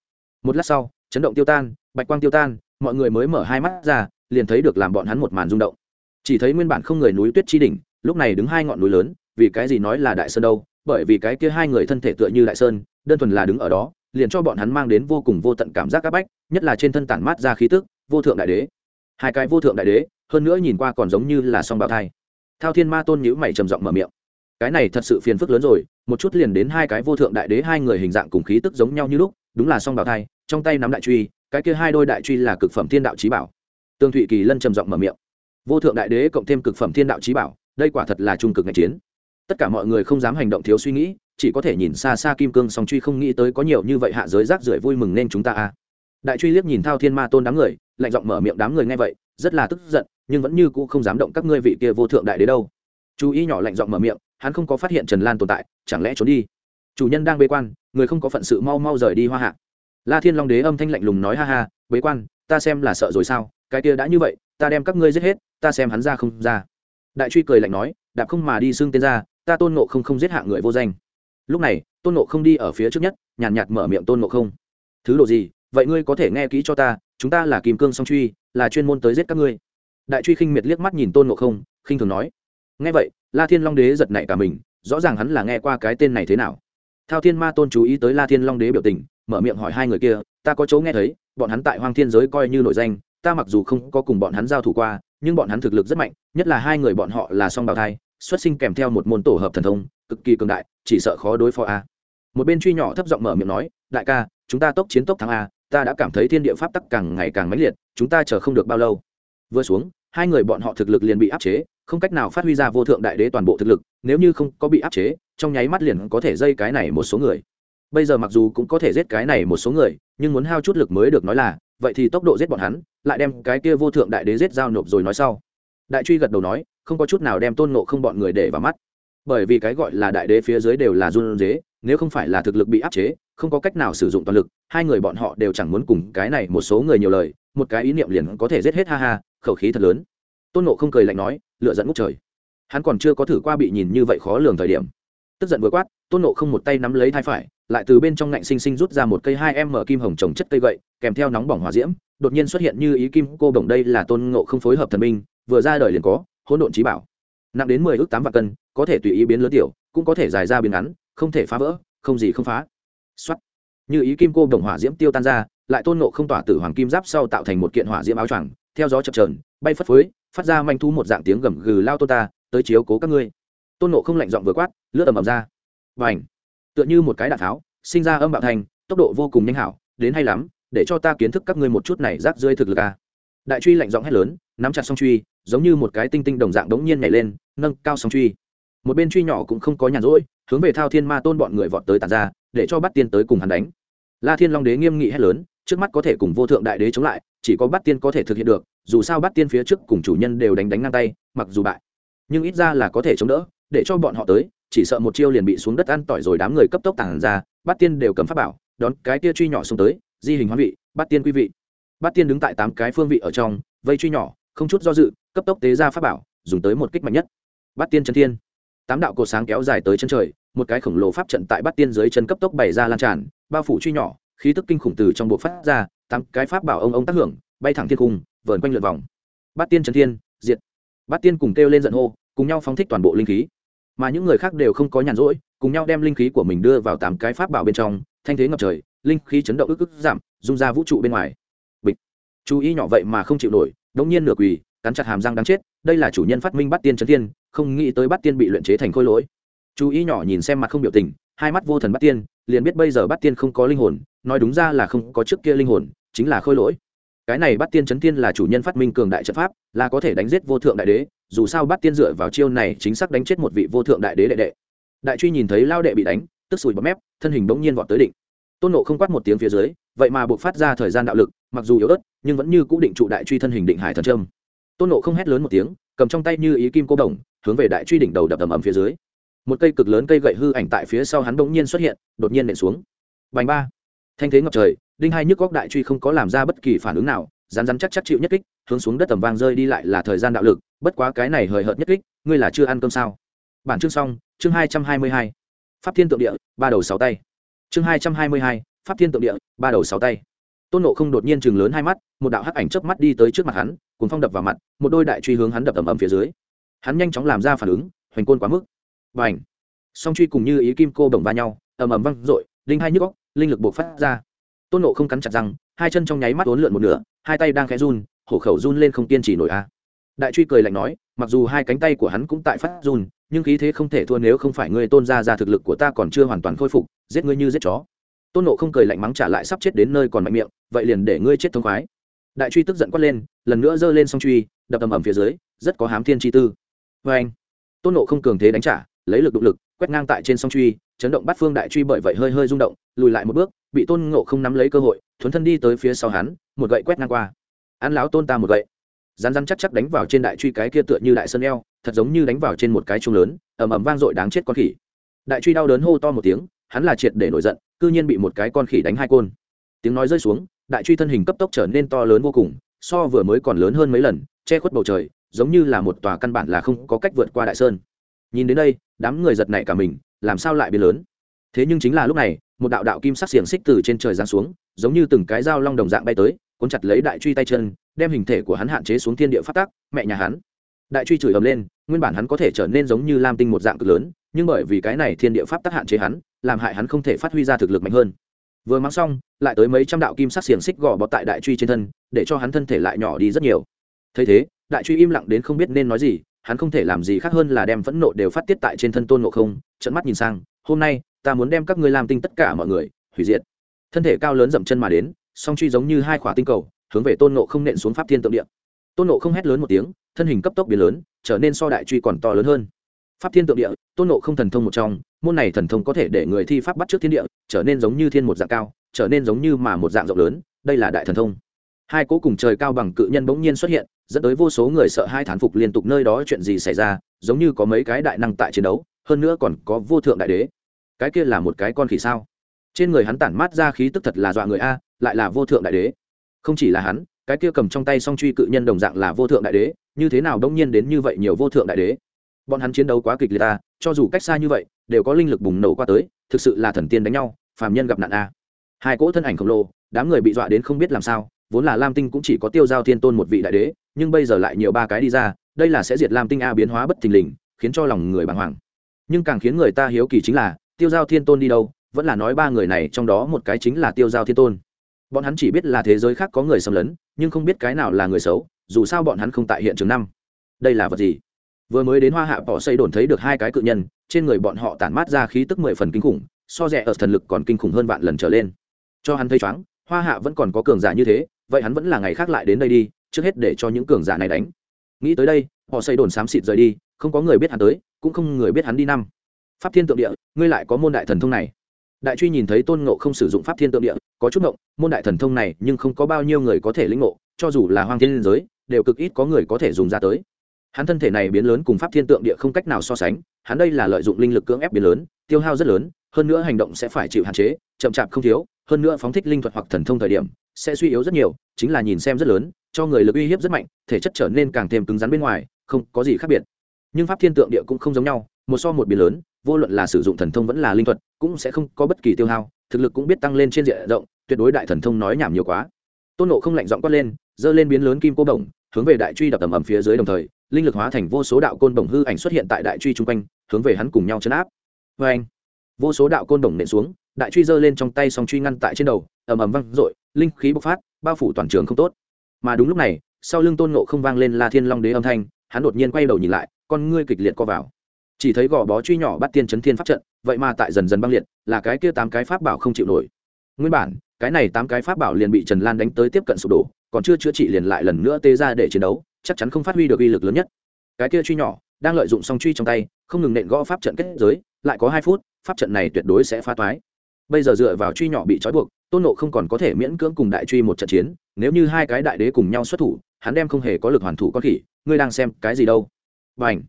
Một lát sau, chấn động tiêu tan, bạch quang tiêu tan, mọi người mới mở hai mắt ra, liền thấy được làm bọn hắn một màn rung động. Chỉ thấy nguyên bản không người núi tuyết chi đỉnh, lúc này đứng hai ngọn núi lớn, vì cái gì nói là đại sơn đâu, bởi vì cái kia hai người thân thể tựa như đại sơn, đơn thuần là đứng ở đó, liền cho bọn hắn mang đến vô cùng vô tận cảm giác áp bách, nhất là trên thân tản mát ra khí tức, vô thượng đại đế. Hai cái vô thượng đại đế hơn nữa nhìn qua còn giống như là song bào thai. Thao thiên ma tôn nhữ mày trầm giọng mở miệng. Cái này thật sự phiền phức lớn rồi, một chút liền đến hai cái vô thượng đại đế hai người hình dạng cùng khí tức giống nhau như lúc, đúng là song bào thai, trong tay nắm đại truy, cái kia hai đôi đại truy là cực phẩm thiên đạo trí bảo. Tương thụy kỳ lân trầm giọng mở miệng. Vô thượng đại đế cộng thêm cực phẩm thiên đạo trí bảo, đây quả thật là trung cực ngạch chiến. Tất cả mọi người không dám hành động thiếu suy nghĩ, chỉ có thể nhìn xa xa kim cương song truy không nghĩ tới có nhiều như vậy hạ giới rác rưởi vui mừng nên chúng ta a. Đại truy liếc nhìn thao thiên ma tôn đám người, lạnh giọng mở miệng đám người nghe vậy, rất là tức giận nhưng vẫn như cũ không dám động các ngươi vị kia vô thượng đại đế đâu. Chú ý nhỏ lạnh giọng mở miệng hắn không có phát hiện trần lan tồn tại chẳng lẽ trốn đi? Chủ nhân đang bế quan người không có phận sự mau mau rời đi hoa hạ. La thiên long đế âm thanh lạnh lùng nói ha ha bế quan ta xem là sợ rồi sao? Cái kia đã như vậy ta đem các ngươi giết hết ta xem hắn ra không ra. Đại truy cười lạnh nói đạp không mà đi xưng tên ra ta tôn nộ không không giết hạ người vô danh. Lúc này tôn nộ không đi ở phía trước nhất nhàn nhạt, nhạt mở miệng tôn nộ không. Thứ độ gì? Vậy ngươi có thể nghe kỹ cho ta chúng ta là kim cương song truy là chuyên môn tới giết các ngươi đại truy khinh miệt liếc mắt nhìn tôn nộ không, khinh thường nói, nghe vậy, la thiên long đế giật nảy cả mình, rõ ràng hắn là nghe qua cái tên này thế nào. Thao thiên ma tôn chú ý tới la thiên long đế biểu tình, mở miệng hỏi hai người kia, ta có chỗ nghe thấy, bọn hắn tại hoang thiên giới coi như nổi danh, ta mặc dù không có cùng bọn hắn giao thủ qua, nhưng bọn hắn thực lực rất mạnh, nhất là hai người bọn họ là song bào thai, xuất sinh kèm theo một môn tổ hợp thần thông, cực kỳ cường đại, chỉ sợ khó đối phó a. Một bên truy nhỏ thấp giọng mở miệng nói, đại ca, chúng ta tốc chiến tốc thắng a, ta đã cảm thấy thiên địa pháp tắc càng ngày càng mãnh liệt, chúng ta chờ không được bao lâu vừa xuống, hai người bọn họ thực lực liền bị áp chế, không cách nào phát huy ra vô thượng đại đế toàn bộ thực lực, nếu như không có bị áp chế, trong nháy mắt liền có thể dây cái này một số người. Bây giờ mặc dù cũng có thể giết cái này một số người, nhưng muốn hao chút lực mới được nói là, vậy thì tốc độ giết bọn hắn, lại đem cái kia vô thượng đại đế giết giao nộp rồi nói sau. Đại truy gật đầu nói, không có chút nào đem tôn nộ không bọn người để vào mắt. Bởi vì cái gọi là đại đế phía dưới đều là run dế nếu không phải là thực lực bị áp chế, không có cách nào sử dụng toàn lực, hai người bọn họ đều chẳng muốn cùng cái này một số người nhiều lời, một cái ý niệm liền có thể giết hết ha ha khẩu khí thật lớn. Tôn nộ không cười lạnh nói lựa dẫn ngút trời. Hắn còn chưa có thử qua bị nhìn như vậy khó lường thời điểm. Tức giận vừa quát, tôn nộ không một tay nắm lấy thai phải, lại từ bên trong ngạnh sinh sinh rút ra một cây hai em mở kim hồng trồng chất cây gậy, kèm theo nóng bỏng hòa diễm, đột nhiên xuất hiện như ý kim cô bổng đây là tôn ngộ không phối hợp thần minh vừa ra đời liền có, hỗn độn trí bảo. Nặng đến mười ước tám vạn cân, có thể tùy ý biến lớn tiểu, cũng có thể dài ra biến ngắn, không thể phá vỡ, không gì không phá. Xuất như ý kim cô đồng hỏa diễm tiêu tan ra, lại tôn nộ không tỏa tử hoàng kim giáp sau tạo thành một kiện hỏa diễm áo choàng theo gió chập trờn bay phất phới, phát ra manh thu một dạng tiếng gầm gừ lao tôn ta, tới chiếu cố các ngươi. Tôn nộ không lạnh giọng vừa quát, lướt ầm ầm ra. Và ảnh tựa như một cái đạn tháo, sinh ra âm bạo thành, tốc độ vô cùng nhanh hảo, đến hay lắm, để cho ta kiến thức các ngươi một chút này rác rơi thực lực à. đại truy lạnh giọng hét lớn, nắm chặt song truy, giống như một cái tinh tinh đồng dạng đống nhiên nhảy lên, nâng cao song truy. Một bên truy nhỏ cũng không có nhàn rỗi, hướng về thao thiên ma tôn bọn người vọt tới tàn ra, để cho bắt tiên tới cùng hắn đánh. La thiên long đế nghiêm nghị hét lớn trước mắt có thể cùng vô thượng đại đế chống lại, chỉ có bắt tiên có thể thực hiện được, dù sao bắt tiên phía trước cùng chủ nhân đều đánh đánh ngang tay, mặc dù bại, nhưng ít ra là có thể chống đỡ, để cho bọn họ tới, chỉ sợ một chiêu liền bị xuống đất ăn tỏi rồi đám người cấp tốc tản ra bắt tiên đều cầm pháp bảo, đón cái kia truy nhỏ xuống tới, di hình hoán vị bắt tiên quý vị. Bắt tiên đứng tại tám cái phương vị ở trong, vây truy nhỏ, không chút do dự, cấp tốc tế ra pháp bảo, dùng tới một kích mạnh nhất. Bắt tiên chân thiên. Tám đạo cột sáng kéo dài tới chân trời, một cái khổng lồ pháp trận tại bắt tiên dưới chân cấp tốc bày ra lan tràn, bao phủ truy nhỏ khí tức kinh khủng từ trong bộ phát ra tám cái pháp bảo ông ông tác hưởng bay thẳng thiên cung vờn quanh lượt vòng. Bát tiên trần thiên diệt. Bát tiên cùng kêu lên giận hô cùng nhau phóng thích toàn bộ linh khí. Mà những người khác đều không có nhàn rỗi cùng nhau đem linh khí của mình đưa vào tám cái pháp bảo bên trong thanh thế ngập trời linh khí chấn động ức ức giảm rung ra vũ trụ bên ngoài. Bịch. Chú ý nhỏ vậy mà không chịu nổi đống nhiên nửa quỳ cắn chặt hàm răng đáng chết đây là chủ nhân phát minh bắt tiên chấn thiên, không nghĩ tới bắt tiên bị luyện chế thành khôi lỗi. Chú ý nhỏ nhìn xem mặt không biểu tình hai mắt vô thần bắt tiên, liền biết bây giờ bắt tiên không có linh hồn, nói đúng ra là không có trước kia linh hồn, chính là khôi lỗi. Cái này bắt tiên chấn tiên là chủ nhân phát minh cường đại trận pháp, là có thể đánh giết vô thượng đại đế, dù sao bắt tiên dựa vào chiêu này chính xác đánh chết một vị vô thượng đại đế đệ đệ. Đại truy nhìn thấy lao đệ bị đánh, tức sùi bọt mép, thân hình bỗng nhiên vọt tới định tôn nộ không quát một tiếng phía dưới, vậy mà buộc phát ra thời gian đạo lực, mặc dù yếu ớt, nhưng vẫn như cũ định trụ đại truy thân hình định hải thần trâm tôn nộ không hét lớn một tiếng, cầm trong tay như ý kim cô đồng, hướng về đại truy đỉnh đầu đập tầm ầm phía dưới một cây cực lớn cây gậy hư ảnh tại phía sau hắn bỗng nhiên xuất hiện, đột nhiên nện xuống. Bành ba! Thanh thế ngập trời, đinh hai nhức góc đại truy không có làm ra bất kỳ phản ứng nào rán rán chắc chắc chịu nhất kích, hướng xuống đất tầm vang rơi đi lại là thời gian đạo lực, bất quá cái này hời hợt nhất kích, ngươi là chưa ăn cơm sao? Bản chương xong, chương hai trăm hai mươi hai. Pháp thiên tượng địa, ba đầu sáu tay. Chương hai trăm hai mươi hai, pháp thiên tượng địa, ba đầu sáu tay. Tôn nộ không đột nhiên chừng lớn hai mắt, một đạo hắc ảnh chớp mắt đi tới trước mặt hắn cùng phong đập vào mặt, một đôi đại truy hướng hắn đập ầm ầm phía dưới. Hắn nhanh chóng làm ra phản ứng, hoành côn quá mức và ảnh. Song truy cùng như ý kim cô bồng va nhau, ầm ầm văng r ộ i linh hai nhức góc linh lực buộc phát ra. Tôn nộ không cắn chặt răng, hai chân trong nháy mắt uốn lượn một nửa, hai tay đang khẽ run, hổ khẩu run lên không kiên trì nổi a. Đại truy cười lạnh nói, mặc dù hai cánh tay của hắn cũng tại phát run, nhưng khí thế không thể thua nếu không phải ngươi tôn ra ra thực lực của ta còn chưa hoàn toàn khôi phục, giết ngươi như giết chó. Tôn nộ không cười lạnh mắng trả lại sắp chết đến nơi còn mạnh miệng, vậy liền để ngươi chết thông khoái. Đại truy tức giận quát lên, lần nữa giơ lên song truy, đập tầm ẩm phía dưới, rất có hám thiên chi tư. Vê anh, tôn nộ không cường thế đánh trả lấy lực đụng lực, quét ngang tại trên song truy, chấn động bắt phương đại truy bởi vậy hơi hơi rung động, lùi lại một bước, bị tôn ngộ không nắm lấy cơ hội, thuấn thân đi tới phía sau hắn, một gậy quét ngang qua. Ăn láo tôn ta một gậy. Rán rán chắc chắc đánh vào trên đại truy cái kia tựa như đại sơn eo, thật giống như đánh vào trên một cái chung lớn, ầm ầm vang dội đáng chết con khỉ. Đại truy đau đớn hô to một tiếng, hắn là triệt để nổi giận, cư nhiên bị một cái con khỉ đánh hai côn. Tiếng nói rơi xuống, đại truy thân hình cấp tốc trở nên to lớn vô cùng, so vừa mới còn lớn hơn mấy lần, che khuất bầu trời, giống như là một tòa căn bản là không có cách vượt qua đại sơn nhìn đến đây, đám người giật nảy cả mình, làm sao lại biến lớn? Thế nhưng chính là lúc này, một đạo đạo kim sắc xiềng xích từ trên trời giáng xuống, giống như từng cái dao long đồng dạng bay tới, cuốn chặt lấy đại truy tay chân, đem hình thể của hắn hạn chế xuống thiên địa phát tác, mẹ nhà hắn. Đại truy chửi ầm lên, nguyên bản hắn có thể trở nên giống như lam tinh một dạng cực lớn, nhưng bởi vì cái này thiên địa pháp tắc hạn chế hắn, làm hại hắn không thể phát huy ra thực lực mạnh hơn. Vừa mang xong, lại tới mấy trăm đạo kim sắc xiềng xích gò bọt tại đại truy trên thân, để cho hắn thân thể lại nhỏ đi rất nhiều. Thấy thế, đại truy im lặng đến không biết nên nói gì hắn không thể làm gì khác hơn là đem phẫn nộ đều phát tiết tại trên thân tôn ngộ không trận mắt nhìn sang, hôm nay, ta muốn đem các ngươi làm tinh tất cả mọi người, hủy diệt. Thân thể cao lớn dậm chân mà đến, song truy giống như hai khỏa tinh cầu, hướng về tôn ngộ không nện xuống pháp thiên tượng địa. Tôn ngộ không hét lớn một tiếng, thân hình cấp tốc biến lớn, trở nên so đại truy còn to lớn hơn. Pháp thiên tượng địa, tôn nộ không thần thông một trong, môn này thần thông có thể để người thi pháp bắt trước thiên địa, trở nên giống như thiên một dạng cao, trở nên giống như mà một dạng rộng lớn, đây là đại thần thông hai cỗ cùng trời cao bằng cự nhân bỗng nhiên xuất hiện, dẫn tới vô số người sợ hai thán phục liên tục nơi đó chuyện gì xảy ra, giống như có mấy cái đại năng tại chiến đấu, hơn nữa còn có vô thượng đại đế. Cái kia là một cái con khỉ sao? Trên người hắn tản mát ra khí tức thật là dọa người a, lại là vô thượng đại đế. Không chỉ là hắn, cái kia cầm trong tay song truy cự nhân đồng dạng là vô thượng đại đế, như thế nào đông nhiên đến như vậy nhiều vô thượng đại đế? Bọn hắn chiến đấu quá kịch liệt ta cho dù cách xa như vậy, đều có linh lực bùng nổ qua tới, thực sự là thần tiên đánh nhau, phàm nhân gặp nạn a. Hai cỗ thân ảnh khổng lồ, đám người bị dọa đến không biết làm sao vốn là lam tinh cũng chỉ có tiêu giao thiên tôn một vị đại đế, nhưng bây giờ lại nhiều ba cái đi ra, đây là sẽ diệt lam tinh a biến hóa bất thình lình, khiến cho lòng người bàng hoàng. Nhưng càng khiến người ta hiếu kỳ chính là, tiêu giao thiên tôn đi đâu, vẫn là nói ba người này trong đó một cái chính là tiêu giao thiên tôn. Bọn hắn chỉ biết là thế giới khác có người xâm lấn, nhưng không biết cái nào là người xấu, dù sao bọn hắn không tại hiện trường năm. Đây là vật gì? Vừa mới đến hoa hạ bỏ xây đồn thấy được hai cái cự nhân, trên người bọn họ tản mát ra khí tức mười phần kinh khủng, so rẻ ở thần lực còn kinh khủng hơn vạn lần trở lên. Cho hắn thấy chóng, hoa hạ vẫn còn có cường giả như thế vậy hắn vẫn là ngày khác lại đến đây đi, trước hết để cho những cường giả này đánh. Nghĩ tới đây, họ xây đồn xám xịt rời đi, không có người biết hắn tới, cũng không người biết hắn đi năm. Pháp thiên tượng địa, ngươi lại có môn đại thần thông này. Đại truy nhìn thấy tôn ngộ không sử dụng pháp thiên tượng địa, có chút ngộ môn đại thần thông này nhưng không có bao nhiêu người có thể lĩnh ngộ, cho dù là hoang thiên liên giới, đều cực ít có người có thể dùng ra tới. Hắn thân thể này biến lớn cùng pháp thiên tượng địa không cách nào so sánh, hắn đây là lợi dụng linh lực cưỡng ép biến lớn, tiêu hao rất lớn, hơn nữa hành động sẽ phải chịu hạn chế, chậm chạp không thiếu, hơn nữa phóng thích linh thuật hoặc thần thông thời điểm sẽ suy yếu rất nhiều, chính là nhìn xem rất lớn, cho người lực uy hiếp rất mạnh, thể chất trở nên càng thêm cứng rắn bên ngoài, không có gì khác biệt. Nhưng pháp thiên tượng địa cũng không giống nhau, một so một biến lớn, vô luận là sử dụng thần thông vẫn là linh thuật, cũng sẽ không có bất kỳ tiêu hao, thực lực cũng biết tăng lên trên diện rộng, tuyệt đối đại thần thông nói nhảm nhiều quá. Tôn nộ không lạnh giọng quát lên, giơ lên biến lớn kim cô bổng, hướng về đại truy đập tầm ầm phía dưới đồng thời, linh lực hóa thành vô số đạo côn bổng hư ảnh xuất hiện tại đại truy chung quanh, hướng về hắn cùng nhau chấn áp. Vê anh vô số đạo côn bổng nện xuống, đại truy giơ lên trong tay song truy ngăn tại trên đầu, ầm ầm văng r linh khí bộc phát, bao phủ toàn trường không tốt. Mà đúng lúc này, sau lưng tôn nộ không vang lên la thiên long đế âm thanh, hắn đột nhiên quay đầu nhìn lại, con ngươi kịch liệt co vào. Chỉ thấy gò bó truy nhỏ bắt tiên chấn thiên pháp trận, vậy mà tại dần dần băng liệt, là cái kia tám cái pháp bảo không chịu nổi. Nguyên bản, cái này tám cái pháp bảo liền bị trần lan đánh tới tiếp cận sụp đổ, còn chưa chữa trị liền lại lần nữa tê ra để chiến đấu, chắc chắn không phát huy được uy lực lớn nhất. Cái kia truy nhỏ, đang lợi dụng song truy trong tay, không ngừng nện gõ pháp trận kết giới, lại có hai phút, pháp trận này tuyệt đối sẽ phá toái bây giờ dựa vào truy nhỏ bị trói buộc, tôn nộ không còn có thể miễn cưỡng cùng đại truy một trận chiến, nếu như hai cái đại đế cùng nhau xuất thủ, hắn đem không hề có lực hoàn thủ con khỉ, ngươi đang xem cái gì đâu. Và ảnh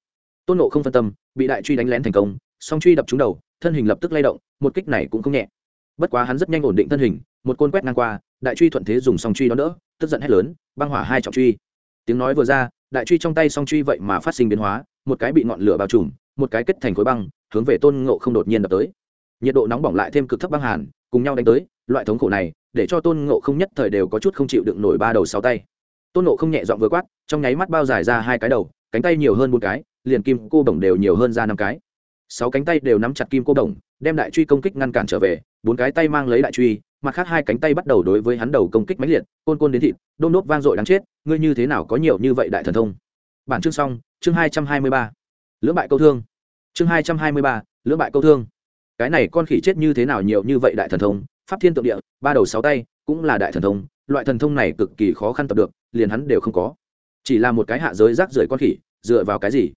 tôn nộ không phân tâm, bị đại truy đánh lén thành công, song truy đập trúng đầu, thân hình lập tức lay động, một kích này cũng không nhẹ. Bất quá hắn rất nhanh ổn định thân hình, một côn quét ngang qua, đại truy thuận thế dùng song truy đón đỡ, tức giận hét lớn, băng hỏa hai trọng truy. Tiếng nói vừa ra, đại truy trong tay song truy vậy mà phát sinh biến hóa, một cái bị ngọn lửa bao trùm, một cái kết thành khối băng, hướng về tôn ngộ không đột nhiên đập tới nhiệt độ nóng bỏng lại thêm cực thấp băng hàn, cùng nhau đánh tới, loại thống khổ này, để cho tôn ngộ không nhất thời đều có chút không chịu đựng nổi ba đầu sáu tay. Tôn ngộ không nhẹ dọn vừa quát, trong nháy mắt bao dài ra hai cái đầu, cánh tay nhiều hơn một cái, liền kim cô bổng đều nhiều hơn ra năm cái. Sáu cánh tay đều nắm chặt kim cô bổng đem đại truy công kích ngăn cản trở về, bốn cái tay mang lấy đại truy, mặt khác hai cánh tay bắt đầu đối với hắn đầu công kích mãnh liệt, côn côn đến thịt, đôn nốt vang dội đáng chết, ngươi như thế nào có nhiều như vậy đại thần thông? Bản chương xong, chương hai trăm hai mươi ba, lưỡng bại câu thương. Chương hai trăm hai mươi ba, lưỡng bại câu thương cái này con khỉ chết như thế nào nhiều như vậy đại thần thông, pháp thiên tượng địa, ba đầu sáu tay, cũng là đại thần thông, loại thần thông này cực kỳ khó khăn tập được, liền hắn đều không có. Chỉ là một cái hạ giới rác rưởi con khỉ, dựa vào cái gì?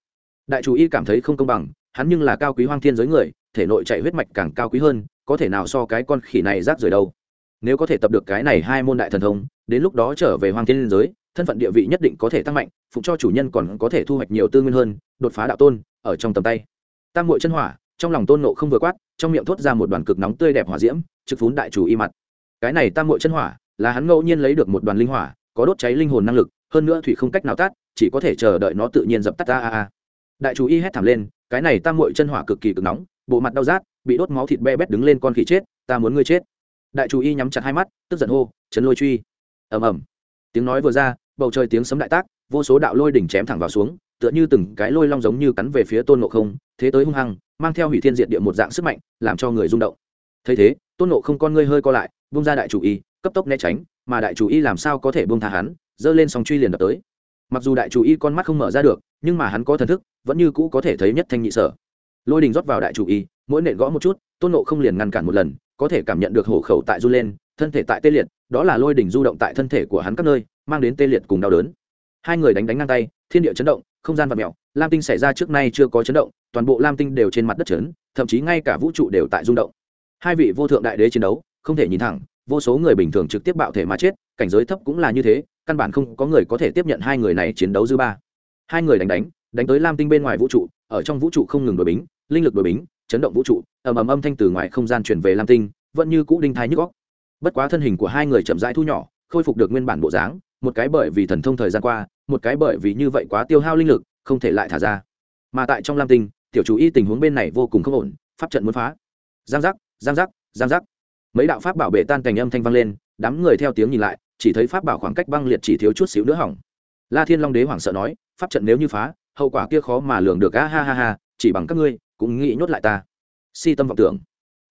Đại chủ y cảm thấy không công bằng, hắn nhưng là cao quý hoang thiên giới người, thể nội chạy huyết mạch càng cao quý hơn, có thể nào so cái con khỉ này rác rưởi đâu? Nếu có thể tập được cái này hai môn đại thần thông, đến lúc đó trở về hoang thiên giới, thân phận địa vị nhất định có thể tăng mạnh phục cho chủ nhân còn có thể thu hoạch nhiều tư nguyên hơn, đột phá đạo tôn, ở trong tầm tay. Tam muội chân hỏa trong lòng tôn nộ không vừa quát, trong miệng thốt ra một đoàn cực nóng tươi đẹp hỏa diễm, trực phún đại chủ y mặt. Cái này tam mội chân hỏa, là hắn ngẫu nhiên lấy được một đoàn linh hỏa, có đốt cháy linh hồn năng lực, hơn nữa thủy không cách nào tắt, chỉ có thể chờ đợi nó tự nhiên dập tắt ra. a a đại chủ y hét thảm lên, cái này tam mội chân hỏa cực kỳ cực nóng, bộ mặt đau rát, bị đốt máu thịt be bét đứng lên con khỉ chết, ta muốn ngươi chết. Đại chủ y nhắm chặt hai mắt, tức giận hô, chấn lôi truy! Ầm ầm. Tiếng nói vừa ra, bầu trời tiếng sấm đại tác, vô số đạo lôi đỉnh chém thẳng vào xuống, tựa như từng cái lôi long giống như cắn về phía tôn ngộ không, thế tới hung hăng mang theo hủy thiên diệt địa một dạng sức mạnh, làm cho người rung động. Thấy thế, tôn ngộ không con ngươi hơi co lại bung ra đại chủ y, cấp tốc né tránh, mà đại chủ y làm sao có thể bung tha hắn, giơ lên sòng truy liền đập tới. Mặc dù đại chủ y con mắt không mở ra được, nhưng mà hắn có thần thức, vẫn như cũ có thể thấy nhất thanh nhị sở. Lôi đình rót vào đại chủ y, mỗi nện gõ một chút, tôn nộ không liền ngăn cản một lần, có thể cảm nhận được hổ khẩu tại du lên, thân thể tại tê liệt, đó là lôi đỉnh du động tại thân thể của hắn các nơi, mang đến tê liệt cùng đau đớn. Hai người đánh đánh ngang tay, thiên địa chấn động, không gian vật mèo lam tinh xảy ra trước nay chưa có chấn động, toàn bộ lam tinh đều trên mặt đất chấn thậm chí ngay cả vũ trụ đều tại rung động. Hai vị vô thượng đại đế chiến đấu, không thể nhìn thẳng, vô số người bình thường trực tiếp bạo thể mà chết, cảnh giới thấp cũng là như thế, căn bản không có người có thể tiếp nhận hai người này chiến đấu dư ba. Hai người đánh đánh đánh tới lam tinh bên ngoài vũ trụ, ở trong vũ trụ không ngừng đổi bính, linh lực đổi bính, chấn động vũ trụ, ầm ầm âm thanh từ ngoài không gian truyền về lam tinh, vẫn như cũ đinh thai nhức góc bất quá thân hình của hai người chậm rãi thu nhỏ, khôi phục được nguyên bản bộ dáng, một cái bởi vì thần thông thời gian qua, một cái bởi vì như vậy quá tiêu hao linh lực không thể lại thả ra. Mà tại trong lam tinh, tiểu chủ y tình huống bên này vô cùng không ổn, pháp trận muốn phá. Giang giác giang giác giang giác. Mấy đạo pháp bảo bể tan cành âm thanh vang lên, đám người theo tiếng nhìn lại, chỉ thấy pháp bảo khoảng cách băng liệt chỉ thiếu chút xíu nữa hỏng. La thiên long đế hoảng sợ nói, pháp trận nếu như phá, hậu quả kia khó mà lường được. A, ha ha ha, chỉ bằng các ngươi, cũng nghĩ nhốt lại ta. Si tâm vọng tưởng.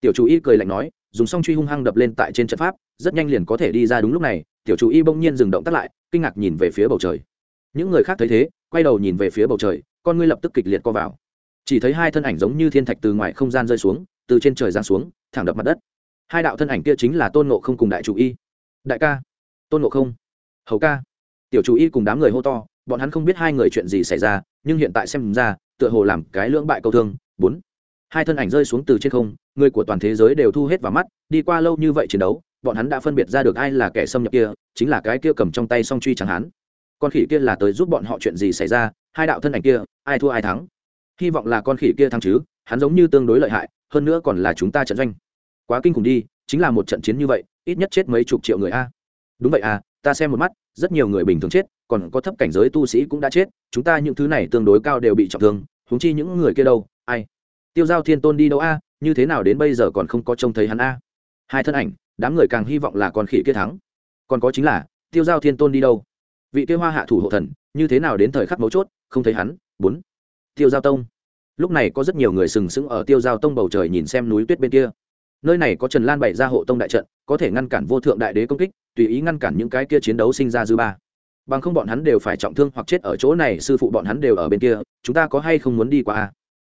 Tiểu chủ y cười lạnh nói, dùng song truy hung hăng đập lên tại trên trận pháp, rất nhanh liền có thể đi ra đúng lúc này, tiểu chủ y bỗng nhiên dừng động tắt lại, kinh ngạc nhìn về phía bầu trời những người khác thấy thế, quay đầu nhìn về phía bầu trời, con ngươi lập tức kịch liệt co vào. Chỉ thấy hai thân ảnh giống như thiên thạch từ ngoài không gian rơi xuống, từ trên trời giáng xuống, thẳng đập mặt đất. Hai đạo thân ảnh kia chính là tôn nộ không cùng đại chủ y. Đại ca. Tôn nộ không. Hầu ca. Tiểu chủ y cùng đám người hô to, bọn hắn không biết hai người chuyện gì xảy ra, nhưng hiện tại xem ra, tựa hồ làm cái lưỡng bại câu thương. Bốn. Hai thân ảnh rơi xuống từ trên không, người của toàn thế giới đều thu hết vào mắt, đi qua lâu như vậy chiến đấu, bọn hắn đã phân biệt ra được ai là kẻ xâm nhập kia, chính là cái kia cầm trong tay song truy chẳng hắn con khỉ kia là tới giúp bọn họ chuyện gì xảy ra, hai đạo thân ảnh kia, ai thua ai thắng. Hy vọng là con khỉ kia thắng chứ, hắn giống như tương đối lợi hại, hơn nữa còn là chúng ta trận doanh. Quá kinh khủng đi, chính là một trận chiến như vậy, ít nhất chết mấy chục triệu người a. Đúng vậy à ta xem một mắt, rất nhiều người bình thường chết, còn có thấp cảnh giới tu sĩ cũng đã chết, chúng ta những thứ này tương đối cao đều bị trọng thương, huống chi những người kia đâu, ai? Tiêu giao thiên tôn đi đâu a, như thế nào đến bây giờ còn không có trông thấy hắn a? Hai thân ảnh, đám người càng hy vọng là con khỉ kia thắng. Còn có chính là, tiêu giao thiên tôn đi đâu? Vị kia hoa hạ thủ hộ thần, như thế nào đến thời khắc mấu chốt, không thấy hắn. Bốn. Tiêu giao tông. Lúc này có rất nhiều người sừng sững ở tiêu giao tông bầu trời nhìn xem núi tuyết bên kia. Nơi này có trần lan bày ra hộ tông đại trận, có thể ngăn cản vô thượng đại đế công kích, tùy ý ngăn cản những cái kia chiến đấu sinh ra dư ba. Bằng không bọn hắn đều phải trọng thương hoặc chết ở chỗ này, sư phụ bọn hắn đều ở bên kia, chúng ta có hay không muốn đi qua à?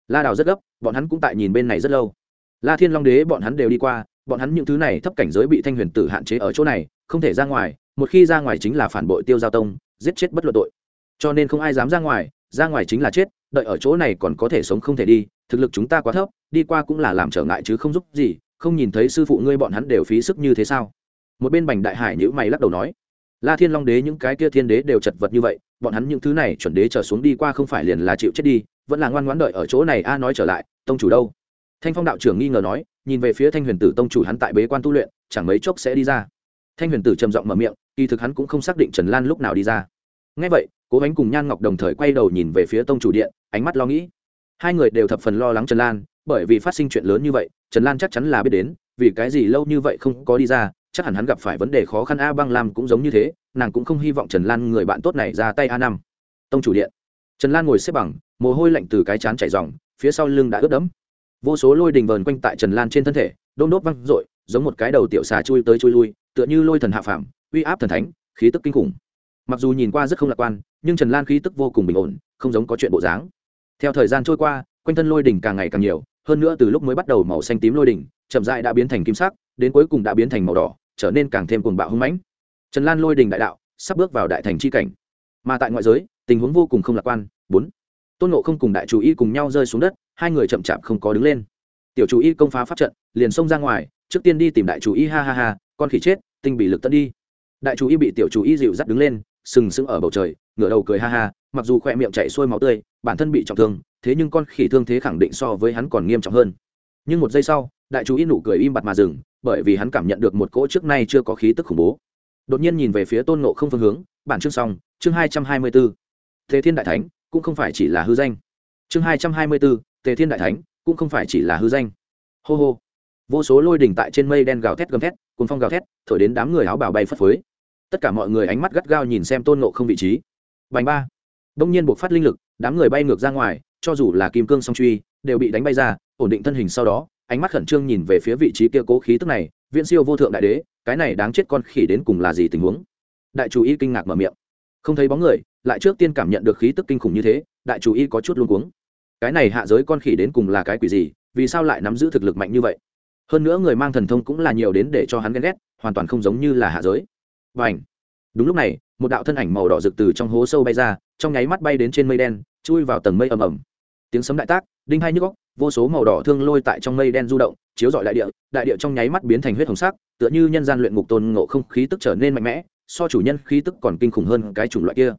la đào rất gấp, bọn hắn cũng tại nhìn bên này rất lâu. La thiên long đế bọn hắn đều đi qua, bọn hắn những thứ này thấp cảnh giới bị thanh huyền tử hạn chế ở chỗ này, không thể ra ngoài một khi ra ngoài chính là phản bội tiêu giao tông, giết chết bất luận tội. Cho nên không ai dám ra ngoài ra ngoài chính là chết, đợi ở chỗ này còn có thể sống không thể đi, thực lực chúng ta quá thấp, đi qua cũng là làm trở ngại chứ không giúp gì, không nhìn thấy sư phụ ngươi bọn hắn đều phí sức như thế sao? Một bên bành đại hải nhữ mày lắc đầu nói, la thiên long đế những cái kia thiên đế đều chật vật như vậy, bọn hắn những thứ này chuẩn đế trở xuống đi qua không phải liền là chịu chết đi, vẫn là ngoan ngoãn đợi ở chỗ này, a, nói trở lại, tông chủ đâu? Thanh phong đạo trưởng nghi ngờ nói, nhìn về phía thanh huyền tử tông chủ hắn tại bế quan tu luyện, chẳng mấy chốc sẽ đi ra. Thanh huyền tử trầm giọng mở miệng kỳ thực hắn cũng không xác định trần lan lúc nào đi ra. Ngay vậy, cố ánh cùng nhan ngọc đồng thời quay đầu nhìn về phía tông chủ điện, ánh mắt lo nghĩ. Hai người đều thập phần lo lắng trần lan, bởi vì phát sinh chuyện lớn như vậy, trần lan chắc chắn là biết đến, vì cái gì lâu như vậy không có đi ra, chắc hẳn hắn gặp phải vấn đề khó khăn a băng lam cũng giống như thế, nàng cũng không hy vọng trần lan người bạn tốt này ra tay a năm. Tông chủ điện. Trần lan ngồi xếp bằng, mồ hôi lạnh từ cái chán chảy dòng phía sau lưng đã ướt đẫm. Vô số lôi đình vờn quanh tại trần lan trên thân thể, đôm đốt văng r ộ i giống một cái đầu tiểu xà chui tới chui lui, tựa như lôi thần hạ phảm uy áp thần thánh, khí tức kinh khủng. Mặc dù nhìn qua rất không lạc quan, nhưng trần lan khí tức vô cùng bình ổn, không giống có chuyện bộ dáng. Theo thời gian trôi qua, quanh thân lôi đỉnh càng ngày càng nhiều, hơn nữa từ lúc mới bắt đầu màu xanh tím lôi đỉnh, chậm dại đã biến thành kim sắc, đến cuối cùng đã biến thành màu đỏ, trở nên càng thêm cuồng bạo hưng mãnh. Trần lan lôi đỉnh đại đạo, sắp bước vào đại thành c h i cảnh. Mà tại ngoại giới, tình huống vô cùng không lạc quan. Bốn, tôn nộ không cùng đại chủ y cùng nhau rơi xuống đất, hai người chậm chạp không có đứng lên. Tiểu chủ y công phá pháp trận, liền xông ra ngoài, trước tiên đi tìm đại chủ y, ha ha ha, con khỉ chết, tinh bị lực tận đi đại chủ y bị tiểu chủ y dịu dắt đứng lên, sừng sững ở bầu trời, ngửa đầu cười ha ha, mặc dù khoe miệng chạy xuôi máu tươi, bản thân bị trọng thương, thế nhưng con khỉ thương thế khẳng định so với hắn còn nghiêm trọng hơn. Nhưng một giây sau, đại chủ y nụ cười im bặt mà dừng, bởi vì hắn cảm nhận được một cỗ trước nay chưa có khí tức khủng bố. Đột nhiên nhìn về phía tôn nộ không phương hướng, bản chương xong, chương hai trăm hai mươi b ố thế thiên đại thánh, cũng không phải chỉ là hư danh. Chương hai trăm hai mươi b ố tề thiên đại thánh, cũng không phải chỉ là hư danh. Hô hô. Vô số lôi đỉnh tại trên mây đen gào thét gầm thét cùng phong gào thét, thổi đến đám người áo bào bay phất phới tất cả mọi người ánh mắt gắt gao nhìn xem tôn nộ không vị trí. Bành ba. Đông nhiên buộc phát linh lực, đám người bay ngược ra ngoài, cho dù là kim cương song truy, đều bị đánh bay ra, ổn định thân hình sau đó, ánh mắt khẩn trương nhìn về phía vị trí kia cố khí tức này, viễn siêu vô thượng đại đế, cái này đáng chết con khỉ đến cùng là gì tình huống? Đại chủ y kinh ngạc mở miệng. Không thấy bóng người, lại trước tiên cảm nhận được khí tức kinh khủng như thế, đại chủ y có chút luôn cuống. Cái này hạ giới con khỉ đến cùng là cái quỷ gì, vì sao lại nắm giữ thực lực mạnh như vậy? Hơn nữa người mang thần thông cũng là nhiều đến để cho hắn ghen ghét, hoàn toàn không giống như là hạ giới và ảnh. Đúng lúc này, một đạo thân ảnh màu đỏ rực từ trong hố sâu bay ra, trong nháy mắt bay đến trên mây đen, chui vào tầng mây ầm ầm. Tiếng sấm đại tác, đinh hai nhức góc vô số màu đỏ thương lôi tại trong mây đen du động, chiếu rọi đại địa đại địa trong nháy mắt biến thành huyết hồng sắc, tựa như nhân gian luyện ngục tôn ngộ không khí tức trở nên mạnh mẽ, so chủ nhân khí tức còn kinh khủng hơn cái chủng loại kia.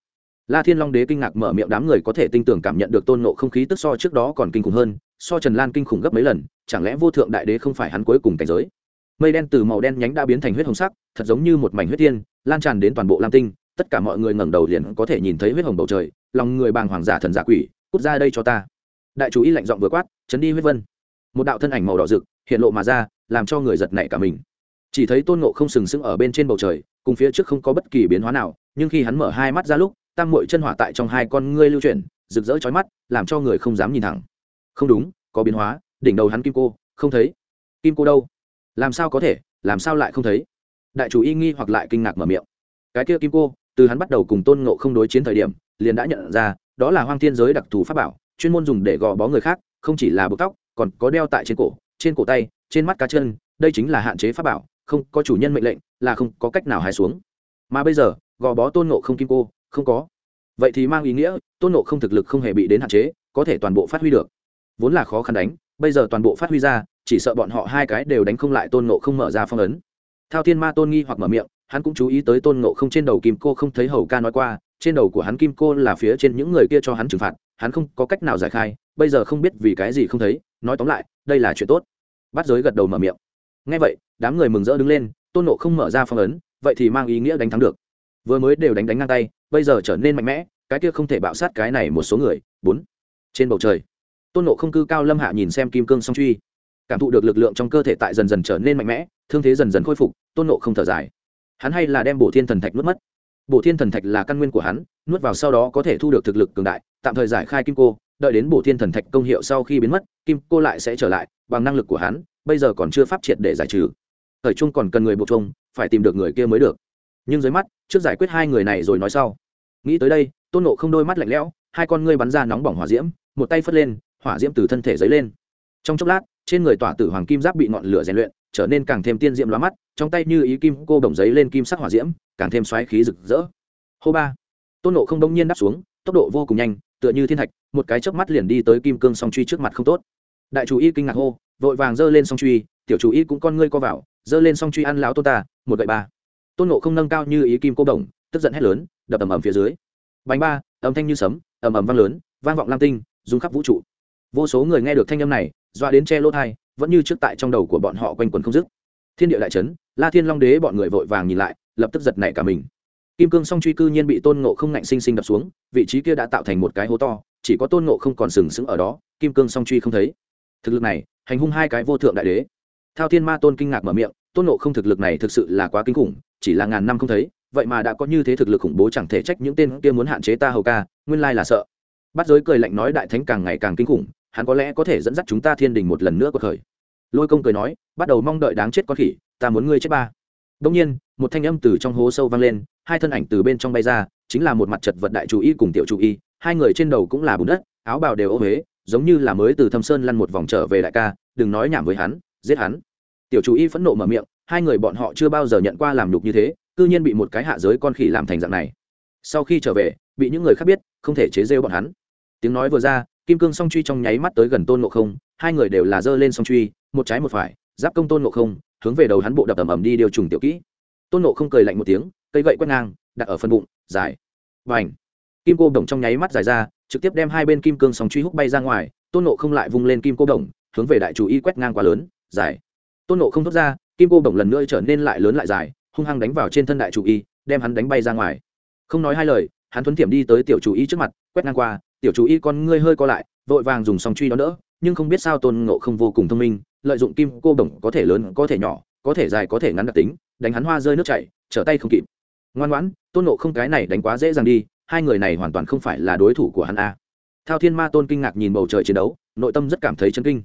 La thiên long đế kinh ngạc mở miệng đám người có thể tinh tưởng cảm nhận được tôn ngộ không khí tức so trước đó còn kinh khủng hơn, so trần lan kinh khủng gấp mấy lần, chẳng lẽ vô thượng đại đế không phải hắn cuối cùng cảnh giới? Mây đen từ màu đen nhánh đã biến thành huyết hồng sắc, thật giống như một mảnh huyết tiên, lan tràn đến toàn bộ lam tinh, tất cả mọi người ngẩng đầu liền có thể nhìn thấy huyết hồng bầu trời, lòng người bàng hoàng giả thần giả quỷ, cút ra đây cho ta. Đại chủ ý lạnh giọng vừa quát, chấn đi huyết vân. Một đạo thân ảnh màu đỏ rực, hiện lộ mà ra, làm cho người giật nảy cả mình. Chỉ thấy tôn ngộ không sừng sững ở bên trên bầu trời, cùng phía trước không có bất kỳ biến hóa nào, nhưng khi hắn mở hai mắt ra lúc, tam mội chân hỏa tại trong hai con ngươi lưu chuyển, rực rỡ chói mắt, làm cho người không dám nhìn thẳng. Không đúng, có biến hóa, đỉnh đầu hắn kim cô, không thấy. Kim cô đâu? Làm sao có thể, làm sao lại không thấy? Đại chủ y nghi hoặc lại kinh ngạc mở miệng. Cái kia kim cô, từ hắn bắt đầu cùng tôn ngộ không đối chiến thời điểm, liền đã nhận ra, đó là hoang thiên giới đặc thù pháp bảo, chuyên môn dùng để gò bó người khác, không chỉ là buộc tóc, còn có đeo tại trên cổ trên cổ tay, trên mắt cá chân, đây chính là hạn chế pháp bảo, không có chủ nhân mệnh lệnh, là không có cách nào hài xuống. Mà bây giờ, gò bó tôn ngộ không kim cô, không có. Vậy thì mang ý nghĩa, tôn ngộ không thực lực không hề bị đến hạn chế, có thể toàn bộ phát huy được. Vốn là khó khăn đánh, bây giờ toàn bộ phát huy ra chỉ sợ bọn họ hai cái đều đánh không lại tôn ngộ không mở ra phong ấn. Thao thiên ma tôn nghi hoặc mở miệng, hắn cũng chú ý tới tôn ngộ không trên đầu kim cô không thấy hầu ca nói qua, trên đầu của hắn kim cô là phía trên những người kia cho hắn trừng phạt, hắn không có cách nào giải khai, bây giờ không biết vì cái gì không thấy, nói tóm lại, đây là chuyện tốt. Bắt giới gật đầu mở miệng. Ngay vậy, đám người mừng rỡ đứng lên, tôn nộ không mở ra phong ấn, vậy thì mang ý nghĩa đánh thắng được. Vừa mới đều đánh đánh ngang tay, bây giờ trở nên mạnh mẽ, cái kia không thể bạo sát cái này một số người. Bốn. Trên bầu trời, tôn nộ không cư cao lâm hạ nhìn xem kim cương song truy cảm thụ được lực lượng trong cơ thể tại dần dần trở nên mạnh mẽ, thương thế dần dần khôi phục, tôn nộ không thở dài. Hắn hay là đem bổ thiên thần thạch nuốt mất. Bổ thiên thần thạch là căn nguyên của hắn, nuốt vào sau đó có thể thu được thực lực cường đại, tạm thời giải khai kim cô, đợi đến bổ thiên thần thạch công hiệu sau khi biến mất, kim cô lại sẽ trở lại, bằng năng lực của hắn, bây giờ còn chưa pháp triệt để giải trừ. Thời trung còn cần người buộc chung phải tìm được người kia mới được. Nhưng dưới mắt, trước giải quyết hai người này rồi nói sau. Nghĩ tới đây, tôn nộ không đôi mắt lạnh lẽo, hai con ngươi bắn ra nóng bỏng hỏa diễm, một tay phất lên, hỏa diễm từ thân thể dấy lên. Trong chốc lát trên người tỏa tử hoàng kim giáp bị ngọn lửa rèn luyện, trở nên càng thêm tiên diệm lóa mắt, trong tay như ý kim cô đồng giấy lên kim sắc hỏa diễm, càng thêm xoáy khí rực rỡ. Hô ba, tôn nộ không đông nhiên đáp xuống, tốc độ vô cùng nhanh, tựa như thiên thạch, một cái chớp mắt liền đi tới kim cương song truy trước mặt không tốt. Đại chủ y kinh ngạc hô, vội vàng giơ lên song truy, tiểu chủ y cũng con ngươi co vào, giơ lên song truy ăn láo tôn ta, một gậy ba. Tôn nộ không nâng cao như ý kim cô đồng, tức giận hét lớn, đập ầm ầm phía dưới. Bánh ba, âm thanh như sấm, ầm ầm vang lớn, vang vọng lam tinh, rung khắp vũ trụ. Vô số người nghe được thanh âm này doa đến che lỗ thai, vẫn như trước tại trong đầu của bọn họ quanh quần không dứt. Thiên địa đại trấn la thiên long đế bọn người vội vàng nhìn lại, lập tức giật nảy cả mình. Kim cương song truy cư nhiên bị tôn ngộ không ngạnh sinh sinh đập xuống, vị trí kia đã tạo thành một cái hố to, chỉ có tôn ngộ không còn sừng sững ở đó, kim cương song truy không thấy. Thực lực này, hành hung hai cái vô thượng đại đế. Thao thiên ma tôn kinh ngạc mở miệng, tôn ngộ không thực lực này thực sự là quá kinh khủng, chỉ là ngàn năm không thấy, vậy mà đã có như thế thực lực khủng bố chẳng thể trách những tên kia muốn hạn chế ta hầu ca, nguyên lai là sợ. Bắt giới cười lạnh nói đại thánh càng ngày càng kinh khủng hắn có lẽ có thể dẫn dắt chúng ta thiên đình một lần nữa của thời lôi công cười nói, bắt đầu mong đợi đáng chết con khỉ, ta muốn ngươi chết ba. Đông nhiên, một thanh âm từ trong hố sâu vang lên, hai thân ảnh từ bên trong bay ra, chính là một mặt chật vật đại chủ y cùng tiểu chủ y, hai người trên đầu cũng là bùn đất, áo bào đều ô huế giống như là mới từ thâm sơn lăn một vòng trở về đại ca, đừng nói nhảm với hắn, giết hắn. Tiểu chủ y phẫn nộ mở miệng, hai người bọn họ chưa bao giờ nhận qua làm nhục như thế, cư nhiên bị một cái hạ giới con khỉ làm thành dạng này. Sau khi trở về, bị những người khác biết, không thể chế rêu bọn hắn. Tiếng nói vừa ra kim cương song truy trong nháy mắt tới gần tôn ngộ không, hai người đều là giơ lên song truy, một trái một phải, giáp công tôn ngộ không, hướng về đầu hắn bộ đập ầm ầm đi điều trùng tiểu kỹ. Tôn ngộ không cười lạnh một tiếng, cây gậy quét ngang, đặt ở phần bụng, dài. Và ảnh kim cô đồng trong nháy mắt dài ra, trực tiếp đem hai bên kim cương song truy hút bay ra ngoài, tôn ngộ không lại vung lên kim cô đồng, hướng về đại chủ y quét ngang quá lớn, dài. Tôn ngộ không thoát ra, kim cô đồng lần nữa trở nên lại lớn lại dài, hung hăng đánh vào trên thân đại chủ y, đem hắn đánh bay ra ngoài. Không nói hai lời, hắn thuấn tiệm đi tới tiểu chủ y trước mặt, quét ngang qua tiểu chủ y con ngươi hơi co lại, vội vàng dùng song truy đó đỡ, nhưng không biết sao tôn ngộ không vô cùng thông minh, lợi dụng kim cô đồng có thể lớn, có thể nhỏ, có thể dài, có thể ngắn đặc tính, đánh hắn hoa rơi nước chảy, trở tay không kịp. Ngoan ngoãn, tôn ngộ không cái này đánh quá dễ dàng đi, hai người này hoàn toàn không phải là đối thủ của hắn a. Thao thiên ma tôn kinh ngạc nhìn bầu trời chiến đấu, nội tâm rất cảm thấy chấn kinh.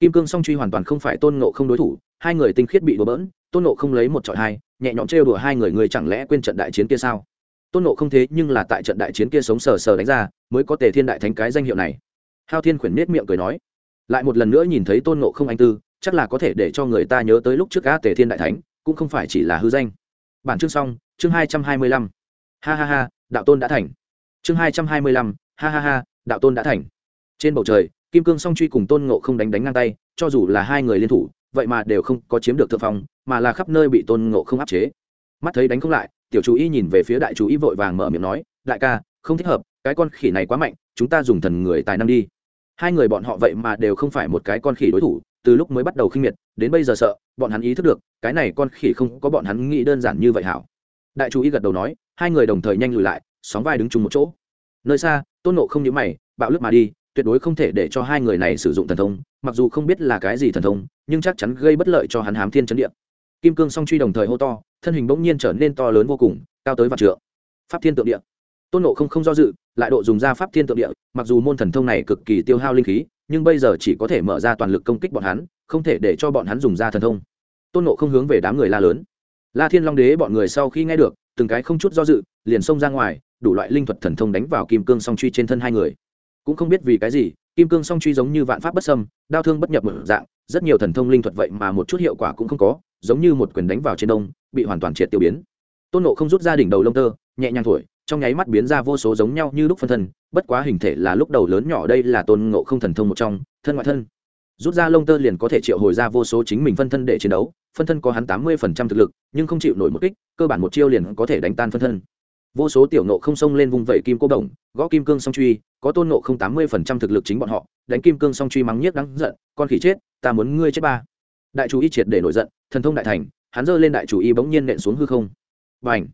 Kim cương song truy hoàn toàn không phải tôn ngộ không đối thủ, hai người tinh khiết bị đổ bỡn, tôn ngộ không lấy một trọi hai, nhẹ nhõm trêu đùa hai người người chẳng lẽ quên trận đại chiến kia sao? Tôn nộ không thế nhưng là tại trận đại chiến kia sống sờ sờ đánh ra, mới có tề thiên đại thánh cái danh hiệu này. Hao thiên khuyển nết miệng cười nói, lại một lần nữa nhìn thấy tôn nộ không anh tư, chắc là có thể để cho người ta nhớ tới lúc trước cá tề thiên đại thánh, cũng không phải chỉ là hư danh. Bản chương xong, chương hai trăm hai mươi lăm. Ha ha ha, đạo tôn đã thành. Chương hai trăm hai mươi lăm, ha ha ha, đạo tôn đã thành. Trên bầu trời, kim cương song truy cùng tôn ngộ không đánh đánh ngang tay, cho dù là hai người liên thủ, vậy mà đều không có chiếm được thượng phong, mà là khắp nơi bị tôn ngộ không áp chế. Mắt thấy đánh không lại tiểu chú ý nhìn về phía đại chú ý vội vàng mở miệng nói, đại ca, không thích hợp, cái con khỉ này quá mạnh, chúng ta dùng thần người tài năng đi. Hai người bọn họ vậy mà đều không phải một cái con khỉ đối thủ, từ lúc mới bắt đầu khinh miệt, đến bây giờ sợ, bọn hắn ý thức được, cái này con khỉ không có bọn hắn nghĩ đơn giản như vậy hảo. Đại chú ý gật đầu nói, hai người đồng thời nhanh lùi lại, sóng vai đứng chung một chỗ. Nơi xa, tôn nộ không nhớ mày, bạo lực mà đi, tuyệt đối không thể để cho hai người này sử dụng thần thông, mặc dù không biết là cái gì thần thông, nhưng chắc chắn gây bất lợi cho hắn hám thiên chấn địa kim cương song truy đồng thời hô to, thân hình bỗng nhiên trở nên to lớn vô cùng, cao tới vạn trượng. Pháp thiên tượng địa. Tôn nộ không không do dự, lại độ dùng ra pháp thiên tượng địa, mặc dù môn thần thông này cực kỳ tiêu hao linh khí, nhưng bây giờ chỉ có thể mở ra toàn lực công kích bọn hắn, không thể để cho bọn hắn dùng ra thần thông. Tôn nộ không hướng về đám người la lớn. La thiên long đế bọn người sau khi nghe được, từng cái không chút do dự, liền xông ra ngoài, đủ loại linh thuật thần thông đánh vào kim cương song truy trên thân hai người. Cũng không biết vì cái gì kim cương song truy giống như vạn pháp bất sâm đau thương bất nhập một dạng, rất nhiều thần thông linh thuật vậy mà một chút hiệu quả cũng không có, giống như một quyền đánh vào trên đông, bị hoàn toàn triệt tiêu biến. Tôn nộ không rút ra đỉnh đầu lông tơ, nhẹ nhàng thổi, trong nháy mắt biến ra vô số giống nhau như lúc phân thân, bất quá hình thể là lúc đầu lớn nhỏ đây là tôn ngộ không thần thông một trong, thân ngoại thân. Rút ra lông tơ liền có thể triệu hồi ra vô số chính mình phân thân để chiến đấu, phân thân có hắn tám mươi phần trăm thực lực, nhưng không chịu nổi một kích, cơ bản một chiêu liền có thể đánh tan phân thân vô số tiểu nộ không xông lên vùng vẩy kim cô đồng, gõ kim cương song truy, có tôn nộ không tám mươi phần trăm thực lực chính bọn họ, đánh kim cương song truy mắng nhiếc đắng giận, con khỉ chết, ta muốn ngươi chết ba. Đại chủ y triệt để nổi giận, thần thông đại thành, hắn giơ lên đại chủ y bỗng nhiên nện xuống hư không. Và ảnh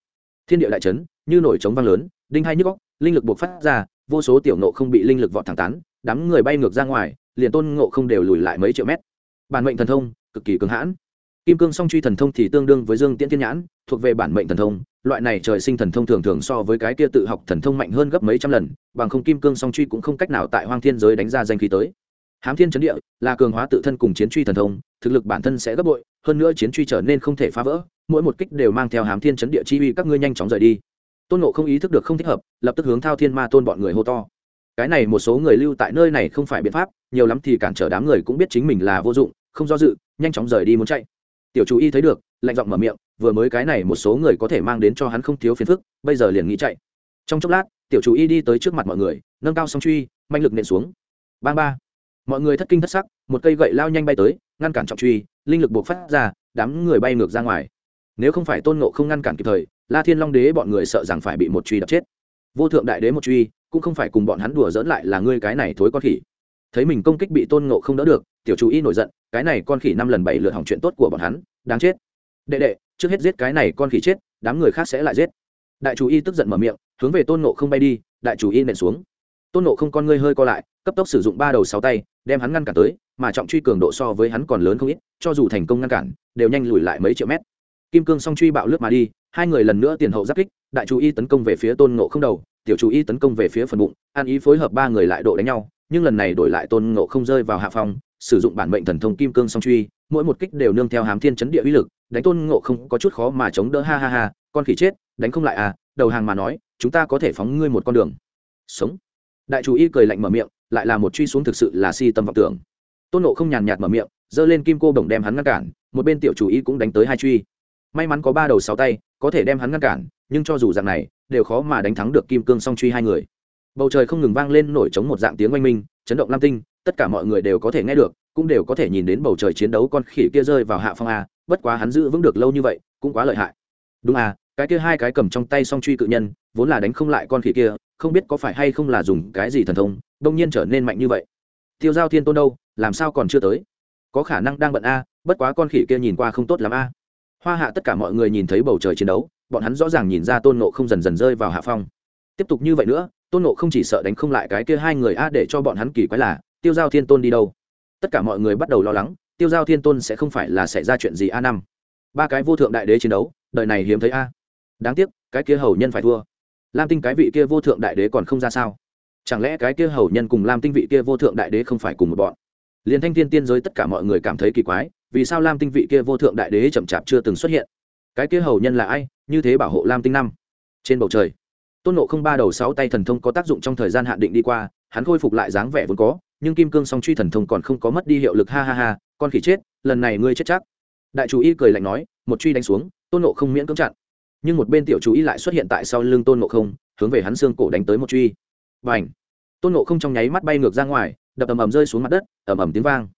thiên địa đại trấn như nổi trống vang lớn, đinh hai nhức góc linh lực buộc phát ra, vô số tiểu nộ không bị linh lực vọt thẳng tán, đám người bay ngược ra ngoài, liền tôn ngộ không đều lùi lại mấy triệu mét. Bản mệnh thần thông, cực kỳ cứng hãn kim cương song truy thần thông thì tương đương với dương tiễn thiên nhãn, thuộc về bản mệnh thần thông, loại này trời sinh thần thông thường thường so với cái kia tự học thần thông mạnh hơn gấp mấy trăm lần, bằng không kim cương song truy cũng không cách nào tại hoang thiên giới đánh ra danh khí tới. Hám thiên chấn địa, là cường hóa tự thân cùng chiến truy thần thông, thực lực bản thân sẽ gấp bội, hơn nữa chiến truy trở nên không thể phá vỡ, mỗi một kích đều mang theo hám thiên chấn địa chi uy, các ngươi nhanh chóng rời đi. Tôn nộ không ý thức được không thích hợp, lập tức hướng thao thiên ma tôn bọn người hô to. Cái này một số người lưu tại nơi này không phải biện pháp, nhiều lắm thì cản trở đám người cũng biết chính mình là vô dụng, không do dự, nhanh chóng rời đi muốn chạy tiểu chú y thấy được, lạnh giọng mở miệng, vừa mới cái này một số người có thể mang đến cho hắn không thiếu phiền phức, bây giờ liền nghĩ chạy. Trong chốc lát, tiểu chú y đi tới trước mặt mọi người, nâng cao song truy manh lực nện xuống. Bang ba. Mọi người thất kinh thất sắc, một cây gậy lao nhanh bay tới, ngăn cản trọng truy, linh lực buộc phát ra, đám người bay ngược ra ngoài. Nếu không phải tôn nộ không ngăn cản kịp thời, la thiên long đế bọn người sợ rằng phải bị một truy đập chết. Vô thượng đại đế một truy, cũng không phải cùng bọn hắn đùa dỡn lại là ngươi cái này thối con khỉ thấy mình công kích bị tôn ngộ không đỡ được, tiểu chú y nổi giận, cái này con khỉ năm lần bảy lượt hỏng chuyện tốt của bọn hắn, đáng chết. Đệ đệ, trước hết giết cái này con khỉ chết, đám người khác sẽ lại giết. Đại chủ y tức giận mở miệng, hướng về tôn ngộ không bay đi, đại chủ y nện xuống. Tôn ngộ không con ngươi hơi co lại, cấp tốc sử dụng ba đầu sáu tay, đem hắn ngăn cản tới, mà trọng truy cường độ so với hắn còn lớn không ít, cho dù thành công ngăn cản, đều nhanh lùi lại mấy triệu mét. Kim cương song truy bạo lướt mà đi, hai người lần nữa tiền hậu giáp kích, đại chủ y tấn công về phía tôn ngộ không đầu, tiểu chủ y tấn công về phía phần bụng an ý phối hợp ba người lại độ đánh nhau nhưng lần này đổi lại tôn ngộ không rơi vào hạ phong, sử dụng bản mệnh thần thông kim cương song truy mỗi một kích đều nương theo hám thiên chấn địa uy lực đánh tôn ngộ không có chút khó mà chống đỡ ha ha ha con khỉ chết đánh không lại à đầu hàng mà nói chúng ta có thể phóng ngươi một con đường. Sống. Đại chủ y cười lạnh mở miệng lại là một truy xuống thực sự là si tâm vọng tưởng. Tôn nộ không nhàn nhạt mở miệng giơ lên kim cô bổng đem hắn ngăn cản một bên tiểu chủ y cũng đánh tới hai truy. May mắn có ba đầu sáu tay có thể đem hắn ngăn cản nhưng cho dù dạng này đều khó mà đánh thắng được kim cương song truy hai người bầu trời không ngừng vang lên nổi trống một dạng tiếng oanh minh, chấn động lam tinh, tất cả mọi người đều có thể nghe được, cũng đều có thể nhìn đến bầu trời chiến đấu con khỉ kia rơi vào hạ phong a, bất quá hắn giữ vững được lâu như vậy, cũng quá lợi hại. Đúng à cái kia hai cái cầm trong tay song truy cự nhân, vốn là đánh không lại con khỉ kia, không biết có phải hay không là dùng cái gì thần thông, đông nhiên trở nên mạnh như vậy. Tiêu giao thiên tôn đâu, làm sao còn chưa tới? Có khả năng đang bận a, bất quá con khỉ kia nhìn qua không tốt lắm a. Hoa hạ tất cả mọi người nhìn thấy bầu trời chiến đấu, bọn hắn rõ ràng nhìn ra tôn nộ không dần dần rơi vào hạ phong tiếp tục như vậy nữa, tôn nộ không chỉ sợ đánh không lại cái kia hai người a để cho bọn hắn kỳ quái là, tiêu giao thiên tôn đi đâu? Tất cả mọi người bắt đầu lo lắng, tiêu giao thiên tôn sẽ không phải là xảy ra chuyện gì a năm. Ba cái vô thượng đại đế chiến đấu, đời này hiếm thấy a. Đáng tiếc, cái kia hầu nhân phải thua. Lam tinh cái vị kia vô thượng đại đế còn không ra sao? Chẳng lẽ cái kia hầu nhân cùng lam tinh vị kia vô thượng đại đế không phải cùng một bọn? Liền thanh thiên tiên giới tất cả mọi người cảm thấy kỳ quái, vì sao lam tinh vị kia vô thượng đại đế chậm chạp chưa từng xuất hiện? Cái kia hầu nhân là ai? Như thế bảo hộ lam tinh năm. Trên bầu trời tôn nộ không ba đầu sáu tay thần thông có tác dụng trong thời gian hạn định đi qua, hắn khôi phục lại dáng vẻ vốn có, nhưng kim cương song truy thần thông còn không có mất đi hiệu lực, ha ha ha, con khỉ chết, lần này ngươi chết chắc. Đại chủ y cười lạnh nói, một truy đánh xuống, tôn nộ không miễn cưỡng chặn. Nhưng một bên tiểu chủ y lại xuất hiện tại sau lưng tôn nộ không, hướng về hắn xương cổ đánh tới một truy. Và ảnh tôn nộ không trong nháy mắt bay ngược ra ngoài, đập ầm ầm rơi xuống mặt đất, ầm ầm tiếng vang.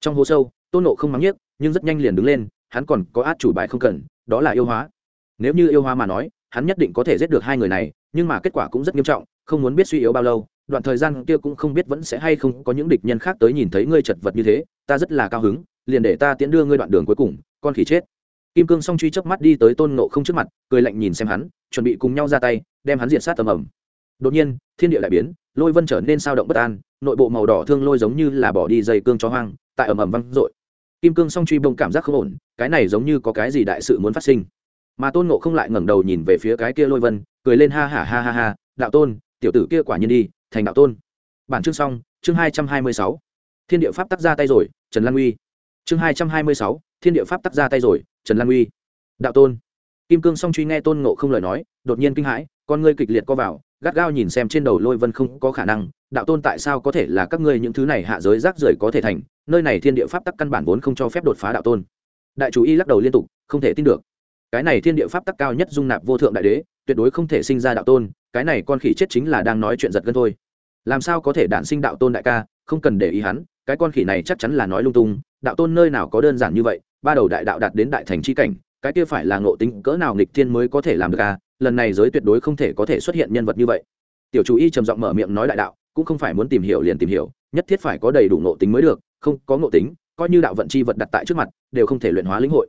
Trong hố sâu, tôn nộ không mắng nhiếc, nhưng rất nhanh liền đứng lên, hắn còn có át chủ bài không cần, đó là yêu hóa. Nếu như yêu hóa mà nói, hắn nhất định có thể giết được hai người này nhưng mà kết quả cũng rất nghiêm trọng, không muốn biết suy yếu bao lâu, đoạn thời gian kia cũng không biết vẫn sẽ hay không có những địch nhân khác tới nhìn thấy ngươi chật vật như thế, ta rất là cao hứng, liền để ta tiễn đưa ngươi đoạn đường cuối cùng, con khỉ chết. Kim cương song truy chớp mắt đi tới tôn nộ không trước mặt, cười lạnh nhìn xem hắn, chuẩn bị cùng nhau ra tay, đem hắn diện sát tầm ẩm đột nhiên, thiên địa lại biến, lôi vân trở nên sao động bất an, nội bộ màu đỏ thương lôi giống như là bỏ đi dây cương cho hoang, tại ẩm ẩm văng r kim cương song truy bông cảm giác không ổn, cái này giống như có cái gì đại sự muốn phát sinh mà tôn nộ không lại ngẩng đầu nhìn về phía cái kia lôi vân, cười lên ha hả ha ha ha, đạo tôn, tiểu tử kia quả nhiên đi, thành đạo tôn. Bản chương xong, chương hai trăm hai mươi sáu. Thiên địa pháp tắc ra tay rồi, trần lan uy. Chương hai trăm hai mươi sáu, thiên địa pháp tắc ra tay rồi, trần lan uy. Đạo tôn. Kim cương song truy nghe tôn ngộ không lời nói, đột nhiên kinh hãi, con ngươi kịch liệt co vào, gắt gao nhìn xem trên đầu lôi vân không có khả năng, đạo tôn tại sao có thể là các ngươi những thứ này hạ giới rác rưởi có thể thành, nơi này thiên địa pháp tắc căn bản vốn không cho phép đột phá đạo tôn. Đại chủ y lắc đầu liên tục, không thể tin được cái này thiên địa pháp tắc cao nhất dung nạp vô thượng đại đế, tuyệt đối không thể sinh ra đạo tôn, cái này con khỉ chết chính là đang nói chuyện giật gân thôi. Làm sao có thể đản sinh đạo tôn đại ca, không cần để ý hắn, cái con khỉ này chắc chắn là nói lung tung, đạo tôn nơi nào có đơn giản như vậy, ba đầu đại đạo đạt đến đại thành c h i cảnh, cái kia phải là ngộ tính cỡ nào nghịch thiên mới có thể làm được à lần này giới tuyệt đối không thể có thể xuất hiện nhân vật như vậy. Tiểu chủ y trầm giọng mở miệng nói đại đạo, cũng không phải muốn tìm hiểu liền tìm hiểu, nhất thiết phải có đầy đủ ngộ tính mới được, không có ngộ tính, coi như đạo vận chi vật đặt tại trước mặt, đều không thể luyện hóa lĩnh hội.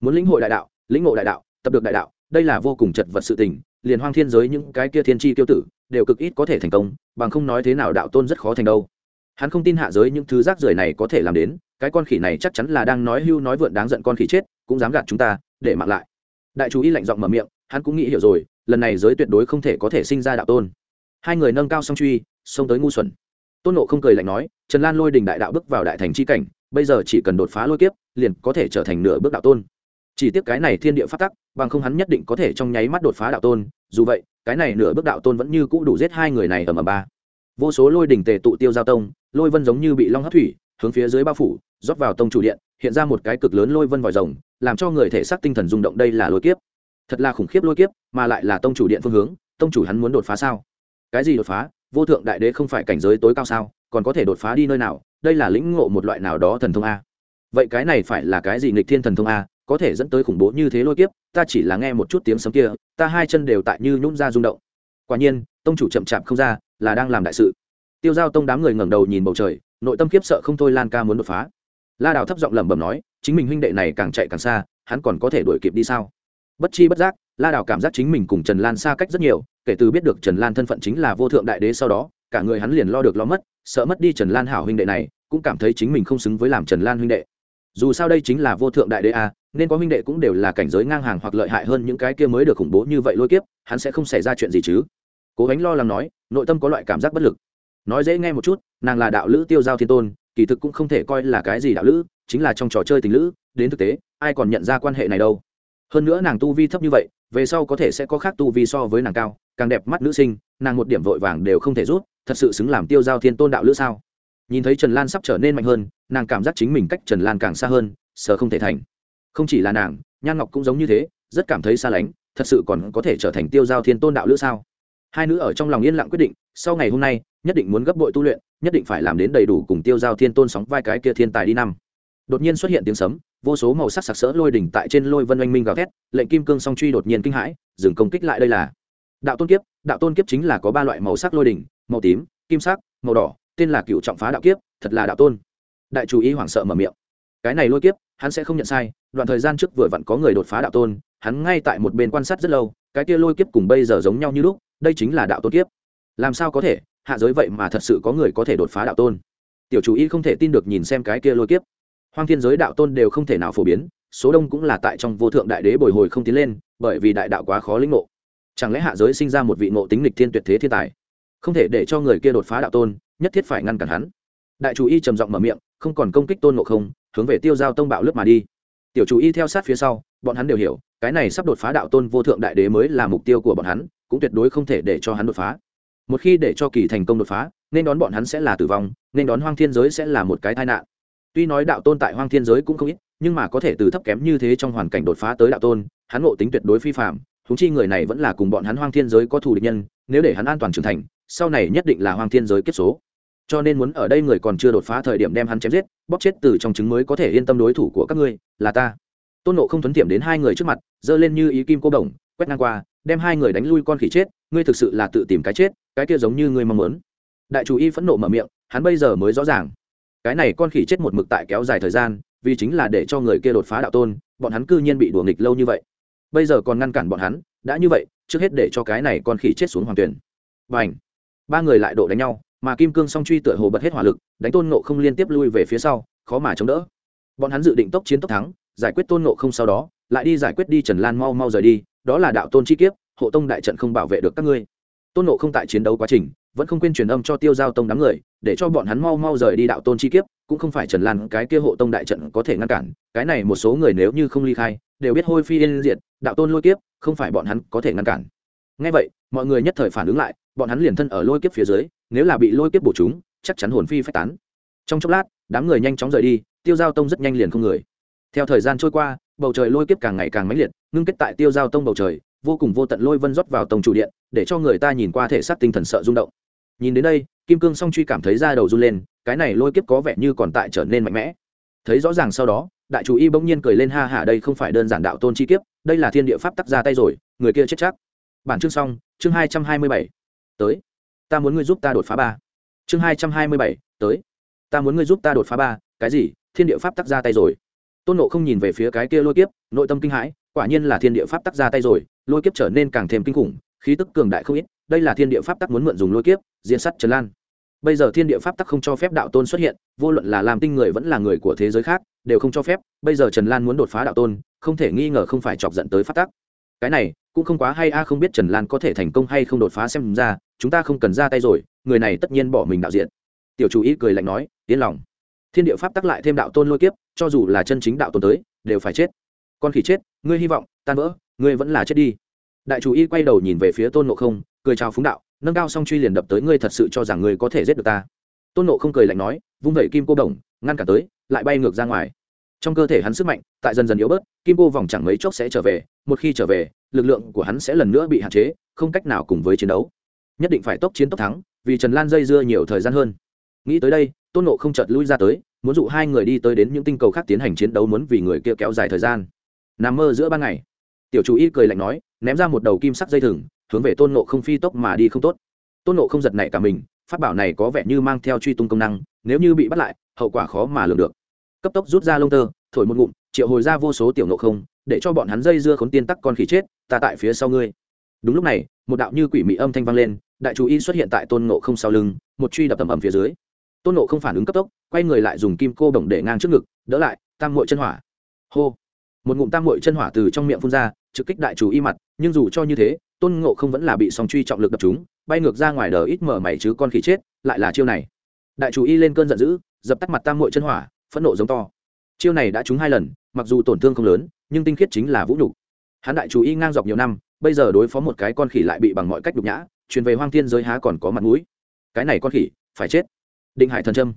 Muốn lĩnh hội đại đạo lĩnh ngộ đại đạo, tập được đại đạo, đây là vô cùng chật vật sự tình, liền hoang thiên giới những cái kia thiên tri tiêu tử đều cực ít có thể thành công, bằng không nói thế nào đạo tôn rất khó thành đâu. Hắn không tin hạ giới những thứ rác rưởi này có thể làm đến, cái con khỉ này chắc chắn là đang nói hưu nói vượn đáng giận con khỉ chết, cũng dám gạt chúng ta, để mạng lại. Đại chú ý lạnh giọng mở miệng, hắn cũng nghĩ hiểu rồi, lần này giới tuyệt đối không thể có thể sinh ra đạo tôn. Hai người nâng cao song truy, xông tới ngu xuẩn. Tôn nộ không cười lạnh nói, trần lan lôi đình đại đạo bước vào đại thành c h i cảnh, bây giờ chỉ cần đột phá lôi kiếp, liền có thể trở thành nửa bước đạo tôn chỉ tiếc cái này thiên địa phát tắc, bằng không hắn nhất định có thể trong nháy mắt đột phá đạo tôn. Dù vậy, cái này nửa bước đạo tôn vẫn như cũ đủ giết hai người này ở mờ ba. Vô số lôi đỉnh tề tụ tiêu giao tông, lôi vân giống như bị long hấp thủy, hướng phía dưới bao phủ, rót vào tông chủ điện, hiện ra một cái cực lớn lôi vân vòi rồng, làm cho người thể xác tinh thần rung động đây là lôi kiếp. Thật là khủng khiếp lôi kiếp, mà lại là tông chủ điện phương hướng, tông chủ hắn muốn đột phá sao? Cái gì đột phá? Vô thượng đại đế không phải cảnh giới tối cao sao? Còn có thể đột phá đi nơi nào? Đây là lĩnh ngộ một loại nào đó thần thông a. Vậy cái này phải là cái gì nghịch thiên thần thông a? Có thể dẫn tới khủng bố như thế lôi kiếp, ta chỉ là nghe một chút tiếng sấm kia, ta hai chân đều tại như nhún ra rung động. Quả nhiên, tông chủ chậm chạp không ra, là đang làm đại sự. Tiêu giao tông đám người ngẩng đầu nhìn bầu trời, nội tâm kiếp sợ không thôi lan ca muốn đột phá. La đào thấp giọng lẩm bẩm nói, chính mình huynh đệ này càng chạy càng xa, hắn còn có thể đuổi kịp đi sao? Bất chi bất giác, la đào cảm giác chính mình cùng trần lan xa cách rất nhiều, kể từ biết được trần lan thân phận chính là vô thượng đại đế sau đó, cả người hắn liền lo được lo mất, sợ mất đi trần lan hảo huynh đệ này, cũng cảm thấy chính mình không xứng với làm trần lan huynh đệ dù sao đây chính là vô thượng đại đế a, nên có huynh đệ cũng đều là cảnh giới ngang hàng hoặc lợi hại hơn những cái kia mới được khủng bố như vậy lôi kiếp, hắn sẽ không xảy ra chuyện gì chứ? Cố gánh lo lắng nói, nội tâm có loại cảm giác bất lực. Nói dễ nghe một chút, nàng là đạo lữ tiêu giao thiên tôn, kỳ thực cũng không thể coi là cái gì đạo lữ, chính là trong trò chơi tình lữ, đến thực tế, ai còn nhận ra quan hệ này đâu. Hơn nữa nàng tu vi thấp như vậy, về sau có thể sẽ có khác tu vi so với nàng cao, càng đẹp mắt nữ sinh, nàng một điểm vội vàng đều không thể rút, thật sự xứng làm tiêu giao thiên tôn đạo lữ sao? Nhìn thấy trần lan sắp trở nên mạnh hơn, nàng cảm giác chính mình cách trần lan càng xa hơn, sợ không thể thành. Không chỉ là nàng, nhan ngọc cũng giống như thế, rất cảm thấy xa lánh, thật sự còn có thể trở thành tiêu giao thiên tôn đạo lữ sao? Hai nữ ở trong lòng yên lặng quyết định, sau ngày hôm nay, nhất định muốn gấp bội tu luyện, nhất định phải làm đến đầy đủ cùng tiêu giao thiên tôn sóng vai cái kia thiên tài đi năm. Đột nhiên xuất hiện tiếng sấm, vô số màu sắc sặc sỡ lôi đỉnh tại trên lôi vân oanh minh gào thét, lệnh kim cương song truy đột nhiên kinh hãi, dừng công kích lại đây là. Đạo tôn kiếp, đạo tôn kiếp chính là có ba loại màu sắc lôi đỉnh, màu tím, kim sắc, màu đỏ tên là cựu trọng phá đạo kiếp, thật là đạo tôn. Đại chủ ý hoảng sợ mở miệng. Cái này lôi kiếp, hắn sẽ không nhận sai, đoạn thời gian trước vừa vặn có người đột phá đạo tôn, hắn ngay tại một bên quan sát rất lâu, cái kia lôi kiếp cùng bây giờ giống nhau như lúc, đây chính là đạo tôn kiếp. Làm sao có thể, hạ giới vậy mà thật sự có người có thể đột phá đạo tôn? Tiểu chủ y không thể tin được nhìn xem cái kia lôi kiếp. Hoang thiên giới đạo tôn đều không thể nào phổ biến, số đông cũng là tại trong vô thượng đại đế bồi hồi không tiến lên, bởi vì đại đạo quá khó lĩnh ngộ. Chẳng lẽ hạ giới sinh ra một vị ngộ tính lịch thiên tuyệt thế thiên tài? Không thể để cho người kia đột phá đạo tôn, nhất thiết phải ngăn cản hắn. Đại chủ y trầm giọng mở miệng, không còn công kích tôn ngộ không, hướng về tiêu giao tông bạo lướt mà đi. Tiểu chủ y theo sát phía sau, bọn hắn đều hiểu, cái này sắp đột phá đạo tôn vô thượng đại đế mới là mục tiêu của bọn hắn, cũng tuyệt đối không thể để cho hắn đột phá. Một khi để cho kỳ thành công đột phá, nên đón bọn hắn sẽ là tử vong, nên đón hoang thiên giới sẽ là một cái tai nạn. Tuy nói đạo tôn tại hoang thiên giới cũng không ít, nhưng mà có thể từ thấp kém như thế trong hoàn cảnh đột phá tới đạo tôn, hắn ngộ tính tuyệt đối phi phạm thúng chi người này vẫn là cùng bọn hắn hoang thiên giới có thù địch nhân, nếu để hắn an toàn trưởng thành sau này nhất định là hoang thiên giới kết số. Cho nên muốn ở đây người còn chưa đột phá thời điểm đem hắn chém giết, bóp chết từ trong trứng mới có thể yên tâm đối thủ của các ngươi, là ta. Tôn nộ không thuấn tiệm đến hai người trước mặt, giơ lên như ý kim cô đồng, quét ngang qua, đem hai người đánh lui con khỉ chết, ngươi thực sự là tự tìm cái chết, cái kia giống như ngươi mong muốn. Đại chủ y phẫn nộ mở miệng, hắn bây giờ mới rõ ràng. Cái này con khỉ chết một mực tại kéo dài thời gian, vì chính là để cho người kia đột phá đạo tôn, bọn hắn cư nhiên bị đùa nghịch lâu như vậy. Bây giờ còn ngăn cản bọn hắn, đã như vậy, trước hết để cho cái này con khỉ chết xuống hoàng tuyển. Và ảnh ba người lại độ đánh nhau, mà kim cương song truy tựa hồ bật hết hỏa lực, đánh tôn nộ không liên tiếp lui về phía sau, khó mà chống đỡ. Bọn hắn dự định tốc chiến tốc thắng, giải quyết tôn nộ không sau đó, lại đi giải quyết đi trần lan mau mau rời đi, đó là đạo tôn chi kiếp, hộ tông đại trận không bảo vệ được các ngươi. Tôn nộ không tại chiến đấu quá trình, vẫn không quên truyền âm cho tiêu giao tông đám người, để cho bọn hắn mau mau rời đi đạo tôn chi kiếp, cũng không phải trần lan, cái kia hộ tông đại trận có thể ngăn cản, cái này một số người nếu như không ly khai, đều biết hôi phi yên diệt, đạo tôn lôi kiếp, không phải bọn hắn có thể ngăn cản. Ngay vậy, mọi người nhất thời phản ứng lại bọn hắn liền thân ở lôi kiếp phía dưới, nếu là bị lôi kiếp bổ chúng, chắc chắn hồn phi phách tán. Trong chốc lát, đám người nhanh chóng rời đi, tiêu giao tông rất nhanh liền không người. Theo thời gian trôi qua, bầu trời lôi kiếp càng ngày càng mãnh liệt, ngưng kết tại tiêu giao tông bầu trời, vô cùng vô tận lôi vân rót vào tông chủ điện, để cho người ta nhìn qua thể xác tinh thần sợ rung động. Nhìn đến đây, kim cương song truy cảm thấy da đầu run lên, cái này lôi kiếp có vẻ như còn tại trở nên mạnh mẽ. Thấy rõ ràng sau đó, đại chủ y bỗng nhiên cười lên ha hả đây không phải đơn giản đạo tôn chi kiếp, đây là thiên địa pháp tắc ra tay rồi, người kia chết chắc. Bản chương xong, chương hai trăm hai mươi bảy tới. Ta muốn ngươi giúp ta đột phá ba. Chương hai trăm hai mươi bảy, tới. Ta muốn ngươi giúp ta đột phá ba, cái gì? Thiên địa pháp tắc ra tay rồi. Tôn nộ không nhìn về phía cái kia lôi kiếp, nội tâm kinh hãi, quả nhiên là thiên địa pháp tắc ra tay rồi, lôi kiếp trở nên càng thêm kinh khủng, khí tức cường đại không ít, đây là thiên địa pháp tắc muốn mượn dùng lôi kiếp diễn sắt trần lan. Bây giờ thiên địa pháp tắc không cho phép đạo tôn xuất hiện, vô luận là làm tinh người vẫn là người của thế giới khác, đều không cho phép, bây giờ trần lan muốn đột phá đạo tôn, không thể nghi ngờ không phải chọc dẫn tới pháp tắc. Cái này, cũng không quá hay a không biết trần lan có thể thành công hay không đột phá xem ra chúng ta không cần ra tay rồi, người này tất nhiên bỏ mình đạo diện. Tiểu chủ ý cười lạnh nói, yên lòng. Thiên địa pháp tắc lại thêm đạo tôn lôi kiếp, cho dù là chân chính đạo tôn tới, đều phải chết. Con khỉ chết, ngươi hy vọng, tan vỡ, ngươi vẫn là chết đi. Đại chủ y quay đầu nhìn về phía tôn nộ không, cười chào phúng đạo, nâng cao song truy liền đập tới ngươi thật sự cho rằng ngươi có thể giết được ta. Tôn nộ không cười lạnh nói, vung vẩy kim cô đồng, ngăn cả tới, lại bay ngược ra ngoài. Trong cơ thể hắn sức mạnh, tại dần dần yếu bớt, kim cô vòng chẳng mấy chốc sẽ trở về, một khi trở về, lực lượng của hắn sẽ lần nữa bị hạn chế, không cách nào cùng với chiến đấu nhất định phải tốc chiến tốc thắng, vì trần lan dây dưa nhiều thời gian hơn. Nghĩ tới đây, tôn nộ không chợt lui ra tới, muốn dụ hai người đi tới đến những tinh cầu khác tiến hành chiến đấu muốn vì người kia kéo dài thời gian. Nằm mơ giữa ban ngày, tiểu chủ y cười lạnh nói, ném ra một đầu kim sắc dây thừng, hướng về tôn nộ không phi tốc mà đi không tốt. Tôn nộ không giật nảy cả mình phát bảo này có vẻ như mang theo truy tung công năng, nếu như bị bắt lại, hậu quả khó mà lường được. Cấp tốc rút ra lông tơ, thổi một ngụm, triệu hồi ra vô số tiểu nộ không, để cho bọn hắn dây dưa khốn tiên tắc con khỉ chết, ta tại phía sau ngươi. Đúng lúc này, một đạo như quỷ mị âm thanh vang lên đại chú y xuất hiện tại tôn nộ không sau lưng, một truy đập tầm ầm phía dưới. Tôn nộ không phản ứng cấp tốc, quay người lại dùng kim cô bổng để ngang trước ngực, đỡ lại, tam mội chân hỏa. Hô! Một ngụm tam mội chân hỏa từ trong miệng phun ra, trực kích đại chủ y mặt, nhưng dù cho như thế, tôn ngộ không vẫn là bị song truy trọng lực đập chúng bay ngược ra ngoài đờ ít mở mày chứ con khỉ chết, lại là chiêu này. Đại chủ y lên cơn giận dữ, dập tắt mặt tam mội chân hỏa, phẫn nộ giống to. Chiêu này đã trúng hai lần, mặc dù tổn thương không lớn, nhưng tinh khiết chính là vũ nhục. Hắn đại chủ y ngang dọc nhiều năm, bây giờ đối phó một cái con khỉ lại bị bằng mọi cách nhục nhã truyền về hoang thiên giới há còn có mặt mũi. Cái này con khỉ, phải chết. Định hải thần trâm.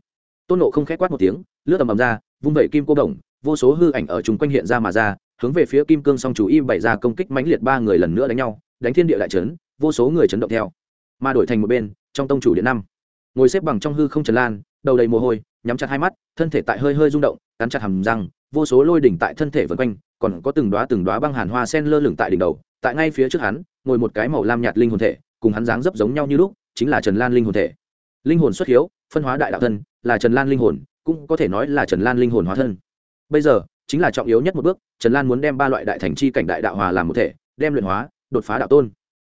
Tôn nộ không khét quát một tiếng, lướt tầm ầm ra, vung vẩy kim cô đồng, vô số hư ảnh ở chung quanh hiện ra mà ra, hướng về phía kim cương song chủ y bày ra công kích mãnh liệt ba người lần nữa đánh nhau, đánh thiên địa đại trấn, vô số người chấn động theo. Mà đổi thành một bên, trong tông chủ điện năm, ngồi xếp bằng trong hư không trần lan, đầu đầy mồ hôi, nhắm chặt hai mắt, thân thể tại hơi hơi rung động, cắn chặt hầm răng, vô số lôi đỉnh tại thân thể vân quanh, còn có từng đoá từng đoá băng hàn hoa sen lơ lửng tại đỉnh đầu, tại ngay phía trước hắn, ngồi một cái màu lam nhạt linh hồn thể cùng hắn dáng dấp giống nhau như lúc, chính là trần lan linh hồn thể. Linh hồn xuất hiếu, phân hóa đại đạo thân, là trần lan linh hồn, cũng có thể nói là trần lan linh hồn hóa thân. Bây giờ, chính là trọng yếu nhất một bước, trần lan muốn đem ba loại đại thành chi cảnh đại đạo hòa làm một thể, đem luyện hóa, đột phá đạo tôn.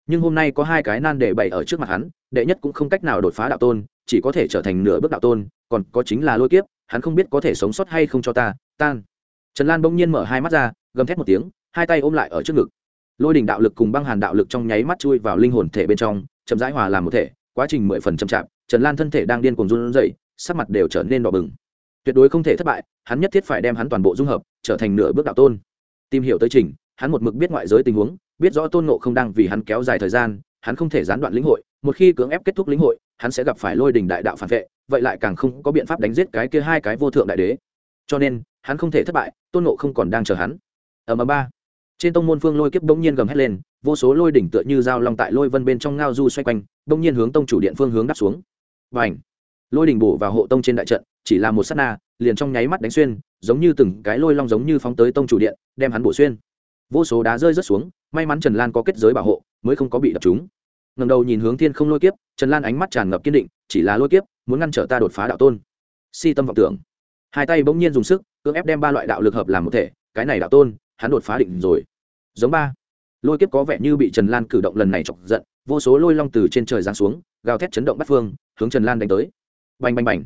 Nhưng hôm nay có hai cái nan để bày ở trước mặt hắn, đệ nhất cũng không cách nào đột phá đạo tôn, chỉ có thể trở thành nửa bước đạo tôn, còn có chính là lôi kiếp, hắn không biết có thể sống sót hay không cho ta, tan. Trần lan bỗng nhiên mở hai mắt ra, gầm thét một tiếng, hai tay ôm lại ở trước ngực lôi đình đạo lực cùng băng hàn đạo lực trong nháy mắt chui vào linh hồn thể bên trong, chậm rãi hòa làm một thể, quá trình mười phần chậm chạp, trần lan thân thể đang điên cuồng run rẩy, sắc mặt đều trở nên đỏ bừng. Tuyệt đối không thể thất bại, hắn nhất thiết phải đem hắn toàn bộ dung hợp, trở thành nửa bước đạo tôn. Tìm hiểu tới trình, hắn một mực biết ngoại giới tình huống, biết rõ tôn nộ không đang vì hắn kéo dài thời gian, hắn không thể gián đoạn lĩnh hội, một khi cưỡng ép kết thúc lĩnh hội, hắn sẽ gặp phải lôi đình đại đạo phản vệ, vậy lại càng không có biện pháp đánh giết cái kia hai cái vô thượng đại đế. Cho nên, hắn không thể thất bại, tôn nộ không còn đang chờ hắn. Ở mờ ba trên tông môn phương lôi kiếp bỗng nhiên gầm hét lên, vô số lôi đỉnh tựa như dao long tại lôi vân bên trong ngao du xoay quanh bỗng nhiên hướng tông chủ điện phương hướng đáp xuống. Và ảnh lôi đỉnh bổ vào hộ tông trên đại trận, chỉ là một s á t na, liền trong nháy mắt đánh xuyên, giống như từng cái lôi long giống như phóng tới tông chủ điện, đem hắn bổ xuyên. Vô số đá rơi rớt xuống, may mắn trần lan có kết giới bảo hộ, mới không có bị đập chúng ngầm đầu nhìn hướng thiên không lôi kiếp, trần lan ánh mắt tràn ngập kiên định, chỉ là lôi kiếp, muốn ngăn trở ta đột phá đạo tôn. Si tâm vọng tưởng. Hai tay bỗng nhiên dùng sức, cưỡng ép đem ba loại đạo lực hợp làm một thể, cái này đạo tôn hắn đột phá định rồi. Giống ba. Lôi kiếp có vẻ như bị trần lan cử động lần này chọc giận, vô số lôi long từ trên trời giáng xuống, gào thét chấn động bắt phương, hướng trần lan đánh tới. Bành bành bành.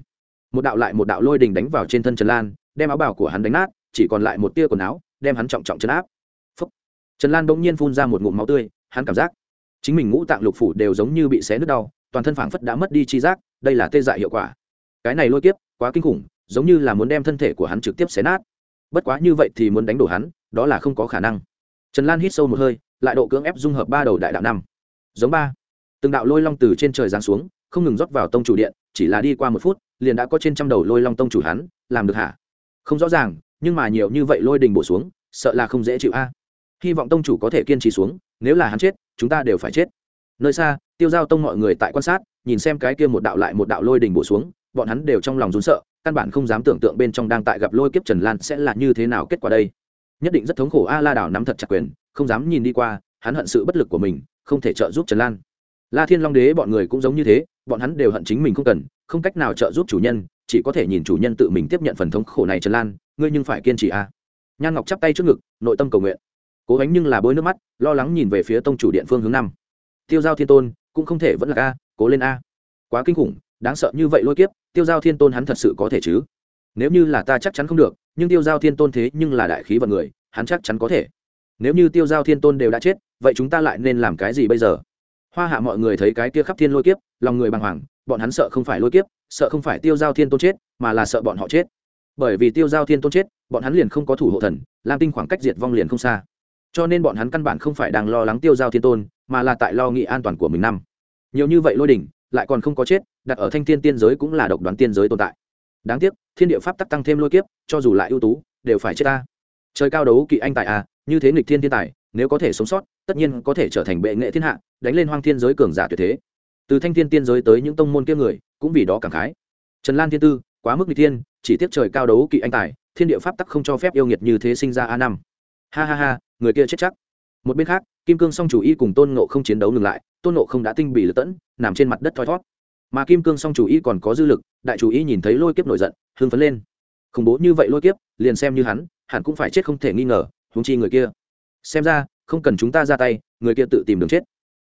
Một đạo lại một đạo lôi đình đánh vào trên thân trần lan, đem áo bào của hắn đánh nát, chỉ còn lại một tia quần áo, đem hắn trọng trọng chấn áp. Phúc. trần lan bỗng nhiên phun ra một ngụm máu tươi, hắn cảm giác chính mình ngũ tạng lục phủ đều giống như bị xé nứt đau, toàn thân phảng phất đã mất đi chi giác, đây là tê dại hiệu quả. Cái này lôi kiếp quá kinh khủng, giống như là muốn đem thân thể của hắn trực tiếp xé nát. Bất quá như vậy thì muốn đánh đổ hắn đó là không có khả năng. Trần lan hít sâu một hơi, lại độ cưỡng ép dung hợp ba đầu đại đạo năm. Giống ba. Từng đạo lôi long từ trên trời giáng xuống, không ngừng rót vào tông chủ điện, chỉ là đi qua một phút, liền đã có trên trăm đầu lôi long tông chủ hắn, làm được hả? Không rõ ràng, nhưng mà nhiều như vậy lôi đình bổ xuống, sợ là không dễ chịu a. Hy vọng tông chủ có thể kiên trì xuống, nếu là hắn chết, chúng ta đều phải chết. Nơi xa, tiêu giao tông mọi người tại quan sát, nhìn xem cái kia một đạo lại một đạo lôi đình bổ xuống, bọn hắn đều trong lòng rún sợ, căn bản không dám tưởng tượng bên trong đang tại gặp lôi kiếp trần lan sẽ là như thế nào kết quả đây nhất định rất thống khổ a la đảo nắm thật chặt quyền, không dám nhìn đi qua, hắn hận sự bất lực của mình, không thể trợ giúp trần lan. La thiên long đế bọn người cũng giống như thế, bọn hắn đều hận chính mình không cần, không cách nào trợ giúp chủ nhân, chỉ có thể nhìn chủ nhân tự mình tiếp nhận phần thống khổ này trần lan, ngươi nhưng phải kiên trì a. Nhan ngọc chắp tay trước ngực, nội tâm cầu nguyện. Cố gắng nhưng là bôi nước mắt, lo lắng nhìn về phía tông chủ điện phương hướng năm. Tiêu giao thiên tôn, cũng không thể vẫn là a, cố lên a. Quá kinh khủng, đáng sợ như vậy lôi kiếp, tiêu giao thiên tôn hắn thật sự có thể chứ? Nếu như là ta chắc chắn không được nhưng tiêu giao thiên tôn thế nhưng là đại khí vận người, hắn chắc chắn có thể. Nếu như tiêu giao thiên tôn đều đã chết, vậy chúng ta lại nên làm cái gì bây giờ? Hoa hạ mọi người thấy cái kia khắp thiên lôi kiếp, lòng người bàng hoàng, bọn hắn sợ không phải lôi kiếp, sợ không phải tiêu giao thiên tôn chết, mà là sợ bọn họ chết. Bởi vì tiêu giao thiên tôn chết, bọn hắn liền không có thủ hộ thần, lam tinh khoảng cách diệt vong liền không xa. Cho nên bọn hắn căn bản không phải đang lo lắng tiêu giao thiên tôn, mà là tại lo nghị an toàn của mình năm. Nhiều như vậy lôi đỉnh, lại còn không có chết, đặt ở thanh thiên tiên giới cũng là độc đoán tiên giới tồn tại đáng tiếc, thiên địa pháp tắc tăng thêm lôi kiếp, cho dù lại ưu tú, đều phải chết ta. Trời cao đấu kỵ anh tài à như thế nghịch thiên thiên tài, nếu có thể sống sót, tất nhiên có thể trở thành bệ nghệ thiên hạ, đánh lên hoang thiên giới cường giả tuyệt thế. Từ thanh thiên tiên giới tới những tông môn kia người, cũng vì đó cảm khái. Trần lan thiên tư, quá mức nghịch thiên, chỉ tiếc trời cao đấu kỵ anh tài, thiên địa pháp tắc không cho phép yêu nghiệt như thế sinh ra a năm. Ha ha ha, người kia chết chắc. Một bên khác, kim cương song chủ y cùng tôn nộ không chiến đấu ngừng lại, tôn nộ không đã tinh bị lật tẫn, nằm trên mặt đất thoi thót mà kim cương song chủ ý còn có dư lực, đại chủ ý nhìn thấy lôi kiếp nổi giận, hưng phấn lên. Khủng bố như vậy lôi kiếp, liền xem như hắn hẳn cũng phải chết không thể nghi ngờ húng chi người kia. Xem ra, không cần chúng ta ra tay, người kia tự tìm đường chết.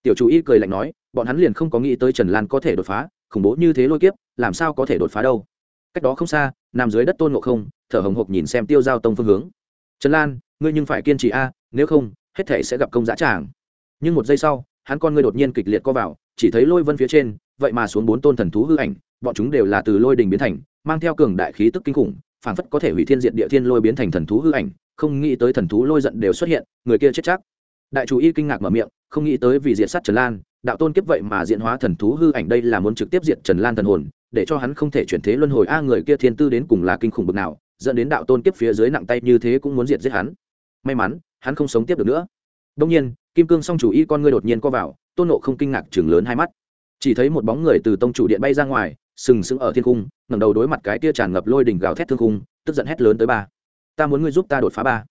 Tiểu chủ ý cười lạnh nói, bọn hắn liền không có nghĩ tới trần lan có thể đột phá, khủng bố như thế lôi kiếp, làm sao có thể đột phá đâu. Cách đó không xa, nằm dưới đất tôn ngộ không, thở hồng hộc nhìn xem tiêu giao tông phương hướng. Trần lan, ngươi nhưng phải kiên trì a, nếu không, hết thể sẽ gặp công giá tràng. Nhưng một giây sau, hắn con ngươi đột nhiên kịch liệt co vào, chỉ thấy lôi vân phía trên vậy mà xuống bốn tôn thần thú hư ảnh, bọn chúng đều là từ lôi đình biến thành, mang theo cường đại khí tức kinh khủng, phảng phất có thể hủy thiên diện địa thiên lôi biến thành thần thú hư ảnh, không nghĩ tới thần thú lôi giận đều xuất hiện, người kia chết chắc. Đại chủ y kinh ngạc mở miệng, không nghĩ tới vì diệt sát trần lan, đạo tôn kiếp vậy mà diện hóa thần thú hư ảnh đây là muốn trực tiếp diệt trần lan thần hồn, để cho hắn không thể chuyển thế luân hồi. A, người kia thiên tư đến cùng là kinh khủng bực nào, dẫn đến đạo tôn kiếp phía dưới nặng tay như thế cũng muốn diệt giết hắn. May mắn, hắn không sống tiếp được nữa. Đông nhiên, kim cương song chủ y con ngươi đột nhiên co vào, tôn nộ không kinh ngạc chừng lớn hai mắt chỉ thấy một bóng người từ tông chủ điện bay ra ngoài, sừng sững ở thiên cung ngẩng đầu đối mặt cái tia tràn ngập lôi đỉnh gào thét thương cung tức giận hét lớn tới ba. Ta muốn ngươi giúp ta đột phá ba.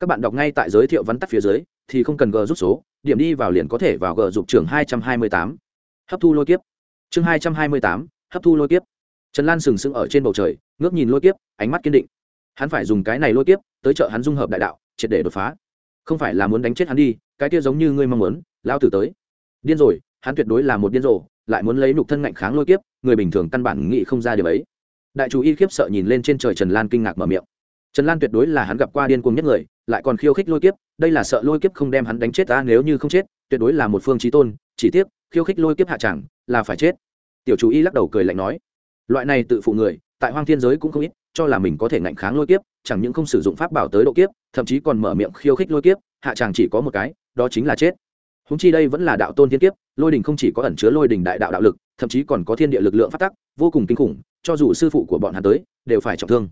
Các bạn đọc ngay tại giới thiệu vắn tắt phía dưới, thì không cần g rút số, điểm đi vào liền có thể vào g dục trường hai trăm hai mươi tám. Hấp thu lôi kiếp. Chương hai trăm hai mươi tám, hấp thu lôi kiếp. Trần lan sừng sững ở trên bầu trời, ngước nhìn lôi kiếp, ánh mắt kiên định. Hắn phải dùng cái này lôi kiếp tới chợ hắn dung hợp đại đạo, triệt để đột phá. Không phải là muốn đánh chết hắn đi, cái kia giống như ngươi mong muốn lao tử tới. Điên rồi, hắn tuyệt đối là một điên rồ lại muốn lấy nhục thân ngạnh kháng lôi kiếp, người bình thường căn bản nghĩ không ra điều ấy. Đại chủ y khiếp sợ nhìn lên trên trời trần lan kinh ngạc mở miệng. Trần lan tuyệt đối là hắn gặp qua điên cuồng nhất người, lại còn khiêu khích lôi kiếp, đây là sợ lôi kiếp không đem hắn đánh chết ta nếu như không chết, tuyệt đối là một phương trí tôn, chỉ tiếc, khiêu khích lôi kiếp hạ chẳng, là phải chết. Tiểu chủ y lắc đầu cười lạnh nói, loại này tự phụ người, tại hoang thiên giới cũng không ít, cho là mình có thể ngạnh kháng lôi kiếp, chẳng những không sử dụng pháp bảo tới độ kiếp, thậm chí còn mở miệng khiêu khích lôi kiếp, hạ chẳng chỉ có một cái, đó chính là chết húng chi đây vẫn là đạo tôn thiên kiếp, lôi đình không chỉ có ẩn chứa lôi đình đại đạo đạo lực, thậm chí còn có thiên địa lực lượng phát tắc, vô cùng kinh khủng, cho dù sư phụ của bọn hắn tới, đều phải trọng thương.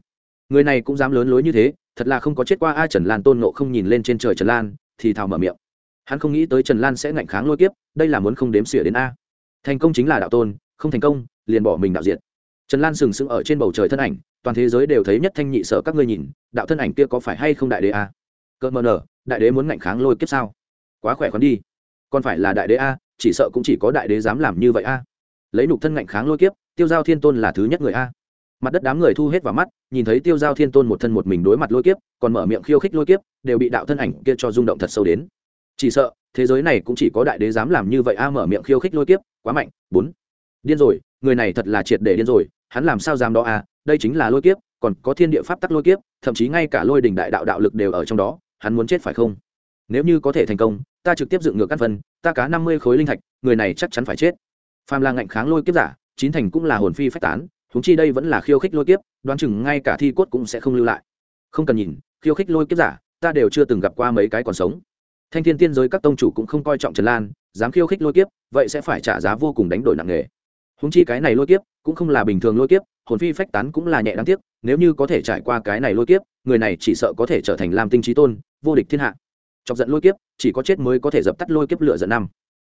Người này cũng dám lớn lối như thế, thật là không có chết qua ai trần lan tôn nộ không nhìn lên trên trời trần lan, thì thào mở miệng. Hắn không nghĩ tới trần lan sẽ ngạnh kháng lôi kiếp, đây là muốn không đếm xỉa đến a. Thành công chính là đạo tôn, không thành công, liền bỏ mình đạo diệt. Trần lan sừng sững ở trên bầu trời thân ảnh, toàn thế giới đều thấy nhất thanh nhị sở các ngươi nhìn, đạo thân ảnh kia có phải hay không đại đế a? Cơ mờ nở, đại đế muốn ngạnh kháng lôi kiếp sao? Quá khỏe khoắn đi còn phải là đại đế a, chỉ sợ cũng chỉ có đại đế dám làm như vậy a. Lấy nục thân ngạnh kháng lôi kiếp, tiêu giao thiên tôn là thứ nhất người a. Mặt đất đám người thu hết vào mắt, nhìn thấy tiêu giao thiên tôn một thân một mình đối mặt lôi kiếp, còn mở miệng khiêu khích lôi kiếp, đều bị đạo thân ảnh kia cho rung động thật sâu đến. Chỉ sợ, thế giới này cũng chỉ có đại đế dám làm như vậy a, mở miệng khiêu khích lôi kiếp, quá mạnh, bốn. Điên rồi, người này thật là triệt để điên rồi, hắn làm sao dám đó a, đây chính là lôi kiếp, còn có thiên địa pháp tắc lôi kiếp, thậm chí ngay cả lôi đình đại đạo đạo lực đều ở trong đó, hắn muốn chết phải không? Nếu như có thể thành công, ta trực tiếp dựng ngược căn phân, ta cá năm mươi khối linh thạch, người này chắc chắn phải chết. Phàm là ngạnh kháng lôi kiếp giả, chín thành cũng là hồn phi phách tán húng chi đây vẫn là khiêu khích lôi kiếp, đoán chừng ngay cả thi cốt cũng sẽ không lưu lại. Không cần nhìn, khiêu khích lôi kiếp giả, ta đều chưa từng gặp qua mấy cái còn sống. Thanh thiên tiên giới các tông chủ cũng không coi trọng trần lan, dám khiêu khích lôi kiếp, vậy sẽ phải trả giá vô cùng đánh đổi nặng nề. Húng chi cái này lôi kiếp, cũng không là bình thường lôi kiếp, hồn phi phách tán cũng là nhẹ đáng tiếc, nếu như có thể trải qua cái này lôi kiếp, người này chỉ sợ có thể trở thành lam tinh trí tôn, vô địch thiên hạ chọc giận lôi kiếp, chỉ có chết mới có thể dập tắt lôi kiếp lửa giận năm.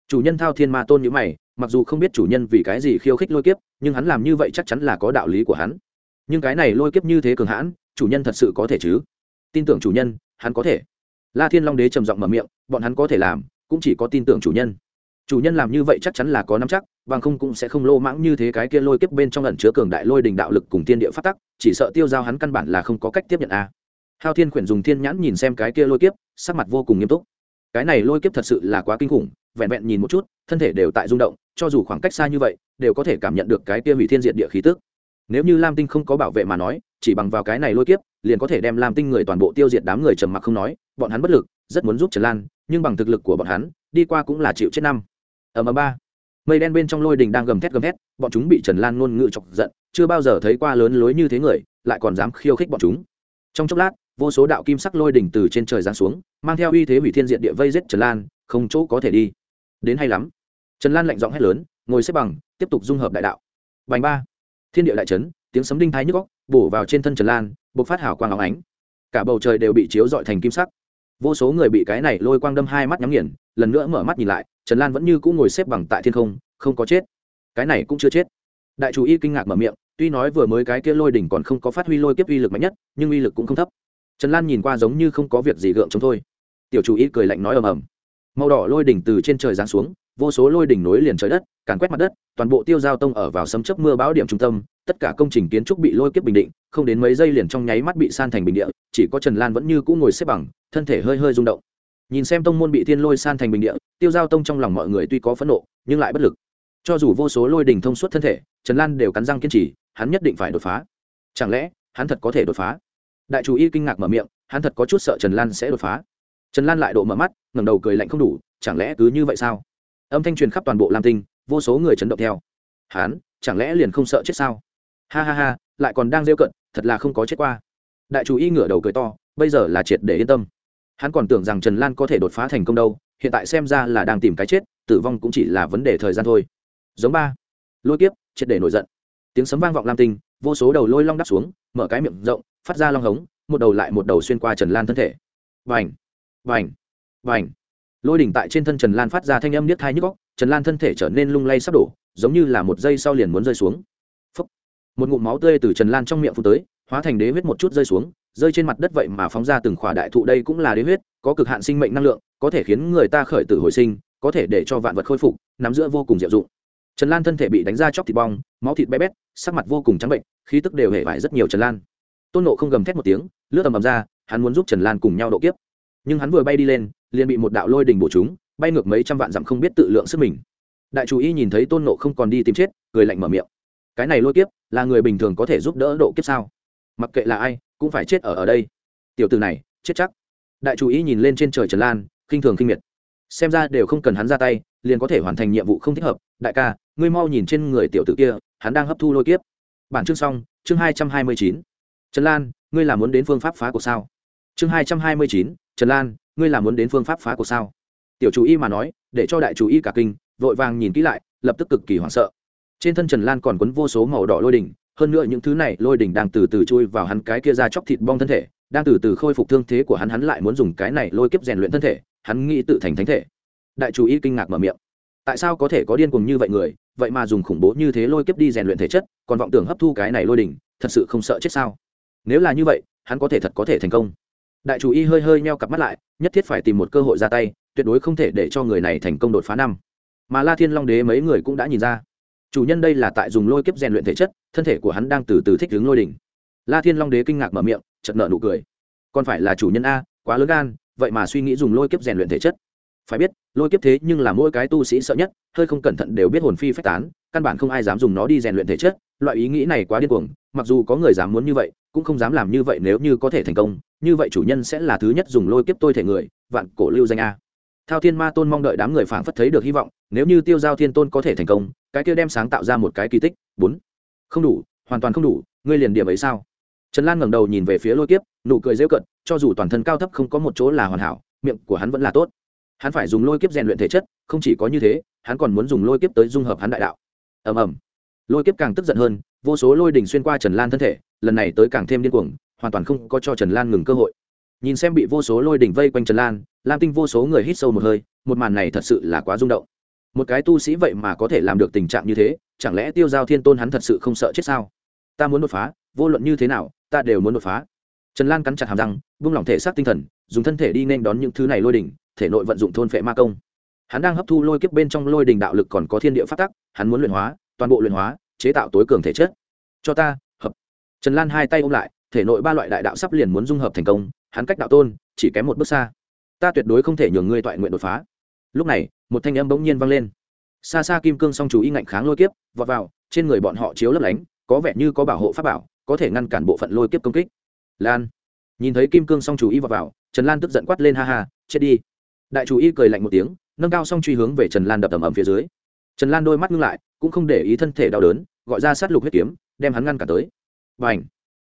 Chủ nhân thao thiên ma tôn như mày, mặc dù không biết chủ nhân vì cái gì khiêu khích lôi kiếp, nhưng hắn làm như vậy chắc chắn là có đạo lý của hắn. Nhưng cái này lôi kiếp như thế cường hãn, chủ nhân thật sự có thể chứ? Tin tưởng chủ nhân, hắn có thể. La thiên long đế trầm giọng mở miệng, bọn hắn có thể làm, cũng chỉ có tin tưởng chủ nhân. Chủ nhân làm như vậy chắc chắn là có nắm chắc, bằng không cũng sẽ không lô mãng như thế cái kia lôi kiếp bên trong ẩn chứa cường đại lôi đình đạo lực cùng tiên địa phát tắc, chỉ sợ tiêu giao hắn căn bản là không có cách tiếp nhận a hao thiên khuyển dùng thiên nhãn nhìn xem cái kia lôi kiếp, sắc mặt vô cùng nghiêm túc. Cái này lôi kiếp thật sự là quá kinh khủng, vẹn vẹn nhìn một chút, thân thể đều tại rung động, cho dù khoảng cách xa như vậy, đều có thể cảm nhận được cái kia hủy thiên diệt địa khí tức. Nếu như lam tinh không có bảo vệ mà nói, chỉ bằng vào cái này lôi kiếp, liền có thể đem lam tinh người toàn bộ tiêu diệt đám người trầm mặc không nói, bọn hắn bất lực, rất muốn giúp trần lan, nhưng bằng thực lực của bọn hắn, đi qua cũng là chịu chết năm. Ở mờ ba. Mây đen bên trong lôi đình đang gầm thét gầm thét, bọn chúng bị trần lan ngôn ngữ chọc giận, chưa bao giờ thấy qua lớn lối như thế người, lại còn dám khiêu khích bọn chúng. Trong chốc lát vô số đạo kim sắc lôi đỉnh từ trên trời giáng xuống, mang theo uy thế hủy thiên diện địa vây giết trần lan, không chỗ có thể đi. Đến hay lắm. Trần lan lạnh giọng hét lớn, ngồi xếp bằng, tiếp tục dung hợp đại đạo. Bành ba. Thiên địa đại trấn tiếng sấm đinh thái nhức góc bổ vào trên thân trần lan, bộc phát hảo quang óng ánh. Cả bầu trời đều bị chiếu dọi thành kim sắc. Vô số người bị cái này lôi quang đâm hai mắt nhắm nghiền, lần nữa mở mắt nhìn lại, trần lan vẫn như cũng ngồi xếp bằng tại thiên không không có chết. Cái này cũng chưa chết. Đại chủ y kinh ngạc mở miệng, tuy nói vừa mới cái kia lôi đỉnh còn không có phát huy lôi kiếp uy lực mạnh nhất, nhưng uy lực cũng không thấp trần lan nhìn qua giống như không có việc gì gượng chống thôi. Tiểu chủ ý cười lạnh nói ầm ầm. Màu đỏ lôi đỉnh từ trên trời giáng xuống, vô số lôi đỉnh nối liền trời đất, càn quét mặt đất, toàn bộ tiêu giao tông ở vào sấm chấp mưa bão điểm trung tâm, tất cả công trình kiến trúc bị lôi kiếp bình định, không đến mấy giây liền trong nháy mắt bị san thành bình địa, chỉ có trần lan vẫn như cũ ngồi xếp bằng, thân thể hơi hơi rung động. Nhìn xem tông môn bị thiên lôi san thành bình địa, tiêu giao tông trong lòng mọi người tuy có phẫn nộ, nhưng lại bất lực. Cho dù vô số lôi đình thông suốt thân thể, trần lan đều cắn răng kiên trì, hắn nhất định phải đột phá. Chẳng lẽ, hắn thật có thể đột phá? Đại chủ y kinh ngạc mở miệng, hắn thật có chút sợ trần lan sẽ đột phá. Trần lan lại độ mở mắt, ngẩng đầu cười lạnh không đủ, chẳng lẽ cứ như vậy sao? Âm thanh truyền khắp toàn bộ lam tinh, vô số người chấn động theo. Hắn, chẳng lẽ liền không sợ chết sao? Ha ha ha, lại còn đang rêu cận thật là không có chết qua. Đại chủ y ngửa đầu cười to, bây giờ là triệt để yên tâm. Hắn còn tưởng rằng trần lan có thể đột phá thành công đâu, hiện tại xem ra là đang tìm cái chết, tử vong cũng chỉ là vấn đề thời gian thôi. Giống ba. Lôi kiếp, triệt để nổi giận. Tiếng sấm vang vọng lam tinh, vô số đầu lôi long đắp xuống, mở cái miệng rộng phát ra long hống, một đầu lại một đầu xuyên qua trần lan thân thể. Vành vành vành lôi đỉnh tại trên thân trần lan phát ra thanh âm niết thai nhức góc trần lan thân thể trở nên lung lay sắp đổ, giống như là một giây sau liền muốn rơi xuống. Phốc. một ngụm máu tươi từ trần lan trong miệng phun tới, hóa thành đế huyết một chút rơi xuống, rơi trên mặt đất vậy mà phóng ra từng khỏa đại thụ đây cũng là đế huyết, có cực hạn sinh mệnh năng lượng, có thể khiến người ta khởi tử hồi sinh, có thể để cho vạn vật khôi phục, nắm giữa vô cùng diệu dụng. Trần lan thân thể bị đánh ra chóc thịt bong, máu thịt bé bét, sắc mặt vô cùng trắng bệnh, khí tức đều hề vải rất nhiều trần lan tôn nộ không gầm thét một tiếng lướt tầm ầm ra hắn muốn giúp trần lan cùng nhau độ kiếp nhưng hắn vừa bay đi lên liền bị một đạo lôi đình bổ chúng bay ngược mấy trăm vạn dặm không biết tự lượng sức mình đại chủ y nhìn thấy tôn nộ không còn đi tìm chết cười lạnh mở miệng cái này lôi kiếp là người bình thường có thể giúp đỡ độ kiếp sao mặc kệ là ai cũng phải chết ở ở đây tiểu từ này chết chắc đại chủ y nhìn lên trên trời trần lan khinh thường khinh miệt xem ra đều không cần hắn ra tay liền có thể hoàn thành nhiệm vụ không thích hợp đại ca ngươi mau nhìn trên người tiểu tử kia hắn đang hấp thu lôi kiếp bản chương xong chương hai trăm hai mươi chín trần lan, ngươi là muốn đến phương pháp phá cuộc sao? Chương hai trăm hai mươi chín, trần lan, ngươi là muốn đến phương pháp phá cuộc sao? Tiểu chủ y mà nói, để cho đại chủ y cả kinh, vội vàng nhìn kỹ lại, lập tức cực kỳ hoảng sợ. Trên thân trần lan còn quấn vô số màu đỏ lôi đỉnh, hơn nữa những thứ này lôi đỉnh đang từ từ chui vào hắn cái kia ra chóc thịt bong thân thể, đang từ từ khôi phục thương thế của hắn hắn lại muốn dùng cái này lôi kiếp rèn luyện thân thể, hắn nghĩ tự thành thánh thể. Đại chủ y kinh ngạc mở miệng. Tại sao có thể có điên cuồng như vậy người, vậy mà dùng khủng bố như thế lôi kiếp đi rèn luyện thể chất, còn vọng tưởng hấp thu cái này lôi đỉnh, thật sự không sợ chết sao? Nếu là như vậy, hắn có thể thật có thể thành công. Đại chủ y hơi hơi meo cặp mắt lại, nhất thiết phải tìm một cơ hội ra tay, tuyệt đối không thể để cho người này thành công đột phá năm. Mà la thiên long đế mấy người cũng đã nhìn ra. Chủ nhân đây là tại dùng lôi kiếp rèn luyện thể chất, thân thể của hắn đang từ từ thích ứng lôi đỉnh. La thiên long đế kinh ngạc mở miệng chật nợ nụ cười. Còn phải là chủ nhân a, quá lớn gan, vậy mà suy nghĩ dùng lôi kiếp rèn luyện thể chất. Phải biết, lôi kiếp thế nhưng là mỗi cái tu sĩ sợ nhất, hơi không cẩn thận đều biết hồn phi phách tán, căn bản không ai dám dùng nó đi rèn luyện thể chất, loại ý nghĩ này quá điên cuồng, mặc dù có người dám muốn như vậy cũng không dám làm như vậy nếu như có thể thành công, như vậy chủ nhân sẽ là thứ nhất dùng lôi kiếp tôi thể người, vạn cổ lưu danh a. Thao thiên ma tôn mong đợi đám người phảng phất thấy được hy vọng, nếu như tiêu giao thiên tôn có thể thành công, cái kia đem sáng tạo ra một cái kỳ tích. Bốn. Không đủ, hoàn toàn không đủ, ngươi liền điểm ấy sao? Trần lan ngẩng đầu nhìn về phía lôi kiếp, nụ cười dễ cận cho dù toàn thân cao thấp không có một chỗ là hoàn hảo, miệng của hắn vẫn là tốt. Hắn phải dùng lôi kiếp rèn luyện thể chất, không chỉ có như thế, hắn còn muốn dùng lôi kiếp tới dung hợp hắn đại đạo. Ầm ầm. Lôi kiếp càng tức giận hơn, vô số lôi đỉnh xuyên qua trần lan thân thể lần này tới càng thêm điên cuồng, hoàn toàn không có cho trần lan ngừng cơ hội. Nhìn xem bị vô số lôi đỉnh vây quanh trần lan, lam tinh vô số người hít sâu một hơi, một màn này thật sự là quá rung động. Một cái tu sĩ vậy mà có thể làm được tình trạng như thế, chẳng lẽ tiêu giao thiên tôn hắn thật sự không sợ chết sao? Ta muốn đột phá, vô luận như thế nào, ta đều muốn đột phá. Trần lan cắn chặt hàm răng vung lỏng thể xác tinh thần, dùng thân thể đi nên đón những thứ này lôi đỉnh, thể nội vận dụng thôn phệ ma công. Hắn đang hấp thu lôi kiếp bên trong lôi đỉnh đạo lực còn có thiên địa phát tắc, hắn muốn luyện hóa, toàn bộ luyện hóa, chế tạo tối cường thể chất. Cho ta trần lan hai tay ôm lại, thể nội ba loại đại đạo sắp liền muốn dung hợp thành công, hắn cách đạo tôn, chỉ kém một bước xa. Ta tuyệt đối không thể nhường ngươi toại nguyện đột phá. Lúc này, một thanh âm bỗng nhiên vang lên. Xa xa kim cương song chủ y ngạnh kháng lôi kiếp, vọt vào, trên người bọn họ chiếu lấp lánh, có vẻ như có bảo hộ pháp bảo, có thể ngăn cản bộ phận lôi kiếp công kích. Lan. Nhìn thấy kim cương song chủ y vọt vào, trần lan tức giận quát lên ha ha, chết đi. Đại chủ y cười lạnh một tiếng, nâng cao song truy hướng về trần lan đập tầm ầm phía dưới. Trần lan đôi mắt ngưng lại, cũng không để ý thân thể đau đớn, gọi ra sát lục huyết kiếm, đem hắn ngăn cả tới và ảnh.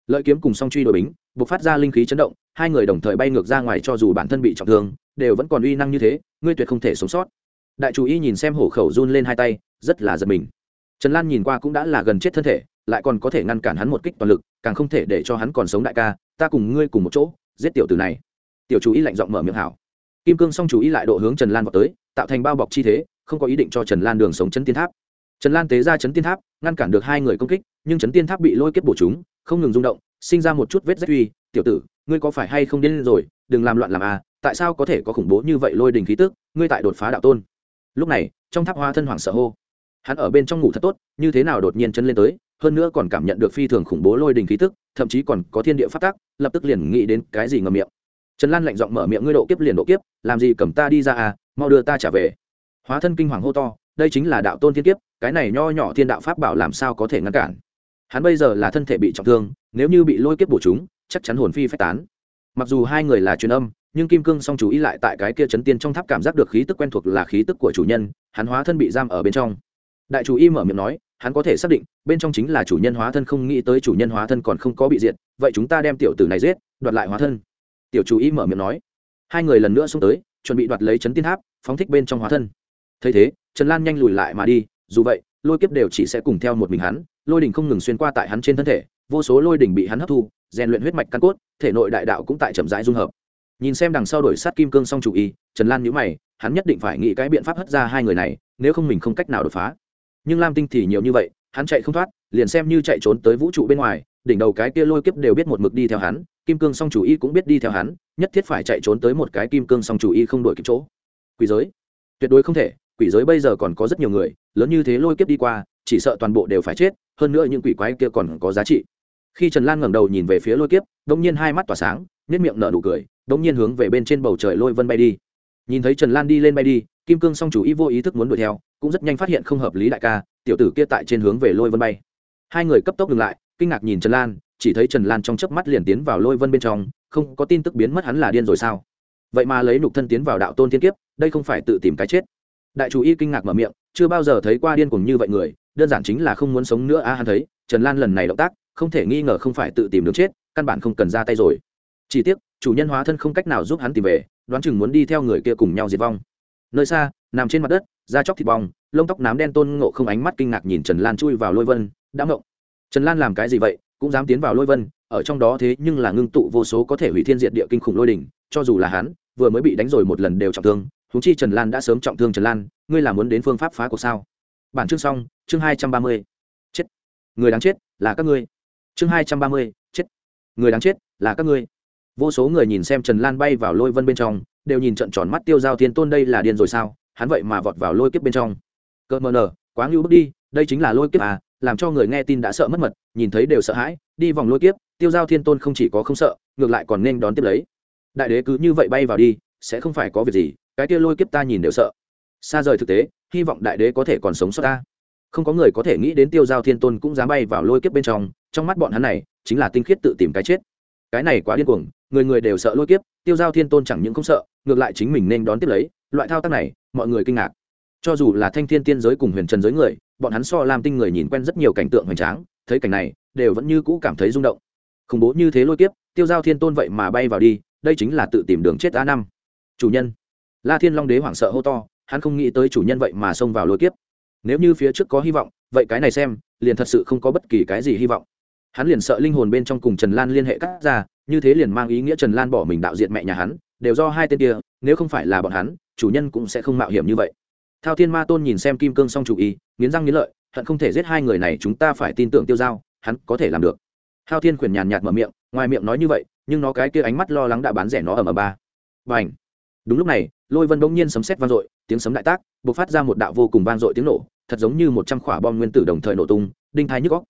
Lợi kiếm cùng song truy đội bính b ộ c phát ra linh khí chấn động, hai người đồng thời bay ngược ra ngoài cho dù bản thân bị trọng thương, đều vẫn còn uy năng như thế, ngươi tuyệt không thể sống sót. Đại chủ y nhìn xem hổ khẩu run lên hai tay, rất là giật mình. Trần lan nhìn qua cũng đã là gần chết thân thể, lại còn có thể ngăn cản hắn một kích toàn lực, càng không thể để cho hắn còn sống đại ca, ta cùng ngươi cùng một chỗ, giết tiểu tử này. Tiểu chủ y lạnh giọng mở miệng hảo. Kim cương song chủ y lại độ hướng trần lan vào tới, tạo thành bao bọc chi thế, không có ý định cho trần lan đường sống chân tiên tháp trần lan tế ra chấn tiên tháp, ngăn cản được hai người công kích, nhưng chấn tiên tháp bị lôi kết bổ chúng, không ngừng rung động, sinh ra một chút vết rách uy. Tiểu tử, ngươi có phải hay không điên rồi? Đừng làm loạn làm à tại sao có thể có khủng bố như vậy lôi đình khí tức? Ngươi tại đột phá đạo tôn. Lúc này, trong tháp hoa thân hoàng sợ hô. Hắn ở bên trong ngủ thật tốt, như thế nào đột nhiên chân lên tới, hơn nữa còn cảm nhận được phi thường khủng bố lôi đình khí tức, thậm chí còn có thiên địa phát tác lập tức liền nghĩ đến cái gì ngầm miệng. Trần lan lạnh giọng mở miệng, ngươi độ kiếp liền độ kiếp, làm gì cầm ta đi ra à mau đưa ta trả về. Hóa thân kinh hoàng hô to, đây chính là đạo tôn thiên kiếp cái này nho nhỏ thiên đạo pháp bảo làm sao có thể ngăn cản? Hắn bây giờ là thân thể bị trọng thương, nếu như bị lôi kiếp bổ chúng, chắc chắn hồn phi phách tán. Mặc dù hai người là truyền âm, nhưng kim cương song chú ý lại tại cái kia chấn tiên trong tháp cảm giác được khí tức quen thuộc là khí tức của chủ nhân, hắn hóa thân bị giam ở bên trong. Đại chủ y mở miệng nói, hắn có thể xác định, bên trong chính là chủ nhân hóa thân không nghĩ tới chủ nhân hóa thân còn không có bị diệt, vậy chúng ta đem tiểu tử này giết, đoạt lại hóa thân. Tiểu chủ y mở miệng nói. Hai người lần nữa xông tới, chuẩn bị đoạt lấy chấn tiên tháp, phóng thích bên trong hóa thân. Thấy thế, trần lan nhanh lùi lại mà đi dù vậy, lôi kiếp đều chỉ sẽ cùng theo một mình hắn, lôi đỉnh không ngừng xuyên qua tại hắn trên thân thể, vô số lôi đỉnh bị hắn hấp thu, rèn luyện huyết mạch căn cốt, thể nội đại đạo cũng tại chậm rãi dung hợp. Nhìn xem đằng sau đổi sát kim cương song chủ y, trần lan nhữ mày, hắn nhất định phải nghĩ cái biện pháp hất ra hai người này, nếu không mình không cách nào đột phá. Nhưng lam tinh thì nhiều như vậy, hắn chạy không thoát, liền xem như chạy trốn tới vũ trụ bên ngoài, đỉnh đầu cái kia lôi kiếp đều biết một mực đi theo hắn, kim cương song chủ y cũng biết đi theo hắn, nhất thiết phải chạy trốn tới một cái kim cương song chủ y không đổi kịp chỗ. Quỷ giới. Tuyệt đối không thể quỷ giới bây giờ còn có rất nhiều người, lớn như thế lôi kiếp đi qua, chỉ sợ toàn bộ đều phải chết, hơn nữa những quỷ quái kia còn có giá trị. Khi trần lan ngẩng đầu nhìn về phía lôi kiếp đ ỗ n g nhiên hai mắt tỏa sáng nhất miệng nở nụ cười đ ỗ n g nhiên hướng về bên trên bầu trời lôi vân bay đi. Nhìn thấy trần lan đi lên bay đi, kim cương song chủ ý vô ý thức muốn đuổi theo, cũng rất nhanh phát hiện không hợp lý đại ca, tiểu tử kia tại trên hướng về lôi vân bay. Hai người cấp tốc ngừng lại, kinh ngạc nhìn trần lan, chỉ thấy trần lan trong chớp mắt liền tiến vào lôi vân bên trong, không có tin tức biến mất hắn là điên rồi sao? Vậy mà lấy nục thân tiến vào đạo tôn thiên kiếp, đây không phải tự tìm cái chết đại chủ y kinh ngạc mở miệng chưa bao giờ thấy qua điên cuồng như vậy người đơn giản chính là không muốn sống nữa a à, hắn thấy trần lan lần này động tác không thể nghi ngờ không phải tự tìm đường chết căn bản không cần ra tay rồi. Chỉ tiếc chủ nhân hóa thân không cách nào giúp hắn tìm về đoán chừng muốn đi theo người kia cùng nhau diệt vong. Nơi xa nằm trên mặt đất da chóc thịt bong lông tóc nám đen tôn ngộ không ánh mắt kinh ngạc nhìn trần lan chui vào lôi vân đã ngộng. Trần lan làm cái gì vậy cũng dám tiến vào lôi vân ở trong đó thế nhưng là ngưng tụ vô số có thể hủy thiên diệt địa kinh khủng lôi đỉnh cho dù là hắn vừa mới bị đánh rồi một lần đều trọng thương huống chi trần lan đã sớm trọng thương trần lan ngươi là muốn đến phương pháp phá cuộc sao? Bản chương xong chương hai trăm ba mươi. Chết. Người đáng chết là các ngươi. Chương hai trăm ba mươi chết. Người đáng chết là các ngươi. Vô số người nhìn xem trần lan bay vào lôi vân bên trong đều nhìn trận tròn mắt tiêu giao thiên tôn đây là điên rồi sao? Hắn vậy mà vọt vào lôi kiếp bên trong. Cơ mờ nở, quá ngưu bước đi đây chính là lôi kiếp à làm cho người nghe tin đã sợ mất mật nhìn thấy đều sợ hãi đi vòng lôi kiếp tiêu giao thiên tôn không chỉ có không sợ ngược lại còn nên đón tiếp lấy. Đại đế cứ như vậy bay vào đi sẽ không phải có việc gì cái kia lôi kiếp ta nhìn đều sợ. Xa rời thực tế, hy vọng đại đế có thể còn sống sót ta. Không có người có thể nghĩ đến tiêu giao thiên tôn cũng dám bay vào lôi kiếp bên trong trong mắt bọn hắn này, chính là tinh khiết tự tìm cái chết. Cái này quá điên cuồng, người người đều sợ lôi kiếp, tiêu giao thiên tôn chẳng những không sợ, ngược lại chính mình nên đón tiếp lấy, loại thao tác này, mọi người kinh ngạc. Cho dù là thanh thiên tiên giới cùng huyền trần giới người, bọn hắn so làm tinh người nhìn quen rất nhiều cảnh tượng hoành tráng, thấy cảnh này, đều vẫn như cũ cảm thấy rung động. Khủng bố như thế lôi kiếp, tiêu giao thiên tôn vậy mà bay vào đi, đây chính là tự tìm đường chết a năm. Chủ nhân la thiên long đế hoảng sợ hô to, hắn không nghĩ tới chủ nhân vậy mà xông vào lôi kiếp. Nếu như phía trước có hy vọng, vậy cái này xem, liền thật sự không có bất kỳ cái gì hy vọng. Hắn liền sợ linh hồn bên trong cùng trần lan liên hệ cắt ra, như thế liền mang ý nghĩa trần lan bỏ mình đạo diện mẹ nhà hắn, đều do hai tên kia, nếu không phải là bọn hắn, chủ nhân cũng sẽ không mạo hiểm như vậy. Thao thiên ma tôn nhìn xem kim cương song chủ ý, nghiến răng nghiến lợi, hận không thể giết hai người này, chúng ta phải tin tưởng tiêu giao, hắn có thể làm được. Thao thiên khuyển nhàn nhạt mở miệng, ngoài miệng nói như vậy, nhưng nó cái kia ánh mắt lo lắng đã bán rẻ nó ở mờ ba. Và đúng lúc này, lôi vân bỗng nhiên sấm sét vang dội, tiếng sấm đại tác b ộ c phát ra một đạo vô cùng vang dội tiếng nổ, thật giống như một trăm quả bom nguyên tử đồng thời nổ tung, đinh thai nhức góc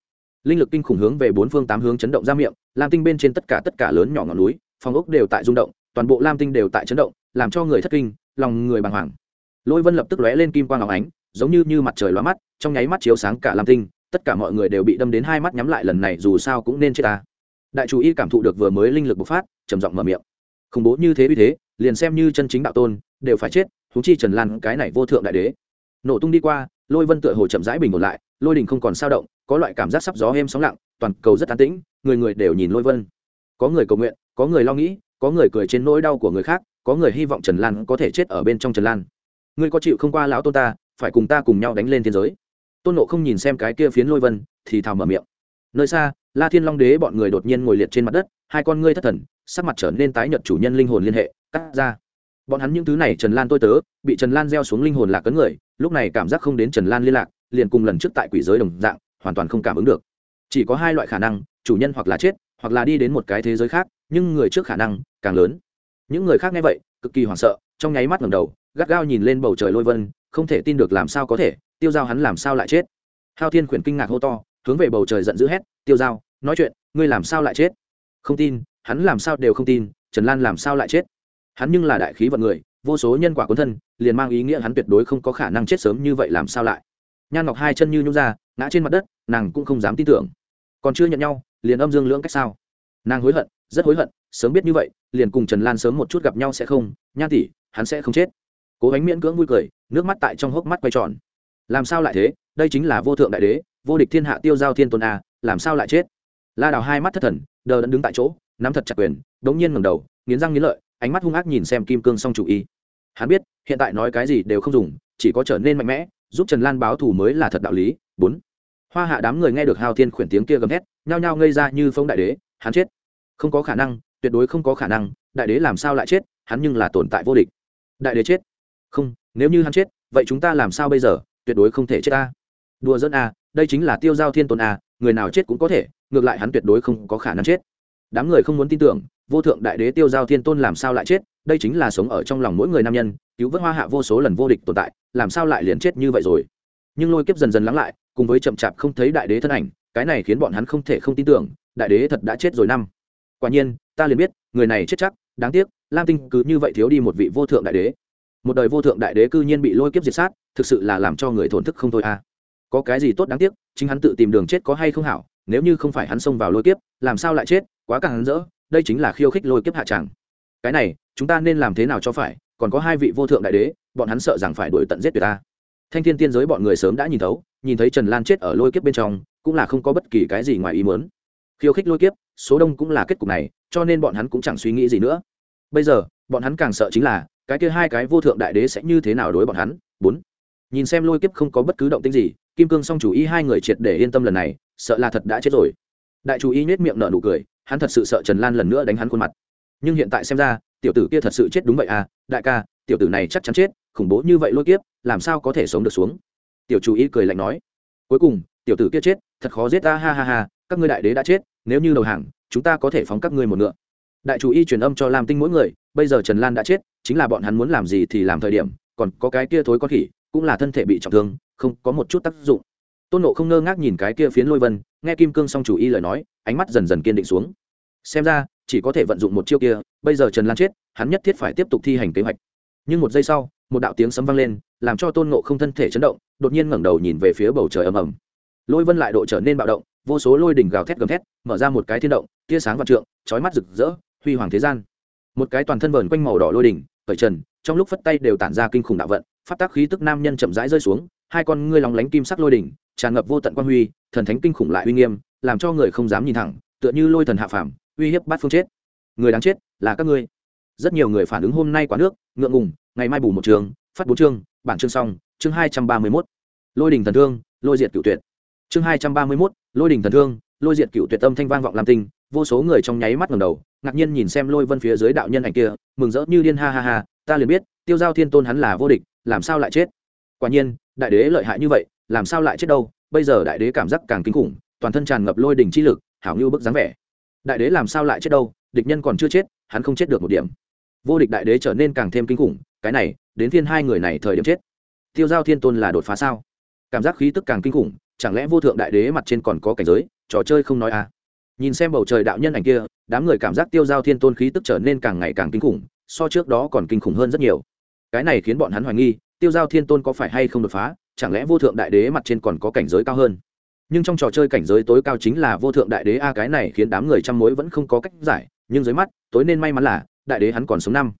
linh lực kinh khủng hướng về bốn phương tám hướng chấn động ra miệng, lam tinh bên trên tất cả tất cả lớn nhỏ ngọn núi, phòng ốc đều tại rung động, toàn bộ lam tinh đều tại chấn động, làm cho người thất kinh, lòng người bàng hoàng. Lôi vân lập tức lóe lên kim quang áo ánh, giống như như mặt trời lóa mắt, trong nháy mắt chiếu sáng cả lam tinh, tất cả mọi người đều bị đâm đến hai mắt nhắm lại, lần này dù sao cũng nên chết ta. Đại chủ y cảm thụ được vừa mới linh lực bộc phát, trầm giọng mở miệng khủng bố như thế vì thế, liền xem như chân chính đạo tôn, đều phải chết thú chi trần lan cái này vô thượng đại đế. Nổ tung đi qua, lôi vân tựa hồ chậm rãi bình ổn lại, lôi đình không còn sao động, có loại cảm giác sắp gió êm sóng lặng, toàn cầu rất an tĩnh, người người đều nhìn lôi vân. Có người cầu nguyện, có người lo nghĩ, có người cười trên nỗi đau của người khác, có người hy vọng trần lan có thể chết ở bên trong trần lan. Ngươi có chịu không qua lão tôn ta, phải cùng ta cùng nhau đánh lên thiên giới. Tôn nộ không nhìn xem cái kia phiến lôi vân, thì thào mở miệng. Nơi xa, la thiên long đế bọn người đột nhiên ngồi liệt trên mặt đất, hai con ngươi thất thần sắc mặt trở nên tái nhợt chủ nhân linh hồn liên hệ, cắt ra. Bọn hắn những thứ này trần lan tôi tớ, bị trần lan gieo xuống linh hồn lạc cấn người, lúc này cảm giác không đến trần lan liên lạc, liền cùng lần trước tại quỷ giới đồng dạng, hoàn toàn không cảm ứng được. Chỉ có hai loại khả năng, chủ nhân hoặc là chết, hoặc là đi đến một cái thế giới khác, nhưng người trước khả năng càng lớn. Những người khác nghe vậy, cực kỳ hoảng sợ, trong nháy mắt ngầm đầu, gắt gao nhìn lên bầu trời lôi vân, không thể tin được làm sao có thể, tiêu dao hắn làm sao lại chết. Hao thiên khuyển kinh ngạc hô to, hướng về bầu trời giận dữ hét, tiêu dao nói chuyện, ngươi làm sao lại chết? Không tin hắn làm sao đều không tin, trần lan làm sao lại chết? Hắn nhưng là đại khí vận người, vô số nhân quả cuốn thân, liền mang ý nghĩa hắn tuyệt đối không có khả năng chết sớm như vậy làm sao lại? Nhan ngọc hai chân như nhung ra, ngã trên mặt đất, nàng cũng không dám tin tưởng. Còn chưa nhận nhau, liền âm dương lưỡng cách sao? Nàng hối hận, rất hối hận, sớm biết như vậy, liền cùng trần lan sớm một chút gặp nhau sẽ không, nhan tỷ, hắn sẽ không chết. Cố gánh miễn cưỡng vui cười, nước mắt tại trong hốc mắt quay tròn. Làm sao lại thế? Đây chính là vô thượng đại đế, vô địch thiên hạ tiêu giao thiên tôn a, làm sao lại chết? La đào hai mắt thất thần, đờ đẫn đứng tại chỗ nắm thật chặt quyền, đống nhiên ngẩng đầu, nghiến răng nghiến lợi, ánh mắt hung ác nhìn xem kim cương song chủ y. Hắn biết, hiện tại nói cái gì đều không dùng, chỉ có trở nên mạnh mẽ, giúp trần lan báo thù mới là thật đạo lý. Bốn, hoa hạ đám người nghe được hao thiên khuyển tiếng kia gầm hét nhao nhao ngây ra như phong đại đế, hắn chết. Không có khả năng, tuyệt đối không có khả năng, đại đế làm sao lại chết, hắn nhưng là tồn tại vô địch. Đại đế chết? Không, nếu như hắn chết, vậy chúng ta làm sao bây giờ, tuyệt đối không thể chết ta. Đùa dân a à, đây chính là tiêu giao thiên tôn a à, người nào chết cũng có thể, ngược lại hắn tuyệt đối không có khả năng chết đám người không muốn tin tưởng, vô thượng đại đế tiêu giao thiên tôn làm sao lại chết, đây chính là sống ở trong lòng mỗi người nam nhân, cứu vớt hoa hạ vô số lần vô địch tồn tại, làm sao lại liền chết như vậy rồi? Nhưng lôi kiếp dần dần lắng lại, cùng với chậm chạp không thấy đại đế thân ảnh, cái này khiến bọn hắn không thể không tin tưởng, đại đế thật đã chết rồi năm. Quả nhiên, ta liền biết, người này chết chắc, đáng tiếc, lam tinh cứ như vậy thiếu đi một vị vô thượng đại đế. Một đời vô thượng đại đế cư nhiên bị lôi kiếp diệt sát, thực sự là làm cho người thổn thức không thôi à? có cái gì tốt đáng tiếc, chính hắn tự tìm đường chết có hay không hảo, nếu như không phải hắn xông vào lôi kiếp, làm sao lại chết quá càng hắn rỡ, đây chính là khiêu khích lôi kiếp hạ tràng cái này, chúng ta nên làm thế nào cho phải, còn có hai vị vô thượng đại đế, bọn hắn sợ rằng phải đuổi tận giết tuyệt ta. Thanh thiên tiên giới bọn người sớm đã nhìn thấu, nhìn thấy trần lan chết ở lôi kiếp bên trong, cũng là không có bất kỳ cái gì ngoài ý muốn. Khiêu khích lôi kiếp, số đông cũng là kết cục này, cho nên bọn hắn cũng chẳng suy nghĩ gì nữa. Bây giờ, bọn hắn càng sợ chính là, cái kia hai cái vô thượng đại đế sẽ như thế nào đối bọn hắn? Bốn. Nhìn xem lôi kiếp không có bất cứ động tĩnh gì, kim cương song chủ y hai người triệt để yên tâm lần này, sợ là thật đã chết rồi. Đại chủ y nết miệng nở nụ cười hắn thật sự sợ trần lan lần nữa đánh hắn khuôn mặt. Nhưng hiện tại xem ra, tiểu tử kia thật sự chết đúng vậy à đại ca, tiểu tử này chắc chắn chết, khủng bố như vậy lôi kiếp, làm sao có thể sống được xuống? Tiểu chủ y cười lạnh nói. Cuối cùng, tiểu tử kia chết, thật khó giết ta, ha ha ha, các ngươi đại đế đã chết, nếu như đầu hàng, chúng ta có thể phóng các ngươi một ngựa. Đại chủ y truyền âm cho lam tinh mỗi người, bây giờ trần lan đã chết, chính là bọn hắn muốn làm gì thì làm thời điểm, còn có cái kia thối con khỉ, cũng là thân thể bị trọng thương, không có một chút tác dụng. Tôn nộ không ngơ ngác nhìn cái kia phiến lôi vân, nghe kim cương song chủ y lời nói, ánh mắt dần dần kiên định xuống xem ra, chỉ có thể vận dụng một chiêu kia, bây giờ trần lan chết, hắn nhất thiết phải tiếp tục thi hành kế hoạch. Nhưng một giây sau, một đạo tiếng sấm vang lên, làm cho tôn ngộ không thân thể chấn động, đột nhiên ngẩng đầu nhìn về phía bầu trời ầm ầm. Lôi vân lại độ trở nên bạo động, vô số lôi đỉnh gào thét gầm thét, mở ra một cái thiên động, tia sáng vạn trượng, chói mắt rực rỡ, huy hoàng thế gian. Một cái toàn thân vờn quanh màu đỏ lôi đỉnh, khởi trần, trong lúc phất tay đều tản ra kinh khủng đạo vận phát tác khí tức nam nhân chậm rãi rơi xuống, hai con ngươi lóng lánh kim sắc lôi đỉnh, tràn ngập vô tận quan huy, thần thánh kinh khủng lại uy nghiêm, làm cho người không dám nhìn thẳng, tựa như lôi thần hạ phàm uy hiếp bát phương chết. Người đáng chết là các ngươi. Rất nhiều người phản ứng hôm nay quá nước, ngượng ngùng, ngày mai bù một trường, phát bốn chương, bản chương xong, chương hai trăm ba mươi mốt. Lôi đình thần thương, lôi diệt cựu tuyệt. Chương hai trăm ba mươi mốt, lôi đình thần thương, lôi diệt cựu tuyệt tâm thanh vang vọng làm tinh, vô số người trong nháy mắt ngầm đầu, ngạc nhiên nhìn xem lôi vân phía dưới đạo nhân ảnh kia, mừng rỡ như điên ha ha ha, ta liền biết, tiêu giao thiên tôn hắn là vô địch, làm sao lại chết? Quả nhiên, đại đế lợi hại như vậy, làm sao lại chết đâu? Bây giờ đại đế cảm giác càng kinh khủng, toàn thân tràn ngập lôi đỉnh chi lực, hảo như bức dáng vẻ đại đế làm sao lại chết đâu, địch nhân còn chưa chết, hắn không chết được một điểm. Vô địch đại đế trở nên càng thêm kinh khủng, cái này, đến thiên hai người này thời điểm chết. Tiêu giao thiên tôn là đột phá sao? Cảm giác khí tức càng kinh khủng, chẳng lẽ vô thượng đại đế mặt trên còn có cảnh giới, trò chơi không nói à? Nhìn xem bầu trời đạo nhân ảnh kia, đám người cảm giác tiêu giao thiên tôn khí tức trở nên càng ngày càng kinh khủng, so trước đó còn kinh khủng hơn rất nhiều. Cái này khiến bọn hắn hoài nghi, tiêu giao thiên tôn có phải hay không đột phá, chẳng lẽ vô thượng đại đế mặt trên còn có cảnh giới cao hơn? Nhưng trong trò chơi cảnh giới tối cao chính là vô thượng đại đế a, cái này khiến đám người chăm mối vẫn không có cách giải, nhưng dưới mắt, tối nên may mắn là, đại đế hắn còn sống năm.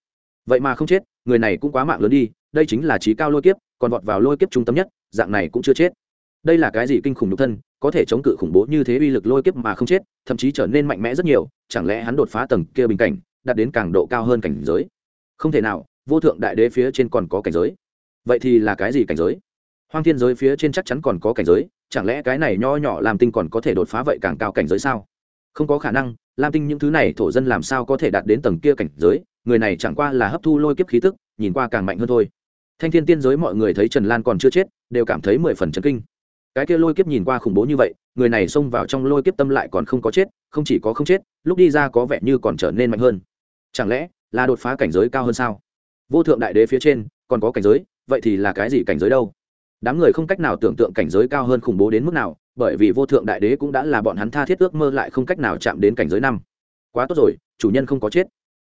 Vậy mà không chết, người này cũng quá mạng lớn đi, đây chính là trí cao lôi kiếp, còn vọt vào lôi kiếp trung tâm nhất, dạng này cũng chưa chết. Đây là cái gì kinh khủng nhục thân, có thể chống cự khủng bố như thế uy lực lôi kiếp mà không chết, thậm chí trở nên mạnh mẽ rất nhiều, chẳng lẽ hắn đột phá tầng kia bình cảnh, đạt đến càng độ cao hơn cảnh giới? Không thể nào, vô thượng đại đế phía trên còn có cảnh giới. Vậy thì là cái gì cảnh giới? Hoang thiên giới phía trên chắc chắn còn có cảnh giới chẳng lẽ cái này nho nhỏ làm tinh còn có thể đột phá vậy càng cao cảnh giới sao? Không có khả năng, lam tinh những thứ này thổ dân làm sao có thể đạt đến tầng kia cảnh giới, người này chẳng qua là hấp thu lôi kiếp khí tức, nhìn qua càng mạnh hơn thôi. Thanh thiên tiên giới mọi người thấy trần lan còn chưa chết, đều cảm thấy mười phần chấn kinh. Cái kia lôi kiếp nhìn qua khủng bố như vậy, người này xông vào trong lôi kiếp tâm lại còn không có chết, không chỉ có không chết, lúc đi ra có vẻ như còn trở nên mạnh hơn. Chẳng lẽ là đột phá cảnh giới cao hơn sao? Vô thượng đại đế phía trên, còn có cảnh giới, vậy thì là cái gì cảnh giới đâu? Đám người không cách nào tưởng tượng cảnh giới cao hơn khủng bố đến mức nào, bởi vì vô thượng đại đế cũng đã là bọn hắn tha thiết ước mơ lại không cách nào chạm đến cảnh giới năm. Quá tốt rồi, chủ nhân không có chết.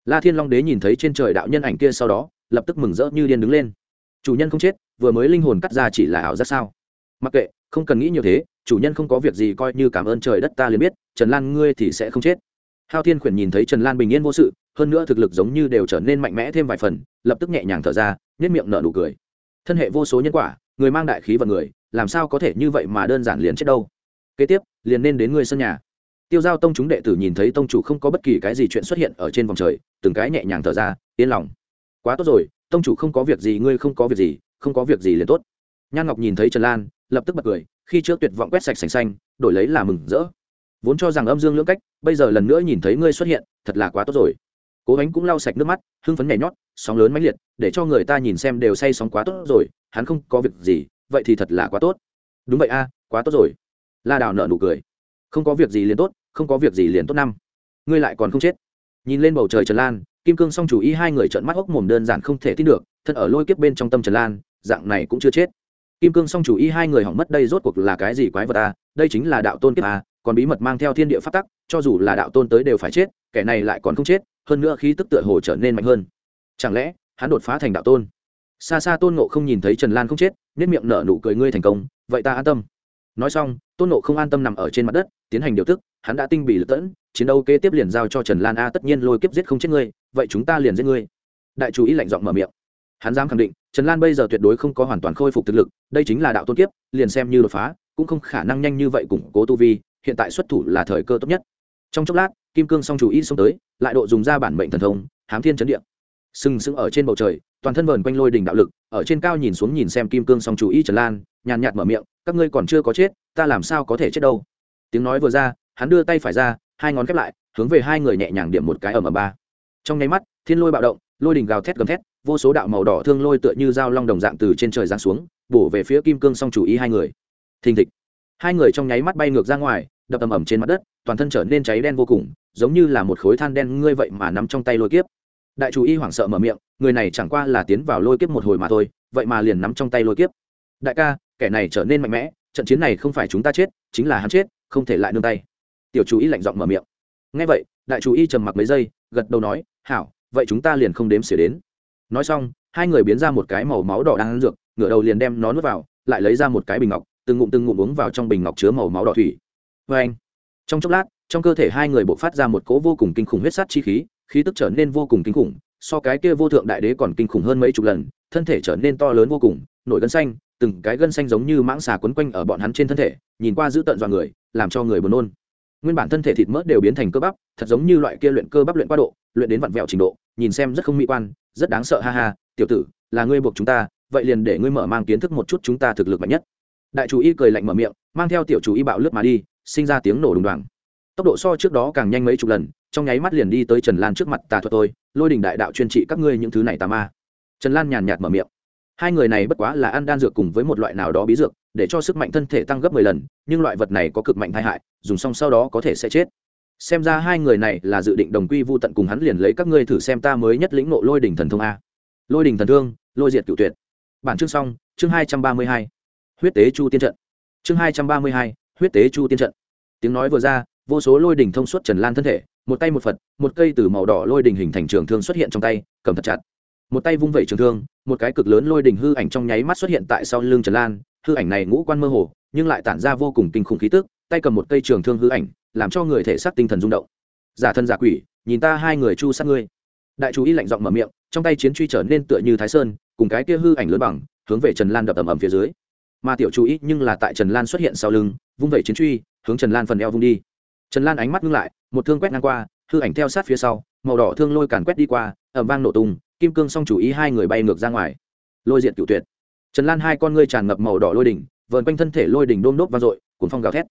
La thiên long đế nhìn thấy trên trời đạo nhân ảnh kia sau đó, lập tức mừng rỡ như điên đứng lên. Chủ nhân không chết, vừa mới linh hồn cắt ra chỉ là ảo giác sao? Mặc kệ, không cần nghĩ nhiều thế, chủ nhân không có việc gì coi như cảm ơn trời đất ta liền biết, trần lan ngươi thì sẽ không chết. Hao thiên khuyển nhìn thấy trần lan bình yên vô sự, hơn nữa thực lực giống như đều trở nên mạnh mẽ thêm vài phần, lập tức nhẹ nhàng thở ra nhất miệng nở nụ cười. Thân hệ vô số nhân quả người mang đại khí vận người, làm sao có thể như vậy mà đơn giản liền chết đâu? Kế tiếp, liền nên đến người sân nhà. Tiêu giao tông chúng đệ tử nhìn thấy tông chủ không có bất kỳ cái gì chuyện xuất hiện ở trên vòng trời, từng cái nhẹ nhàng thở ra, yên lòng. Quá tốt rồi, tông chủ không có việc gì, ngươi không có việc gì, không có việc gì liền tốt. Nhan ngọc nhìn thấy trần lan, lập tức bật cười, khi trước tuyệt vọng quét sạch sành xanh, đổi lấy là mừng rỡ. Vốn cho rằng âm dương lưỡng cách, bây giờ lần nữa nhìn thấy ngươi xuất hiện, thật là quá tốt rồi. Cố gắng cũng lau sạch nước mắt, hưng phấn nhảy nhót sóng lớn mãnh liệt, để cho người ta nhìn xem đều say sóng quá tốt rồi, hắn không có việc gì, vậy thì thật là quá tốt. Đúng vậy a, quá tốt rồi. La đào nợ nụ cười. Không có việc gì liền tốt, không có việc gì liền tốt năm. Ngươi lại còn không chết. Nhìn lên bầu trời trần lan, kim cương song chủ ý hai người trợn mắt hốc mồm đơn giản không thể tin được, thân ở lôi kiếp bên trong tâm trần lan, dạng này cũng chưa chết. Kim cương song chủ ý hai người hỏng mất đây rốt cuộc là cái gì quái vật a? Đây chính là đạo tôn kiếp a, còn bí mật mang theo thiên địa phát tắc, cho dù là đạo tôn tới đều phải chết, kẻ này lại còn không chết, hơn nữa khí tức tựa hồ trở nên mạnh hơn chẳng lẽ, hắn đột phá thành đạo tôn? Xa xa tôn nộ không nhìn thấy trần lan không chết nhất miệng nở nụ cười, ngươi thành công, vậy ta an tâm. Nói xong, tôn nộ không an tâm nằm ở trên mặt đất, tiến hành điều tức, hắn đã tinh bị lật tẫn, chiến đấu kế tiếp liền giao cho trần lan, a, tất nhiên lôi kiếp giết không chết ngươi, vậy chúng ta liền giết ngươi. Đại chú ý lạnh giọng mở miệng. Hắn dám khẳng định, trần lan bây giờ tuyệt đối không có hoàn toàn khôi phục thực lực, đây chính là đạo tôn kiếp, liền xem như đột phá, cũng không khả năng nhanh như vậy củng cố tu vi, hiện tại xuất thủ là thời cơ tốt nhất. Trong chốc lát, kim cương song chủ ý xông tới, lại độ dùng ra bản mệnh thần thông, hám thiên chấn điện sừng sững ở trên bầu trời, toàn thân vờn quanh lôi đỉnh đạo lực, ở trên cao nhìn xuống nhìn xem kim cương song chủ y trần lan, nhàn nhạt mở miệng, các ngươi còn chưa có chết, ta làm sao có thể chết đâu? Tiếng nói vừa ra, hắn đưa tay phải ra, hai ngón khép lại, hướng về hai người nhẹ nhàng điểm một cái ở mờ ba. Trong nháy mắt, thiên lôi bạo động, lôi đỉnh gào thét gầm thét, vô số đạo màu đỏ thương lôi tựa như dao long đồng dạng từ trên trời giáng xuống, bổ về phía kim cương song chủ y hai người. Thình thịch. Hai người trong nháy mắt bay ngược ra ngoài, đập ầm ầm trên mặt đất, toàn thân trở nên cháy đen vô cùng, giống như là một khối than đen, ngươi vậy mà nắm trong tay lôi kiếp đại chủ y hoảng sợ mở miệng, người này chẳng qua là tiến vào lôi kiếp một hồi mà thôi, vậy mà liền nắm trong tay lôi kiếp. Đại ca, kẻ này trở nên mạnh mẽ, trận chiến này không phải chúng ta chết, chính là hắn chết, không thể lại nương tay. Tiểu chủ y lạnh giọng mở miệng. Ngay vậy, đại chủ y trầm mặc mấy giây, gật đầu nói, hảo, vậy chúng ta liền không đếm xỉa đến. Nói xong, hai người biến ra một cái màu máu đỏ đang ăn dược, ngửa đầu liền đem nó nuốt vào, lại lấy ra một cái bình ngọc, từng ngụm từng ngụm uống vào trong bình ngọc chứa màu máu đỏ thủy. Vê anh trong chốc lát, trong cơ thể hai người bộc phát ra một cỗ vô cùng kinh khủng huyết sát chi khí khí tức trở nên vô cùng kinh khủng, so cái kia vô thượng đại đế còn kinh khủng hơn mấy chục lần, thân thể trở nên to lớn vô cùng, nổi gân xanh, từng cái gân xanh giống như mãng xà quấn quanh ở bọn hắn trên thân thể, nhìn qua giữ tận dọa người, làm cho người buồn nôn. Nguyên bản thân thể thịt mỡ đều biến thành cơ bắp, thật giống như loại kia luyện cơ bắp luyện qua độ, luyện đến vặn vẹo trình độ, nhìn xem rất không mỹ quan, rất đáng sợ, ha ha, tiểu tử, là ngươi buộc chúng ta, vậy liền để ngươi mở mang kiến thức một chút chúng ta thực lực mạnh nhất. Đại chủ y cười lạnh mở miệng, mang theo tiểu chủ y bạo lướt mà đi, sinh ra tiếng nổ đùng đoàng. Tốc độ so trước đó càng nhanh mấy chục lần trong nháy mắt liền đi tới trần lan trước mặt tà thuật tôi, lôi đình đại đạo chuyên trị các ngươi những thứ này tà ma. Trần lan nhàn nhạt mở miệng. Hai người này bất quá là ăn đan dược cùng với một loại nào đó bí dược, để cho sức mạnh thân thể tăng gấp mười lần, nhưng loại vật này có cực mạnh tai hại, dùng xong sau đó có thể sẽ chết. Xem ra hai người này là dự định đồng quy vô tận cùng hắn liền lấy các ngươi thử xem ta mới nhất lĩnh nộ lôi đỉnh thần thông a. Lôi đỉnh thần thương, lôi diệt cựu tuyệt. Bản chương xong, chương hai trăm ba mươi hai. Huyết tế chu tiên trận. Chương hai trăm ba mươi hai, huyết tế chu tiên trận. Tiếng nói vừa ra vô số lôi đỉnh thông suốt trần lan thân thể, một tay một phật, một cây từ màu đỏ lôi đỉnh hình thành trường thương xuất hiện trong tay, cầm thật chặt. Một tay vung vẩy trường thương, một cái cực lớn lôi đình hư ảnh trong nháy mắt xuất hiện tại sau lưng trần lan, hư ảnh này ngũ quan mơ hồ, nhưng lại tản ra vô cùng kinh khủng khí tức, tay cầm một cây trường thương hư ảnh, làm cho người thể xác tinh thần rung động. Giả thân giả quỷ, nhìn ta hai người chu sát ngươi. Đại chú ý lạnh giọng mở miệng, trong tay chiến truy trở nên tựa như thái sơn, cùng cái kia hư ảnh lớn bằng, hướng về trần lan đập ầm ầm phía dưới. Mà tiểu chú ý nhưng là tại trần lan xuất hiện sau lưng, vung vẩy chiến truy, hướng trần lan phần eo vung đi trần lan ánh mắt ngưng lại, một thương quét ngang qua, hư ảnh theo sát phía sau, màu đỏ thương lôi càn quét đi qua ẩm vang nổ tung, kim cương song chủ ý hai người bay ngược ra ngoài. Lôi diện cựu tuyệt. Trần lan hai con ngươi tràn ngập màu đỏ lôi đỉnh, vờn quanh thân thể lôi đỉnh đôm nốt vang dội cuốn phong gào thét.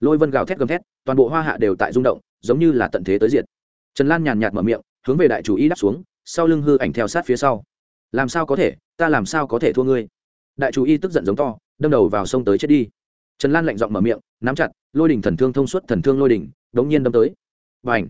Lôi vân gào thét gầm thét, toàn bộ hoa hạ đều tại rung động, giống như là tận thế tới diệt. Trần lan nhàn nhạt mở miệng, hướng về đại chủ ý đáp xuống, sau lưng hư ảnh theo sát phía sau. Làm sao có thể, ta làm sao có thể thua ngươi? Đại chủ y tức giận giống to, đâm đầu vào sông tới chết đi trần lan lạnh giọng mở miệng, nắm chặt, lôi đỉnh thần thương thông suốt thần thương lôi đỉnh, đống nhiên đâm tới. Và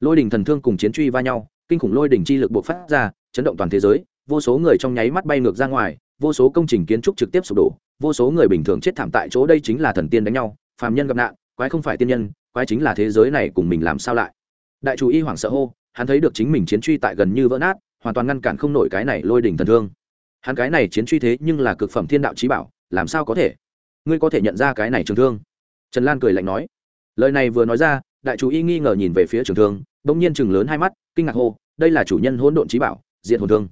lôi đỉnh thần thương cùng chiến truy va nhau, kinh khủng lôi đỉnh chi lực buộc phát ra, chấn động toàn thế giới, vô số người trong nháy mắt bay ngược ra ngoài, vô số công trình kiến trúc trực tiếp sụp đổ, vô số người bình thường chết thảm tại chỗ, đây chính là thần tiên đánh nhau, phàm nhân gặp nạn, quái không phải tiên nhân, quái chính là thế giới này cùng mình làm sao lại? Đại chủ y hoảng sợ hô, hắn thấy được chính mình chiến truy tại gần như vỡ nát, hoàn toàn ngăn cản không nổi cái này lôi đỉnh thần thương. Hắn cái này chiến truy thế nhưng là cực phẩm thiên đạo trí bảo, làm sao có thể? Ngươi có thể nhận ra cái này trường thương? Trần lan cười lạnh nói. Lời này vừa nói ra, đại chủ y nghi ngờ nhìn về phía trường thương, bỗng nhiên chừng lớn hai mắt, kinh ngạc hô, đây là chủ nhân hỗn độn trí bảo diện hồn thương.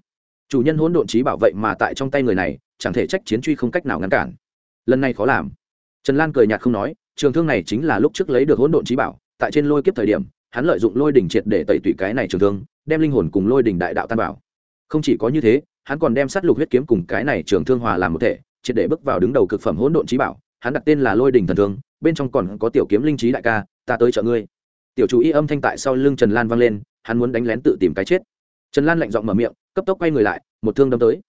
Chủ nhân hỗn độn trí bảo vậy mà tại trong tay người này, chẳng thể trách chiến truy không cách nào ngăn cản. Lần này khó làm. Trần lan cười nhạt không nói, trường thương này chính là lúc trước lấy được hỗn độn trí bảo, tại trên lôi kiếp thời điểm, hắn lợi dụng lôi đỉnh triệt để tẩy tủy cái này trường thương, đem linh hồn cùng lôi đỉnh đại đạo tan bảo không chỉ có như thế, hắn còn đem sát lục huyết kiếm cùng cái này trường thương hòa làm một thể triệt để bước vào đứng đầu cực phẩm hỗn độn trí bảo, hắn đặt tên là lôi Đình thần thương, bên trong còn có tiểu kiếm linh trí đại ca, ta tới chợ ngươi. Tiểu chủ y âm thanh tại sau lưng trần lan vang lên, hắn muốn đánh lén tự tìm cái chết. Trần lan lạnh giọng mở miệng, cấp tốc quay người lại, một thương đâm tới.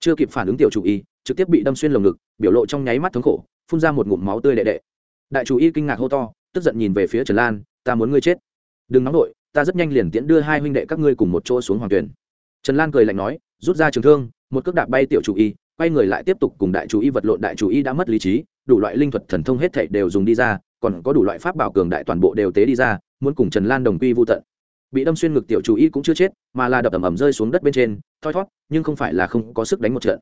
Chưa kịp phản ứng tiểu chủ y, trực tiếp bị đâm xuyên lồng ngực, biểu lộ trong nháy mắt thống khổ, phun ra một ngụm máu tươi đệ đệ. Đại chủ y kinh ngạc hô to, tức giận nhìn về phía trần lan, ta muốn ngươi chết. Đừng nóng nổi ta rất nhanh liền tiễn đưa hai huynh đệ các ngươi cùng một chỗ xuống hoàng tuyển. Trần lan cười lạnh nói, rút ra trường thương, một cước đạp bay tiểu chủ y quay người lại tiếp tục cùng đại chủ y vật lộn đại chủ y đã mất lý trí, đủ loại linh thuật thần thông hết thảy đều dùng đi ra, còn có đủ loại pháp bảo cường đại toàn bộ đều tế đi ra, muốn cùng trần lan đồng quy vô tận. Bị đâm xuyên ngực tiểu chủ y cũng chưa chết, mà là đập ầm ầm rơi xuống đất bên trên, thoi thót, nhưng không phải là không có sức đánh một trận.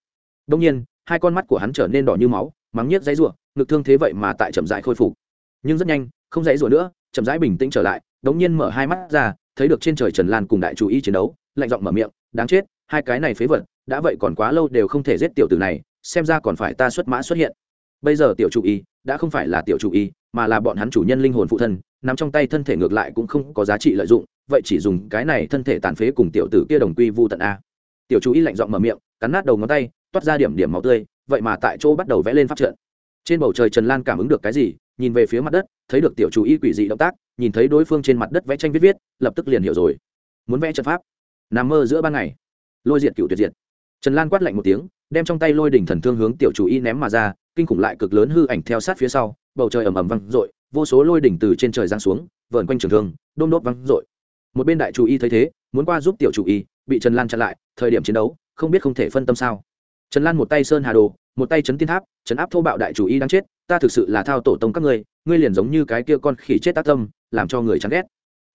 Đông nhiên, hai con mắt của hắn trở nên đỏ như máu, mắng nhiếc dãy rủa, ngực thương thế vậy mà tại chậm rãi khôi phục. Nhưng rất nhanh, không dãy rủa nữa, chậm rãi bình tĩnh trở lại, đống nhiên mở hai mắt ra, thấy được trên trời trần lan cùng đại chủ y chiến đấu, lạnh giọng mở miệng, đáng chết, hai cái này phế vật đã vậy còn quá lâu đều không thể giết tiểu tử này, xem ra còn phải ta xuất mã xuất hiện. Bây giờ tiểu chủ y, đã không phải là tiểu chủ y, mà là bọn hắn chủ nhân linh hồn phụ thân nằm trong tay thân thể ngược lại cũng không có giá trị lợi dụng, vậy chỉ dùng cái này thân thể tàn phế cùng tiểu tử kia đồng quy vu tận a. Tiểu chủ y lạnh giọng mở miệng, cắn nát đầu ngón tay, toát ra điểm điểm máu tươi, vậy mà tại chỗ bắt đầu vẽ lên pháp trận. Trên bầu trời trần lan cảm ứng được cái gì, nhìn về phía mặt đất, thấy được tiểu chủ y quỷ dị động tác, nhìn thấy đối phương trên mặt đất vẽ tranh viết viết, lập tức liền hiểu rồi. Muốn vẽ trận pháp, nằm mơ giữa ban ngày. Lôi diệt cựu tuyệt diệt trần lan quát lạnh một tiếng, đem trong tay lôi đỉnh thần thương hướng tiểu chủ y ném mà ra, kinh khủng lại cực lớn hư ảnh theo sát phía sau, bầu trời ầm ầm văng r vô số lôi đỉnh từ trên trời giáng xuống, vờn quanh trường thương, đôm đốt văng r một bên đại chủ y thấy thế, muốn qua giúp tiểu chủ y, bị trần lan chặn lại, thời điểm chiến đấu, không biết không thể phân tâm sao. Trần lan một tay sơn hà đồ, một tay chấn tiên tháp, chấn áp thô bạo đại chủ y đang chết, ta thực sự là thao tổ tông các ngươi ngươi liền giống như cái kia con khỉ chết tác tâm, làm cho người chán ghét.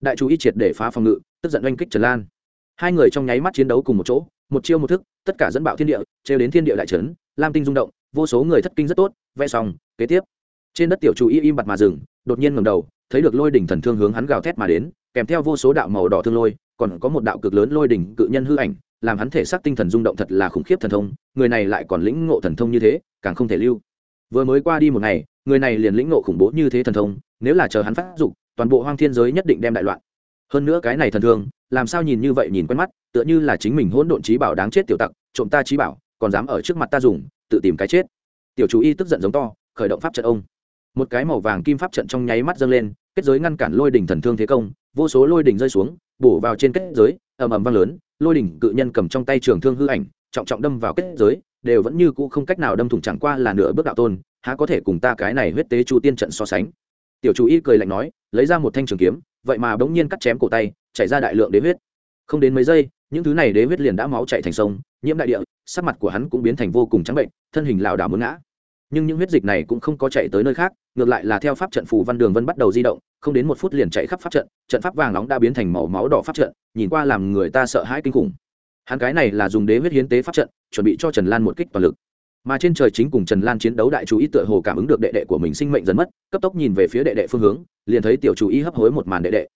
Đại chủ y triệt để phá phòng ngự, tức giận oanh kích trần lan. Hai người trong nháy mắt chiến đấu cùng một chỗ một chiêu một thức, tất cả dẫn bạo thiên địa, trêu đến thiên địa đại trấn, lam tinh rung động, vô số người thất kinh rất tốt, vẽ xong, kế tiếp. Trên đất tiểu chủ y im bặt mà dừng, đột nhiên ngầm đầu, thấy được lôi đỉnh thần thương hướng hắn gào thét mà đến, kèm theo vô số đạo màu đỏ thương lôi, còn có một đạo cực lớn lôi đỉnh cự nhân hư ảnh, làm hắn thể xác tinh thần rung động thật là khủng khiếp thần thông, người này lại còn lĩnh ngộ thần thông như thế, càng không thể lưu. Vừa mới qua đi một ngày, người này liền lĩnh ngộ khủng bố như thế thần thông, nếu là chờ hắn phát dục, toàn bộ hoang thiên giới nhất định đem đại loạn hơn nữa cái này thần thương, làm sao nhìn như vậy nhìn quen mắt, tựa như là chính mình hỗn độn trí bảo đáng chết tiểu tặc, trộm ta trí bảo, còn dám ở trước mặt ta dùng, tự tìm cái chết. Tiểu chú y tức giận giống to, khởi động pháp trận ông. Một cái màu vàng kim pháp trận trong nháy mắt dâng lên, kết giới ngăn cản lôi đỉnh thần thương thế công, vô số lôi đỉnh rơi xuống, bổ vào trên kết giới, ầm ầm vang lớn, lôi đỉnh cự nhân cầm trong tay trường thương hư ảnh, trọng trọng đâm vào kết giới, đều vẫn như cũ không cách nào đâm thủng chẳng qua là nửa bước đạo tôn, há có thể cùng ta cái này huyết tế chu tiên trận so sánh. Tiểu chủ y cười lạnh nói, lấy ra một thanh trường kiếm vậy mà bỗng nhiên cắt chém cổ tay, chảy ra đại lượng đế huyết. Không đến mấy giây, những thứ này đế huyết liền đã máu chạy thành sông, nhiễm đại địa, sắc mặt của hắn cũng biến thành vô cùng trắng bệnh, thân hình lảo đảo muốn ngã. Nhưng những huyết dịch này cũng không có chạy tới nơi khác, ngược lại là theo pháp trận phù văn đường vân bắt đầu di động, không đến một phút liền chạy khắp pháp trận trận pháp vàng nóng đã biến thành màu máu đỏ pháp trận, nhìn qua làm người ta sợ hãi kinh khủng. Hắn cái này là dùng đế huyết hiến tế pháp trận, chuẩn bị cho trần lan một kích toàn lực mà trên trời chính cùng trần lan chiến đấu đại chú ý tựa hồ cảm ứng được đệ đệ của mình sinh mệnh dần mất, cấp tốc nhìn về phía đệ đệ phương hướng, liền thấy tiểu chú ý hấp hối một màn đệ đệ.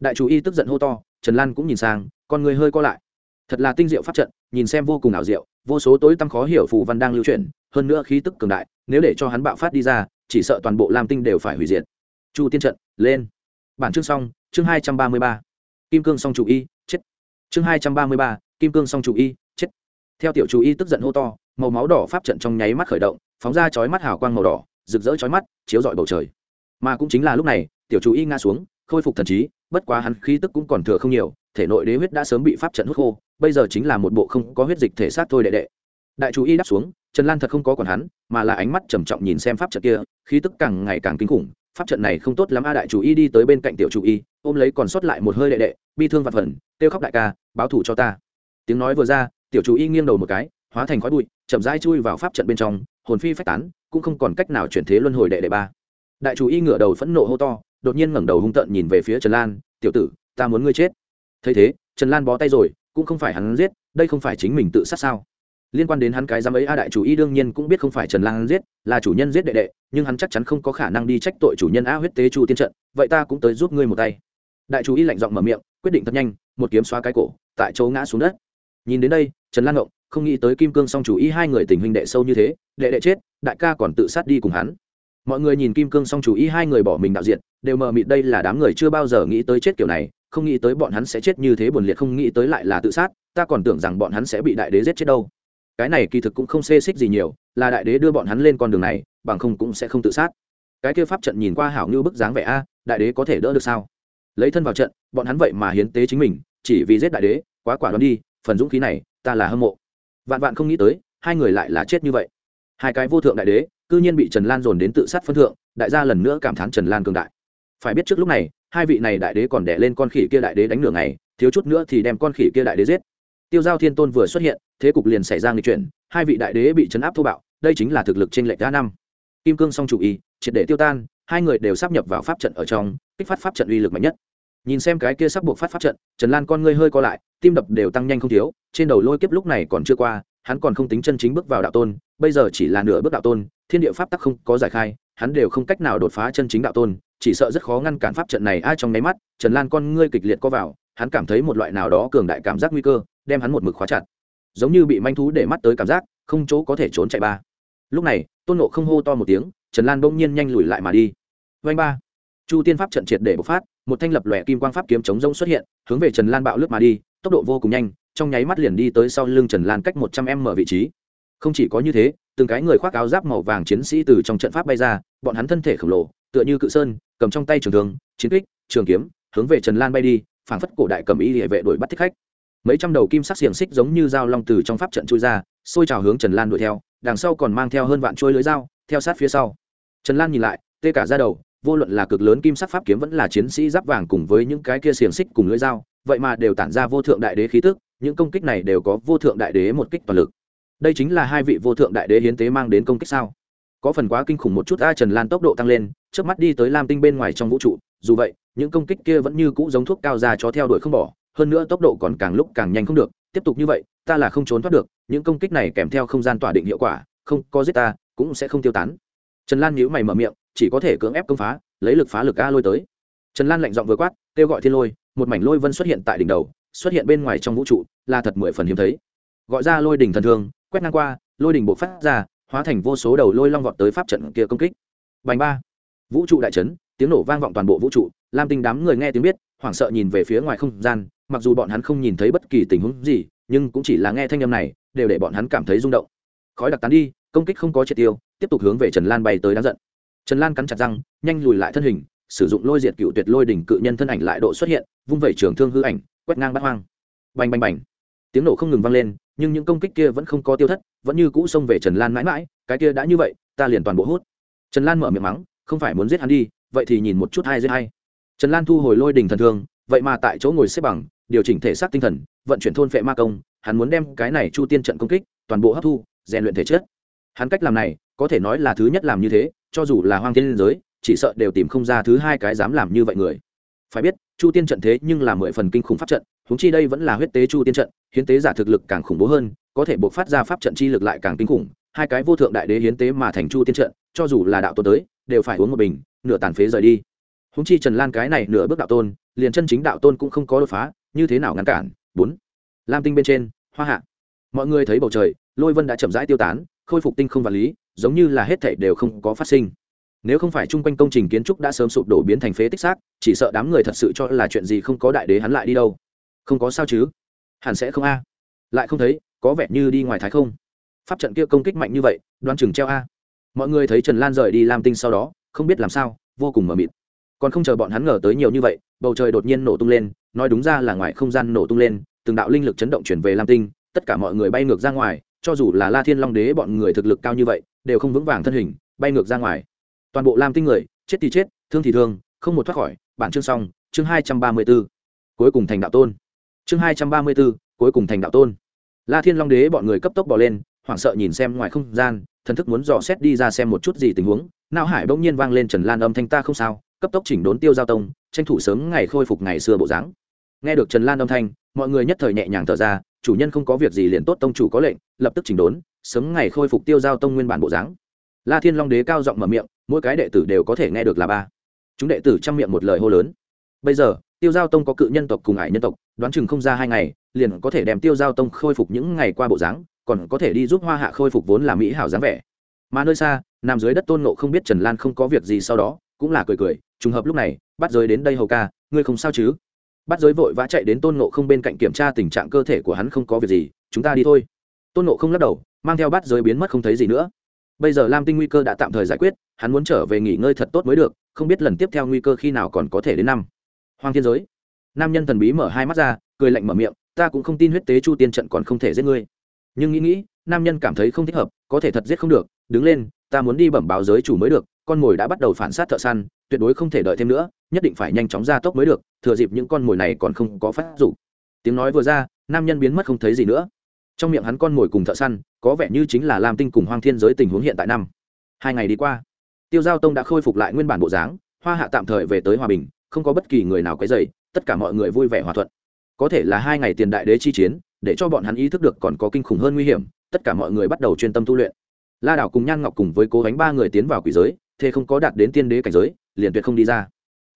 Đại chú ý tức giận hô to, trần lan cũng nhìn sang, con người hơi co lại. Thật là tinh diệu pháp trận, nhìn xem vô cùng ảo diệu, vô số tối tăm khó hiểu phù văn đang lưu chuyển, hơn nữa khí tức cường đại, nếu để cho hắn bạo phát đi ra, chỉ sợ toàn bộ lam tinh đều phải hủy diệt. Chu tiên trận, lên. Bản chương xong, chương hai trăm ba mươi ba. Kim cương song chủ y, chết. Chương hai trăm ba mươi ba, kim cương song chủ y, chết. Theo tiểu chủ y tức giận hô to màu máu đỏ pháp trận trong nháy mắt khởi động, phóng ra chói mắt hào quang màu đỏ, rực rỡ chói mắt, chiếu rọi bầu trời. Mà cũng chính là lúc này, tiểu chủ y ngã xuống, khôi phục thần trí, bất quá hắn khí tức cũng còn thừa không nhiều, thể nội đế huyết đã sớm bị pháp trận hút khô, bây giờ chính là một bộ không có huyết dịch thể xác thôi đệ đệ. Đại chủ y đáp xuống, trần lan thật không có còn hắn, mà là ánh mắt trầm trọng nhìn xem pháp trận kia, khí tức càng ngày càng kinh khủng, pháp trận này không tốt lắm a, đại chủ y đi tới bên cạnh tiểu chủ y, ôm lấy còn sót lại một hơi đệ đệ, bi thương vặt phần, kêu khóc đại ca, báo thủ cho ta. Tiếng nói vừa ra, tiểu chủ y nghiêng đầu một cái, hóa thành khói bụi chậm rãi chui vào pháp trận bên trong, hồn phi phách tán, cũng không còn cách nào chuyển thế luân hồi đệ đệ ba. Đại chủ y ngửa đầu phẫn nộ hô to, đột nhiên ngẩng đầu hung tợn nhìn về phía trần lan, tiểu tử, ta muốn ngươi chết. Thấy thế, trần lan bó tay rồi, cũng không phải hắn giết, đây không phải chính mình tự sát sao? Liên quan đến hắn cái giám ấy, a đại chủ y đương nhiên cũng biết không phải trần lan giết, là chủ nhân giết đệ đệ, nhưng hắn chắc chắn không có khả năng đi trách tội chủ nhân a huyết tế chu tiên trận, vậy ta cũng tới giúp ngươi một tay. Đại chủ y lạnh giọng mở miệng, quyết định thật nhanh, một kiếm xóa cái cổ, tại chỗ ngã xuống đất. Nhìn đến đây, trần lan ngộng không nghĩ tới kim cương song chủ y hai người tình huynh đệ sâu như thế, đệ đệ chết, đại ca còn tự sát đi cùng hắn. Mọi người nhìn kim cương song chủ y hai người bỏ mình đạo diện đều mờ mịt đây là đám người chưa bao giờ nghĩ tới chết kiểu này, không nghĩ tới bọn hắn sẽ chết như thế buồn liệt, không nghĩ tới lại là tự sát, ta còn tưởng rằng bọn hắn sẽ bị đại đế giết chết đâu. Cái này kỳ thực cũng không xê xích gì nhiều, là đại đế đưa bọn hắn lên con đường này, bằng không cũng sẽ không tự sát. Cái kia pháp trận nhìn qua hảo như bức dáng vẻ a, đại đế có thể đỡ được sao? Lấy thân vào trận, bọn hắn vậy mà hiến tế chính mình, chỉ vì giết đại đế, quá quả đoán đi, phần dũng khí này, ta là hâm mộ vạn vạn không nghĩ tới, hai người lại là chết như vậy. Hai cái vô thượng đại đế, cư nhiên bị trần lan dồn đến tự sát phân thượng, đại gia lần nữa cảm thán trần lan cường đại. Phải biết trước lúc này, hai vị này đại đế còn đẻ lên con khỉ kia đại đế đánh nửa ngày, thiếu chút nữa thì đem con khỉ kia đại đế giết. Tiêu giao thiên tôn vừa xuất hiện, thế cục liền xảy ra nghịch chuyển, hai vị đại đế bị chấn áp thô bạo, đây chính là thực lực trên lệch đa năm. Kim cương song chủ y, triệt để tiêu tan, hai người đều sắp nhập vào pháp trận ở trong, kích phát pháp trận uy lực mạnh nhất nhìn xem cái kia sắp buộc phát phát trận, trần lan con ngươi hơi co lại, tim đập đều tăng nhanh không thiếu, trên đầu lôi kiếp lúc này còn chưa qua, hắn còn không tính chân chính bước vào đạo tôn, bây giờ chỉ là nửa bước đạo tôn, thiên địa pháp tắc không có giải khai, hắn đều không cách nào đột phá chân chính đạo tôn, chỉ sợ rất khó ngăn cản pháp trận này. Ai trong nháy mắt, trần lan con ngươi kịch liệt co vào, hắn cảm thấy một loại nào đó cường đại cảm giác nguy cơ, đem hắn một mực khóa chặt. Giống như bị manh thú để mắt tới cảm giác, không chỗ có thể trốn chạy ba. Lúc này, tôn nộ không hô to một tiếng, trần lan bỗng nhiên nhanh lùi lại mà đi. Vanh ba. Chu tiên pháp trận triệt để bộc phát một thanh lập lòe kim quang pháp kiếm chống rông xuất hiện, hướng về trần lan bạo lướt mà đi, tốc độ vô cùng nhanh, trong nháy mắt liền đi tới sau lưng trần lan cách một trăm em mở vị trí. Không chỉ có như thế, từng cái người khoác áo giáp màu vàng chiến sĩ từ trong trận pháp bay ra, bọn hắn thân thể khổng lồ, tựa như cự sơn, cầm trong tay trường thương, chiến kích, trường kiếm, hướng về trần lan bay đi, phảng phất cổ đại cầm y địa vệ đuổi bắt thích khách. Mấy trăm đầu kim sắc xiềng xích giống như dao long từ trong pháp trận chui ra, xôi trào hướng trần lan đuổi theo, đằng sau còn mang theo hơn vạn trôi lưới dao, theo sát phía sau. Trần lan nhìn lại, tê cả ra đầu vô luận là cực lớn kim sắc pháp kiếm vẫn là chiến sĩ giáp vàng cùng với những cái kia xiềng xích cùng lưỡi dao, vậy mà đều tản ra vô thượng đại đế khí tức, những công kích này đều có vô thượng đại đế một kích toàn lực. Đây chính là hai vị vô thượng đại đế hiến tế mang đến công kích sao? Có phần quá kinh khủng một chút, a trần lan tốc độ tăng lên trước mắt đi tới lam tinh bên ngoài trong vũ trụ, dù vậy, những công kích kia vẫn như cũ giống thuốc cao ra cho theo đuổi không bỏ, hơn nữa tốc độ còn càng lúc càng nhanh không được, tiếp tục như vậy, ta là không trốn thoát được, những công kích này kèm theo không gian tỏa định hiệu quả, không có giết ta, cũng sẽ không tiêu tán. Trần lan nhíu mày mở miệng chỉ có thể cưỡng ép công phá, lấy lực phá lực a lôi tới. Trần lan lạnh giọng vừa quát, kêu gọi thiên lôi, một mảnh lôi vân xuất hiện tại đỉnh đầu, xuất hiện bên ngoài trong vũ trụ, là thật mười phần hiếm thấy. Gọi ra lôi đỉnh thần thương, quét ngang qua, lôi đỉnh bộ phát ra, hóa thành vô số đầu lôi long vọt tới pháp trận kia công kích. Bành ba. Vũ trụ đại trấn tiếng nổ vang vọng toàn bộ vũ trụ, lam tinh đám người nghe tiếng biết, hoảng sợ nhìn về phía ngoài không gian, mặc dù bọn hắn không nhìn thấy bất kỳ tình huống gì, nhưng cũng chỉ là nghe thanh âm này, đều để bọn hắn cảm thấy rung động. Khói đặc tán đi, công kích không có triệt tiêu, tiếp tục hướng về trần lan bay tới đáng giận trần lan cắn chặt răng, nhanh lùi lại thân hình, sử dụng lôi diệt cựu tuyệt lôi đỉnh cự nhân thân ảnh lại độ xuất hiện, vung vẩy trường thương hư ảnh, quét ngang bắt hoang. Bành bành bành. Tiếng nổ không ngừng vang lên, nhưng những công kích kia vẫn không có tiêu thất, vẫn như cũ xông về trần lan mãi mãi, cái kia đã như vậy, ta liền toàn bộ hút. Trần lan mở miệng mắng, không phải muốn giết hắn đi, vậy thì nhìn một chút hai giết hay trần lan thu hồi lôi đình thần thương, vậy mà tại chỗ ngồi xếp bằng, điều chỉnh thể xác tinh thần, vận chuyển thôn phệ ma công, hắn muốn đem cái này chu tiên trận công kích toàn bộ hấp thu, rèn luyện thể chất. Hắn cách làm này có thể nói là thứ nhất làm như thế, cho dù là hoang thiên liên giới, chỉ sợ đều tìm không ra thứ hai cái dám làm như vậy người. Phải biết, chu tiên trận thế nhưng là mười phần kinh khủng pháp trận húng chi đây vẫn là huyết tế chu tiên trận, hiến tế giả thực lực càng khủng bố hơn, có thể buộc phát ra pháp trận chi lực lại càng kinh khủng, hai cái vô thượng đại đế hiến tế mà thành chu tiên trận, cho dù là đạo tôn tới, đều phải uống một bình, nửa tàn phế rời đi. Húng chi trần lan cái này nửa bước đạo tôn, liền chân chính đạo tôn cũng không có đột phá, như thế nào ngăn cản? Bốn. Lam tinh bên trên, hoa hạ. Mọi người thấy bầu trời, lôi vân đã chậm rãi tiêu tán, khôi phục tinh không vật lý giống như là hết thảy đều không có phát sinh. Nếu không phải chung quanh công trình kiến trúc đã sớm sụp đổ biến thành phế tích xác, chỉ sợ đám người thật sự cho là chuyện gì không có đại đế hắn lại đi đâu. Không có sao chứ? Hẳn sẽ không a. Lại không thấy, có vẻ như đi ngoài thái không. Pháp trận kia công kích mạnh như vậy đoán chừng treo a. Mọi người thấy trần lan rời đi lam tinh sau đó, không biết làm sao, vô cùng mờ mịt. Còn không chờ bọn hắn ngờ tới nhiều như vậy, bầu trời đột nhiên nổ tung lên, nói đúng ra là ngoài không gian nổ tung lên, từng đạo linh lực chấn động chuyển về lam tinh, tất cả mọi người bay ngược ra ngoài, cho dù là la thiên long đế bọn người thực lực cao như vậy đều không vững vàng thân hình, bay ngược ra ngoài. Toàn bộ lam tinh người, chết thì chết, thương thì thương, không một thoát khỏi. Bản chương xong, chương hai trăm ba mươi b ố cuối cùng thành đạo tôn. Chương hai trăm ba mươi b ố cuối cùng thành đạo tôn. La thiên long đế bọn người cấp tốc bỏ lên, hoảng sợ nhìn xem ngoài không gian, thần thức muốn dò xét đi ra xem một chút gì tình huống. Nao hải bỗng nhiên vang lên trần lan âm thanh, ta không sao. Cấp tốc chỉnh đốn tiêu giao tông, tranh thủ sớm ngày khôi phục ngày xưa bộ dáng. Nghe được trần lan âm thanh, mọi người nhất thời nhẹ nhàng thở ra, chủ nhân không có việc gì liền tốt, tông chủ có lệnh. Lập tức chỉnh đốn sớm ngày khôi phục tiêu giao tông nguyên bản bộ dáng. La thiên long đế cao giọng mở miệng, mỗi cái đệ tử đều có thể nghe được là ba. Chúng đệ tử chăm miệng một lời hô lớn. Bây giờ, tiêu giao tông có cự nhân tộc cùng ải nhân tộc, đoán chừng không ra hai ngày, liền có thể đem tiêu giao tông khôi phục những ngày qua bộ dáng, còn có thể đi giúp hoa hạ khôi phục vốn là mỹ hảo dáng vẻ. Mà nơi xa, nằm dưới đất tôn nộ không biết trần lan không có việc gì sau đó, cũng là cười cười, trùng hợp lúc này, bắt giới đến đây hầu ca, ngươi không sao chứ? Bắt giới vội vã chạy đến tôn nộ không bên cạnh kiểm tra tình trạng cơ thể của hắn không có việc gì, chúng ta đi thôi. Tôn nộ không lắc đầu mang theo bát giới biến mất không thấy gì nữa. Bây giờ lam tinh nguy cơ đã tạm thời giải quyết, hắn muốn trở về nghỉ ngơi thật tốt mới được, không biết lần tiếp theo nguy cơ khi nào còn có thể đến năm. Hoàng thiên giới. Nam nhân thần bí mở hai mắt ra, cười lạnh mở miệng, ta cũng không tin huyết tế chu tiên trận còn không thể giết ngươi. Nhưng nghĩ nghĩ, nam nhân cảm thấy không thích hợp, có thể thật giết không được, đứng lên, ta muốn đi bẩm báo giới chủ mới được, con mồi đã bắt đầu phản sát thợ săn, tuyệt đối không thể đợi thêm nữa, nhất định phải nhanh chóng ra tốc mới được, thừa dịp những con mồi này còn không có phát rủ tiếng nói vừa ra, nam nhân biến mất không thấy gì nữa. Trong miệng hắn con mồi cùng thợ săn có vẻ như chính là lam tinh cùng hoang thiên giới tình huống hiện tại năm. Hai ngày đi qua, tiêu giao tông đã khôi phục lại nguyên bản bộ dáng, hoa hạ tạm thời về tới hòa bình, không có bất kỳ người nào quấy dày tất cả mọi người vui vẻ hòa thuận. Có thể là hai ngày tiền đại đế chi chiến, để cho bọn hắn ý thức được còn có kinh khủng hơn nguy hiểm, tất cả mọi người bắt đầu chuyên tâm tu luyện. La đảo cùng nhan ngọc cùng với cố gánh ba người tiến vào quỷ giới, thế không có đạt đến tiên đế cảnh giới, liền tuyệt không đi ra.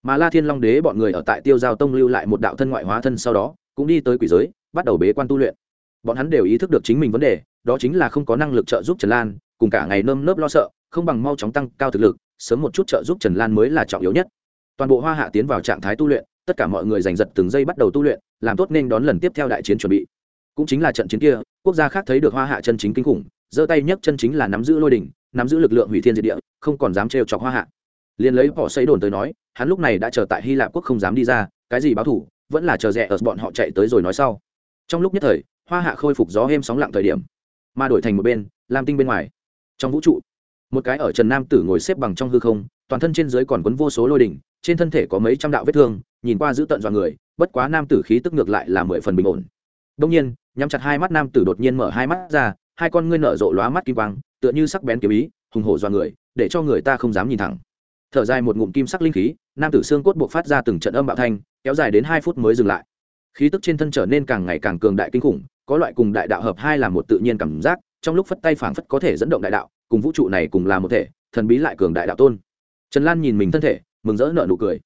Mà la thiên long đế bọn người ở tại tiêu giao tông lưu lại một đạo thân ngoại hóa thân sau đó, cũng đi tới quỷ giới, bắt đầu bế quan tu luyện bọn hắn đều ý thức được chính mình vấn đề, đó chính là không có năng lực trợ giúp trần lan, cùng cả ngày nơm nớp lo sợ, không bằng mau chóng tăng cao thực lực, sớm một chút trợ giúp trần lan mới là trọng yếu nhất. Toàn bộ hoa hạ tiến vào trạng thái tu luyện, tất cả mọi người giành giật từng giây bắt đầu tu luyện, làm tốt nên đón lần tiếp theo đại chiến chuẩn bị. Cũng chính là trận chiến kia, quốc gia khác thấy được hoa hạ chân chính kinh khủng, giơ tay nhấc chân chính là nắm giữ lôi đỉnh, nắm giữ lực lượng hủy thiên diệt địa, không còn dám trêu chọc hoa hạ. Liền lấy bỏ xây đồn tới nói, hắn lúc này đã chờ tại hy lạp quốc không dám đi ra, cái gì báo thủ, vẫn là chờ rẻ ở bọn họ chạy tới rồi nói sau. Trong lúc nhất thời hoa hạ khôi phục gió êm sóng lặng thời điểm, mà đổi thành một bên, lam tinh bên ngoài. Trong vũ trụ, một cái ở trần nam tử ngồi xếp bằng trong hư không, toàn thân trên dưới còn quấn vô số lôi đỉnh, trên thân thể có mấy trăm đạo vết thương, nhìn qua giữ tận dọa người, bất quá nam tử khí tức ngược lại là mười phần bình ổn. Đông nhiên, nhắm chặt hai mắt nam tử đột nhiên mở hai mắt ra, hai con ngươi nở rộ lóa mắt kim quang, tựa như sắc bén kiếm ý, hùng hổ dọa người, để cho người ta không dám nhìn thẳng. Thở dài một ngụm kim sắc linh khí, nam tử xương cốt buộc phát ra từng trận âm bạo thanh, kéo dài đến hai phút mới dừng lại khí tức trên thân trở nên càng ngày càng cường đại kinh khủng, có loại cùng đại đạo hợp hai là một tự nhiên cảm giác, trong lúc phất tay phảng phất có thể dẫn động đại đạo, cùng vũ trụ này cùng là một thể, thần bí lại cường đại đạo tôn. Trần lan nhìn mình thân thể, mừng rỡ nợ nụ cười.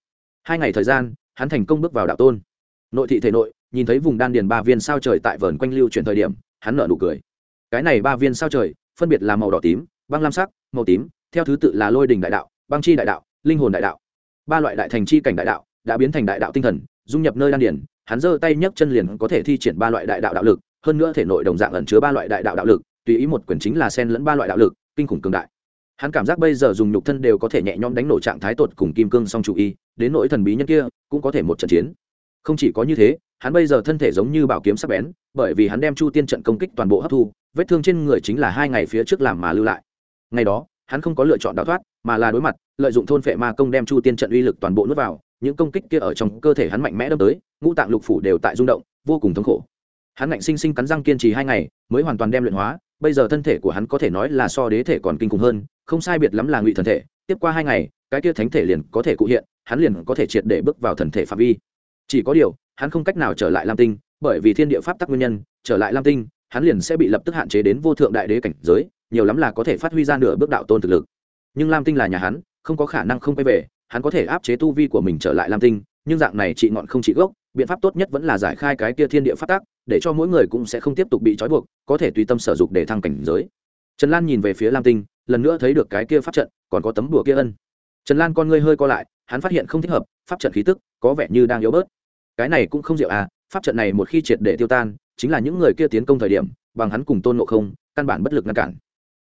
Hai ngày thời gian, hắn thành công bước vào đạo tôn. Nội thị thể nội, nhìn thấy vùng đan điền ba viên sao trời tại vườn quanh lưu chuyển thời điểm, hắn nợ nụ cười. Cái này ba viên sao trời, phân biệt là màu đỏ tím, băng lam sắc, màu tím, theo thứ tự là lôi đình đại đạo, băng chi đại đạo, linh hồn đại đạo. Ba loại đại thành chi cảnh đại đạo đã biến thành đại đạo tinh thần, dung nhập nơi đan điền hắn giơ tay nhấc chân liền có thể thi triển ba loại đại đạo đạo lực, hơn nữa thể nội đồng dạng ẩn chứa ba loại đại đạo đạo lực, tùy ý một quyền chính là sen lẫn ba loại đạo lực, kinh khủng cường đại. Hắn cảm giác bây giờ dùng nhục thân đều có thể nhẹ nhõm đánh nổ trạng thái tột cùng kim cương song chủ y, đến nỗi thần bí nhân kia, cũng có thể một trận chiến. Không chỉ có như thế, hắn bây giờ thân thể giống như bảo kiếm sắp bén, bởi vì hắn đem chu tiên trận công kích toàn bộ hấp thu, vết thương trên người chính là hai ngày phía trước làm mà lưu lại. Ngày đó, hắn không có lựa chọn đào thoát, mà là đối mặt, lợi dụng thôn phệ ma công đem chu tiên trận uy lực toàn bộ nuốt vào, những công kích kia ở trong cơ thể hắn mạnh mẽ đâm tới ngũ tạng lục phủ đều tại rung động, vô cùng thống khổ. Hắn ngạnh sinh sinh cắn răng kiên trì hai ngày, mới hoàn toàn đem luyện hóa, bây giờ thân thể của hắn có thể nói là so đế thể còn kinh khủng hơn, không sai biệt lắm là ngụy thần thể, tiếp qua hai ngày, cái kia thánh thể liền có thể cụ hiện, hắn liền có thể triệt để bước vào thần thể phạm vi. Chỉ có điều, hắn không cách nào trở lại lam tinh, bởi vì thiên địa pháp tắc nguyên nhân, trở lại lam tinh, hắn liền sẽ bị lập tức hạn chế đến vô thượng đại đế cảnh giới, nhiều lắm là có thể phát huy ra nửa bước đạo tôn thực lực. Nhưng lam tinh là nhà hắn, không có khả năng không quay về, hắn có thể áp chế tu vi của mình trở lại lam tinh nhưng dạng này trị ngọn không trị gốc, biện pháp tốt nhất vẫn là giải khai cái kia thiên địa phát tác để cho mỗi người cũng sẽ không tiếp tục bị trói buộc, có thể tùy tâm sở dục để thăng cảnh giới. Trần lan nhìn về phía lam tinh, lần nữa thấy được cái kia pháp trận, còn có tấm đùa kia ân. Trần lan con ngươi hơi co lại, hắn phát hiện không thích hợp, pháp trận khí tức, có vẻ như đang yếu bớt. Cái này cũng không diệu à pháp trận này một khi triệt để tiêu tan, chính là những người kia tiến công thời điểm, bằng hắn cùng tôn ngộ không, căn bản bất lực ngăn cản.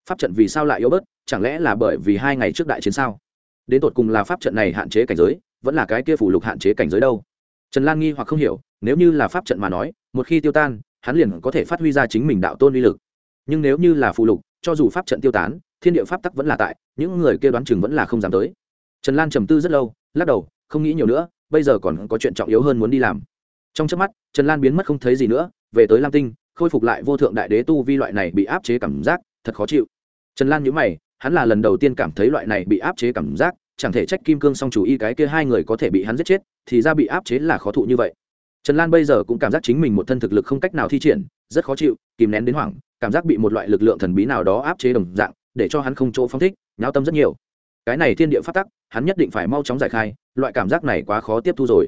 Pháp trận vì sao lại yếu bớt, chẳng lẽ là bởi vì hai ngày trước đại chiến sao? Đến tột cùng là pháp trận này hạn chế cảnh giới vẫn là cái kia phủ lục hạn chế cảnh giới đâu. Trần lan nghi hoặc không hiểu, nếu như là pháp trận mà nói, một khi tiêu tan, hắn liền có thể phát huy ra chính mình đạo tôn uy lực. Nhưng nếu như là phụ lục, cho dù pháp trận tiêu tán, thiên địa pháp tắc vẫn là tại, những người kia đoán chừng vẫn là không dám tới. Trần lan trầm tư rất lâu, lắc đầu, không nghĩ nhiều nữa, bây giờ còn có chuyện trọng yếu hơn muốn đi làm. Trong trước mắt, trần lan biến mất không thấy gì nữa, về tới lam tinh, khôi phục lại vô thượng đại đế tu vi loại này bị áp chế cảm giác, thật khó chịu. Trần lan nhữ mày, hắn là lần đầu tiên cảm thấy loại này bị áp chế cảm giác chẳng thể trách kim cương song chủ y cái kia hai người có thể bị hắn giết chết, thì ra bị áp chế là khó thụ như vậy. Trần lan bây giờ cũng cảm giác chính mình một thân thực lực không cách nào thi triển, rất khó chịu, kìm nén đến hoảng, cảm giác bị một loại lực lượng thần bí nào đó áp chế đồng dạng, để cho hắn không chỗ phong thích, nháo tâm rất nhiều. Cái này thiên địa phát tắc, hắn nhất định phải mau chóng giải khai, loại cảm giác này quá khó tiếp thu rồi.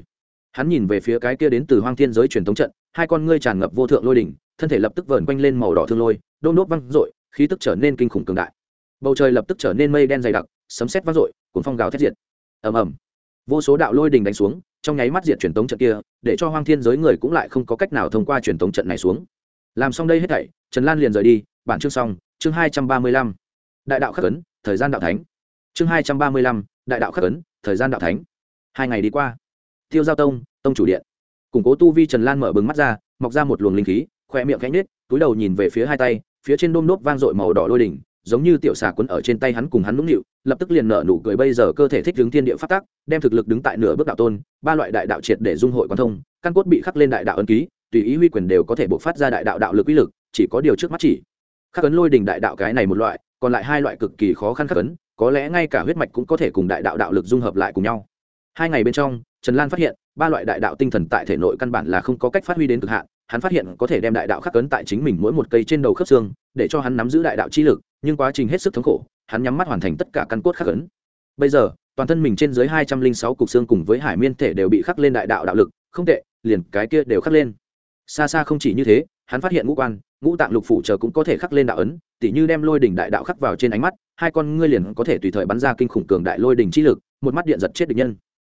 Hắn nhìn về phía cái kia đến từ hoang thiên giới truyền thống trận, hai con ngươi tràn ngập vô thượng lôi đỉnh, thân thể lập tức vờn quanh lên màu đỏ thương lôi, đôn đốt văng r khí tức trở nên kinh khủng cường đại. Bầu trời lập tức trở nên mây đen dày đặc sấm sét vang dội cuốn phong gào thét diệt. Ầm ầm. Vô số đạo lôi đình đánh xuống, trong nháy mắt diệt truyền tống trận kia, để cho hoang thiên giới người cũng lại không có cách nào thông qua truyền tống trận này xuống. Làm xong đây hết thảy, trần lan liền rời đi, bản chương xong, chương hai trăm ba mươi lăm. Đại đạo khắc ấn, thời gian đạo thánh. Chương hai trăm ba mươi lăm, đại đạo khắc ấn, thời gian đạo thánh. Hai ngày đi qua. Tiêu giao tông tông chủ điện. Củng cố tu vi trần lan mở bừng mắt ra, mọc ra một luồng linh khí khoe miệng cánh nết túi đầu nhìn về phía hai tay, phía trên đôm nốt vang dội màu đỏ lôi đỉnh giống như tiểu xà quấn ở trên tay hắn cùng hắn nũng nịu, lập tức liền nở nụ cười bây giờ cơ thể thích hướng thiên địa phát tác, đem thực lực đứng tại nửa bước đạo tôn, ba loại đại đạo triệt để dung hội quan thông, căn cốt bị khắc lên đại đạo ấn ký, tùy ý huy quyền đều có thể bộc phát ra đại đạo đạo lực uy lực, chỉ có điều trước mắt chỉ. Khắc ấn lôi đình đại đạo cái này một loại, còn lại hai loại cực kỳ khó khăn khắc ấn, có lẽ ngay cả huyết mạch cũng có thể cùng đại đạo đạo lực dung hợp lại cùng nhau. Hai ngày bên trong, trần lan phát hiện, ba loại đại đạo tinh thần tại thể nội căn bản là không có cách phát huy đến cực hạn, hắn phát hiện có thể đem đại đạo khắc cấn tại chính mình mỗi một cây trên đầu khớp xương, để cho hắn nắm giữ đại đạo chi lực nhưng quá trình hết sức thống khổ, hắn nhắm mắt hoàn thành tất cả căn cốt khắc ấn. bây giờ, toàn thân mình trên dưới hai trăm linh sáu cục xương cùng với hải miên thể đều bị khắc lên đại đạo đạo lực, không tệ, liền cái kia đều khắc lên xa xa không chỉ như thế, hắn phát hiện ngũ quan, ngũ tạng lục phủ chờ cũng có thể khắc lên đạo ấn, tỉ như đem lôi đỉnh đại đạo khắc vào trên ánh mắt, hai con ngươi liền có thể tùy thời bắn ra kinh khủng cường đại lôi đỉnh chi lực, một mắt điện giật chết địch nhân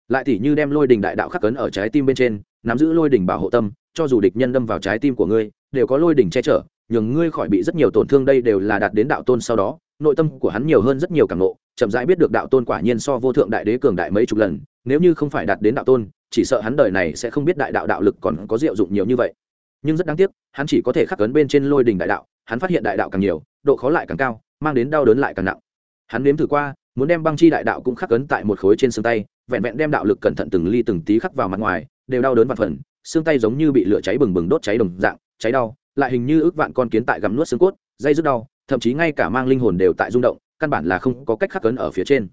lại tỉ như đem lôi đỉnh đại đạo khắc ấn ở trái tim bên trên, nắm giữ lôi đỉnh bảo hộ tâm, cho dù địch nhân đâm vào trái tim của ngươi, đều có lôi đỉnh che chở nhường ngươi khỏi bị rất nhiều tổn thương, đây đều là đạt đến đạo tôn sau đó, nội tâm của hắn nhiều hơn rất nhiều cảm nộ chậm rãi biết được đạo tôn quả nhiên so vô thượng đại đế cường đại mấy chục lần, nếu như không phải đạt đến đạo tôn, chỉ sợ hắn đời này sẽ không biết đại đạo đạo lực còn có diệu dụng nhiều như vậy. Nhưng rất đáng tiếc, hắn chỉ có thể khắc cấn bên trên lôi đỉnh đại đạo, hắn phát hiện đại đạo càng nhiều, độ khó lại càng cao, mang đến đau đớn lại càng nặng. Hắn nếm thử qua, muốn đem băng chi đại đạo cũng khắc cấn tại một khối trên xương tay, vẹn vẹn đem đạo lực cẩn thận từng ly từng tí khắc vào mặt ngoài, đều đau đớn và phần, xương tay giống như bị lửa cháy bừng bừng đốt cháy đồng dạng, cháy đau lại hình như ước vạn con kiến tại gặm nuốt xương cốt, dây rứt đau, thậm chí ngay cả mang linh hồn đều tại rung động, căn bản là không có cách khắc cấn ở phía trên.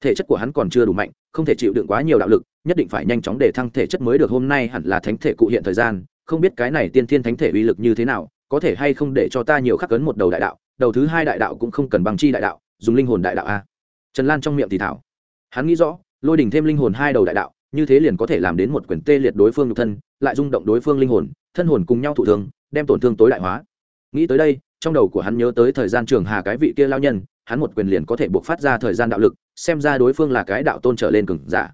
Thể chất của hắn còn chưa đủ mạnh, không thể chịu đựng quá nhiều đạo lực, nhất định phải nhanh chóng để thăng thể chất mới được. Hôm nay hẳn là thánh thể cụ hiện thời gian, không biết cái này tiên thiên thánh thể uy lực như thế nào, có thể hay không để cho ta nhiều khắc cấn một đầu đại đạo, đầu thứ hai đại đạo cũng không cần bằng chi đại đạo, dùng linh hồn đại đạo a. Trần lan trong miệng thì thảo. Hắn nghĩ rõ, lôi đỉnh thêm linh hồn hai đầu đại đạo, như thế liền có thể làm đến một quyển tê liệt đối phương nhục thân, lại rung động đối phương linh hồn thân hồn cùng nhau thụ thương, đem tổn thương tối đại hóa. Nghĩ tới đây trong đầu của hắn nhớ tới thời gian trường hà cái vị kia lao nhân hắn một quyền liền có thể buộc phát ra thời gian đạo lực xem ra đối phương là cái đạo tôn trở lên cừng giả.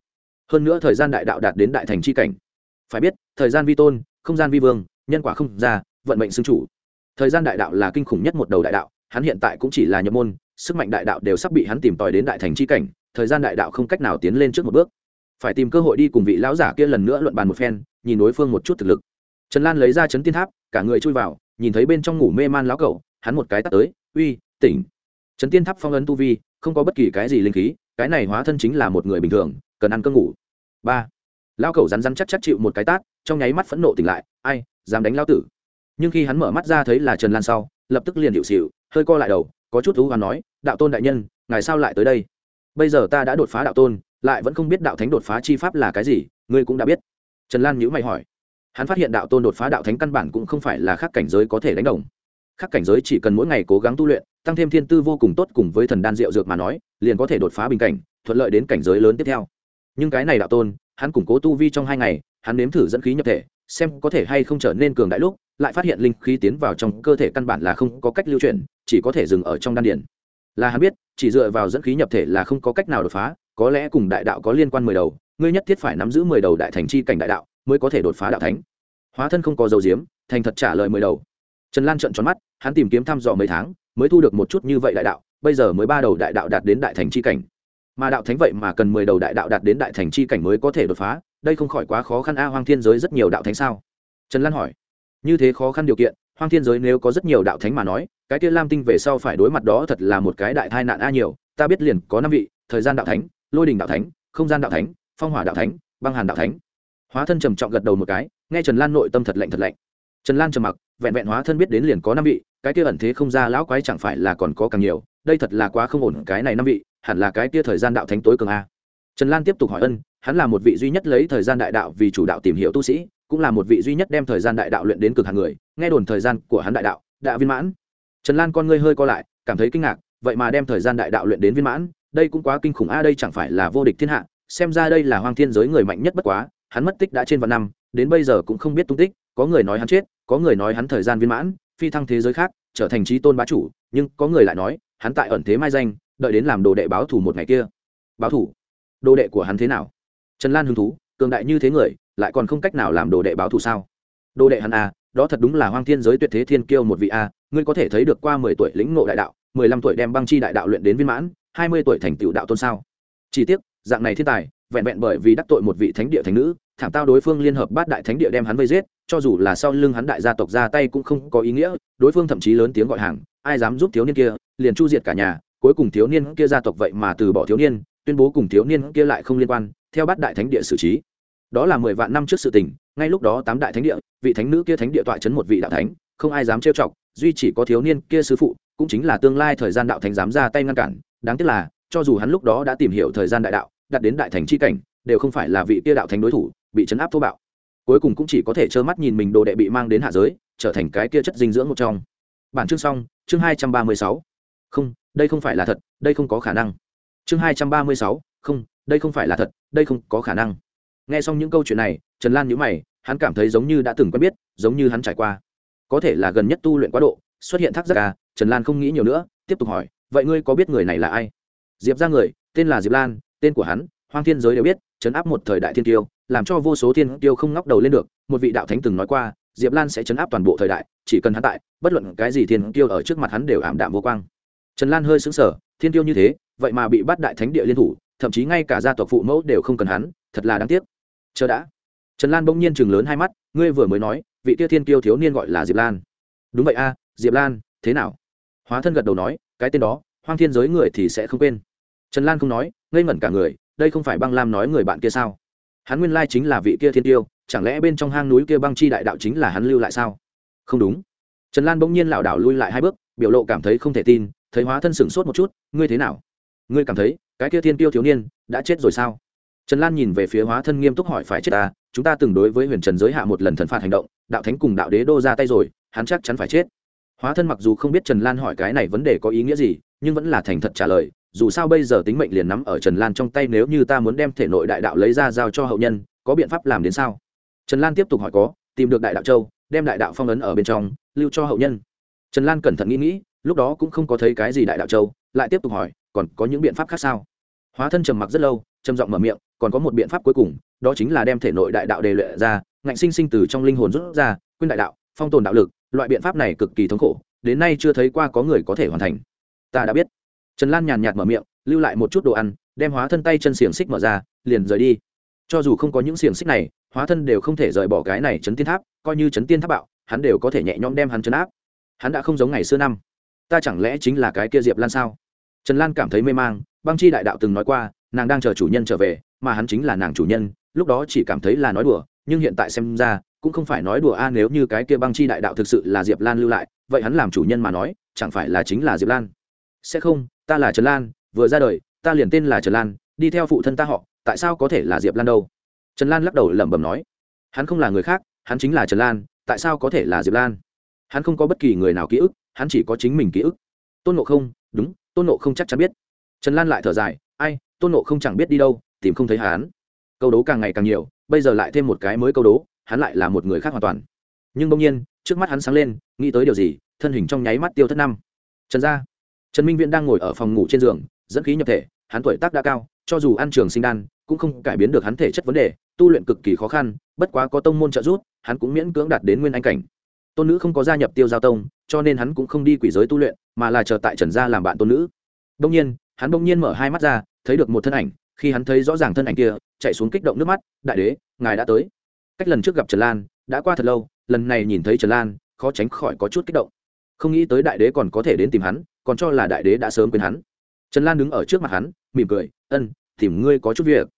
Hơn nữa thời gian đại đạo đạt đến đại thành c h i cảnh. Phải biết thời gian vi tôn không gian vi vương nhân quả không ra vận mệnh xưng chủ. Thời gian đại đạo là kinh khủng nhất một đầu đại đạo hắn hiện tại cũng chỉ là nhập môn sức mạnh đại đạo đều sắp bị hắn tìm tòi đến đại thành c h i cảnh thời gian đại đạo không cách nào tiến lên trước một bước. Phải tìm cơ hội đi cùng vị lão giả kia lần nữa luận bàn một phen nhìn đối phương một chút thực lực trần lan lấy ra chấn tiên tháp, cả người chui vào, nhìn thấy bên trong ngủ mê man lão cẩu, hắn một cái tắt tới, uy, tỉnh. Chấn tiên tháp phong ấn tu vi, không có bất kỳ cái gì linh khí, cái này hóa thân chính là một người bình thường, cần ăn cơm ngủ. Ba. Lao cẩu rắn rắn chắc chắc chịu một cái tát, trong nháy mắt phẫn nộ tỉnh lại, ai, dám đánh lao tử. Nhưng khi hắn mở mắt ra thấy là trần lan sau, lập tức liền hiệu xịu hơi co lại đầu, có chút thú và nói, đạo tôn đại nhân, ngài sao lại tới đây? Bây giờ ta đã đột phá đạo tôn, lại vẫn không biết đạo thánh đột phá chi pháp là cái gì, ngươi cũng đã biết. Trần lan nhữ mày hỏi hắn phát hiện đạo tôn đột phá đạo thánh căn bản cũng không phải là khác cảnh giới có thể đánh đồng. Khác cảnh giới chỉ cần mỗi ngày cố gắng tu luyện, tăng thêm thiên tư vô cùng tốt cùng với thần đan rượu dược mà nói, liền có thể đột phá bình cảnh, thuận lợi đến cảnh giới lớn tiếp theo. Nhưng cái này đạo tôn, hắn củng cố tu vi trong hai ngày, hắn nếm thử dẫn khí nhập thể, xem có thể hay không trở nên cường đại lúc, lại phát hiện linh khí tiến vào trong cơ thể căn bản là không có cách lưu chuyển, chỉ có thể dừng ở trong đan điển là hắn biết, chỉ dựa vào dẫn khí nhập thể là không có cách nào đột phá, có lẽ cùng đại đạo có liên quan mười đầu, ngươi nhất thiết phải nắm giữ mười đầu đại thành chi cảnh đại đạo mới có thể đột phá đạo thánh. Hóa thân không có dầu diếm, thành thật trả lời mười đầu. Trần lan trợn tròn mắt, hắn tìm kiếm thăm dò mấy tháng, mới thu được một chút như vậy đại đạo, bây giờ mới ba đầu đại đạo đạt đến đại thành chi cảnh. Mà đạo thánh vậy mà cần mười đầu đại đạo đạt đến đại thành chi cảnh mới có thể đột phá, đây không khỏi quá khó khăn a, hoang thiên giới rất nhiều đạo thánh sao? Trần lan hỏi. Như thế khó khăn điều kiện, hoang thiên giới nếu có rất nhiều đạo thánh mà nói, cái kia lam tinh về sau phải đối mặt đó thật là một cái đại tai nạn a nhiều, ta biết liền có năm vị, thời gian đạo thánh, lôi đình đạo thánh, không gian đạo thánh, phong hỏa đạo thánh, băng hàn đạo thánh hóa thân trầm trọng gật đầu một cái, nghe trần lan nội tâm thật lạnh thật lạnh. Trần lan trầm mặc, vẹn vẹn hóa thân biết đến liền có năm vị, cái kia ẩn thế không ra lão quái chẳng phải là còn có càng nhiều, đây thật là quá không ổn, cái này năm vị, hẳn là cái kia thời gian đạo thánh tối cường a. Trần lan tiếp tục hỏi ân, hắn là một vị duy nhất lấy thời gian đại đạo vì chủ đạo tìm hiểu tu sĩ, cũng là một vị duy nhất đem thời gian đại đạo luyện đến cực hàng người, nghe đồn thời gian của hắn đại đạo, đã viên mãn. Trần lan con ngươi hơi co lại, cảm thấy kinh ngạc, vậy mà đem thời gian đại đạo luyện đến viên mãn, đây cũng quá kinh khủng a, đây chẳng phải là vô địch thiên hạ, xem ra đây là hoang thiên giới người mạnh nhất bất quá hắn mất tích đã trên vạn năm đến bây giờ cũng không biết tung tích có người nói hắn chết có người nói hắn thời gian viên mãn phi thăng thế giới khác trở thành trí tôn bá chủ nhưng có người lại nói hắn tại ẩn thế mai danh đợi đến làm đồ đệ báo thủ một ngày kia. Báo thủ đồ đệ của hắn thế nào? Trần lan hứng thú cường đại như thế người lại còn không cách nào làm đồ đệ báo thù sao? Đồ đệ hắn a à, đó thật đúng là hoang thiên giới tuyệt thế thiên kiêu một vị a à, ngươi có thể thấy được qua mười tuổi lĩnh ngộ đại đạo mười lăm tuổi đem băng chi đại đạo luyện đến viên mãn hai mươi tuổi thành tựu đạo tôn sao? Chỉ tiếc dạng này thiên tài vẹn vẹn bởi vì đắc tội một vị thánh địa thánh nữ, thảm tao đối phương liên hợp bát đại thánh địa đem hắn vây giết, cho dù là sau lưng hắn đại gia tộc ra tay cũng không có ý nghĩa, đối phương thậm chí lớn tiếng gọi hàng, ai dám giúp thiếu niên kia, liền chu diệt cả nhà, cuối cùng thiếu niên kia gia tộc vậy mà từ bỏ thiếu niên, tuyên bố cùng thiếu niên kia lại không liên quan, theo bát đại thánh địa xử trí. Đó là mười vạn năm trước sự tình, ngay lúc đó tám đại thánh địa, vị thánh nữ kia thánh địa tọa chấn một vị đạo thánh, không ai dám trêu chọc, duy chỉ có thiếu niên kia sứ phụ, cũng chính là tương lai thời gian đạo thánh dám ra tay ngăn cản, đáng tiếc là, cho dù hắn lúc đó đã tìm hiểu thời gian đại đạo đặt đến đại thành c h i cảnh, đều không phải là vị kia đạo thánh đối thủ, bị chấn áp thô bạo. Cuối cùng cũng chỉ có thể trơ mắt nhìn mình đồ đệ bị mang đến hạ giới, trở thành cái kia chất dinh dưỡng một trong. Bản chương xong, chương hai trăm ba mươi sáu. Không, đây không phải là thật, đây không có khả năng. Chương hai trăm ba mươi sáu. Không, đây không phải là thật, đây không có khả năng. Nghe xong những câu chuyện này, trần lan nhữ mày, hắn cảm thấy giống như đã từng quen biết, giống như hắn trải qua. Có thể là gần nhất tu luyện quá độ, xuất hiện thác giác à trần lan không nghĩ nhiều nữa, tiếp tục hỏi, vậy ngươi có biết người này là ai? Diệp ra người, tên là diệp lan tên của hắn, hoang thiên giới đều biết, chấn áp một thời đại thiên tiêu, làm cho vô số thiên tiêu không ngóc đầu lên được, một vị đạo thánh từng nói qua, diệp lan sẽ chấn áp toàn bộ thời đại, chỉ cần hắn tại, bất luận cái gì thiên tiêu ở trước mặt hắn đều ảm đạm vô quang. Trần lan hơi xứng sở thiên tiêu như thế, vậy mà bị bắt đại thánh địa liên thủ, thậm chí ngay cả gia tộc phụ mẫu đều không cần hắn, thật là đáng tiếc. Chờ đã. Trần lan bỗng nhiên chừng lớn hai mắt, ngươi vừa mới nói, vị Tiêu thiên Tiêu thiếu niên gọi là diệp lan. Đúng vậy a, diệp lan, thế nào? Hóa thân gật đầu nói, cái tên đó, hoang thiên giới người thì sẽ không quên trần lan không nói, ngây ngẩn cả người, đây không phải băng lam nói người bạn kia sao? Hắn nguyên lai chính là vị kia thiên tiêu, chẳng lẽ bên trong hang núi kia băng chi đại đạo chính là hắn lưu lại sao? Không đúng. Trần lan bỗng nhiên lảo đảo lui lại hai bước, biểu lộ cảm thấy không thể tin, thấy hóa thân sửng sốt một chút, ngươi thế nào? Ngươi cảm thấy cái kia thiên tiêu thiếu niên đã chết rồi sao? Trần lan nhìn về phía hóa thân nghiêm túc hỏi, phải chết ta chúng ta từng đối với huyền trần giới hạ một lần thần phạt hành động, đạo thánh cùng đạo đế đô ra tay rồi, hắn chắc chắn phải chết. Hóa thân mặc dù không biết trần lan hỏi cái này vấn đề có ý nghĩa gì, nhưng vẫn là thành thật trả lời dù sao bây giờ tính mệnh liền nắm ở trần lan trong tay nếu như ta muốn đem thể nội đại đạo lấy ra giao cho hậu nhân, có biện pháp làm đến sao? Trần lan tiếp tục hỏi có, tìm được đại đạo châu, đem đại đạo phong ấn ở bên trong, lưu cho hậu nhân. Trần lan cẩn thận nghĩ nghĩ, lúc đó cũng không có thấy cái gì đại đạo châu, lại tiếp tục hỏi, còn có những biện pháp khác sao? Hóa thân trầm mặc rất lâu, trầm giọng mở miệng, còn có một biện pháp cuối cùng, đó chính là đem thể nội đại đạo đề luyện ra, ngạnh sinh sinh từ trong linh hồn rút ra quyên đại đạo, phong tồn đạo lực, loại biện pháp này cực kỳ thống khổ, đến nay chưa thấy qua có người có thể hoàn thành. Ta đã biết trần lan nhàn nhạt mở miệng, lưu lại một chút đồ ăn, đem hóa thân tay chân xiềng xích mở ra, liền rời đi. Cho dù không có những xiềng xích này, hóa thân đều không thể rời bỏ cái này chấn tiên tháp, coi như chấn tiên tháp bạo, hắn đều có thể nhẹ nhõm đem hắn chấn áp. Hắn đã không giống ngày xưa năm. Ta chẳng lẽ chính là cái kia diệp lan sao? Trần lan cảm thấy mê mang, băng chi đại đạo từng nói qua, nàng đang chờ chủ nhân trở về, mà hắn chính là nàng chủ nhân, lúc đó chỉ cảm thấy là nói đùa, nhưng hiện tại xem ra, cũng không phải nói đùa a, nếu như cái kia băng chi đại đạo thực sự là diệp lan lưu lại, vậy hắn làm chủ nhân mà nói, chẳng phải là chính là diệp lan? Sẽ không, ta là trần lan, vừa ra đời, ta liền tên là trần lan, đi theo phụ thân ta họ, tại sao có thể là diệp lan đâu? Trần lan lắc đầu lẩm bẩm nói, hắn không là người khác, hắn chính là trần lan, tại sao có thể là diệp lan? Hắn không có bất kỳ người nào ký ức, hắn chỉ có chính mình ký ức. Tôn nộ không, đúng, tôn nộ không chắc chắn biết. Trần lan lại thở dài, ai, tôn nộ không chẳng biết đi đâu, tìm không thấy hắn. Câu đố càng ngày càng nhiều, bây giờ lại thêm một cái mới câu đố, hắn lại là một người khác hoàn toàn. Nhưng bỗng nhiên, trước mắt hắn sáng lên, nghĩ tới điều gì, thân hình trong nháy mắt tiêu thất năm. Trần gia trần minh viễn đang ngồi ở phòng ngủ trên giường, dẫn khí nhập thể, hắn tuổi tác đã cao, cho dù ăn trường sinh đan, cũng không cải biến được hắn thể chất vấn đề, tu luyện cực kỳ khó khăn, bất quá có tông môn trợ giúp, hắn cũng miễn cưỡng đạt đến nguyên anh cảnh. Tôn nữ không có gia nhập tiêu giao tông, cho nên hắn cũng không đi quỷ giới tu luyện, mà là chờ tại trần gia làm bạn tôn nữ. Đông nhiên, hắn đông nhiên mở hai mắt ra, thấy được một thân ảnh, khi hắn thấy rõ ràng thân ảnh kia, chạy xuống kích động nước mắt, đại đế, ngài đã tới. Cách lần trước gặp trần lan, đã qua thật lâu, lần này nhìn thấy trần lan, khó tránh khỏi có chút kích động. Không nghĩ tới đại đế còn có thể đến tìm hắn còn cho là đại đế đã sớm quên hắn. Trần lan đứng ở trước mặt hắn, mỉm cười, ân, tìm ngươi có chút việc.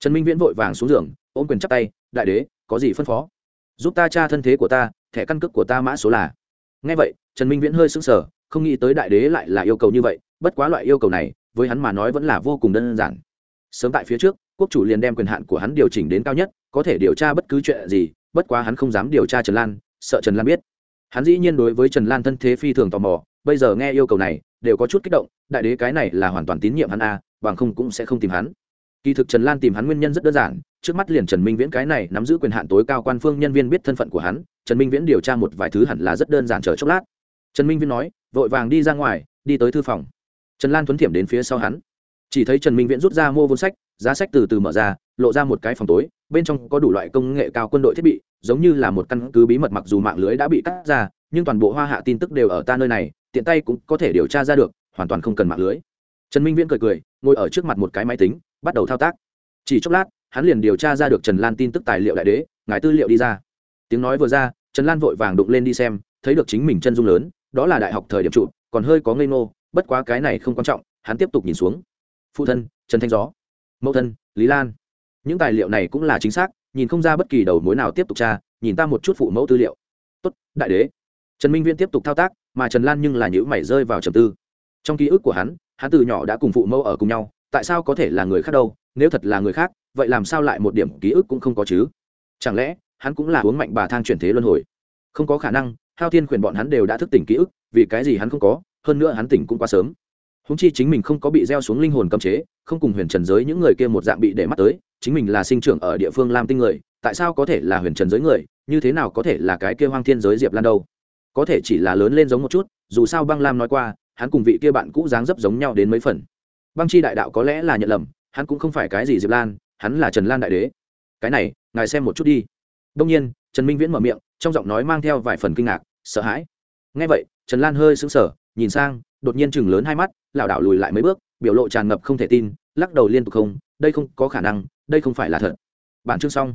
Trần minh viễn vội vàng xuống giường, ôm quyền chắp tay, đại đế, có gì phân phó? Giúp ta tra thân thế của ta, thẻ căn cước của ta mã số là. Ngay vậy, trần minh viễn hơi sững sờ, không nghĩ tới đại đế lại là yêu cầu như vậy, bất quá loại yêu cầu này, với hắn mà nói vẫn là vô cùng đơn giản. Sớm tại phía trước, quốc chủ liền đem quyền hạn của hắn điều chỉnh đến cao nhất, có thể điều tra bất cứ chuyện gì, bất quá hắn không dám điều tra trần lan, sợ trần lan biết. Hắn dĩ nhiên đối với trần lan thân thế phi thường tò mò bây giờ nghe yêu cầu này đều có chút kích động đại đế cái này là hoàn toàn tín nhiệm hắn a à, bằng không cũng sẽ không tìm hắn. Kỳ thực trần lan tìm hắn nguyên nhân rất đơn giản trước mắt liền trần minh viễn cái này nắm giữ quyền hạn tối cao quan phương nhân viên biết thân phận của hắn trần minh viễn điều tra một vài thứ hẳn là rất đơn giản chờ chốc lát. Trần minh viễn nói vội vàng đi ra ngoài đi tới thư phòng. Trần lan thuấn thiểm đến phía sau hắn. Chỉ thấy trần minh viễn rút ra mua vốn sách giá sách từ từ mở ra lộ ra một cái phòng tối bên trong có đủ loại công nghệ cao quân đội thiết bị giống như là một căn cứ bí mật mặc dù mạng lưới đã bị cắt ra nhưng toàn bộ hoa hạ tin tức đều ở ta nơi này tiện tay cũng có thể điều tra ra được, hoàn toàn không cần mạng lưới. Trần minh viễn cười cười, ngồi ở trước mặt một cái máy tính, bắt đầu thao tác. Chỉ chốc lát, hắn liền điều tra ra được trần lan tin tức tài liệu đại đế, ngài tư liệu đi ra. Tiếng nói vừa ra, trần lan vội vàng đụng lên đi xem, thấy được chính mình chân dung lớn, đó là đại học thời điểm trụ, còn hơi có ngây ngô, bất quá cái này không quan trọng, hắn tiếp tục nhìn xuống. Phụ thân, trần thanh gió. Mẫu thân, lý lan. Những tài liệu này cũng là chính xác, nhìn không ra bất kỳ đầu mối nào tiếp tục tra, nhìn ta một chút phụ mẫu tư liệu. Tốt, đại đế. Trần minh viễn tiếp tục thao tác mà trần lan nhưng là nhữ mày rơi vào trầm tư. Trong ký ức của hắn hắn từ nhỏ đã cùng phụ mẫu ở cùng nhau, tại sao có thể là người khác đâu, nếu thật là người khác, vậy làm sao lại một điểm ký ức cũng không có chứ? Chẳng lẽ, hắn cũng là uống mạnh bà thang chuyển thế luân hồi? Không có khả năng, hao thiên khuyển bọn hắn đều đã thức tỉnh ký ức, vì cái gì hắn không có, hơn nữa hắn tỉnh cũng quá sớm. Húng chi chính mình không có bị gieo xuống linh hồn cấm chế, không cùng huyền trần giới những người kia một dạng bị để mắt tới, chính mình là sinh trưởng ở địa phương lam tinh người, tại sao có thể là huyền trần giới người, như thế nào có thể là cái kia hoang thiên giới diệp lan đâu? Có thể chỉ là lớn lên giống một chút, dù sao băng lam nói qua, hắn cùng vị kia bạn cũ dáng dấp giống nhau đến mấy phần. Băng chi đại đạo có lẽ là nhận lầm, hắn cũng không phải cái gì diệp lan, hắn là trần lan đại đế. Cái này, ngài xem một chút đi. Đông nhiên, trần minh viễn mở miệng, trong giọng nói mang theo vài phần kinh ngạc, sợ hãi. Ngay vậy, trần lan hơi sững sờ, nhìn sang, đột nhiên chừng lớn hai mắt, lảo đảo lùi lại mấy bước, biểu lộ tràn ngập không thể tin, lắc đầu liên tục không, đây không có khả năng, đây không phải là thật. Bản chương xong.